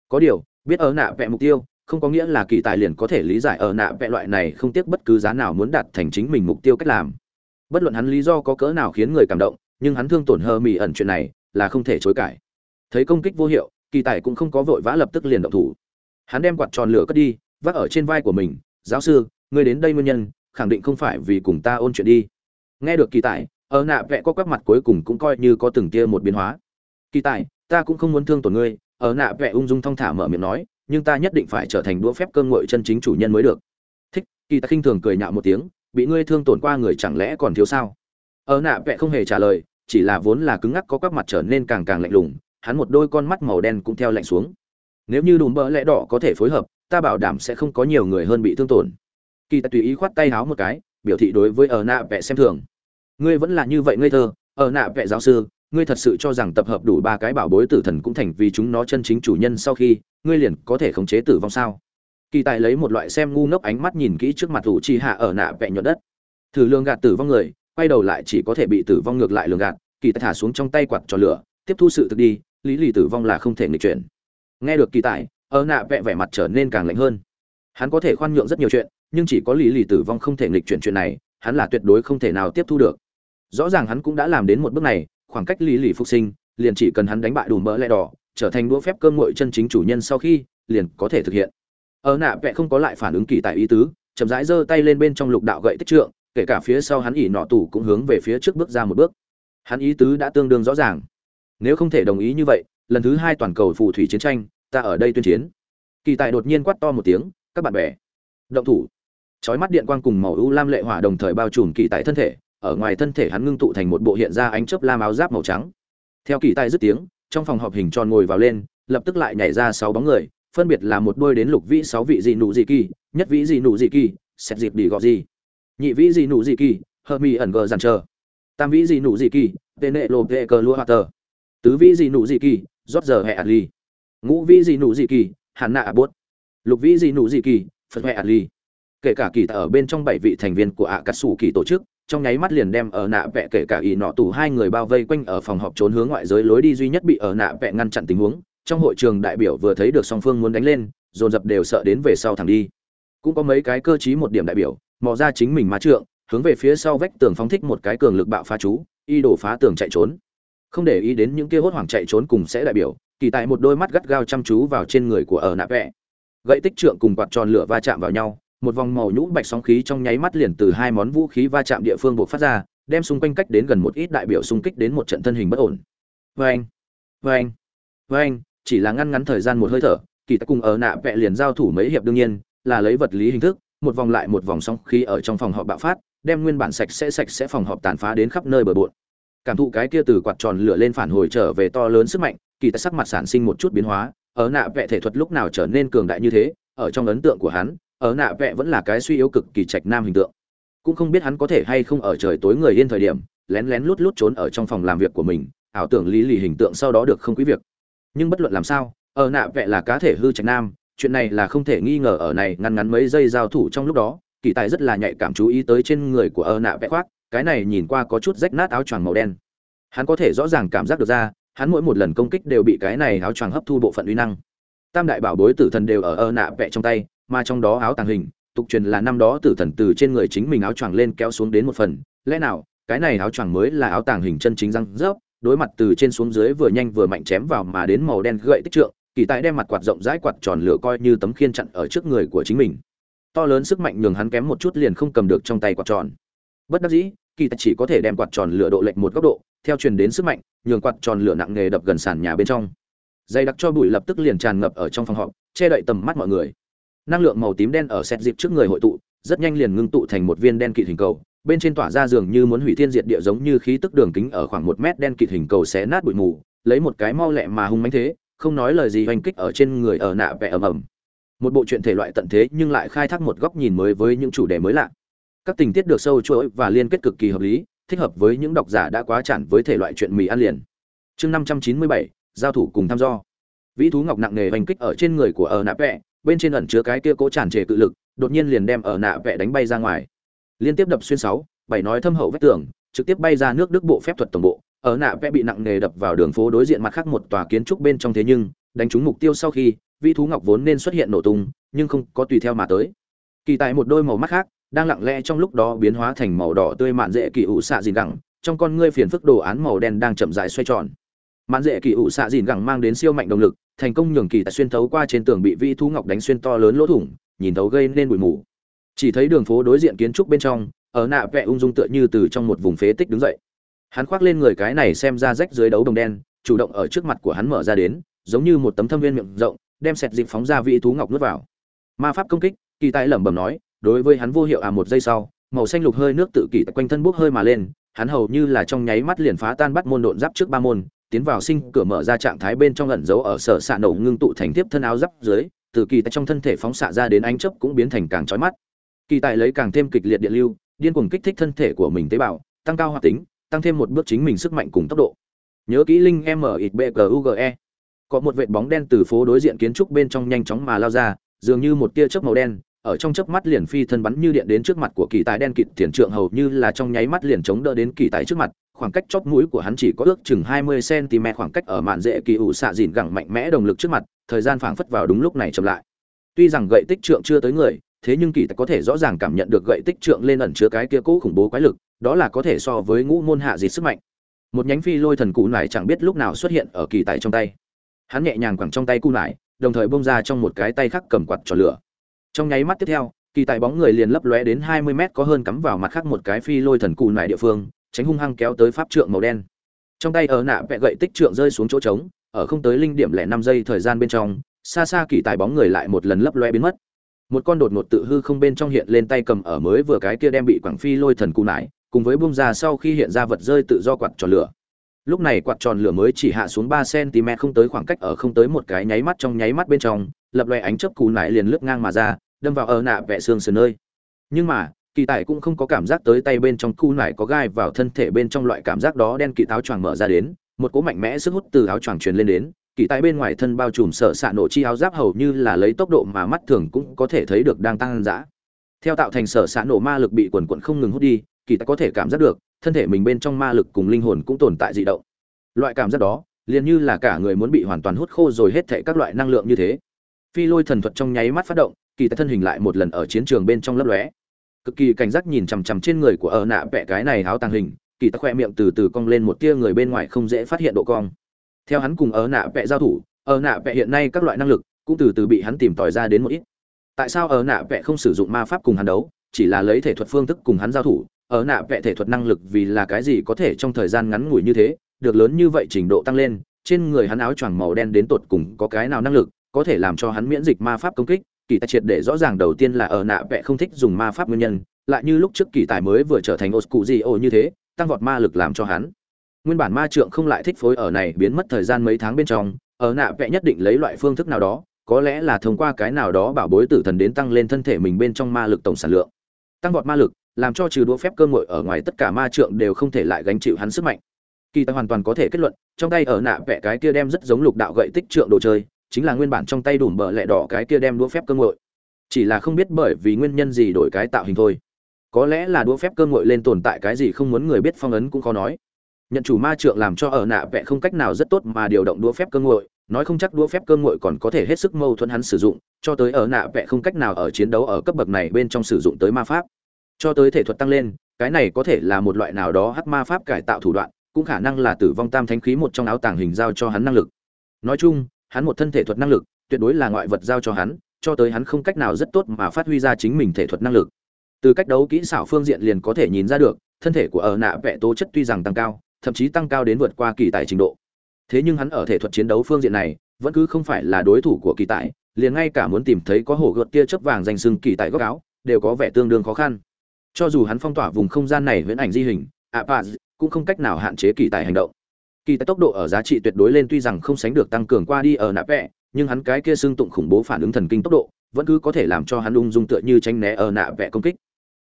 Speaker 1: Có điều, biết ở nạ vẽ mục tiêu, không có nghĩa là kỳ tài liền có thể lý giải ở nạ vẽ loại này không tiếc bất cứ giá nào muốn đạt thành chính mình mục tiêu cách làm. Bất luận hắn lý do có cỡ nào khiến người cảm động, nhưng hắn thương tổn hơ mì ẩn chuyện này là không thể chối cãi. Thấy công kích vô hiệu, kỳ tài cũng không có vội vã lập tức liền động thủ. Hắn đem quạt tròn lửa cất đi, vác ở trên vai của mình, giáo sư, ngươi đến đây nguyên nhân, khẳng định không phải vì cùng ta ôn chuyện đi. Nghe được kỳ tài ở nạ vẽ có quắc mặt cuối cùng cũng coi như có từng tia một biến hóa. Kỳ tài, ta cũng không muốn thương tổn ngươi, ở nạ vẽ ung dung thong thả mở miệng nói, nhưng ta nhất định phải trở thành đũa phép cơ ngội chân chính chủ nhân mới được. Thích, kỳ ta khinh thường cười nhạo một tiếng, bị ngươi thương tổn qua người chẳng lẽ còn thiếu sao? Ở nạ vẽ không hề trả lời, chỉ là vốn là cứng ngắc có các mặt trở nên càng càng lạnh lùng, hắn một đôi con mắt màu đen cũng theo lạnh xuống. Nếu như đùm bỡ lẽ đỏ có thể phối hợp, ta bảo đảm sẽ không có nhiều người hơn bị thương tổn. Kỳ ta tùy ý khoát tay háo một cái, biểu thị đối với ở nạ vẽ xem thường ngươi vẫn là như vậy ngây thơ, ở nạ vẽ giáo sư, ngươi thật sự cho rằng tập hợp đủ ba cái bảo bối tử thần cũng thành vì chúng nó chân chính chủ nhân sau khi, ngươi liền có thể khống chế tử vong sao? Kỳ tài lấy một loại xem ngu ngốc ánh mắt nhìn kỹ trước mặt thủ chi hạ ở nạ vẽ nhuận đất. Thử lương gạt tử vong người, quay đầu lại chỉ có thể bị tử vong ngược lại lường gạt, kỳ tài thả xuống trong tay quạt cho lửa, tiếp thu sự thực đi, lý lì tử vong là không thể nghịch chuyển. Nghe được kỳ tài, ở nạ vẽ vẻ mặt trở nên càng lạnh hơn. Hắn có thể khoan nhượng rất nhiều chuyện, nhưng chỉ có lý lì tử vong không thể nghịch chuyển chuyện này, hắn là tuyệt đối không thể nào tiếp thu được rõ ràng hắn cũng đã làm đến một bước này, khoảng cách lý lì phục sinh, liền chỉ cần hắn đánh bại đủ mỡ lẹ đỏ, trở thành đũa phép cơm nguội chân chính chủ nhân sau khi, liền có thể thực hiện. Ở nạ vẽ không có lại phản ứng kỳ tại ý tứ, chậm rãi giơ tay lên bên trong lục đạo gậy tích trượng, kể cả phía sau hắn ỉ nọ tủ cũng hướng về phía trước bước ra một bước. Hắn ý tứ đã tương đương rõ ràng. Nếu không thể đồng ý như vậy, lần thứ hai toàn cầu phù thủy chiến tranh, ta ở đây tuyên chiến. Kỳ tài đột nhiên quát to một tiếng, các bạn bè, động thủ. Chói mắt điện quang cùng màu u lam lệ hỏa đồng thời bao trùm kỳ tại thân thể ở ngoài thân thể hắn ngưng tụ thành một bộ hiện ra ánh chớp lam áo giáp màu trắng. Theo kỳ tài dứt tiếng, trong phòng họp hình tròn ngồi vào lên, lập tức lại nhảy ra sáu bóng người, phân biệt là một đôi đến lục vĩ sáu vị dị nụ dị kỳ, nhất vĩ dị nụ dị kỳ xét dịp đi gọ gì nhị vĩ dị nụ dị kỳ hợp mi ẩn gờ giản chờ tam vĩ dị nụ dị kỳ tên nệ lộ vệ cờ lua hoa tờ, tứ vĩ dị nụ dị kỳ, rót giờ hẹ ly ngũ vĩ dị nụ dị kỳ, hàn nạ bốt lục vĩ dị nụ dị kỳ, phật hẹ ly kể cả kỳ ở bên trong bảy vị thành viên của ạ cát sủ kỳ tổ chức trong nháy mắt liền đem ở nạ vẽ kể cả ỷ nọ tủ hai người bao vây quanh ở phòng họp trốn hướng ngoại giới lối đi duy nhất bị ở nạ vẽ ngăn chặn tình huống. Trong hội trường đại biểu vừa thấy được song phương muốn đánh lên, dồn dập đều sợ đến về sau thẳng đi. Cũng có mấy cái cơ chí một điểm đại biểu, mò ra chính mình má trượng, hướng về phía sau vách tường phóng thích một cái cường lực bạo phá chú, y đổ phá tường chạy trốn. Không để ý đến những kia hốt hoảng chạy trốn cùng sẽ đại biểu, kỳ tại một đôi mắt gắt gao chăm chú vào trên người của ở nạ vẽ gậy tích trượng cùng quạt tròn lửa va chạm vào nhau một vòng màu nhũ bạch sóng khí trong nháy mắt liền từ hai món vũ khí va chạm địa phương buộc phát ra, đem xung quanh cách đến gần một ít đại biểu xung kích đến một trận thân hình bất ổn. Vê anh vê anh vê anh chỉ là ngăn ngắn thời gian một hơi thở, kỳ ta cùng ở nạ vẽ liền giao thủ mấy hiệp đương nhiên, là lấy vật lý hình thức, một vòng lại một vòng sóng khí ở trong phòng họp bạo phát, đem nguyên bản sạch sẽ sạch sẽ phòng họp tàn phá đến khắp nơi bờ bộn. Cảm thụ cái kia từ quạt tròn lửa lên phản hồi trở về to lớn sức mạnh, kỳ ta sắc mặt sản sinh một chút biến hóa, ở nạ vẽ thể thuật lúc nào trở nên cường đại như thế, ở trong ấn tượng của hắn ở nạ vẽ vẫn là cái suy yếu cực kỳ trạch nam hình tượng. Cũng không biết hắn có thể hay không ở trời tối người yên thời điểm, lén lén lút lút trốn ở trong phòng làm việc của mình, ảo tưởng lý lì hình tượng sau đó được không quý việc. Nhưng bất luận làm sao, ở nạ vẽ là cá thể hư trạch nam, chuyện này là không thể nghi ngờ ở này ngăn ngắn mấy giây giao thủ trong lúc đó, kỳ tài rất là nhạy cảm chú ý tới trên người của ở nạ vẽ khoác, cái này nhìn qua có chút rách nát áo choàng màu đen. Hắn có thể rõ ràng cảm giác được ra, hắn mỗi một lần công kích đều bị cái này áo choàng hấp thu bộ phận uy năng. Tam đại bảo bối tử thần đều ở ở nạ vẽ trong tay mà trong đó áo tàng hình, tục truyền là năm đó tử thần từ trên người chính mình áo choàng lên kéo xuống đến một phần. Lẽ nào, cái này áo choàng mới là áo tàng hình chân chính răng rớp, đối mặt từ trên xuống dưới vừa nhanh vừa mạnh chém vào mà đến màu đen gậy tích trượng, kỳ tài đem mặt quạt rộng rãi quạt tròn lửa coi như tấm khiên chặn ở trước người của chính mình. To lớn sức mạnh nhường hắn kém một chút liền không cầm được trong tay quạt tròn. Bất đắc dĩ, kỳ tài chỉ có thể đem quạt tròn lửa độ lệch một góc độ, theo truyền đến sức mạnh, nhường quạt tròn lửa nặng nề đập gần sàn nhà bên trong. Dây đặc cho bụi lập tức liền tràn ngập ở trong phòng họp, che đậy tầm mắt mọi người năng lượng màu tím đen ở xét dịp trước người hội tụ, rất nhanh liền ngưng tụ thành một viên đen kịt hình cầu. Bên trên tỏa ra dường như muốn hủy thiên diệt địa giống như khí tức đường kính ở khoảng một mét đen kịt hình cầu xé nát bụi mù, lấy một cái mau lẹ mà hung mãnh thế, không nói lời gì hoành kích ở trên người ở nạ vẽ ầm ầm. Một bộ truyện thể loại tận thế nhưng lại khai thác một góc nhìn mới với những chủ đề mới lạ. Các tình tiết được sâu chuỗi và liên kết cực kỳ hợp lý, thích hợp với những độc giả đã quá chản với thể loại chuyện mì ăn liền. Chương năm trăm chín mươi bảy, giao thủ cùng thăm do vĩ thú ngọc nặng nề hoành kích ở trên người của ở nạ vẽ bên trên ẩn chứa cái kia cố tràn trề cự lực, đột nhiên liền đem ở nạ vẽ đánh bay ra ngoài. Liên tiếp đập xuyên sáu, bảy nói thâm hậu vách tường, trực tiếp bay ra nước đức bộ phép thuật tổng bộ. Ở nạ vẽ bị nặng nề đập vào đường phố đối diện mặt khác một tòa kiến trúc bên trong thế nhưng, đánh trúng mục tiêu sau khi, vi thú ngọc vốn nên xuất hiện nổ tung, nhưng không có tùy theo mà tới. Kỳ tại một đôi màu mắt khác, đang lặng lẽ trong lúc đó biến hóa thành màu đỏ tươi mạn dễ kỳ ủ xạ dìn gẳng, trong con ngươi phiền phức đồ án màu đen đang chậm rãi xoay tròn. Mạn dễ kỳ ủ xạ dìn gẳng mang đến siêu mạnh động lực thành công nhường kỳ tài xuyên thấu qua trên tường bị vi thú ngọc đánh xuyên to lớn lỗ thủng, nhìn thấu gây nên bụi mù. Chỉ thấy đường phố đối diện kiến trúc bên trong, ở nạ vẽ ung dung tựa như từ trong một vùng phế tích đứng dậy. Hắn khoác lên người cái này xem ra rách dưới đấu đồng đen, chủ động ở trước mặt của hắn mở ra đến, giống như một tấm thâm viên miệng rộng, đem sẹt dịp phóng ra vị thú ngọc nuốt vào. Ma pháp công kích, kỳ tài lẩm bẩm nói, đối với hắn vô hiệu à một giây sau, màu xanh lục hơi nước tự kỷ quanh thân bốc hơi mà lên, hắn hầu như là trong nháy mắt liền phá tan bắt môn độn giáp trước ba môn tiến vào sinh cửa mở ra trạng thái bên trong ẩn giấu ở sở xạ nổ ngưng tụ thành tiếp thân áo giáp dưới, từ kỳ tại trong thân thể phóng xạ ra đến ánh chớp cũng biến thành càng chói mắt. Kỳ tài lấy càng thêm kịch liệt điện lưu, điên cuồng kích thích thân thể của mình tế bào, tăng cao hoạt tính, tăng thêm một bước chính mình sức mạnh cùng tốc độ. Nhớ kỹ linh m ít bguge có một vệt bóng đen từ phố đối diện kiến trúc bên trong nhanh chóng mà lao ra, dường như một tia chớp màu đen, ở trong chớp mắt liền phi thân bắn như điện đến trước mặt của kỳ tài đen kịt tiền trượng, hầu như là trong nháy mắt liền chống đỡ đến kỳ tài trước mặt khoảng cách chóp mũi của hắn chỉ có ước chừng 20 cm khoảng cách ở mạn dễ kỳ ủ xạ dìn gẳng mạnh mẽ đồng lực trước mặt, thời gian phảng phất vào đúng lúc này chậm lại. Tuy rằng gậy tích trượng chưa tới người, thế nhưng kỳ tài có thể rõ ràng cảm nhận được gậy tích trượng lên ẩn chứa cái kia cũ khủng bố quái lực, đó là có thể so với ngũ môn hạ dị sức mạnh. Một nhánh phi lôi thần cụ nải chẳng biết lúc nào xuất hiện ở kỳ tài trong tay. Hắn nhẹ nhàng quẳng trong tay cu nải, đồng thời bung ra trong một cái tay khác cầm quạt trò lửa. Trong nháy mắt tiếp theo, kỳ tài bóng người liền lấp lóe đến hai mươi mét có hơn cắm vào mặt khác một cái phi lôi thần cụ nải địa phương tránh hung hăng kéo tới pháp trượng màu đen. Trong tay ở nạ vẹ gậy tích trượng rơi xuống chỗ trống, ở không tới linh điểm lẻ năm giây thời gian bên trong, xa xa kỳ tài bóng người lại một lần lấp loe biến mất. Một con đột ngột tự hư không bên trong hiện lên tay cầm ở mới vừa cái kia đem bị quảng phi lôi thần cù nải, cùng với bung ra sau khi hiện ra vật rơi tự do quạt tròn lửa. Lúc này quạt tròn lửa mới chỉ hạ xuống ba cm không tới khoảng cách ở không tới một cái nháy mắt trong nháy mắt bên trong, lập loe ánh chớp cù nải liền lướt ngang mà ra, đâm vào ở nạ vẽ xương sườn nơi. Nhưng mà kỳ tài cũng không có cảm giác tới tay bên trong khu nải có gai vào thân thể bên trong loại cảm giác đó đen kỳ táo choàng mở ra đến, một cỗ mạnh mẽ sức hút từ áo choàng truyền lên đến. Kỳ tài bên ngoài thân bao trùm sợ xạ nổ chi áo giáp hầu như là lấy tốc độ mà mắt thường cũng có thể thấy được đang tăng dã. Theo tạo thành sở xạ nổ ma lực bị quần quận không ngừng hút đi, kỳ tài có thể cảm giác được, thân thể mình bên trong ma lực cùng linh hồn cũng tồn tại dị động. Loại cảm giác đó, liền như là cả người muốn bị hoàn toàn hút khô rồi hết thệ các loại năng lượng như thế. Phi lôi thần thuật trong nháy mắt phát động, kỳ tài thân hình lại một lần ở chiến trường bên trong lấp lóe cực kỳ cảnh giác nhìn chằm chằm trên người của ở nạ vẽ cái này háo tàng hình, kỳ tắc khoe miệng từ từ cong lên một tia người bên ngoài không dễ phát hiện độ cong. Theo hắn cùng ở nạ vẽ giao thủ ở nạ vẽ hiện nay các loại năng lực cũng từ từ bị hắn tìm tòi ra đến một ít. Tại sao ở nạ vẽ không sử dụng ma pháp cùng hắn đấu, chỉ là lấy thể thuật phương thức cùng hắn giao thủ? Ở nạ vẽ thể thuật năng lực vì là cái gì có thể trong thời gian ngắn ngủi như thế, được lớn như vậy trình độ tăng lên, trên người hắn áo choàng màu đen đến tột cùng có cái nào năng lực có thể làm cho hắn miễn dịch ma pháp công kích? Kỳ tài triệt để rõ ràng đầu tiên là ở nạ vẽ không thích dùng ma pháp nguyên nhân, lại như lúc trước kỳ tài mới vừa trở thành oscurio như thế, tăng vọt ma lực làm cho hắn. Nguyên bản ma trượng không lại thích phối ở này biến mất thời gian mấy tháng bên trong, ở nạ vẽ nhất định lấy loại phương thức nào đó, có lẽ là thông qua cái nào đó bảo bối tử thần đến tăng lên thân thể mình bên trong ma lực tổng sản lượng. Tăng vọt ma lực, làm cho trừ đũa phép cơ ngội ở ngoài tất cả ma trượng đều không thể lại gánh chịu hắn sức mạnh. Kỳ tài hoàn toàn có thể kết luận, trong tay ở nạ vẽ cái kia đem rất giống lục đạo gậy tích trượng đồ chơi chính là nguyên bản trong tay đùm bờ lẹ đỏ cái kia đem đũa phép cơ ngội. Chỉ là không biết bởi vì nguyên nhân gì đổi cái tạo hình thôi. Có lẽ là đũa phép cơ ngội lên tồn tại cái gì không muốn người biết phong ấn cũng khó nói. Nhận chủ ma trượng làm cho ở nạ vẽ không cách nào rất tốt mà điều động đũa phép cơ ngội, nói không chắc đũa phép cơ ngội còn có thể hết sức mâu thuẫn hắn sử dụng, cho tới ở nạ vẽ không cách nào ở chiến đấu ở cấp bậc này bên trong sử dụng tới ma pháp. Cho tới thể thuật tăng lên, cái này có thể là một loại nào đó hắc ma pháp cải tạo thủ đoạn, cũng khả năng là tử vong tam thánh khí một trong áo tàng hình giao cho hắn năng lực. Nói chung hắn một thân thể thuật năng lực, tuyệt đối là ngoại vật giao cho hắn, cho tới hắn không cách nào rất tốt mà phát huy ra chính mình thể thuật năng lực. Từ cách đấu kỹ xảo phương diện liền có thể nhìn ra được, thân thể của ở nạ vẽ tố chất tuy rằng tăng cao, thậm chí tăng cao đến vượt qua kỳ tài trình độ. Thế nhưng hắn ở thể thuật chiến đấu phương diện này, vẫn cứ không phải là đối thủ của kỳ tài, liền ngay cả muốn tìm thấy có hổ gợt kia chớp vàng danh sưng kỳ tài góc áo, đều có vẻ tương đương khó khăn. Cho dù hắn phong tỏa vùng không gian này huyễn ảnh di hình, apaz cũng không cách nào hạn chế kỳ tài hành động kỳ tài tốc độ ở giá trị tuyệt đối lên tuy rằng không sánh được tăng cường qua đi ở nạp vẽ nhưng hắn cái kia xương tụng khủng bố phản ứng thần kinh tốc độ, vẫn cứ có thể làm cho hắn ung dung tựa như tránh né ở nạ vẽ công kích.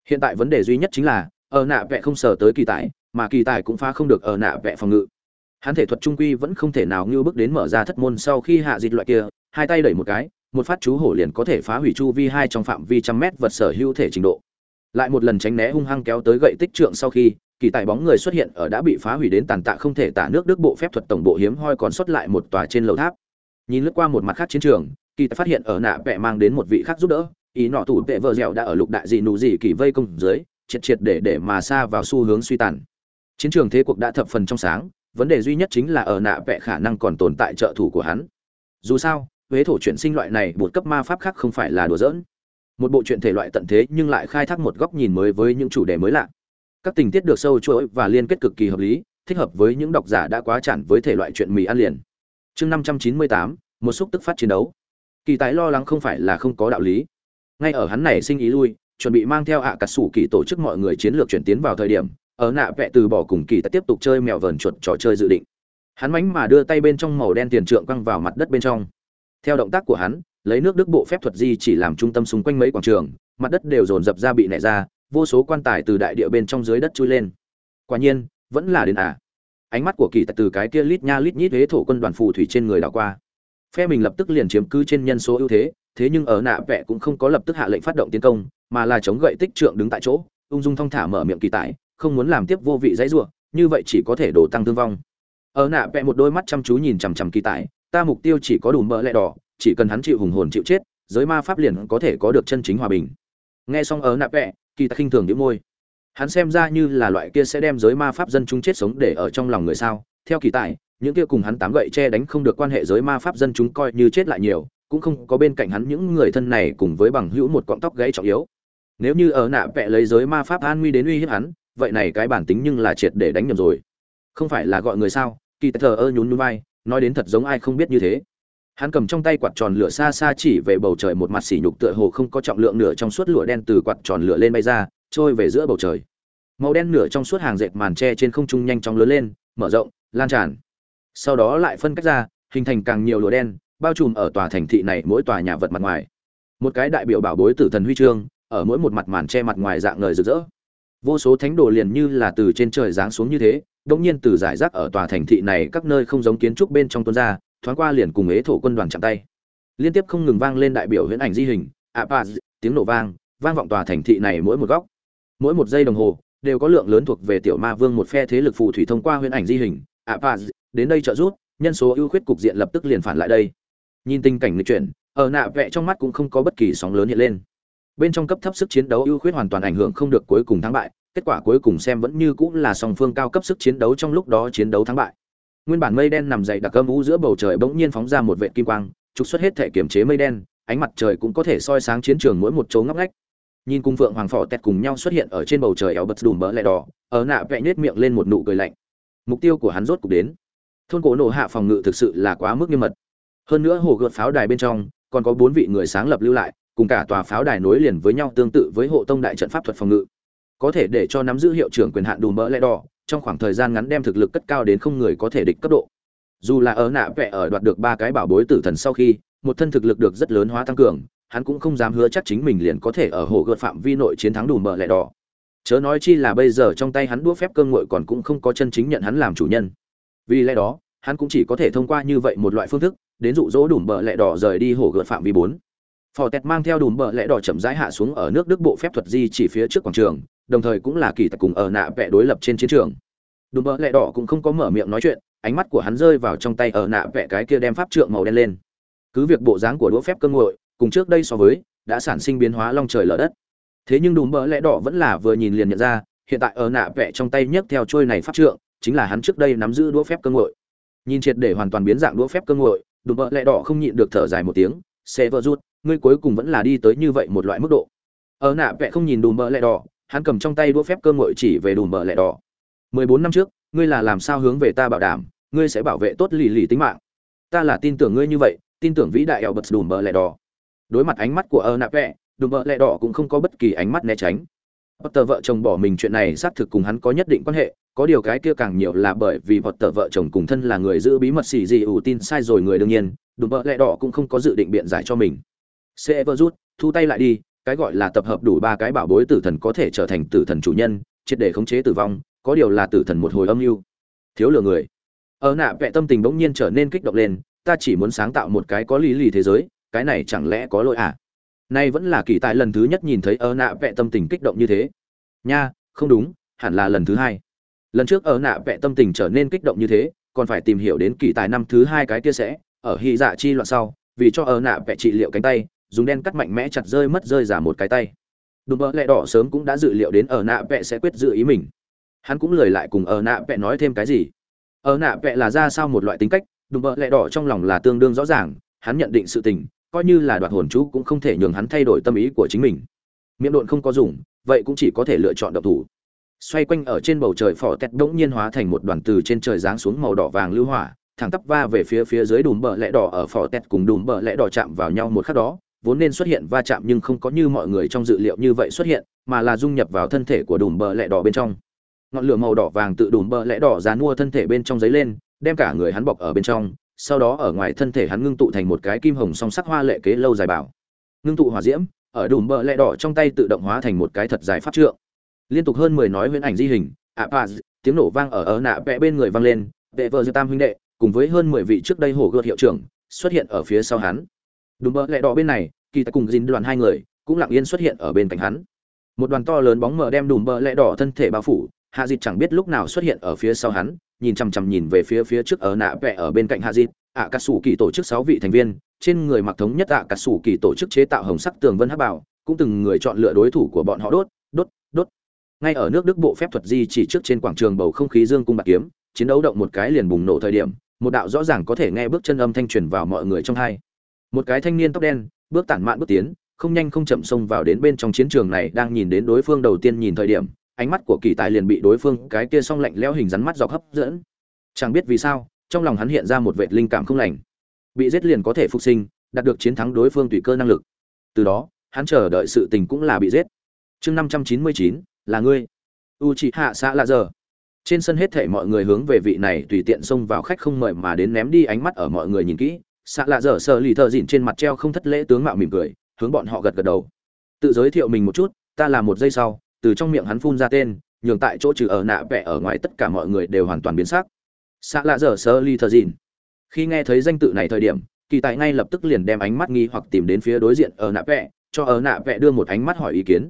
Speaker 1: Hiện tại vấn đề duy nhất chính là, ở nạ vẽ không sờ tới kỳ tài, mà kỳ tài cũng phá không được ở nạ vẽ phòng ngự. Hắn thể thuật trung quy vẫn không thể nào như bước đến mở ra thất môn sau khi hạ dịch loại kia, hai tay đẩy một cái, một phát chú hổ liền có thể phá hủy chu vi hai trong phạm vi trăm mét vật sở hữu thể trình độ. Lại một lần tránh né hung hăng kéo tới gậy tích trượng sau khi kỳ tài bóng người xuất hiện ở đã bị phá hủy đến tàn tạ không thể tả nước đức bộ phép thuật tổng bộ hiếm hoi còn xuất lại một tòa trên lầu tháp. Nhìn lướt qua một mặt khác chiến trường, kỳ tài phát hiện ở nạ vẽ mang đến một vị khác giúp đỡ. Ý nọ thủ vệ vợ dẻo đã ở lục đại dị nụ dị kỳ vây công dưới, triệt triệt để để mà xa vào xu hướng suy tàn. Chiến trường thế cuộc đã thập phần trong sáng, vấn đề duy nhất chính là ở nạ vẽ khả năng còn tồn tại trợ thủ của hắn. Dù sao, huế thổ chuyển sinh loại này bột cấp ma pháp khác không phải là đùa giỡn. Một bộ truyện thể loại tận thế nhưng lại khai thác một góc nhìn mới với những chủ đề mới lạ các tình tiết được sâu chuỗi và liên kết cực kỳ hợp lý, thích hợp với những độc giả đã quá chản với thể loại chuyện mì ăn liền. Chương năm trăm chín mươi tám, một xúc tức phát chiến đấu. Kỳ tái lo lắng không phải là không có đạo lý. Ngay ở hắn này sinh ý lui, chuẩn bị mang theo ạ à cà sủ kỳ tổ chức mọi người chiến lược chuyển tiến vào thời điểm, ở nạ vẽ từ bỏ cùng kỳ ta tiếp tục chơi mèo vờn chuột trò chơi dự định. Hắn mánh mà đưa tay bên trong màu đen tiền trượng quăng vào mặt đất bên trong. Theo động tác của hắn, lấy nước đức bộ phép thuật di chỉ làm trung tâm xung quanh mấy quảng trường, mặt đất đều dồn dập ra bị nẻ ra vô số quan tài từ đại địa bên trong dưới đất chui lên. Quả nhiên, vẫn là đến à. Ánh mắt của kỳ tật từ cái kia lít nha lít nhít thế thổ quân đoàn phù thủy trên người đảo qua. Phe mình lập tức liền chiếm cứ trên nhân số ưu thế thế nhưng ở nạ vẽ cũng không có lập tức hạ lệnh phát động tiến công, mà là chống gậy tích trượng đứng tại chỗ, ung dung thong thả mở miệng kỳ tại không muốn làm tiếp vô vị dãy rủa, như vậy chỉ có thể đổ tăng thương vong. Ở nạ vẽ một đôi mắt chăm chú nhìn chằm chằm kỳ tại ta mục tiêu chỉ có đủ mỡ lẹ đỏ, chỉ cần hắn chịu hùng hồn chịu chết, giới ma pháp liền có thể có được chân chính hòa bình. Nghe xong ở nạ vẽ kỳ ta khinh thường những môi. Hắn xem ra như là loại kia sẽ đem giới ma pháp dân chúng chết sống để ở trong lòng người sao? Theo kỳ tài, những kia cùng hắn tám gậy che đánh không được quan hệ giới ma pháp dân chúng coi như chết lại nhiều cũng không có bên cạnh hắn những người thân này cùng với bằng hữu một cọng tóc gãy trọng yếu. Nếu như ở nạ vẽ lấy giới ma pháp an nguy đến uy hiếp hắn vậy này cái bản tính nhưng là triệt để đánh nhầm rồi. Không phải là gọi người sao? Kỳ thờ ơ nhún nhún vai nói đến thật giống ai không biết như thế hắn cầm trong tay quạt tròn lửa xa xa chỉ về bầu trời một mặt sỉ nhục tựa hồ không có trọng lượng nửa trong suốt lửa đen từ quạt tròn lửa lên bay ra, trôi về giữa bầu trời. Màu đen nửa trong suốt hàng dệt màn tre trên không trung nhanh chóng lớn lên, mở rộng, lan tràn. Sau đó lại phân cách ra, hình thành càng nhiều lửa đen, bao trùm ở tòa thành thị này mỗi tòa nhà vật mặt ngoài. Một cái đại biểu bảo bối tử thần huy chương, ở mỗi một mặt màn che mặt ngoài dạng ngời rực rỡ. Vô số thánh đồ liền như là từ trên trời giáng xuống như thế, đột nhiên từ giải rác ở tòa thành thị này các nơi không giống kiến trúc bên trong tuôn ra thoáng qua liền cùng ế thổ quân đoàn chạm tay. Liên tiếp không ngừng vang lên đại biểu huyễn ảnh di hình apaz tiếng nổ vang vang vọng tòa thành thị này mỗi một góc. Mỗi một giây đồng hồ, đều có lượng lớn thuộc về tiểu ma vương một phe thế lực phù thủy thông qua huyễn ảnh di hình apaz đến đây trợ giúp, nhân số ưu khuyết cục diện lập tức liền phản lại đây. Nhìn tình cảnh lịch chuyển, ở nạ vẽ trong mắt cũng không có bất kỳ sóng lớn hiện lên. Bên trong cấp thấp sức chiến đấu ưu khuyết hoàn toàn ảnh hưởng không được cuối cùng thắng bại, kết quả cuối cùng xem vẫn như cũng là song phương cao cấp sức chiến đấu trong lúc đó chiến đấu thắng bại nguyên bản mây đen nằm dày đặc âm u giữa bầu trời bỗng nhiên phóng ra một vệ kim quang, trục xuất hết thể kiểm chế mây đen, ánh mặt trời cũng có thể soi sáng chiến trường mỗi một chỗ ngóc ngách. Nhìn cung phượng hoàng phò tẹt cùng nhau xuất hiện ở trên bầu trời éo bật đùm bỡ lẹ đỏ, ở nạ vẽ nhếch miệng lên một nụ cười lạnh. Mục tiêu của hắn rốt cục đến. Thôn cổ nổ hạ phòng ngự thực sự là quá mức nghiêm mật. Hơn nữa hồ gợt pháo đài bên trong, còn có bốn vị người sáng lập lưu lại, cùng cả tòa pháo đài nối liền với nhau tương tự với hộ tông đại trận pháp thuật phòng ngự. Có thể để cho nắm giữ hiệu trưởng quyền hạn đủ bỡ lẽ đỏ trong khoảng thời gian ngắn đem thực lực cất cao đến không người có thể địch cấp độ. Dù là ở nạ vẽ ở đoạt được ba cái bảo bối tử thần sau khi, một thân thực lực được rất lớn hóa tăng cường, hắn cũng không dám hứa chắc chính mình liền có thể ở hồ gợt phạm vi nội chiến thắng đủ mở lẻ đỏ. Chớ nói chi là bây giờ trong tay hắn đũa phép cơ ngội còn cũng không có chân chính nhận hắn làm chủ nhân. Vì lẽ đó, hắn cũng chỉ có thể thông qua như vậy một loại phương thức, đến dụ dỗ đủ bờ lẻ đỏ rời đi hồ gợt phạm vi bốn. Phò tẹt mang theo đủ bờ lẹ đỏ chậm rãi hạ xuống ở nước đức bộ phép thuật di chỉ phía trước quảng trường đồng thời cũng là kỳ tặc cùng ở nạ vẽ đối lập trên chiến trường. Đùm bờ lẹ đỏ cũng không có mở miệng nói chuyện, ánh mắt của hắn rơi vào trong tay ở nạ vẽ cái kia đem pháp trượng màu đen lên. Cứ việc bộ dáng của đũa phép cơ ngội, cùng trước đây so với, đã sản sinh biến hóa long trời lở đất. Thế nhưng đùm bờ lẹ đỏ vẫn là vừa nhìn liền nhận ra, hiện tại ở nạ vẽ trong tay nhấc theo trôi này pháp trượng, chính là hắn trước đây nắm giữ đũa phép cơ ngội. Nhìn triệt để hoàn toàn biến dạng đũa phép cơ ngội đùm bợ lẹ đỏ không nhịn được thở dài một tiếng, xe vợ rút, ngươi cuối cùng vẫn là đi tới như vậy một loại mức độ. Ở nạ vẽ không nhìn đùm bợ lẹ đỏ hắn cầm trong tay đũa phép cơ ngội chỉ về đùm bờ lẹ đỏ. Mười bốn năm trước ngươi là làm sao hướng về ta bảo đảm ngươi sẽ bảo vệ tốt lì lì tính mạng. Ta là tin tưởng ngươi như vậy tin tưởng vĩ đại eo bật đùm bờ lẹ đỏ. Đối mặt ánh mắt của ơ nạp vẹ đùm bờ lẹ đỏ cũng không có bất kỳ ánh mắt né tránh. Potter vợ chồng bỏ mình chuyện này xác thực cùng hắn có nhất định quan hệ, có điều cái kia càng nhiều là bởi vì Potter vợ chồng cùng thân là người giữ bí mật xì gì ủ tin sai rồi người đương nhiên, đùm bợ lẹ đỏ cũng không có dự định biện giải cho mình. Severus, thu tay lại đi, cái gọi là tập hợp đủ ba cái bảo bối tử thần có thể trở thành tử thần chủ nhân, triệt để khống chế tử vong, có điều là tử thần một hồi âm mưu. Thiếu lừa người. Ở nạ vẽ tâm tình bỗng nhiên trở nên kích động lên, ta chỉ muốn sáng tạo một cái có lý lì thế giới, cái này chẳng lẽ có lỗi à? Nay vẫn là kỳ tài lần thứ nhất nhìn thấy ở nạ vẽ tâm tình kích động như thế. Nha, không đúng, hẳn là lần thứ hai. Lần trước ở nạ vẽ tâm tình trở nên kích động như thế, còn phải tìm hiểu đến kỳ tài năm thứ hai cái kia sẽ, ở hy dạ chi loạn sau, vì cho ở nạ vẽ trị liệu cánh tay, dùng đen cắt mạnh mẽ chặt rơi mất rơi giả một cái tay. Đùm bợ lẹ đỏ sớm cũng đã dự liệu đến ở nạ vẽ sẽ quyết dự ý mình. Hắn cũng lời lại cùng ở nạ vẽ nói thêm cái gì. Ở nạ vẽ là ra sao một loại tính cách, đùm bợ lẹ đỏ trong lòng là tương đương rõ ràng, hắn nhận định sự tình, coi như là đoạt hồn chú cũng không thể nhường hắn thay đổi tâm ý của chính mình miệng độn không có dùng vậy cũng chỉ có thể lựa chọn độc thủ xoay quanh ở trên bầu trời phỏ tẹt đống nhiên hóa thành một đoàn từ trên trời giáng xuống màu đỏ vàng lưu hỏa thẳng tắp va về phía phía dưới đùm bờ lẽ đỏ ở phỏ tẹt cùng đùm bờ lẽ đỏ chạm vào nhau một khắc đó vốn nên xuất hiện va chạm nhưng không có như mọi người trong dự liệu như vậy xuất hiện mà là dung nhập vào thân thể của đùm bờ lẹ đỏ bên trong. Ngọn lửa màu đỏ vàng tự đùm bờ lẹ đỏ dán mua thân thể bên trong giấy lên đem cả người hắn bọc ở bên trong sau đó ở ngoài thân thể hắn ngưng tụ thành một cái kim hồng song sắc hoa lệ kế lâu dài bảo. Ngưng tụ hỏa diễm ở đùm bờ lẹ đỏ trong tay tự động hóa thành một cái thật dài pháp trượng. Liên tục hơn mười nói huyễn ảnh di hình ạ à, tiếng nổ vang ở ở nạ vẽ bên người vang lên vệ vợ dư tam huynh đệ cùng với hơn mười vị trước đây hổ gợt hiệu trưởng xuất hiện ở phía sau hắn. Đùm bờ lẹ đỏ bên này kỳ tài cùng dính đoàn hai người cũng lặng yên xuất hiện ở bên cạnh hắn. Một đoàn to lớn bóng mờ đem đùm bờ lẽ đỏ thân thể bao phủ, hạ dịt chẳng biết lúc nào xuất hiện ở phía sau hắn, nhìn chằm chằm nhìn về phía phía trước ở nạ vẽ ở bên cạnh hạ dịt ạ cà sủ kỳ tổ chức sáu vị thành viên, trên người mặc thống nhất ạ cà sủ kỳ tổ chức chế tạo hồng sắc tường vân hắc bảo cũng từng người chọn lựa đối thủ của bọn họ đốt đốt đốt. Ngay ở nước đức bộ phép thuật di chỉ trước trên quảng trường bầu không khí dương cung bạc kiếm, chiến đấu động một cái liền bùng nổ thời điểm, một đạo rõ ràng có thể nghe bước chân âm thanh truyền vào mọi người trong hai. Một cái thanh niên tóc đen bước tản mạn bước tiến, không nhanh không chậm xông vào đến bên trong chiến trường này, đang nhìn đến đối phương đầu tiên nhìn thời điểm, ánh mắt của kỳ tài liền bị đối phương cái kia song lạnh lẽo hình rắn mắt dọc hấp dẫn. Chẳng biết vì sao, trong lòng hắn hiện ra một vệt linh cảm không lành. Bị giết liền có thể phục sinh, đạt được chiến thắng đối phương tùy cơ năng lực. Từ đó, hắn chờ đợi sự tình cũng là bị giết. Chương năm trăm chín mươi chín, là ngươi. U chị hạ xã lạ giờ trên sân hết thảy mọi người hướng về vị này tùy tiện xông vào khách không mời mà đến ném đi ánh mắt ở mọi người nhìn kỹ xạ lạ dở sờ lì thợ dịn trên mặt treo không thất lễ tướng mạo mỉm cười, hướng bọn họ gật gật đầu. Tự giới thiệu mình một chút, ta là một giây sau, từ trong miệng hắn phun ra tên, nhường tại chỗ trừ ở nạ vẽ ở ngoài tất cả mọi người đều hoàn toàn biến sắc. Xạ lạ dở sờ lì thợ dịn. Khi nghe thấy danh tự này thời điểm, kỳ tài ngay lập tức liền đem ánh mắt nghi hoặc tìm đến phía đối diện ở nạ vẽ cho ở nạ vẽ đưa một ánh mắt hỏi ý kiến.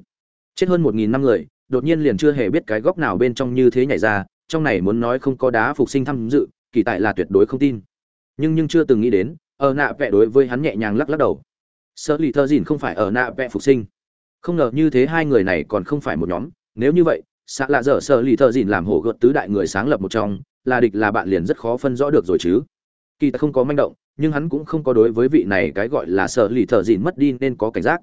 Speaker 1: Chết hơn một nghìn năm người, đột nhiên liền chưa hề biết cái góc nào bên trong như thế nhảy ra, trong này muốn nói không có đá phục sinh tham dự, kỳ tại là tuyệt đối không tin. Nhưng nhưng chưa từng nghĩ đến ở nạ vẽ đối với hắn nhẹ nhàng lắc lắc đầu. Sợ lì thơ dìn không phải ở nạ vẽ phục sinh. Không ngờ như thế hai người này còn không phải một nhóm. Nếu như vậy, xạ lạ dở sợ lì thơ dìn làm hổ gợt tứ đại người sáng lập một trong, là địch là bạn liền rất khó phân rõ được rồi chứ. Kỳ ta không có manh động, nhưng hắn cũng không có đối với vị này cái gọi là sợ lì thợ dìn mất đi nên có cảnh giác.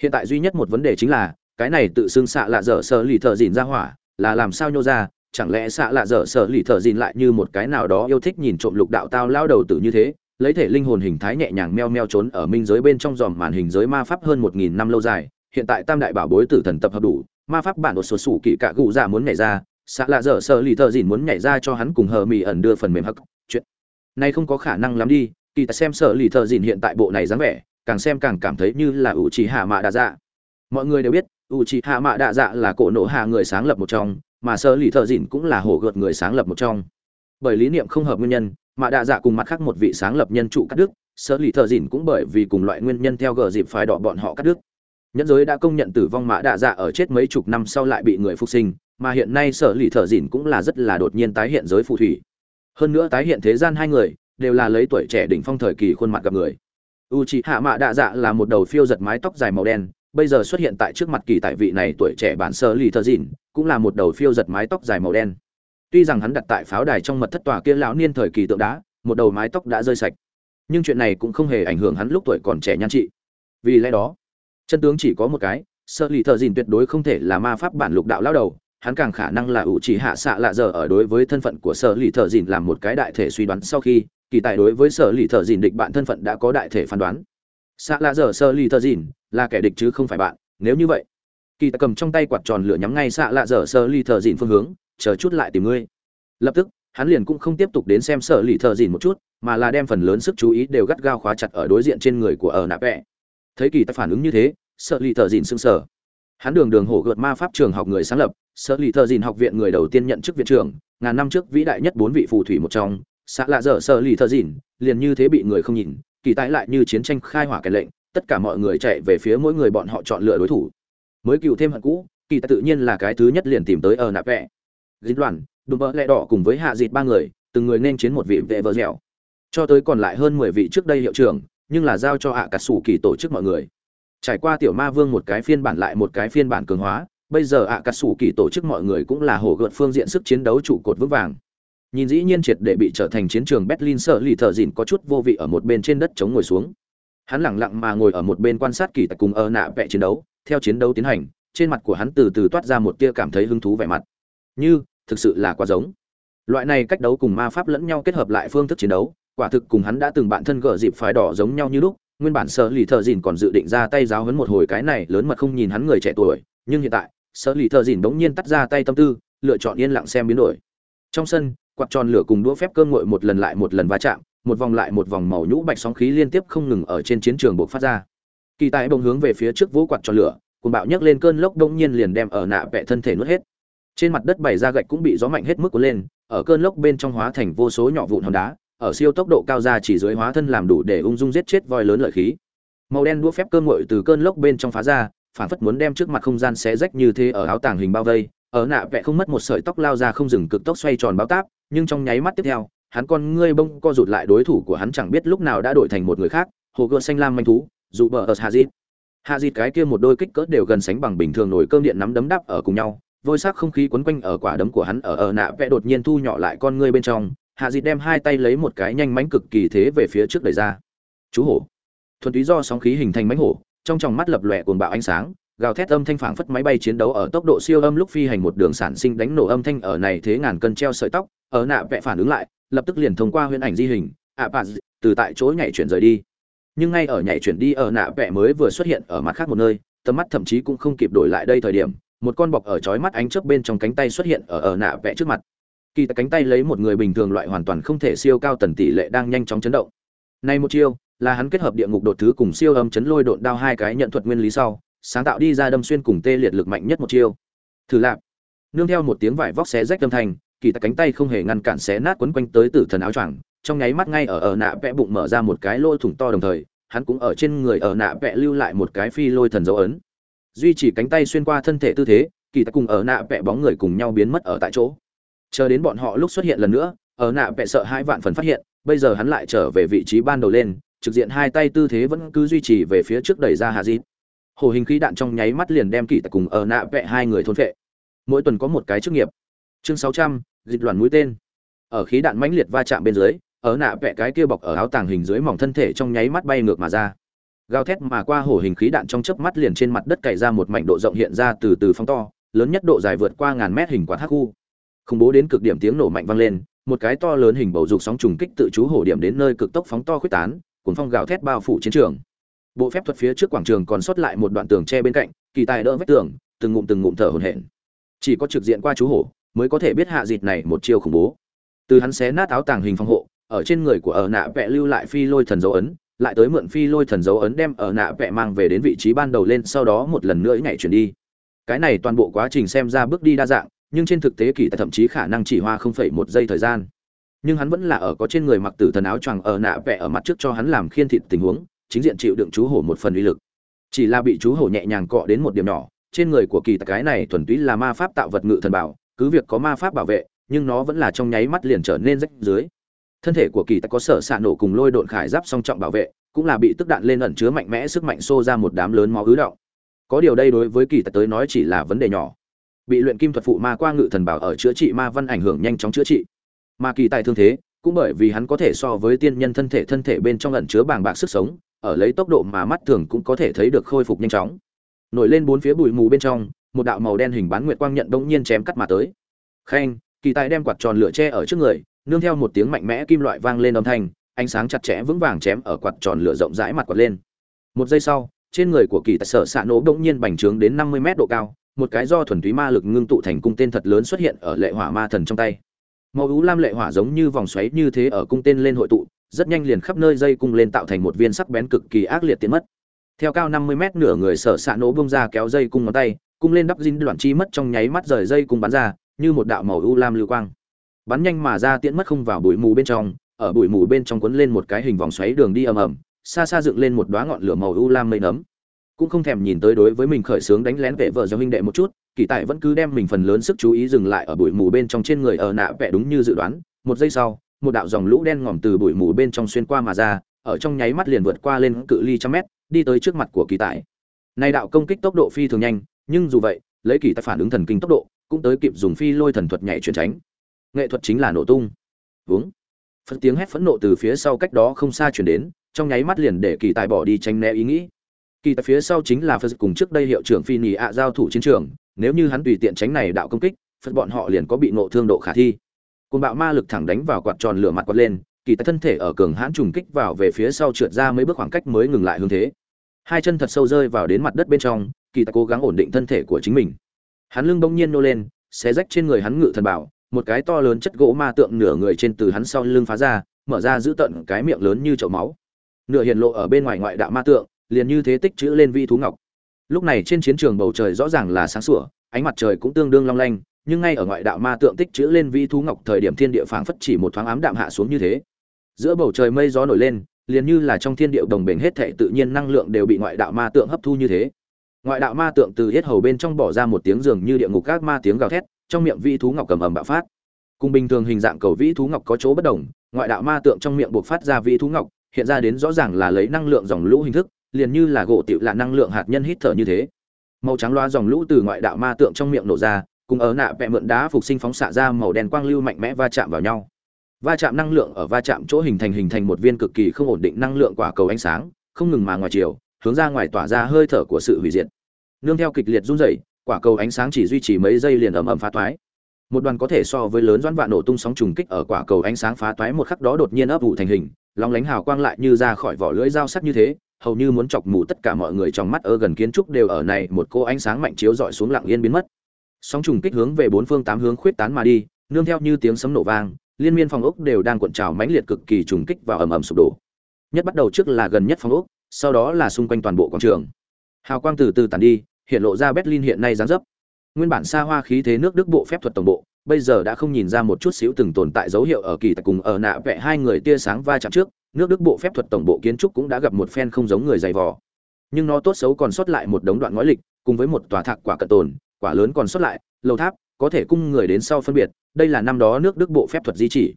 Speaker 1: Hiện tại duy nhất một vấn đề chính là, cái này tự xưng xạ lạ dở sợ lì thợ dìn ra hỏa, là làm sao nhô ra, chẳng lẽ xạ lạ dở sợ lì thợ dìn lại như một cái nào đó yêu thích nhìn trộm lục đạo tao lao đầu tử như thế? Lấy thể linh hồn hình thái nhẹ nhàng meo meo trốn ở minh giới bên trong dòm màn hình giới ma pháp hơn một nghìn năm lâu dài. Hiện tại tam đại bảo bối tử thần tập hợp đủ, ma pháp bản đột sột sủ kỵ cạ gụ dạ muốn nhảy ra, xạ lạ dở sợ lì thợ dìn muốn nhảy ra cho hắn cùng hờ mì ẩn đưa phần mềm hắc, chuyện này không có khả năng lắm đi, kỳ ta xem sợ lì thợ dìn hiện tại bộ này dáng vẻ, càng xem càng cảm thấy như là ủ trì hạ mạ đa dạ. Mọi người đều biết, ủ trì hạ mạ đa dạ là cổ nộ hạ người sáng lập một trong, mà sợ lì thợ dìn cũng là hổ gợt người sáng lập một trong. Bởi lý niệm không hợp nguyên nhân mạ đa dạ cùng mặt khác một vị sáng lập nhân trụ cắt đức sở lì thợ dìn cũng bởi vì cùng loại nguyên nhân theo gờ dịp phải đỏ bọn họ cắt đức nhẫn giới đã công nhận tử vong mạ đa dạ ở chết mấy chục năm sau lại bị người phục sinh, mà hiện nay sở lì thợ dìn cũng là rất là đột nhiên tái hiện giới phù thủy. Hơn nữa tái hiện thế gian hai người, đều là lấy tuổi trẻ đỉnh phong thời kỳ khuôn mặt gặp người. U c h ị hạ mạ đạ dạ là một đầu phiêu giật mái tóc dài màu đen, bây giờ xuất hiện tại trước mặt kỳ tại vị này tuổi trẻ bản sơ lì thơ dìn, cũng là một đầu phiêu giật mái tóc dài màu đen tuy rằng hắn đặt tại pháo đài trong mật thất tòa kia lão niên thời kỳ tượng đá, một đầu mái tóc đã rơi sạch. Nhưng chuyện này cũng không hề ảnh hưởng hắn lúc tuổi còn trẻ nhan trị. Vì lẽ đó, chân tướng chỉ có một cái sơ lì thợ dìn tuyệt đối không thể là ma pháp bản lục đạo lao đầu, hắn càng khả năng là ủ chỉ hạ xạ lạ giờ ở đối với thân phận của sơ lì thợ dìn làm một cái đại thể suy đoán sau khi, kỳ tài đối với sơ lì thợ dìn địch bạn thân phận đã có đại thể phán đoán. Xạ lạ giờ sơ lì thợ dìn là kẻ địch chứ không phải bạn, nếu như vậy, kỳ tài cầm trong tay quạt tròn lửa nhắm ngay xạ lạ giờ sơ lì thợ dìn phương hướng chờ chút lại tìm ngươi. Lập tức, hắn liền cũng không tiếp tục đến xem sở lì thợ dìn một chút, mà là đem phần lớn sức chú ý đều gắt gao khóa chặt ở đối diện trên người của ở nạp vẽ thấy kỳ tài phản ứng như thế, sở lì thợ dìn sưng sờ. Hắn đường đường hổ gợt ma pháp trường học người sáng lập, sở lì thợ dìn học viện người đầu tiên nhận chức viện trưởng, ngàn năm trước vĩ đại nhất bốn vị phù thủy một trong, xã lạ dở sở lì thợ dìn, liền như thế bị người không nhìn, kỳ tái lại như chiến tranh khai hỏa cái lệnh, tất cả mọi người chạy về phía mỗi người bọn họ chọn lựa đối thủ. Mới cựu thêm hận cũ, kỳ tài tự nhiên là cái thứ nhất liền tìm tới ở nạp vẽ dính đoàn, đùm bỡ lẹ đỏ cùng với hạ dịt ba người, từng người nên chiến một vị vệ vợ dẻo. Cho tới còn lại hơn mười vị trước đây hiệu trưởng, nhưng là giao cho hạ cả sủ kỳ tổ chức mọi người. Trải qua tiểu ma vương một cái phiên bản lại một cái phiên bản cường hóa, bây giờ ạ cà sủ kỳ tổ chức mọi người cũng là hổ gợt phương diện sức chiến đấu trụ cột vững vàng. Nhìn dĩ nhiên triệt để bị trở thành chiến trường berlin sợ lì thợ dìn có chút vô vị ở một bên trên đất chống ngồi xuống. Hắn lẳng lặng mà ngồi ở một bên quan sát kỳ tại cùng ở nạ vẽ chiến đấu, theo chiến đấu tiến hành, trên mặt của hắn từ từ toát ra một tia cảm thấy hứng thú vẻ mặt. Như thực sự là quá giống. Loại này cách đấu cùng ma pháp lẫn nhau kết hợp lại phương thức chiến đấu, quả thực cùng hắn đã từng bạn thân gỡ dịp phái đỏ giống nhau như lúc, nguyên bản sở lì thợ dìn còn dự định ra tay giáo hấn một hồi cái này lớn mật không nhìn hắn người trẻ tuổi, nhưng hiện tại, sở lì thợ dìn bỗng nhiên tắt ra tay tâm tư, lựa chọn yên lặng xem biến đổi. Trong sân, quạt tròn lửa cùng đũa phép cơm nguội một lần lại một lần va chạm, một vòng lại một vòng màu nhũ bạch sóng khí liên tiếp không ngừng ở trên chiến trường buộc phát ra. Kỳ tài bỗng hướng về phía trước vỗ quạt tròn lửa cùng bạo nhấc lên cơn lốc đông nhiên liền đem ở nạ vẽ thân thể nuốt hết trên mặt đất bày ra gạch cũng bị gió mạnh hết mức cuốn lên, ở cơn lốc bên trong hóa thành vô số nhỏ vụn hòn đá, ở siêu tốc độ cao ra chỉ dưới hóa thân làm đủ để ung dung giết chết voi lớn lợi khí. Màu đen đũa phép cơm nguội từ cơn lốc bên trong phá ra, phản phất muốn đem trước mặt không gian xé rách như thế ở áo tàng hình bao vây. Ở nạ vẽ không mất một sợi tóc lao ra không dừng cực tốc xoay tròn báo táp, nhưng trong nháy mắt tiếp theo, hắn con ngươi bông co rụt lại đối thủ của hắn chẳng biết lúc nào đã đổi thành một người khác, hồ gươm xanh lam manh thú dù bờ ở hạ dịt. Hạ dịt cái kia một đôi kích cỡ đều gần sánh bằng bình thường nổi cơm điện nắm đấm đắp ở cùng nhau vôi sắc không khí quấn quanh ở quả đấm của hắn ở ở nạ vẽ đột nhiên thu nhỏ lại con ngươi bên trong, hạ dịt đem hai tay lấy một cái nhanh mánh cực kỳ thế về phía trước đẩy ra. Chú hổ. Thuần túy do sóng khí hình thành mánh hổ, trong tròng mắt lập lòe cuồng bạo ánh sáng, gào thét âm thanh phảng phất máy bay chiến đấu ở tốc độ siêu âm lúc phi hành một đường sản sinh đánh nổ âm thanh ở này thế ngàn cân treo sợi tóc, ở nạ vẽ phản ứng lại, lập tức liền thông qua huyễn ảnh di hình, ạ bà từ tại chỗ nhảy chuyển rời đi. Nhưng ngay ở nhảy chuyển đi ở nạ vẽ mới vừa xuất hiện ở mặt khác một nơi, tầm mắt thậm chí cũng không kịp đổi lại đây thời điểm một con bọc ở chói mắt ánh chớp bên trong cánh tay xuất hiện ở ở nạ vẽ trước mặt. Kỳ tại cánh tay lấy một người bình thường loại hoàn toàn không thể siêu cao tần tỷ lệ đang nhanh chóng chấn động. Nay một chiêu, là hắn kết hợp địa ngục đột thứ cùng siêu âm chấn lôi độn đao hai cái nhận thuật nguyên lý sau, sáng tạo đi ra đâm xuyên cùng tê liệt lực mạnh nhất một chiêu. Thử lạp. Nương theo một tiếng vải vóc xé rách âm thanh, kỳ tại cánh tay không hề ngăn cản xé nát quấn quanh tới tử thần áo choàng, trong nháy mắt ngay ở ở nạ vẽ bụng mở ra một cái lỗ thủng to đồng thời, hắn cũng ở trên người ở nạ vẽ lưu lại một cái phi lôi thần dấu ấn duy trì cánh tay xuyên qua thân thể tư thế, kỳ tại cùng ở nạ vẽ bóng người cùng nhau biến mất ở tại chỗ. Chờ đến bọn họ lúc xuất hiện lần nữa, ở nạ vẽ sợ hai vạn phần phát hiện, bây giờ hắn lại trở về vị trí ban đầu lên, trực diện hai tay tư thế vẫn cứ duy trì về phía trước đẩy ra hà dít hồ hình khí đạn trong nháy mắt liền đem kỳ tại cùng ở nạ vẽ hai người thôn vệ. Mỗi tuần có một cái chức nghiệp. Chương sáu trăm, dịch loạn mũi tên. Ở khí đạn mãnh liệt va chạm bên dưới, ở nạ vẽ cái kia bọc ở áo tàng hình dưới mỏng thân thể trong nháy mắt bay ngược mà ra gào thét mà qua hổ hình khí đạn trong chớp mắt liền trên mặt đất cày ra một mảnh độ rộng hiện ra từ từ phóng to, lớn nhất độ dài vượt qua ngàn mét hình quạt hắc khu. Khủng bố đến cực điểm tiếng nổ mạnh vang lên, một cái to lớn hình bầu dục sóng trùng kích tự chú hổ điểm đến nơi cực tốc phóng to khuyết tán cuốn phong gào thét bao phủ chiến trường. Bộ phép thuật phía trước quảng trường còn sót lại một đoạn tường tre bên cạnh, kỳ tài đỡ vách tường, từng ngụm từng ngụm thở hổn hển. Chỉ có trực diện qua chú hổ mới có thể biết hạ dịt này một chiêu khủng bố. Từ hắn xé nát áo tàng hình phòng hộ, ở trên người của ở nạ vẽ lưu lại phi lôi thần dấu ấn lại tới mượn phi lôi thần dấu ấn đem ở nạ vẽ mang về đến vị trí ban đầu lên, sau đó một lần nữa nhảy chuyển đi. Cái này toàn bộ quá trình xem ra bước đi đa dạng, nhưng trên thực tế kỳ tài thậm chí khả năng chỉ hoa không phẩy một giây thời gian. Nhưng hắn vẫn là ở có trên người mặc tử thần áo choàng ở nạ vẽ ở mặt trước cho hắn làm khiên thịt tình huống, chính diện chịu đựng chú hổ một phần uy lực. Chỉ là bị chú hổ nhẹ nhàng cọ đến một điểm nhỏ, trên người của kỳ tài cái này thuần túy là ma pháp tạo vật ngự thần bảo, cứ việc có ma pháp bảo vệ, nhưng nó vẫn là trong nháy mắt liền trở nên rách dưới thân thể của kỳ tài có sở xạ nổ cùng lôi độn khải giáp song trọng bảo vệ, cũng là bị tức đạn lên ẩn chứa mạnh mẽ sức mạnh xô ra một đám lớn máu ứ động. Có điều đây đối với kỳ tài tới nói chỉ là vấn đề nhỏ. Bị luyện kim thuật phụ ma qua ngự thần bảo ở chữa trị ma văn ảnh hưởng nhanh chóng chữa trị. Mà kỳ tài thương thế, cũng bởi vì hắn có thể so với tiên nhân thân thể thân thể bên trong ẩn chứa bàng bạc sức sống, ở lấy tốc độ mà mắt thường cũng có thể thấy được khôi phục nhanh chóng. Nổi lên bốn phía bụi mù bên trong, một đạo màu đen hình bán nguyệt quang nhận đông nhiên chém cắt mà tới. Khen, kỳ tài đem quạt tròn lửa tre ở trước người nương theo một tiếng mạnh mẽ kim loại vang lên âm thanh, ánh sáng chặt chẽ vững vàng chém ở quạt tròn lửa rộng rãi mặt quạt lên. Một giây sau, trên người của kỳ tài sở xạ nổ bỗng nhiên bành trướng đến năm mươi mét độ cao, một cái do thuần túy ma lực ngưng tụ thành cung tên thật lớn xuất hiện ở lệ hỏa ma thần trong tay. Màu ú lam lệ hỏa giống như vòng xoáy như thế ở cung tên lên hội tụ, rất nhanh liền khắp nơi dây cung lên tạo thành một viên sắc bén cực kỳ ác liệt tiến mất. Theo cao năm mươi mét nửa người sở xạ nổ bông ra kéo dây cung ngón tay, cung lên đắp dính đoạn chi mất trong nháy mắt rời dây cung bắn ra, như một đạo màu u lam lưu quang bắn nhanh mà ra tiễn mất không vào bụi mù bên trong, ở bụi mù bên trong quấn lên một cái hình vòng xoáy đường đi ầm ầm, xa xa dựng lên một đóa ngọn lửa màu u lam mây nấm. Cũng không thèm nhìn tới đối với mình khởi sướng đánh lén vệ vợ do huynh đệ một chút, kỳ tại vẫn cứ đem mình phần lớn sức chú ý dừng lại ở bụi mù bên trong trên người ở nạ vẽ đúng như dự đoán. Một giây sau, một đạo dòng lũ đen ngòm từ bụi mù bên trong xuyên qua mà ra, ở trong nháy mắt liền vượt qua lên cự ly trăm mét, đi tới trước mặt của kỳ tại này đạo công kích tốc độ phi thường nhanh, nhưng dù vậy, lấy kỳ tại phản ứng thần kinh tốc độ, cũng tới kịp dùng phi lôi thần thuật nhảy chuyển tránh nghệ thuật chính là nổ tung. Vướng. Phật tiếng hét phẫn nộ từ phía sau cách đó không xa chuyển đến, trong nháy mắt liền để kỳ tài bỏ đi tranh né ý nghĩ. Kỳ tài phía sau chính là phật cùng trước đây hiệu trưởng phi nhì ạ giao thủ chiến trường, nếu như hắn tùy tiện tránh này đạo công kích, phật bọn họ liền có bị nộ thương độ khả thi. Côn bạo ma lực thẳng đánh vào quạt tròn lửa mặt quạt lên, kỳ tài thân thể ở cường hãn trùng kích vào về phía sau trượt ra mấy bước khoảng cách mới ngừng lại hướng thế. Hai chân thật sâu rơi vào đến mặt đất bên trong, kỳ tài cố gắng ổn định thân thể của chính mình. Hắn lưng bỗng nhiên nô lên, xé rách trên người hắn ngự thần bảo một cái to lớn chất gỗ ma tượng nửa người trên từ hắn sau lưng phá ra, mở ra giữ tận cái miệng lớn như chậu máu. Nửa hiện lộ ở bên ngoài ngoại đạo ma tượng, liền như thế tích chữ lên vi thú ngọc. Lúc này trên chiến trường bầu trời rõ ràng là sáng sủa, ánh mặt trời cũng tương đương long lanh, nhưng ngay ở ngoại đạo ma tượng tích chữ lên vi thú ngọc thời điểm thiên địa phảng phất chỉ một thoáng ám đạm hạ xuống như thế. Giữa bầu trời mây gió nổi lên, liền như là trong thiên địa đồng bền hết thảy tự nhiên năng lượng đều bị ngoại đạo ma tượng hấp thu như thế. Ngoại đạo ma tượng từ hết hầu bên trong bỏ ra một tiếng dường như địa ngục các ma tiếng gào thét trong miệng vĩ thú ngọc cầm ầm bạo phát. Cùng bình thường hình dạng cầu vĩ thú ngọc có chỗ bất đồng, ngoại đạo ma tượng trong miệng buộc phát ra vĩ thú ngọc, hiện ra đến rõ ràng là lấy năng lượng dòng lũ hình thức, liền như là gỗ tiểu là năng lượng hạt nhân hít thở như thế. Màu trắng loa dòng lũ từ ngoại đạo ma tượng trong miệng nổ ra, cùng ở nạ vẹ mượn đá phục sinh phóng xạ ra màu đen quang lưu mạnh mẽ va chạm vào nhau. Va chạm năng lượng ở va chạm chỗ hình thành hình thành một viên cực kỳ không ổn định năng lượng quả cầu ánh sáng, không ngừng mà ngoài chiều, hướng ra ngoài tỏa ra hơi thở của sự hủy diệt. Nương theo kịch liệt run rẩy quả cầu ánh sáng chỉ duy trì mấy giây liền ầm ầm phá toái. Một đoàn có thể so với lớn doãn vạn nổ tung sóng trùng kích ở quả cầu ánh sáng phá toái một khắc đó đột nhiên ấp ủ thành hình lóng lánh hào quang lại như ra khỏi vỏ lưỡi dao sắc như thế, hầu như muốn chọc mù tất cả mọi người trong mắt ở gần kiến trúc đều ở này, một cô ánh sáng mạnh chiếu dọi xuống lặng yên biến mất. Sóng trùng kích hướng về bốn phương tám hướng khuyết tán mà đi, nương theo như tiếng sấm nổ vang, liên miên phòng ốc đều đang cuộn trào mãnh liệt cực kỳ trùng kích vào ầm ầm sụp đổ. Nhất bắt đầu trước là gần nhất phòng ốc, sau đó là xung quanh toàn bộ quảng trường. Hào quang từ từ tàn đi hiện lộ ra berlin hiện nay dáng dấp. Nguyên bản xa hoa khí thế nước đức bộ phép thuật tổng bộ, bây giờ đã không nhìn ra một chút xíu từng tồn tại dấu hiệu ở kỳ tại cùng ở nạ vẽ hai người tia sáng va chạm trước, nước đức bộ phép thuật tổng bộ kiến trúc cũng đã gặp một phen không giống người dày vò. Nhưng nó tốt xấu còn sót lại một đống đoạn ngói lịch, cùng với một tòa thạc quả cận tồn, quả lớn còn sót lại, lầu tháp, có thể cung người đến sau phân biệt, đây là năm đó nước đức bộ phép thuật di chỉ.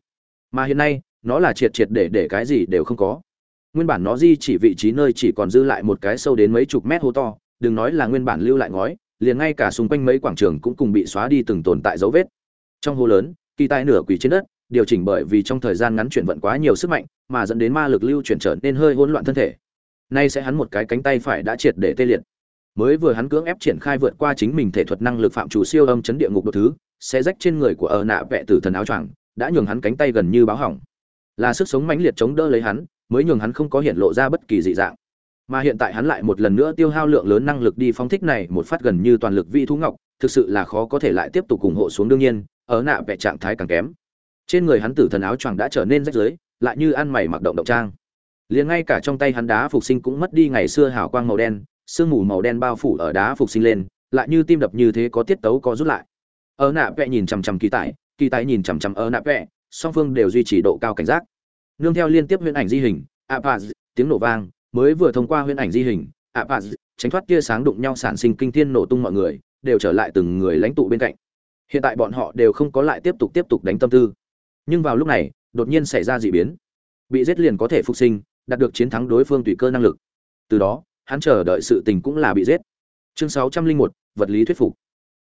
Speaker 1: Mà hiện nay, nó là triệt triệt để để cái gì đều không có. Nguyên bản nó di chỉ vị trí nơi chỉ còn dư lại một cái sâu đến mấy chục mét hố to đừng nói là nguyên bản lưu lại ngói, liền ngay cả xung quanh mấy quảng trường cũng cùng bị xóa đi từng tồn tại dấu vết. Trong hố lớn, kỳ tài nửa quỳ trên đất, điều chỉnh bởi vì trong thời gian ngắn chuyển vận quá nhiều sức mạnh, mà dẫn đến ma lực lưu chuyển trở nên hơi hỗn loạn thân thể. Nay sẽ hắn một cái cánh tay phải đã triệt để tê liệt. Mới vừa hắn cưỡng ép triển khai vượt qua chính mình thể thuật năng lực phạm chủ siêu âm chấn địa ngục độ thứ, sẽ rách trên người của ở nạ vẽ tử thần áo choàng, đã nhường hắn cánh tay gần như báo hỏng. Là sức sống mãnh liệt chống đỡ lấy hắn, mới nhường hắn không có hiện lộ ra bất kỳ dị dạng mà hiện tại hắn lại một lần nữa tiêu hao lượng lớn năng lực đi phóng thích này một phát gần như toàn lực vi thú ngọc, thực sự là khó có thể lại tiếp tục ủng hộ xuống đương nhiên, ở nạ vẽ trạng thái càng kém. Trên người hắn tử thần áo choàng đã trở nên rách rưới, lại như ăn mày mặc động động trang. Liền ngay cả trong tay hắn đá phục sinh cũng mất đi ngày xưa hào quang màu đen, sương mù màu đen bao phủ ở đá phục sinh lên, lại như tim đập như thế có tiết tấu có rút lại. Ở nạ vẽ nhìn chằm chằm kỳ tại kỳ tại nhìn chằm chằm ở nạ vẽ song phương đều duy trì độ cao cảnh giác. Nương theo liên tiếp huyễn ảnh di hình apaz tiếng nổ vang mới vừa thông qua huyễn ảnh di hình ạ apaz, tránh thoát tia sáng đụng nhau sản sinh kinh thiên nổ tung mọi người, đều trở lại từng người lãnh tụ bên cạnh. Hiện tại bọn họ đều không có lại tiếp tục tiếp tục đánh tâm tư. Nhưng vào lúc này, đột nhiên xảy ra dị biến. Bị giết liền có thể phục sinh, đạt được chiến thắng đối phương tùy cơ năng lực. Từ đó, hắn chờ đợi sự tình cũng là bị giết. Chương sáu trăm linh một, vật lý thuyết phục.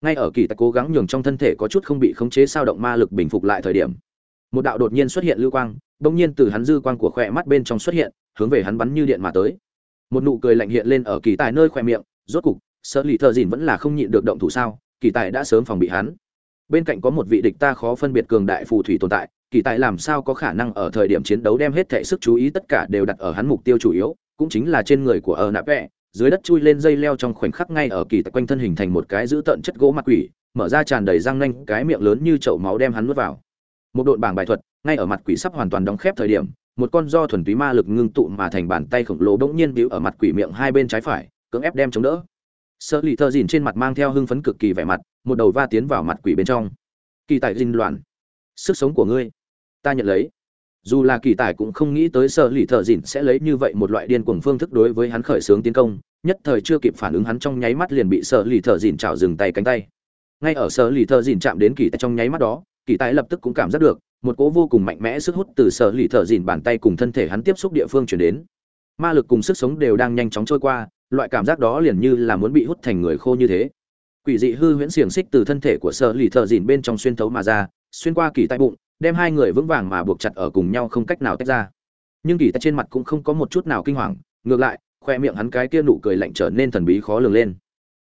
Speaker 1: Ngay ở kỳ ta cố gắng nhường trong thân thể có chút không bị khống chế sao động ma lực bình phục lại thời điểm, một đạo đột nhiên xuất hiện lưu quang, bỗng nhiên từ hắn dư quang của khỏe mắt bên trong xuất hiện hướng về hắn bắn như điện mà tới. Một nụ cười lạnh hiện lên ở kỳ tài nơi khỏe miệng, rốt cục, sợ lì thợ dìn vẫn là không nhịn được động thủ sao, kỳ tài đã sớm phòng bị hắn. Bên cạnh có một vị địch ta khó phân biệt cường đại phù thủy tồn tại, kỳ tài làm sao có khả năng ở thời điểm chiến đấu đem hết thể sức chú ý tất cả đều đặt ở hắn mục tiêu chủ yếu, cũng chính là trên người của ở nạ vẽ dưới đất chui lên dây leo trong khoảnh khắc ngay ở kỳ tài quanh thân hình thành một cái giữ tận chất gỗ mặt quỷ, mở ra tràn đầy răng nanh, cái miệng lớn như chậu máu đem hắn nuốt vào. Một độn bảng bài thuật, ngay ở mặt quỷ sắp hoàn toàn đóng khép thời điểm một con do thuần túy ma lực ngưng tụ mà thành bàn tay khổng lồ bỗng nhiên bĩu ở mặt quỷ miệng hai bên trái phải, cưỡng ép đem chống đỡ. Sợ lì thợ dìn trên mặt mang theo hưng phấn cực kỳ vẻ mặt, một đầu va tiến vào mặt quỷ bên trong. Kỳ tài dinh loạn. Sức sống của ngươi, ta nhận lấy. Dù là kỳ tài cũng không nghĩ tới sợ lì thợ dìn sẽ lấy như vậy một loại điên cuồng phương thức đối với hắn khởi xướng tiến công, nhất thời chưa kịp phản ứng hắn trong nháy mắt liền bị sợ lì thợ dìn chảo dừng tay cánh tay. Ngay ở sợ lì thợ dìn chạm đến kỳ tài trong nháy mắt đó, kỳ tài lập tức cũng cảm giác được một cỗ vô cùng mạnh mẽ sức hút từ sở lì thợ dìn bàn tay cùng thân thể hắn tiếp xúc địa phương chuyển đến. Ma lực cùng sức sống đều đang nhanh chóng trôi qua, loại cảm giác đó liền như là muốn bị hút thành người khô như thế. Quỷ dị hư huyễn xiềng xích từ thân thể của sở lì thợ dìn bên trong xuyên thấu mà ra, xuyên qua kỳ tai bụng, đem hai người vững vàng mà buộc chặt ở cùng nhau không cách nào tách ra. Nhưng kỳ tay trên mặt cũng không có một chút nào kinh hoàng, ngược lại, khoe miệng hắn cái kia nụ cười lạnh trở nên thần bí khó lường lên.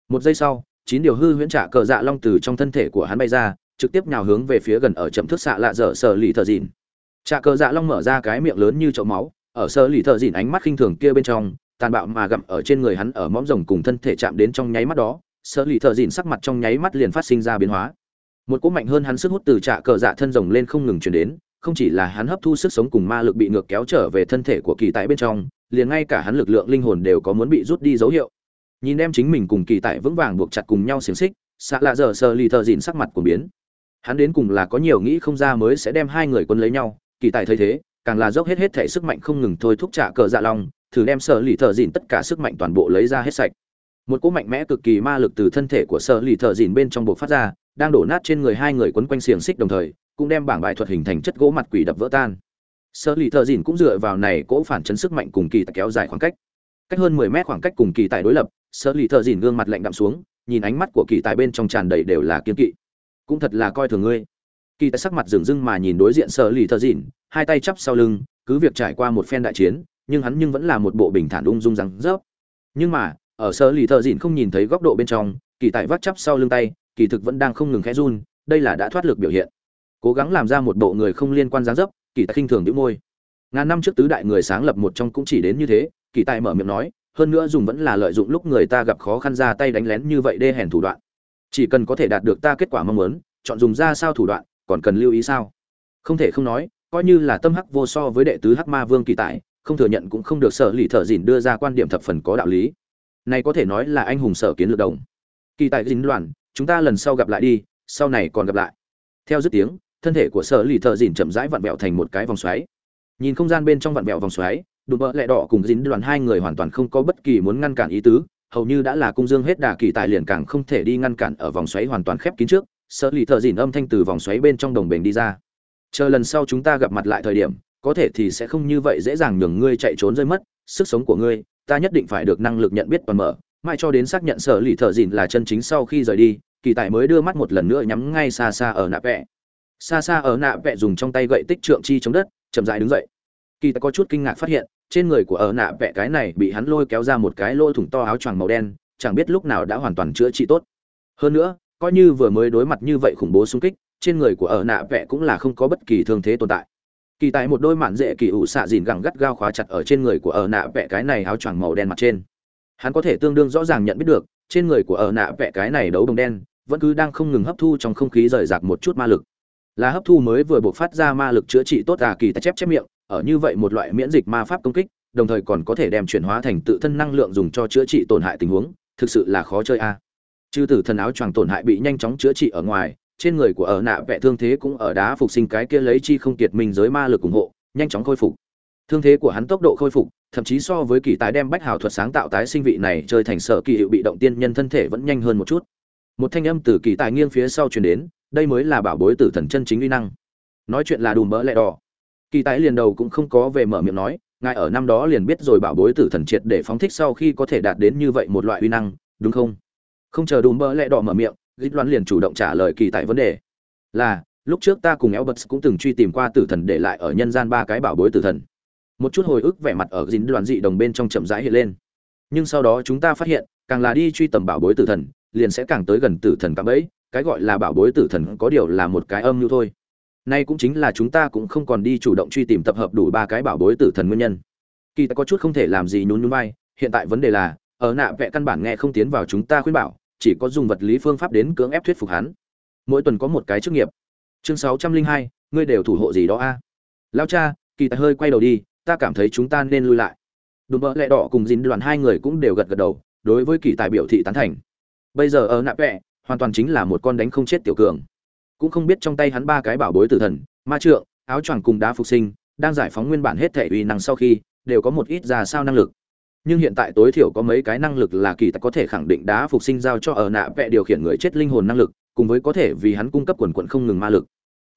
Speaker 1: Một giây sau, chín điều hư huyễn trả cờ dạ long từ trong thân thể của hắn bay ra trực tiếp nhào hướng về phía gần ở chậm thước xạ lạ dở sở lì thợ dìn. Trà cờ dạ long mở ra cái miệng lớn như chậu máu, ở sở lì thợ dìn ánh mắt khinh thường kia bên trong, tàn bạo mà gặm ở trên người hắn ở móng rồng cùng thân thể chạm đến trong nháy mắt đó sở lì thợ dìn sắc mặt trong nháy mắt liền phát sinh ra biến hóa. Một cỗ mạnh hơn hắn sức hút từ trạ cờ dạ thân rồng lên không ngừng chuyển đến, không chỉ là hắn hấp thu sức sống cùng ma lực bị ngược kéo trở về thân thể của kỳ tại bên trong, liền ngay cả hắn lực lượng linh hồn đều có muốn bị rút đi dấu hiệu. Nhìn đem chính mình cùng kỳ tại vững vàng buộc chặt cùng nhau xiềng xích, xạ lạ giờ sơ lì thợ dìn sắc mặt của biến hắn đến cùng là có nhiều nghĩ không ra mới sẽ đem hai người quân lấy nhau, kỳ tài thấy thế, càng là dốc hết hết thể sức mạnh không ngừng thôi thúc trả cờ dạ long, thử đem sơ lì thợ dìn tất cả sức mạnh toàn bộ lấy ra hết sạch. Một cỗ mạnh mẽ cực kỳ ma lực từ thân thể của sơ lì thợ dìn bên trong buộc phát ra, đang đổ nát trên người hai người quấn quanh xiềng xích đồng thời, cũng đem bảng bài thuật hình thành chất gỗ mặt quỷ đập vỡ tan. Sơ lì thợ dìn cũng dựa vào này cỗ phản chấn sức mạnh cùng kỳ tài kéo dài khoảng cách. Cách hơn mười mét khoảng cách cùng kỳ tại đối lập sơ lì thợ dìn gương mặt lạnh đạm xuống, nhìn ánh mắt của kỳ tài bên trong tràn đầy đều là kiên kỵ cũng thật là coi thường ngươi kỳ tại sắc mặt dừng dưng mà nhìn đối diện sợ lì thợ Dịn, hai tay chắp sau lưng cứ việc trải qua một phen đại chiến nhưng hắn nhưng vẫn là một bộ bình thản ung dung rắn rớp nhưng mà ở sợ lì thợ Dịn không nhìn thấy góc độ bên trong kỳ tại vắt chắp sau lưng tay kỳ thực vẫn đang không ngừng khẽ run, đây là đã thoát lực biểu hiện. Cố gắng làm ra một bộ người không liên quan dáng dấp, kỳ tài khinh thường nhíu môi. Ngàn năm trước tứ đại người sáng lập một trong cũng chỉ đến như thế, kỳ tài mở miệng nói, hơn nữa dùng vẫn là lợi dụng lúc người ta gặp khó khăn ra tay đánh lén như vậy đê hèn thủ đoạn. Chỉ cần có thể đạt được ta kết quả mong muốn, chọn dùng ra sao thủ đoạn, còn cần lưu ý sao? Không thể không nói coi như là tâm hắc vô so với đệ tứ hắc ma vương kỳ tại không thừa nhận cũng không được sở lì thợ dìn đưa ra quan điểm thập phần có đạo lý. Này có thể nói là anh hùng sở kiến lược đồng. Kỳ tại dính loạn chúng ta lần sau gặp lại đi sau này còn gặp lại. Theo dứt tiếng thân thể của sở lì thợ dìn chậm rãi vặn vẹo thành một cái vòng xoáy. Nhìn không gian bên trong vặn vẹo vòng xoáy đùm bỡ lẹ đỏ cùng dính đoàn hai người hoàn toàn không có bất kỳ muốn ngăn cản ý tứ hầu như đã là cung dương hết đà kỳ tài liền càng không thể đi ngăn cản ở vòng xoáy hoàn toàn khép kín trước, Sợ lì thợ dìn âm thanh từ vòng xoáy bên trong đồng bền đi ra. Chờ lần sau chúng ta gặp mặt lại thời điểm, có thể thì sẽ không như vậy dễ dàng nhường ngươi chạy trốn rơi mất, sức sống của ngươi, ta nhất định phải được năng lực nhận biết toàn mở. Mãi cho đến xác nhận sở lì thợ dìn là chân chính sau khi rời đi, kỳ tài mới đưa mắt một lần nữa nhắm ngay xa xa ở nạ vẽ. xa xa ở nạ vẽ dùng trong tay gậy tích trượng chi chống đất, chậm dại đứng dậy. Kỳ tài có chút kinh ngạc phát hiện trên người của ở nạ vẽ cái này bị hắn lôi kéo ra một cái lỗ thủng to áo choàng màu đen, chẳng biết lúc nào đã hoàn toàn chữa trị tốt. Hơn nữa, coi như vừa mới đối mặt như vậy khủng bố xung kích, trên người của ở nạ vẽ cũng là không có bất kỳ thương thế tồn tại. Kỳ tại một đôi mạn dễ kỳ ủ xạ dìn gẳng gắt gao khóa chặt ở trên người của ở nạ vẽ cái này áo choàng màu đen mặt trên. Hắn có thể tương đương rõ ràng nhận biết được, trên người của ở nạ vẽ cái này đấu đồng đen, vẫn cứ đang không ngừng hấp thu trong không khí rời rạc một chút ma lực. Là hấp thu mới vừa buộc phát ra ma lực chữa trị tốt à kỳ tại chép chép miệng ở như vậy một loại miễn dịch ma pháp công kích, đồng thời còn có thể đem chuyển hóa thành tự thân năng lượng dùng cho chữa trị tổn hại tình huống, thực sự là khó chơi a. À. chư tử thần áo choàng tổn hại bị nhanh chóng chữa trị ở ngoài, trên người của ở nạ vẽ thương thế cũng ở đá phục sinh cái kia lấy chi không kiệt mình giới ma lực ủng hộ, nhanh chóng khôi phục. Thương thế của hắn tốc độ khôi phục, thậm chí so với kỳ tái đem bách hào thuật sáng tạo tái sinh vị này chơi thành sở kỳ hiệu bị động tiên nhân thân thể vẫn nhanh hơn một chút. Một thanh âm từ kỳ tài nghiêng phía sau truyền đến, đây mới là bảo bối tử thần chân chính uy năng. Nói chuyện là đùm bỡ lẹ đỏ kỳ tái liền đầu cũng không có về mở miệng nói, ngài ở năm đó liền biết rồi bảo bối tử thần triệt để phóng thích sau khi có thể đạt đến như vậy một loại uy năng, đúng không? Không chờ đùm bỡ lẹ đỏ mở miệng, gít loan liền chủ động trả lời kỳ tại vấn đề. Là, lúc trước ta cùng Elbert cũng từng truy tìm qua tử thần để lại ở nhân gian ba cái bảo bối tử thần. Một chút hồi ức vẻ mặt ở dính đoàn dị đồng bên trong chậm rãi hiện lên. Nhưng sau đó chúng ta phát hiện, càng là đi truy tầm bảo bối tử thần, liền sẽ càng tới gần tử thần cả bấy. cái gọi là bảo bối tử thần có điều là một cái âm như thôi nay cũng chính là chúng ta cũng không còn đi chủ động truy tìm tập hợp đủ ba cái bảo bối tử thần nguyên nhân. Kỳ ta có chút không thể làm gì nhún nhún vai, hiện tại vấn đề là, ở nạ vẽ căn bản nghe không tiến vào chúng ta khuyên bảo, chỉ có dùng vật lý phương pháp đến cưỡng ép thuyết phục hắn. Mỗi tuần có một cái chức nghiệp. Chương sáu trăm linh hai, ngươi đều thủ hộ gì đó a? À? lao cha, kỳ tài hơi quay đầu đi, ta cảm thấy chúng ta nên lui lại. Đúng vợ lẹ đỏ cùng dính đoàn hai người cũng đều gật gật đầu, đối với kỳ tài biểu thị tán thành. Bây giờ ở nạ vẽ hoàn toàn chính là một con đánh không chết tiểu cường cũng không biết trong tay hắn ba cái bảo bối tử thần, ma trượng, áo choàng cùng đá phục sinh, đang giải phóng nguyên bản hết thể uy năng sau khi, đều có một ít ra sao năng lực. Nhưng hiện tại tối thiểu có mấy cái năng lực là kỳ tài có thể khẳng định đá phục sinh giao cho ở nạ vẽ điều khiển người chết linh hồn năng lực, cùng với có thể vì hắn cung cấp quần quận không ngừng ma lực.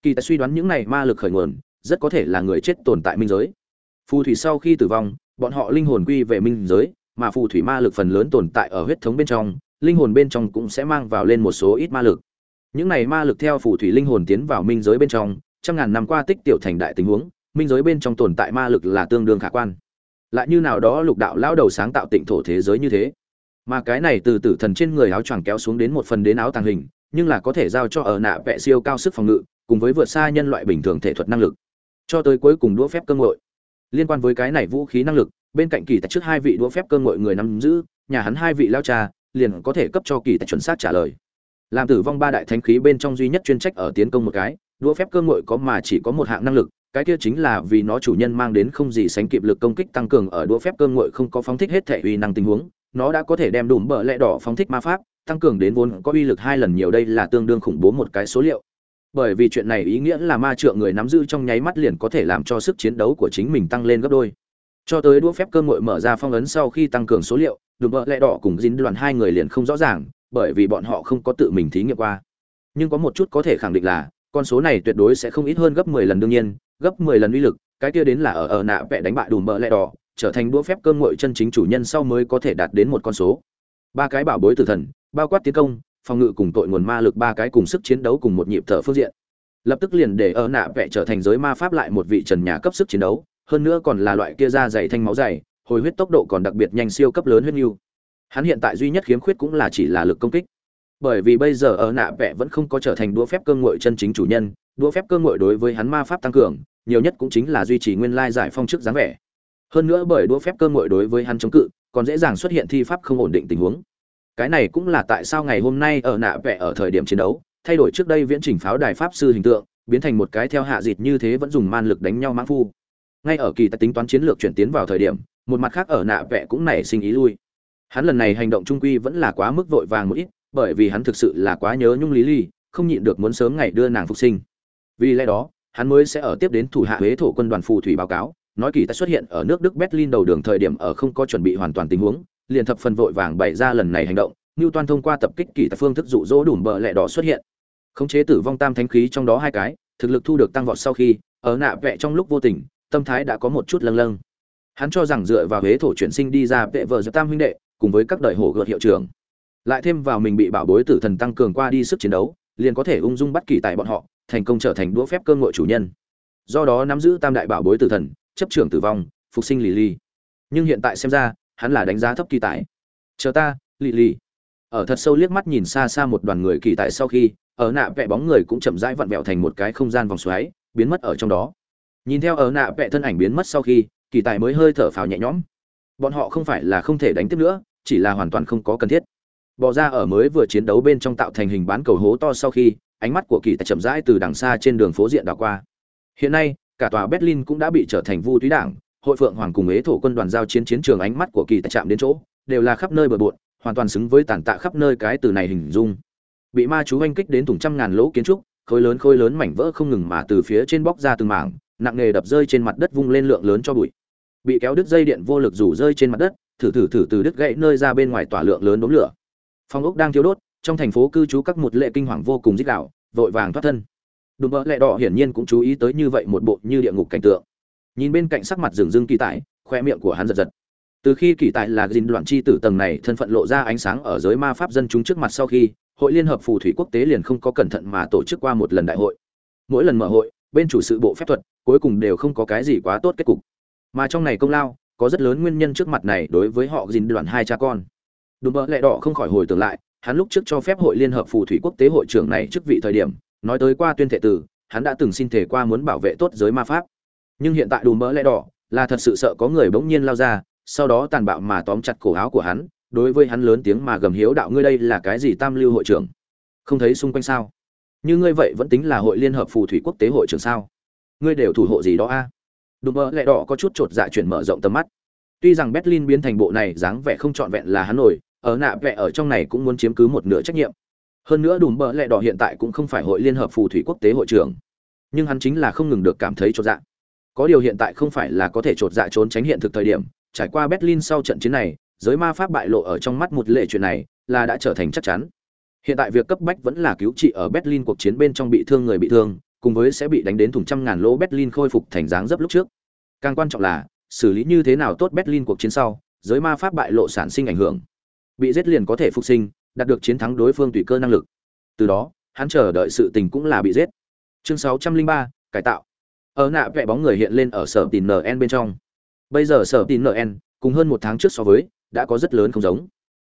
Speaker 1: Kỳ tài suy đoán những này ma lực khởi nguồn, rất có thể là người chết tồn tại minh giới. Phù thủy sau khi tử vong, bọn họ linh hồn quy về minh giới, mà phù thủy ma lực phần lớn tồn tại ở huyết thống bên trong, linh hồn bên trong cũng sẽ mang vào lên một số ít ma lực những này ma lực theo phù thủy linh hồn tiến vào minh giới bên trong, trăm ngàn năm qua tích tiểu thành đại tình huống, minh giới bên trong tồn tại ma lực là tương đương khả quan. Lại như nào đó lục đạo lão đầu sáng tạo tịnh thổ thế giới như thế. Mà cái này từ tử thần trên người áo choàng kéo xuống đến một phần đến áo tàng hình, nhưng là có thể giao cho ở nạ vẽ siêu cao sức phòng ngự, cùng với vượt xa nhân loại bình thường thể thuật năng lực. Cho tới cuối cùng đũa phép cơ ngội. Liên quan với cái này vũ khí năng lực, bên cạnh kỳ tạch trước hai vị đũa phép cơ ngội người nắm giữ, nhà hắn hai vị lao cha, liền có thể cấp cho kỳ tạch chuẩn xác trả lời làm tử vong ba đại thánh khí bên trong duy nhất chuyên trách ở tiến công một cái, đũa phép cơ ngội có mà chỉ có một hạng năng lực, cái kia chính là vì nó chủ nhân mang đến không gì sánh kịp lực công kích tăng cường ở đũa phép cơ ngội không có phóng thích hết thể uy năng tình huống, nó đã có thể đem đùm bờ lẽ đỏ phóng thích ma pháp, tăng cường đến vốn có uy lực hai lần nhiều đây là tương đương khủng bố một cái số liệu. Bởi vì chuyện này ý nghĩa là ma trượng người nắm giữ trong nháy mắt liền có thể làm cho sức chiến đấu của chính mình tăng lên gấp đôi. Cho tới đũa phép cơ ngội mở ra phong ấn sau khi tăng cường số liệu, đùm bờ lẽ đỏ cùng dính đoàn hai người liền không rõ ràng bởi vì bọn họ không có tự mình thí nghiệm qua nhưng có một chút có thể khẳng định là con số này tuyệt đối sẽ không ít hơn gấp 10 lần đương nhiên gấp 10 lần uy lực, cái kia đến là ở ở nạ vẽ đánh bại đùm bờ lẹ đỏ, trở thành đũa phép cơn nguội chân chính chủ nhân sau mới có thể đạt đến một con số. Ba cái bảo bối tử thần, bao quát tiến công, phòng ngự cùng tội nguồn ma lực ba cái cùng sức chiến đấu cùng một nhịp thở phương diện. Lập tức liền để ở nạ vẽ trở thành giới ma pháp lại một vị trần nhà cấp sức chiến đấu, hơn nữa còn là loại kia da dày thanh máu dày, hồi huyết tốc độ còn đặc biệt nhanh siêu cấp lớn huyết nhu. Hắn hiện tại duy nhất khiếm khuyết cũng là chỉ là lực công kích. Bởi vì bây giờ ở nạ vẽ vẫn không có trở thành đũa phép cơ ngội chân chính chủ nhân, đũa phép cơ ngội đối với hắn ma pháp tăng cường, nhiều nhất cũng chính là duy trì nguyên lai giải phong trước dáng vẻ. Hơn nữa bởi đũa phép cơ ngội đối với hắn chống cự, còn dễ dàng xuất hiện thi pháp không ổn định tình huống. Cái này cũng là tại sao ngày hôm nay ở nạ vẽ ở thời điểm chiến đấu, thay đổi trước đây viễn trình pháo đài pháp sư hình tượng, biến thành một cái theo hạ dịt như thế vẫn dùng man lực đánh nhau mãng phu ngay ở kỳ tài tính toán chiến lược chuyển tiến vào thời điểm một mặt khác ở nạ vẽ cũng nảy sinh ý lui hắn lần này hành động trung quy vẫn là quá mức vội vàng một ít, bởi vì hắn thực sự là quá nhớ nhung lý ly, không nhịn được muốn sớm ngày đưa nàng phục sinh. Vì lẽ đó, hắn mới sẽ ở tiếp đến thủ hạ huế thổ quân đoàn phù thủy báo cáo, nói kỳ tài xuất hiện ở nước đức berlin đầu đường thời điểm ở không có chuẩn bị hoàn toàn tình huống, liền thập phần vội vàng bày ra lần này hành động, như toàn thông qua tập kích kỳ tài phương thức dụ dỗ đủ bờ lẹ đỏ xuất hiện. Khống chế tử vong tam thánh khí trong đó hai cái, thực lực thu được tăng vọt sau khi, ở nạ vẽ trong lúc vô tình, tâm thái đã có một chút lâng lâng. Hắn cho rằng dựa vào huế thổ chuyển sinh đi ra vệ vợ tam huynh đệ cùng với các đời hổ gợt hiệu trưởng. Lại thêm vào mình bị bảo bối tử thần tăng cường qua đi sức chiến đấu, liền có thể ung dung bắt kỳ tại bọn họ, thành công trở thành đũa phép cơ ngội chủ nhân. Do đó nắm giữ tam đại bảo bối tử thần, chấp trưởng tử vong, phục sinh lì lì. Nhưng hiện tại xem ra, hắn là đánh giá thấp kỳ tại chờ ta, lì lì. Ở thật sâu liếc mắt nhìn xa xa một đoàn người kỳ tại sau khi, ở nạ vẽ bóng người cũng chậm rãi vặn vẹo thành một cái không gian vòng xoáy, biến mất ở trong đó. Nhìn theo ở nạ vẽ thân ảnh biến mất sau khi, kỳ tài mới hơi thở phào nhẹ nhõm bọn họ không phải là không thể đánh tiếp nữa, chỉ là hoàn toàn không có cần thiết. Bỏ ra ở mới vừa chiến đấu bên trong tạo thành hình bán cầu hố to sau khi, ánh mắt của kỳ tài chậm rãi từ đằng xa trên đường phố diện đảo qua. Hiện nay, cả tòa berlin cũng đã bị trở thành vu túy đảng, hội phượng hoàng cùng ế thổ quân đoàn giao chiến chiến trường ánh mắt của kỳ tài chạm đến chỗ, đều là khắp nơi bờ bộn, hoàn toàn xứng với tàn tạ khắp nơi cái từ này hình dung. Bị ma chú oanh kích đến thùng trăm ngàn lỗ kiến trúc, khối lớn khối lớn mảnh vỡ không ngừng mà từ phía trên bóc ra từng mảng, nặng nề đập rơi trên mặt đất vung lên lượng lớn cho bụi bị kéo đứt dây điện vô lực rủ rơi trên mặt đất thử thử thử từ đứt gãy nơi ra bên ngoài tỏa lượng lớn đốm lửa. Phong ốc đang thiếu đốt trong thành phố cư trú các một lệ kinh hoàng vô cùng dích đạo vội vàng thoát thân. Đùm bỡ lẹ đỏ hiển nhiên cũng chú ý tới như vậy một bộ như địa ngục cảnh tượng. Nhìn bên cạnh sắc mặt rừng rưng kỳ tại, khoe miệng của hắn giật giật. Từ khi kỳ tài là dinh loạn chi tử tầng này thân phận lộ ra ánh sáng ở giới ma pháp dân chúng trước mặt sau khi hội liên hợp phù thủy quốc tế liền không có cẩn thận mà tổ chức qua một lần đại hội. Mỗi lần mở hội bên chủ sự bộ phép thuật cuối cùng đều không có cái gì quá tốt kết cục mà trong này công lao, có rất lớn nguyên nhân trước mặt này đối với họ dìn đoàn hai cha con. Đùm bỡ lẹ đỏ không khỏi hồi tưởng lại, hắn lúc trước cho phép hội liên hợp phù thủy quốc tế hội trưởng này trước vị thời điểm, nói tới qua tuyên thệ tử, hắn đã từng xin thể qua muốn bảo vệ tốt giới ma pháp. Nhưng hiện tại đùm bỡ lẹ đỏ là thật sự sợ có người bỗng nhiên lao ra, sau đó tàn bạo mà tóm chặt cổ áo của hắn, đối với hắn lớn tiếng mà gầm hiếu đạo ngươi đây là cái gì tam lưu hội trưởng? Không thấy xung quanh sao? Như ngươi vậy vẫn tính là hội liên hợp phù thủy quốc tế hội trưởng sao? Ngươi đều thủ hộ gì đó a? à? Đùm bờ lẹ đỏ có chút chột dạ chuyển mở rộng tầm mắt. Tuy rằng berlin biến thành bộ này dáng vẻ không trọn vẹn là hắn nổi, ở nạ vẽ ở trong này cũng muốn chiếm cứ một nửa trách nhiệm. Hơn nữa đùm bờ lẹ đỏ hiện tại cũng không phải hội liên hợp phù thủy quốc tế hội trưởng. Nhưng hắn chính là không ngừng được cảm thấy chột dạ. Có điều hiện tại không phải là có thể chột dạ trốn tránh hiện thực thời điểm, trải qua berlin sau trận chiến này, giới ma pháp bại lộ ở trong mắt một lệ chuyện này là đã trở thành chắc chắn. Hiện tại việc cấp bách vẫn là cứu trị ở berlin cuộc chiến bên trong bị thương người bị thương cùng với sẽ bị đánh đến thùng trăm ngàn lỗ berlin khôi phục thành dáng dấp lúc trước. Càng quan trọng là xử lý như thế nào tốt berlin cuộc chiến sau giới ma pháp bại lộ sản sinh ảnh hưởng. Bị giết liền có thể phục sinh đạt được chiến thắng đối phương tùy cơ năng lực. Từ đó hắn chờ đợi sự tình cũng là bị giết. Chương 603, cải tạo. Ở nạ vẽ bóng người hiện lên ở sở tín nn bên trong. Bây giờ sở tín nn cùng hơn một tháng trước so với đã có rất lớn không giống.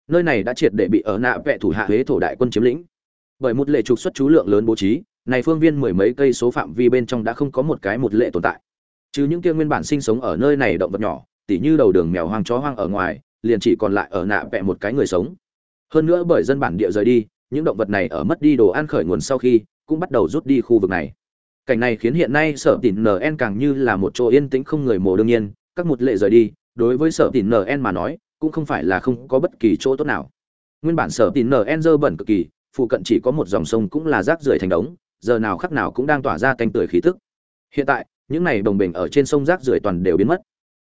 Speaker 1: Nơi này đã triệt để bị ở nạ vẽ thủ hạ huế thổ đại quân chiếm lĩnh. Bởi một lệ trục xuất chú lượng lớn bố trí này phương viên mười mấy cây số phạm vi bên trong đã không có một cái một lệ tồn tại. Chứ những kia nguyên bản sinh sống ở nơi này động vật nhỏ, tỉ như đầu đường mèo hoang chó hoang ở ngoài, liền chỉ còn lại ở nạ vẹ một cái người sống. Hơn nữa bởi dân bản địa rời đi, những động vật này ở mất đi đồ ăn khởi nguồn sau khi, cũng bắt đầu rút đi khu vực này. Cảnh này khiến hiện nay sở tỉn nn càng như là một chỗ yên tĩnh không người mồ đương nhiên, các một lệ rời đi, đối với sở tỉn nn mà nói, cũng không phải là không có bất kỳ chỗ tốt nào. Nguyên bản sở tỉn nn dơ bẩn cực kỳ, phụ cận chỉ có một dòng sông cũng là rác rưởi thành đống giờ nào khắc nào cũng đang tỏa ra tanh tưởi khí tức. Hiện tại, những này đồng bình ở trên sông rác rưởi toàn đều biến mất.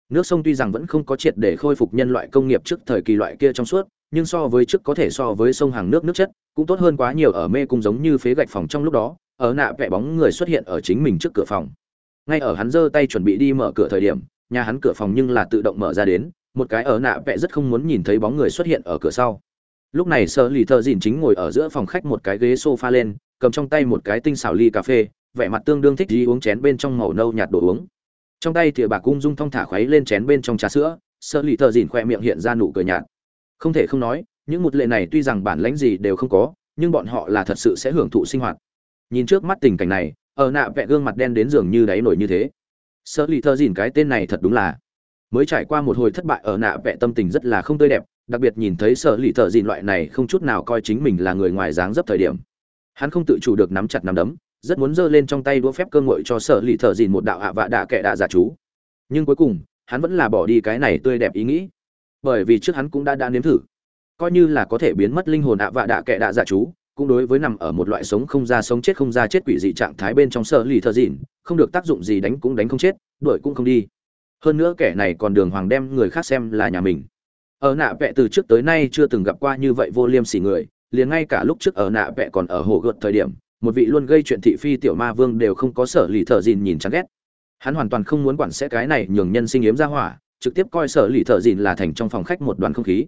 Speaker 1: Nước sông tuy rằng vẫn không có triệt để khôi phục nhân loại công nghiệp trước thời kỳ loại kia trong suốt, nhưng so với trước có thể so với sông hàng nước nước chất, cũng tốt hơn quá nhiều ở mê cung giống như phế gạch phòng trong lúc đó, ở nạ vẽ bóng người xuất hiện ở chính mình trước cửa phòng. Ngay ở hắn giơ tay chuẩn bị đi mở cửa thời điểm, nhà hắn cửa phòng nhưng là tự động mở ra đến, một cái ở nạ vẽ rất không muốn nhìn thấy bóng người xuất hiện ở cửa sau. Lúc này sơ lì thợ dìn chính ngồi ở giữa phòng khách một cái ghế sofa lên cầm trong tay một cái tinh xảo ly cà phê, vẻ mặt tương đương thích đi uống chén bên trong màu nâu nhạt đồ uống. Trong tay thìa bà cung dung thong thả khuấy lên chén bên trong trà sữa, sợ lì thợ dìn khoe miệng hiện ra nụ cười nhạt. Không thể không nói, những một lệ này tuy rằng bản lãnh gì đều không có, nhưng bọn họ là thật sự sẽ hưởng thụ sinh hoạt. Nhìn trước mắt tình cảnh này, ở nạ vẽ gương mặt đen đến giường như đáy nổi như thế. Sợ lì thợ dìn cái tên này thật đúng là mới trải qua một hồi thất bại ở nạ vẽ tâm tình rất là không tươi đẹp, đặc biệt nhìn thấy sở lì thợ dìn loại này không chút nào coi chính mình là người ngoài dáng dấp thời điểm hắn không tự chủ được nắm chặt nắm đấm, rất muốn giơ lên trong tay đũa phép cơ ngội cho sở lì thợ dìn một đạo ạ vạ đạ kệ đạ giả chú. Nhưng cuối cùng, hắn vẫn là bỏ đi cái này tươi đẹp ý nghĩ. Bởi vì trước hắn cũng đã đã nếm thử. Coi như là có thể biến mất linh hồn ạ vạ đạ kệ đạ giả chú, cũng đối với nằm ở một loại sống không ra sống chết không ra chết quỷ dị trạng thái bên trong sở lì thợ dìn, không được tác dụng gì đánh cũng đánh không chết, đuổi cũng không đi. Hơn nữa kẻ này còn đường hoàng đem người khác xem là nhà mình. Ở nạ vẽ từ trước tới nay chưa từng gặp qua như vậy vô liêm sỉ người liền ngay cả lúc trước ở nạ vẽ còn ở hồ gợt thời điểm, một vị luôn gây chuyện thị phi tiểu ma vương đều không có sở lì thợ dìn nhìn chán ghét. Hắn hoàn toàn không muốn quản sẽ cái này nhường nhân sinh yếm ra hỏa, trực tiếp coi sở lì thợ dìn là thành trong phòng khách một đoàn không khí.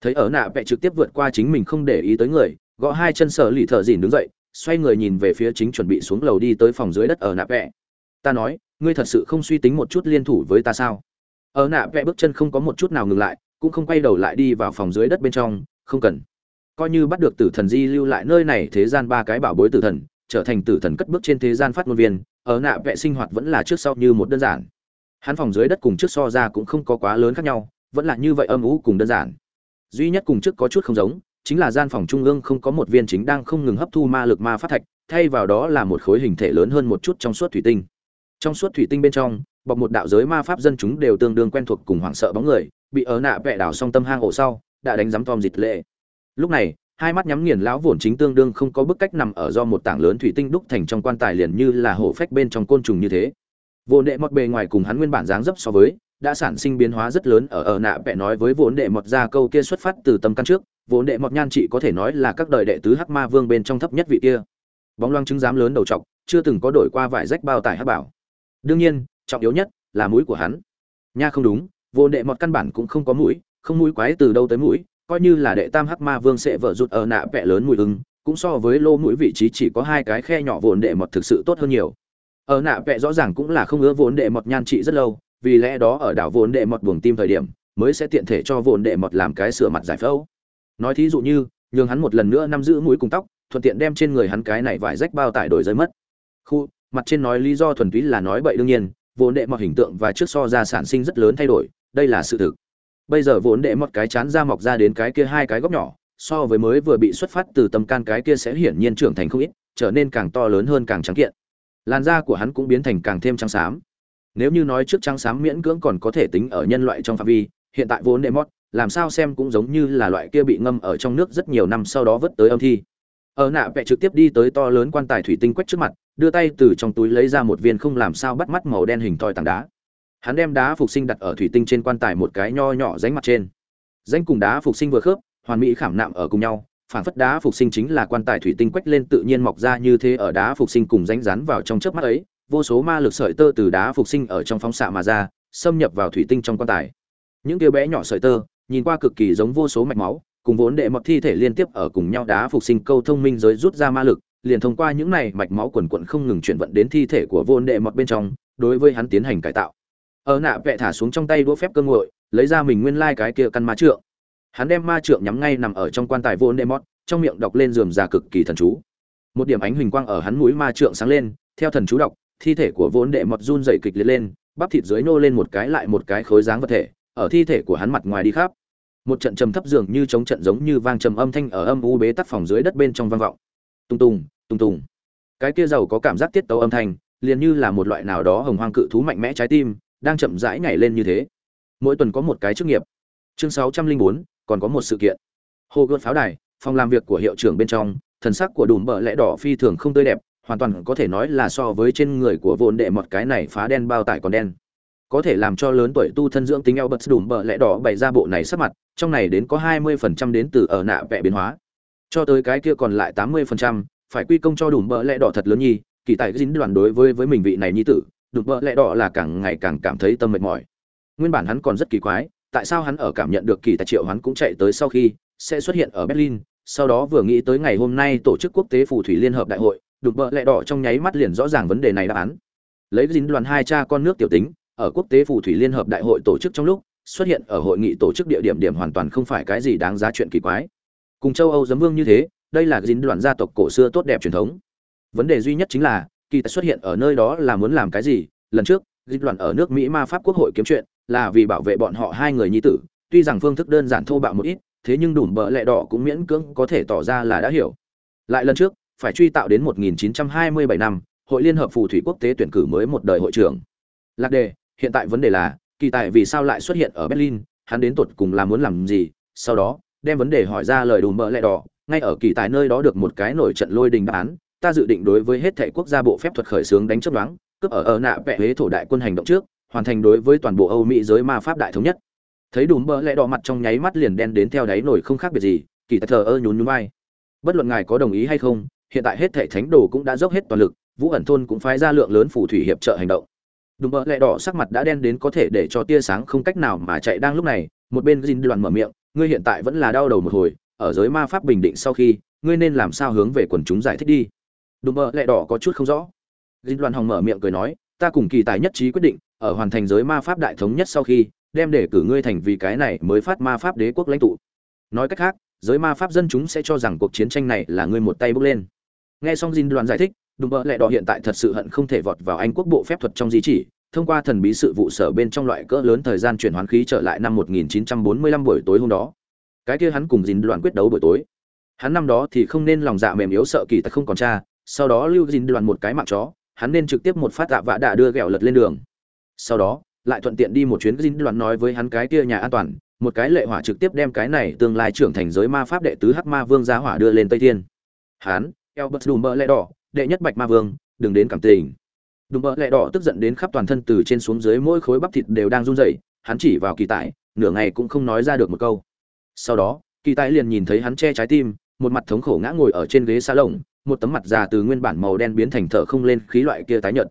Speaker 1: Thấy ở nạ vẽ trực tiếp vượt qua chính mình không để ý tới người, gõ hai chân sở lì thợ dìn đứng dậy, xoay người nhìn về phía chính chuẩn bị xuống lầu đi tới phòng dưới đất ở nạ vẽ ta nói, ngươi thật sự không suy tính một chút liên thủ với ta sao? Ở nạ vẽ bước chân không có một chút nào ngừng lại, cũng không quay đầu lại đi vào phòng dưới đất bên trong, không cần coi như bắt được tử thần di lưu lại nơi này thế gian ba cái bảo bối tử thần, trở thành tử thần cất bước trên thế gian phát ngôn viên, ở nạ vẽ sinh hoạt vẫn là trước sau như một đơn giản. Hắn phòng dưới đất cùng trước so ra cũng không có quá lớn khác nhau, vẫn là như vậy âm ủ cùng đơn giản. Duy nhất cùng trước có chút không giống, chính là gian phòng trung ương không có một viên chính đang không ngừng hấp thu ma lực ma phát thạch, thay vào đó là một khối hình thể lớn hơn một chút trong suốt thủy tinh. Trong suốt thủy tinh bên trong, bọc một đạo giới ma pháp dân chúng đều tương đương quen thuộc cùng hoảng sợ bóng người, bị ở nạ vẽ đảo song tâm hang ổ sau, đã đánh giám tom dịch lệ lúc này, hai mắt nhắm nghiền lão vồn chính tương đương không có bức cách nằm ở do một tảng lớn thủy tinh đúc thành trong quan tài liền như là hổ phách bên trong côn trùng như thế. Vồn đệ mọt bề ngoài cùng hắn nguyên bản dáng dấp so với, đã sản sinh biến hóa rất lớn ở ở nạ vẽ nói với vốn đệ mọt ra câu kia xuất phát từ tâm căn trước vốn đệ mọt nhan trị có thể nói là các đời đệ tứ hắc ma vương bên trong thấp nhất vị kia. Bóng loang trứng dám lớn đầu trọc, chưa từng có đổi qua vải rách bao tải hắc bảo. Đương nhiên, trọng yếu nhất là mũi của hắn. Nha không đúng, vô đệ mọt căn bản cũng không có mũi, không mũi quái từ đâu tới mũi coi như là đệ tam hắc ma vương sẽ vợ rụt ở nạ vẽ lớn mùi ưng cũng so với lô mũi vị trí chỉ có hai cái khe nhỏ vốn đệ mọt thực sự tốt hơn nhiều. Ở nạ vẽ rõ ràng cũng là không ưa vốn đệ mọt nhan trị rất lâu, vì lẽ đó ở đảo vốn đệ mọt buồng tim thời điểm, mới sẽ tiện thể cho vốn đệ mọt làm cái sửa mặt giải phẫu. Nói thí dụ như, nhường hắn một lần nữa nắm giữ mũi cùng tóc, thuận tiện đem trên người hắn cái này vải rách bao tải đổi rơi mất. Khu, mặt trên nói lý do thuần túy là nói bậy đương nhiên, vốn đệ mọt hình tượng và trước so ra sản sinh rất lớn thay đổi, đây là sự thực bây giờ vốn đệ mọt cái chán ra mọc ra đến cái kia hai cái góc nhỏ, so với mới vừa bị xuất phát từ tâm can cái kia sẽ hiển nhiên trưởng thành không ít, trở nên càng to lớn hơn càng trắng kiện. Làn da của hắn cũng biến thành càng thêm trắng xám. Nếu như nói trước trắng xám miễn cưỡng còn có thể tính ở nhân loại trong phạm vi, hiện tại vốn đệ mọt, làm sao xem cũng giống như là loại kia bị ngâm ở trong nước rất nhiều năm sau đó vứt tới âm thi. Ở nạ vẽ trực tiếp đi tới to lớn quan tài thủy tinh quách trước mặt, đưa tay từ trong túi lấy ra một viên không làm sao bắt mắt màu đen hình thoi tảng đá hắn đem đá phục sinh đặt ở thủy tinh trên quan tài một cái nho nhỏ ránh mặt trên. Danh cùng đá phục sinh vừa khớp, hoàn mỹ khảm nạm ở cùng nhau phản phất đá phục sinh chính là quan tài thủy tinh quách lên tự nhiên mọc ra như thế ở đá phục sinh cùng ránh rán vào trong chớp mắt ấy, vô số ma lực sợi tơ từ đá phục sinh ở trong phóng xạ mà ra, xâm nhập vào thủy tinh trong quan tài. Những kia bé nhỏ sợi tơ, nhìn qua cực kỳ giống vô số mạch máu, cùng vốn đệ mọt thi thể liên tiếp ở cùng nhau đá phục sinh câu thông minh giới rút ra ma lực, liền thông qua những này mạch máu quần quận không ngừng chuyển vận đến thi thể của vốn đệ mọt bên trong, đối với hắn tiến hành cải tạo ở nạ vẽ thả xuống trong tay đũa phép cơ ngội, lấy ra mình nguyên lai cái kia căn ma trượng. Hắn đem ma trượng nhắm ngay nằm ở trong quan tài vô đệ mọt trong miệng đọc lên giường già cực kỳ thần chú. Một điểm ánh huỳnh quang ở hắn mũi ma trượng sáng lên, theo thần chú đọc, thi thể của vốn đệ mọt run dày kịch liệt lên, bắp thịt dưới nô lên một cái lại một cái khối dáng vật thể, ở thi thể của hắn mặt ngoài đi khắp. Một trận trầm thấp dường như chống trận giống như vang trầm âm thanh ở âm u bế tắc phòng dưới đất bên trong vang vọng. Tung tùng tung tùng cái kia giàu có cảm giác tiết tấu âm thanh, liền như là một loại nào đó hồng hoang cự thú mạnh mẽ trái tim đang chậm rãi nhảy lên như thế. Mỗi tuần có một cái chức nghiệp. Chương sáu trăm linh bốn, còn có một sự kiện. Hồ gươm pháo đài, phòng làm việc của hiệu trưởng bên trong, thần sắc của đùm bờ lẽ đỏ phi thường không tươi đẹp, hoàn toàn có thể nói là so với trên người của vốn đệ một cái này phá đen bao tải còn đen. Có thể làm cho lớn tuổi tu thân dưỡng tính eo bật đùm bờ lẽ đỏ bày ra bộ này sắc mặt, trong này đến có hai mươi phần trăm đến từ ở nạ vẽ biến hóa. Cho tới cái kia còn lại tám mươi phần trăm, phải quy công cho đùm bờ lẽ đỏ thật lớn nhi kỳ tài dính đoàn đối với với mình vị này nhi tử đục vợ lẽ đỏ là càng ngày càng cảm thấy tâm mệt mỏi. Nguyên bản hắn còn rất kỳ quái, tại sao hắn ở cảm nhận được kỳ tài triệu hắn cũng chạy tới sau khi, sẽ xuất hiện ở berlin, sau đó vừa nghĩ tới ngày hôm nay tổ chức quốc tế phù thủy liên hợp đại hội đục vợ lẽ đỏ trong nháy mắt liền rõ ràng vấn đề này đáp án. Lấy dính đoàn hai cha con nước tiểu tính, ở quốc tế phù thủy liên hợp đại hội tổ chức trong lúc, xuất hiện ở hội nghị tổ chức địa điểm điểm hoàn toàn không phải cái gì đáng giá chuyện kỳ quái. Cùng châu âu giấm vương như thế, đây là dính đoàn gia tộc cổ xưa tốt đẹp truyền thống. Vấn đề duy nhất chính là kỳ tài xuất hiện ở nơi đó là muốn làm cái gì? Lần trước dịch đoàn ở nước mỹ ma pháp quốc hội kiếm chuyện là vì bảo vệ bọn họ hai người nhi tử. Tuy rằng phương thức đơn giản thô bạo một ít thế nhưng đủ bợ lẹ đỏ cũng miễn cưỡng có thể tỏ ra là đã hiểu. Lại lần trước phải truy tạo đến 1927 năm, Hội Liên hợp phù thủy quốc tế tuyển cử mới một đời hội trưởng. Lạc đề, hiện tại vấn đề là, kỳ tài vì sao lại xuất hiện ở Berlin, hắn đến tuột cùng là muốn làm gì? Sau đó, đem vấn đề hỏi ra lời đùm bợ lẹ đỏ, ngay ở kỳ tài nơi đó được một cái nổi trận lôi đình đáp án, ta dự định đối với hết thảy quốc gia bộ phép thuật khởi xướng đánh chấp đoán, cướp ở ở nạ vẽ huế thổ đại quân hành động trước, hoàn thành đối với toàn bộ Âu Mỹ giới ma pháp đại thống nhất. Thấy đùm bờ lẽ đỏ mặt trong nháy mắt liền đen đến theo đáy nổi không khác biệt gì, kỳ tài thờ ơ nhún nhún vai. Bất luận ngài có đồng ý hay không, hiện tại hết thảy thánh đồ cũng đã dốc hết toàn lực, Vũ ẩn thôn cũng phái ra lượng lớn phù thủy hiệp trợ hành động. Đùm bờ lẽ đỏ sắc mặt đã đen đến có thể để cho tia sáng không cách nào mà chạy đang lúc này, một bên Jin đoàn mở miệng, ngươi hiện tại vẫn là đau đầu một hồi, ở giới ma pháp bình định sau khi, ngươi nên làm sao hướng về quần chúng giải thích đi. Đùm bờ lẹ đỏ có chút không rõ. Dinh đoàn hòng mở miệng cười nói, ta cùng kỳ tài nhất trí quyết định, ở hoàn thành giới ma pháp đại thống nhất sau khi, đem để cử ngươi thành vì cái này mới phát ma pháp đế quốc lãnh tụ. Nói cách khác, giới ma pháp dân chúng sẽ cho rằng cuộc chiến tranh này là ngươi một tay bước lên. Nghe xong Dinh đoàn giải thích, đùm bợ lẹ đỏ hiện tại thật sự hận không thể vọt vào anh quốc bộ phép thuật trong di chỉ thông qua thần bí sự vụ sở bên trong loại cỡ lớn thời gian chuyển hoán khí trở lại năm 1945 buổi tối hôm đó cái kia hắn cùng dính đoàn quyết đấu buổi tối hắn năm đó thì không nên lòng dạ mềm yếu sợ kỳ ta không còn cha sau đó lưu dính đoàn một cái mạng chó, hắn nên trực tiếp một phát tạ vạ đạ đưa ghẹo lật lên đường. Sau đó, lại thuận tiện đi một chuyến dính đoàn nói với hắn cái kia nhà an toàn, một cái lệ hỏa trực tiếp đem cái này tương lai trưởng thành giới ma pháp đệ tứ hắc ma vương gia hỏa đưa lên tây thiên. Hắn Albert Dumber lẽ đỏ đệ nhất bạch ma vương, đừng đến cảm tình. Đùm bợ lẽ đỏ tức giận đến khắp toàn thân từ trên xuống dưới mỗi khối bắp thịt đều đang run rẩy, hắn chỉ vào kỳ tài, nửa ngày cũng không nói ra được một câu. Sau đó, kỳ tài liền nhìn thấy hắn che trái tim, một mặt thống khổ ngã ngồi ở trên ghế xa lồng một tấm mặt già từ nguyên bản màu đen biến thành thở không lên khí loại kia tái nhợt.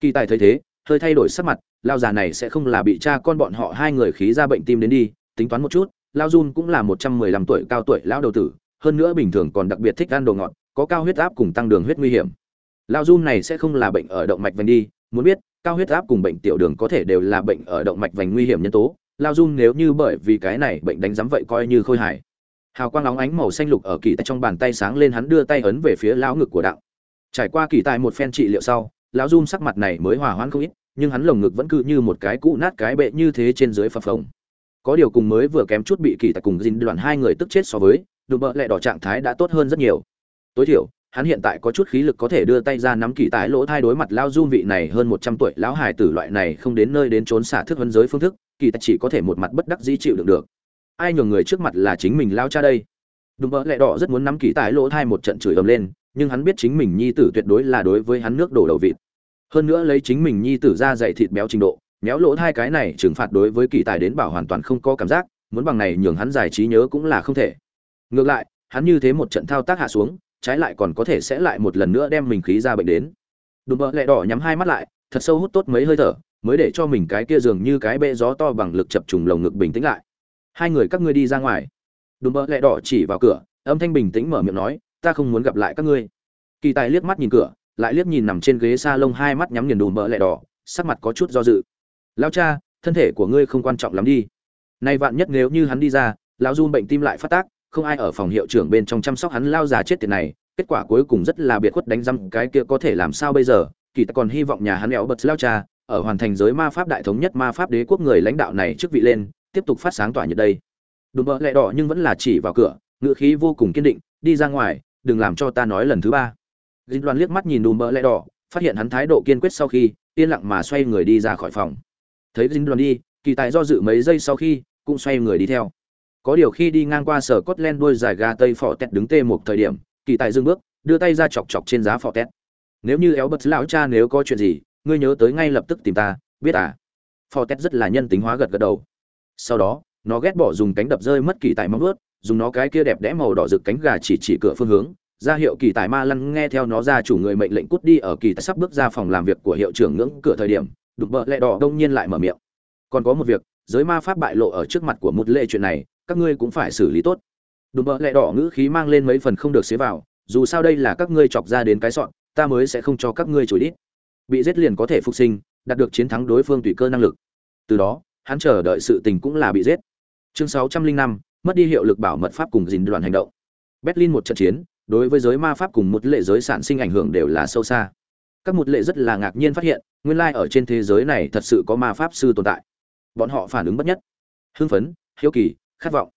Speaker 1: Kỳ tài thấy thế, hơi thay đổi sắc mặt, lao già này sẽ không là bị cha con bọn họ hai người khí ra bệnh tim đến đi, tính toán một chút, lao jun cũng là một trăm mười lăm tuổi cao tuổi lão đầu tử, hơn nữa bình thường còn đặc biệt thích ăn đồ ngọt, có cao huyết áp cùng tăng đường huyết nguy hiểm. Lao jun này sẽ không là bệnh ở động mạch vành đi, muốn biết, cao huyết áp cùng bệnh tiểu đường có thể đều là bệnh ở động mạch vành nguy hiểm nhân tố, lao jun nếu như bởi vì cái này bệnh đánh giám vậy coi như khôi hài hào quang óng ánh màu xanh lục ở kỳ tại trong bàn tay sáng lên hắn đưa tay ấn về phía lão ngực của đạo. Trải qua kỳ tài một phen trị liệu sau, lão run sắc mặt này mới hòa hoãn không ít, nhưng hắn lồng ngực vẫn cứ như một cái cũ nát cái bệ như thế trên dưới phập phồng. Có điều cùng mới vừa kém chút bị kỳ tại cùng dinh đoàn hai người tức chết so với, đùm bợ lẹ đỏ trạng thái đã tốt hơn rất nhiều. Tối thiểu, hắn hiện tại có chút khí lực có thể đưa tay ra nắm kỳ tại lỗ thay đối mặt lão run vị này hơn một trăm tuổi lão hài tử loại này không đến nơi đến trốn xả thức vân giới phương thức, kỳ tài chỉ có thể một mặt bất đắc dĩ chịu đựng được ai nhường người trước mặt là chính mình lao cha đây? Đùm bợ lẹ đỏ rất muốn nắm kỳ tài lỗ thai một trận chửi ầm lên, nhưng hắn biết chính mình nhi tử tuyệt đối là đối với hắn nước đổ đầu vịt. Hơn nữa lấy chính mình nhi tử ra dạy thịt béo trình độ, méo lỗ thai cái này trừng phạt đối với kỳ tài đến bảo hoàn toàn không có cảm giác, muốn bằng này nhường hắn giải trí nhớ cũng là không thể. Ngược lại, hắn như thế một trận thao tác hạ xuống, trái lại còn có thể sẽ lại một lần nữa đem mình khí ra bệnh đến. Đùm bợ lẹ đỏ nhắm hai mắt lại, thật sâu hút tốt mấy hơi thở, mới để cho mình cái kia dường như cái bệ gió to bằng lực chập trùng lồng ngực bình tĩnh lại hai người các ngươi đi ra ngoài. Đùm bợ lẹ đỏ chỉ vào cửa, âm thanh bình tĩnh mở miệng nói, ta không muốn gặp lại các ngươi. Kỳ tài liếc mắt nhìn cửa, lại liếc nhìn nằm trên ghế s a lông hai mắt nhắm nghiền đùm bợ lẹ đỏ, sắc mặt có chút do dự. Lao cha, thân thể của ngươi không quan trọng lắm đi. Nay vạn nhất nếu như hắn đi ra, lão run bệnh tim lại phát tác, không ai ở phòng hiệu trưởng bên trong chăm sóc hắn lao già chết tiệt này, kết quả cuối cùng rất là biệt khuất đánh răm cái kia có thể làm sao bây giờ? Kỳ ta còn hy vọng nhà hắn éo bật lao cha, ở hoàn thành giới ma pháp đại thống nhất ma pháp đế quốc người lãnh đạo này trước vị lên tiếp tục phát sáng tỏa nhiệt đây đùm bợ lẹ đỏ nhưng vẫn là chỉ vào cửa ngựa khí vô cùng kiên định đi ra ngoài đừng làm cho ta nói lần thứ ba dinh loan liếc mắt nhìn đùm bợ lẹ đỏ phát hiện hắn thái độ kiên quyết sau khi yên lặng mà xoay người đi ra khỏi phòng thấy dinh loan đi kỳ tài do dự mấy giây sau khi cũng xoay người đi theo có điều khi đi ngang qua sở cốt len đôi dài ga tây phò tẹt đứng tê một thời điểm, kỳ tài dừng bước, đưa tay ra chọc chọc trên giá phò tẹt. Nếu như éo bật lão cha nếu có chuyện gì, ngươi nhớ tới ngay lập tức tìm ta, biết à? Phò tẹt rất là nhân tính hóa gật gật đầu. Sau đó, nó ghét bỏ dùng cánh đập rơi mất kỳ tài móng ướt dùng nó cái kia đẹp đẽ màu đỏ rực cánh gà chỉ chỉ cửa phương hướng, ra hiệu kỳ tài ma lăn nghe theo nó ra chủ người mệnh lệnh cút đi ở kỳ tài sắp bước ra phòng làm việc của hiệu trưởng ngưỡng cửa thời điểm, đục bợ lẹ đỏ đông nhiên lại mở miệng. Còn có một việc, giới ma pháp bại lộ ở trước mặt của một lệ chuyện này, các ngươi cũng phải xử lý tốt. Đục bợ lẹ đỏ ngữ khí mang lên mấy phần không được xế vào dù sao đây là các ngươi chọc ra đến cái sọn ta mới sẽ không cho các ngươi chối đít. Bị giết liền có thể phục sinh đạt được chiến thắng đối phương tùy cơ năng lực. Từ đó hắn chờ đợi sự tình cũng là bị giết. Chương sáu trăm linh năm, mất đi hiệu lực bảo mật pháp cùng dình đoàn hành động. Berlin một trận chiến, đối với giới ma pháp cùng một lệ giới sản sinh ảnh hưởng đều là sâu xa. Các một lệ rất là ngạc nhiên phát hiện, nguyên lai ở trên thế giới này thật sự có ma pháp sư tồn tại. Bọn họ phản ứng bất nhất. Hưng phấn, hiếu kỳ, khát vọng.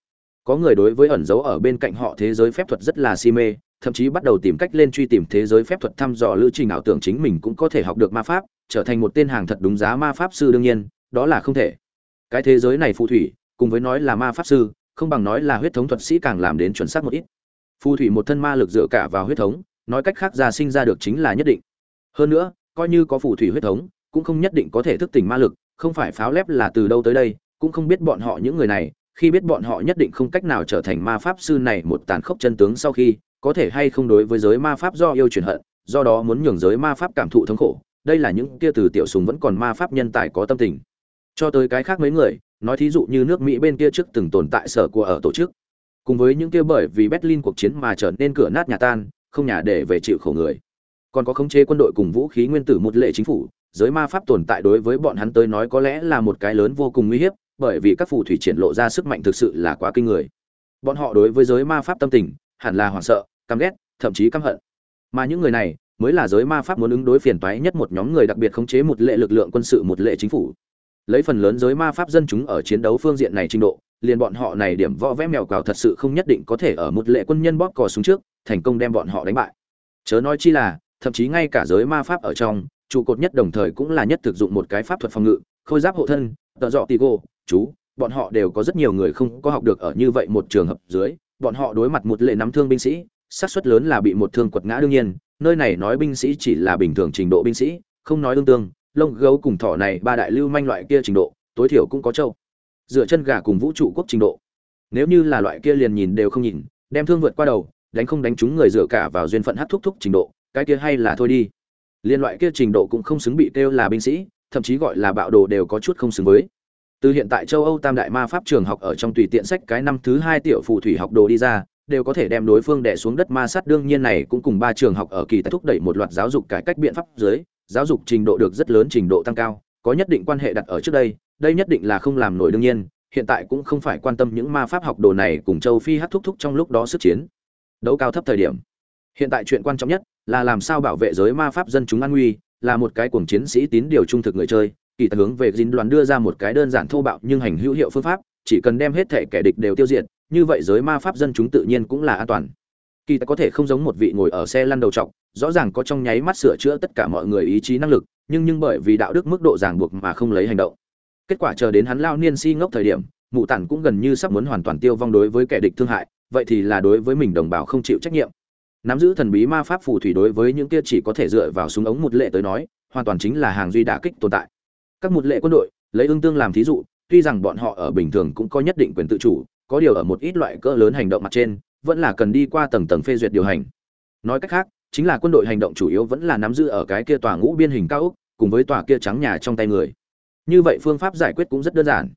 Speaker 1: Có người đối với ẩn dấu ở bên cạnh họ thế giới phép thuật rất là si mê, thậm chí bắt đầu tìm cách lên truy tìm thế giới phép thuật thăm dò lữ trình ảo tưởng chính mình cũng có thể học được ma pháp, trở thành một tên hàng thật đúng giá ma pháp sư đương nhiên, đó là không thể cái thế giới này phù thủy, cùng với nói là ma pháp sư, không bằng nói là huyết thống thuật sĩ càng làm đến chuẩn xác một ít. Phù thủy một thân ma lực dựa cả vào huyết thống, nói cách khác ra sinh ra được chính là nhất định. Hơn nữa, coi như có phù thủy huyết thống, cũng không nhất định có thể thức tỉnh ma lực, không phải pháo lép là từ đâu tới đây, cũng không biết bọn họ những người này, khi biết bọn họ nhất định không cách nào trở thành ma pháp sư này một tàn khốc chân tướng sau khi, có thể hay không đối với giới ma pháp do yêu truyền hận, do đó muốn nhường giới ma pháp cảm thụ thống khổ, đây là những kia từ tiểu súng vẫn còn ma pháp nhân tài có tâm tình cho tới cái khác mấy người, nói thí dụ như nước mỹ bên kia trước từng tồn tại sở của ở tổ chức. Cùng với những kia bởi vì berlin cuộc chiến mà trở nên cửa nát nhà tan, không nhà để về chịu khổ người. Còn có khống chế quân đội cùng vũ khí nguyên tử một lệ chính phủ, giới ma pháp tồn tại đối với bọn hắn tới nói có lẽ là một cái lớn vô cùng nguy hiểm bởi vì các phù thủy triển lộ ra sức mạnh thực sự là quá kinh người. Bọn họ đối với giới ma pháp tâm tình, hẳn là hoảng sợ, căm ghét, thậm chí căm hận. Mà những người này, mới là giới ma pháp muốn ứng đối phiền toái nhất một nhóm người đặc biệt khống chế một lệ lực lượng quân sự một lệ chính phủ lấy phần lớn giới ma pháp dân chúng ở chiến đấu phương diện này trình độ, liền bọn họ này điểm võ vẽ mèo cào thật sự không nhất định có thể ở một lệ quân nhân bóp cò xuống trước, thành công đem bọn họ đánh bại. Chớ nói chi là, thậm chí ngay cả giới ma pháp ở trong, trụ cột nhất đồng thời cũng là nhất thực dụng một cái pháp thuật phòng ngự, khôi giáp hộ thân, tợ dọ tì gô, chú, bọn họ đều có rất nhiều người không có học được ở như vậy một trường hợp dưới, bọn họ đối mặt một lệ nắm thương binh sĩ, xác suất lớn là bị một thương quật ngã đương nhiên, nơi này nói binh sĩ chỉ là bình thường trình độ binh sĩ, không nói tương tương lông gấu cùng thỏ này ba đại lưu manh loại kia trình độ, tối thiểu cũng có trâu dựa chân gà cùng vũ trụ quốc trình độ. Nếu như là loại kia liền nhìn đều không nhìn, đem thương vượt qua đầu, đánh không đánh chúng người dựa cả vào duyên phận hát thúc thúc trình độ, cái kia hay là thôi đi. Liên loại kia trình độ cũng không xứng bị kêu là binh sĩ, thậm chí gọi là bạo đồ đều có chút không xứng với. Từ hiện tại châu âu tam đại ma pháp trường học ở trong tùy tiện sách cái năm thứ hai tiểu phù thủy học đồ đi ra, đều có thể đem đối phương đè xuống đất ma sát, đương nhiên này cũng cùng ba trường học ở kỳ tại thúc đẩy một loạt giáo dục cải cách biện pháp dưới giáo dục trình độ được rất lớn trình độ tăng cao, có nhất định quan hệ đặt ở trước đây đây nhất định là không làm nổi đương nhiên, hiện tại cũng không phải quan tâm những ma pháp học đồ này cùng châu phi hắc thúc thúc trong lúc đó sức chiến. Đấu cao thấp thời điểm. Hiện tại chuyện quan trọng nhất là làm sao bảo vệ giới ma pháp dân chúng an nguy, là một cái cuồng chiến sĩ tín điều trung thực người chơi, kỳ tài hướng về dính đoàn đưa ra một cái đơn giản thô bạo nhưng hành hữu hiệu phương pháp, chỉ cần đem hết thể kẻ địch đều tiêu diệt, như vậy giới ma pháp dân chúng tự nhiên cũng là an toàn kỳ tài có thể không giống một vị ngồi ở xe lăn đầu trọc, rõ ràng có trong nháy mắt sửa chữa tất cả mọi người ý chí năng lực, nhưng nhưng bởi vì đạo đức mức độ ràng buộc mà không lấy hành động. Kết quả chờ đến hắn lao niên si ngốc thời điểm, mụ tản cũng gần như sắp muốn hoàn toàn tiêu vong đối với kẻ địch thương hại, vậy thì là đối với mình đồng bào không chịu trách nhiệm. Nắm giữ thần bí ma pháp phù thủy đối với những kia chỉ có thể dựa vào súng ống một lệ tới nói, hoàn toàn chính là hàng duy đả kích tồn tại. Các một lệ quân đội, lấy ương tương làm thí dụ, tuy rằng bọn họ ở bình thường cũng có nhất định quyền tự chủ, có điều ở một ít loại cỡ lớn hành động mặt trên vẫn là cần đi qua tầng tầng phê duyệt điều hành. Nói cách khác, chính là quân đội hành động chủ yếu vẫn là nắm giữ ở cái kia tòa ngũ biên hình cao ốc, cùng với tòa kia trắng nhà trong tay người. Như vậy phương pháp giải quyết cũng rất đơn giản.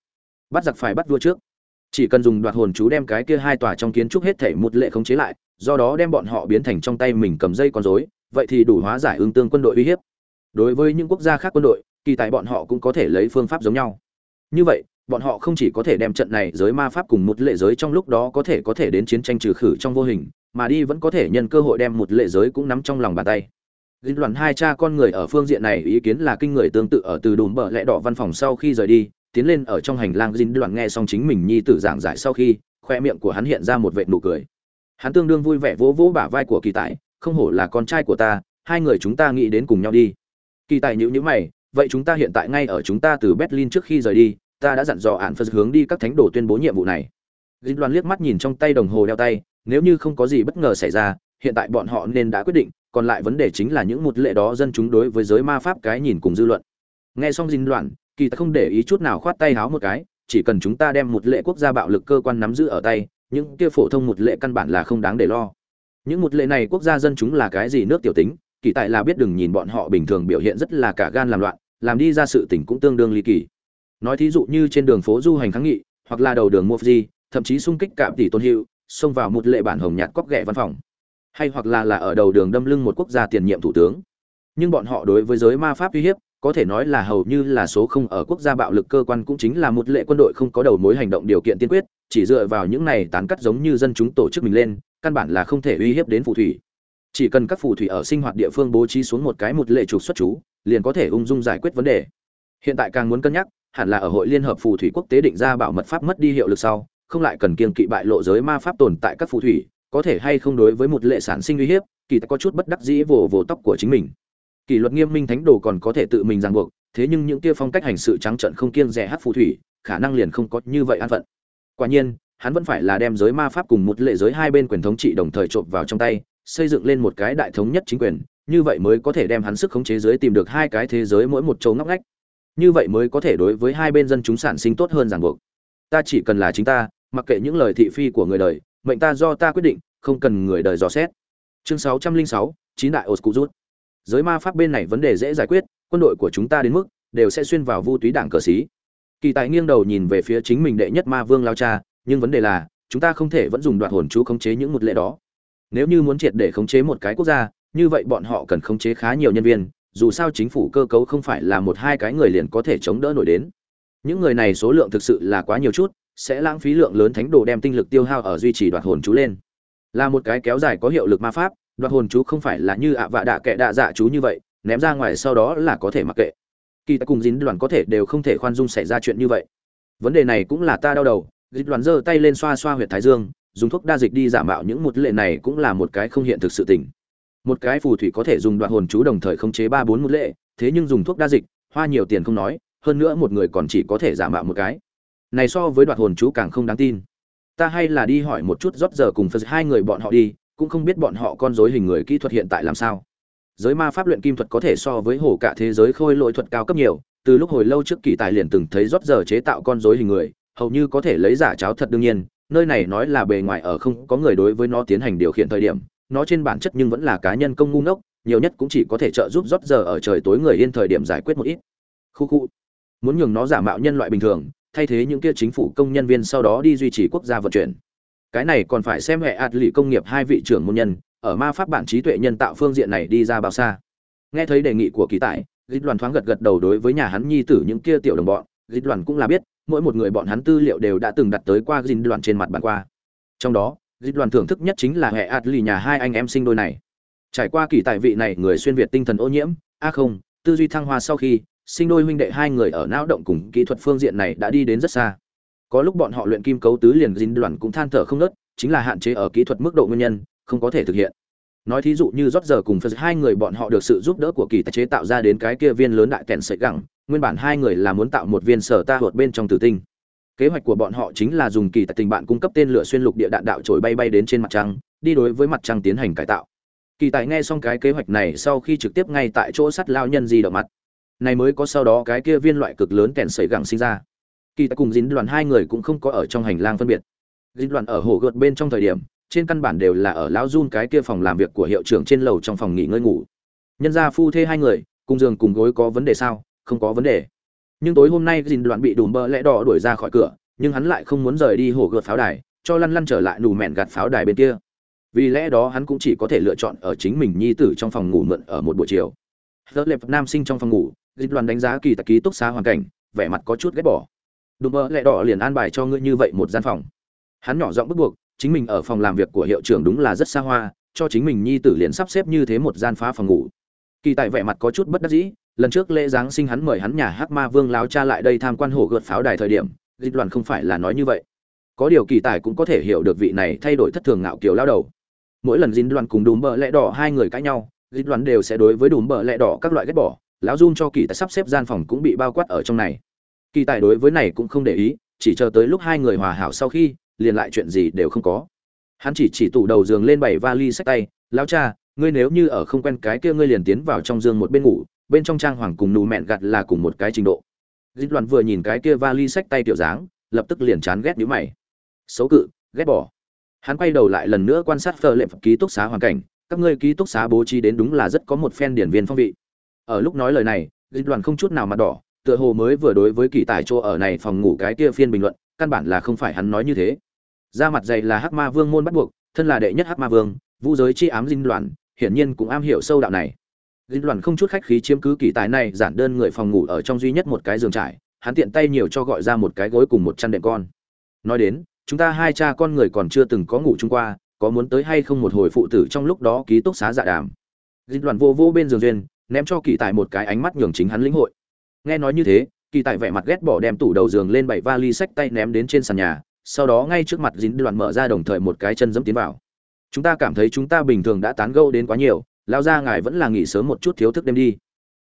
Speaker 1: Bắt giặc phải bắt vua trước. Chỉ cần dùng đoạt hồn chú đem cái kia hai tòa trong kiến trúc hết thể một lệ khống chế lại, do đó đem bọn họ biến thành trong tay mình cầm dây con rối, vậy thì đủ hóa giải ứng tương quân đội uy hiếp. Đối với những quốc gia khác quân đội, kỳ tại bọn họ cũng có thể lấy phương pháp giống nhau. Như vậy bọn họ không chỉ có thể đem trận này giới ma pháp cùng một lệ giới trong lúc đó có thể có thể đến chiến tranh trừ khử trong vô hình mà đi vẫn có thể nhân cơ hội đem một lệ giới cũng nắm trong lòng bàn tay Linh đoàn hai cha con người ở phương diện này ý kiến là kinh người tương tự ở từ đùm bờ lẽ đỏ văn phòng sau khi rời đi, tiến lên ở trong hành lang Linh đoàn nghe xong chính mình nhi tử giảng giải sau khi, khoe miệng của hắn hiện ra một vệt nụ cười. Hắn tương đương vui vẻ vỗ vỗ bả vai của Kỳ Tài, không hổ là con trai của ta, hai người chúng ta nghĩ đến cùng nhau đi. Kỳ Tài nhíu nhíu mày, vậy chúng ta hiện tại ngay ở chúng ta từ Berlin trước khi rời đi, ta đã dặn dò án Phật hướng đi các thánh đồ tuyên bố nhiệm vụ này. Dinh Loan liếc mắt nhìn trong tay đồng hồ đeo tay, nếu như không có gì bất ngờ xảy ra, hiện tại bọn họ nên đã quyết định, còn lại vấn đề chính là những một lệ đó dân chúng đối với giới ma pháp cái nhìn cùng dư luận. Nghe xong dinh loạn kỳ ta không để ý chút nào khoát tay háo một cái chỉ cần chúng ta đem một lệ quốc gia bạo lực cơ quan nắm giữ ở tay những kia phổ thông một lệ căn bản là không đáng để lo. Những một lệ này quốc gia dân chúng là cái gì nước tiểu tính kỳ tại là biết đừng nhìn bọn họ bình thường biểu hiện rất là cả gan làm loạn làm đi ra sự tình cũng tương đương ly kỳ nói thí dụ như trên đường phố du hành kháng nghị, hoặc là đầu đường mua gì thậm chí xung kích cạm tỷ tôn hiệu xông vào một lệ bản hồng nhạt cóc ghẹ văn phòng. Hay hoặc là là ở đầu đường đâm lưng một quốc gia tiền nhiệm thủ tướng. Nhưng bọn họ đối với giới ma pháp uy hiếp, có thể nói là hầu như là số không ở quốc gia bạo lực cơ quan cũng chính là một lệ quân đội không có đầu mối hành động điều kiện tiên quyết, chỉ dựa vào những này tán cắt giống như dân chúng tổ chức mình lên, căn bản là không thể uy hiếp đến phù thủy. Chỉ cần các phù thủy ở sinh hoạt địa phương bố trí xuống một cái một lệ trục xuất chú, liền có thể ung dung giải quyết vấn đề. Hiện tại càng muốn cân nhắc hẳn là ở hội liên hợp phù thủy quốc tế định ra bảo mật pháp mất đi hiệu lực sau, không lại cần kiên kỵ bại lộ giới ma pháp tồn tại các phù thủy, có thể hay không đối với một lệ sản sinh uy hiếp, kỳ ta có chút bất đắc dĩ vồ vồ tóc của chính mình. Kỷ luật nghiêm minh thánh đồ còn có thể tự mình ràng buộc, thế nhưng những kia phong cách hành sự trắng trợn không kiêng rẻ hát phù thủy, khả năng liền không có như vậy an phận. Quả nhiên, hắn vẫn phải là đem giới ma pháp cùng một lệ giới hai bên quyền thống trị đồng thời trộm vào trong tay, xây dựng lên một cái đại thống nhất chính quyền, như vậy mới có thể đem hắn sức khống chế giới tìm được hai cái thế giới mỗi một chỗ ngóc ngách như vậy mới có thể đối với hai bên dân chúng sản sinh tốt hơn ràng buộc. Ta chỉ cần là chính ta, mặc kệ những lời thị phi của người đời, mệnh ta do ta quyết định, không cần người đời dò xét. Chương sáu trăm linh sáu, chín đại oscurus. Giới ma pháp bên này vấn đề dễ giải quyết, quân đội của chúng ta đến mức, đều sẽ xuyên vào vu túy đảng cờ xí. Kỳ tài nghiêng đầu nhìn về phía chính mình đệ nhất ma vương lao cha, nhưng vấn đề là, chúng ta không thể vẫn dùng đoạn hồn chú khống chế những một lệ đó. Nếu như muốn triệt để khống chế một cái quốc gia, như vậy bọn họ cần khống chế khá nhiều nhân viên dù sao chính phủ cơ cấu không phải là một hai cái người liền có thể chống đỡ nổi đến. Những người này số lượng thực sự là quá nhiều chút, sẽ lãng phí lượng lớn thánh đồ đem tinh lực tiêu hao ở duy trì đoạt hồn chú lên. Là một cái kéo dài có hiệu lực ma pháp, đoạt hồn chú không phải là như ạ vạ đạ kệ đạ dạ chú như vậy, ném ra ngoài sau đó là có thể mặc kệ. Kỳ ta cùng dính đoàn có thể đều không thể khoan dung xảy ra chuyện như vậy. Vấn đề này cũng là ta đau đầu, dính đoàn giơ tay lên xoa xoa huyệt thái dương, dùng thuốc đa dịch đi giả mạo những một lệ này cũng là một cái không hiện thực sự tình một cái phù thủy có thể dùng đoạn hồn chú đồng thời khống chế ba bốn một lệ, thế nhưng dùng thuốc đa dịch, hoa nhiều tiền không nói, hơn nữa một người còn chỉ có thể giả mạo một cái. Này so với đoạn hồn chú càng không đáng tin. Ta hay là đi hỏi một chút rót giờ cùng phật hai người bọn họ đi, cũng không biết bọn họ con rối hình người kỹ thuật hiện tại làm sao. Giới ma pháp luyện kim thuật có thể so với hồ cả thế giới khôi lỗi thuật cao cấp nhiều, từ lúc hồi lâu trước kỳ tài liền từng thấy rót giờ chế tạo con rối hình người, hầu như có thể lấy giả cháo thật đương nhiên, nơi này nói là bề ngoài ở không có người đối với nó tiến hành điều khiển thời điểm nó trên bản chất nhưng vẫn là cá nhân công ngu ngốc, nhiều nhất cũng chỉ có thể trợ giúp rót giờ ở trời tối người yên thời điểm giải quyết một ít. Khu khu. Muốn nhường nó giả mạo nhân loại bình thường, thay thế những kia chính phủ công nhân viên sau đó đi duy trì quốc gia vận chuyển. Cái này còn phải xem hệ ạt lì công nghiệp hai vị trưởng môn nhân, ở ma pháp bản trí tuệ nhân tạo phương diện này đi ra bao xa. Nghe thấy đề nghị của kỳ tại dịch đoàn thoáng gật gật đầu đối với nhà hắn nhi tử những kia tiểu đồng bọn. Dịch đoàn cũng là biết, mỗi một người bọn hắn tư liệu đều đã từng đặt tới qua dịch đoàn trên mặt bàn qua. Trong đó dịch đoàn thưởng thức nhất chính là hệ ạt lì nhà hai anh em sinh đôi này. Trải qua kỳ tại vị này người xuyên việt tinh thần ô nhiễm, a không, tư duy thăng hoa sau khi, sinh đôi huynh đệ hai người ở não động cùng kỹ thuật phương diện này đã đi đến rất xa. Có lúc bọn họ luyện kim cấu tứ liền dính đoàn cũng than thở không nớt, chính là hạn chế ở kỹ thuật mức độ nguyên nhân, không có thể thực hiện. Nói thí dụ như rót giờ cùng phật hai người bọn họ được sự giúp đỡ của kỳ tài chế tạo ra đến cái kia viên lớn đại kèn sợi gẳng, nguyên bản hai người là muốn tạo một viên sở ta hột bên trong tử tinh kế hoạch của bọn họ chính là dùng kỳ tài tình bạn cung cấp tên lửa xuyên lục địa đạn đạo trổi bay bay đến trên mặt trăng, đi đối với mặt trăng tiến hành cải tạo. Kỳ tài nghe xong cái kế hoạch này sau khi trực tiếp ngay tại chỗ sắt lao nhân di động mặt. Này mới có sau đó cái kia viên loại cực lớn kèn sấy gẳng sinh ra. Kỳ tài cùng dính đoàn hai người cũng không có ở trong hành lang phân biệt. Dính đoàn ở hồ gợt bên trong thời điểm, trên căn bản đều là ở lão run cái kia phòng làm việc của hiệu trưởng trên lầu trong phòng nghỉ ngơi ngủ. Nhân gia phu thê hai người, cùng giường cùng gối có vấn đề sao? Không có vấn đề nhưng tối hôm nay dìn đoàn bị đùm bơ lẽ đỏ đuổi ra khỏi cửa, nhưng hắn lại không muốn rời đi hồ gợt pháo đài, cho lăn lăn trở lại nù mẹn gạt pháo đài bên kia. Vì lẽ đó hắn cũng chỉ có thể lựa chọn ở chính mình nhi tử trong phòng ngủ mượn ở một buổi chiều. Giờ lệp nam sinh trong phòng ngủ dịch đoàn đánh giá kỳ tạc ký túc xá hoàn cảnh, vẻ mặt có chút ghét bỏ. Đùm bơ lẹ đỏ liền an bài cho ngươi như vậy một gian phòng. Hắn nhỏ giọng bức buộc, chính mình ở phòng làm việc của hiệu trưởng đúng là rất xa hoa, cho chính mình nhi tử liền sắp xếp như thế một gian phá phòng ngủ. Kỳ tại vẻ mặt có chút bất đắc dĩ lần trước lễ giáng sinh hắn mời hắn nhà hắc ma vương láo cha lại đây tham quan hồ gợt pháo đài thời điểm, dịch đoàn không phải là nói như vậy. Có điều kỳ tài cũng có thể hiểu được vị này thay đổi thất thường ngạo kiều lao đầu. Mỗi lần dính đoàn cùng đùm bờ lẽ đỏ hai người cãi nhau, dịch đoàn đều sẽ đối với đùm bờ lẽ đỏ các loại ghét bỏ, lão dung cho kỳ tài sắp xếp gian phòng cũng bị bao quát ở trong này. Kỳ tài đối với này cũng không để ý, chỉ chờ tới lúc hai người hòa hảo sau khi, liền lại chuyện gì đều không có. Hắn chỉ chỉ tủ đầu giường lên bảy vali sách tay, lão cha, ngươi nếu như ở không quen cái kia ngươi liền tiến vào trong giường một bên ngủ bên trong trang hoàng cùng nụ mẹn gặt là cùng một cái trình độ. Dịch loạn vừa nhìn cái kia vali sách tay tiểu dáng, lập tức liền chán ghét nhíu mày. Xấu cự, ghét bỏ. Hắn quay đầu lại lần nữa quan sát phờ lệ ký túc xá hoàn cảnh, các ngươi ký túc xá bố trí đến đúng là rất có một phen điển viên phong vị. Ở lúc nói lời này, dịch loạn không chút nào mặt đỏ, tựa hồ mới vừa đối với kỳ tài chỗ ở này phòng ngủ cái kia phiên bình luận, căn bản là không phải hắn nói như thế. Ra mặt dày là hắc ma vương môn bắt buộc, thân là đệ nhất hắc ma vương, vũ giới chi ám dinh loạn hiển nhiên cũng am hiểu sâu đạo này. Dĩnh đoàn không chút khách khí chiếm cứ kỳ tài này, giản đơn người phòng ngủ ở trong duy nhất một cái giường trải, hắn tiện tay nhiều cho gọi ra một cái gối cùng một chăn đệm con. Nói đến, chúng ta hai cha con người còn chưa từng có ngủ chung qua, có muốn tới hay không một hồi phụ tử trong lúc đó ký túc xá dạ đàm. Dĩnh đoàn vô vô bên giường duyên, ném cho kỳ tài một cái ánh mắt nhường chính hắn lĩnh hội. Nghe nói như thế, kỳ tài vẻ mặt ghét bỏ đem tủ đầu giường lên bảy vali sách tay ném đến trên sàn nhà, sau đó ngay trước mặt dính đoàn mở ra đồng thời một cái chân dẫm tiến vào. Chúng ta cảm thấy chúng ta bình thường đã tán gẫu đến quá nhiều lao ra ngài vẫn là nghỉ sớm một chút thiếu thức đêm đi.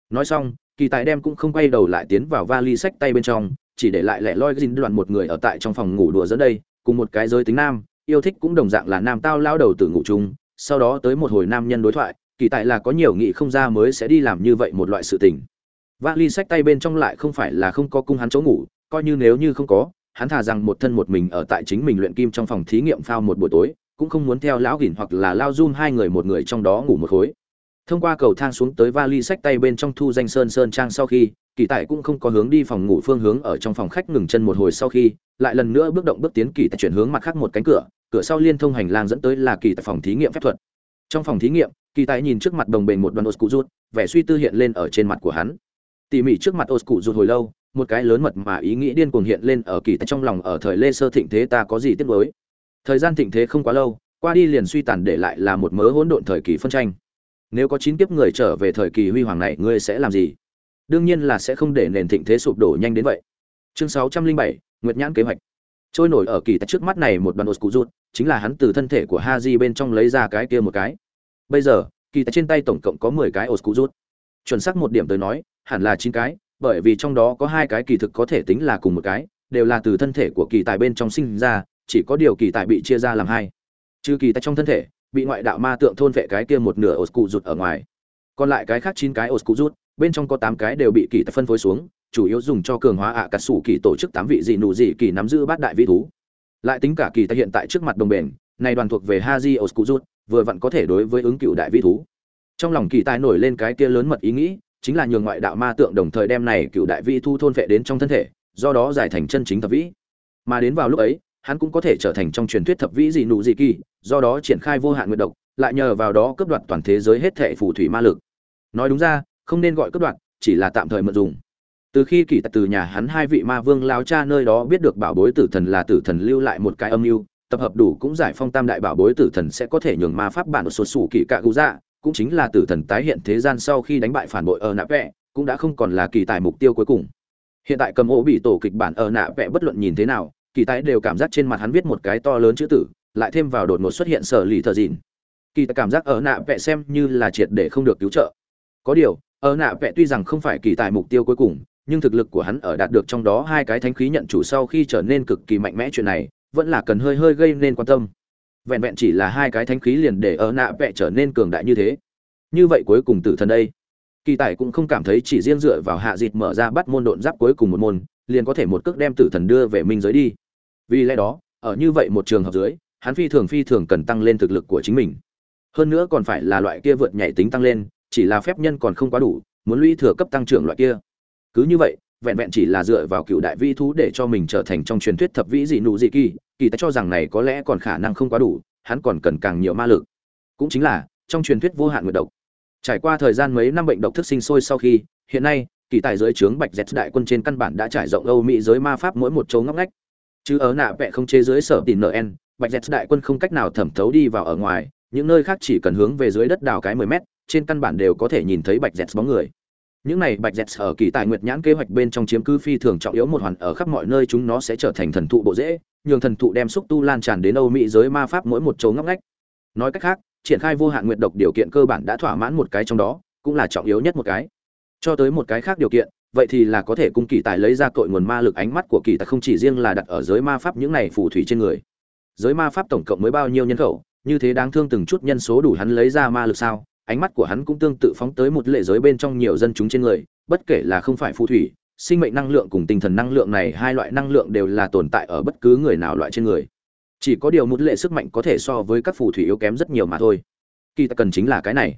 Speaker 1: Nói xong, kỳ tài đem cũng không quay đầu lại tiến vào vali sách tay bên trong, chỉ để lại lẻ loi gin đoạn một người ở tại trong phòng ngủ đùa dẫn đây, cùng một cái giới tính nam, yêu thích cũng đồng dạng là nam tao lao đầu từ ngủ chung. Sau đó tới một hồi nam nhân đối thoại, kỳ tại là có nhiều nghị không ra mới sẽ đi làm như vậy một loại sự tình. Vali sách tay bên trong lại không phải là không có cung hắn chỗ ngủ, coi như nếu như không có, hắn thà rằng một thân một mình ở tại chính mình luyện kim trong phòng thí nghiệm phao một buổi tối cũng không muốn theo lão gỉn hoặc là lao zoom hai người một người trong đó ngủ một khối. Thông qua cầu thang xuống tới vali sách tay bên trong thu danh sơn sơn trang sau khi, kỳ tại cũng không có hướng đi phòng ngủ phương hướng ở trong phòng khách ngừng chân một hồi sau khi, lại lần nữa bước động bước tiến kỳ tại chuyển hướng mặt khác một cánh cửa cửa sau liên thông hành lang dẫn tới là kỳ tại phòng thí nghiệm phép thuật. Trong phòng thí nghiệm, kỳ tại nhìn trước mặt đồng bền một đoàn ô rút vẻ suy tư hiện lên ở trên mặt của hắn. Tỉ mỉ trước mặt ô rút hồi lâu, một cái lớn mật mà ý nghĩ điên cuồng hiện lên ở kỳ tại trong lòng ở thời lê sơ thịnh thế ta có gì tiếc nuối? Thời gian thịnh thế không quá lâu, qua đi liền suy tàn để lại là một mớ hỗn độn thời kỳ phân tranh. Nếu có chín kiếp người trở về thời kỳ huy hoàng này, ngươi sẽ làm gì? Đương nhiên là sẽ không để nền thịnh thế sụp đổ nhanh đến vậy. Chương sáu trăm linh bảy, nguyệt nhãn kế hoạch. Trôi nổi ở kỳ tại trước mắt này một đoàn ột cụ rút chính là hắn từ thân thể của ha di bên trong lấy ra cái kia một cái. Bây giờ, kỳ tại trên tay tổng cộng có mười cái ột cụ rút chuẩn xác một điểm tới nói, hẳn là chín cái, bởi vì trong đó có hai cái kỳ thực có thể tính là cùng một cái, đều là từ thân thể của kỳ tài bên trong sinh ra chỉ có điều kỳ tài bị chia ra làm hai. Trừ kỳ tại trong thân thể, bị ngoại đạo ma tượng thôn vệ cái kia một nửa ô cụ rụt ở ngoài. Còn lại cái khác chín cái ô cụ rút bên trong có tám cái đều bị kỳ tài phân phối xuống, chủ yếu dùng cho cường hóa ạ à cà sủ kỳ tổ chức tám vị dị nụ dị kỳ nắm giữ bát đại vị thú. Lại tính cả kỳ tài hiện tại trước mặt đồng bền, này đoàn thuộc về haji rút vừa vặn có thể đối với ứng cựu đại vị thú. Trong lòng kỳ tài nổi lên cái kia lớn mật ý nghĩ, chính là nhường ngoại đạo ma tượng đồng thời đem này cựu đại vị thu thôn vệ đến trong thân thể, do đó giải thành chân chính thập vĩ. Mà đến vào lúc ấy hắn cũng có thể trở thành trong truyền thuyết thập vĩ dị nụ dị kỳ, do đó triển khai vô hạn nguyện độc, lại nhờ vào đó cướp đoạt toàn thế giới hết thệ phù thủy ma lực. Nói đúng ra, không nên gọi cướp đoạt, chỉ là tạm thời mượn dùng. Từ khi kỳ tật từ nhà hắn hai vị ma vương lao cha nơi đó biết được bảo bối tử thần là tử thần lưu lại một cái âm mưu, tập hợp đủ cũng giải phong tam đại bảo bối tử thần sẽ có thể nhường ma pháp bản sột sủ kỳ cạ gú dạ cũng chính là tử thần tái hiện thế gian sau khi đánh bại phản bội ở nạ vẽ cũng đã không còn là kỳ tài mục tiêu cuối cùng. Hiện tại cầm ổ bị tổ kịch bản ở nạ vẽ bất luận nhìn thế nào kỳ tài đều cảm giác trên mặt hắn viết một cái to lớn chữ tử, lại thêm vào đột ngột xuất hiện sở lì thợ dìn. Kỳ tài cảm giác ở nạ vẽ xem như là triệt để không được cứu trợ. Có điều, ở nạ vẽ tuy rằng không phải kỳ tài mục tiêu cuối cùng, nhưng thực lực của hắn ở đạt được trong đó hai cái thánh khí nhận chủ sau khi trở nên cực kỳ mạnh mẽ chuyện này, vẫn là cần hơi hơi gây nên quan tâm. Vẹn vẹn chỉ là hai cái thánh khí liền để ở nạ vẽ trở nên cường đại như thế. Như vậy cuối cùng tử thần đây. Kỳ tài cũng không cảm thấy chỉ riêng dựa vào hạ dịt mở ra bắt môn độn giáp cuối cùng một môn, liền có thể một cước đem tử thần đưa về minh giới đi vì lẽ đó, ở như vậy một trường hợp dưới, hắn phi thường phi thường cần tăng lên thực lực của chính mình. Hơn nữa còn phải là loại kia vượt nhảy tính tăng lên, chỉ là phép nhân còn không quá đủ, muốn lũy thừa cấp tăng trưởng loại kia. Cứ như vậy, vẹn vẹn chỉ là dựa vào cựu đại vi thú để cho mình trở thành trong truyền thuyết thập vĩ dị nụ dị kỳ kỳ ta cho rằng này có lẽ còn khả năng không quá đủ, hắn còn cần càng nhiều ma lực. Cũng chính là, trong truyền thuyết vô hạn nguyệt độc. Trải qua thời gian mấy năm bệnh độc thức sinh sôi sau khi, hiện nay, kỳ tài dưới trướng bạch dẹt đại quân trên căn bản đã trải rộng âu mỹ giới ma pháp mỗi một chỗ ngóc ngách chứ ở nạ vẽ không chế dưới sở tìm nn bạch dẹt đại quân không cách nào thẩm thấu đi vào ở ngoài, những nơi khác chỉ cần hướng về dưới đất đào cái mười mét, trên căn bản đều có thể nhìn thấy bạch dẹt bóng người. Những này bạch dẹt ở kỳ tài nguyệt nhãn kế hoạch bên trong chiếm cứ phi thường trọng yếu một hoàn, ở khắp mọi nơi chúng nó sẽ trở thành thần thụ bộ dễ, nhường thần thụ đem xúc tu lan tràn đến âu mỹ giới ma pháp mỗi một chỗ ngóc ngách. Nói cách khác, triển khai vô hạn nguyệt độc điều kiện cơ bản đã thỏa mãn một cái trong đó, cũng là trọng yếu nhất một cái. Cho tới một cái khác điều kiện vậy thì là có thể cung kỳ tài lấy ra cội nguồn ma lực ánh mắt của kỳ tài không chỉ riêng là đặt ở giới ma pháp những này phù thủy trên người giới ma pháp tổng cộng mới bao nhiêu nhân khẩu như thế đáng thương từng chút nhân số đủ hắn lấy ra ma lực sao ánh mắt của hắn cũng tương tự phóng tới một lệ giới bên trong nhiều dân chúng trên người, bất kể là không phải phù thủy, sinh mệnh năng lượng cùng tinh thần năng lượng này hai loại năng lượng đều là tồn tại ở bất cứ người nào loại trên người. Chỉ có điều một lệ sức mạnh có thể so với các phù thủy yếu kém rất nhiều mà thôi. Kỳ ta cần chính là cái này.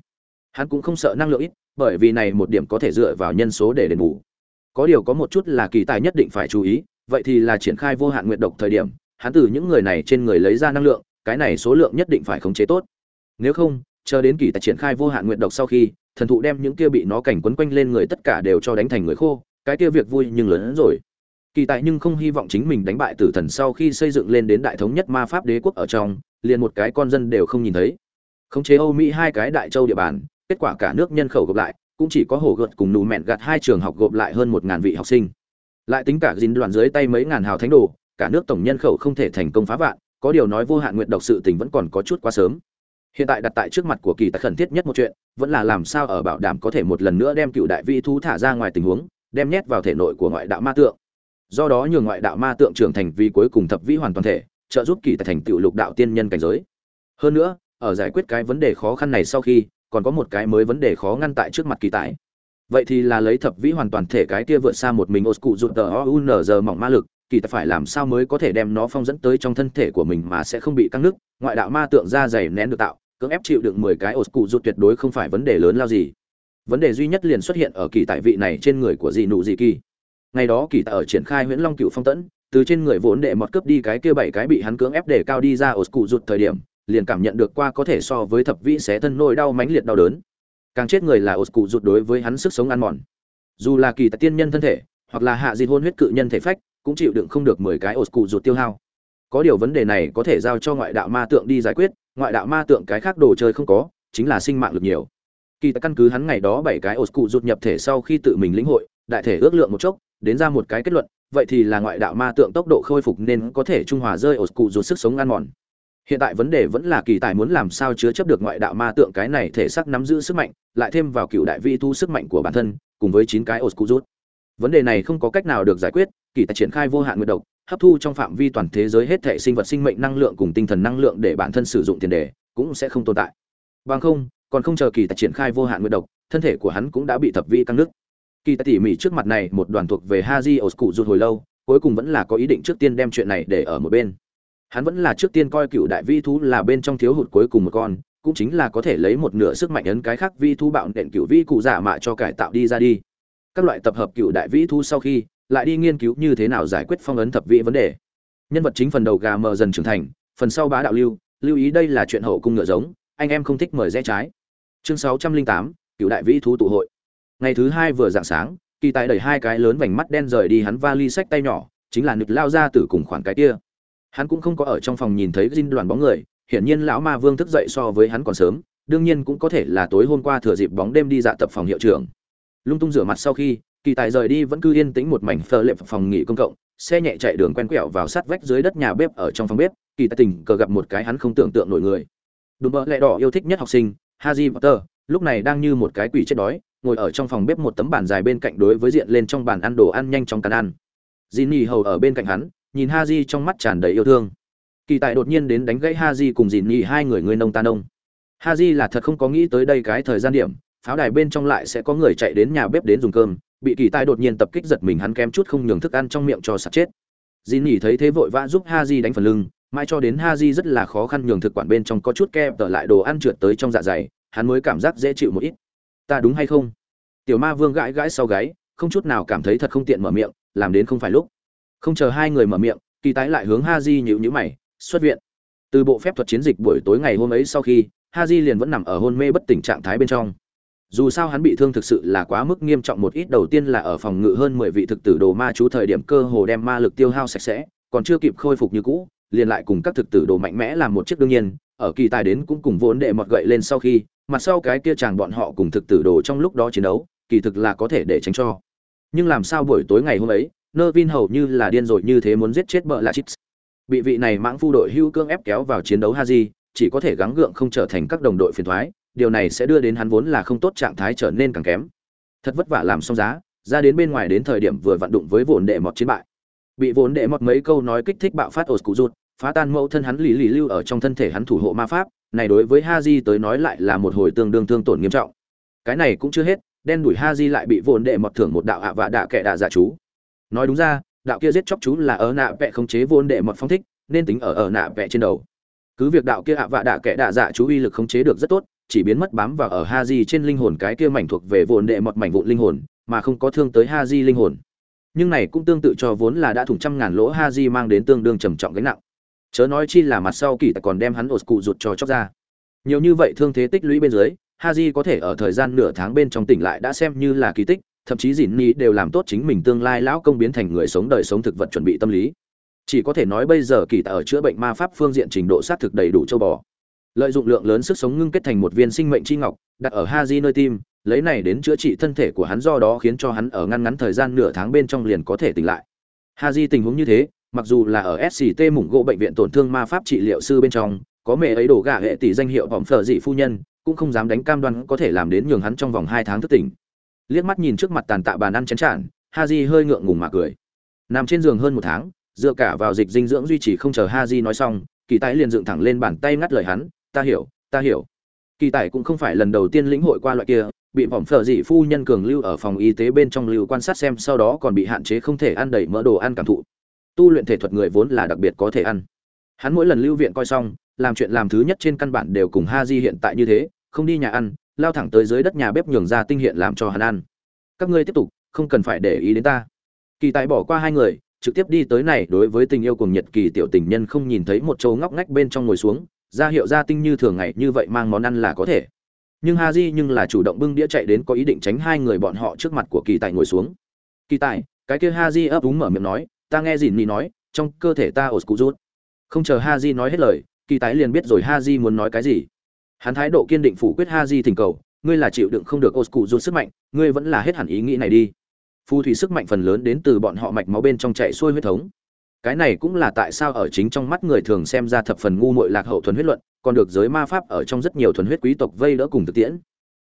Speaker 1: Hắn cũng không sợ năng lượng ít, bởi vì này một điểm có thể dựa vào nhân số để đền bù. Có điều có một chút là kỳ tài nhất định phải chú ý, vậy thì là triển khai vô hạn nguyệt độc thời điểm, hắn từ những người này trên người lấy ra năng lượng, cái này số lượng nhất định phải khống chế tốt. Nếu không, chờ đến kỳ tài triển khai vô hạn nguyện độc sau khi thần thụ đem những kia bị nó cảnh quấn quanh lên người tất cả đều cho đánh thành người khô cái kia việc vui nhưng lớn hơn rồi kỳ tài nhưng không hy vọng chính mình đánh bại tử thần sau khi xây dựng lên đến đại thống nhất ma pháp đế quốc ở trong liền một cái con dân đều không nhìn thấy khống chế âu mỹ hai cái đại châu địa bàn kết quả cả nước nhân khẩu gộp lại, cũng chỉ có hổ gợt cùng nụ mẹn gạt hai trường học gộp lại hơn một ngàn vị học sinh. Lại tính cả dính đoàn dưới tay mấy ngàn hào thánh đồ, cả nước tổng nhân khẩu không thể thành công phá vạn, có điều nói vô hạn nguyện độc sự tình vẫn còn có chút quá sớm. Hiện tại đặt tại trước mặt của kỳ tài khẩn thiết nhất một chuyện, vẫn là làm sao ở bảo đảm có thể một lần nữa đem cựu đại vi thú thả ra ngoài tình huống, đem nhét vào thể nội của ngoại đạo ma tượng. Do đó nhường ngoại đạo ma tượng trưởng thành vì cuối cùng thập vĩ hoàn toàn thể, trợ giúp kỳ tài thành tựu lục đạo tiên nhân cảnh giới. Hơn nữa, ở giải quyết cái vấn đề khó khăn này sau khi còn có một cái mới vấn đề khó ngăn tại trước mặt kỳ tài. Vậy thì là lấy thập vĩ hoàn toàn thể cái kia vượt xa một mình ô cụ rụt tờ o giờ mỏng ma lực, kỳ tài phải làm sao mới có thể đem nó phong dẫn tới trong thân thể của mình mà sẽ không bị căng nứt ngoại đạo ma tượng da dày nén được tạo, cưỡng ép chịu đựng mười cái ô cụ rụt tuyệt đối không phải vấn đề lớn lao gì. Vấn đề duy nhất liền xuất hiện ở kỳ tại vị này trên người của dị nụ dị kỳ. Ngày đó kỳ tại ở triển khai nguyễn long cựu phong tẫn, từ trên người vốn đệ mọt cướp đi cái kia bảy cái bị hắn cưỡng ép để cao đi ra ổ cụ rụt thời điểm liền cảm nhận được qua có thể so với thập vĩ xé thân nỗi đau mãnh liệt đau đớn. Càng chết người là ổ cụ rụt đối với hắn sức sống ăn mòn. Dù là kỳ tài tiên nhân thân thể, hoặc là hạ di hôn huyết cự nhân thể phách, cũng chịu đựng không được mười cái ổ cụ rụt tiêu hao. Có điều vấn đề này có thể giao cho ngoại đạo ma tượng đi giải quyết, ngoại đạo ma tượng cái khác đồ chơi không có, chính là sinh mạng lực nhiều. Kỳ tại căn cứ hắn ngày đó bảy cái ổ cụ rụt nhập thể sau khi tự mình lĩnh hội, đại thể ước lượng một chốc, đến ra một cái kết luận, vậy thì là ngoại đạo ma tượng tốc độ khôi phục nên có thể trung hòa rơi ổ cụ rụt sức sống ăn mòn hiện tại vấn đề vẫn là kỳ tài muốn làm sao chứa chấp được ngoại đạo ma tượng cái này thể xác nắm giữ sức mạnh, lại thêm vào cựu đại vi thu sức mạnh của bản thân, cùng với chín cái ổ cụ rút vấn đề này không có cách nào được giải quyết, kỳ tài triển khai vô hạn nguyệt độc, hấp thu trong phạm vi toàn thế giới hết thể sinh vật sinh mệnh năng lượng cùng tinh thần năng lượng để bản thân sử dụng tiền đề, cũng sẽ không tồn tại. Bằng không, còn không chờ kỳ tài triển khai vô hạn nguyệt độc, thân thể của hắn cũng đã bị thập vi căng nứt kỳ tài tỉ mỉ trước mặt này một đoàn thuộc về haji ổ cụ rút hồi lâu, cuối cùng vẫn là có ý định trước tiên đem chuyện này để ở một bên hắn vẫn là trước tiên coi cựu đại vi thú là bên trong thiếu hụt cuối cùng một con, cũng chính là có thể lấy một nửa sức mạnh ấn cái khác vi thú bạo nện cựu vi cụ giả mạ cho cải tạo đi ra đi. Các loại tập hợp cựu đại vi thú sau khi, lại đi nghiên cứu như thế nào giải quyết phong ấn thập vị vấn đề. Nhân vật chính phần đầu gà mờ dần trưởng thành, phần sau bá đạo lưu lưu ý đây là chuyện hậu cung ngựa giống, anh em không thích mời rẽ trái. Chương sáu trăm linh tám, cựu đại vĩ thú tụ hội. Ngày thứ hai vừa dạng sáng, kỳ tài đẩy hai cái lớn vành mắt đen rời đi hắn va ly sách tay nhỏ, chính là nực lao ra từ cùng khoảng cái kia hắn cũng không có ở trong phòng nhìn thấy dinh đoàn bóng người, hiển nhiên lão ma vương thức dậy so với hắn còn sớm, đương nhiên cũng có thể là tối hôm qua thừa dịp bóng đêm đi dạ tập phòng hiệu trưởng. Lung tung rửa mặt sau khi, kỳ tài rời đi vẫn cứ yên tĩnh một mảnh phờ lệm phòng nghỉ công cộng, xe nhẹ chạy đường quen quẹo vào sát vách dưới đất nhà bếp ở trong phòng bếp, kỳ tài tình cờ gặp một cái hắn không tưởng tượng nổi người. Đùm bợ lẹ đỏ yêu thích nhất học sinh haji potter, lúc này đang như một cái quỷ chết đói, ngồi ở trong phòng bếp một tấm bàn dài bên cạnh đối với diện lên trong bàn ăn đồ ăn nhanh trong cắn ăn. Jinny hầu ở bên cạnh hắn nhìn Haji trong mắt tràn đầy yêu thương. Kỳ tài đột nhiên đến đánh gãy Haji cùng Dìn Nhị hai người người nông ta nông. Haji là thật không có nghĩ tới đây cái thời gian điểm, pháo đài bên trong lại sẽ có người chạy đến nhà bếp đến dùng cơm, bị kỳ tài đột nhiên tập kích giật mình hắn kém chút không nhường thức ăn trong miệng cho sạch chết. Dìn Nhị thấy thế vội vã giúp Haji đánh phần lưng, mãi cho đến Haji rất là khó khăn nhường thực quản bên trong có chút kem tở lại đồ ăn trượt tới trong dạ dày, hắn mới cảm giác dễ chịu một ít. Ta đúng hay không? Tiểu Ma Vương gãi gãi sau gáy, không chút nào cảm thấy thật không tiện mở miệng, làm đến không phải lúc không chờ hai người mở miệng, kỳ tái lại hướng ha di nhịu nhữ mày, xuất viện. Từ bộ phép thuật chiến dịch buổi tối ngày hôm ấy sau khi, ha di liền vẫn nằm ở hôn mê bất tỉnh trạng thái bên trong. Dù sao hắn bị thương thực sự là quá mức nghiêm trọng, một ít đầu tiên là ở phòng ngự hơn mười vị thực tử đồ ma chú thời điểm cơ hồ đem ma lực tiêu hao sạch sẽ, còn chưa kịp khôi phục như cũ, liền lại cùng các thực tử đồ mạnh mẽ làm một chiếc đương nhiên, ở kỳ tài đến cũng cùng vốn đệ mọt gậy lên sau khi, mặt sau cái kia chàng bọn họ cùng thực tử đồ trong lúc đó chiến đấu, kỳ thực là có thể để tránh cho. Nhưng làm sao buổi tối ngày hôm ấy nơ vin hầu như là điên rồi như thế muốn giết chết bợ là chít bị vị này mãng phu đội hưu cương ép kéo vào chiến đấu haji, chỉ có thể gắng gượng không trở thành các đồng đội phiền thoái, điều này sẽ đưa đến hắn vốn là không tốt trạng thái trở nên càng kém. Thật vất vả làm xong giá, ra đến bên ngoài đến thời điểm vừa vặn đụng với vốn đệ mọt chiến bại. Bị vốn đệ mọt mấy câu nói kích thích bạo phát ổ cụ rụt, phá tan mẫu thân hắn lì lì lưu ở trong thân thể hắn thủ hộ ma pháp, này đối với haji tới nói lại là một hồi tương đương thương tổn nghiêm trọng. Cái này cũng chưa hết, đen đuổi haji lại bị vốn đệ mọt thưởng một đạo ạ và đạ kẻ đạ giả chú nói đúng ra, đạo kia giết chóc chú là ở nạ vẽ khống chế vốn đệ mọt phong thích, nên tính ở ở nạ vẽ trên đầu. Cứ việc đạo kia ạ vạ đạ kẻ đạ dạ chú uy lực khống chế được rất tốt, chỉ biến mất bám vào ở ha di trên linh hồn cái kia mảnh thuộc về vốn đệ mọt mảnh vụn linh hồn, mà không có thương tới ha di linh hồn. Nhưng này cũng tương tự cho vốn là đã thủng trăm ngàn lỗ ha di mang đến tương đương trầm trọng gánh nặng. Chớ nói chi là mặt sau kỳ tài còn đem hắn ột cụ rụt cho chóc ra. Nhiều như vậy thương thế tích lũy bên dưới, ha di có thể ở thời gian nửa tháng bên trong tỉnh lại đã xem như là kỳ tích thậm chí dìn ni đều làm tốt chính mình tương lai lão công biến thành người sống đời sống thực vật chuẩn bị tâm lý. Chỉ có thể nói bây giờ kỳ tạ ở chữa bệnh ma pháp phương diện trình độ sát thực đầy đủ châu bò. Lợi dụng lượng lớn sức sống ngưng kết thành một viên sinh mệnh chi ngọc, đặt ở ha di nơi tim, lấy này đến chữa trị thân thể của hắn do đó khiến cho hắn ở ngăn ngắn thời gian nửa tháng bên trong liền có thể tỉnh lại. Ha di tình huống như thế, mặc dù là ở sct mủng gỗ bệnh viện tổn thương ma pháp trị liệu sư bên trong, có mẹ ấy đổ gà hệ tỷ danh hiệu vọng phở dị phu nhân, cũng không dám đánh cam đoan có thể làm đến nhường hắn trong vòng hai tháng thức tỉnh liếc mắt nhìn trước mặt tàn tạ bàn ăn chén tràn ha di hơi ngượng ngùng mà cười. Nằm trên giường hơn một tháng, dựa cả vào dịch dinh dưỡng duy trì không chờ ha di nói xong, kỳ tài liền dựng thẳng lên bàn tay ngắt lời hắn, ta hiểu ta hiểu. Kỳ tài cũng không phải lần đầu tiên lĩnh hội qua loại kia, bị bỏng phở dị phu nhân cường lưu ở phòng y tế bên trong lưu quan sát xem sau đó còn bị hạn chế không thể ăn đầy mỡ đồ ăn cảm thụ. Tu luyện thể thuật người vốn là đặc biệt có thể ăn. Hắn mỗi lần lưu viện coi xong, làm chuyện làm thứ nhất trên căn bản đều cùng ha di hiện tại như thế, không đi nhà ăn lao thẳng tới dưới đất nhà bếp nhường ra tinh hiện làm cho hắn ăn. Các ngươi tiếp tục, không cần phải để ý đến ta. Kỳ tài bỏ qua hai người, trực tiếp đi tới này, đối với tình yêu cùng nhật kỳ tiểu tình nhân không nhìn thấy một chỗ ngóc ngách bên trong ngồi xuống, ra hiệu ra tinh như thường ngày như vậy mang món ăn là có thể. Nhưng ha di nhưng là chủ động bưng đĩa chạy đến có ý định tránh hai người bọn họ trước mặt của kỳ tài ngồi xuống. Kỳ tài, cái kia ha di ấp úng mở miệng nói, ta nghe dìn ni nói, trong cơ thể ta ột cụ rút không chờ ha di nói hết lời, kỳ tài liền biết rồi ha di muốn nói cái gì hắn thái độ kiên định phủ quyết ha di thỉnh cầu, ngươi là chịu đựng không được ột cụ sức mạnh, ngươi vẫn là hết hẳn ý nghĩ này đi. Phù thủy sức mạnh phần lớn đến từ bọn họ mạch máu bên trong chạy xuôi huyết thống. Cái này cũng là tại sao ở chính trong mắt người thường xem ra thập phần ngu muội lạc hậu thuần huyết luận, còn được giới ma pháp ở trong rất nhiều thuần huyết quý tộc vây đỡ cùng thực tiễn.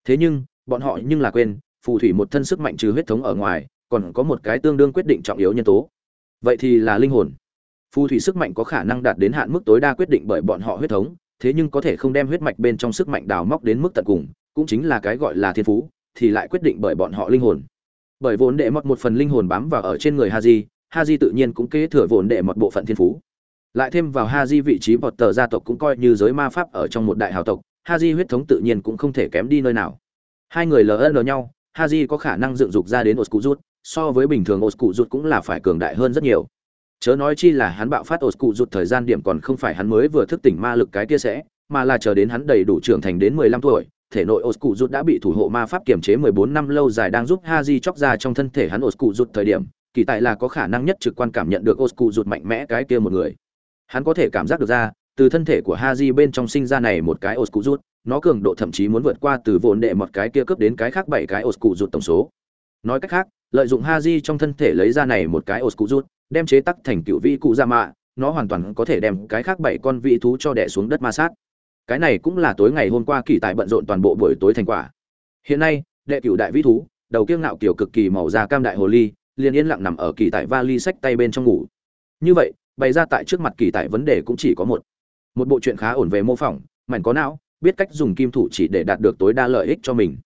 Speaker 1: Thế nhưng, bọn họ nhưng là quên, phù thủy một thân sức mạnh trừ huyết thống ở ngoài, còn có một cái tương đương quyết định trọng yếu nhân tố. Vậy thì là linh hồn. Phù thủy sức mạnh có khả năng đạt đến hạn mức tối đa quyết định bởi bọn họ huyết thống thế nhưng có thể không đem huyết mạch bên trong sức mạnh đào móc đến mức tận cùng, cũng chính là cái gọi là thiên phú, thì lại quyết định bởi bọn họ linh hồn. Bởi vốn đệ mọt một phần linh hồn bám vào ở trên người haji haji tự nhiên cũng kế thừa vốn đệ một bộ phận thiên phú. Lại thêm vào haji vị trí bọt tờ gia tộc cũng coi như giới ma pháp ở trong một đại hào tộc, haji huyết thống tự nhiên cũng không thể kém đi nơi nào. Hai người lờ nhau, haji có khả năng dựng dục ra đến oscuzut so với bình thường oscuzut cũng là phải cường đại hơn rất nhiều chớ nói chi là hắn bạo phát oscuzut thời gian điểm còn không phải hắn mới vừa thức tỉnh ma lực cái kia sẽ mà là chờ đến hắn đầy đủ trưởng thành đến mười lăm tuổi thể nội ổ cụ rụt đã bị thủ hộ ma pháp kiểm chế 14 năm lâu dài đang giúp Haji chóc ra trong thân thể hắn ổ cụ rụt thời điểm, kỳ tại là có khả năng nhất trực quan cảm nhận được ổ cụ rụt mạnh mẽ cái kia một người. Hắn có thể cảm giác được ra, từ thân thể của Haji bên trong sinh ra này một cái ổ cụ rụt nó cường độ thậm chí muốn vượt qua từ vốn đệ một cái kia cướp đến cái khác bảy cái ổ cụ rụt tổng số. Nói cách khác, lợi dụng Haji trong thân thể lấy ra này một cái ổ cụ rụt đem chế tắc thành cựu vị cụ ra mạ, nó hoàn toàn có thể đem cái khác bảy con vị thú cho đẻ xuống đất ma sát. Cái này cũng là tối ngày hôm qua kỳ tài bận rộn toàn bộ buổi tối thành quả. Hiện nay đệ cửu đại vĩ thú đầu kiêng ngạo kiểu cực kỳ màu da cam đại hồ ly liền yên lặng nằm ở kỳ tài vali sách tay bên trong ngủ. Như vậy bày ra tại trước mặt kỳ tại vấn đề cũng chỉ có một. Một bộ chuyện khá ổn về mô phỏng mảnh có não biết cách dùng kim thủ chỉ để đạt được tối đa lợi ích cho mình.